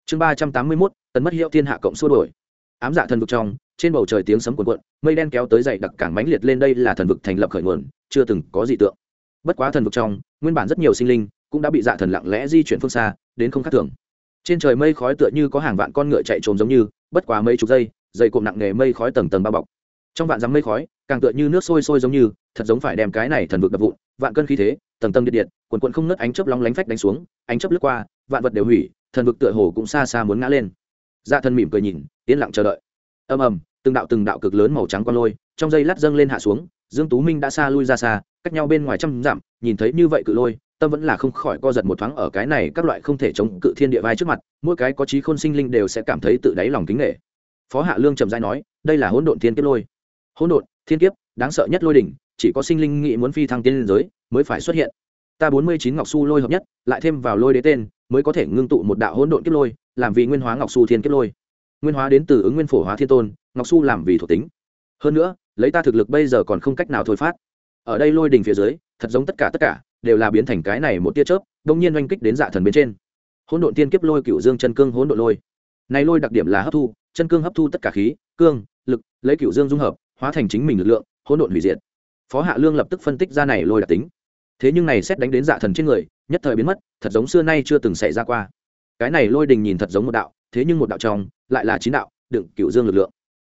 chương ba trăm tám mươi mốt, tần mất hiệu thiên hạ cộng xua đổi ám dạ thần vực trong, trên bầu trời tiếng sấm cuồn cuộn, mây đen kéo tới dậy đặc cảng mãnh liệt lên đây là thần vực thành lập khởi nguồn, chưa từng có dị tượng. Bất quá thần vực trong, nguyên bản rất nhiều sinh linh cũng đã bị dạ thần lặng lẽ di chuyển phương xa, đến không khác thường. Trên trời mây khói tựa như có hàng vạn con ngựa chạy trồm giống như, bất quá mấy chục giây, dày cộm nặng nề mây khói tầng tầng bao bọc trong vạn dắm mây khói, càng tựa như nước sôi sôi giống như, thật giống phải đem cái này thần vực đập vụn, vạn cân khí thế, tầng tầng điện điện quần quần không nứt ánh chớp long lánh phách đánh xuống, ánh chớp lướt qua, vạn vật đều hủy, thần vực tựa hồ cũng xa xa muốn ngã lên. Dạ thần mỉm cười nhìn, yên lặng chờ đợi. Ầm ầm, từng đạo từng đạo cực lớn màu trắng quan lôi, trong dây lát dâng lên hạ xuống, dương tú minh đã xa lui ra xa, cách nhau bên ngoài trăm dặm, nhìn thấy như vậy cự lôi, tâm vẫn là không khỏi co giật một thoáng ở cái này các loại không thể chống cự thiên địa vai trước mặt, mỗi cái có trí khôn sinh linh đều sẽ cảm thấy tự đáy lòng kính nghệ phó hạ lương trầm rãi nói, đây là hỗn độn thiên kiếp lôi hỗn độn, thiên kiếp, đáng sợ nhất lôi đỉnh, chỉ có sinh linh nghĩ muốn phi thăng tiên giới mới phải xuất hiện. Ta bốn mươi chín ngọc su lôi hợp nhất, lại thêm vào lôi đế tên, mới có thể ngưng tụ một đạo hỗn độn kiếp lôi, làm vì nguyên hóa ngọc su thiên kiếp lôi. Nguyên hóa đến từ ứng nguyên phổ hóa thiên tôn, ngọc su làm vì thuộc tính. Hơn nữa, lấy ta thực lực bây giờ còn không cách nào thôi phát. Ở đây lôi đỉnh phía dưới, thật giống tất cả tất cả, đều là biến thành cái này một tia chớp đông nhiên oanh kích đến dạ thần bên trên. Hỗn độn tiên kiếp lôi cựu dương chân cương hỗn độn lôi. Này lôi đặc điểm là hấp thu, chân cương hấp thu tất cả khí, cương, lực, lấy cựu dương dung hợp hóa thành chính mình lực lượng, hỗn độn hủy diệt. Phó hạ lương lập tức phân tích ra này lôi đặc tính. Thế nhưng này xét đánh đến dạ thần trên người, nhất thời biến mất, thật giống xưa nay chưa từng xảy ra qua. Cái này lôi đình nhìn thật giống một đạo, thế nhưng một đạo trong, lại là chín đạo, đựng cựu dương lực lượng.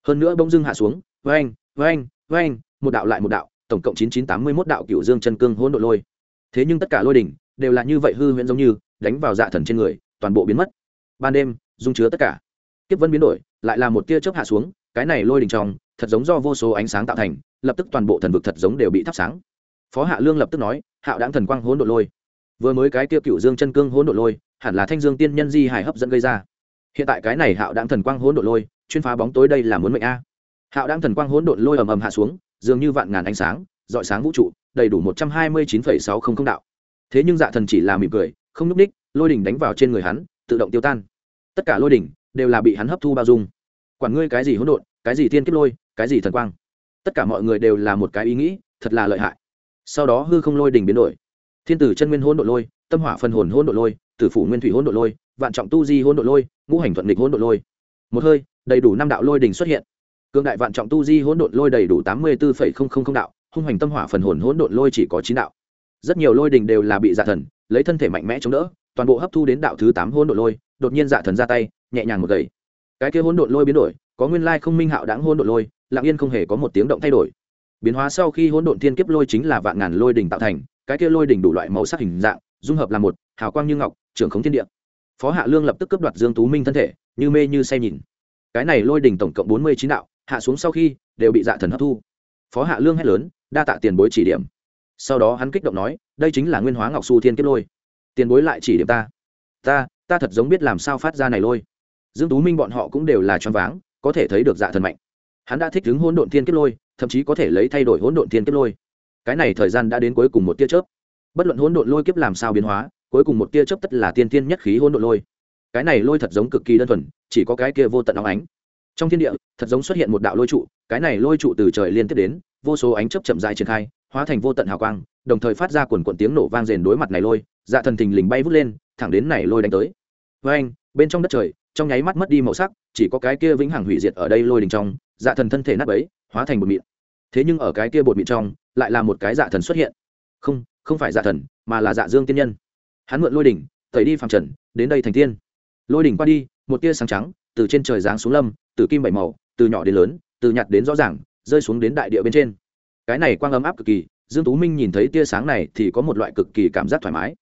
Hơn nữa bông dưng hạ xuống vang vang vang một đạo lại một đạo, tổng cộng chín chín tám mươi mốt đạo cựu dương chân cương hỗn độ lôi. Thế nhưng tất cả lôi đỉnh đều là như vậy hư huyễn giống như, đánh vào dạ thần trên người, toàn bộ biến mất. Ban đêm, dung chứa tất cả. Kiếp vân biến đổi, lại là một tia chớp hạ xuống, cái này lôi đỉnh trong thật giống do vô số ánh sáng tạo thành, lập tức toàn bộ thần vực thật giống đều bị thắp sáng. Phó hạ lương lập tức nói, hạo đáng thần quang hỗn độ lôi. Vừa mới cái kia cựu dương chân cương hỗn độ lôi, hẳn là thanh dương tiên nhân di hài hấp dẫn gây ra. Hiện tại cái này hạo đáng thần quang hỗn độ lôi, chuyên phá bóng tối đây là muốn mệnh a. Hạo đáng thần quang hỗn độn lôi ầm ầm hạ xuống, dường như vạn ngàn ánh sáng, dọi sáng vũ trụ, đầy đủ một trăm hai mươi chín phẩy sáu không không đạo. Thế nhưng dạ thần chỉ là mỉm cười, không nhúc ních lôi đỉnh đánh vào trên người hắn, tự động tiêu tan. Tất cả lôi đỉnh đều là bị hắn hấp thu bao dung. Quản ngươi cái gì hỗn độn, cái gì thiên kiếp lôi cái gì thần quang? Tất cả mọi người đều là một cái ý nghĩ, thật là lợi hại. Sau đó hư không lôi đỉnh biến đổi. Thiên tử chân nguyên hôn độ lôi, tâm hỏa phần hồn hôn độ lôi, tử phủ nguyên thủy hôn độ lôi, vạn trọng tu di hôn độ lôi, ngũ hành thuận địch hôn độ lôi. Một hơi, đầy đủ năm đạo lôi đỉnh xuất hiện. Cương đại vạn trọng tu di hỗn độn lôi đầy đủ tám mươi bốn đạo, hung hành tâm hỏa phần hồn hỗn độn lôi chỉ có chín đạo. Rất nhiều lôi đình đều là bị dạ thần, lấy thân thể mạnh mẽ chống đỡ, toàn bộ hấp thu đến đạo thứ tám hỗn độn lôi, đột nhiên dạ thần ra tay, nhẹ nhàng một gầy cái kia hỗn độn lôi biến đổi có nguyên lai không minh hạo đáng hôn độn lôi, lặng yên không hề có một tiếng động thay đổi. Biến hóa sau khi hỗn độn thiên kiếp lôi chính là vạn ngàn lôi đỉnh tạo thành, cái kia lôi đỉnh đủ loại màu sắc hình dạng, dung hợp là một, hào quang như ngọc, trưởng khống thiên địa. Phó hạ lương lập tức cướp đoạt dương tú minh thân thể, như mê như say nhìn. Cái này lôi đỉnh tổng cộng bốn mươi chín đạo, hạ xuống sau khi, đều bị dạ thần hấp thu. Phó hạ lương hét lớn, đa tạ tiền bối chỉ điểm. Sau đó hắn kích động nói, đây chính là nguyên hóa ngọc su thiên kiếp lôi. Tiền bối lại chỉ điểm ta. Ta ta thật giống biết làm sao phát ra này lôi. Dương tú minh bọn họ cũng đều là choáng váng có thể thấy được dạ thần mạnh. Hắn đã thích ứng hỗn độn thiên kiếp lôi, thậm chí có thể lấy thay đổi hỗn độn thiên kiếp lôi. Cái này thời gian đã đến cuối cùng một tia chớp. Bất luận hỗn độn lôi kiếp làm sao biến hóa, cuối cùng một tia chớp tất là tiên tiên nhất khí hỗn độn lôi. Cái này lôi thật giống cực kỳ đơn thuần, chỉ có cái kia vô tận óng ánh. Trong thiên địa, thật giống xuất hiện một đạo lôi trụ, cái này lôi trụ từ trời liên tiếp đến, vô số ánh chớp chậm dài triển khai, hóa thành vô tận hào quang, đồng thời phát ra quần quần tiếng nổ vang rền đối mặt này lôi dạ thần thình lình bay vút lên, thẳng đến này lôi đánh tới. Với anh bên trong đất trời trong nháy mắt mất đi màu sắc, chỉ có cái kia vĩnh hằng hủy diệt ở đây lôi đình trong dạ thần thân thể nát ấy hóa thành bột mịn. Thế nhưng ở cái kia bột mịn trong, lại là một cái dạ thần xuất hiện. Không không phải dạ thần, mà là dạ dương tiên nhân. Hắn mượn lôi đỉnh, tẩy đi phàm trần, đến đây thành tiên. Lôi đỉnh qua đi, một tia sáng trắng, từ trên trời giáng xuống lâm, từ kim bảy màu, từ nhỏ đến lớn, từ nhạt đến rõ ràng, rơi xuống đến đại địa bên trên. Cái này quang ấm áp cực kỳ, dương tú minh nhìn thấy tia sáng này thì có một loại cực kỳ cảm giác thoải mái.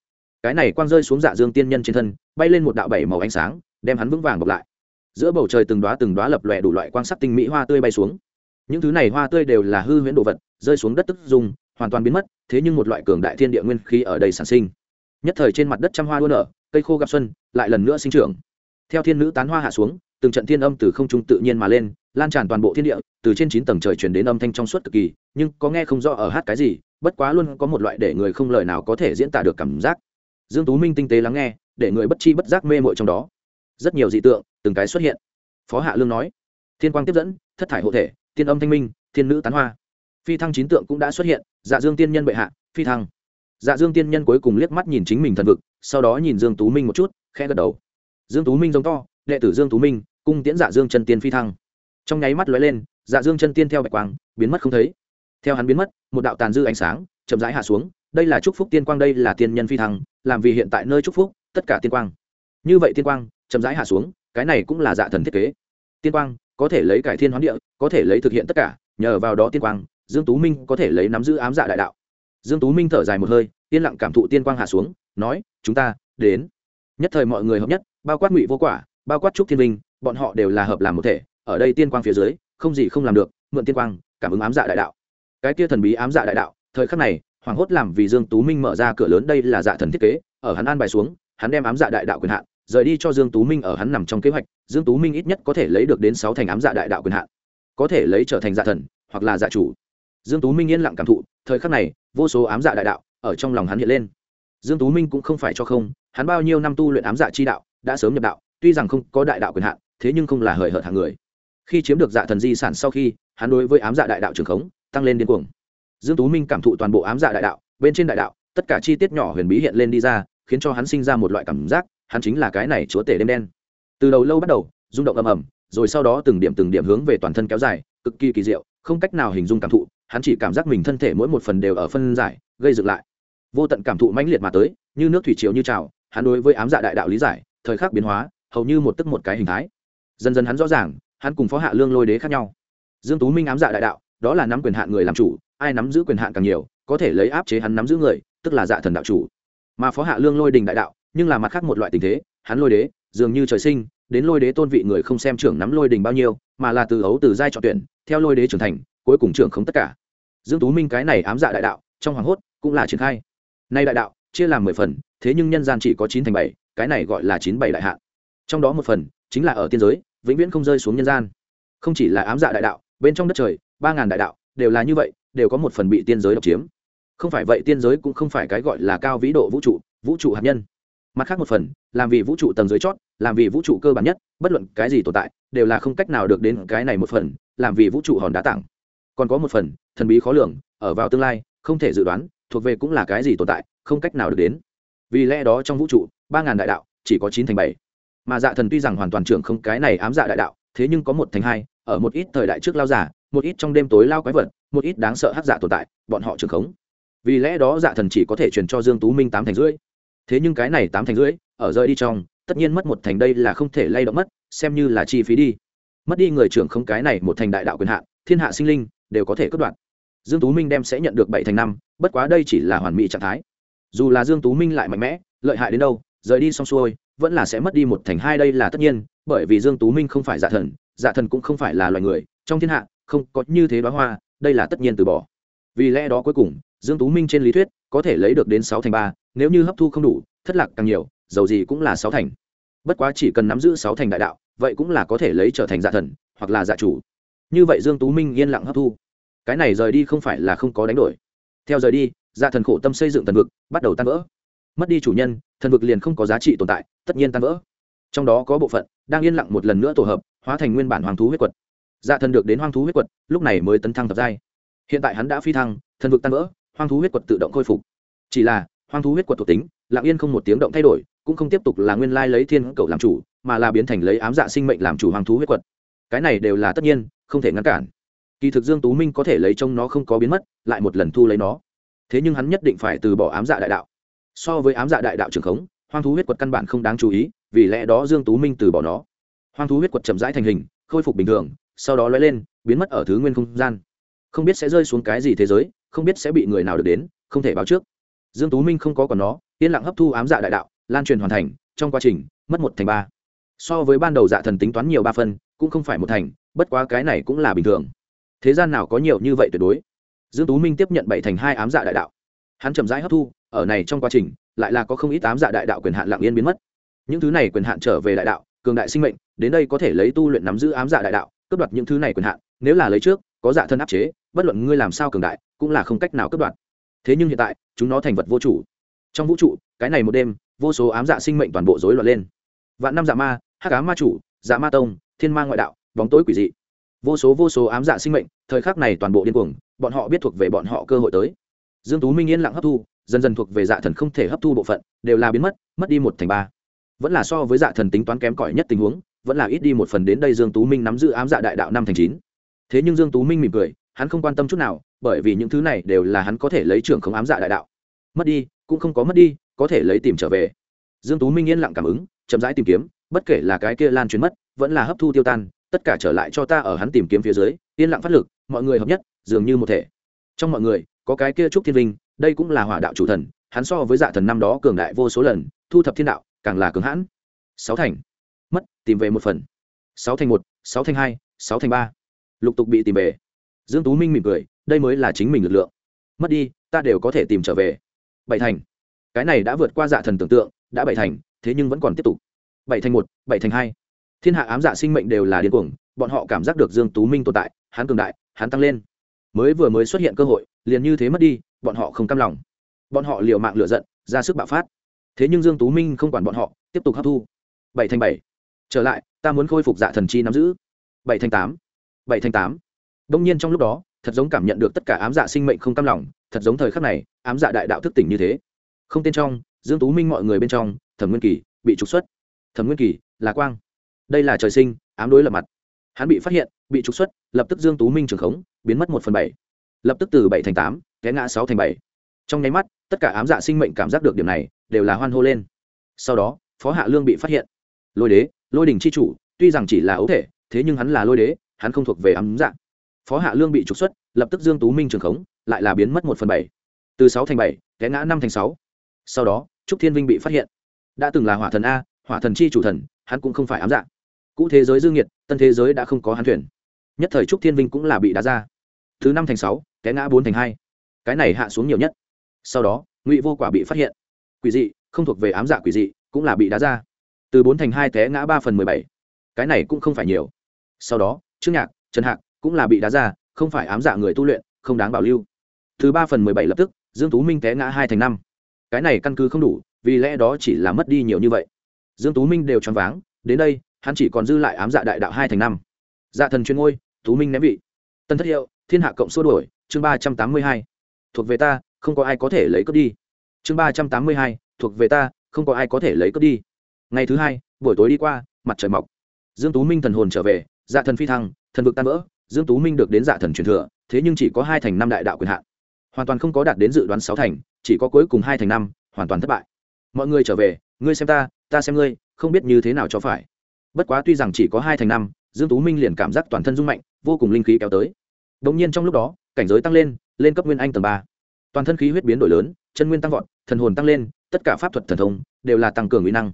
Cái này quang rơi xuống dạ dương tiên nhân trên thân, bay lên một đạo bảy màu ánh sáng đem hắn vững vàng bọc lại. Giữa bầu trời từng đóa từng đóa lập lòe đủ loại quang sắc tinh mỹ hoa tươi bay xuống. Những thứ này hoa tươi đều là hư huyễn đồ vật, rơi xuống đất tức dùng, hoàn toàn biến mất, thế nhưng một loại cường đại thiên địa nguyên khí ở đây sản sinh. Nhất thời trên mặt đất trăm hoa đua nở, cây khô gặp xuân, lại lần nữa sinh trưởng. Theo thiên nữ tán hoa hạ xuống, từng trận thiên âm từ không trung tự nhiên mà lên, lan tràn toàn bộ thiên địa, từ trên chín tầng trời chuyển đến âm thanh trong suốt cực kỳ, nhưng có nghe không rõ ở hát cái gì, bất quá luôn có một loại để người không lời nào có thể diễn tả được cảm giác. Dương tú minh tinh tế lắng nghe, để người bất chi bất giác mê mội trong đó rất nhiều dị tượng, từng cái xuất hiện. Phó hạ lương nói, thiên quang tiếp dẫn, thất thải hộ thể, tiên âm thanh minh, thiên nữ tán hoa. Phi thăng chín tượng cũng đã xuất hiện dạ dương tiên nhân bệ hạ, phi thăng. Dạ dương tiên nhân cuối cùng liếc mắt nhìn chính mình thần vực, sau đó nhìn dương tú minh một chút, khẽ gật đầu. Dương tú minh giống to, đệ tử dương tú minh, cung tiễn dạ dương chân tiên phi thăng. Trong nháy mắt lóe lên dạ dương chân tiên theo bạch quang, biến mất không thấy. Theo hắn biến mất, một đạo tàn dư ánh sáng, chậm rãi hạ xuống, đây là chúc phúc tiên quang, đây là tiên nhân phi thăng, làm vì hiện tại nơi chúc phúc, tất cả tiên quang. Như vậy tiên quang chậm rãi hạ xuống, cái này cũng là dạ thần thiết kế. Tiên quang có thể lấy cải thiên hoán địa, có thể lấy thực hiện tất cả, nhờ vào đó tiên quang, dương tú minh có thể lấy nắm giữ ám dạ đại đạo. Dương tú minh thở dài một hơi, yên lặng cảm thụ tiên quang hạ xuống, nói, chúng ta đến. Nhất thời mọi người hợp nhất, bao quát ngụy vô quả, bao quát trúc thiên vinh, bọn họ đều là hợp làm một thể, ở đây tiên quang phía dưới, không gì không làm được, mượn tiên quang, cảm ứng ám dạ đại đạo. Cái kia thần bí ám dạ đại đạo, thời khắc này hoàng hốt làm vì dương tú minh mở ra cửa lớn, đây là dạ thần thiết kế, ở hắn an bài xuống, hắn đem ám dạ đại đạo quyền hạn rời đi cho dương tú minh ở hắn nằm trong kế hoạch, dương tú minh ít nhất có thể lấy được đến sáu thành ám dạ đại đạo quyền hạn. Có thể lấy trở thành dạ thần, hoặc là dạ chủ. Dương tú minh yên lặng cảm thụ, thời khắc này, vô số ám dạ đại đạo ở trong lòng hắn hiện lên. Dương tú minh cũng không phải cho không, hắn bao nhiêu năm tu luyện ám dạ chi đạo, đã sớm nhập đạo, tuy rằng không có đại đạo quyền hạn, thế nhưng không là hời hợt hàng người. Khi chiếm được dạ thần di sản sau khi, hắn đối với ám dạ đại đạo trường khống, tăng lên điên cuồng. Dương tú minh cảm thụ toàn bộ ám dạ đại đạo, bên trên đại đạo, tất cả chi tiết nhỏ huyền bí hiện lên đi ra, khiến cho hắn sinh ra một loại cảm giác hắn chính là cái này chúa tể đêm đen. Từ đầu lâu bắt đầu, rung động ầm ầm, rồi sau đó từng điểm từng điểm hướng về toàn thân kéo dài, cực kỳ kỳ diệu, không cách nào hình dung cảm thụ, hắn chỉ cảm giác mình thân thể mỗi một phần đều ở phân giải, gây dựng lại. Vô tận cảm thụ mãnh liệt mà tới, như nước thủy triều như trào, hắn đối với ám dạ đại đạo lý giải, thời khắc biến hóa, hầu như một tức một cái hình thái. Dần dần hắn rõ ràng, hắn cùng phó hạ lương lôi đế khác nhau. Dương tú minh ám dạ đại đạo, đó là nắm quyền hạn người làm chủ, ai nắm giữ quyền hạn càng nhiều, có thể lấy áp chế hắn nắm giữ người, tức là dạ thần đạo chủ. Mà phó hạ lương lôi đình đại đạo nhưng là mặt khác một loại tình thế, hắn lôi đế, dường như trời sinh, đến lôi đế tôn vị người không xem trưởng nắm lôi đình bao nhiêu, mà là từ ấu từ giai chọn tuyển, theo lôi đế trưởng thành, cuối cùng trưởng không tất cả. Dương tú minh cái này ám dạ đại đạo, trong hoàng hốt, cũng là triển khai. Nay đại đạo, chia làm mười phần, thế nhưng nhân gian chỉ có chín thành bảy, cái này gọi là chín bảy đại hạn. Trong đó một phần, chính là ở tiên giới, vĩnh viễn không rơi xuống nhân gian. Không chỉ là ám dạ đại đạo, bên trong đất trời, ba ngàn đại đạo, đều là như vậy, đều có một phần bị tiên giới độc chiếm. Không phải vậy tiên giới cũng không phải cái gọi là cao vĩ độ vũ trụ vũ trụ hạt nhân mặt khác một phần, làm vì vũ trụ tầng dưới chót, làm vì vũ trụ cơ bản nhất, bất luận cái gì tồn tại, đều là không cách nào được đến cái này một phần, làm vì vũ trụ hòn đá tặng còn có một phần, thần bí khó lường, ở vào tương lai, không thể dự đoán, thuộc về cũng là cái gì tồn tại, không cách nào được đến. Vì lẽ đó trong vũ trụ, ba ngàn đại đạo, chỉ có chín thành bảy. Mà dạ thần tuy rằng hoàn toàn trưởng không cái này ám dạ đại đạo, thế nhưng có một thành hai, ở một ít thời đại trước lao giả, một ít trong đêm tối lao quái vật, một ít đáng sợ hát dạ tồn tại, bọn họ trưởng khống. Vì lẽ đó dạ thần chỉ có thể truyền cho dương tú minh tám thành rưỡi thế nhưng cái này tám thành rưỡi, ở rơi đi trong, tất nhiên mất một thành đây là không thể lay động mất, xem như là chi phí đi. Mất đi người trưởng không cái này một thành đại đạo quyền hạn, thiên hạ sinh linh đều có thể cất đoạn dương tú minh đem sẽ nhận được bảy thành năm, bất quá đây chỉ là hoàn mỹ trạng thái. Dù là dương tú minh lại mạnh mẽ, lợi hại đến đâu, rời đi xong xuôi, vẫn là sẽ mất đi một thành hai đây là tất nhiên, bởi vì dương tú minh không phải giả thần giả thần cũng không phải là loài người, trong thiên hạ không có như thế đóa hoa, đây là tất nhiên từ bỏ. Vì lẽ đó cuối cùng, dương tú minh trên lý thuyết có thể lấy được đến sáu thành ba, nếu như hấp thu không đủ, thất lạc càng nhiều, dầu gì cũng là sáu thành. Bất quá chỉ cần nắm giữ sáu thành đại đạo, vậy cũng là có thể lấy trở thành dạ thần, hoặc là dạ chủ. Như vậy dương tú minh yên lặng hấp thu. Cái này rời đi không phải là không có đánh đổi. Theo rời đi dạ thần khổ tâm xây dựng thần vực, bắt đầu tan vỡ. Mất đi chủ nhân, thần vực liền không có giá trị tồn tại, tất nhiên tan vỡ. Trong đó có bộ phận đang yên lặng một lần nữa tổ hợp, hóa thành nguyên bản hoàng thú huyết quật. Dạ thần được đến hoang thú huyết quật, lúc này mới tấn thăng tập giai. Hiện tại hắn đã phi thăng, thần vực tan vỡ hoang thú huyết quật tự động khôi phục. Chỉ là, hoang thú huyết quật thuộc tính, lặng yên không một tiếng động thay đổi, cũng không tiếp tục là nguyên lai lấy thiên cầu làm chủ, mà là biến thành lấy ám dạ sinh mệnh làm chủ hoang thú huyết quật. Cái này đều là tất nhiên, không thể ngăn cản. Kỳ thực dương tú minh có thể lấy trông nó không có biến mất, lại một lần thu lấy nó. Thế nhưng hắn nhất định phải từ bỏ ám dạ đại đạo. So với ám dạ đại đạo trường khống, hoang thú huyết quật căn bản không đáng chú ý, vì lẽ đó dương tú minh từ bỏ nó. Hoang thú huyết quật chậm rãi thành hình, khôi phục bình thường, sau đó lóe lên, biến mất ở thứ nguyên không gian. Không biết sẽ rơi xuống cái gì thế giới không biết sẽ bị người nào được đến, không thể báo trước. Dương tú minh không có còn nó, yên lặng hấp thu ám dạ đại đạo, lan truyền hoàn thành, trong quá trình, mất một thành ba. So với ban đầu dạ thần tính toán nhiều ba phân, cũng không phải một thành, bất quá cái này cũng là bình thường. Thế gian nào có nhiều như vậy tuyệt đối? Dương tú minh tiếp nhận bảy thành hai ám dạ đại đạo. Hắn chậm rãi hấp thu, ở này trong quá trình, lại là có không ít ám dạ đại đạo quyền hạn lặng yên biến mất. Những thứ này quyền hạn trở về đại đạo, cường đại sinh mệnh, đến đây có thể lấy tu luyện nắm giữ ám dạ đại đạo, cướp đoạt những thứ này quyền hạn, nếu là lấy trước, có dạ thân áp chế, bất luận ngươi làm sao cường đại cũng là không cách nào cướp đoạt. Thế nhưng hiện tại, chúng nó thành vật vô chủ. Trong vũ trụ, cái này một đêm, vô số ám dạ sinh mệnh toàn bộ rối loạn lên. Vạn năm dạ ma, hắc ám ma chủ dạ ma tông, thiên ma ngoại đạo, bóng tối quỷ dị. Vô số vô số ám dạ sinh mệnh, thời khắc này toàn bộ điên cuồng, bọn họ biết thuộc về bọn họ cơ hội tới. Dương tú minh yên lặng hấp thu, dần dần thuộc về dạ thần không thể hấp thu bộ phận, đều là biến mất mất đi một thành ba. Vẫn là so với dạ thần tính toán kém cỏi nhất tình huống, vẫn là ít đi một phần đến đây dương tú minh nắm giữ ám dạ đại đạo năm thành chín. Thế nhưng dương tú minh mỉm cười, hắn không quan tâm chút nào bởi vì những thứ này đều là hắn có thể lấy trưởng không ám dạ đại đạo. Mất đi, cũng không có mất đi, có thể lấy tìm trở về. Dương tú minh yên lặng cảm ứng, chậm rãi tìm kiếm, bất kể là cái kia lan truyền mất, vẫn là hấp thu tiêu tan, tất cả trở lại cho ta ở hắn tìm kiếm phía dưới, yên lặng phát lực, mọi người hợp nhất, dường như một thể. Trong mọi người, có cái kia trúc thiên vinh, đây cũng là hỏa đạo chủ thần, hắn so với dạ thần năm đó cường đại vô số lần, thu thập thiên đạo, càng là cường hãn. Sáu thành. Mất, tìm về một phần. Sáu thành một, sáu thành hai, sáu thành ba. Lục tục bị tìm về. Dương tú minh mỉm cười đây mới là chính mình lực lượng. Mất đi, ta đều có thể tìm trở về. Bảy thành. Cái này đã vượt qua dạ thần tưởng tượng, đã bảy thành, thế nhưng vẫn còn tiếp tục. Bảy thành một, bảy thành hai. Thiên hạ ám dạ sinh mệnh đều là điên cuồng, bọn họ cảm giác được dương tú minh tồn tại, hắn cường đại, hắn tăng lên. Mới vừa mới xuất hiện cơ hội, liền như thế mất đi, bọn họ không cam lòng. Bọn họ liều mạng lựa giận, ra sức bạo phát. Thế nhưng dương tú minh không quản bọn họ, tiếp tục hấp thu. Bảy thành bảy. Trở lại, ta muốn khôi phục dạ thần chi nắm giữ. Bảy thành tám. Bảy thành tám. Đông nhiên trong lúc đó thật giống cảm nhận được tất cả ám dạ sinh mệnh không cam lòng, thật giống thời khắc này, ám dạ đại đạo thức tỉnh như thế. Không tên trong, dương tú minh mọi người bên trong, thẩm nguyên kỳ bị trục xuất. Thẩm nguyên kỳ, là quang. Đây là trời sinh, ám đối lập mặt. Hắn bị phát hiện, bị trục xuất, lập tức dương tú minh trường khống, biến mất một phần bảy. Lập tức từ bảy thành tám, té ngã sáu thành bảy. Trong nháy mắt, tất cả ám dạ sinh mệnh cảm giác được điểm này, đều là hoan hô lên. Sau đó, phó hạ lương bị phát hiện. Lôi đế, lôi đình c h i chủ, tuy rằng chỉ là ấu thể, thế nhưng hắn là lôi đế, hắn không thuộc về ám dạ phó hạ lương bị trục xuất, lập tức dương tú minh trường khống, lại là biến mất một phần bảy. Từ sáu thành bảy, té ngã năm thành sáu. Sau đó, trúc thiên vinh bị phát hiện. Đã từng là hỏa thần a, hỏa thần chi chủ thần, hắn cũng không phải ám dạ cũ thế giới dương nhiệt tân thế giới đã không có hắn thuyền. Nhất thời trúc thiên vinh cũng là bị đá ra. Thứ năm thành sáu, té ngã bốn thành hai. Cái này hạ xuống nhiều nhất. Sau đó, ngụy vô quả bị phát hiện. Quỷ dị, không thuộc về ám dạ quỷ dị, cũng là bị đá ra. Từ bốn thành hai té ngã ba phần mười bảy. Cái này cũng không phải nhiều. Sau đó, trương nhạc, trần hạc cũng là bị đá ra, không phải ám dạ người tu luyện, không đáng bảo lưu. Thứ ba phần mười bảy lập tức, dương tú minh té ngã hai thành năm. Cái này căn cứ không đủ, vì lẽ đó chỉ là mất đi nhiều như vậy. Dương tú minh đều choáng váng, đến đây, hắn chỉ còn dư lại ám dạ đại đạo hai thành năm. Dạ thần chuyên ngôi, tú minh ném vị. Tân thất hiệu, thiên hạ cộng xua đổi chương ba trăm tám mươi hai. Thuộc về ta, không có ai có thể lấy cướp đi. Chương ba trăm tám mươi hai, thuộc về ta, không có ai có thể lấy cướp đi. Ngày thứ hai, buổi tối đi qua, mặt trời mọc. Dương tú minh thần hồn trở về dạ thần phi thăng, thần vực tan vỡ dương tú minh được đến dạ thần truyền thừa, thế nhưng chỉ có hai thành năm đại đạo quyền hạn. Hoàn toàn không có đạt đến dự đoán sáu thành, chỉ có cuối cùng hai thành năm, hoàn toàn thất bại. Mọi người trở về, ngươi xem ta ta xem ngươi, không biết như thế nào cho phải. Bất quá tuy rằng chỉ có hai thành năm, dương tú minh liền cảm giác toàn thân rung mạnh, vô cùng linh khí kéo tới. Đồng nhiên trong lúc đó, cảnh giới tăng lên lên cấp nguyên anh tầng ba. Toàn thân khí huyết biến đổi lớn, chân nguyên tăng vọt, thần hồn tăng lên, tất cả pháp thuật thần thông đều là tăng cường uy năng.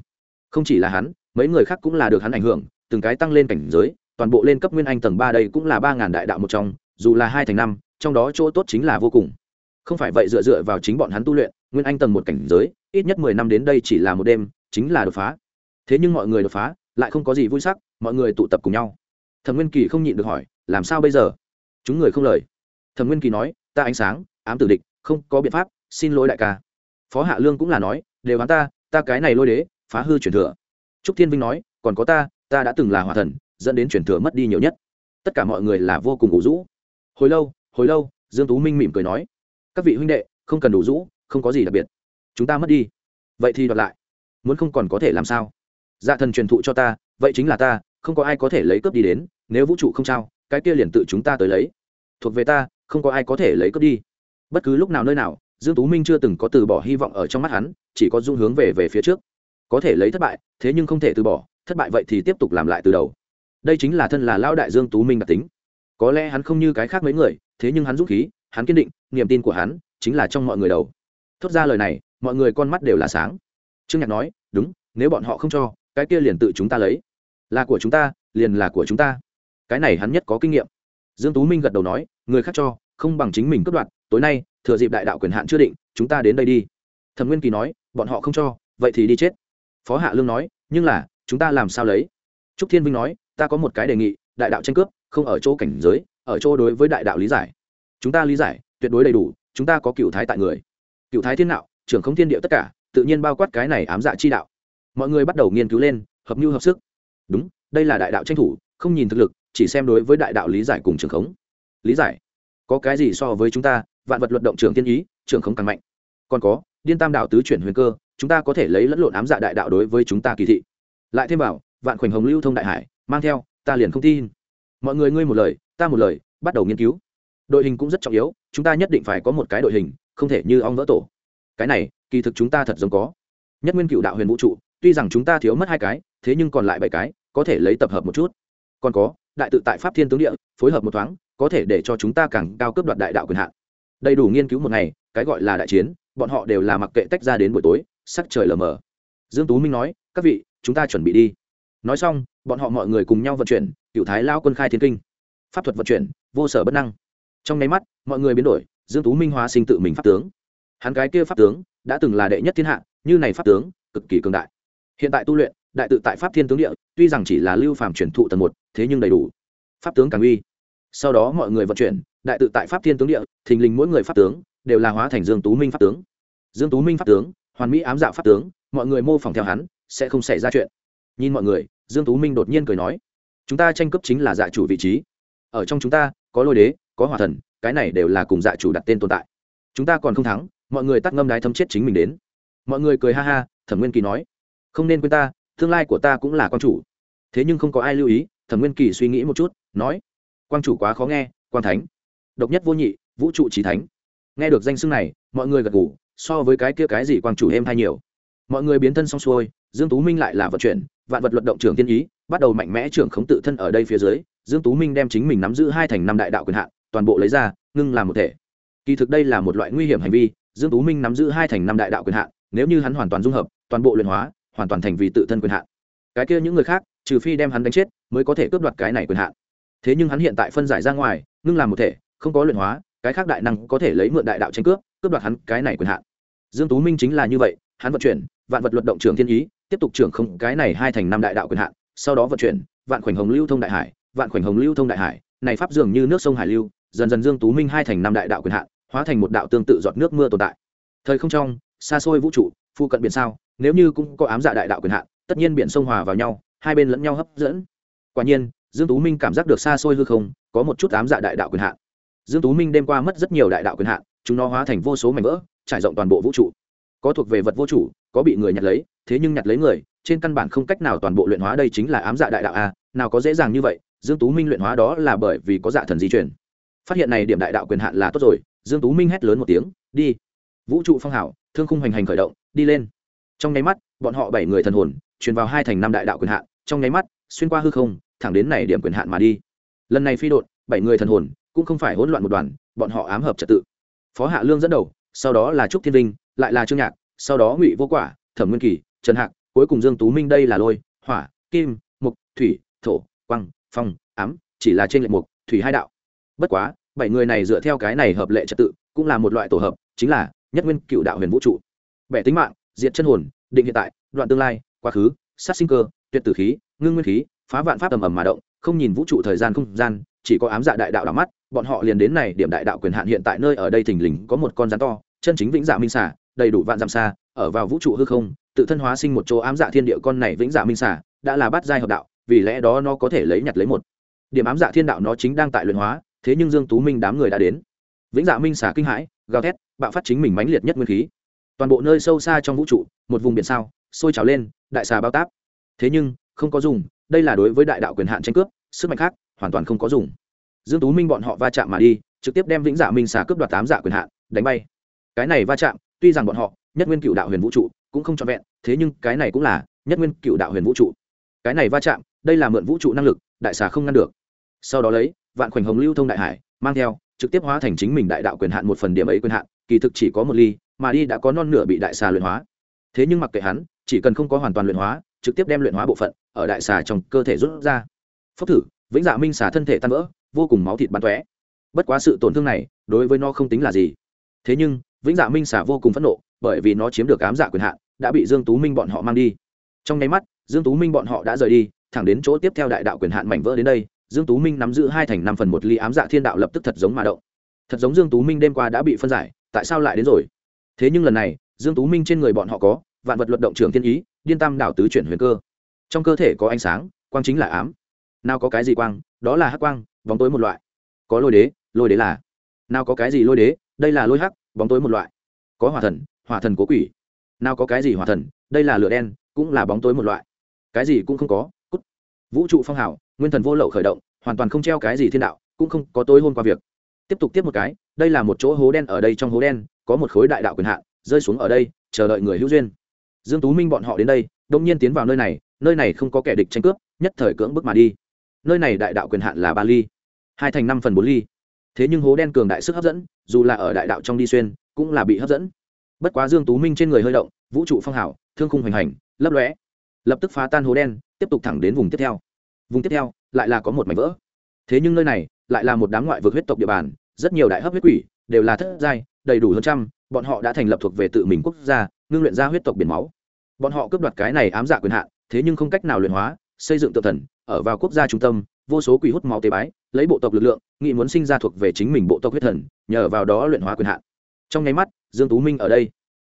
Không chỉ là hắn, mấy người khác cũng là được hắn ảnh hưởng, từng cái tăng lên cảnh giới toàn bộ lên cấp nguyên anh tầng ba đây cũng là ba ngàn đại đạo một trong, dù là hai thành năm, trong đó chỗ tốt chính là vô cùng. Không phải vậy dựa dựa vào chính bọn hắn tu luyện, nguyên anh tầng một cảnh giới, ít nhất mười năm đến đây chỉ là một đêm, chính là đột phá. Thế nhưng mọi người đột phá, lại không có gì vui sắc, mọi người tụ tập cùng nhau. Thẩm nguyên kỳ không nhịn được hỏi, làm sao bây giờ? Chúng người không lời. Thẩm nguyên kỳ nói, ta ánh sáng, ám tử địch, không có biện pháp, xin lỗi đại ca. Phó hạ lương cũng là nói, đều hắn ta ta cái này lôi đế, phá hư truyền thừa. Trúc thiên vinh nói, còn có ta ta đã từng là hòa thần dẫn đến truyền thừa mất đi nhiều nhất. Tất cả mọi người là vô cùng ủ rũ. Hồi lâu hồi lâu, dương tú minh mỉm cười nói, các vị huynh đệ, không cần đủ rũ, không có gì đặc biệt. Chúng ta mất đi. Vậy thì đoạt lại. Muốn không còn có thể làm sao? Dạ thần truyền thụ cho ta, vậy chính là ta, không có ai có thể lấy cướp đi đến, nếu vũ trụ không trao, cái kia liền tự chúng ta tới lấy. Thuộc về ta, không có ai có thể lấy cướp đi. Bất cứ lúc nào nơi nào, dương tú minh chưa từng có từ bỏ hy vọng ở trong mắt hắn, chỉ có dung hướng về về phía trước. Có thể lấy thất bại, thế nhưng không thể từ bỏ, thất bại vậy thì tiếp tục làm lại từ đầu đây chính là thân là lão đại dương tú minh đặc tính. Có lẽ hắn không như cái khác mấy người, thế nhưng hắn dũng khí, hắn kiên định, niềm tin của hắn chính là trong mọi người đầu. Thốt ra lời này, mọi người con mắt đều là sáng. Trương nhạc nói, đúng, nếu bọn họ không cho, cái kia liền tự chúng ta lấy. Là của chúng ta, liền là của chúng ta. Cái này hắn nhất có kinh nghiệm. Dương tú minh gật đầu nói, người khác cho, không bằng chính mình cướp đoạt, tối nay, thừa dịp đại đạo quyền hạn chưa định, chúng ta đến đây đi. Thẩm nguyên kỳ nói, bọn họ không cho, vậy thì đi chết. Phó hạ lương nói, nhưng là, chúng ta làm sao lấy? Trúc thiên vinh nói ta có một cái đề nghị đại đạo tranh cướp không ở chỗ cảnh giới ở chỗ đối với đại đạo lý giải. Chúng ta lý giải tuyệt đối đầy đủ chúng ta có cựu thái tại người. Cựu thái thiên đạo, trưởng không thiên địa tất cả tự nhiên bao quát cái này ám dạ chi đạo. Mọi người bắt đầu nghiên cứu lên hợp mưu hợp sức. Đúng đây là đại đạo tranh thủ không nhìn thực lực chỉ xem đối với đại đạo lý giải cùng trường khống. Lý giải có cái gì so với chúng ta vạn vật luận động trường tiên ý trường khống càng mạnh. Còn có điên tam đạo tứ chuyển huyền cơ chúng ta có thể lấy lẫn lộn ám dạ đại đạo đối với chúng ta kỳ thị. Lại thêm vào vạn khoảnh hồng lưu thông đại hải mang theo, ta liền không tin. Mọi người ngươi một lời, ta một lời, bắt đầu nghiên cứu. Đội hình cũng rất trọng yếu, chúng ta nhất định phải có một cái đội hình, không thể như ong vỡ tổ. Cái này, kỳ thực chúng ta thật giống có. Nhất nguyên cựu đạo huyền vũ trụ, tuy rằng chúng ta thiếu mất hai cái, thế nhưng còn lại bảy cái, có thể lấy tập hợp một chút. Còn có, đại tự tại pháp thiên tướng địa, phối hợp một thoáng, có thể để cho chúng ta càng cao cấp đoạt đại đạo quyền hạn. Đầy đủ nghiên cứu một ngày, cái gọi là đại chiến, bọn họ đều là mặc kệ tách ra đến buổi tối, sắc trời lờ mờ. Dương tú minh nói, các vị, chúng ta chuẩn bị đi. Nói xong bọn họ mọi người cùng nhau vận chuyển, cựu thái lao quân khai thiên kinh. Pháp thuật vận chuyển, vô sở bất năng. Trong nháy mắt, mọi người biến đổi, dương tú minh hóa sinh tự mình pháp tướng. Hắn cái kia pháp tướng đã từng là đệ nhất thiên hạ, như này pháp tướng, cực kỳ cường đại. Hiện tại tu luyện, đại tự tại pháp thiên tướng địa, tuy rằng chỉ là lưu phàm truyền thụ tầng một, thế nhưng đầy đủ. Pháp tướng càng uy. Sau đó mọi người vận chuyển, đại tự tại pháp thiên tướng địa, thình lình mỗi người pháp tướng đều là hóa thành dương tú minh pháp tướng. Dương tú minh pháp tướng, hoàn mỹ ám dạo pháp tướng, mọi người mô phỏng theo hắn, sẽ không xảy ra chuyện. Nhìn mọi người dương tú minh đột nhiên cười nói, chúng ta tranh cướp chính là dạ chủ vị trí. Ở trong chúng ta, có lôi đế, có hỏa thần, cái này đều là cùng dạ chủ đặt tên tồn tại. Chúng ta còn không thắng, mọi người tắt ngâm đái thâm chết chính mình đến. Mọi người cười ha ha, thẩm nguyên kỳ nói, không nên quên ta, tương lai của ta cũng là quan chủ. Thế nhưng không có ai lưu ý, thẩm nguyên kỳ suy nghĩ một chút, nói quan chủ quá khó nghe quan thánh. Độc nhất vô nhị, vũ trụ trí thánh. Nghe được danh xưng này, mọi người gật ngủ so với cái kia cái gì quan chủ êm hay nhiều. Mọi người biến thân xong xuôi, dương tú minh lại là vận chuyển vạn vật luận động trưởng tiên ý, bắt đầu mạnh mẽ trưởng khống tự thân ở đây phía dưới, dương tú minh đem chính mình nắm giữ hai thành năm đại đạo quyền hạn, toàn bộ lấy ra, ngưng làm một thể. Kỳ thực đây là một loại nguy hiểm hành vi, dương tú minh nắm giữ hai thành năm đại đạo quyền hạn, nếu như hắn hoàn toàn dung hợp, toàn bộ luyện hóa, hoàn toàn thành vì tự thân quyền hạn. Cái kia những người khác, trừ phi đem hắn đánh chết, mới có thể cướp đoạt cái này quyền hạn. Thế nhưng hắn hiện tại phân giải ra ngoài, ngưng làm một thể, không có luyện hóa, cái khác đại năng có thể lấy mượn đại đạo tranh cướp cướp đoạt hắn cái này quyền hạn. Dương tú minh chính là như vậy hắn vận chuyển, vạn vật luật động trường thiên ý, tiếp tục trưởng không cái này hai thành năm đại đạo quyền hạn, sau đó vận chuyển, vạn khoảnh hồng lưu thông đại hải, vạn khoảnh hồng lưu thông đại hải, này pháp dường như nước sông hải lưu, dần dần dương tú minh hai thành năm đại đạo quyền hạn, hóa thành một đạo tương tự giọt nước mưa tồn tại. Thời không trong, xa xôi vũ trụ phụ cận biển sao, nếu như cũng có ám dạ đại đạo quyền hạn, tất nhiên biển sông hòa vào nhau, hai bên lẫn nhau hấp dẫn. Quả nhiên, dương tú minh cảm giác được xa xôi hư không, có một chút ám dạ đại đạo quyền hạn. Dương tú minh đêm qua mất rất nhiều đại đạo quyền hạn, chúng nó hóa thành vô số mảnh vỡ, trải rộng toàn bộ vũ trụ có thuộc về vật vô chủ, có bị người nhặt lấy, thế nhưng nhặt lấy người, trên căn bản không cách nào toàn bộ luyện hóa đây chính là ám dạ đại đạo a, nào có dễ dàng như vậy, dương tú minh luyện hóa đó là bởi vì có dạ thần di chuyển phát hiện này điểm đại đạo quyền hạn là tốt rồi, dương tú minh hét lớn một tiếng, đi. Vũ trụ phong hảo, thương khung hành hành khởi động, đi lên. Trong nháy mắt, bọn họ bảy người thần hồn, truyền vào hai thành năm đại đạo quyền hạn, trong nháy mắt, xuyên qua hư không, thẳng đến này điểm quyền hạn mà đi. Lần này phi đột bảy người thần hồn, cũng không phải hỗn loạn một đoàn, bọn họ ám hợp trật tự. Phó hạ lương dẫn đầu sau đó là trúc thiên vinh, lại là trương nhạc, sau đó ngụy vô quả, thẩm nguyên kỳ, trần hạc, cuối cùng dương tú minh đây là lôi, hỏa, kim, mục, thủy, thổ quăng phong, ám, chỉ là trên lệnh mục, thủy hai đạo. Bất quá, bảy người này dựa theo cái này hợp lệ trật tự, cũng là một loại tổ hợp, chính là nhất nguyên cựu đạo huyền vũ trụ. Bẻ tính mạng, diệt chân hồn, định hiện tại, đoạn tương lai, quá khứ, sát sinh cơ, tuyệt tử khí, ngưng nguyên khí, phá vạn pháp ầm ầm mà động, không nhìn vũ trụ thời gian không gian chỉ có ám dạ đại đạo đảo mắt, bọn họ liền đến này điểm đại đạo quyền hạn hiện tại nơi ở đây thình lình có một con rắn to, chân chính vĩnh dạ minh xả đầy đủ vạn dặm xa, ở vào vũ trụ hư không, tự thân hóa sinh một chỗ ám dạ thiên địa con này vĩnh dạ minh xả đã là bát giai hợp đạo, vì lẽ đó nó có thể lấy nhặt lấy một. Điểm ám dạ thiên đạo nó chính đang tại luyện hóa, thế nhưng dương tú minh đám người đã đến. Vĩnh dạ minh xả kinh hãi, gào thét, bạo phát chính mình mãnh liệt nhất nguyên khí. Toàn bộ nơi sâu xa trong vũ trụ, một vùng biển sao, sôi trào lên, đại xà bao táp. Thế nhưng, không có dùng, đây là đối với đại đạo quyền hạn tranh cướp, sức mạnh khác hoàn toàn không có dùng. Dương tú minh bọn họ va chạm mà đi, trực tiếp đem vĩnh dạ minh xà cướp đoạt tám dạ quyền hạn, đánh bay. Cái này va chạm, tuy rằng bọn họ, nhất nguyên cựu đạo huyền vũ trụ, cũng không trọn vẹn, thế nhưng cái này cũng là nhất nguyên cựu đạo huyền vũ trụ. Cái này va chạm, đây là mượn vũ trụ năng lực, đại xà không ngăn được. Sau đó lấy, vạn khoảnh hồng lưu thông đại hải, mang theo, trực tiếp hóa thành chính mình đại đạo quyền hạn một phần điểm ấy quyền hạn, kỳ thực chỉ có một ly, mà đi đã có non nửa bị đại xà luyện hóa. Thế nhưng mặc kệ hắn, chỉ cần không có hoàn toàn luyện hóa, trực tiếp đem luyện hóa bộ phận, ở đại xà trong cơ thể rút ra. Phốc thử vĩnh dạ minh xả thân thể tan vỡ, vô cùng máu thịt bắn tóe. Bất quá sự tổn thương này, đối với nó không tính là gì. Thế nhưng, vĩnh dạ minh xả vô cùng phẫn nộ, bởi vì nó chiếm được ám dạ quyền hạn, đã bị dương tú minh bọn họ mang đi. Trong nháy mắt, dương tú minh bọn họ đã rời đi, thẳng đến chỗ tiếp theo đại đạo quyền hạn mảnh vỡ đến đây, dương tú minh nắm giữ hai thành năm phần một ly ám dạ thiên đạo lập tức thật giống mà động. Thật giống dương tú minh đêm qua đã bị phân giải, tại sao lại đến rồi? Thế nhưng lần này, dương tú minh trên người bọn họ có, vạn vật luật động trường thiên ý, điên tam đảo tứ chuyển huyền cơ. Trong cơ thể có ánh sáng, quang chính là ám nào có cái gì quang, đó là hắc quang, bóng tối một loại. Có lôi đế lôi đế là, nào có cái gì lôi đế, đây là lôi hắc, bóng tối một loại. Có hỏa thần hỏa thần cố quỷ. Nào có cái gì hỏa thần, đây là lửa đen, cũng là bóng tối một loại. Cái gì cũng không có, cút. Vũ trụ phong hào, nguyên thần vô lậu khởi động, hoàn toàn không treo cái gì thiên đạo, cũng không có tối hôn qua việc. Tiếp tục tiếp một cái, đây là một chỗ hố đen ở đây trong hố đen, có một khối đại đạo quyền hạn, rơi xuống ở đây, chờ đợi người hữu duyên. Dương tú minh bọn họ đến đây, đông nhiên tiến vào nơi này nơi này không có kẻ địch tranh cướp, nhất thời cưỡng bức mà đi nơi này đại đạo quyền hạn là ba ly, hai thành năm phần bốn ly. Thế nhưng hố đen cường đại sức hấp dẫn, dù là ở đại đạo trong đi xuyên, cũng là bị hấp dẫn. Bất quá dương tú minh trên người hơi động, vũ trụ phong hảo thương khung hoành hành, lấp lóe. Lập tức phá tan hố đen, tiếp tục thẳng đến vùng tiếp theo. Vùng tiếp theo lại là có một mảnh vỡ. Thế nhưng nơi này lại là một đám ngoại vực huyết tộc địa bàn, rất nhiều đại hấp huyết quỷ đều là thất giai, đầy đủ hơn trăm, bọn họ đã thành lập thuộc về tự mình quốc gia, ngưng luyện ra huyết tộc biển máu. Bọn họ cướp đoạt cái này ám dạ quyền hạn, thế nhưng không cách nào luyện hóa xây dựng tự thần, ở vào quốc gia trung tâm, vô số quỷ hút máu tế bái, lấy bộ tộc lực lượng nghị muốn sinh ra thuộc về chính mình bộ tộc huyết thần, nhờ vào đó luyện hóa quyền hạn. Trong nháy mắt, dương tú minh ở đây.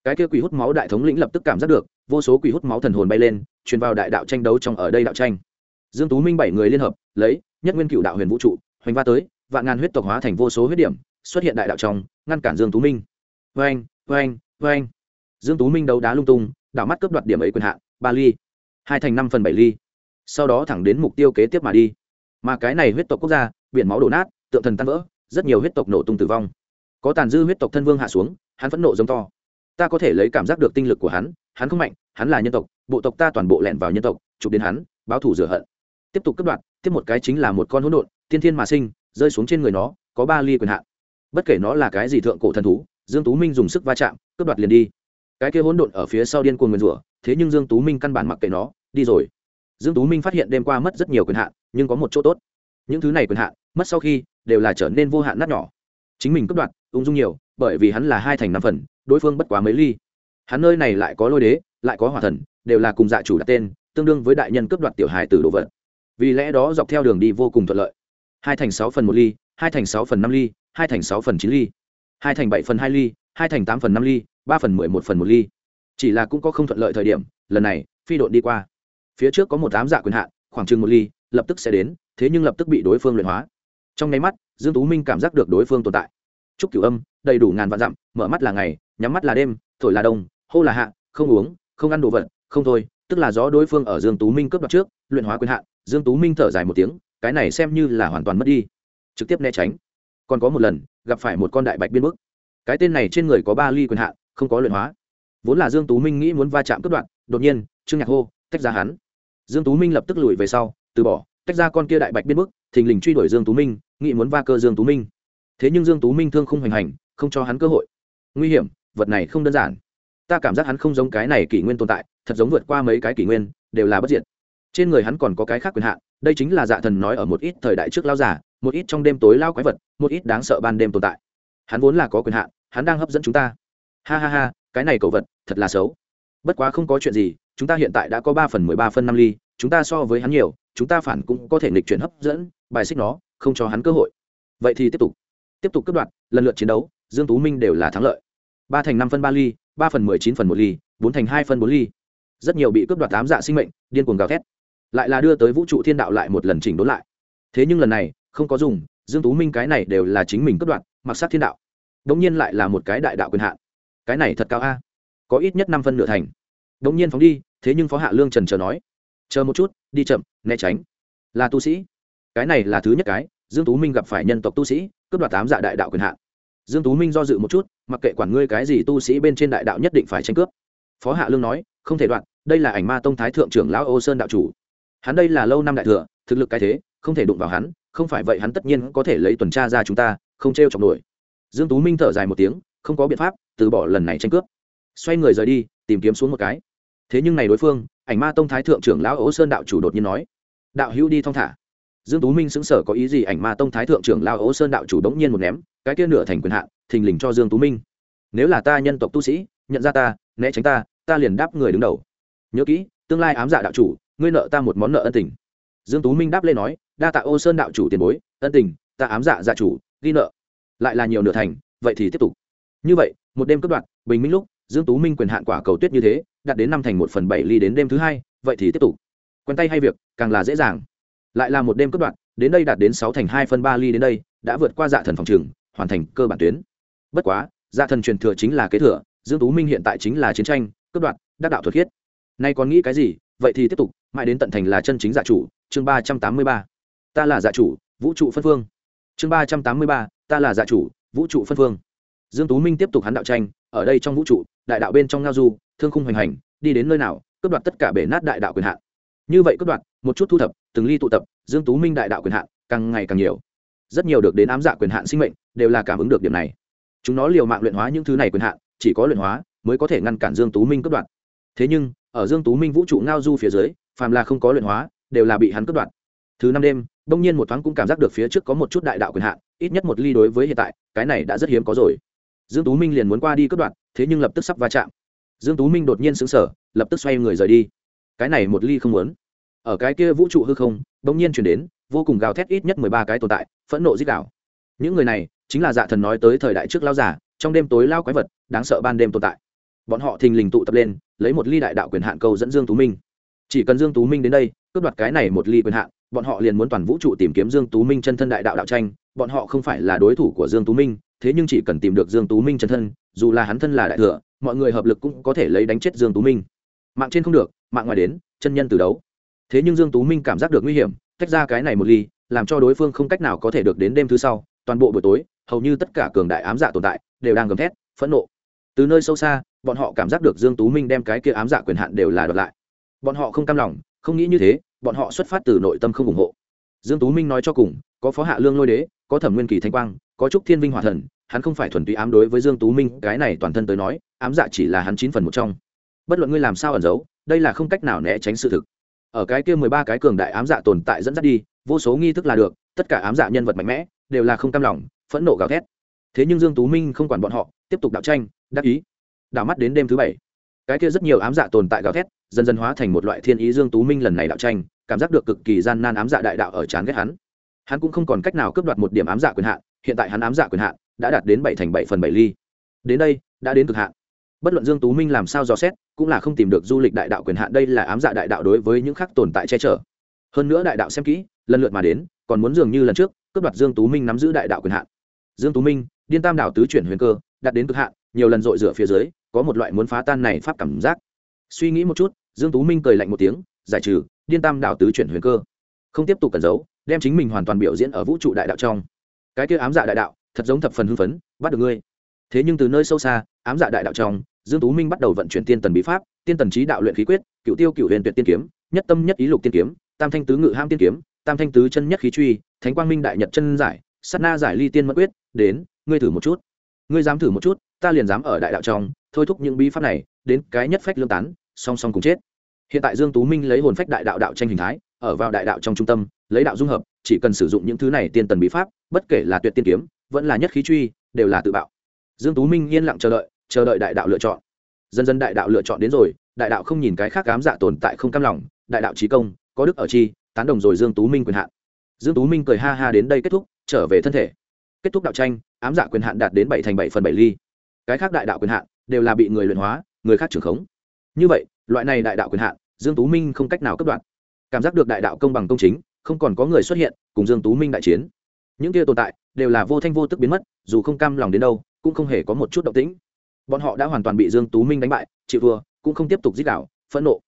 Cái kia quỷ hút máu đại thống lĩnh lập tức cảm giác được, vô số quỷ hút máu thần hồn bay lên, truyền vào đại đạo tranh đấu trong ở đây đạo tranh. Dương tú minh bảy người liên hợp, lấy nhất nguyên cựu đạo huyền vũ trụ, hoành va tới, vạn ngàn huyết tộc hóa thành vô số huyết điểm, xuất hiện đại đạo trong, ngăn cản dương tú minh. Vang vang vang dương tú minh đấu đá lung tung, đảo mắt cướp đoạt điểm ấy quyền hạn, ba ly. Hai thành năm phần bảy ly sau đó thẳng đến mục tiêu kế tiếp mà đi. Mà cái này huyết tộc quốc gia, biển máu đổ nát, tượng thần tan vỡ, rất nhiều huyết tộc nổ tung tử vong. Có tàn dư huyết tộc thân vương hạ xuống, hắn phẫn nộ giống to. Ta có thể lấy cảm giác được tinh lực của hắn hắn không mạnh, hắn là nhân tộc, bộ tộc ta toàn bộ lẹn vào nhân tộc, chụp đến hắn, báo thủ rửa hận. Tiếp tục cướp đoạt, tiếp một cái chính là một con hỗn độn, tiên thiên mà sinh, rơi xuống trên người nó, có ba ly quyền hạn. Bất kể nó là cái gì thượng cổ thần thú, dương tú minh dùng sức va chạm, cướp đoạt liền đi. Cái kia hỗn độn ở phía sau điên cuồng nguyền rủa, thế nhưng dương tú minh căn bản mặc kệ nó, đi rồi dương tú minh phát hiện đêm qua mất rất nhiều quyền hạn, nhưng có một chỗ tốt. Những thứ này quyền hạn, mất sau khi, đều là trở nên vô hạn nát nhỏ. Chính mình cướp đoạt, ung dung nhiều, bởi vì hắn là hai thành năm phần, đối phương bất quá mấy ly. Hắn nơi này lại có lôi đế, lại có hỏa thần, đều là cùng dạ chủ đặt tên, tương đương với đại nhân cướp đoạt tiểu hài từ đồ vật. Vì lẽ đó dọc theo đường đi vô cùng thuận lợi. Hai thành sáu phần một ly, hai thành sáu phần năm ly, hai thành sáu phần chín ly, hai thành bảy phần hai ly, hai thành tám phần năm ly, ba phần mười một phần một ly. Chỉ là cũng có không thuận lợi thời điểm, lần này, phi đội đi qua phía trước có một tám dạ quyền hạn, khoảng chừng một ly, lập tức sẽ đến, thế nhưng lập tức bị đối phương luyện hóa. Trong nháy mắt, dương tú minh cảm giác được đối phương tồn tại. Trúc cửu âm, đầy đủ ngàn vạn dặm, mở mắt là ngày, nhắm mắt là đêm, thổi là đông, hô là hạ, không uống, không ăn đồ vật, không thôi, tức là do đối phương ở dương tú minh cướp đoạt trước, luyện hóa quyền hạn, dương tú minh thở dài một tiếng, cái này xem như là hoàn toàn mất đi. Trực tiếp né tránh. Còn có một lần, gặp phải một con đại bạch biên bức. Cái tên này trên người có ba ly quyền hạn, không có luyện hóa. Vốn là dương tú minh nghĩ muốn va chạm cướp đoạt, đột nhiên, trương nhạc hô, tách ra hắn dương tú minh lập tức lùi về sau, từ bỏ, tách ra con kia đại bạch biên bức, thình lình truy đuổi dương tú minh, nghĩ muốn va cơ dương tú minh. Thế nhưng dương tú minh thương không hoành hành, không cho hắn cơ hội. Nguy hiểm, vật này không đơn giản. Ta cảm giác hắn không giống cái này kỷ nguyên tồn tại, thật giống vượt qua mấy cái kỷ nguyên, đều là bất diệt. Trên người hắn còn có cái khác quyền hạn, đây chính là dạ thần nói ở một ít thời đại trước lao giả, một ít trong đêm tối lao quái vật, một ít đáng sợ ban đêm tồn tại. Hắn vốn là có quyền hạn, hắn đang hấp dẫn chúng ta. Ha ha ha, cái này cầu vật, thật là xấu. Bất quá không có chuyện gì chúng ta hiện tại đã có ba phần mười ba phân năm ly, chúng ta so với hắn nhiều, chúng ta phản cũng có thể nghịch chuyển hấp dẫn, bài xích nó, không cho hắn cơ hội. Vậy thì tiếp tục. Tiếp tục cướp đoạt, lần lượt chiến đấu, dương tú minh đều là thắng lợi. ba thành năm phân ba ly, ba phần mười chín phần một ly, bốn thành hai phân bốn ly. Rất nhiều bị cướp đoạt tám dạ sinh mệnh, điên cuồng gào thét. Lại là đưa tới vũ trụ thiên đạo lại một lần chỉnh đốn lại. Thế nhưng lần này, không có dùng, dương tú minh cái này đều là chính mình cướp đoạt, mặc sát thiên đạo. Đống nhiên lại là một cái đại đạo quyền hạn. Cái này thật cao a. Có ít nhất năm phân nửa thành đống nhiên phóng đi, thế nhưng phó hạ lương trần chờ nói, chờ một chút, đi chậm, né tránh. Là tu sĩ. Cái này là thứ nhất cái, dương tú minh gặp phải nhân tộc tu sĩ, cướp đoạt tám dạ đại đạo quyền hạn. Dương tú minh do dự một chút, mặc kệ quản ngươi cái gì tu sĩ bên trên đại đạo nhất định phải tranh cướp. Phó hạ lương nói, không thể đoạn, đây là ảnh ma tông thái thượng trưởng lão ô sơn đạo chủ. Hắn đây là lâu năm đại thừa, thực lực cái thế, không thể đụng vào hắn, không phải vậy hắn tất nhiên có thể lấy tuần tra ra chúng ta, không t r chọc nổi. Dương tú minh thở dài một tiếng, không có biện pháp, từ bỏ lần này tranh cướp xoay người rời đi, tìm kiếm xuống một cái. Thế nhưng này đối phương, ảnh ma tông thái thượng trưởng lão ố sơn đạo chủ đột nhiên nói, đạo hữu đi thong thả. Dương tú minh xứng sở có ý gì, ảnh ma tông thái thượng trưởng lão ố sơn đạo chủ đống nhiên một ném, cái kia nửa thành quyền hạn, thình lình cho dương tú minh. Nếu là ta nhân tộc tu sĩ, nhận ra ta, né tránh ta ta liền đáp người đứng đầu. Nhớ kỹ, tương lai ám dạ đạo chủ, ngươi nợ ta một món nợ ân tình. Dương tú minh đáp lên nói, đa tạ ô sơn đạo chủ tiền bối, ân tình, ta ám dạ dạ chủ, ghi nợ. Lại là nhiều nửa thành, vậy thì tiếp tục. Như vậy, một đêm cướp đoạt, bình minh lúc dương tú minh quyền hạn quả cầu tuyết như thế, đạt đến năm thành một phần bảy ly đến đêm thứ hai, vậy thì tiếp tục. Quen tay hay việc, càng là dễ dàng. Lại là một đêm cấp đoạn đến đây đạt đến sáu thành hai phần ba ly đến đây, đã vượt qua dạ thần phòng trường, hoàn thành cơ bản tuyến. Bất quá dạ thần truyền thừa chính là kế thừa, dương tú minh hiện tại chính là chiến tranh cấp đoạn đắc đạo thuật khiết. Nay còn nghĩ cái gì, vậy thì tiếp tục, mãi đến tận thành là chân chính dạ chủ, chương ba trăm tám mươi ba. Ta là dạ chủ, vũ trụ phân phương. Chương ba trăm tám mươi ba, ta là dạ chủ, vũ trụ phân phương. Dương tú minh tiếp tục hắn đạo tranh ở đây trong vũ trụ, đại đạo bên trong ngao du, thương khung hoành hành, đi đến nơi nào, cướp đoạt tất cả bể nát đại đạo quyền hạn. Như vậy cướp đoạt, một chút thu thập, từng ly tụ tập, dương tú minh đại đạo quyền hạn, càng ngày càng nhiều. Rất nhiều được đến ám dạ quyền hạn sinh mệnh, đều là cảm ứng được điểm này. Chúng nó liều mạng luyện hóa những thứ này quyền hạn, chỉ có luyện hóa, mới có thể ngăn cản dương tú minh cướp đoạt. Thế nhưng, ở dương tú minh vũ trụ ngao du phía dưới, phàm là không có luyện hóa, đều là bị hắn cướp đoạt. Thứ năm đêm, đông nhiên một thoáng cũng cảm giác được phía trước có một chút đại đạo quyền hạn, ít nhất một ly đối với hiện tại, cái này đã rất hiếm có rồi dương tú minh liền muốn qua đi cướp đoạt, thế nhưng lập tức sắp va chạm. Dương tú minh đột nhiên sững sờ, lập tức xoay người rời đi. Cái này một ly không muốn. Ở cái kia vũ trụ hư không, bỗng nhiên chuyển đến, vô cùng gào thét ít nhất mười ba cái tồn tại, phẫn nộ giết đảo những người này, chính là dạ thần nói tới thời đại trước lao giả, trong đêm tối lao quái vật, đáng sợ ban đêm tồn tại. Bọn họ thình lình tụ tập lên, lấy một ly đại đạo quyền hạn câu dẫn dương tú minh. Chỉ cần dương tú minh đến đây, cướp đoạt cái này một ly quyền hạn, bọn họ liền muốn toàn vũ trụ tìm kiếm dương tú minh chân thân đại đạo đạo tranh, bọn họ không phải là đối thủ của dương tú minh thế nhưng chỉ cần tìm được dương tú minh chân thân, dù là hắn thân là đại thừa, mọi người hợp lực cũng có thể lấy đánh chết dương tú minh. Mạng trên không được, mạng ngoài đến, chân nhân từ đấu. Thế nhưng dương tú minh cảm giác được nguy hiểm, tách ra cái này một ly, làm cho đối phương không cách nào có thể được đến đêm thứ sau, toàn bộ buổi tối, hầu như tất cả cường đại ám dạ tồn tại, đều đang gầm thét, phẫn nộ. Từ nơi sâu xa, bọn họ cảm giác được dương tú minh đem cái kia ám dạ quyền hạn đều là đoạt lại. Bọn họ không cam lòng, không nghĩ như thế, bọn họ xuất phát từ nội tâm không ủng hộ. Dương tú minh nói cho cùng, có phó hạ lương lôi đế có thẩm nguyên kỳ thanh quang, có trúc thiên vinh hỏa thần, hắn không phải thuần túy ám đối với dương tú minh, cái này toàn thân tới nói, ám dạ chỉ là hắn chín phần một trong. Bất luận ngươi làm sao ẩn giấu, đây là không cách nào né tránh sự thực. Ở cái kia mười ba cái cường đại ám dạ tồn tại dẫn dắt đi, vô số nghi thức là được, tất cả ám dạ nhân vật mạnh mẽ, đều là không cam lòng, phẫn nộ gào thét. Thế nhưng dương tú minh không quản bọn họ, tiếp tục đạo tranh, đắc ý. Đảo mắt đến đêm thứ bảy, cái kia rất nhiều ám dạ tồn tại gào thét, dần dần hóa thành một loại thiên ý dương tú minh lần này đạo tranh, cảm giác được cực kỳ gian nan ám dạ đại đạo ở chán ghét hắn hắn cũng không còn cách nào cướp đoạt một điểm ám dạ quyền hạn, hiện tại hắn ám dạ quyền hạn đã đạt đến bảy thành bảy phần bảy ly. Đến đây, đã đến cực hạn. Bất luận dương tú minh làm sao dò xét, cũng là không tìm được du lịch đại đạo quyền hạn, đây là ám dạ đại đạo đối với những khác tồn tại che chở. Hơn nữa đại đạo xem kỹ, lần lượt mà đến, còn muốn dường như lần trước, cướp đoạt dương tú minh nắm giữ đại đạo quyền hạn. Dương tú minh, điên tam đảo tứ chuyển huyền cơ, đạt đến cực hạn, nhiều lần dội rửa phía dưới, có một loại muốn phá tan này pháp cảm giác. Suy nghĩ một chút, dương tú minh cười lạnh một tiếng, giải trừ, điên tam đảo tứ chuyển huyền cơ. Không tiếp tục cẩn giấu đem chính mình hoàn toàn biểu diễn ở vũ trụ đại đạo trong. Cái kia ám dạ đại đạo, thật giống thập phần hưng phấn, bắt được ngươi. Thế nhưng từ nơi sâu xa, ám dạ đại đạo trong, dương tú minh bắt đầu vận chuyển tiên tần bí pháp, tiên tần trí đạo luyện khí quyết, cựu tiêu cựu huyền tuyệt tiên kiếm, nhất tâm nhất ý lục tiên kiếm, tam thanh tứ ngự ham tiên kiếm, tam thanh tứ chân nhất khí truy, thánh quang minh đại nhật chân giải, sát na giải ly tiên mất quyết, đến, ngươi thử một chút. Ngươi dám thử một chút, ta liền dám ở đại đạo trong, thôi thúc những bí pháp này, đến cái nhất phách lương tán, song song cùng chết. Hiện tại dương tú minh lấy hồn phách đại đạo đạo tranh hình thái, ở vào đại đạo trong trung tâm lấy đạo dung hợp, chỉ cần sử dụng những thứ này tiên tần bí pháp, bất kể là tuyệt tiên kiếm, vẫn là nhất khí truy, đều là tự bạo. Dương tú minh yên lặng chờ đợi chờ đợi đại đạo lựa chọn. Dần dần đại đạo lựa chọn đến rồi, đại đạo không nhìn cái khác cám dạ tồn tại không cam lòng, đại đạo trí công, có đức ở chi, tán đồng rồi dương tú minh quyền hạn. Dương tú minh cười ha ha đến đây kết thúc, trở về thân thể. Kết thúc đạo tranh, ám dạ quyền hạn đạt đến bảy thành bảy phần bảy ly. Cái khác đại đạo quyền hạn đều là bị người luyện hóa, người khác trưởng khống. Như vậy, loại này đại đạo quyền hạn, dương tú minh không cách nào cấp đoạn. Cảm giác được đại đạo công bằng công chính không còn có người xuất hiện, cùng dương tú minh đại chiến. Những kia tồn tại đều là vô thanh vô tức biến mất, dù không cam lòng đến đâu, cũng không hề có một chút động tĩnh. Bọn họ đã hoàn toàn bị dương tú minh đánh bại, chịu thua, cũng không tiếp tục giết đảo, phẫn nộ.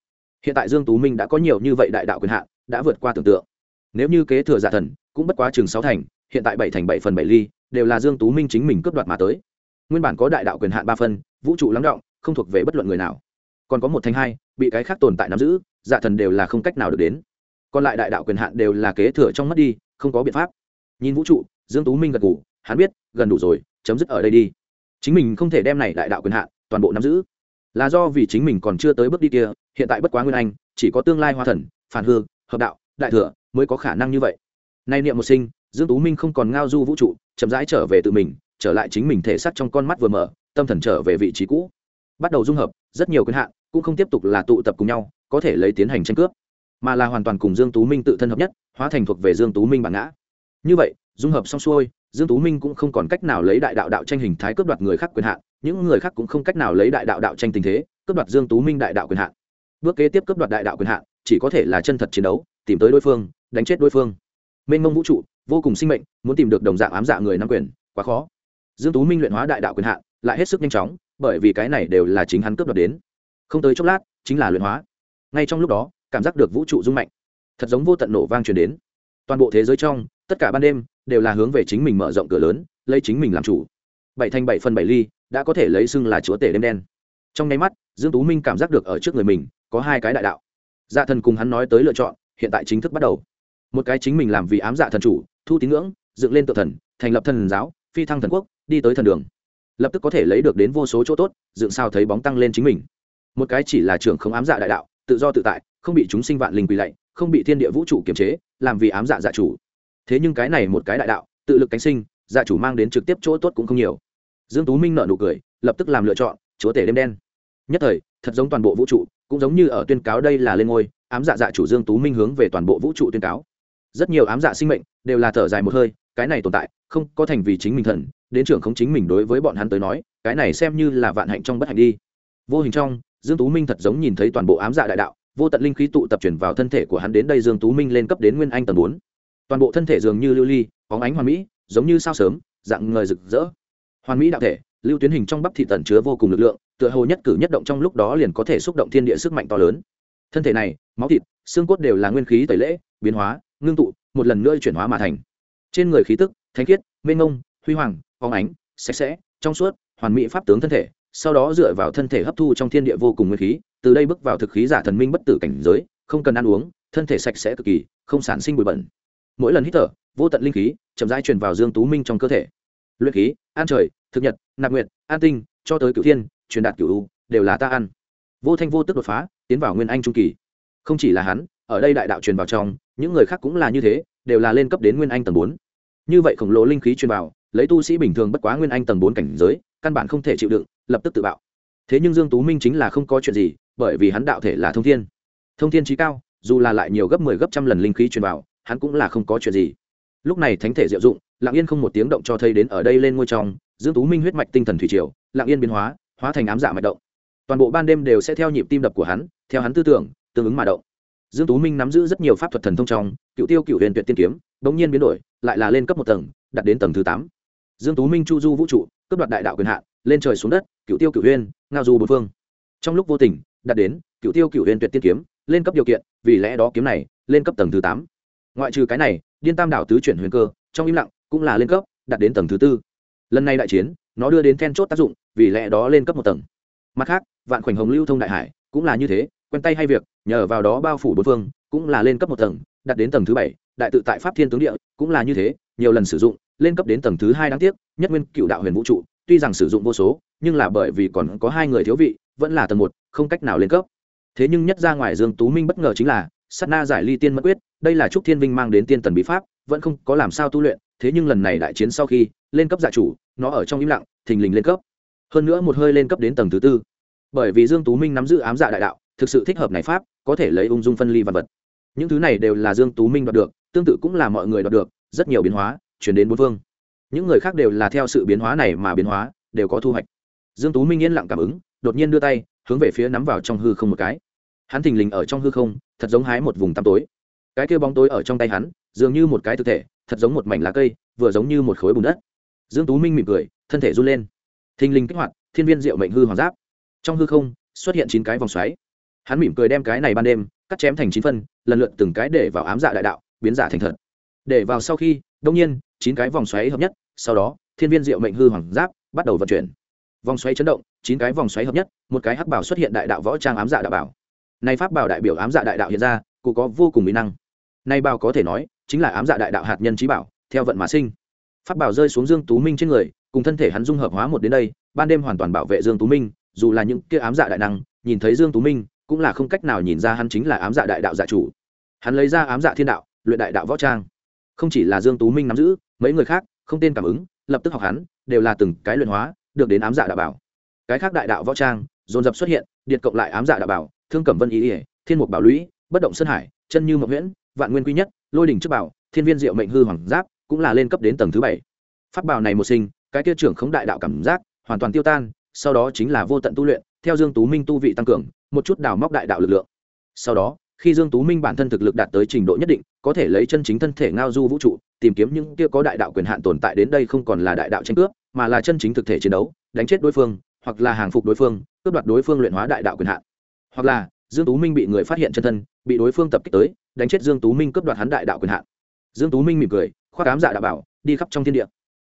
Hiện tại dương tú minh đã có nhiều như vậy đại đạo quyền hạn, đã vượt qua tưởng tượng. Nếu như kế thừa giả thần, cũng bất quá chừng sáu thành, hiện tại bảy thành bảy phần bảy ly, đều là dương tú minh chính mình cướp đoạt mà tới. Nguyên bản có đại đạo quyền hạn ba phân, vũ trụ lắng động, không thuộc về bất luận người nào. Còn có một thành hai, bị cái khác tồn tại nắm giữ, giả thần đều là không cách nào được đến còn lại đại đạo quyền hạn đều là kế thừa trong mất đi, không có biện pháp. Nhìn vũ trụ, dương tú minh gật gù, hắn biết, gần đủ rồi, chấm dứt ở đây đi. Chính mình không thể đem này đại đạo quyền hạn toàn bộ nắm giữ. Là do vì chính mình còn chưa tới bước đi kia, hiện tại bất quá nguyên anh, chỉ có tương lai hoa thần, phản hương hợp đạo, đại thừa mới có khả năng như vậy. Nay niệm một sinh, dương tú minh không còn ngao du vũ trụ, chậm rãi trở về tự mình, trở lại chính mình thể xác trong con mắt vừa mở, tâm thần trở về vị trí cũ. Bắt đầu dung hợp, rất nhiều quyền hạn, cũng không tiếp tục là tụ tập cùng nhau, có thể lấy tiến hành tranh cướp mà là hoàn toàn cùng dương tú minh tự thân hợp nhất, hóa thành thuộc về dương tú minh bản ngã. Như vậy, dung hợp xong xuôi, dương tú minh cũng không còn cách nào lấy đại đạo đạo tranh hình thái cướp đoạt người khác quyền hạn, những người khác cũng không cách nào lấy đại đạo đạo tranh tình thế, cướp đoạt dương tú minh đại đạo quyền hạn. Bước kế tiếp cướp đoạt đại đạo quyền hạn, chỉ có thể là chân thật chiến đấu, tìm tới đối phương, đánh chết đối phương. Mênh mông vũ trụ, vô cùng sinh mệnh, muốn tìm được đồng dạng ám dạ người nắm quyền, quá khó. Dương tú minh luyện hóa đại đạo quyền hạn, lại hết sức nhanh chóng, bởi vì cái này đều là chính hắn cướp đoạt đến. Không tới chốc lát, chính là luyện hóa. Ngay trong lúc đó cảm giác được vũ trụ rung mạnh. Thật giống vô tận nổ vang truyền đến. Toàn bộ thế giới trong, tất cả ban đêm đều là hướng về chính mình mở rộng cửa lớn, lấy chính mình làm chủ. Bảy thành bảy phần bảy ly đã có thể lấy xưng là chúa tể đêm đen. Trong nháy mắt, dương tú minh cảm giác được ở trước người mình có hai cái đại đạo. Dạ thần cùng hắn nói tới lựa chọn, hiện tại chính thức bắt đầu. Một cái chính mình làm vì ám dạ thần chủ, thu tín ngưỡng, dựng lên tự thần, thành lập thần giáo, phi thăng thần quốc, đi tới thần đường. Lập tức có thể lấy được đến vô số chỗ tốt, dựng sao thấy bóng tăng lên chính mình. Một cái chỉ là trưởng không ám dạ đại đạo, tự do tự tại không bị chúng sinh vạn linh quỳ lạy, không bị thiên địa vũ trụ kiềm chế, làm vì ám dạ dạ chủ. Thế nhưng cái này một cái đại đạo, tự lực cánh sinh dạ chủ mang đến trực tiếp chỗ tốt cũng không nhiều. Dương tú minh nợ nụ cười, lập tức làm lựa chọn, chúa tể đêm đen. Nhất thời, thật giống toàn bộ vũ trụ, cũng giống như ở tuyên cáo đây là lên ngôi, ám dạ dạ chủ dương tú minh hướng về toàn bộ vũ trụ tuyên cáo. Rất nhiều ám dạ sinh mệnh, đều là thở dài một hơi, cái này tồn tại, không có thành vì chính mình thần, đến trưởng không chính mình đối với bọn hắn tới nói, cái này xem như là vạn hạnh trong bất hạnh đi. Vô hình trong, dương tú minh thật giống nhìn thấy toàn bộ ám dạ đại đạo vô tận linh khí tụ tập chuyển vào thân thể của hắn đến đây dương tú minh lên cấp đến nguyên anh tầng bốn. Toàn bộ thân thể dường như lưu ly, bóng ánh hoàn mỹ, giống như sao sớm, dạng ngời rực rỡ. Hoàn mỹ đạo thể, lưu tuyến hình trong bắp thị tẩn chứa vô cùng lực lượng, tựa hồ nhất cử nhất động trong lúc đó liền có thể xúc động thiên địa sức mạnh to lớn. Thân thể này, máu thịt, xương cốt đều là nguyên khí tẩy lễ, biến hóa, ngưng tụ, một lần nữa chuyển hóa mà thành. Trên người khí tức, thánh khiết, mênh ngông huy hoàng phóng ánh, sạch sẽ, trong suốt, hoàn mỹ pháp tướng thân thể, sau đó dựa vào thân thể hấp thu trong thiên địa vô cùng nguyên khí từ đây bước vào thực khí giả thần minh bất tử cảnh giới, không cần ăn uống, thân thể sạch sẽ cực kỳ, không sản sinh bụi bẩn. Mỗi lần hít thở, vô tận linh khí chậm rãi truyền vào dương tú minh trong cơ thể. Luyện khí, an trời, thực nhật, nạp nguyện an tinh, cho tới cửu thiên, truyền đạt cửu u, đều là ta ăn. Vô thanh vô tức đột phá, tiến vào nguyên anh trung kỳ. Không chỉ là hắn, ở đây đại đạo truyền vào trong, những người khác cũng là như thế, đều là lên cấp đến nguyên anh tầng bốn. Như vậy khổng lồ linh khí truyền vào, lấy tu sĩ bình thường bất quá nguyên anh tầng bốn cảnh giới, căn bản không thể chịu đựng, lập tức tự bạo. Thế nhưng dương tú minh chính là không có chuyện gì bởi vì hắn đạo thể là thông thiên. Thông thiên trí cao, dù là lại nhiều gấp 10 gấp trăm lần linh khí truyền vào, hắn cũng là không có chuyện gì. Lúc này thánh thể diệu dụng, lặng yên không một tiếng động cho thấy đến ở đây lên ngôi trong, dương tú minh huyết mạch tinh thần thủy triều, lặng yên biến hóa hóa thành ám dạ mạch động. Toàn bộ ban đêm đều sẽ theo nhịp tim đập của hắn, theo hắn tư tưởng, tương ứng mà động. Dương tú minh nắm giữ rất nhiều pháp thuật thần thông trong, cựu tiêu cựu huyền tuyệt tiên kiếm, bỗng nhiên biến đổi, lại là lên cấp một tầng, đạt đến tầng thứ tám. Dương tú minh chu du vũ trụ, cướp đoạt đại đạo quyền hạn, lên trời xuống đất, cựu tiêu cựu huyền, ngao du bốn phương. Trong lúc vô tình đạt đến, cựu tiêu cựu huyền tuyệt tiên kiếm, lên cấp điều kiện, vì lẽ đó kiếm này, lên cấp tầng thứ tám. Ngoại trừ cái này, điên tam đảo tứ chuyển huyền cơ, trong im lặng, cũng là lên cấp, đạt đến tầng thứ tư. Lần này đại chiến, nó đưa đến then chốt tác dụng, vì lẽ đó lên cấp một tầng. Mặt khác, vạn khoảnh hồng lưu thông đại hải, cũng là như thế, quen tay hay việc, nhờ vào đó bao phủ bốn phương, cũng là lên cấp một tầng, đạt đến tầng thứ bảy. Đại tự tại pháp thiên tướng địa, cũng là như thế, nhiều lần sử dụng, lên cấp đến tầng thứ hai đáng tiếc, nhất nguyên cựu đạo huyền vũ trụ, tuy rằng sử dụng vô số, nhưng là bởi vì còn có hai người thiếu vị vẫn là tầng một, không cách nào lên cấp. Thế nhưng nhất ra ngoài dương tú minh bất ngờ chính là, sát na giải ly tiên mất quyết, đây là trúc thiên vinh mang đến tiên tần bí pháp, vẫn không có làm sao tu luyện, thế nhưng lần này đại chiến sau khi, lên cấp giả chủ, nó ở trong im lặng, thình lình lên cấp. Hơn nữa một hơi lên cấp đến tầng thứ tư. Bởi vì dương tú minh nắm giữ ám dạ đại đạo, thực sự thích hợp này pháp, có thể lấy ung dung phân ly vật vật. Những thứ này đều là dương tú minh đoạt được, tương tự cũng là mọi người đoạt được, rất nhiều biến hóa, chuyển đến bốn phương. Những người khác đều là theo sự biến hóa này mà biến hóa, đều có thu hoạch. Dương tú minh yên lặng cảm ứng đột nhiên đưa tay, hướng về phía nắm vào trong hư không một cái. Hắn thình lình ở trong hư không, thật giống hái một vùng tăm tối. Cái kia bóng tối ở trong tay hắn, dường như một cái thực thể, thật giống một mảnh lá cây, vừa giống như một khối bùn đất. Dương tú minh mỉm cười, thân thể run lên. Thình lình kích hoạt, thiên viên diệu mệnh hư hoàng giáp. Trong hư không, xuất hiện chín cái vòng xoáy. Hắn mỉm cười đem cái này ban đêm, cắt chém thành chín phân, lần lượt từng cái để vào ám dạ đại đạo, biến giả thành thật. Để vào sau khi đông nhiên, chín cái vòng xoáy hợp nhất, sau đó, thiên viên diệu mệnh hư hoàng giáp bắt đầu vận chuyển vòng xoáy chấn động, chín cái vòng xoáy hợp nhất, một cái hắc bảo xuất hiện đại đạo võ trang ám dạ đạo bảo. Này pháp bảo đại biểu ám dạ đại đạo hiện ra, cụ có vô cùng mỹ năng. Nay bảo có thể nói, chính là ám dạ đại đạo hạt nhân trí bảo, theo vận mà sinh. Pháp bảo rơi xuống dương tú minh trên người, cùng thân thể hắn dung hợp hóa một đến đây, ban đêm hoàn toàn bảo vệ dương tú minh, dù là những kia ám dạ đại năng, nhìn thấy dương tú minh, cũng là không cách nào nhìn ra hắn chính là ám dạ đại đạo dạ chủ. Hắn lấy ra ám dạ thiên đạo, luyện đại đạo võ trang. Không chỉ là dương tú minh nắm giữ, mấy người khác, không tên cảm ứng, lập tức học hắn, đều là từng cái luyện hóa được đến ám dạ đạo bảo. Cái khác đại đạo võ trang, dồn dập xuất hiện điện cộng lại ám dạ đạo bảo, thương cẩm vân ý ỉa thiên mục bảo lũy, bất động sơn hải, chân như mộng nguyễn vạn nguyên quy nhất, lôi đỉnh trước bảo, thiên viên diệu mệnh hư hoàng giáp cũng là lên cấp đến tầng thứ bảy. Pháp bảo này một sinh, cái kia trưởng khống đại đạo cảm giác hoàn toàn tiêu tan, sau đó chính là vô tận tu luyện, theo dương tú minh tu vị tăng cường, một chút đào móc đại đạo lực lượng. Sau đó khi dương tú minh bản thân thực lực đạt tới trình độ nhất định, có thể lấy chân chính thân thể ngao du vũ trụ, tìm kiếm những kia có đại đạo quyền hạn tồn tại đến đây không còn là đại đạo tranh cướp, mà là chân chính thực thể chiến đấu, đánh chết đối phương, hoặc là hàng phục đối phương, cướp đoạt đối phương luyện hóa đại đạo quyền hạn. Hoặc là, dương tú minh bị người phát hiện chân thân, bị đối phương tập kích tới, đánh chết dương tú minh cướp đoạt hắn đại đạo quyền hạn. Dương tú minh mỉm cười, khoác ám dạ đạo bảo, đi khắp trong thiên địa.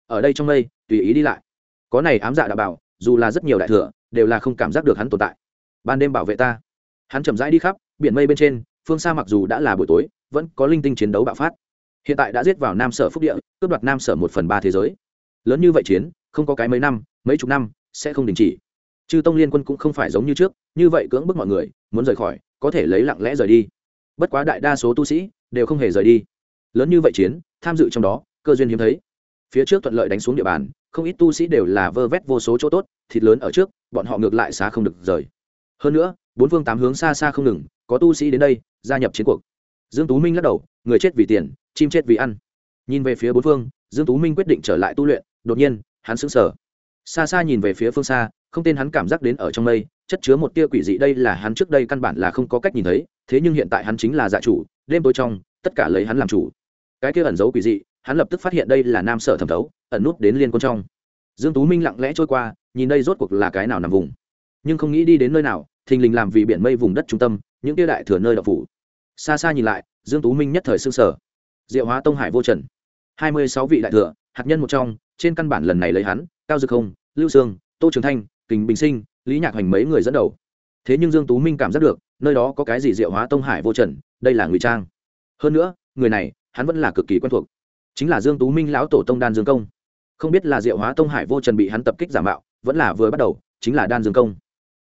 Ở đây trong đây tùy ý đi lại. Có này ám dạ đạo bảo, dù là rất nhiều đại thừa, đều là không cảm giác được hắn tồn tại. Ban đêm bảo vệ ta. Hắn chậm rãi đi khắp biển mây bên trên, phương xa mặc dù đã là buổi tối, vẫn có linh tinh chiến đấu bạo phát. Hiện tại đã giết vào nam sở phúc địa, cướp đoạt nam sở một phần ba thế giới. Lớn như vậy chiến, không có cái mấy năm, mấy chục năm, sẽ không đình chỉ. Chư tông liên quân cũng không phải giống như trước, như vậy cưỡng bức mọi người, muốn rời khỏi, có thể lấy lặng lẽ rời đi. Bất quá đại đa số tu sĩ, đều không hề rời đi. Lớn như vậy chiến, tham dự trong đó, cơ duyên hiếm thấy. Phía trước thuận lợi đánh xuống địa bàn, không ít tu sĩ đều là vơ vét vô số chỗ tốt, thịt lớn ở trước, bọn họ ngược lại xá không được rời. Hơn nữa, bốn phương tám hướng xa xa không ngừng có tu sĩ đến đây, gia nhập chiến cuộc. Dương tú minh lắc đầu, người chết vì tiền, chim chết vì ăn. Nhìn về phía bốn phương, dương tú minh quyết định trở lại tu luyện, đột nhiên, hắn sững sờ. Xa xa nhìn về phía phương xa, không tên hắn cảm giác đến ở trong mây, chất chứa một tia quỷ dị đây là hắn trước đây căn bản là không có cách nhìn thấy, thế nhưng hiện tại hắn chính là dạ chủ, đêm tối trong, tất cả lấy hắn làm chủ. Cái kia ẩn giấu quỷ dị, hắn lập tức phát hiện đây là nam sở thẩm thấu, ẩn nút đến liên quân trong. Dương tú minh lặng lẽ trôi qua, nhìn đây rốt cuộc là cái nào nằm vùng nhưng không nghĩ đi đến nơi nào, thình lình làm vì biển mây vùng đất trung tâm, những tia đại thừa nơi đậu phủ. Xa xa nhìn lại, dương tú minh nhất thời sương sở diệu hóa tông hải vô trần. Hai mươi sáu vị đại thừa, hạt nhân một trong, trên căn bản lần này lấy hắn, cao dực không lưu sương, tô trường thanh, kình bình sinh, lý nhạc hoành mấy người dẫn đầu. Thế nhưng dương tú minh cảm giác được, nơi đó có cái gì diệu hóa tông hải vô trần, đây là ngụy trang. Hơn nữa, người này, hắn vẫn là cực kỳ quen thuộc. Chính là dương tú minh lão tổ tông đan dương công. Không biết là diệu hóa tông hải vô trần bị hắn tập kích giả mạo, vẫn là vừa bắt đầu, chính là đan dương công.